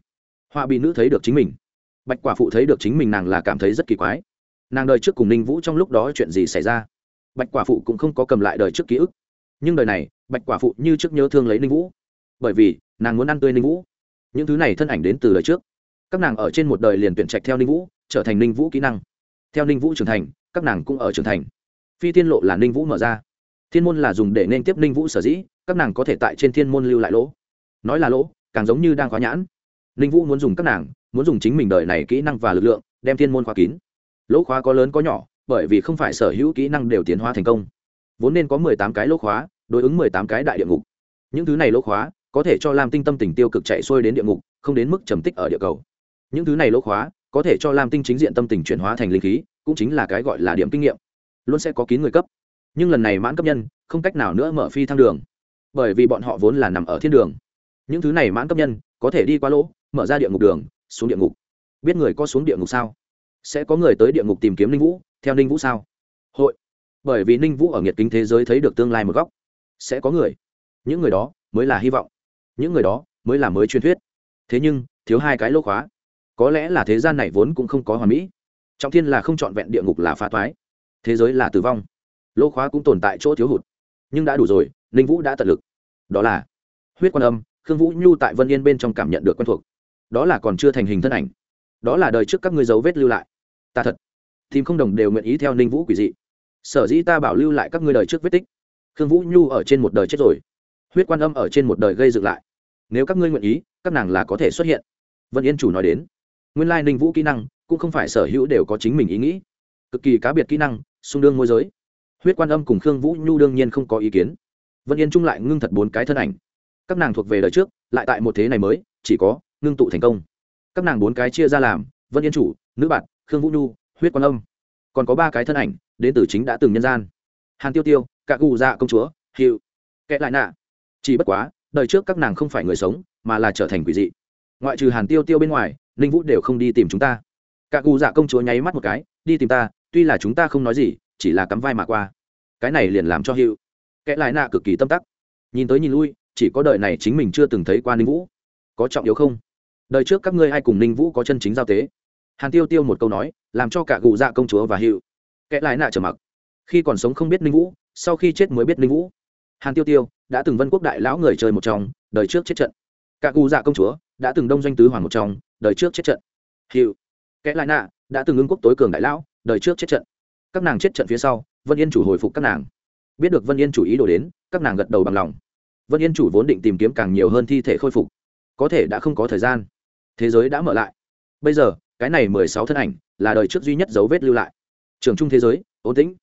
Họa bị nữ thấy được chính mình. Bạch quả phụ thấy được chính mình, nàng là cảm thấy rất kỳ quái. Nàng đời trước cùng ninh vũ trong lúc đó chuyện gì xảy ra? Bạch quả phụ cũng không có cầm lại đời trước ký ức. Nhưng đời này, bạch quả phụ như trước nhớ thương lấy ninh vũ. Bởi vì, nàng muốn ăn tươi ninh vũ những thứ này thân ảnh đến từ đời trước. Các nàng ở trên một đời liền tuyển trạch theo ninh vũ, trở thành ninh vũ kỹ năng. Theo ninh vũ trưởng thành, các nàng cũng ở trưởng thành. Phi tiên lộ là ninh vũ mở ra. Thiên môn là dùng để nên tiếp ninh vũ sở dĩ, các nàng có thể tại trên thiên môn lưu lại lỗ. Nói là lỗ, càng giống như đang khóa nhãn. Ninh vũ muốn dùng các nàng, muốn dùng chính mình đời này kỹ năng và lực lượng, đem thiên môn khóa kín. Lỗ khóa có lớn có nhỏ, bởi vì không phải sở hữu kỹ năng đều tiến hóa thành công. Vốn nên có mười tám cái lỗ khóa, đối ứng mười tám cái đại địa ngục. Những thứ này lỗ khóa có thể cho lam tinh tâm tình tiêu cực chạy xuôi đến địa ngục, không đến mức trầm tích ở địa cầu. Những thứ này lỗ khóa, có thể cho lam tinh chính diện tâm tình chuyển hóa thành linh khí, cũng chính là cái gọi là điểm kinh nghiệm. Luôn sẽ có kín người cấp. Nhưng lần này mãn cấp nhân, không cách nào nữa mở phi thăng đường. Bởi vì bọn họ vốn là nằm ở thiên đường. Những thứ này mãn cấp nhân, có thể đi qua lỗ, mở ra địa ngục đường, xuống địa ngục. Biết người có xuống địa ngục sao? Sẽ có người tới địa ngục tìm kiếm ninh vũ, theo ninh vũ sao? Hội. Bởi vì ninh vũ ở nhiệt kính thế giới thấy được tương lai một góc. Sẽ có người. Những người đó mới là hy vọng những người đó mới là mới truyền thuyết. Thế nhưng, thiếu hai cái lỗ khóa. Có lẽ là thế gian này vốn cũng không có hoàn mỹ. Trọng thiên là không trọn vẹn địa ngục là phá toái thế giới là tử vong. Lỗ khóa cũng tồn tại chỗ thiếu hụt. Nhưng đã đủ rồi, ninh vũ đã tận lực. Đó là huyết quan âm, khương vũ nhu tại vân yên bên trong cảm nhận được quen thuộc. Đó là còn chưa thành hình thân ảnh. Đó là đời trước các ngươi dấu vết lưu lại. Ta thật, tìm không đồng đều nguyện ý theo ninh vũ quỷ dị. Sở dĩ ta bảo lưu lại các ngươi đời trước vết tích. Khương vũ nhu ở trên một đời chết rồi. Huyết quan âm ở trên một đời gây dựng lại nếu các ngươi nguyện ý, các nàng là có thể xuất hiện. Vân yên chủ nói đến. Nguyên lai ninh vũ kỹ năng cũng không phải sở hữu đều có chính mình ý nghĩ. Cực kỳ cá biệt kỹ năng, xung đương môi giới. Huyết quan âm cùng khương vũ nhu đương nhiên không có ý kiến. Vân yên trung lại ngưng thật bốn cái thân ảnh. Các nàng thuộc về đời trước, lại tại một thế này mới, chỉ có ngưng tụ thành công. Các nàng bốn cái chia ra làm, vân yên chủ, nữ bạn khương vũ nhu, huyết quan âm. Còn có ba cái thân ảnh, đến từ chính đã từng nhân gian. Hàn tiêu tiêu, cạ gù dạ công chúa hiệu kệ lại nạ. Chỉ bất quá đời trước các nàng không phải người sống, mà là trở thành quỷ dị. Ngoại trừ hàn tiêu tiêu bên ngoài, ninh vũ đều không đi tìm chúng ta. Cả gù dạ công chúa nháy mắt một cái, đi tìm ta, tuy là chúng ta không nói gì, chỉ là cắm vai mà qua. Cái này liền làm cho hiệu kệ lại nạ cực kỳ tâm tắc. Nhìn tới nhìn lui, chỉ có đời này chính mình chưa từng thấy qua ninh vũ. Có trọng yếu không? Đời trước các ngươi ai cùng ninh vũ có chân chính giao tế? Hàn tiêu tiêu một câu nói, làm cho cả cụ dạ công chúa và hiệu kệ lại nạ trở mặc. Khi còn sống không biết ninh vũ, sau khi chết mới biết ninh vũ hàn tiêu tiêu đã từng vân quốc đại lão người chơi một trong, đời trước chết trận. Cả cụ dạ công chúa đã từng đông doanh tứ hoàng một trong, đời trước chết trận. Hiệu kẽ lại nạ đã từng ứng quốc tối cường đại lão, đời trước chết trận. Các nàng chết trận phía sau, vân yên chủ hồi phục các nàng. Biết được vân yên chủ ý đổ đến, các nàng gật đầu bằng lòng. Vân yên chủ vốn định tìm kiếm càng nhiều hơn thi thể khôi phục. Có thể đã không có thời gian. Thế giới đã mở lại. Bây giờ, cái này mười sáu thân ảnh là đời trước duy nhất dấu vết lưu lại. Trường trung thế giới ổn tĩnh,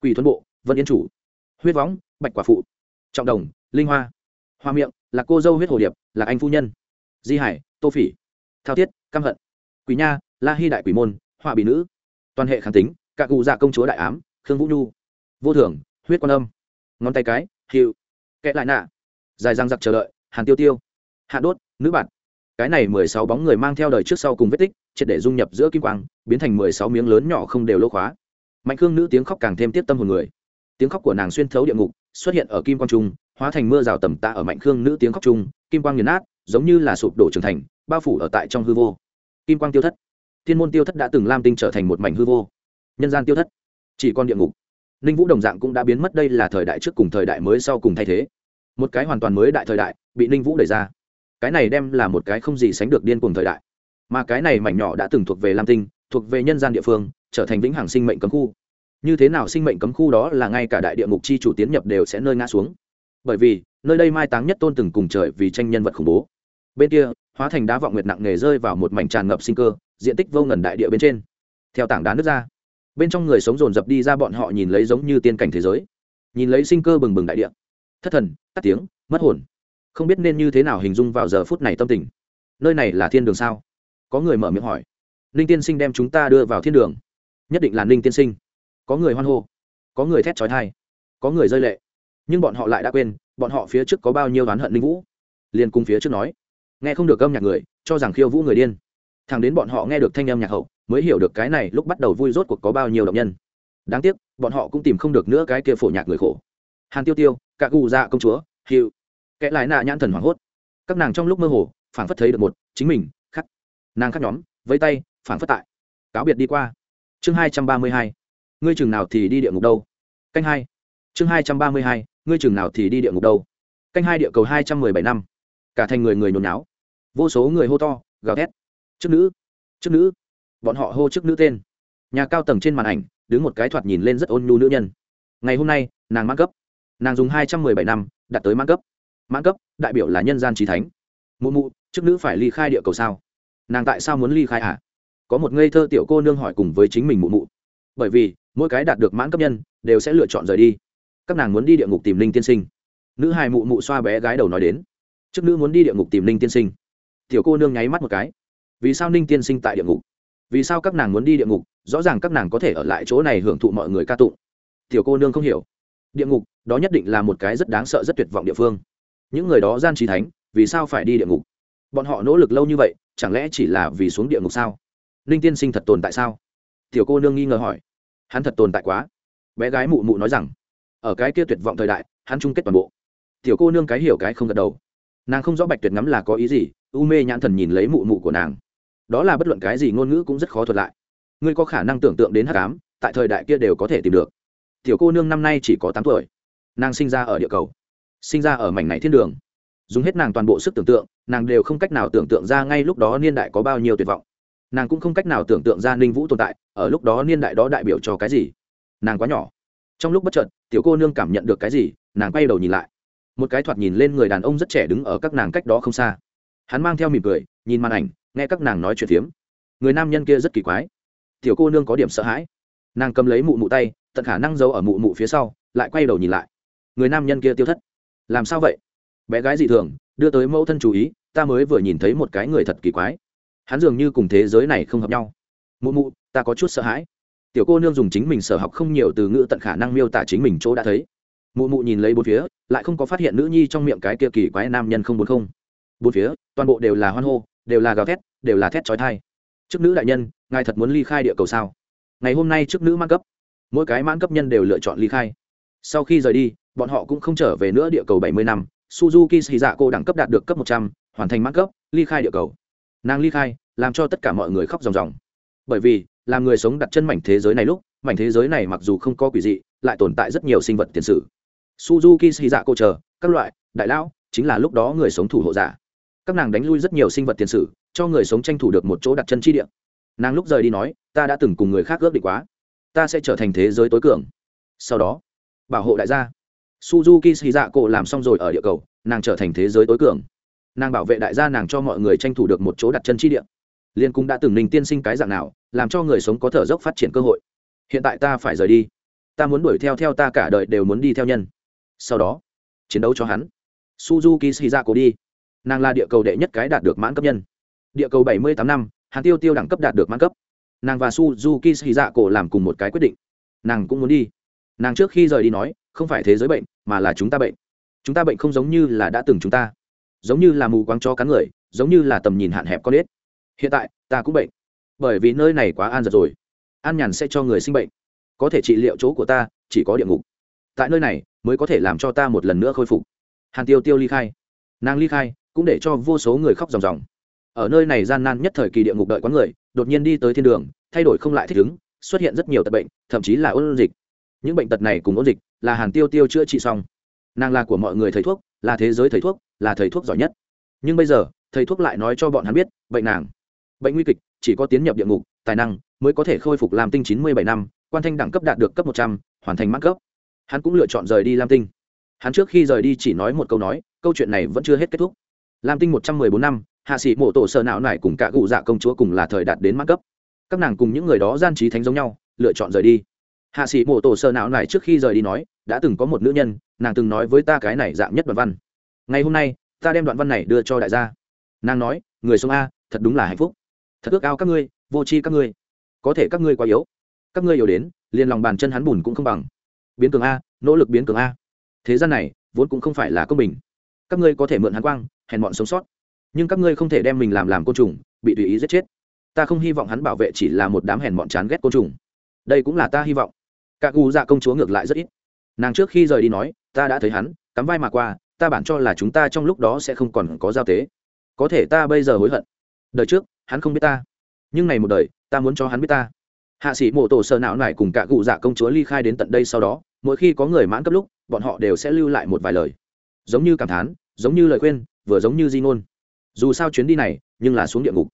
quỷ thuần bộ, vân yên chủ. Huyết võng, bạch quả phụ trọng đồng, linh hoa. Hoa miệng, là cô dâu huyết hồ điệp, là anh phu nhân. Di hải, tô phỉ. Thao thiết, căm hận. Quỷ nha, la hy đại quỷ môn, họa bị nữ. Toàn hệ kháng tính cả cụ dạ công chúa đại ám, khương vũ nhu. Vô thưởng, huyết quan âm. Ngón tay cái hiệu kệ lại nạ. Dài răng giặc chờ đợi, hàn tiêu tiêu. Hạ đốt, nữ bạn cái này mười sáu bóng người mang theo đời trước sau cùng vết tích, triệt để dung nhập giữa kim quang, biến thành mười sáu miếng lớn nhỏ không đều lỗ khóa. Mạnh khương nữ tiếng khóc càng thêm tiếp tâm hồn người. Tiếng khóc của nàng xuyên thấu địa ngục xuất hiện ở kim quang trung, hóa thành mưa rào tầm tạ ở mạnh khương nữ tiếng khóc trung, kim quang nghiền nát, giống như là sụp đổ trưởng thành, bao phủ ở tại trong hư vô. Kim quang tiêu thất. Thiên môn tiêu thất đã từng lam tinh trở thành một mảnh hư vô. Nhân gian tiêu thất. Chỉ còn địa ngục. Ninh vũ đồng dạng cũng đã biến mất, đây là thời đại trước cùng thời đại mới sau cùng thay thế. Một cái hoàn toàn mới đại thời đại, bị ninh vũ đẩy ra. Cái này đem là một cái không gì sánh được điên cùng thời đại. Mà cái này mảnh nhỏ đã từng thuộc về lam tinh, thuộc về nhân gian địa phương, trở thành vĩnh hằng sinh mệnh cấm khu như thế nào sinh mệnh cấm khu đó là ngay cả đại địa ngục chi chủ tiến nhập đều sẽ nơi ngã xuống. Bởi vì, nơi đây mai táng nhất tôn từng cùng trời vì tranh nhân vật khủng bố. Bên kia, hóa thành đá vọng nguyệt nặng nề rơi vào một mảnh tràn ngập sinh cơ, diện tích vô ngần đại địa bên trên. Theo tảng đá nước ra, bên trong người sống dồn dập đi ra bọn họ nhìn lấy giống như tiên cảnh thế giới. Nhìn lấy sinh cơ bừng bừng đại địa. Thất thần, tắt tiếng, mất hồn. Không biết nên như thế nào hình dung vào giờ phút này tâm tình. Nơi này là thiên đường sao? Có người mở miệng hỏi. Ninh tiên sinh đem chúng ta đưa vào thiên đường. Nhất định là ninh tiên sinh có người hoan hô, có người thét trói thai có người rơi lệ, nhưng bọn họ lại đã quên, bọn họ phía trước có bao nhiêu oán hận linh vũ. Liền cùng phía trước nói, nghe không được âm nhạc người, cho rằng khiêu vũ người điên. Thằng đến bọn họ nghe được thanh âm nhạc hậu, mới hiểu được cái này lúc bắt đầu vui rốt cuộc có bao nhiêu động nhân. Đáng tiếc, bọn họ cũng tìm không được nữa cái kia phổ nhạc người khổ. Hàn tiêu tiêu cả gù dạ công chúa hiệu kẽ lại nạ nhãn thần hoảng hốt. Các nàng trong lúc mơ hồ, phảng phất thấy được một, chính mình khắc nàng khắc nhóm với tay, phảng phất tại. Cáo biệt đi qua. Chương hai trăm ba mươi hai ngươi chừng nào thì đi địa ngục đâu? Canh hai. Chương hai trăm ba mươi hai, ngươi chừng nào thì đi địa ngục đâu? Canh hai địa cầu hai trăm mười bảy năm. Cả thành người người nhốn náo vô số người hô to, gào thét. Chức nữ chức nữ. Bọn họ hô chức nữ tên. Nhà cao tầng trên màn ảnh, đứng một cái thoạt nhìn lên rất ôn nhu nữ nhân. Ngày hôm nay, nàng mãn cấp. Nàng dùng hai trăm mười bảy năm, đạt tới mãn cấp. Mãn cấp, đại biểu là nhân gian trí thánh. Mụ mụ chức nữ phải ly khai địa cầu sao? Nàng tại sao muốn ly khai à? Có một ngây thơ tiểu cô nương hỏi cùng với chính mình mụ mụ bởi vì mỗi cái đạt được mãn cấp nhân đều sẽ lựa chọn rời đi. Các nàng muốn đi địa ngục tìm linh tiên sinh. Nữ hài mụ mụ xoa bé gái đầu nói đến. Trước nữ muốn đi địa ngục tìm linh tiên sinh. Tiểu cô nương nháy mắt một cái. Vì sao ninh tiên sinh tại địa ngục? Vì sao các nàng muốn đi địa ngục? Rõ ràng các nàng có thể ở lại chỗ này hưởng thụ mọi người ca tụng. Tiểu cô nương không hiểu. Địa ngục, đó nhất định là một cái rất đáng sợ, rất tuyệt vọng địa phương. Những người đó gian trí thánh, vì sao phải đi địa ngục? Bọn họ nỗ lực lâu như vậy, chẳng lẽ chỉ là vì xuống địa ngục sao? Ninh tiên sinh thật tồn tại sao? Tiểu cô nương nghi ngờ hỏi. Hắn thật tồn tại quá. Bé gái mụ mụ nói rằng, ở cái kia tuyệt vọng thời đại, hắn chung kết toàn bộ. Tiểu cô nương cái hiểu cái không gật đầu. Nàng không rõ bạch tuyệt ngắm là có ý gì, u mê nhãn thần nhìn lấy mụ mụ của nàng. Đó là bất luận cái gì ngôn ngữ cũng rất khó thuật lại. Ngươi có khả năng tưởng tượng đến hát cám tại thời đại kia đều có thể tìm được. Tiểu cô nương năm nay chỉ có tám tuổi. Nàng sinh ra ở địa cầu, sinh ra ở mảnh này thiên đường. Dùng hết nàng toàn bộ sức tưởng tượng, nàng đều không cách nào tưởng tượng ra ngay lúc đó niên đại có bao nhiêu tuyệt vọng nàng cũng không cách nào tưởng tượng ra ninh vũ tồn tại, ở lúc đó niên đại đó đại biểu cho cái gì? Nàng quá nhỏ. Trong lúc bất chợt, tiểu cô nương cảm nhận được cái gì, nàng quay đầu nhìn lại. Một cái thoạt nhìn lên người đàn ông rất trẻ đứng ở các nàng cách đó không xa. Hắn mang theo mỉm cười, nhìn màn ảnh, nghe các nàng nói chuyện phiếm. Người nam nhân kia rất kỳ quái. Tiểu cô nương có điểm sợ hãi. Nàng cầm lấy mụ mụ tay, tận khả năng giấu ở mụ mụ phía sau, lại quay đầu nhìn lại. Người nam nhân kia tiêu thất. Làm sao vậy? Bé gái dị thường, đưa tới mẫu thân chú ý, ta mới vừa nhìn thấy một cái người thật kỳ quái hắn dường như cùng thế giới này không hợp nhau. Mụ mụ, ta có chút sợ hãi. Tiểu cô nương dùng chính mình sở học không nhiều từ ngữ tận khả năng miêu tả chính mình chỗ đã thấy. Mụ mụ nhìn lấy bốn phía, lại không có phát hiện nữ nhi trong miệng cái kia kỳ quái nam nhân không bốn không. Bốn phía, toàn bộ đều là hoan hô, đều là gào thét, đều là thét trói thai chức nữ đại nhân, ngài thật muốn ly khai địa cầu sao? Ngày hôm nay chức nữ mang cấp. Mỗi cái mãn cấp nhân đều lựa chọn ly khai. Sau khi rời đi, bọn họ cũng không trở về nữa địa cầu bảy mươi năm. Suzuki xì dạ cô đẳng cấp đạt được cấp một trăm, hoàn thành mãn cấp, ly khai địa cầu nàng ly khai, làm cho tất cả mọi người khóc ròng ròng. Bởi vì làm người sống đặt chân mảnh thế giới này lúc, mảnh thế giới này mặc dù không có quỷ dị, lại tồn tại rất nhiều sinh vật tiền sử. Suzuki xì dạ cô chờ, các loại, đại lão, chính là lúc đó người sống thủ hộ giả. Các nàng đánh lui rất nhiều sinh vật tiền sử, cho người sống tranh thủ được một chỗ đặt chân chi địa. Nàng lúc rời đi nói, ta đã từng cùng người khác ước định quá. Ta sẽ trở thành thế giới tối cường. Sau đó, bảo hộ đại gia. Suzuki xì dạ cổ làm xong rồi ở địa cầu, nàng trở thành thế giới tối cường nàng bảo vệ đại gia nàng cho mọi người tranh thủ được một chỗ đặt chân chi địa. Liên cũng đã từng ninh tiên sinh cái dạng nào, làm cho người sống có thở dốc phát triển cơ hội. Hiện tại ta phải rời đi. Ta muốn đuổi theo theo ta cả đời đều muốn đi theo nhân. Sau đó, chiến đấu cho hắn. Suzuki shiza cổ đi. Nàng là địa cầu đệ nhất cái đạt được mãn cấp nhân. Địa cầu bảy mươi tám năm, hàn tiêu tiêu đẳng cấp đạt được mãn cấp. Nàng và suzuki shiza cổ làm cùng một cái quyết định. Nàng cũng muốn đi. Nàng trước khi rời đi nói, không phải thế giới bệnh, mà là chúng ta bệnh. Chúng ta bệnh không giống như là đã từng chúng ta giống như là mù quáng cho cắn người, giống như là tầm nhìn hạn hẹp con ếch. Hiện tại, ta cũng bệnh. Bởi vì nơi này quá an giật rồi. An nhàn sẽ cho người sinh bệnh. Có thể trị liệu chỗ của ta, chỉ có địa ngục. Tại nơi này, mới có thể làm cho ta một lần nữa khôi phục. Hàn tiêu tiêu ly khai. Nàng ly khai, cũng để cho vô số người khóc ròng ròng. Ở nơi này gian nan nhất thời kỳ địa ngục đợi quán người, đột nhiên đi tới thiên đường, thay đổi không lại thích ứng, xuất hiện rất nhiều tật bệnh, thậm chí là ôn dịch. Những bệnh tật này cùng ôn dịch là hàn tiêu tiêu chữa trị xong. Nàng là của mọi người thầy thuốc, là thế giới thầy thuốc là thầy thuốc giỏi nhất. Nhưng bây giờ, thầy thuốc lại nói cho bọn hắn biết, bệnh nàng, bệnh nguy kịch, chỉ có tiến nhập địa ngục, tài năng mới có thể khôi phục làm tinh chín mươi bảy năm, quan thanh đẳng cấp đạt được cấp một trăm, hoàn thành mắc cấp. Hắn cũng lựa chọn rời đi lam tinh. Hắn trước khi rời đi chỉ nói một câu nói, câu chuyện này vẫn chưa hết kết thúc. Lam tinh một trăm mười bốn năm, hạ sĩ mộ tổ sơ não này cùng cả cụ dạ công chúa cùng là thời đạt đến mắc cấp. Các nàng cùng những người đó gian trí thánh giống nhau, lựa chọn rời đi. Hạ sĩ mộ tổ sơ não này trước khi rời đi nói, đã từng có một nữ nhân, nàng từng nói với ta cái này dạng nhất đoạn văn ngày hôm nay, ta đem đoạn văn này đưa cho đại gia. Nàng nói, người sống a, thật đúng là hạnh phúc. Thật ước ao các ngươi, vô tri các ngươi. Có thể các ngươi quá yếu. Các ngươi yếu đến, liền lòng bàn chân hắn bùn cũng không bằng. Biến cường a, nỗ lực biến cường a. Thế gian này, vốn cũng không phải là công bình. Các ngươi có thể mượn hắn quang, hèn bọn sống sót. Nhưng các ngươi không thể đem mình làm làm côn trùng, bị tùy ý giết chết. Ta không hy vọng hắn bảo vệ chỉ là một đám hèn bọn chán ghét côn trùng. Đây cũng là ta hy vọng. Các gu dạ công chúa ngược lại rất ít. Nàng trước khi rời đi nói, ta đã thấy hắn, cắm vai mà qua ta bản cho là chúng ta trong lúc đó sẽ không còn có giao tế. Có thể ta bây giờ hối hận. Đời trước, hắn không biết ta. Nhưng này một đời, ta muốn cho hắn biết ta. Hạ sĩ mộ tổ sơ não này cùng cả cụ dạ công chúa ly khai đến tận đây sau đó, mỗi khi có người mãn cấp lúc, bọn họ đều sẽ lưu lại một vài lời. Giống như cảm thán, giống như lời khuyên, vừa giống như di ngôn. Dù sao chuyến đi này, nhưng là xuống địa ngục.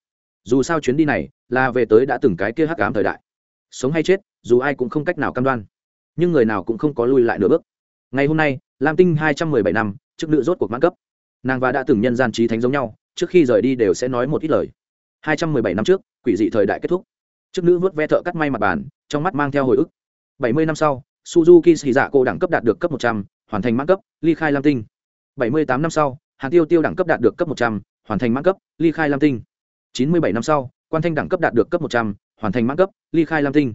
Dù sao chuyến đi này, là về tới đã từng cái kia hắc ám thời đại. Sống hay chết, dù ai cũng không cách nào cam đoan. Nhưng người nào cũng không có lui lại nửa bước. Ngày hôm nay, lam tinh hai trăm mười bảy năm chức nữ rốt cuộc mãn cấp. Nàng và đã từng nhân gian trí thánh giống nhau, trước khi rời đi đều sẽ nói một ít lời. Hai trăm mười bảy năm trước, quỷ dị thời đại kết thúc. Chức nữ vớt ve thợ cắt may mặt bàn, trong mắt mang theo hồi ức. Bảy mươi năm sau, suzuki xì dạ cô đẳng cấp đạt được cấp một trăm, hoàn thành mãn cấp, ly khai lam tinh. Bảy mươi tám năm sau, hàn tiêu tiêu đẳng cấp đạt được cấp một trăm, hoàn thành mãn cấp, ly khai lam tinh. Chín mươi bảy năm sau, quan thanh đẳng cấp đạt được cấp một trăm, hoàn thành mãn cấp, ly khai lam tinh.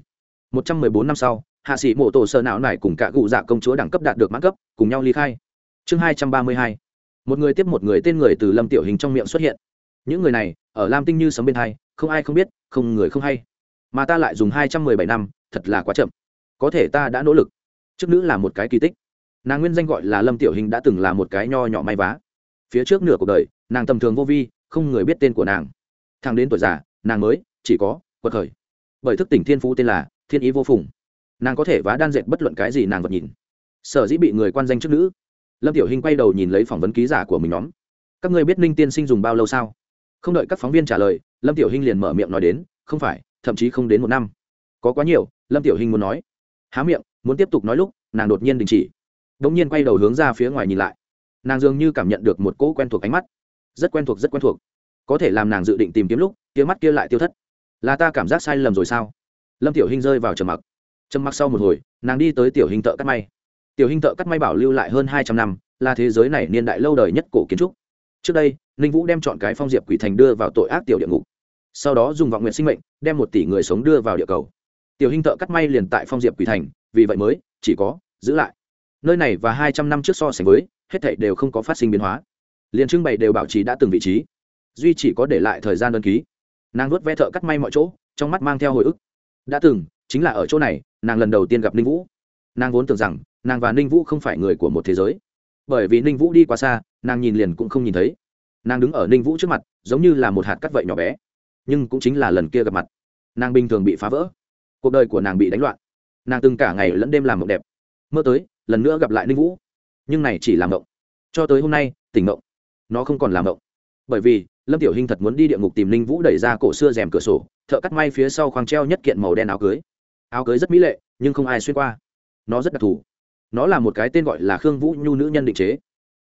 Một trăm mười bốn năm sau, hạ sĩ mộ tổ sơ não này cùng cả cụ dạ công chúa đẳng cấp đạt được mãn cấp, cùng nhau ly khai chương hai trăm ba mươi hai. Một người tiếp một người tên người từ lâm tiểu hình trong miệng xuất hiện. Những người này, ở lam tinh như sấm bên hai, không ai không biết, không người không hay. Mà ta lại dùng hai trăm mười bảy năm, thật là quá chậm. Có thể ta đã nỗ lực. Chức nữ là một cái kỳ tích. Nàng nguyên danh gọi là lâm tiểu hình đã từng là một cái nho nhỏ may vá. Phía trước nửa cuộc đời, nàng tầm thường vô vi, không người biết tên của nàng. Thằng đến tuổi già, nàng mới, chỉ có, quật khởi. Bởi thức tỉnh thiên phú tên là thiên ý vô phùng. Nàng có thể vá đan dệt bất luận cái gì nàng vật nhìn. Sở dĩ bị người quan danh trước nữ lâm tiểu hình quay đầu nhìn lấy phỏng vấn ký giả của mình nhóm. Các người biết ninh tiên sinh dùng bao lâu sao? Không đợi các phóng viên trả lời, lâm tiểu hình liền mở miệng nói đến, không phải, thậm chí không đến một năm. Có quá nhiều, lâm tiểu hình muốn nói. Há miệng, muốn tiếp tục nói lúc, nàng đột nhiên đình chỉ. Đ ỗ n g nhiên quay đầu hướng ra phía ngoài nhìn lại. Nàng dường như cảm nhận được một cỗ quen thuộc ánh mắt. Rất quen thuộc, rất quen thuộc. Có thể làm nàng dự định tìm kiếm lúc, tia mắt kia lại tiêu thất. Là ta cảm giác sai lầm rồi sao? Lâm tiểu hình rơi vào trầm mặc. Trầm mặc sau một hồi, nàng đi tới tiểu hình thợ cắt may tiểu hình thợ cắt may bảo lưu lại hơn hai trăm năm, là thế giới này niên đại lâu đời nhất cổ kiến trúc. Trước đây, ninh vũ đem chọn cái phong diệp quỷ thành đưa vào tội ác tiểu địa ngục. Sau đó dùng vọng nguyện sinh mệnh, đem một tỷ người sống đưa vào địa cầu. Tiểu hình thợ cắt may liền tại phong diệp quỷ thành, vì vậy mới, chỉ có, giữ lại. Nơi này và hai trăm năm trước so sánh với, hết thảy đều không có phát sinh biến hóa. Liền trưng bày đều bảo trì đã từng vị trí. Duy chỉ có để lại thời gian đơn ký. Nàng nuốt ve thợ cắt may mọi chỗ, trong mắt mang theo hồi ức. Đã từng, chính là ở chỗ này, nàng lần đầu tiên gặp ninh vũ. Nàng vốn tưởng rằng nàng và ninh vũ không phải người của một thế giới bởi vì ninh vũ đi quá xa nàng nhìn liền cũng không nhìn thấy nàng đứng ở ninh vũ trước mặt giống như là một hạt cắt vậy nhỏ bé nhưng cũng chính là lần kia gặp mặt nàng bình thường bị phá vỡ cuộc đời của nàng bị đánh loạn nàng từng cả ngày lẫn đêm làm mộng đẹp mơ tới lần nữa gặp lại ninh vũ nhưng này chỉ làm mộng cho tới hôm nay tỉnh mộng nó không còn làm mộng bởi vì lâm tiểu hinh thật muốn đi địa ngục tìm ninh vũ đẩy ra cổ xưa rèm cửa sổ thợ cắt may phía sau khoang treo nhất kiện màu đen áo cưới áo cưới rất mỹ lệ nhưng không ai xuyên qua nó rất đặc thù nó là một cái tên gọi là khương vũ nhu nữ nhân định chế.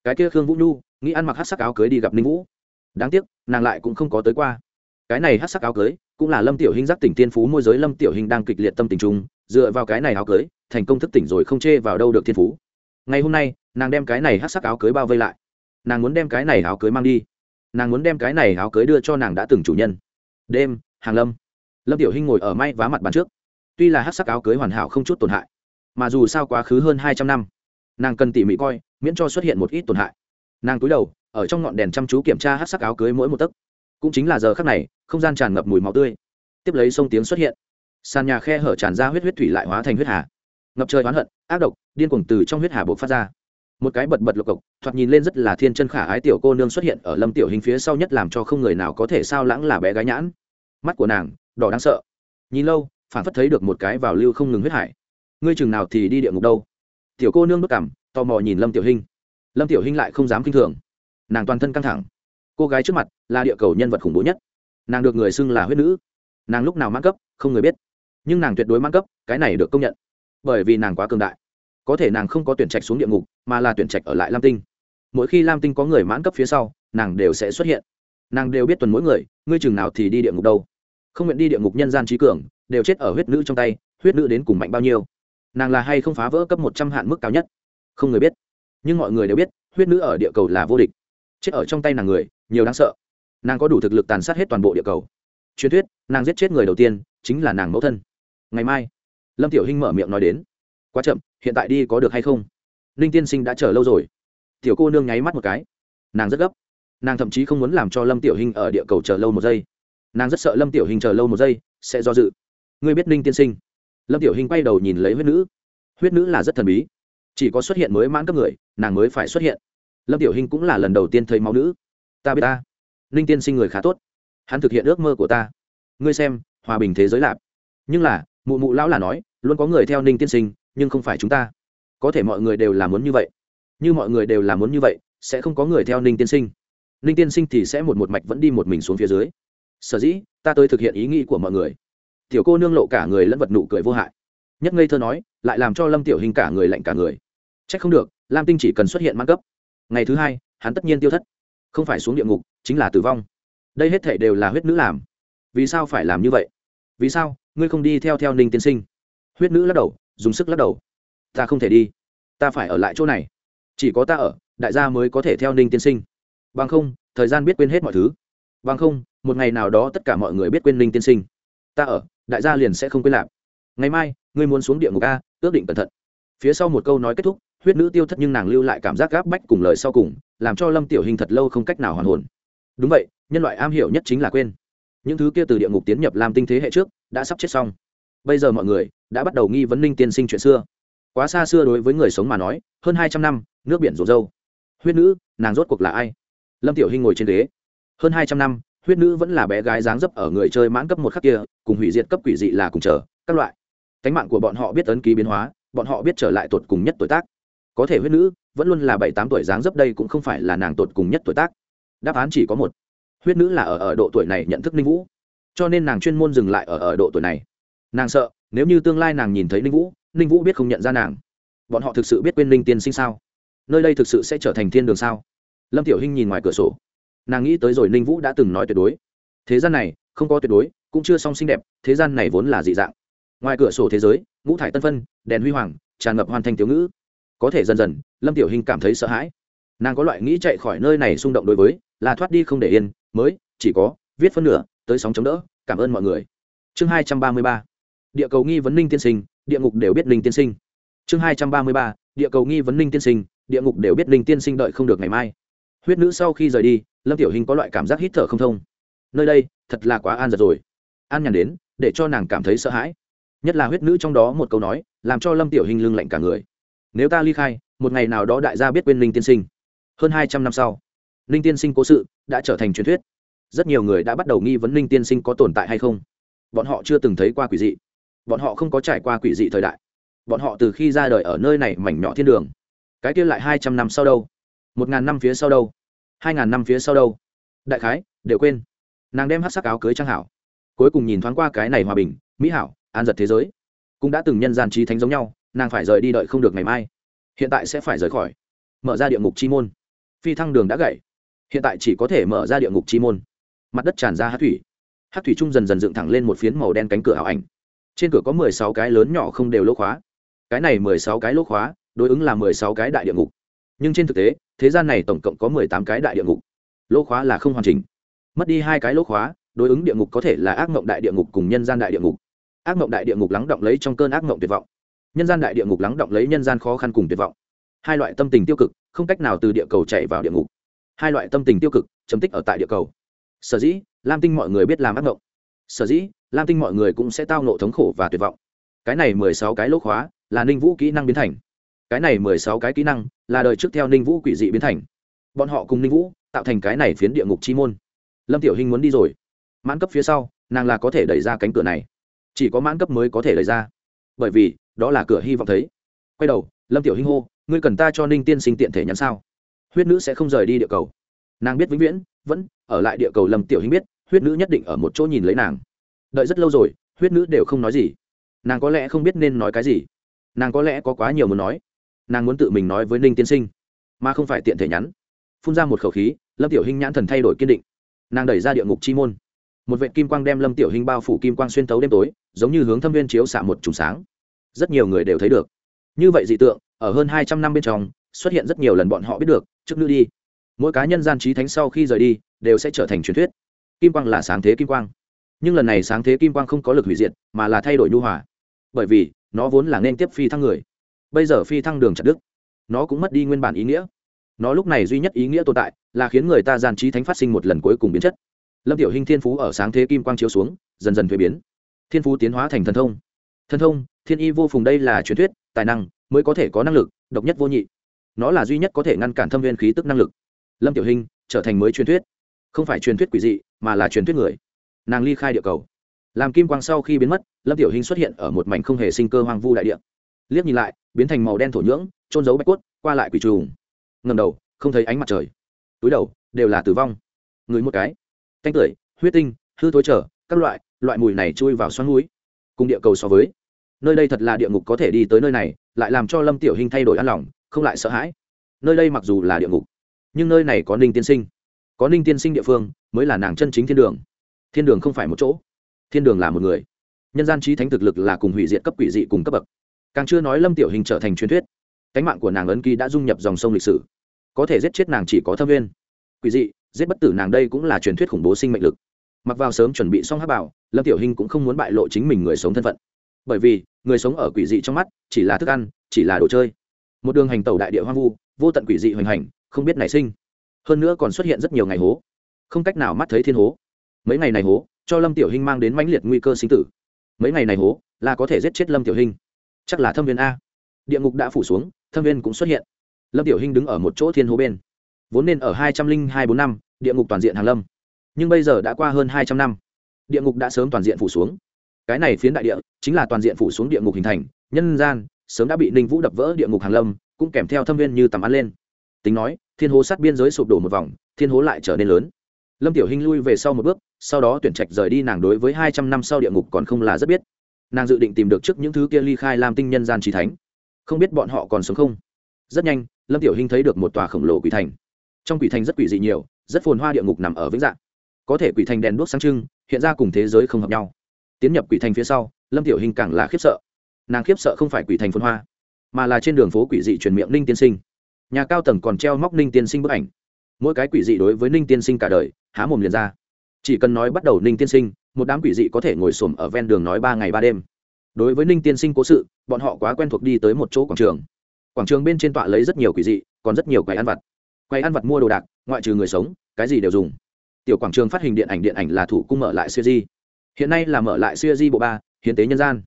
Cái kia khương vũ nhu, nghĩ ăn mặc hát sắc áo cưới đi gặp ninh vũ. Đáng tiếc, nàng lại cũng không có tới qua. Cái này hát sắc áo cưới, cũng là lâm tiểu hinh giác tỉnh tiên phú môi giới lâm tiểu hinh đang kịch liệt tâm tình trung dựa vào cái này áo cưới, thành công thức tỉnh rồi không chê vào đâu được thiên phú. Ngày hôm nay, nàng đem cái này hát sắc áo cưới bao vây lại. Nàng muốn đem cái này áo cưới mang đi. Nàng muốn đem cái này áo cưới đưa cho nàng đã từng chủ nhân. Đêm, hàng lâm. Lâm tiểu hinh ngồi ở may vá mặt bàn trước. Tuy là hát sắc áo cưới hoàn hảo không chút tổn hại mà dù sao quá khứ hơn hai trăm năm, nàng cần tỉ mỉ coi, miễn cho xuất hiện một ít tổn hại. Nàng cúi đầu, ở trong ngọn đèn chăm chú kiểm tra hát sắc áo cưới mỗi một tấc. Cũng chính là giờ khắc này, không gian tràn ngập mùi máu tươi. Tiếp lấy sông tiếng xuất hiện. Sàn nhà khe hở tràn ra huyết huyết thủy lại hóa thành huyết hà. Ngập trời oán hận, ác độc, điên cuồng từ trong huyết hà buộc phát ra. Một cái bật bật lộc cộc, thoạt nhìn lên rất là thiên chân khả ái tiểu cô nương xuất hiện ở lâm tiểu hình phía sau nhất làm cho không người nào có thể sao lãng là bé gái nhãn. Mắt của nàng, đỏ đáng sợ. Nhìn lâu, phản phất thấy được một cái vào lưu không ngừng huyết hải ngươi chừng nào thì đi địa ngục đâu? Tiểu cô nương bất cảm tò mò nhìn lâm tiểu hinh, lâm tiểu hinh lại không dám k i n h thường. Nàng toàn thân căng thẳng. Cô gái trước mặt là địa cầu nhân vật khủng bố nhất. Nàng được người xưng là huyết nữ. Nàng lúc nào mãn cấp không người biết. Nhưng nàng tuyệt đối mãn cấp cái này được công nhận. Bởi vì nàng quá cường đại. Có thể nàng không có tuyển trạch xuống địa ngục mà là tuyển trạch ở lại lam tinh. Mỗi khi lam tinh có người mãn cấp phía sau nàng đều sẽ xuất hiện. Nàng đều biết tuần mỗi người ngươi chừng nào thì đi địa ngục đâu. Không nguyện đi địa ngục nhân gian trí cường đều chết ở huyết nữ trong tay huyết nữ đến cùng mạnh bao nhiêu nàng là hay không phá vỡ cấp một trăm hạn mức cao nhất? Không người biết. Nhưng mọi người đều biết, huyết nữ ở địa cầu là vô địch. Chết ở trong tay nàng người, nhiều đáng sợ. Nàng có đủ thực lực tàn sát hết toàn bộ địa cầu. Truyền thuyết, nàng giết chết người đầu tiên, chính là nàng mẫu thân. Ngày mai, lâm tiểu hinh mở miệng nói đến. Quá chậm, hiện tại đi có được hay không? Ninh tiên sinh đã chờ lâu rồi. Tiểu cô nương nháy mắt một cái. Nàng rất gấp. Nàng thậm chí không muốn làm cho lâm tiểu hình ở địa cầu chờ lâu một giây. Nàng rất sợ lâm tiểu hình chờ lâu một giây, sẽ do dự. Ngươi biết ninh tiên sinh lâm tiểu hình quay đầu nhìn lấy huyết nữ. Huyết nữ là rất thần bí. Chỉ có xuất hiện mới mãn cấp người, nàng mới phải xuất hiện. Lâm tiểu hình cũng là lần đầu tiên thấy máu nữ. Ta biết ta. Ninh tiên sinh người khá tốt. Hắn thực hiện ước mơ của ta. Ngươi xem, hòa bình thế giới lạp nhưng là, mụ mụ lão là nói, luôn có người theo ninh tiên sinh, nhưng không phải chúng ta. Có thể mọi người đều là muốn như vậy. Như mọi người đều là muốn như vậy, sẽ không có người theo ninh tiên sinh. Ninh tiên sinh thì sẽ một một mạch vẫn đi một mình xuống phía dưới. Sở dĩ, ta tới thực hiện ý nghĩ của mọi người tiểu cô nương lộ cả người lẫn vật nụ cười vô hại. Nhất ngây thơ nói, lại làm cho lâm tiểu hình cả người lạnh cả người. C h ắ c không được, lam tinh chỉ cần xuất hiện mang cấp. Ngày thứ hai, hắn tất nhiên tiêu thất. Không phải xuống địa ngục, chính là tử vong. Đây hết thể đều là huyết nữ làm. Vì sao phải làm như vậy? Vì sao, ngươi không đi theo theo ninh tiên sinh? Huyết nữ lắc đầu, dùng sức lắc đầu. Ta không thể đi. Ta phải ở lại chỗ này. Chỉ có ta ở, đại gia mới có thể theo ninh tiên sinh. Bằng không, thời gian biết quên hết mọi thứ. Bằng không, một ngày nào đó tất cả mọi người biết quên ninh tiên sinh. Ta ở đại gia liền sẽ không quên lạc. Ngày mai, ngươi muốn xuống địa ngục a, ước định cẩn thận. Phía sau một câu nói kết thúc, huyết nữ tiêu thất nhưng nàng lưu lại cảm giác gáp bách cùng lời sau cùng, làm cho lâm tiểu hình thật lâu không cách nào hoàn hồn. Đúng vậy, nhân loại am hiểu nhất chính là quên. Những thứ kia từ địa ngục tiến nhập làm tinh thế hệ trước, đã sắp chết xong. Bây giờ mọi người, đã bắt đầu nghi vấn ninh tiên sinh chuyện xưa. Quá xa xưa đối với người sống mà nói, hơn hai trăm năm, nước biển rổ dâu huyết nữ, nàng rốt cuộc là ai? Lâm tiểu hinh ngồi trên ghế. Hơn hai trăm năm huyết nữ vẫn là bé gái dáng dấp ở người chơi mãn cấp một khắc kia, cùng hủy diệt cấp quỷ dị là cùng chờ, các loại. Cánh mạng của bọn họ biết ấn ký biến hóa, bọn họ biết trở lại tột cùng nhất tuổi tác. Có thể huyết nữ vẫn luôn là bảy tám tuổi dáng dấp đây cũng không phải là nàng tột cùng nhất tuổi tác. Đáp án chỉ có một. Huyết nữ là ở ở độ tuổi này nhận thức ninh vũ. Cho nên nàng chuyên môn dừng lại ở ở độ tuổi này. Nàng sợ, nếu như tương lai nàng nhìn thấy ninh vũ ninh vũ biết không nhận ra nàng. Bọn họ thực sự biết quên ninh tiên sinh sao? Nơi đây thực sự sẽ trở thành thiên đường sao? Lâm tiểu hinh nhìn ngoài cửa sổ nàng nghĩ tới rồi ninh vũ đã từng nói tuyệt đối thế gian này không có tuyệt đối cũng chưa song xinh đẹp thế gian này vốn là dị dạng ngoài cửa sổ thế giới ngũ thải tân phân đèn huy hoàng tràn ngập hoàn thành tiểu ngữ có thể dần dần lâm tiểu hình cảm thấy sợ hãi nàng có loại nghĩ chạy khỏi nơi này xung động đối với là thoát đi không để yên mới chỉ có viết phân nửa tới sóng chống đỡ cảm ơn mọi người chương hai trăm ba mươi ba địa cầu nghi vấn ninh tiên sinh địa ngục đều biết ninh tiên sinh chương hai trăm ba mươi ba địa cầu nghi vấn ninh tiên sinh địa ngục đều biết ninh tiên sinh đợi không được ngày mai huyết nữ sau khi rời đi, lâm tiểu hình có loại cảm giác hít thở không thông. Nơi đây, thật là quá an giật rồi. An nhàn đến, để cho nàng cảm thấy sợ hãi. Nhất là huyết nữ trong đó một câu nói, làm cho lâm tiểu hình lưng lạnh cả người. Nếu ta ly khai, một ngày nào đó đại gia biết quên ninh tiên sinh. Hơn hai trăm năm sau, ninh tiên sinh cố sự đã trở thành truyền thuyết. Rất nhiều người đã bắt đầu nghi vấn ninh tiên sinh có tồn tại hay không. Bọn họ chưa từng thấy qua quỷ dị. Bọn họ không có trải qua quỷ dị thời đại. Bọn họ từ khi ra đời ở nơi này mảnh nhỏ thiên đường. Cái kia lại hai trăm năm sau đâu? Một ngàn năm phía sau đâu? Hai ngàn năm phía sau đâu? Đại khái, đều quên. Nàng đem hát sắc áo cưới trang hảo. Cuối cùng nhìn thoáng qua cái này hòa bình, mỹ hảo, an giật thế giới. Cũng đã từng nhân gian trí thánh giống nhau, nàng phải rời đi đợi không được ngày mai. Hiện tại sẽ phải rời khỏi. Mở ra địa ngục chi môn. Phi thăng đường đã gãy. Hiện tại chỉ có thể mở ra địa ngục chi môn. Mặt đất tràn ra hát thủy. Hát thủy trung dần dần dựng thẳng lên một phiến màu đen cánh cửa ảo ảnh. Trên cửa có mười sáu cái lớn nhỏ không đều lỗ khóa. Cái này mười sáu cái lỗ khóa, đối ứng là mười sáu cái đại địa ngục nhưng trên thực tế, thế gian này tổng cộng có mười tám cái đại địa ngục. Lỗ khóa là không hoàn chỉnh. Mất đi hai cái lỗ khóa, đối ứng địa ngục có thể là ác mộng đại địa ngục cùng nhân gian đại địa ngục. Ác mộng đại địa ngục lắng động lấy trong cơn ác mộng tuyệt vọng. Nhân gian đại địa ngục lắng động lấy nhân gian khó khăn cùng tuyệt vọng. Hai loại tâm tình tiêu cực, không cách nào từ địa cầu chạy vào địa ngục. Hai loại tâm tình tiêu cực, chấm tích ở tại địa cầu. Sở dĩ, lam tinh mọi người biết làm ác mộng. Sở dĩ, lam tinh mọi người cũng sẽ tao nộ thống khổ và tuyệt vọng. Cái này mười sáu cái lỗ khóa là ninh vũ kỹ năng biến thành cái này mười sáu cái kỹ năng là đời trước theo ninh vũ quỷ dị biến thành. Bọn họ cùng ninh vũ tạo thành cái này phiến địa ngục chi môn. Lâm tiểu hinh muốn đi rồi. Mãn cấp phía sau, nàng là có thể đẩy ra cánh cửa này. Chỉ có mãn cấp mới có thể đẩy ra. Bởi vì, đó là cửa hy vọng thấy. Quay đầu, lâm tiểu hinh hô, ngươi cần ta cho ninh tiên sinh tiện thể nhắn sao? Huyết nữ sẽ không rời đi địa cầu. Nàng biết vĩnh viễn vẫn ở lại địa cầu, lâm tiểu hinh biết, huyết nữ nhất định ở một chỗ nhìn lấy nàng. Đợi rất lâu rồi, huyết nữ đều không nói gì. Nàng có lẽ không biết nên nói cái gì. Nàng có lẽ có quá nhiều muốn nói nàng muốn tự mình nói với ninh tiên sinh, mà không phải tiện thể nhắn. Phun ra một khẩu khí, lâm tiểu hinh nhãn thần thay đổi kiên định. Nàng đẩy ra địa ngục chi môn. Một vệ kim quang đem lâm tiểu hinh bao phủ kim quang xuyên tấu đêm tối, giống như hướng thâm viên chiếu xạ một trùng sáng. Rất nhiều người đều thấy được. Như vậy dị tượng, ở hơn hai trăm năm bên trong, xuất hiện rất nhiều lần bọn họ biết được, trước nữ đi. Mỗi cá nhân gian trí thánh sau khi rời đi, đều sẽ trở thành truyền thuyết. Kim quang là sáng thế kim quang. Nhưng lần này sáng thế kim quang không có lực hủy diệt, mà là thay đổi nhu hòa. Bởi vì, nó vốn là nên tiếp phi thăng người bây giờ phi thăng đường chặt đức, nó cũng mất đi nguyên bản ý nghĩa. Nó lúc này duy nhất ý nghĩa tồn tại là khiến người ta gian trí thánh phát sinh một lần cuối cùng biến chất. Lâm tiểu hinh thiên phú ở sáng thế kim quang chiếu xuống, dần dần thuế biến. Thiên phú tiến hóa thành thần thông. Thần thông, thiên y vô phùng đây là truyền thuyết, tài năng mới có thể có năng lực, độc nhất vô nhị. Nó là duy nhất có thể ngăn cản thâm viên khí tức năng lực. Lâm tiểu hinh trở thành mới truyền thuyết. Không phải truyền thuyết quỷ dị, mà là truyền thuyết người. Nàng ly khai địa cầu. Làm kim quang sau khi biến mất, lâm tiểu hinh xuất hiện ở một mảnh không hề sinh cơ hoang vu đại địa. Liếc nhìn lại biến thành màu đen thổ nhưỡng trôn giấu bạch quất qua lại quỷ trùng. Ngầm đầu, không thấy ánh mặt trời. Túi đầu, đều là tử vong. Người một cái. Canh tưởi, huyết tinh, hư thối trở, các loại loại mùi này chui vào xoắn núi. Cùng địa cầu so với. Nơi đây thật là địa ngục có thể đi tới nơi này, lại làm cho lâm tiểu hình thay đổi an lòng, không lại sợ hãi. Nơi đây mặc dù là địa ngục, nhưng nơi này có ninh tiên sinh. Có ninh tiên sinh địa phương, mới là nàng chân chính thiên đường. Thiên đường không phải một chỗ. Thiên đường là một người. Nhân gian trí thánh thực lực là cùng hủy diệt cấp quỷ dị cùng cấp bậc càng chưa nói lâm tiểu hình trở thành truyền thuyết. Cánh mạng của nàng ấn ký đã dung nhập dòng sông lịch sử. Có thể giết chết nàng chỉ có thâm viên. Quỷ dị, giết bất tử nàng đây cũng là truyền thuyết khủng bố sinh mệnh lực. Mặc vào sớm chuẩn bị xong hát bảo, lâm tiểu hình cũng không muốn bại lộ chính mình người sống thân phận. Bởi vì, người sống ở quỷ dị trong mắt chỉ là thức ăn, chỉ là đồ chơi. Một đường hành tàu đại địa hoang vu, vô tận quỷ dị hoành hành, không biết nảy sinh. Hơn nữa còn xuất hiện rất nhiều ngày hố. Không cách nào mắt thấy thiên hố. Mấy ngày này hố, cho lâm tiểu hình mang đến mãnh liệt nguy cơ sinh tử. Mấy ngày này hố, là có thể giết chết lâm tiểu hình chắc là thâm viên a. Địa ngục đã phủ xuống, thâm viên cũng xuất hiện. Lâm tiểu hình đứng ở một chỗ thiên hố bên. Vốn nên ở hai trăm linh hai bốn năm, địa ngục toàn diện hàng lâm. Nhưng bây giờ đã qua hơn hai trăm năm. Địa ngục đã sớm toàn diện phủ xuống. Cái này phiến đại địa chính là toàn diện phủ xuống địa ngục hình thành. Nhân gian sớm đã bị ninh vũ đập vỡ địa ngục hàng lâm, cũng kèm theo thâm viên như tầm ăn lên. Tính nói, thiên hố sát biên giới sụp đổ một vòng, thiên hố lại trở nên lớn. Lâm tiểu hinh lui về sau một bước, sau đó tuyển trạch rời đi nàng đối với hai trăm năm sau địa ngục còn không là rất biết nàng dự định tìm được trước những thứ kia ly khai làm tinh nhân gian trí thánh không biết bọn họ còn sống không rất nhanh lâm tiểu hinh thấy được một tòa khổng lồ quỷ thành trong quỷ thành rất quỷ dị nhiều rất phồn hoa địa ngục nằm ở vĩnh dạng có thể quỷ thành đèn đuốc sáng trưng hiện ra cùng thế giới không hợp nhau tiến nhập quỷ thành phía sau lâm tiểu hình càng là khiếp sợ nàng khiếp sợ không phải quỷ thành phồn hoa mà là trên đường phố quỷ dị truyền miệng ninh tiên sinh nhà cao tầng còn treo móc ninh tiên sinh bức ảnh mỗi cái quỷ dị đối với ninh tiên sinh cả đời há mồm liền ra chỉ cần nói bắt đầu ninh tiên sinh, một đám quỷ dị có thể ngồi xổm ở ven đường nói ba ngày ba đêm. Đối với ninh tiên sinh cố sự, bọn họ quá quen thuộc đi tới một chỗ quảng trường. Quảng trường bên trên tọa lấy rất nhiều quỷ dị, còn rất nhiều quầy ăn vặt. Quầy ăn vặt mua đồ đạc, ngoại trừ người sống, cái gì đều dùng. Tiểu quảng trường phát hình điện ảnh điện ảnh là thủ cung mở lại siêu di. Hiện nay là mở lại siêu di bộ ba, hiến tế nhân gian.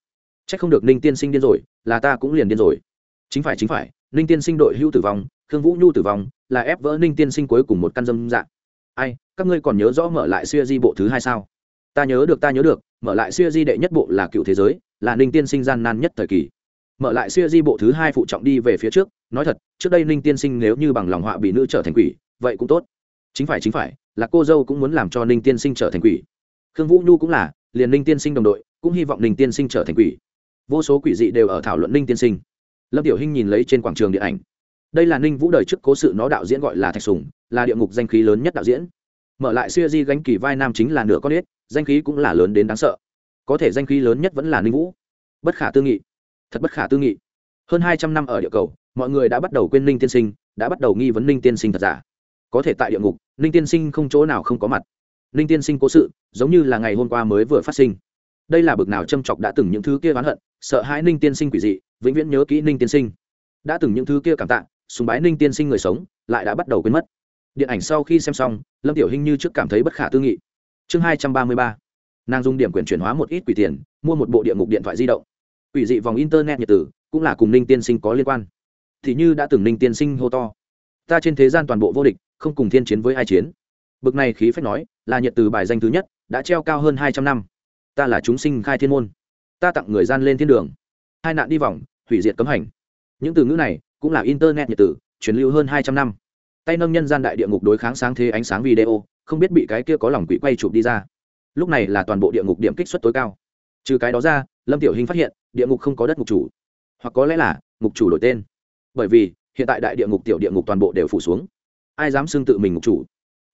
C h ắ c không được ninh tiên sinh điên rồi, là ta cũng liền điên rồi. Chính phải chính phải, ninh tiên sinh đội hữu tử vong, khương vũ nhu tử vong, là ép vỡ ninh tiên sinh cuối cùng một căn dâm dạng ai, các ngươi còn nhớ rõ mở lại siêu di bộ thứ hai sao? Ta nhớ được, ta nhớ được, mở lại siêu di đệ nhất bộ là cựu thế giới, là ninh tiên sinh gian nan nhất thời kỳ. Mở lại siêu di bộ thứ hai phụ trọng đi về phía trước, nói thật, trước đây ninh tiên sinh nếu như bằng lòng họa bị nữ trở thành quỷ, vậy cũng tốt. Chính phải chính phải, là cô dâu cũng muốn làm cho ninh tiên sinh trở thành quỷ. Khương vũ nhu cũng là, liền ninh tiên sinh đồng đội, cũng hy vọng ninh tiên sinh trở thành quỷ. Vô số quỷ dị đều ở thảo luận ninh tiên sinh. Lâm tiểu hinh nhìn lấy trên quảng trường điện ảnh đây là ninh vũ đời trước cố sự nó đạo diễn gọi là thạch sùng, là địa ngục danh khí lớn nhất đạo diễn. Mở lại siêu di gánh kỳ vai nam chính là nửa con ếch, danh khí cũng là lớn đến đáng sợ. Có thể danh khí lớn nhất vẫn là ninh vũ. Bất khả tư nghị. Thật bất khả tư nghị. Hơn hai trăm năm ở địa cầu, mọi người đã bắt đầu quên ninh tiên sinh, đã bắt đầu nghi vấn ninh tiên sinh thật giả. Có thể tại địa ngục, ninh tiên sinh không chỗ nào không có mặt. Ninh tiên sinh cố sự, giống như là ngày hôm qua mới vừa phát sinh. Đây là bực nào châm chọc đã từng những thứ kia oán hận, sợ hãi ninh tiên sinh quỷ dị, vĩnh viễn nhớ kỹ ninh tiên sinh. Đã từng những thứ kia cảm tạ sùng bái ninh tiên sinh người sống, lại đã bắt đầu quên mất. Điện ảnh sau khi xem xong, lâm tiểu hình như trước cảm thấy bất khả tư nghị. Chương hai trăm ba mươi ba. Nàng dùng điểm quyền chuyển hóa một ít quỷ tiền, mua một bộ địa ngục điện thoại di động. Quỷ dị vòng internet nhiệt tử, cũng là cùng ninh tiên sinh có liên quan. Thì như đã từng ninh tiên sinh hô to, ta trên thế gian toàn bộ vô địch, không cùng thiên chiến với ai chiến. Bực này khí phách nói, là nhiệt từ bài danh thứ nhất, đã treo cao hơn hai trăm năm. Ta là chúng sinh khai thiên môn. Ta tặng người gian lên thiên đường. Hai nạn đi vòng, hủy diệt cấm hành. Những từ ngữ này cũng là internet nhiệt tử, truyền lưu hơn hai trăm năm. Tay nâng nhân gian đại địa ngục đối kháng sáng thế ánh sáng video, không biết bị cái kia có lòng quỷ quay chụp đi ra. Lúc này là toàn bộ địa ngục điểm kích suất tối cao. Trừ cái đó ra, lâm tiểu hình phát hiện, địa ngục không có đất ngục chủ. Hoặc có lẽ là, ngục chủ đổi tên. Bởi vì, hiện tại đại địa ngục tiểu địa ngục toàn bộ đều phủ xuống. Ai dám xưng tự mình ngục chủ?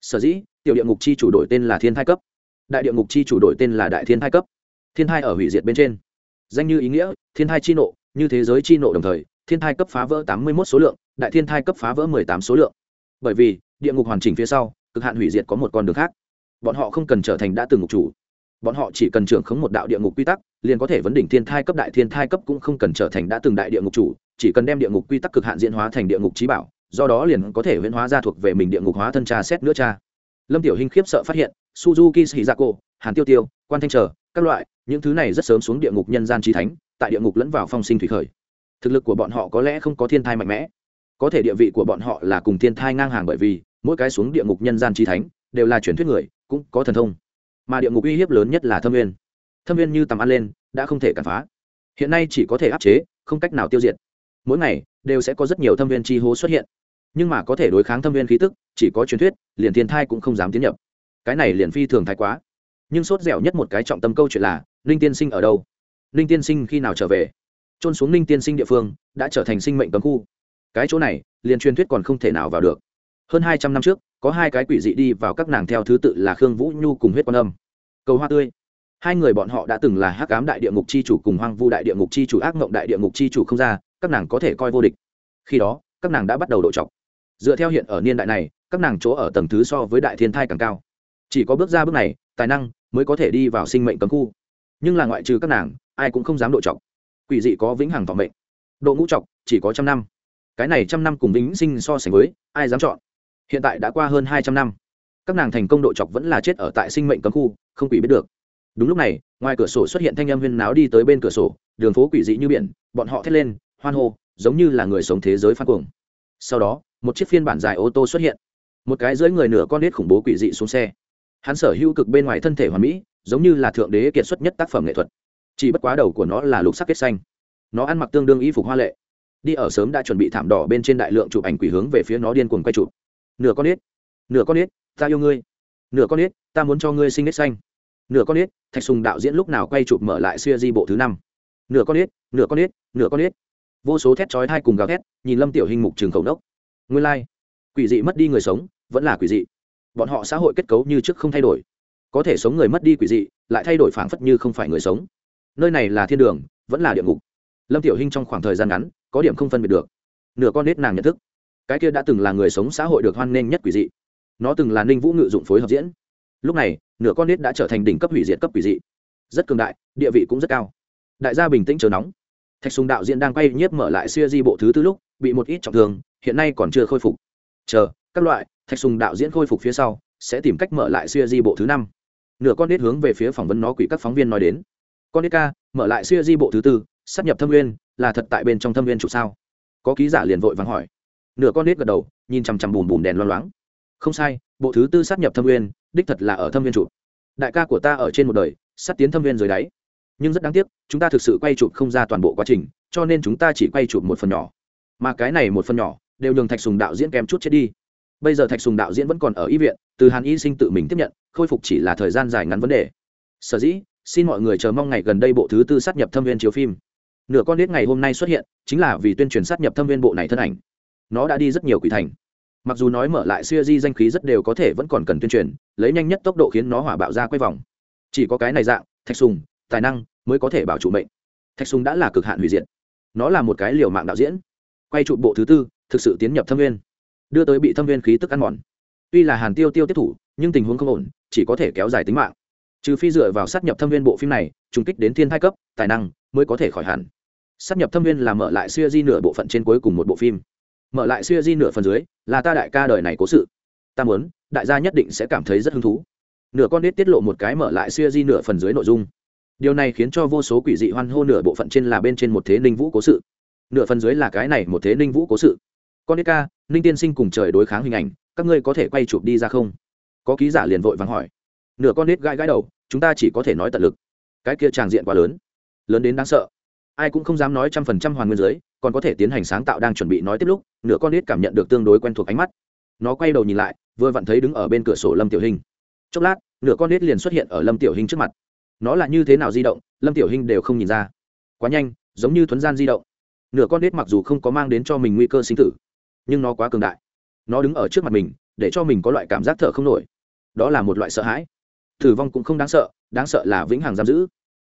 Sở dĩ, tiểu địa ngục chi chủ đổi tên là thiên thai cấp. Đại địa ngục chi chủ đổi tên là đại thiên thai cấp. Thiên thai ở hủy diệt bên trên. Danh như ý nghĩa, thiên thai chi nộ, như thế giới chi nộ đồng thời thiên thai cấp phá vỡ tám mươi một số lượng, đại thiên thai cấp phá vỡ mười tám số lượng. Bởi vì, địa ngục hoàn chỉnh phía sau, cực hạn hủy diệt có một con đường khác. Bọn họ không cần trở thành đã từng ngục chủ. Bọn họ chỉ cần trưởng khống một đạo địa ngục quy tắc, liền có thể vấn đỉnh thiên thai cấp, đại thiên thai cấp cũng không cần trở thành đã từng đại địa ngục chủ, chỉ cần đem địa ngục quy tắc cực hạn diễn hóa thành địa ngục trí bảo, do đó liền có thể huyễn hóa ra thuộc về mình địa ngục hóa thân cha xét nữa cha. Lâm tiểu hinh khiếp sợ phát hiện, suzuki shizako hàn tiêu tiêu, quan thanh trở, các loại, những thứ này rất sớm xuống địa ngục nhân gian trí thánh, tại địa ngục lẫn vào phong sinh thủy khởi thực lực của bọn họ có lẽ không có thiên thai mạnh mẽ. Có thể địa vị của bọn họ là cùng thiên thai ngang hàng bởi vì, mỗi cái xuống địa ngục nhân gian trí thánh, đều là truyền thuyết người, cũng có thần thông. Mà địa ngục uy hiếp lớn nhất là thâm viên thâm viên như tầm ăn lên, đã không thể cản phá. Hiện nay chỉ có thể áp chế, không cách nào tiêu diệt. Mỗi ngày, đều sẽ có rất nhiều thâm viên chi hố xuất hiện. Nhưng mà có thể đối kháng thâm viên khí tức, chỉ có truyền thuyết, liền thiên thai cũng không dám tiến nhập. Cái này liền phi thường thái quá. Nhưng sốt dẻo nhất một cái trọng tâm câu chuyện là ninh tiên sinh ở đâu? Ninh tiên sinh khi nào trở về? Trôn xuống ninh tiên sinh địa phương, đã trở thành sinh mệnh cấm khu. Cái chỗ này, liền truyền thuyết còn không thể nào vào được. Hơn hai trăm năm trước, có hai cái quỷ dị đi vào các nàng theo thứ tự là khương vũ nhu cùng huyết quan âm. Cầu hoa tươi. Hai người bọn họ đã từng là hắc cám đại địa ngục chi chủ cùng hoang vu đại địa ngục chi chủ, ác mộng đại địa ngục chi chủ không ra, các nàng có thể coi vô địch. Khi đó, các nàng đã bắt đầu độ chọc. Dựa theo hiện ở niên đại này, các nàng chỗ ở tầng thứ so với đại thiên thai càng cao. Chỉ có bước ra bước này, tài năng mới có thể đi vào sinh mệnh cấm khu. Nhưng là ngoại trừ các nàng, ai cũng không dám độ chọc quỷ dị có vĩnh hằng thọ mệnh. Độ ngũ trọc, chỉ có trăm năm. Cái này trăm năm cùng vĩnh sinh so sánh với, ai dám chọn? Hiện tại đã qua hơn hai trăm năm. Các nàng thành công độ chọc vẫn là chết ở tại sinh mệnh cấm khu, không quỷ biết được. Đúng lúc này, ngoài cửa sổ xuất hiện thanh âm huyên náo đi tới bên cửa sổ, đường phố quỷ dị như biển, bọn họ thét lên, hoan hô, giống như là người sống thế giới phát cuồng. Sau đó, một chiếc phiên bản dài ô tô xuất hiện. Một cái dưới người nửa con nết khủng bố quỷ dị xuống xe. Hắn sở hữu cực bên ngoài thân thể hoàn mỹ, giống như là thượng đế kiệt xuất nhất tác phẩm nghệ thuật chỉ bất quá đầu của nó là lục sắc kết xanh. Nó ăn mặc tương đương y phục hoa lệ. Đi ở sớm đã chuẩn bị thảm đỏ bên trên đại lượng chụp ảnh quỷ hướng về phía nó điên cuồng quay chụp. Nửa con nết nửa con nết ta yêu ngươi. Nửa con nết ta muốn cho ngươi sinh nết xanh. Nửa con nết thạch sùng đạo diễn lúc nào quay chụp mở lại xuya di bộ thứ năm. Nửa con nết nửa con nết nửa con nết vô số thét chói thai cùng gào thét, nhìn lâm tiểu hình mục trường khẩu đốc nguyên lai、like. quỷ dị mất đi người sống, vẫn là quỷ dị. Bọn họ xã hội kết cấu như trước không thay đổi. Có thể sống người mất đi quỷ dị, lại thay đổi phảng phất như không phải người sống nơi này là thiên đường, vẫn là địa ngục. Lâm tiểu hinh trong khoảng thời gian ngắn, có điểm không phân biệt được. Nửa con nết nàng nhận thức. Cái kia đã từng là người sống xã hội được hoan nghênh nhất quỷ dị. Nó từng là ninh vũ ngự dụng phối hợp diễn. Lúc này, nửa con nết đã trở thành đỉnh cấp hủy diệt cấp quỷ dị. Rất cường đại, địa vị cũng rất cao. Đại gia bình tĩnh chờ nóng. Thạch sùng đạo diễn đang quay nhiếp mở lại xuya di bộ thứ tư lúc, bị một ít trọng thương, hiện nay còn chưa khôi phục. Chờ, các loại, thạch sùng đạo diễn khôi phục phía sau, sẽ tìm cách mở lại xuya di bộ thứ năm. Nửa con nết hướng về phía phỏng vấn nó quỷ các phóng viên nói đến con nít ca, mở lại xuya di bộ thứ tư, sắp nhập thâm nguyên, là thật tại bên trong thâm Nguyên trụ sao? Có ký giả liền vội vàng hỏi. Nửa con nết gật đầu, nhìn chằm chằm bùm bùm đèn loang loáng. Không sai, bộ thứ tư sát nhập thâm nguyên, đích thật là ở thâm Nguyên trụ đại ca của ta ở trên một đời sát tiến thâm Nguyên dưới đáy nhưng rất đáng tiếc, chúng ta thực sự quay chụp không ra toàn bộ quá trình, cho nên chúng ta chỉ quay chụp một phần nhỏ. Mà cái này một phần nhỏ, đều nhường thạch sùng đạo diễn kém chút chết đi. Bây giờ thạch sùng đạo diễn vẫn còn ở y viện, từ hàn y sinh tự mình tiếp nhận, khôi phục chỉ là thời gian dài ngắn vấn đề. Sở dĩ xin mọi người chờ mong ngày gần đây bộ thứ tư sát nhập thâm viên chiếu phim. Nửa con đít ngày hôm nay xuất hiện, chính là vì tuyên truyền sát nhập thâm viên bộ này thân ảnh. Nó đã đi rất nhiều quỷ thành. Mặc dù nói mở lại siêu di danh khí rất đều có thể vẫn còn cần tuyên truyền, lấy nhanh nhất tốc độ khiến nó hỏa bạo ra quay vòng. Chỉ có cái này dạng, thạch sùng, tài năng mới có thể bảo trụ mệnh. Thạch sùng đã là cực hạn hủy diệt. Nó là một cái liều mạng đạo diễn. Quay trụ bộ thứ tư, thực sự tiến nhập thâm viên. Đưa tới bị thâm viên khí tức ăn mòn. Tuy là hàn tiêu tiêu tiếp thủ, nhưng tình huống không ổn, chỉ có thể kéo dài tính mạng trừ phi dựa vào sát nhập thâm viên bộ phim này, trùng kích đến thiên thai cấp, tài năng mới có thể khỏi hẳn. Sát nhập thâm viên là mở lại siêu di nửa bộ phận trên cuối cùng một bộ phim. Mở lại siêu di nửa phần dưới, là ta đại ca đời này cố sự. Ta muốn, đại gia nhất định sẽ cảm thấy rất hứng thú. Nửa con đít tiết lộ một cái mở lại siêu di nửa phần dưới nội dung. Điều này khiến cho vô số quỷ dị hoan hô nửa bộ phận trên là bên trên một thế ninh vũ cố sự. Nửa phần dưới là cái này một thế ninh vũ cố sự. Con đít ca, ninh tiên sinh cùng trời đối kháng hình ảnh, các ngươi có thể quay chụp đi ra không? Có ký giả liền vội vắng hỏi nửa con nết gãi gãi đầu, chúng ta chỉ có thể nói tận lực. Cái kia tràng diện quá lớn lớn đến đáng sợ. Ai cũng không dám nói trăm phần trăm hoàn nguyên giới, còn có thể tiến hành sáng tạo đang chuẩn bị nói tiếp lúc, nửa con nết cảm nhận được tương đối quen thuộc ánh mắt. Nó quay đầu nhìn lại, vừa vặn thấy đứng ở bên cửa sổ lâm tiểu hình chốc lát, nửa con nết liền xuất hiện ở lâm tiểu hình trước mặt. Nó là như thế nào di động, lâm tiểu hình đều không nhìn ra. Quá nhanh, giống như thuấn gian di động. Nửa con nết mặc dù không có mang đến cho mình nguy cơ sinh tử, nhưng nó quá cường đại. Nó đứng ở trước mặt mình, để cho mình có loại cảm giác thở không nổi. Đó là một loại sợ hãi tử vong cũng không đáng sợ đáng sợ là vĩnh hằng giam giữ.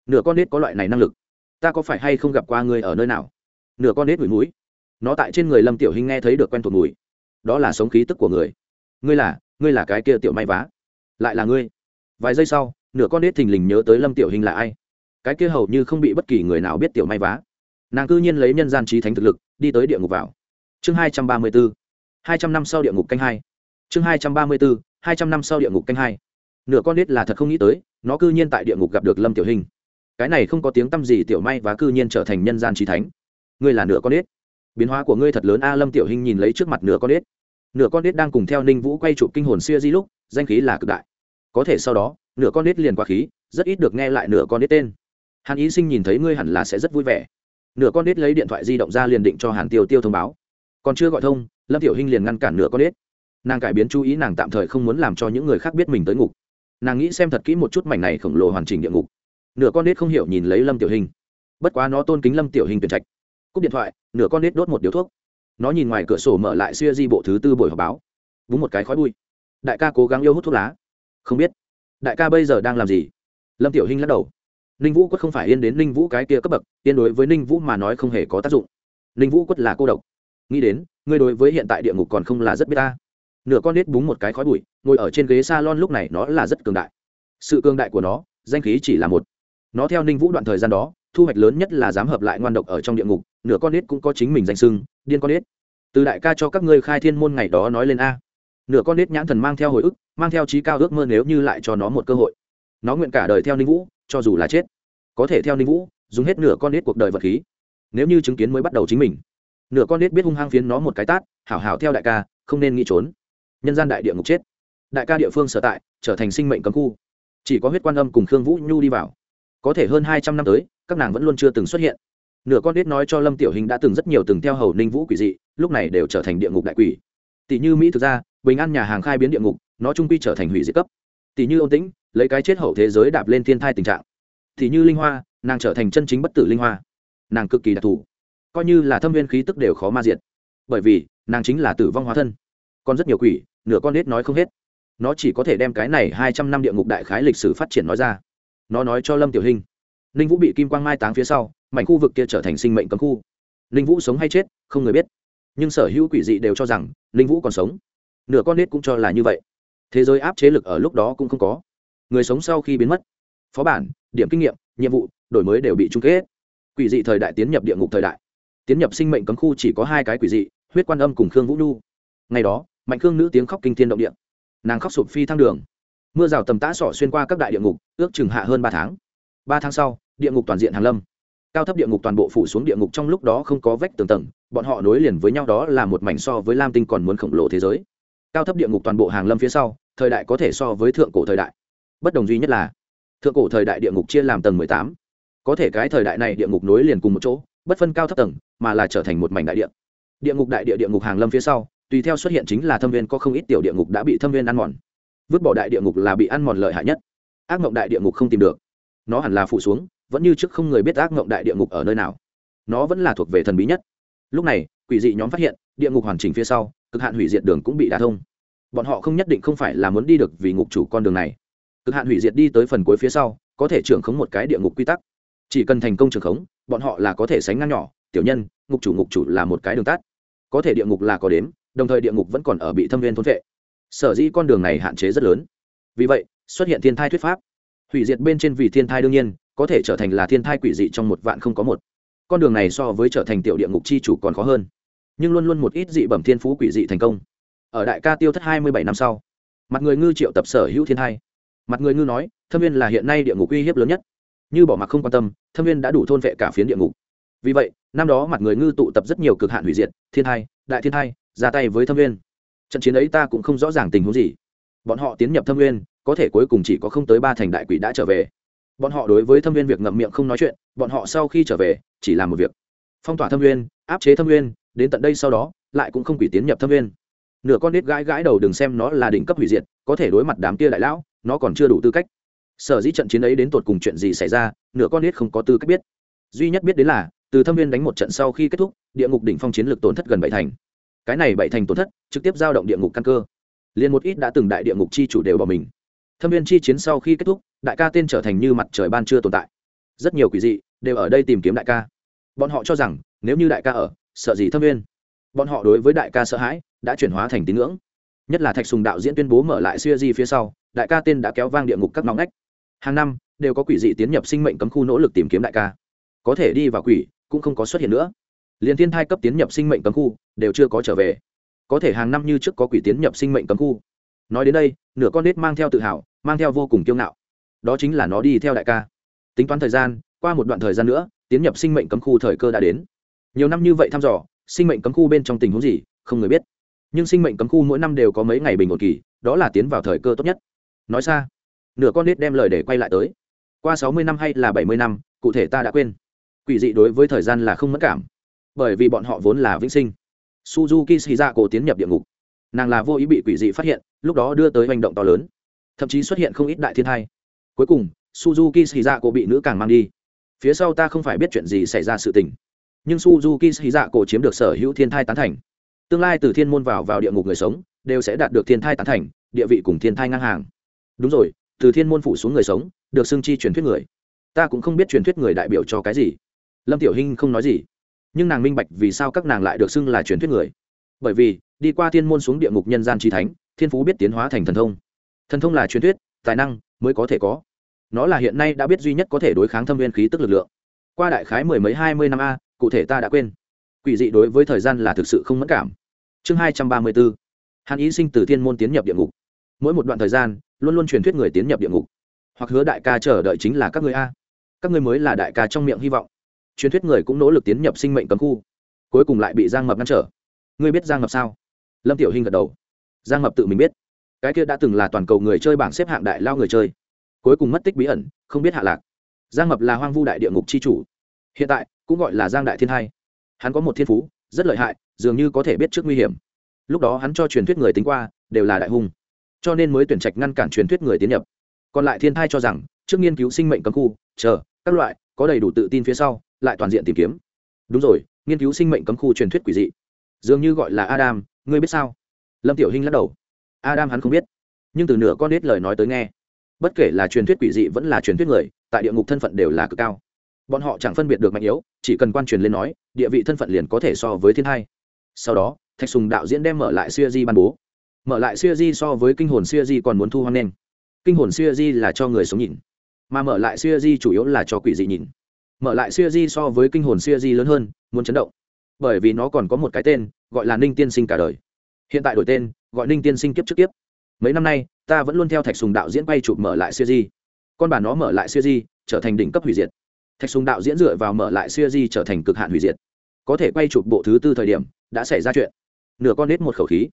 Nửa con nết có loại này năng lực. Ta có phải hay không gặp qua người ở nơi nào? Nửa con nết mùi mũi. Nó tại trên người lâm tiểu hình nghe thấy được quen thuộc mùi. Đó là sống khí tức của người. Ngươi là ngươi là cái kia tiểu may vá. Lại là ngươi. Vài giây sau, nửa con nết thình lình nhớ tới lâm tiểu hình là ai. Cái kia hầu như không bị bất kỳ người nào biết tiểu may vá. Nàng cư nhiên lấy nhân gian trí thánh thực lực, đi tới địa ngục vào. Chương hai trăm ba mươi bốn hai trăm năm sau địa ngục canh hai. Chương hai trăm ba mươi bốn hai trăm năm sau địa ngục canh hai nửa con nít là thật không nghĩ tới nó cư nhiên tại địa ngục gặp được lâm tiểu hình. Cái này không có tiếng t â m gì tiểu may và cư nhiên trở thành nhân gian trí thánh. Ngươi là nửa con nít, biến hóa của ngươi thật lớn a lâm tiểu hình nhìn lấy trước mặt nửa con nít, nửa con nít đang cùng theo ninh vũ quay chụp kinh hồn xưa di lúc danh khí là cực đại. Có thể sau đó nửa con nít liền qua khí rất ít được nghe lại nửa con nít tên. Hàn ý sinh nhìn thấy ngươi hẳn là sẽ rất vui vẻ. Nửa con nít lấy điện thoại di động ra liền định cho hàn tiêu tiêu thông báo. Còn chưa gọi thông lâm tiểu hinh liền ngăn cản nửa con nít, nàng cải biến chú ý nàng tạm thời không muốn làm cho những người khác biết mình tới ngục nàng nghĩ xem thật kỹ một chút mảnh này khổng lồ hoàn chỉnh địa ngục. Nửa con nết không hiểu nhìn lấy lâm tiểu hình. Bất quá nó tôn kính lâm tiểu hình tuyển trạch. Cúp điện thoại, nửa con nết đốt một điếu thuốc. Nó nhìn ngoài cửa sổ mở lại xuya di bộ thứ tư buổi họp báo. Búng một cái khói bụi. Đại ca cố gắng yêu hút thuốc lá. Không biết. Đại ca bây giờ đang làm gì? Lâm tiểu hình lắc đầu. Ninh vũ quất không phải yên đến ninh vũ cái kia cấp bậc, yên đối với ninh vũ mà nói không hề có tác dụng. Ninh vũ quất là cô độc. Nghĩ đến, ngươi đối với hiện tại địa ngục còn không là rất biết ta nửa con nết búng một cái khói bụi, ngồi ở trên ghế s a lon lúc này nó là rất cường đại. Sự cường đại của nó, danh khí chỉ là một. Nó theo ninh vũ đoạn thời gian đó, thu hoạch lớn nhất là dám hợp lại ngoan độc ở trong địa ngục, nửa con nết cũng có chính mình danh sưng điên con nết. Từ đại ca cho các ngươi khai thiên môn ngày đó nói lên a. Nửa con nết nhãn thần mang theo hồi ức, mang theo trí cao ước mơ nếu như lại cho nó một cơ hội. Nó nguyện cả đời theo ninh vũ, cho dù là chết. Có thể theo ninh vũ, dùng hết nửa con nết cuộc đời vật khí. Nếu như chứng kiến mới bắt đầu chính mình. Nửa con nết biết hung hăng phiến nó một cái tát, hảo hảo theo đại ca, không nên nghĩ trốn nhân gian đại địa ngục chết. Đại ca địa phương sở tại, trở thành sinh mệnh cấm khu. Chỉ có huyết quan âm cùng khương vũ nhu đi vào. Có thể hơn hai trăm năm tới, các nàng vẫn luôn chưa từng xuất hiện. Nửa con nết nói cho lâm tiểu hình đã từng rất nhiều từng theo hầu ninh vũ quỷ dị, lúc này đều trở thành địa ngục đại quỷ. Tỷ như mỹ thực ra, bình an nhà hàng khai biến địa ngục, nó trung quy trở thành hủy diệt cấp. Tỷ như ôn tĩnh, lấy cái chết hậu thế giới đạp lên thiên thai tình trạng. Tỷ như linh hoa, nàng trở thành chân chính bất tử linh hoa. Nàng cực kỳ đặc thù. Coi như là thâm viên khí tức đều khó ma diệt. Bởi vì, nàng chính là tử vong hóa thân còn rất nhiều quỷ, nửa con nết nói không hết. Nó chỉ có thể đem cái này hai trăm năm địa ngục đại khái lịch sử phát triển nói ra. Nó nói cho lâm tiểu hình ninh vũ bị kim quang mai táng phía sau, mảnh khu vực kia trở thành sinh mệnh cấm khu. Ninh vũ sống hay chết, không người biết. Nhưng sở hữu quỷ dị đều cho rằng, ninh vũ còn sống. Nửa con nết cũng cho là như vậy. Thế giới áp chế lực ở lúc đó cũng không có. Người sống sau khi biến mất. Phó bản, điểm kinh nghiệm, nhiệm vụ, đổi mới đều bị trung kết. Quỷ dị thời đại tiến nhập địa ngục thời đại. Tiến nhập sinh mệnh cấm khu chỉ có hai cái quỷ dị, huyết quan âm cùng khương vũ nhu. Ngày đó mạnh khương nữ tiếng khóc kinh thiên động địa. Nàng khóc sụp phi thăng đường. Mưa rào tầm tã sỏ xuyên qua các đại địa ngục, ước chừng hạ hơn ba tháng. Ba tháng sau, địa ngục toàn diện hàn lâm. Cao thấp địa ngục toàn bộ phủ xuống địa ngục trong lúc đó không có vách tường tầng, bọn họ nối liền với nhau đó là một mảnh so với lam tinh còn muốn khổng lồ thế giới. Cao thấp địa ngục toàn bộ hàng lâm phía sau, thời đại có thể so với thượng cổ thời đại. Bất đồng duy nhất là, thượng cổ thời đại địa ngục chia làm tầng mười tám. Có thể cái thời đại này địa ngục nối liền cùng một chỗ, bất phân cao thấp tầng, mà là trở thành một mảnh đại địa. Địa ngục đại địa địa ngục hàng lâm phía sau tùy theo xuất hiện chính là thâm viên có không ít tiểu địa ngục đã bị thâm viên ăn mòn. Vứt bỏ đại địa ngục là bị ăn mòn lợi hại nhất. Ác mộng đại địa ngục không tìm được. Nó hẳn là phụ xuống, vẫn như trước không người biết ác mộng đại địa ngục ở nơi nào. Nó vẫn là thuộc về thần bí nhất. Lúc này, quỷ dị nhóm phát hiện, địa ngục hoàn chỉnh phía sau, cực hạn hủy diệt đường cũng bị đả thông. Bọn họ không nhất định không phải là muốn đi được vì ngục chủ con đường này. Cực hạn hủy diệt đi tới phần cuối phía sau, có thể trưởng khống một cái địa ngục quy tắc. Chỉ cần thành công trưởng khống, bọn họ là có thể sánh ngang nhỏ, tiểu nhân, ngục chủ ngục chủ là một cái đường tắt. Có thể địa ngục là có đếm đồng thời địa ngục vẫn còn ở bị thâm viên thôn vệ. Sở dĩ con đường này hạn chế rất lớn. Vì vậy, xuất hiện thiên thai thuyết pháp. Hủy diệt bên trên vì thiên thai đương nhiên, có thể trở thành là thiên thai quỷ dị trong một vạn không có một. Con đường này so với trở thành tiểu địa ngục chi chủ còn khó hơn. Nhưng luôn luôn một ít dị bẩm thiên phú quỷ dị thành công. Ở đại ca tiêu thất hai mươi bảy năm sau, mặt người ngư triệu tập sở hữu thiên thai. Mặt người ngư nói, thâm viên là hiện nay địa ngục uy hiếp lớn nhất. Như bỏ mặc không quan tâm, thâm viên đã đủ thôn vệ cả phiến địa ngục. Vì vậy, năm đó mặt người ngư tụ tập rất nhiều cực hạn hủy diệt, thiên thai, đại thiên thai ra tay với thâm viên trận chiến ấy ta cũng không rõ ràng tình huống gì. Bọn họ tiến nhập thâm viên có thể cuối cùng chỉ có không tới ba thành đại quỷ đã trở về. Bọn họ đối với thâm viên việc ngậm miệng không nói chuyện, bọn họ sau khi trở về, chỉ làm một việc. Phong tỏa thâm viên áp chế thâm viên đến tận đây sau đó, lại cũng không quỷ tiến nhập thâm viên nửa con nít gãi gãi đầu đừng xem nó là đỉnh cấp hủy diệt, có thể đối mặt đám kia đại lão, nó còn chưa đủ tư cách. Sở dĩ trận chiến ấy đến tột cùng chuyện gì xảy ra, nửa con nít không có tư cách biết. Duy nhất biết đến là, từ thâm viên đánh một trận sau khi kết thúc, địa ngục đỉnh phong chiến lược tổn thất gần bảy thành cái này bảy thành tổn thất, trực tiếp giao động địa ngục căn cơ. Liền một ít đã từng đại địa ngục chi chủ đều bỏ mình. Thâm viên chi chiến sau khi kết thúc, đại ca tên trở thành như mặt trời ban chưa tồn tại. Rất nhiều quỷ dị đều ở đây tìm kiếm đại ca. Bọn họ cho rằng, nếu như đại ca ở, sợ gì thâm viên? Bọn họ đối với đại ca sợ hãi, đã chuyển hóa thành tín ngưỡng. Nhất là thạch sùng đạo diễn tuyên bố mở lại xuya di phía sau, đại ca tên đã kéo vang địa ngục các nóng nách hàng năm, đều có quỷ dị tiến nhập sinh mệnh cấm khu nỗ lực tìm kiếm đại ca. Có thể đi vào quỷ, cũng không có xuất hiện nữa liền thiên thai cấp tiến nhập sinh mệnh cấm khu, đều chưa có trở về. Có thể hàng năm như trước có quỷ tiến nhập sinh mệnh cấm khu. Nói đến đây, nửa con nết mang theo tự hào, mang theo vô cùng kiêu ngạo. Đó chính là nó đi theo đại ca. Tính toán thời gian, qua một đoạn thời gian nữa, tiến nhập sinh mệnh cấm khu thời cơ đã đến. Nhiều năm như vậy thăm dò, sinh mệnh cấm khu bên trong tình huống gì, không người biết. Nhưng sinh mệnh cấm khu mỗi năm đều có mấy ngày bình ổn kỳ, đó là tiến vào thời cơ tốt nhất. Nói xa, nửa con nết đem lời để quay lại tới. Qua sáu mươi năm hay là bảy mươi năm, cụ thể ta đã quên. Quỷ dị đối với thời gian là không mất cảm bởi vì bọn họ vốn là vĩnh sinh. Suzuki shiza cổ tiến nhập địa ngục. Nàng là vô ý bị quỷ dị phát hiện, lúc đó đưa tới hành động to lớn. Thậm chí xuất hiện không ít đại thiên thai. Cuối cùng, suzuki shiza cổ bị nữ càng mang đi. Phía sau ta không phải biết chuyện gì xảy ra sự tình. Nhưng suzuki shiza cổ chiếm được sở hữu thiên thai tán thành. Tương lai từ thiên môn vào vào địa ngục người sống, đều sẽ đạt được thiên thai tán thành, địa vị cùng thiên thai ngang hàng. Đúng rồi, từ thiên môn phủ xuống người sống, được xưng chi truyền thuyết người. Ta cũng không biết truyền thuyết người đại biểu cho cái gì. Lâm tiểu hinh không nói gì nhưng nàng minh bạch vì sao các nàng lại được xưng là truyền thuyết người. Bởi vì, đi qua thiên môn xuống địa ngục nhân gian trí thánh, thiên phú biết tiến hóa thành thần thông. Thần thông là truyền thuyết, tài năng mới có thể có. Nó là hiện nay đã biết duy nhất có thể đối kháng thâm viên khí tức lực lượng. Qua đại khái mười mấy hai mươi năm a, cụ thể ta đã quên. Quỷ dị đối với thời gian là thực sự không mất cảm. Chương hai trăm ba mươi bốn. Hàn ý sinh từ thiên môn tiến nhập địa ngục. Mỗi một đoạn thời gian, luôn luôn truyền thuyết người tiến nhập địa ngục. Hoặc hứa đại ca chờ đợi chính là các người a. Các người mới là đại ca trong miệng hy vọng truyền thuyết người cũng nỗ lực tiến nhập sinh mệnh cấm khu, cuối cùng lại bị giang mập ngăn trở. Ngươi biết giang mập sao? Lâm tiểu hinh gật đầu. Giang mập tự mình biết. Cái kia đã từng là toàn cầu người chơi bảng xếp hạng đại lao người chơi, cuối cùng mất tích bí ẩn, không biết hạ lạc. Giang mập là hoang vu đại địa ngục c h i chủ. Hiện tại, cũng gọi là giang đại thiên hai. Hắn có một thiên phú, rất lợi hại, dường như có thể biết trước nguy hiểm. Lúc đó hắn cho truyền thuyết người tính qua, đều là đại hung. Cho nên mới tuyển trạch ngăn cản truyền thuyết người tiến nhập. Còn lại thiên thai cho rằng, trước nghiên cứu sinh mệnh cấm khu, chờ, các loại, có đầy đủ tự tin phía sau lại toàn diện tìm kiếm. Đúng rồi, nghiên cứu sinh mệnh cấm khu truyền thuyết quỷ dị. Dường như gọi là adam, ngươi biết sao? Lâm tiểu hinh lắc đầu. Adam hắn không biết, nhưng từ nửa con nết lời nói tới nghe. Bất kể là truyền thuyết quỷ dị vẫn là truyền thuyết người, tại địa ngục thân phận đều là cực cao. Bọn họ chẳng phân biệt được mạnh yếu, chỉ cần quan truyền lên nói, địa vị thân phận liền có thể so với thiên hai. Sau đó, thạch sùng đạo diễn đem mở lại siêu di ban bố. Mở lại siêu di so với kinh hồn siêu di còn muốn thu hoang nên kinh hồn siêu di là cho người sống nhìn, mà mở lại siêu di chủ yếu là cho quỷ dị nhìn mở lại siêu di so với kinh hồn siêu di lớn hơn muốn chấn động. Bởi vì nó còn có một cái tên gọi là ninh tiên sinh cả đời. Hiện tại đổi tên gọi ninh tiên sinh kiếp trước kiếp. Mấy năm nay ta vẫn luôn theo thạch sùng đạo diễn quay chụp mở lại siêu di. Con bà nó mở lại siêu di trở thành đỉnh cấp hủy diệt. Thạch sùng đạo diễn dựa vào mở lại siêu di trở thành cực hạn hủy diệt. Có thể quay chụp bộ thứ tư thời điểm đã xảy ra chuyện. Nửa con nết một khẩu khí.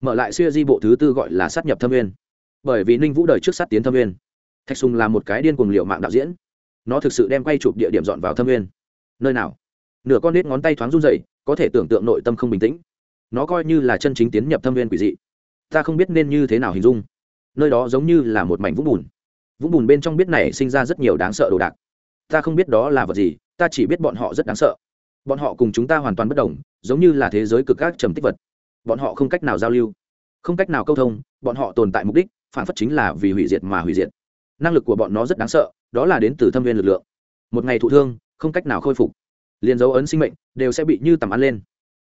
Mở lại siêu di bộ thứ tư gọi là sát nhập thâm Nguyên, bởi vì ninh vũ đời trước sát tiến thâm Nguyên. thạch sùng là một cái điên cuồng liệu mạng đạo diễn nó thực sự đem quay chụp địa điểm dọn vào thâm nguyên. Nơi nào? Nửa con nết ngón tay thoáng run dậy có thể tưởng tượng nội tâm không bình tĩnh. Nó coi như là chân chính tiến nhập thâm nguyên quỷ dị. Ta không biết nên như thế nào hình dung. Nơi đó giống như là một mảnh vũng bùn. Vũng bùn bên trong biết này sinh ra rất nhiều đáng sợ đồ đạc. Ta không biết đó là vật gì, ta chỉ biết bọn họ rất đáng sợ. Bọn họ cùng chúng ta hoàn toàn bất đồng, giống như là thế giới cực các trầm tích vật. Bọn họ không cách nào giao lưu, không cách nào câu thông, bọn họ tồn tại mục đích, phản phất chính là vì hủy diệt mà hủy diệt năng lực của bọn nó rất đáng sợ, đó là đến từ thâm viên lực lượng. Một ngày thụ thương, không cách nào khôi phục. Liền dấu ấn sinh mệnh đều sẽ bị như tầm ăn lên.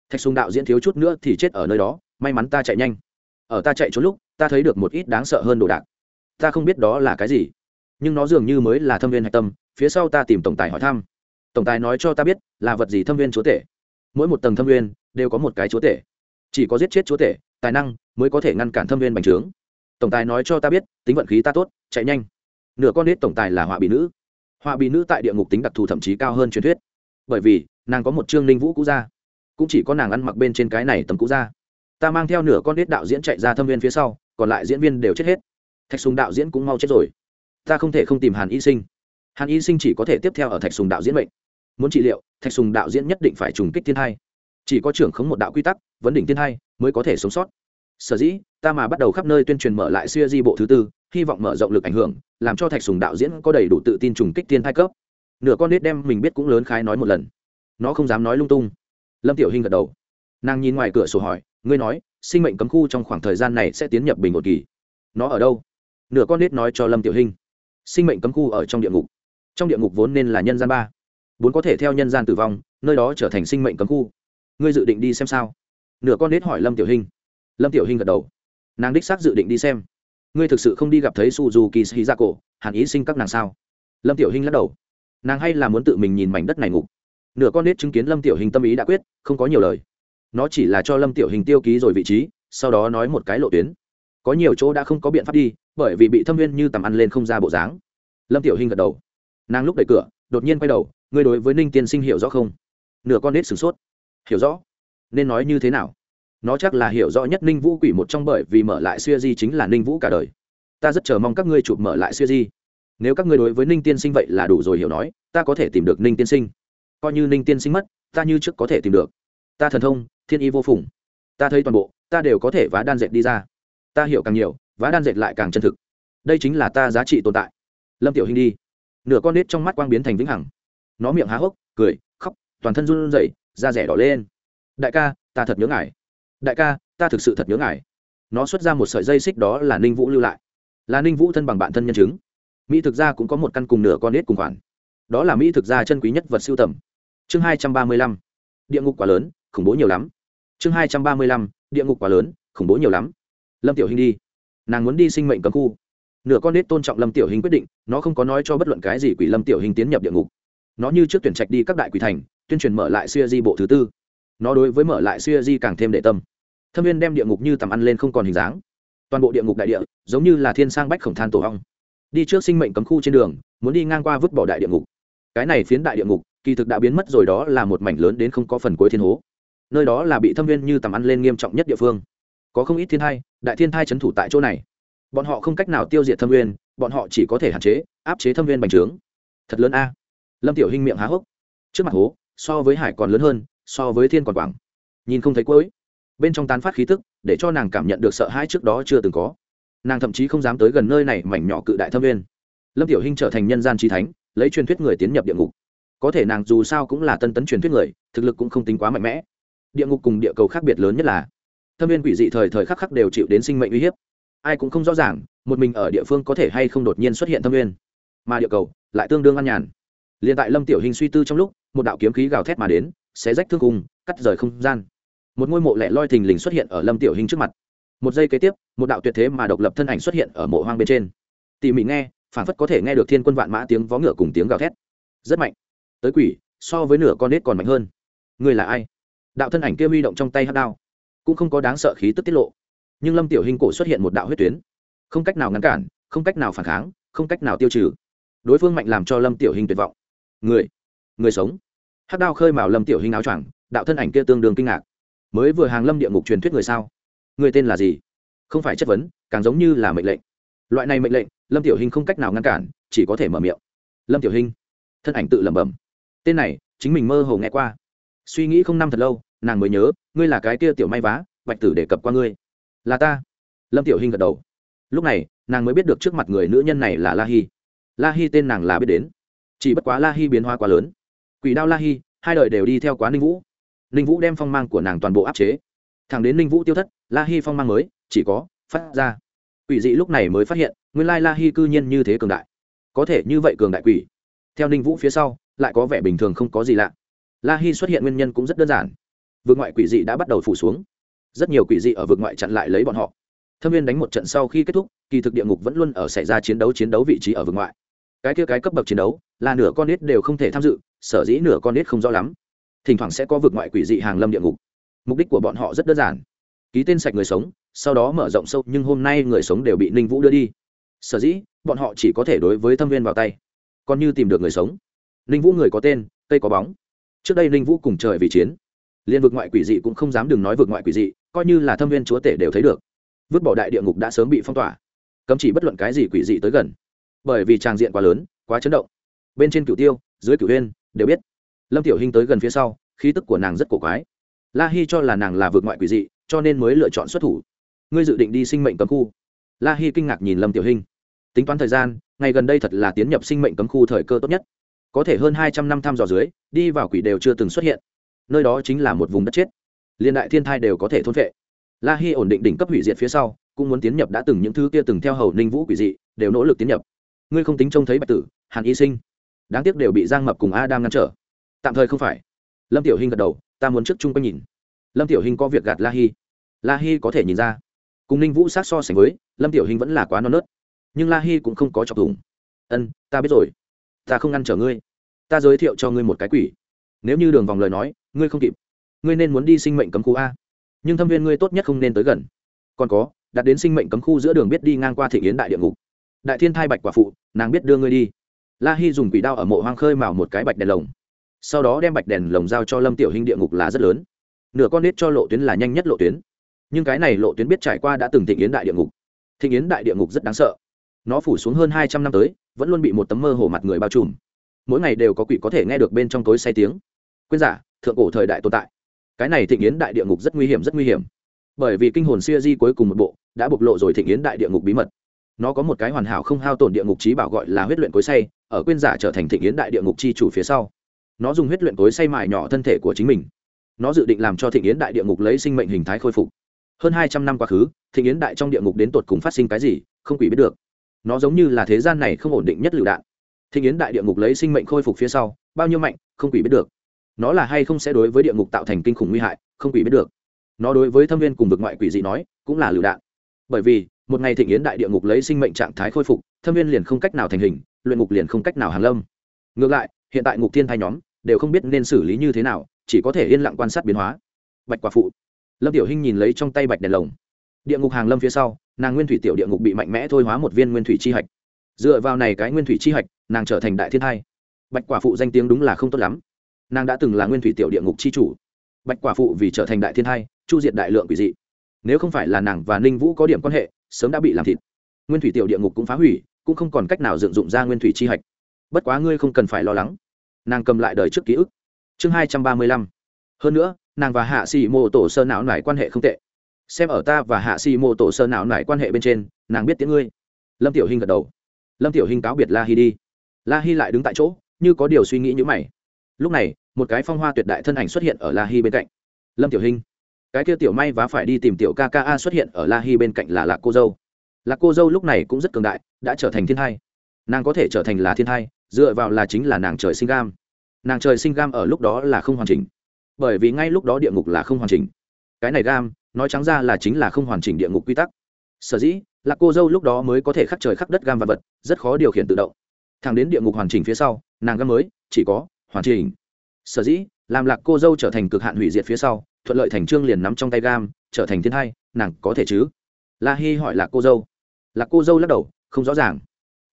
Thạch sùng đạo diễn thiếu chút nữa thì chết ở nơi đó, may mắn ta chạy nhanh. Ở ta chạy trốn lúc, ta thấy được một ít đáng sợ hơn đồ đạc. Ta không biết đó là cái gì, nhưng nó dường như mới là thâm viên hạch tâm, phía sau ta tìm tổng tài hỏi thăm. Tổng tài nói cho ta biết là vật gì thâm viên chúa tể. Mỗi một tầng thâm viên đều có một cái chúa tể. Chỉ có giết chết chúa tể, tài năng mới có thể ngăn cản thâm viên bành trướng. Tổng tài nói cho ta biết, tính vận khí ta tốt, chạy nhanh nửa con nết tổng tài là họa bị nữ. Họa bị nữ tại địa ngục tính đặc thù thậm chí cao hơn truyền thuyết. Bởi vì nàng có một chương linh vũ cũ ra, cũng chỉ có nàng ăn mặc bên trên cái này tấm cũ ra. ta mang theo nửa con nết đạo diễn chạy ra thâm viên phía sau còn lại diễn viên đều chết hết. Thạch sùng đạo diễn cũng mau chết rồi. Ta không thể không tìm hàn y sinh. Hàn y sinh chỉ có thể tiếp theo ở thạch sùng đạo diễn bệnh muốn trị liệu thạch sùng đạo diễn nhất định phải trùng kích thiên hai. Chỉ có trưởng khống một đạo quy tắc vấn đỉnh thiên hai mới có thể sống sót sở dĩ ta mà bắt đầu khắp nơi tuyên truyền mở lại siêu di bộ thứ tư hy vọng mở rộng lực ảnh hưởng làm cho thạch sùng đạo diễn có đầy đủ tự tin trùng kích tiên hai cấp. Nửa con nết đem mình biết cũng lớn khái nói một lần. Nó không dám nói lung tung. Lâm tiểu hình gật đầu. Nàng nhìn ngoài cửa sổ hỏi ngươi nói sinh mệnh cấm khu trong khoảng thời gian này sẽ tiến nhập bình một kỳ? Nó ở đâu? Nửa con nết nói cho lâm tiểu hình, sinh mệnh cấm khu ở trong địa ngục. Trong địa ngục vốn nên là nhân gian ba. Bốn có thể theo nhân gian tử vong nơi đó trở thành sinh mệnh cấm khu. Ngươi dự định đi xem sao? Nửa con nết hỏi lâm tiểu hình lâm tiểu hinh gật đầu. Nàng đích xác dự định đi xem. Ngươi thực sự không đi gặp thấy suzuki shizako hàn ý sinh các nàng sao? Lâm tiểu hinh lắc đầu. Nàng hay là muốn tự mình nhìn mảnh đất này ngục nửa con nết chứng kiến lâm tiểu hình tâm ý đã quyết, không có nhiều lời. Nó chỉ là cho lâm tiểu hình tiêu ký rồi vị trí, sau đó nói một cái lộ tuyến. Có nhiều chỗ đã không có biện pháp đi, bởi vì bị thâm viên như tầm ăn lên không ra bộ dáng. Lâm tiểu hình gật đầu. Nàng lúc đẩy cửa, đột nhiên quay đầu, ngươi đối với ninh tiên sinh hiểu rõ không? Nửa con nết sửng sốt. Hiểu rõ? Nên nói như thế nào? Nó chắc là hiểu rõ nhất ninh vũ quỷ một trong bởi vì mở lại siêu di chính là ninh vũ cả đời. Ta rất chờ mong các ngươi chụp mở lại siêu di. Nếu các ngươi đối với ninh tiên sinh vậy là đủ rồi hiểu nói, ta có thể tìm được ninh tiên sinh. Coi như ninh tiên sinh mất, ta như trước có thể tìm được. Ta thần thông, thiên y vô phùng. Ta thấy toàn bộ, ta đều có thể vá đan dệt đi ra. Ta hiểu càng nhiều, vá đan dệt lại càng chân thực. Đây chính là ta giá trị tồn tại. Lâm tiểu hình đi. Nửa con nết trong mắt quang biến thành vĩnh hằng. Nó miệng há hốc, cười, khóc, toàn thân run rẩy, da rẻ đỏ lên. Đại ca, ta thật nhớ ngài đại ca, ta thực sự thật nhớ ngài. Nó xuất ra một sợi dây xích đó là ninh vũ lưu lại. Là ninh vũ thân bằng bản thân nhân chứng. Mỹ thực ra cũng có một căn cùng nửa con nết cùng khoản. Đó là mỹ thực ra chân quý nhất vật siêu tầm. Chương hai trăm ba mươi lăm. Địa ngục quá lớn, khủng bố nhiều lắm. Chương hai trăm ba mươi lăm. Địa ngục quá lớn, khủng bố nhiều lắm. Lâm tiểu hình đi. Nàng muốn đi sinh mệnh cấm khu. Nửa con nết tôn trọng lâm tiểu hình quyết định, nó không có nói cho bất luận cái gì quỷ lâm tiểu hình tiến nhập địa ngục. Nó như trước tuyển trạch đi các đại quỷ thành, tuyên truyền mở lại siêu di bộ thứ tư. Nó đối với mở lại siêu di càng thêm đệ tâm thâm viên đem địa ngục như tầm ăn lên không còn hình dáng. Toàn bộ địa ngục đại địa giống như là thiên sang bách khổng than tổ hong đi trước sinh mệnh cấm khu trên đường, muốn đi ngang qua vứt bỏ đại địa ngục. Cái này phiến đại địa ngục, kỳ thực đã biến mất rồi đó là một mảnh lớn đến không có phần cuối thiên hố. Nơi đó là bị thâm viên như tầm ăn lên nghiêm trọng nhất địa phương. Có không ít thiên thai, đại thiên thai c h ấ n thủ tại chỗ này. Bọn họ không cách nào tiêu diệt thâm viên, bọn họ chỉ có thể hạn chế, áp chế thâm viên bành trướng. Thật lớn a. Lâm tiểu hinh miệng há hốc. Trước mặt hố, so với hải còn lớn hơn, so với thiên còn quảng. Nhìn không thấy cuối bên trong tán phát khí tức, để cho nàng cảm nhận được sợ hãi trước đó chưa từng có. Nàng thậm chí không dám tới gần nơi này, mảnh nhỏ cự đại thâm viên. Lâm tiểu hinh trở thành nhân gian trí thánh, lấy truyền thuyết người tiến nhập địa ngục. Có thể nàng dù sao cũng là tân tấn truyền thuyết người, thực lực cũng không tính quá mạnh mẽ. Địa ngục cùng địa cầu khác biệt lớn nhất là, thâm viên quỷ dị thời thời khắc khắc đều chịu đến sinh mệnh uy hiếp. Ai cũng không rõ ràng, một mình ở địa phương có thể hay không đột nhiên xuất hiện thâm viên. Mà địa cầu lại tương đương an nhàn. Liền tại lâm tiểu hình suy tư trong lúc, một đạo kiếm khí gào thét mà đến, xé rách thương cùng, cắt rời không gian một ngôi mộ lẻ loi thình lình xuất hiện ở lâm tiểu hình trước mặt. Một giây kế tiếp, một đạo tuyệt thế mà độc lập thân ảnh xuất hiện ở mộ hoang bên trên. Tỉ mỉ nghe phản phất có thể nghe được thiên quân vạn mã tiếng vó ngựa cùng tiếng gào thét. Rất mạnh. Tới quỷ, so với nửa con nết còn mạnh hơn. Người là ai? Đạo thân ảnh kia huy động trong tay hát đao. Cũng không có đáng sợ khí tức tiết lộ. Nhưng lâm tiểu hình cổ xuất hiện một đạo huyết tuyến. Không cách nào ngăn cản, không cách nào phản kháng, không cách nào tiêu trừ. Đối phương mạnh làm cho lâm tiểu hình tuyệt vọng. Người người sống. Hát đao khơi mào lâm tiểu hình áo choàng, đạo thân ảnh kia tương đương kinh ngạc mới vừa hàng lâm địa ngục truyền thuyết người sao? Người tên là gì? Không phải chất vấn, càng giống như là mệnh lệnh. Loại này mệnh lệnh, lâm tiểu hình không cách nào ngăn cản, chỉ có thể mở miệng. Lâm tiểu hình thân ảnh tự lẩm bẩm. Tên này, chính mình mơ hồ nghe qua. Suy nghĩ không năm thật lâu, nàng mới nhớ, ngươi là cái kia tiểu may vá, bạch tử đề cập qua ngươi. Là ta. Lâm tiểu hình gật đầu. Lúc này, nàng mới biết được trước mặt người nữ nhân này là la hi. La hi tên nàng là biết đến. Chỉ bất quá la hi biến hoa quá lớn. Quỷ đao la hi, hai đời đều đi theo quá ninh vũ ninh vũ đem phong mang của nàng toàn bộ áp chế. Thẳng đến ninh vũ tiêu thất, la hi phong mang mới, chỉ có phát ra. Quỷ dị lúc này mới phát hiện, nguyên lai la hi cư nhiên như thế cường đại. Có thể như vậy cường đại quỷ. Theo ninh vũ phía sau, lại có vẻ bình thường không có gì lạ. La hi xuất hiện nguyên nhân cũng rất đơn giản. Vượt ngoại quỷ dị đã bắt đầu phủ xuống. Rất nhiều quỷ dị ở vượt ngoại chặn lại lấy bọn họ. Thâm viên đánh một trận sau khi kết thúc, kỳ thực địa ngục vẫn luôn ở xảy ra chiến đấu chiến đấu vị trí ở vượt ngoại. Cái kia cái cấp bậc chiến đấu, là nửa con nít đều không thể tham dự, sở dĩ nửa con nít không rõ lắm thỉnh thoảng sẽ có vực ngoại quỷ dị hàng lâm địa ngục. Mục đích của bọn họ rất đơn giản. Ký tên sạch người sống, sau đó mở rộng sâu, nhưng hôm nay người sống đều bị ninh vũ đưa đi. Sở dĩ, bọn họ chỉ có thể đối với thâm viên vào tay. Còn như tìm được người sống. Ninh vũ người có tên, cây có bóng. Trước đây ninh vũ cùng trời vì chiến. Liên vực ngoại quỷ dị cũng không dám đừng nói vực ngoại quỷ dị, coi như là thâm viên chúa tể đều thấy được. Vứt bỏ đại địa ngục đã sớm bị phong tỏa. Cấm chỉ bất luận cái gì quỷ dị tới gần. Bởi vì tràng diện quá lớn, quá chấn động. Bên trên cửu tiêu, dưới cửu huyên đều biết lâm tiểu hinh tới gần phía sau, khí tức của nàng rất cổ quái. La hi cho là nàng là vượt ngoại quỷ dị, cho nên mới lựa chọn xuất thủ. Ngươi dự định đi sinh mệnh cấm khu? La hi kinh ngạc nhìn lâm tiểu hinh. Tính toán thời gian, ngày gần đây thật là tiến nhập sinh mệnh cấm khu thời cơ tốt nhất. Có thể hơn hai trăm năm thăm dò dưới, đi vào quỷ đều chưa từng xuất hiện. Nơi đó chính là một vùng đất chết. Liên đại thiên thai đều có thể thôn vệ la hi ổn định đỉnh cấp hủy diệt phía sau, cũng muốn tiến nhập đã từng những thứ kia từng theo hầu ninh vũ quỷ dị, đều nỗ lực tiến nhập. Ngươi không tính trông thấy bạch tử, hàn y sinh. Đáng tiếc đều bị giang mập cùng a ngăn trở tạm thời không phải. Lâm tiểu hinh gật đầu, ta muốn trước chung quanh nhìn. Lâm tiểu hinh có việc gạt la hi la hi có thể nhìn ra. Cùng ninh vũ sát so sánh với, lâm tiểu hinh vẫn là quá non nớt. Nhưng la hi cũng không có chọc thủng. Ân, ta biết rồi. Ta không ngăn trở ngươi. Ta giới thiệu cho ngươi một cái quỷ. Nếu như đường vòng lời nói, ngươi không kịp. Ngươi nên muốn đi sinh mệnh cấm khu a. Nhưng thâm viên ngươi tốt nhất không nên tới gần. Còn có, đặt đến sinh mệnh cấm khu giữa đường biết đi ngang qua thị yến đại địa ngục. Đại thiên thai bạch quả phụ, nàng biết đưa ngươi đi. La hi dùng quỷ đao ở mộ hoang khơi mào một cái bạch đèn lồng sau đó đem bạch đèn lồng giao cho lâm tiểu hình địa ngục là rất lớn nửa con nết cho lộ tuyến là nhanh nhất lộ tuyến nhưng cái này lộ tuyến biết trải qua đã từng thịnh yến đại địa ngục thịnh yến đại địa ngục rất đáng sợ nó phủ xuống hơn hai trăm năm tới vẫn luôn bị một tấm mơ hồ mặt người bao trùm mỗi ngày đều có quỷ có thể nghe được bên trong tối say tiếng quên giả, thượng cổ thời đại tồn tại cái này thịnh yến đại địa ngục rất nguy hiểm rất nguy hiểm bởi vì kinh hồn siêu di cuối cùng một bộ đã bộc lộ rồi thịnh yến đại địa ngục bí mật nó có một cái hoàn hảo không hao tổn địa ngục trí bảo gọi là huyết luyện cối say ở quên giả trở thành thịnh yến đại địa ngục chi chủ phía sau nó dùng huyết luyện cối say mài nhỏ thân thể của chính mình. Nó dự định làm cho thịnh yến đại địa ngục lấy sinh mệnh hình thái khôi phục. Hơn hai trăm năm quá khứ, Thịnh yến đại trong địa ngục đến tột cùng phát sinh cái gì, không quỷ biết được. Nó giống như là thế gian này không ổn định nhất lựu đạn. Thịnh yến đại địa ngục lấy sinh mệnh khôi phục phía sau, bao nhiêu mạnh, không quỷ biết được. Nó là hay không sẽ đối với địa ngục tạo thành kinh khủng nguy hại, không quỷ biết được. Nó đối với thâm viên cùng vực ngoại quỷ dị nói, cũng là lựu đạn. Bởi vì, một ngày thịnh yến đại địa ngục lấy sinh mệnh trạng thái khôi phục, thâm viên liền không cách nào thành hình, luyện ngục liền không cách nào hàn lâm. Ngược lại hiện tại ngục thiên thai nhóm đều không biết nên xử lý như thế nào, chỉ có thể yên lặng quan sát biến hóa. Bạch quả phụ. Lâm tiểu hinh nhìn lấy trong tay bạch đèn lồng. Địa ngục hàng lâm phía sau, nàng nguyên thủy tiểu địa ngục bị mạnh mẽ thôi hóa một viên nguyên thủy chi hạch. Dựa vào này cái nguyên thủy chi hạch, nàng trở thành đại thiên thai. Bạch quả phụ danh tiếng đúng là không tốt lắm. Nàng đã từng là nguyên thủy tiểu địa ngục chi chủ. Bạch quả phụ vì trở thành đại thiên thai, chu diệt đại lượng quỷ dị. Nếu không phải là nàng và ninh vũ có điểm quan hệ, sớm đã bị làm thịt. Nguyên thủy tiểu địa ngục cũng phá hủy, cũng không còn cách nào dựng dụng ra nguyên thủy chi hạch bất quá ngươi không cần phải lo lắng. Nàng cầm lại đời trước ký ức. Chương hai trăm ba mươi lăm. Hơn nữa, nàng và hạ xì mô tổ sơ não nải quan hệ không tệ. Xem ở ta và hạ xì mô tổ sơ não nải quan hệ bên trên, nàng biết tiếng ngươi. Lâm tiểu hình gật đầu. Lâm tiểu hình cáo biệt la hi đi. La hi lại đứng tại chỗ, như có điều suy nghĩ như mày. Lúc này, một cái phong hoa tuyệt đại thân ảnh xuất hiện ở la hi bên cạnh. Lâm tiểu hình cái kia tiểu may và phải đi tìm tiểu ca ca a xuất hiện ở la hi bên cạnh là lạc cô dâu. Lạc cô dâu lúc này cũng rất cường đại, đã trở thành thiên hai nàng có thể trở thành là thiên hai dựa vào là chính là nàng trời sinh gam. Nàng trời sinh gam ở lúc đó là không hoàn chỉnh. Bởi vì ngay lúc đó địa ngục là không hoàn chỉnh. Cái này gam, nói trắng ra là chính là không hoàn chỉnh địa ngục quy tắc. Sở dĩ, là cô dâu lúc đó mới có thể khắc trời khắc đất gam vật vật, rất khó điều khiển tự động. Thẳng đến địa ngục hoàn chỉnh phía sau, nàng gam mới, chỉ có hoàn chỉnh. Sở dĩ, làm lạc cô dâu trở thành cực hạn hủy diệt phía sau, thuận lợi thành trương liền nắm trong tay gam, trở thành thiên hai nàng có thể chứ? La hi hỏi lạc cô dâu. Lạc cô dâu lắc đầu, không rõ ràng.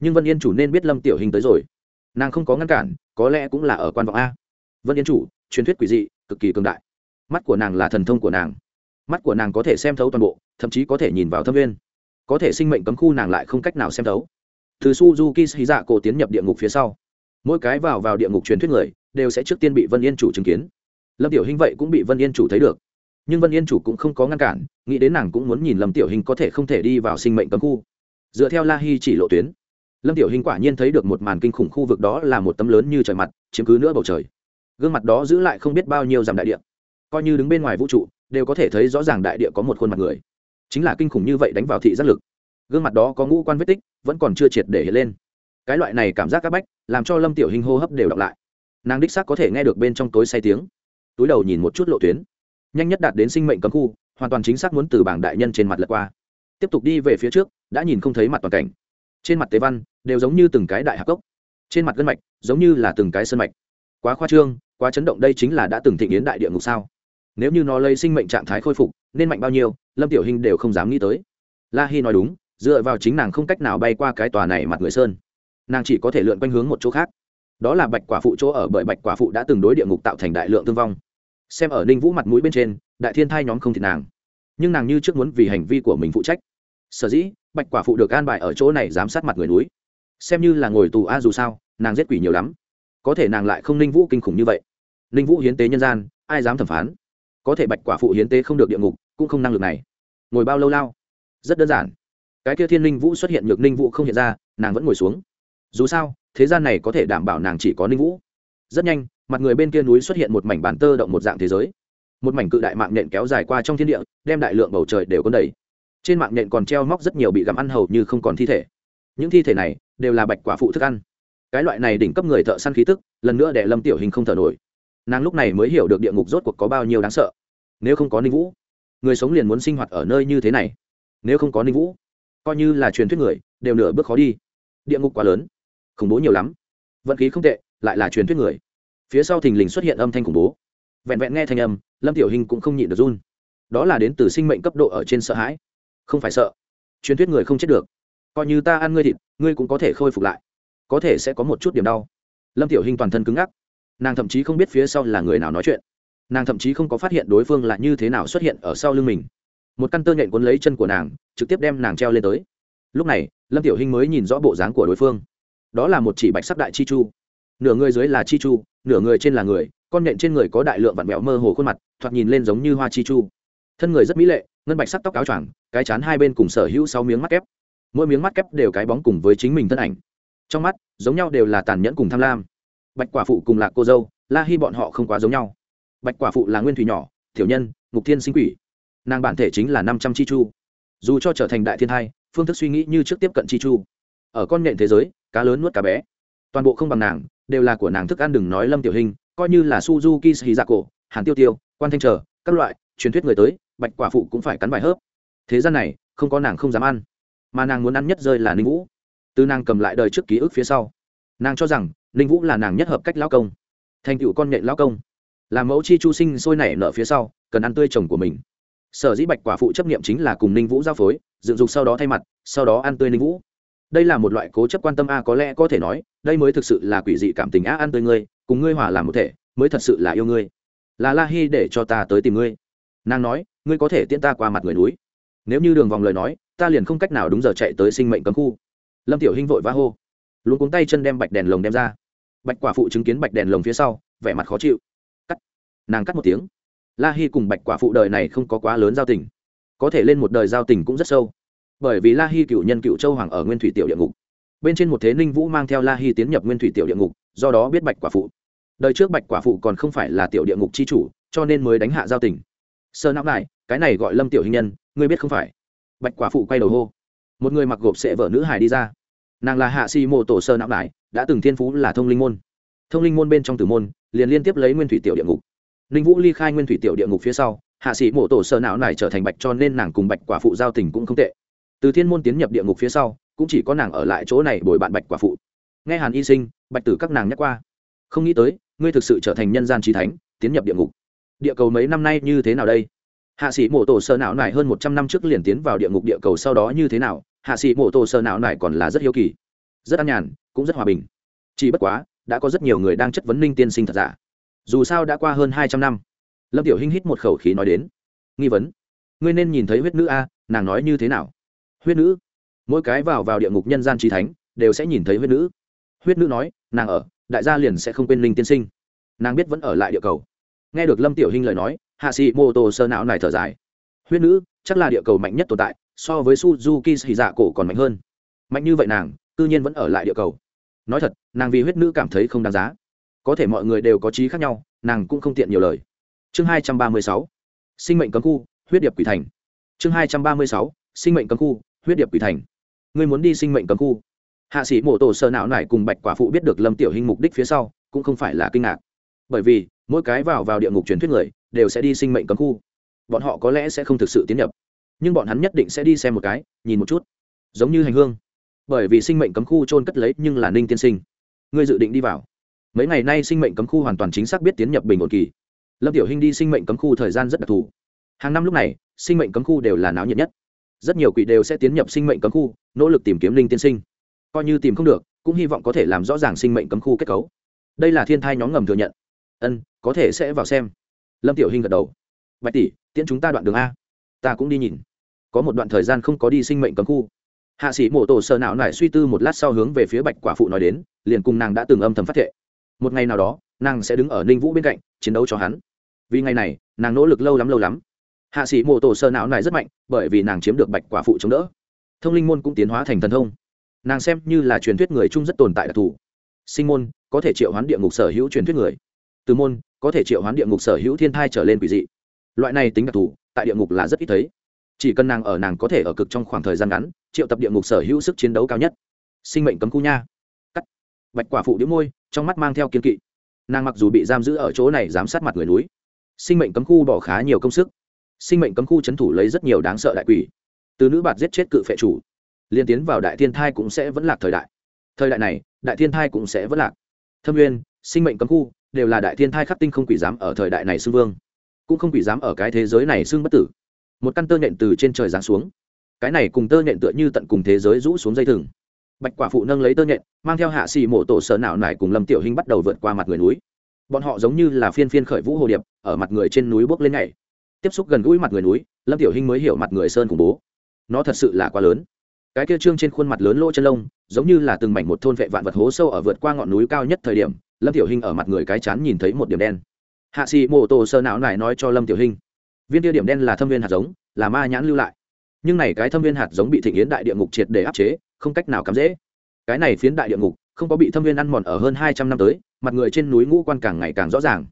Nhưng vân yên chủ nên biết lâm tiểu hình tới rồi nàng không có ngăn cản, có lẽ cũng là ở quan vọng a. Vân yên chủ, truyền thuyết quỷ dị, cực kỳ cường đại. Mắt của nàng là thần thông của nàng. Mắt của nàng có thể xem thấu toàn bộ, thậm chí có thể nhìn vào thâm viên. Có thể sinh mệnh cấm khu nàng lại không cách nào xem thấu. Từ suzuki hy dạ cổ tiến nhập địa ngục phía sau. Mỗi cái vào vào địa ngục truyền thuyết người, đều sẽ trước tiên bị vân yên chủ chứng kiến. Lâm tiểu hình vậy cũng bị vân yên chủ thấy được. Nhưng vân yên chủ cũng không có ngăn cản, nghĩ đến nàng cũng muốn nhìn lâm tiểu hình có thể không thể đi vào sinh mệnh cấm khu. Dựa theo la hi chỉ lộ tuyến lâm tiểu hình quả nhiên thấy được một màn kinh khủng khu vực đó là một tấm lớn như trời mặt, chiếm cứ nữa bầu trời. Gương mặt đó giữ lại không biết bao nhiêu dặm đại địa. Coi như đứng bên ngoài vũ trụ, đều có thể thấy rõ ràng đại địa có một khuôn mặt người. Chính là kinh khủng như vậy đánh vào thị giác lực. Gương mặt đó có ngũ quan vết tích, vẫn còn chưa triệt để hiện lên. Cái loại này cảm giác c áp bách, làm cho lâm tiểu hình hô hấp đều đọc lại. Nàng đích xác có thể nghe được bên trong tối say tiếng. Túi đầu nhìn một chút lộ tuyến. Nhanh nhất đạt đến sinh mệnh cấm khu, hoàn toàn chính xác muốn từ bảng đại nhân trên mặt lật qua. Tiếp tục đi về phía trước, đã nhìn không thấy mặt toàn cảnh trên mặt tế văn đều giống như từng cái đại hạc cốc. Trên mặt gân mạch giống như là từng cái sân mạch. Quá khoa trương, quá chấn động đây chính là đã từng thịnh yến đại địa ngục sao? Nếu như nó lấy sinh mệnh trạng thái khôi phục, nên mạnh bao nhiêu, lâm tiểu hình đều không dám nghĩ tới. La hi nói đúng, dựa vào chính nàng không cách nào bay qua cái tòa này mặt người sơn. Nàng chỉ có thể lượn quanh hướng một chỗ khác. Đó là bạch quả phụ chỗ ở bởi bạch quả phụ đã từng đối địa ngục tạo thành đại lượng thương vong. Xem ở ninh vũ mặt mũi bên trên, đại thiên thai nhóm không thịt nàng. Nhưng nàng như trước muốn vì hành vi của mình phụ trách. Sở dĩ bạch quả phụ được an bài ở chỗ này giám sát mặt người núi. Xem như là ngồi tù a dù sao, nàng giết quỷ nhiều lắm. Có thể nàng lại không ninh vũ kinh khủng như vậy. Ninh vũ hiến tế nhân gian, ai dám thẩm phán? Có thể bạch quả phụ hiến tế không được địa ngục, cũng không năng lực này. Ngồi bao lâu lao? Rất đơn giản. Cái kia thiên ninh vũ xuất hiện nhược ninh vũ không hiện ra, nàng vẫn ngồi xuống. Dù sao, thế gian này có thể đảm bảo nàng chỉ có ninh vũ. Rất nhanh, mặt người bên kia núi xuất hiện một mảnh bản tơ động một dạng thế giới. Một mảnh cự đại mạng nện kéo dài qua trong thiên địa, đem đại lượng bầu trời đều có đầy trên mạng nhện còn treo móc rất nhiều bị gặm ăn hầu như không còn thi thể. Những thi thể này đều là bạch quả phụ thức ăn. Cái loại này đỉnh cấp người thợ săn khí tức, lần nữa để lâm tiểu hình không thở nổi. Nàng lúc này mới hiểu được địa ngục rốt cuộc có bao nhiêu đáng sợ. Nếu không có ninh vũ, người sống liền muốn sinh hoạt ở nơi như thế này. Nếu không có ninh vũ, coi như là truyền thuyết người, đều nửa bước khó đi. Địa ngục quá lớn, khủng bố nhiều lắm. Vận khí không tệ, lại là truyền thuyết người. Phía sau thình lình xuất hiện âm thanh khủng bố. Vẹn vẹn nghe thanh âm, lâm tiểu hình cũng không nhịn được run. Đó là đến từ sinh mệnh cấp độ ở trên sợ hãi không phải sợ. Truyền thuyết người không chết được. Coi như ta ăn ngươi thịt, ngươi cũng có thể khôi phục lại. Có thể sẽ có một chút điểm đau. Lâm tiểu hình toàn thân cứng ngắc. Nàng thậm chí không biết phía sau là người nào nói chuyện. Nàng thậm chí không có phát hiện đối phương là như thế nào xuất hiện ở sau lưng mình. Một căn tơ nhện cuốn lấy chân của nàng, trực tiếp đem nàng treo lên tới. Lúc này, lâm tiểu hình mới nhìn rõ bộ dáng của đối phương. Đó là một chỉ bạch sắc đại chi chu. Nửa người dưới là chi chu, nửa người trên là người, con nhện trên người có đại lượng vạn mẹo mơ hồ khuôn mặt, thoạt nhìn lên giống như hoa chi chu thân người rất mỹ lệ, ngân bạch sắc tóc áo choàng, cái chán hai bên cùng sở hữu sáu miếng mắt kép. Mỗi miếng mắt kép đều cái bóng cùng với chính mình thân ảnh. Trong mắt, giống nhau đều là tàn nhẫn cùng tham lam. Bạch quả phụ cùng lạc cô dâu, la hy bọn họ không quá giống nhau. Bạch quả phụ là nguyên thủy nhỏ thiểu nhân, ngục thiên sinh quỷ. Nàng bản thể chính là năm trăm chi chu. Dù cho trở thành đại thiên thai, phương thức suy nghĩ như trước tiếp cận chi chu. Ở con nện thế giới, cá lớn nuốt cá bé. Toàn bộ không bằng nàng, đều là của nàng thức ăn đừng nói lâm tiểu hình, coi như là suzuki hì cổ hàn tiêu tiêu, quan thanh trở, các loại, truyền thuyết người tới bạch quả phụ cũng phải cắn vài hớp. Thế gian này, không có nàng không dám ăn, mà nàng muốn ăn nhất rơi là ninh vũ. Từ nàng cầm lại đời trước ký ức phía sau, nàng cho rằng ninh vũ là nàng nhất hợp cách lão công, thành tựu con nhện lão công làm mẫu chi chu sinh sôi nảy nở phía sau, cần ăn tươi chồng của mình. Sở dĩ bạch quả phụ chấp nghiệm chính là cùng ninh vũ giao phối, dựng dục sau đó thay mặt, sau đó ăn tươi ninh vũ. Đây là một loại cố chấp quan tâm a, có lẽ có thể nói, đây mới thực sự là quỷ dị cảm tình a, ăn tươi ngươi, cùng ngươi hòa làm một thể, mới thật sự là yêu ngươi. Là la hi để cho ta tới tìm ngươi. Nàng nói ngươi có thể tiễn ta qua mặt người núi. Nếu như đường vòng lời nói, ta liền không cách nào đúng giờ chạy tới sinh mệnh cấm khu. Lâm tiểu hinh vội vã hô. Luôn cuống tay chân đem bạch đèn lồng đem ra. Bạch quả phụ chứng kiến bạch đèn lồng phía sau, vẻ mặt khó chịu. Cắt. Nàng cắt một tiếng. La hi cùng bạch quả phụ đời này không có quá lớn giao tình. Có thể lên một đời giao tình cũng rất sâu. Bởi vì la hi cựu nhân cựu châu hoàng ở nguyên thủy tiểu địa ngục. Bên trên một thế ninh vũ mang theo la hi tiến nhập nguyên thủy tiểu địa ngục, do đó biết bạch quả phụ. Đời trước bạch quả phụ còn không phải là tiểu địa ngục chi chủ, cho nên mới đánh hạ giao tình. Sơ não lại cái này gọi lâm tiểu hình nhân, ngươi biết không phải? Bạch quả phụ quay đầu hô. Một người mặc gộp sệ vợ nữ hải đi ra. Nàng là hạ si mô tổ sơ não đại đã từng thiên phú là thông linh môn. Thông linh môn bên trong tử môn, liền liên tiếp lấy nguyên thủy tiểu địa ngục. Ninh vũ ly khai nguyên thủy tiểu địa ngục phía sau, hạ sĩ mộ tổ sơ não này trở thành bạch, cho nên nàng cùng bạch quả phụ giao tình cũng không tệ. Từ thiên môn tiến nhập địa ngục phía sau, cũng chỉ có nàng ở lại chỗ này bồi bạn bạch quả phụ. Nghe hàn y sinh, bạch tử các nàng nhắc qua. Không nghĩ tới, ngươi thực sự trở thành nhân gian trí thánh, tiến nhập địa ngục. Địa cầu mấy năm nay như thế nào đây? Hạ sĩ mộ tổ sơ não này hơn một trăm năm trước liền tiến vào địa ngục địa cầu sau đó như thế nào? Hạ sĩ mộ tổ sơ não này còn là rất hiếu kỳ, rất an nhàn, cũng rất hòa bình. Chỉ bất quá, đã có rất nhiều người đang chất vấn ninh tiên sinh thật giả. Dù sao đã qua hơn hai trăm năm. Lâm tiểu hinh hít một khẩu khí nói đến. Nghi vấn. Ngươi nên nhìn thấy huyết nữ a, nàng nói như thế nào? Huyết nữ? Mỗi cái vào vào địa ngục nhân gian trí thánh, đều sẽ nhìn thấy huyết nữ. Huyết nữ nói, nàng ở, đại gia liền sẽ không quên linh tiên sinh. Nàng biết vẫn ở lại địa cầu nghe được lâm tiểu hinh lời nói, hạ sĩ mô tô sơ não này thở dài. Huyết nữ, chắc là địa cầu mạnh nhất tồn tại, so với suzuki xì dạ cổ còn mạnh hơn. Mạnh như vậy nàng tự nhiên vẫn ở lại địa cầu. Nói thật, nàng vì huyết nữ cảm thấy không đáng giá. Có thể mọi người đều có trí khác nhau, nàng cũng không tiện nhiều lời. Chương hai trăm ba mươi sáu, sinh mệnh cấm khu, huyết điệp quỷ thành. Chương hai trăm ba mươi sáu, sinh mệnh cấm khu, huyết điệp quỷ thành. Ngươi muốn đi sinh mệnh cấm khu? Hạ sĩ mổ tổ sơ não này cùng bạch quả phụ biết được lâm tiểu hình mục đích phía sau, cũng không phải là kinh ngạc. Bởi vì mỗi cái vào vào địa ngục truyền thuyết người đều sẽ đi sinh mệnh cấm khu. Bọn họ có lẽ sẽ không thực sự tiến nhập, nhưng bọn hắn nhất định sẽ đi xem một cái, nhìn một chút. Giống như hành hương. Bởi vì sinh mệnh cấm khu trôn cất lấy nhưng là ninh tiên sinh. Ngươi dự định đi vào. Mấy ngày nay sinh mệnh cấm khu hoàn toàn chính xác biết tiến nhập bình ổn kỳ. Lâm tiểu hinh đi sinh mệnh cấm khu thời gian rất đặc thù. Hàng năm lúc này, sinh mệnh cấm khu đều là náo nhiệt nhất. Rất nhiều quỷ đều sẽ tiến nhập sinh mệnh cấm khu, nỗ lực tìm kiếm linh tiên sinh. Coi như tìm không được, cũng hy vọng có thể làm rõ ràng sinh mệnh cấm khu kết cấu. Đây là thiên thai nhóm ngầm thừa nhận. Ân có thể sẽ vào xem. Lâm tiểu hinh gật đầu. Bạch tỷ, tiễn chúng ta đoạn đường a. Ta cũng đi nhìn. Có một đoạn thời gian không có đi sinh mệnh cấm khu. Hạ sĩ mổ tổ sợ não nải suy tư một lát sau hướng về phía bạch quả phụ nói đến, liền cùng nàng đã từng âm thầm phát thệ. Một ngày nào đó, nàng sẽ đứng ở ninh vũ bên cạnh, chiến đấu cho hắn. Vì ngày này, nàng nỗ lực lâu lắm lâu lắm. Hạ sĩ mổ tổ sơ não nải rất mạnh, bởi vì nàng chiếm được bạch quả phụ chống đỡ. Thông linh môn cũng tiến hóa thành thần thông. Nàng xem như là truyền thuyết người chung rất tồn tại đặc thù. Sinh môn, có thể triệu hoán địa ngục sở hữu truyền thuyết người. Từ môn có thể triệu hoán địa ngục sở hữu thiên thai trở lên quỷ dị. Loại này tính đặc thù, tại địa ngục là rất ít thấy. Chỉ cần nàng ở nàng có thể ở cực trong khoảng thời gian ngắn, triệu tập địa ngục sở hữu sức chiến đấu cao nhất. Sinh mệnh cấm khu nha. Cắt. Bạch quả phụ đĩu môi, trong mắt mang theo kiên kỵ. Nàng mặc dù bị giam giữ ở chỗ này giám sát mặt người núi. Sinh mệnh cấm khu bỏ khá nhiều công sức. Sinh mệnh cấm khu c h ấ n thủ lấy rất nhiều đáng sợ đại quỷ. Từ nữ bạt giết chết cự phệ chủ liên tiến vào đại thiên thai cũng sẽ vẫn lạc thời đại. Thời đại này, đại thiên thai cũng sẽ vẫn lạc. Thâm nguyên, sinh mệnh cấm khu đều là đại thiên thai khắc tinh không quỷ dám ở thời đại này xưng vương, cũng không quỷ dám ở cái thế giới này xưng bất tử. Một căn tơ nhện từ trên trời giáng xuống. Cái này cùng tơ nhện tựa như tận cùng thế giới rũ xuống dây thừng. Bạch quả phụ nâng lấy tơ nhện, mang theo hạ xì mổ tổ sở nào nải cùng lâm tiểu hình bắt đầu vượt qua mặt người núi. Bọn họ giống như là phiên phiên khởi vũ hồ điệp, ở mặt người trên núi bước lên ngày tiếp xúc gần gũi mặt người núi, lâm tiểu hình mới hiểu mặt người sơn khủng bố. Nó thật sự là quá lớn. Cái kia trương trên khuôn mặt lớn lỗ chân lông, giống như là từng mảnh một thôn vệ vạn vật hố sâu ở vượt qua ngọn núi cao nhất thời điểm lâm tiểu hình ở mặt người cái chán nhìn thấy một điểm đen. Hạ xì mô tổ sơ não nải nói cho lâm tiểu hình viên tiêu điểm đen là thâm viên hạt giống, là ma nhãn lưu lại. Nhưng này cái thâm viên hạt giống bị thịnh yến đại địa ngục triệt để áp chế, không cách nào cắm dễ. Cái này phiến đại địa ngục, không có bị thâm viên ăn mòn ở hơn hai trăm năm tới, mặt người trên núi ngũ quan càng ngày càng rõ ràng.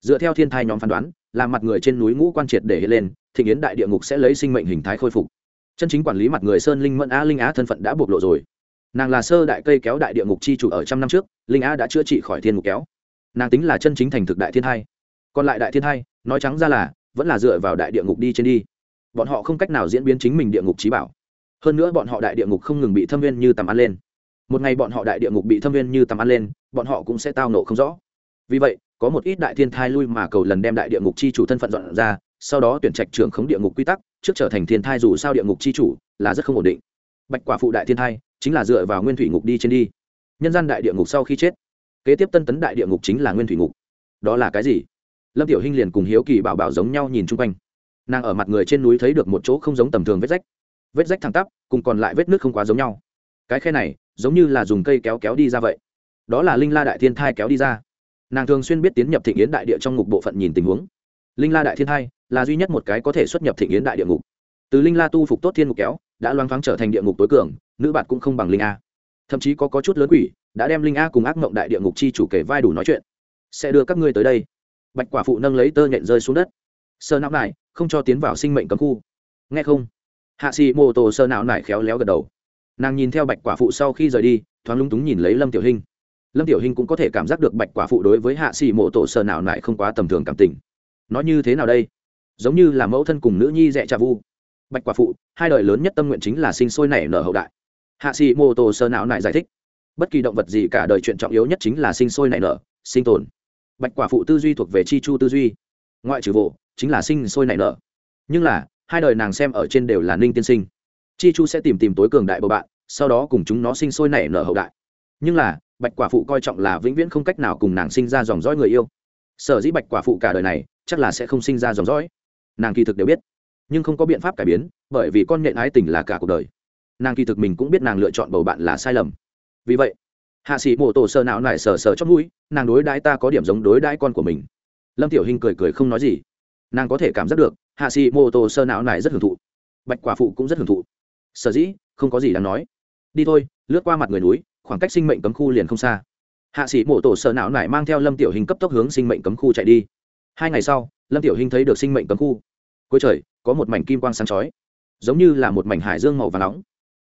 Dựa theo thiên thai nhóm phán đoán, là mặt người trên núi ngũ quan triệt để hiện lên, thịnh yến đại địa ngục sẽ lấy sinh mệnh hình thái khôi phục. Chân chính quản lý mặt người sơn linh mẫn á linh á thân phận đã bộc lộ rồi nàng là sơ đại cây kéo đại địa ngục chi chủ ở trăm năm trước, linh á đã chữa trị khỏi thiên ngục kéo. Nàng tính là chân chính thành thực đại thiên hai. Còn lại đại thiên hai, nói trắng ra là, vẫn là dựa vào đại địa ngục đi trên đi. Bọn họ không cách nào diễn biến chính mình địa ngục trí bảo. Hơn nữa bọn họ đại địa ngục không ngừng bị thâm viên như tầm ăn lên. Một ngày bọn họ đại địa ngục bị thâm viên như tầm ăn lên, bọn họ cũng sẽ tao nộ không rõ. Vì vậy, có một ít đại thiên thai lui mà cầu lần đem đại địa ngục chi chủ thân phận dọn ra, sau đó tuyển trạch trưởng khống địa ngục quy tắc, trước trở thành thiên thai dù sao địa ngục chi chủ là rất không ổn định. Bạch quả phụ đại thiên thai chính là dựa vào nguyên thủy ngục đi trên đi. Nhân gian đại địa ngục sau khi chết, kế tiếp tân tấn đại địa ngục chính là nguyên thủy ngục. Đó là cái gì? Lâm tiểu hinh liền cùng hiếu kỳ bảo bảo giống nhau nhìn chung quanh. Nàng ở mặt người trên núi thấy được một chỗ không giống tầm thường vết rách. Vết rách thẳng tắp, cùng còn lại vết nước không quá giống nhau. Cái khe này, giống như là dùng cây kéo kéo đi ra vậy. Đó là linh la đại thiên thai kéo đi ra. Nàng thường xuyên biết tiến nhập thịnh yến đại địa trong ngục bộ phận nhìn tình huống. Linh la đại thiên thai là duy nhất một cái có thể xuất nhập thịnh yến đại địa ngục. Từ linh la tu phục tốt thiên ngục kéo, đã loang thoáng trở thành địa ngục tối cường nữ bạn cũng không bằng linh a. Thậm chí có, có chút lớn quỷ đã đem linh a cùng ác mộng đại địa ngục chi chủ kể vai đủ nói chuyện. Sẽ đưa các ngươi tới đây. Bạch quả phụ nâng lấy tơ nhện rơi xuống đất. Sơ não này không cho tiến vào sinh mệnh cấm khu. Nghe không? Hạ sĩ mô tô sơ não này khéo léo gật đầu. Nàng nhìn theo bạch quả phụ sau khi rời đi thoáng lung túng nhìn lấy lâm tiểu hình lâm tiểu hình cũng có thể cảm giác được bạch quả phụ đối với hạ sĩ mô tô sơ não nải không quá tầm thường cảm tình. Nói như thế nào đây? Giống như là mẫu thân cùng nữ nhi dẹ trà vu. Bạch quả phụ hai đời lớn nhất tâm nguyện chính là sinh sôi nảy nở hậu đại hạ sĩ mô tô sơ não nải giải thích, bất kỳ động vật gì cả đời chuyện trọng yếu nhất chính là sinh sôi nảy nở, sinh tồn. Bạch quả phụ tư duy thuộc về chi chu tư duy, ngoại trừ vụ, chính là sinh sôi nảy nở. Nhưng là, hai đời nàng xem ở trên đều là ninh tiên sinh. Chi chu sẽ tìm tìm tối cường đại bầu bạn, sau đó cùng chúng nó sinh sôi nảy nở hậu đại. Nhưng là, bạch quả phụ coi trọng là vĩnh viễn không cách nào cùng nàng sinh ra dòng dõi người yêu. Sở dĩ bạch quả phụ cả đời này, chắc là sẽ không sinh ra dòng dõi. Nàng kỳ thực đều biết, nhưng không có biện pháp cải biến, bởi vì con nhện ái tình là cả cuộc đời nàng kỳ thực mình cũng biết nàng lựa chọn bầu bạn là sai lầm. Vì vậy, hạ sĩ mổ tổ sơ não nải sờ sờ chót mũi, nàng đối đãi ta có điểm giống đối đãi con của mình. Lâm tiểu hình cười cười không nói gì. Nàng có thể cảm giác được, hạ sĩ mô tô sơ não này rất hưởng thụ. Bạch quả phụ cũng rất hưởng thụ. Sở dĩ, không có gì đáng nói. Đi thôi, lướt qua mặt người núi, khoảng cách sinh mệnh cấm khu liền không xa. Hạ sĩ mô tô sơ não này mang theo lâm tiểu hình cấp tốc hướng sinh mệnh cấm khu chạy đi. Hai ngày sau, lâm tiểu hình thấy được sinh mệnh cấm khu. Cuối trời, có một mảnh kim quang sáng chói, giống như là một mảnh hải dương màu và nóng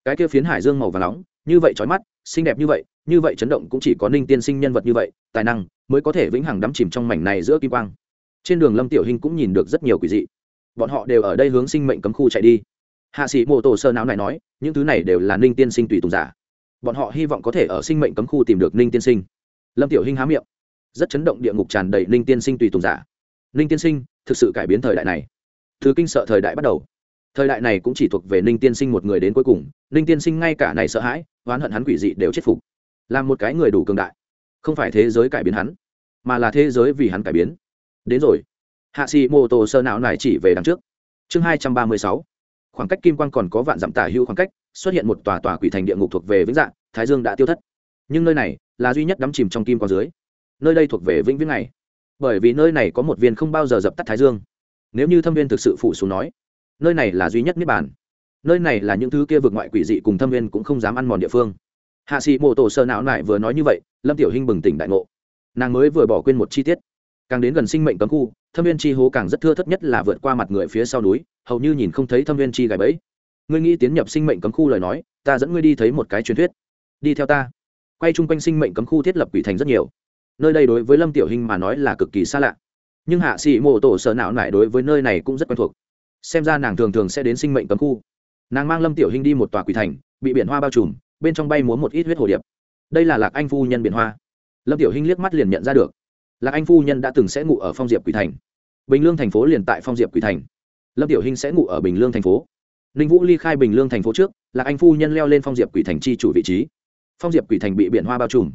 cái kia phiến hải dương màu và nóng, như vậy chói mắt, xinh đẹp như vậy như vậy chấn động cũng chỉ có ninh tiên sinh nhân vật như vậy, tài năng mới có thể vĩnh hằng đắm chìm trong mảnh này giữa kim quang. Trên đường lâm tiểu hình cũng nhìn được rất nhiều quỷ dị. Bọn họ đều ở đây hướng sinh mệnh cấm khu chạy đi. Hạ sĩ mô tổ sơ não này nói, những thứ này đều là ninh tiên sinh tùy tùng giả. Bọn họ hy vọng có thể ở sinh mệnh cấm khu tìm được ninh tiên sinh. Lâm tiểu hình há miệng. Rất chấn động địa ngục tràn đầy ninh tiên sinh tùy tùng giả. Ninh tiên sinh, thực sự cải biến thời đại này. Thứ kinh sợ thời đại bắt đầu thời đại này cũng chỉ thuộc về ninh tiên sinh một người đến cuối cùng, ninh tiên sinh ngay cả này sợ hãi, oán hận hắn quỷ dị đều chết phục. Làm một cái người đủ cường đại. Không phải thế giới cải biến hắn, mà là thế giới vì hắn cải biến. Đến rồi. Hạ sĩ mô tô sơ não này chỉ về đằng trước. Chương hai trăm ba mươi sáu. Khoảng cách kim quan còn có vạn dặm tả hữu khoảng cách, xuất hiện một tòa tòa quỷ thành địa ngục thuộc về vĩnh dạng thái dương đã tiêu thất. Nhưng nơi này là duy nhất đắm chìm trong kim quan dưới. Nơi đây thuộc về vĩnh viễn này. Bởi vì nơi này có một viên không bao giờ dập tắt thái dương. Nếu như thâm viên thực sự phụ xuống nói nơi này là duy nhất niết bàn. Nơi này là những thứ kia vượt ngoại quỷ dị cùng thâm viên cũng không dám ăn mòn địa phương. Hạ sĩ mô tổ sơ não lại vừa nói như vậy, lâm tiểu hinh bừng tỉnh đại ngộ. Nàng mới vừa bỏ quên một chi tiết. Càng đến gần sinh mệnh cấm khu, thâm viên chi hố càng rất thưa thất nhất là vượt qua mặt người phía sau núi, hầu như nhìn không thấy thâm viên chi gài bẫy. Ngươi nghĩ tiến nhập sinh mệnh cấm khu lời nói, ta dẫn ngươi đi thấy một cái truyền thuyết. Đi theo ta. Quay chung quanh sinh mệnh cấm khu thiết lập quỷ thành rất nhiều. Nơi đây đối với lâm tiểu hình mà nói là cực kỳ xa lạ. Nhưng hạ sĩ mô tổ sơ não nại đối với nơi này cũng rất quen thuộc xem ra nàng thường thường sẽ đến sinh mệnh cấm khu. Nàng mang lâm tiểu hình đi một tòa quỷ thành, bị biển hoa bao trùm, bên trong bay múa một ít huyết hồ điệp. Đây là lạc anh phu nhân biển hoa. Lâm tiểu hình liếc mắt liền nhận ra được, lạc anh phu nhân đã từng sẽ ngủ ở phong diệp quỷ thành. Bình lương thành phố liền tại phong diệp quỷ thành. Lâm tiểu hình sẽ ngủ ở bình lương thành phố. Ninh vũ ly khai bình lương thành phố trước, lạc anh phu nhân leo lên phong diệp quỷ thành chi chủ vị trí. Phong diệp quỷ thành bị biển hoa bao trùm.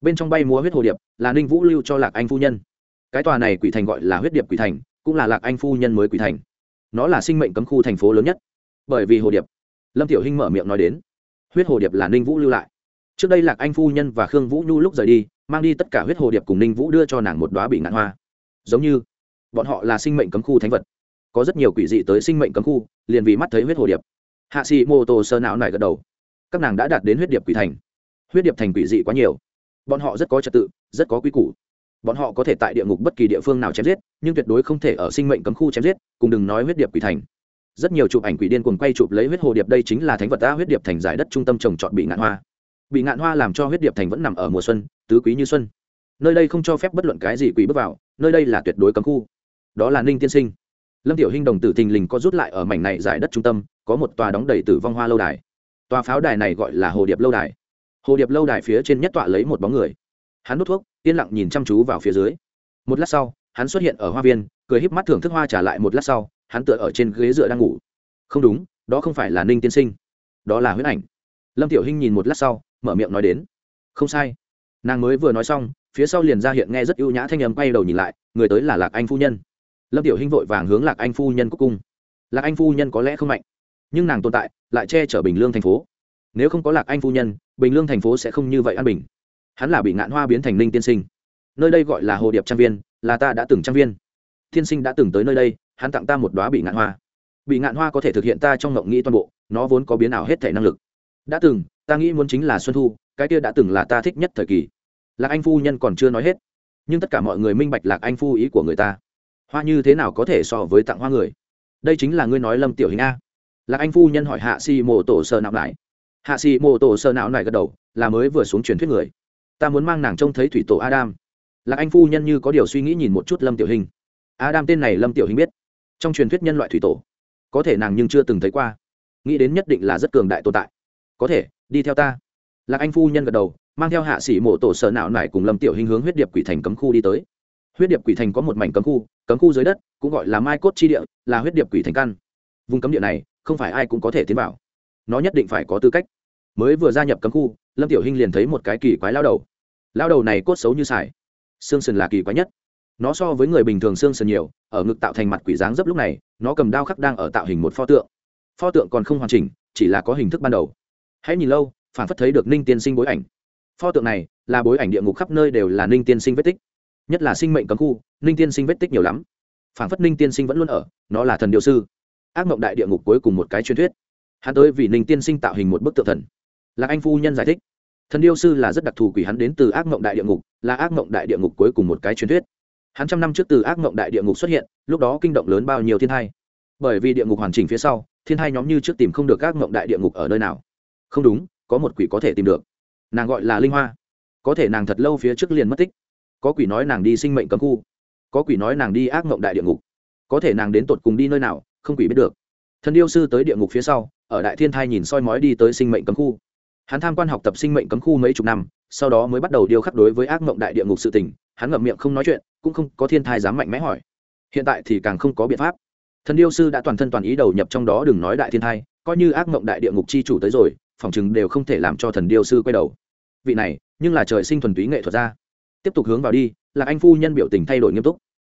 Bên trong bay múa huyết hồ điệp là ninh vũ lưu cho lạc anh phu nhân. Cái tòa này quỷ thành gọi là huyết điệp quỷ thành, cũng là lạc anh phu nhân mới quỷ thành nó là sinh mệnh cấm khu thành phố lớn nhất. Bởi vì hồ điệp, lâm tiểu hinh mở miệng nói đến, huyết hồ điệp là ninh vũ lưu lại. Trước đây lạc anh phu nhân và khương vũ nhu lúc rời đi, mang đi tất cả huyết hồ điệp cùng ninh vũ đưa cho nàng một đoá bị ngạn hoa. Giống như, bọn họ là sinh mệnh cấm khu thánh vật. Có rất nhiều quỷ dị tới sinh mệnh cấm khu, liền vì mắt thấy huyết hồ điệp. Hạ sĩ mô tô sơ não này gật đầu. Các nàng đã đạt đến huyết điệp quỷ thành. Huyết điệp thành quỷ dị quá nhiều. Bọn họ rất có trật tự, rất có quy củ bọn họ có thể tại địa ngục bất kỳ địa phương nào chém giết, nhưng tuyệt đối không thể ở sinh mệnh cấm khu chém giết, cùng đừng nói huyết điệp quỷ thành. Rất nhiều chụp ảnh quỷ điên cuồng quay chụp lấy huyết hồ điệp, đây chính là thánh vật ta huyết điệp thành giải đất trung tâm trồng trọt bị ngạn hoa. Bị ngạn hoa làm cho huyết điệp thành vẫn nằm ở mùa xuân, tứ quý như xuân. Nơi đây không cho phép bất luận cái gì quỷ bước vào, nơi đây là tuyệt đối cấm khu. Đó là ninh tiên sinh. Lâm tiểu hinh đồng tử thình lình có rút lại ở mảnh này giải đất trung tâm, có một tòa đóng đầy tử vong hoa lâu đài. Tòa pháo đài này gọi là hồ điệp lâu đài. Hồ điệp lâu đài phía trên nhất tọa lấy một bóng người hắn nút thuốc, yên lặng nhìn chăm chú vào phía dưới. Một lát sau, hắn xuất hiện ở hoa viên, cười híp mắt thưởng thức hoa trả lại một lát sau, hắn tựa ở trên ghế dựa đang ngủ. Không đúng, đó không phải là ninh tiên sinh, đó là huyết ảnh. Lâm tiểu hinh nhìn một lát sau, mở miệng nói đến. Không sai. Nàng mới vừa nói xong, phía sau liền ra hiện nghe rất ưu nhã thanh âm quay đầu nhìn lại, người tới là lạc anh phu nhân. Lâm tiểu hinh vội vàng hướng lạc anh phu nhân cúc cung. Lạc anh phu nhân có lẽ không mạnh, nhưng nàng tồn tại, lại che chở bình lương thành phố. Nếu không có lạc anh phu nhân, bình lương thành phố sẽ không như vậy an bình hắn là bị ngạn hoa biến thành ninh tiên sinh. Nơi đây gọi là hồ điệp trang viên, là ta đã từng trang viên. Tiên sinh đã từng tới nơi đây, hắn tặng ta một đoá bị ngạn hoa. Bị ngạn hoa có thể thực hiện ta trong ngộng nghĩ toàn bộ, nó vốn có biến ảo hết thể năng lực. Đã từng, ta nghĩ muốn chính là xuân thu, cái kia đã từng là ta thích nhất thời kỳ. Lạc anh phu nhân còn chưa nói hết, nhưng tất cả mọi người minh bạch lạc anh phu ý của người ta. Hoa như thế nào có thể so với tặng hoa người? Đây chính là ngươi nói lâm tiểu hình a. Lạc anh phu nhân hỏi hạ si mô tổ sơ não lại hạ si mô tổ sơ não lại gật đầu, là mới vừa xuống truyền thuyết người ta muốn mang nàng trông thấy thủy tổ adam. Lạc anh phu nhân như có điều suy nghĩ nhìn một chút lâm tiểu hình. Adam tên này lâm tiểu hình biết. Trong truyền thuyết nhân loại thủy tổ, có thể nàng nhưng chưa từng thấy qua. Nghĩ đến nhất định là rất cường đại tồn tại. Có thể, đi theo ta. Lạc anh phu nhân gật đầu, mang theo hạ sĩ mộ tổ sở não nải cùng lâm tiểu hình hướng huyết điệp quỷ thành cấm khu đi tới. Huyết điệp quỷ thành có một mảnh cấm khu cấm khu dưới đất, cũng gọi là mai cốt chi địa, là huyết điệp quỷ thành căn. Vùng cấm địa này, không phải ai cũng có thể tiến vào. Nó nhất định phải có tư cách. Mới vừa gia nhập cấm khu, lâm tiểu hinh liền thấy một cái kỳ quái lao đầu lao đầu này cốt xấu như sải. Xương sườn là kỳ quái nhất. Nó so với người bình thường xương sườn nhiều, ở ngực tạo thành mặt quỷ dáng dấp lúc này, nó cầm đao khắc đang ở tạo hình một pho tượng. Pho tượng còn không hoàn chỉnh, chỉ là có hình thức ban đầu. Hãy nhìn lâu, phản phất thấy được ninh tiên sinh bối ảnh. Pho tượng này là bối ảnh địa ngục khắp nơi đều là ninh tiên sinh vết tích. Nhất là sinh mệnh cấm khu, ninh tiên sinh vết tích nhiều lắm. Phản phất ninh tiên sinh vẫn luôn ở, nó là thần điệu sư. Ác mộng đại địa ngục cuối cùng một cái truyền thuyết. Hắn tới vì ninh tiên sinh tạo hình một bức tượng thần. Lạc anh phu nhân giải thích thần điêu sư là rất đặc thù quỷ hắn đến từ ác mộng đại địa ngục, là ác mộng đại địa ngục cuối cùng một cái truyền thuyết. Hắn trăm năm trước từ ác mộng đại địa ngục xuất hiện, lúc đó kinh động lớn bao nhiêu thiên thai. Bởi vì địa ngục hoàn chỉnh phía sau, thiên thai nhóm như trước tìm không được ác mộng đại địa ngục ở nơi nào. Không đúng, có một quỷ có thể tìm được. Nàng gọi là linh hoa. Có thể nàng thật lâu phía trước liền mất tích. Có quỷ nói nàng đi sinh mệnh cấm khu. Có quỷ nói nàng đi ác mộng đại địa ngục. Có thể nàng đến tột cùng đi nơi nào, không quỷ biết được. Thần điêu sư tới địa ngục phía sau, ở đại thiên thai nhìn soi mói đi tới sinh mệnh cấm khu hắn tham quan học tập sinh mệnh cấm khu mấy chục năm, sau đó mới bắt đầu điêu khắc đối với ác mộng đại địa ngục sự tình. Hắn ngậm miệng không nói chuyện, cũng không có thiên thai dám mạnh mẽ hỏi. Hiện tại thì càng không có biện pháp. Thần điêu sư đã toàn thân toàn ý đầu nhập trong đó, đừng nói đại thiên thai, coi như ác mộng đại địa ngục chi chủ tới rồi, phòng chừng đều không thể làm cho thần điêu sư quay đầu. Vị này, nhưng là trời sinh thuần túy nghệ thuật ra tiếp tục hướng vào đi là anh phu nhân biểu tình thay đổi nghiêm túc.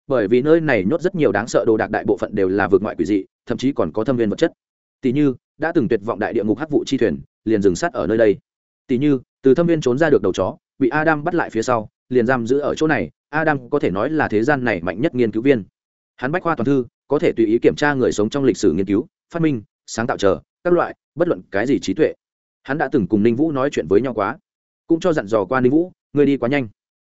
Bởi vì nơi này nhốt rất nhiều đáng sợ đồ đạc đại bộ phận đều là vượt ngoại quỷ dị, thậm chí còn có thâm viên vật chất. Tỷ như, đã từng tuyệt vọng đại địa ngục hắc vụ chi thuyền liền dừng sát ở nơi đây. Tỷ như, từ thâm viên trốn ra được đầu chó, bị adam bắt lại phía sau, liền giam giữ ở chỗ này, adam có thể nói là thế gian này mạnh nhất nghiên cứu viên. Hắn bách khoa toàn thư, có thể tùy ý kiểm tra người sống trong lịch sử nghiên cứu, phát minh, sáng tạo chờ, các loại, bất luận cái gì trí tuệ. Hắn đã từng cùng ninh vũ nói chuyện với nhau quá, cũng cho dặn dò qua ninh vũ người đi quá nhanh.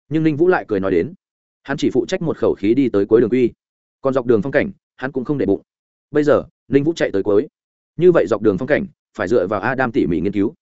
Nhưng ninh vũ lại cười nói đến, hắn chỉ phụ trách một khẩu khí đi tới cuối đường quy. Còn dọc đường phong cảnh, hắn cũng không để bụng. Bây giờ, ninh vũ chạy tới cuối. Như vậy dọc đường phong cảnh phải dựa vào adam tỉ mỉ nghiên cứu.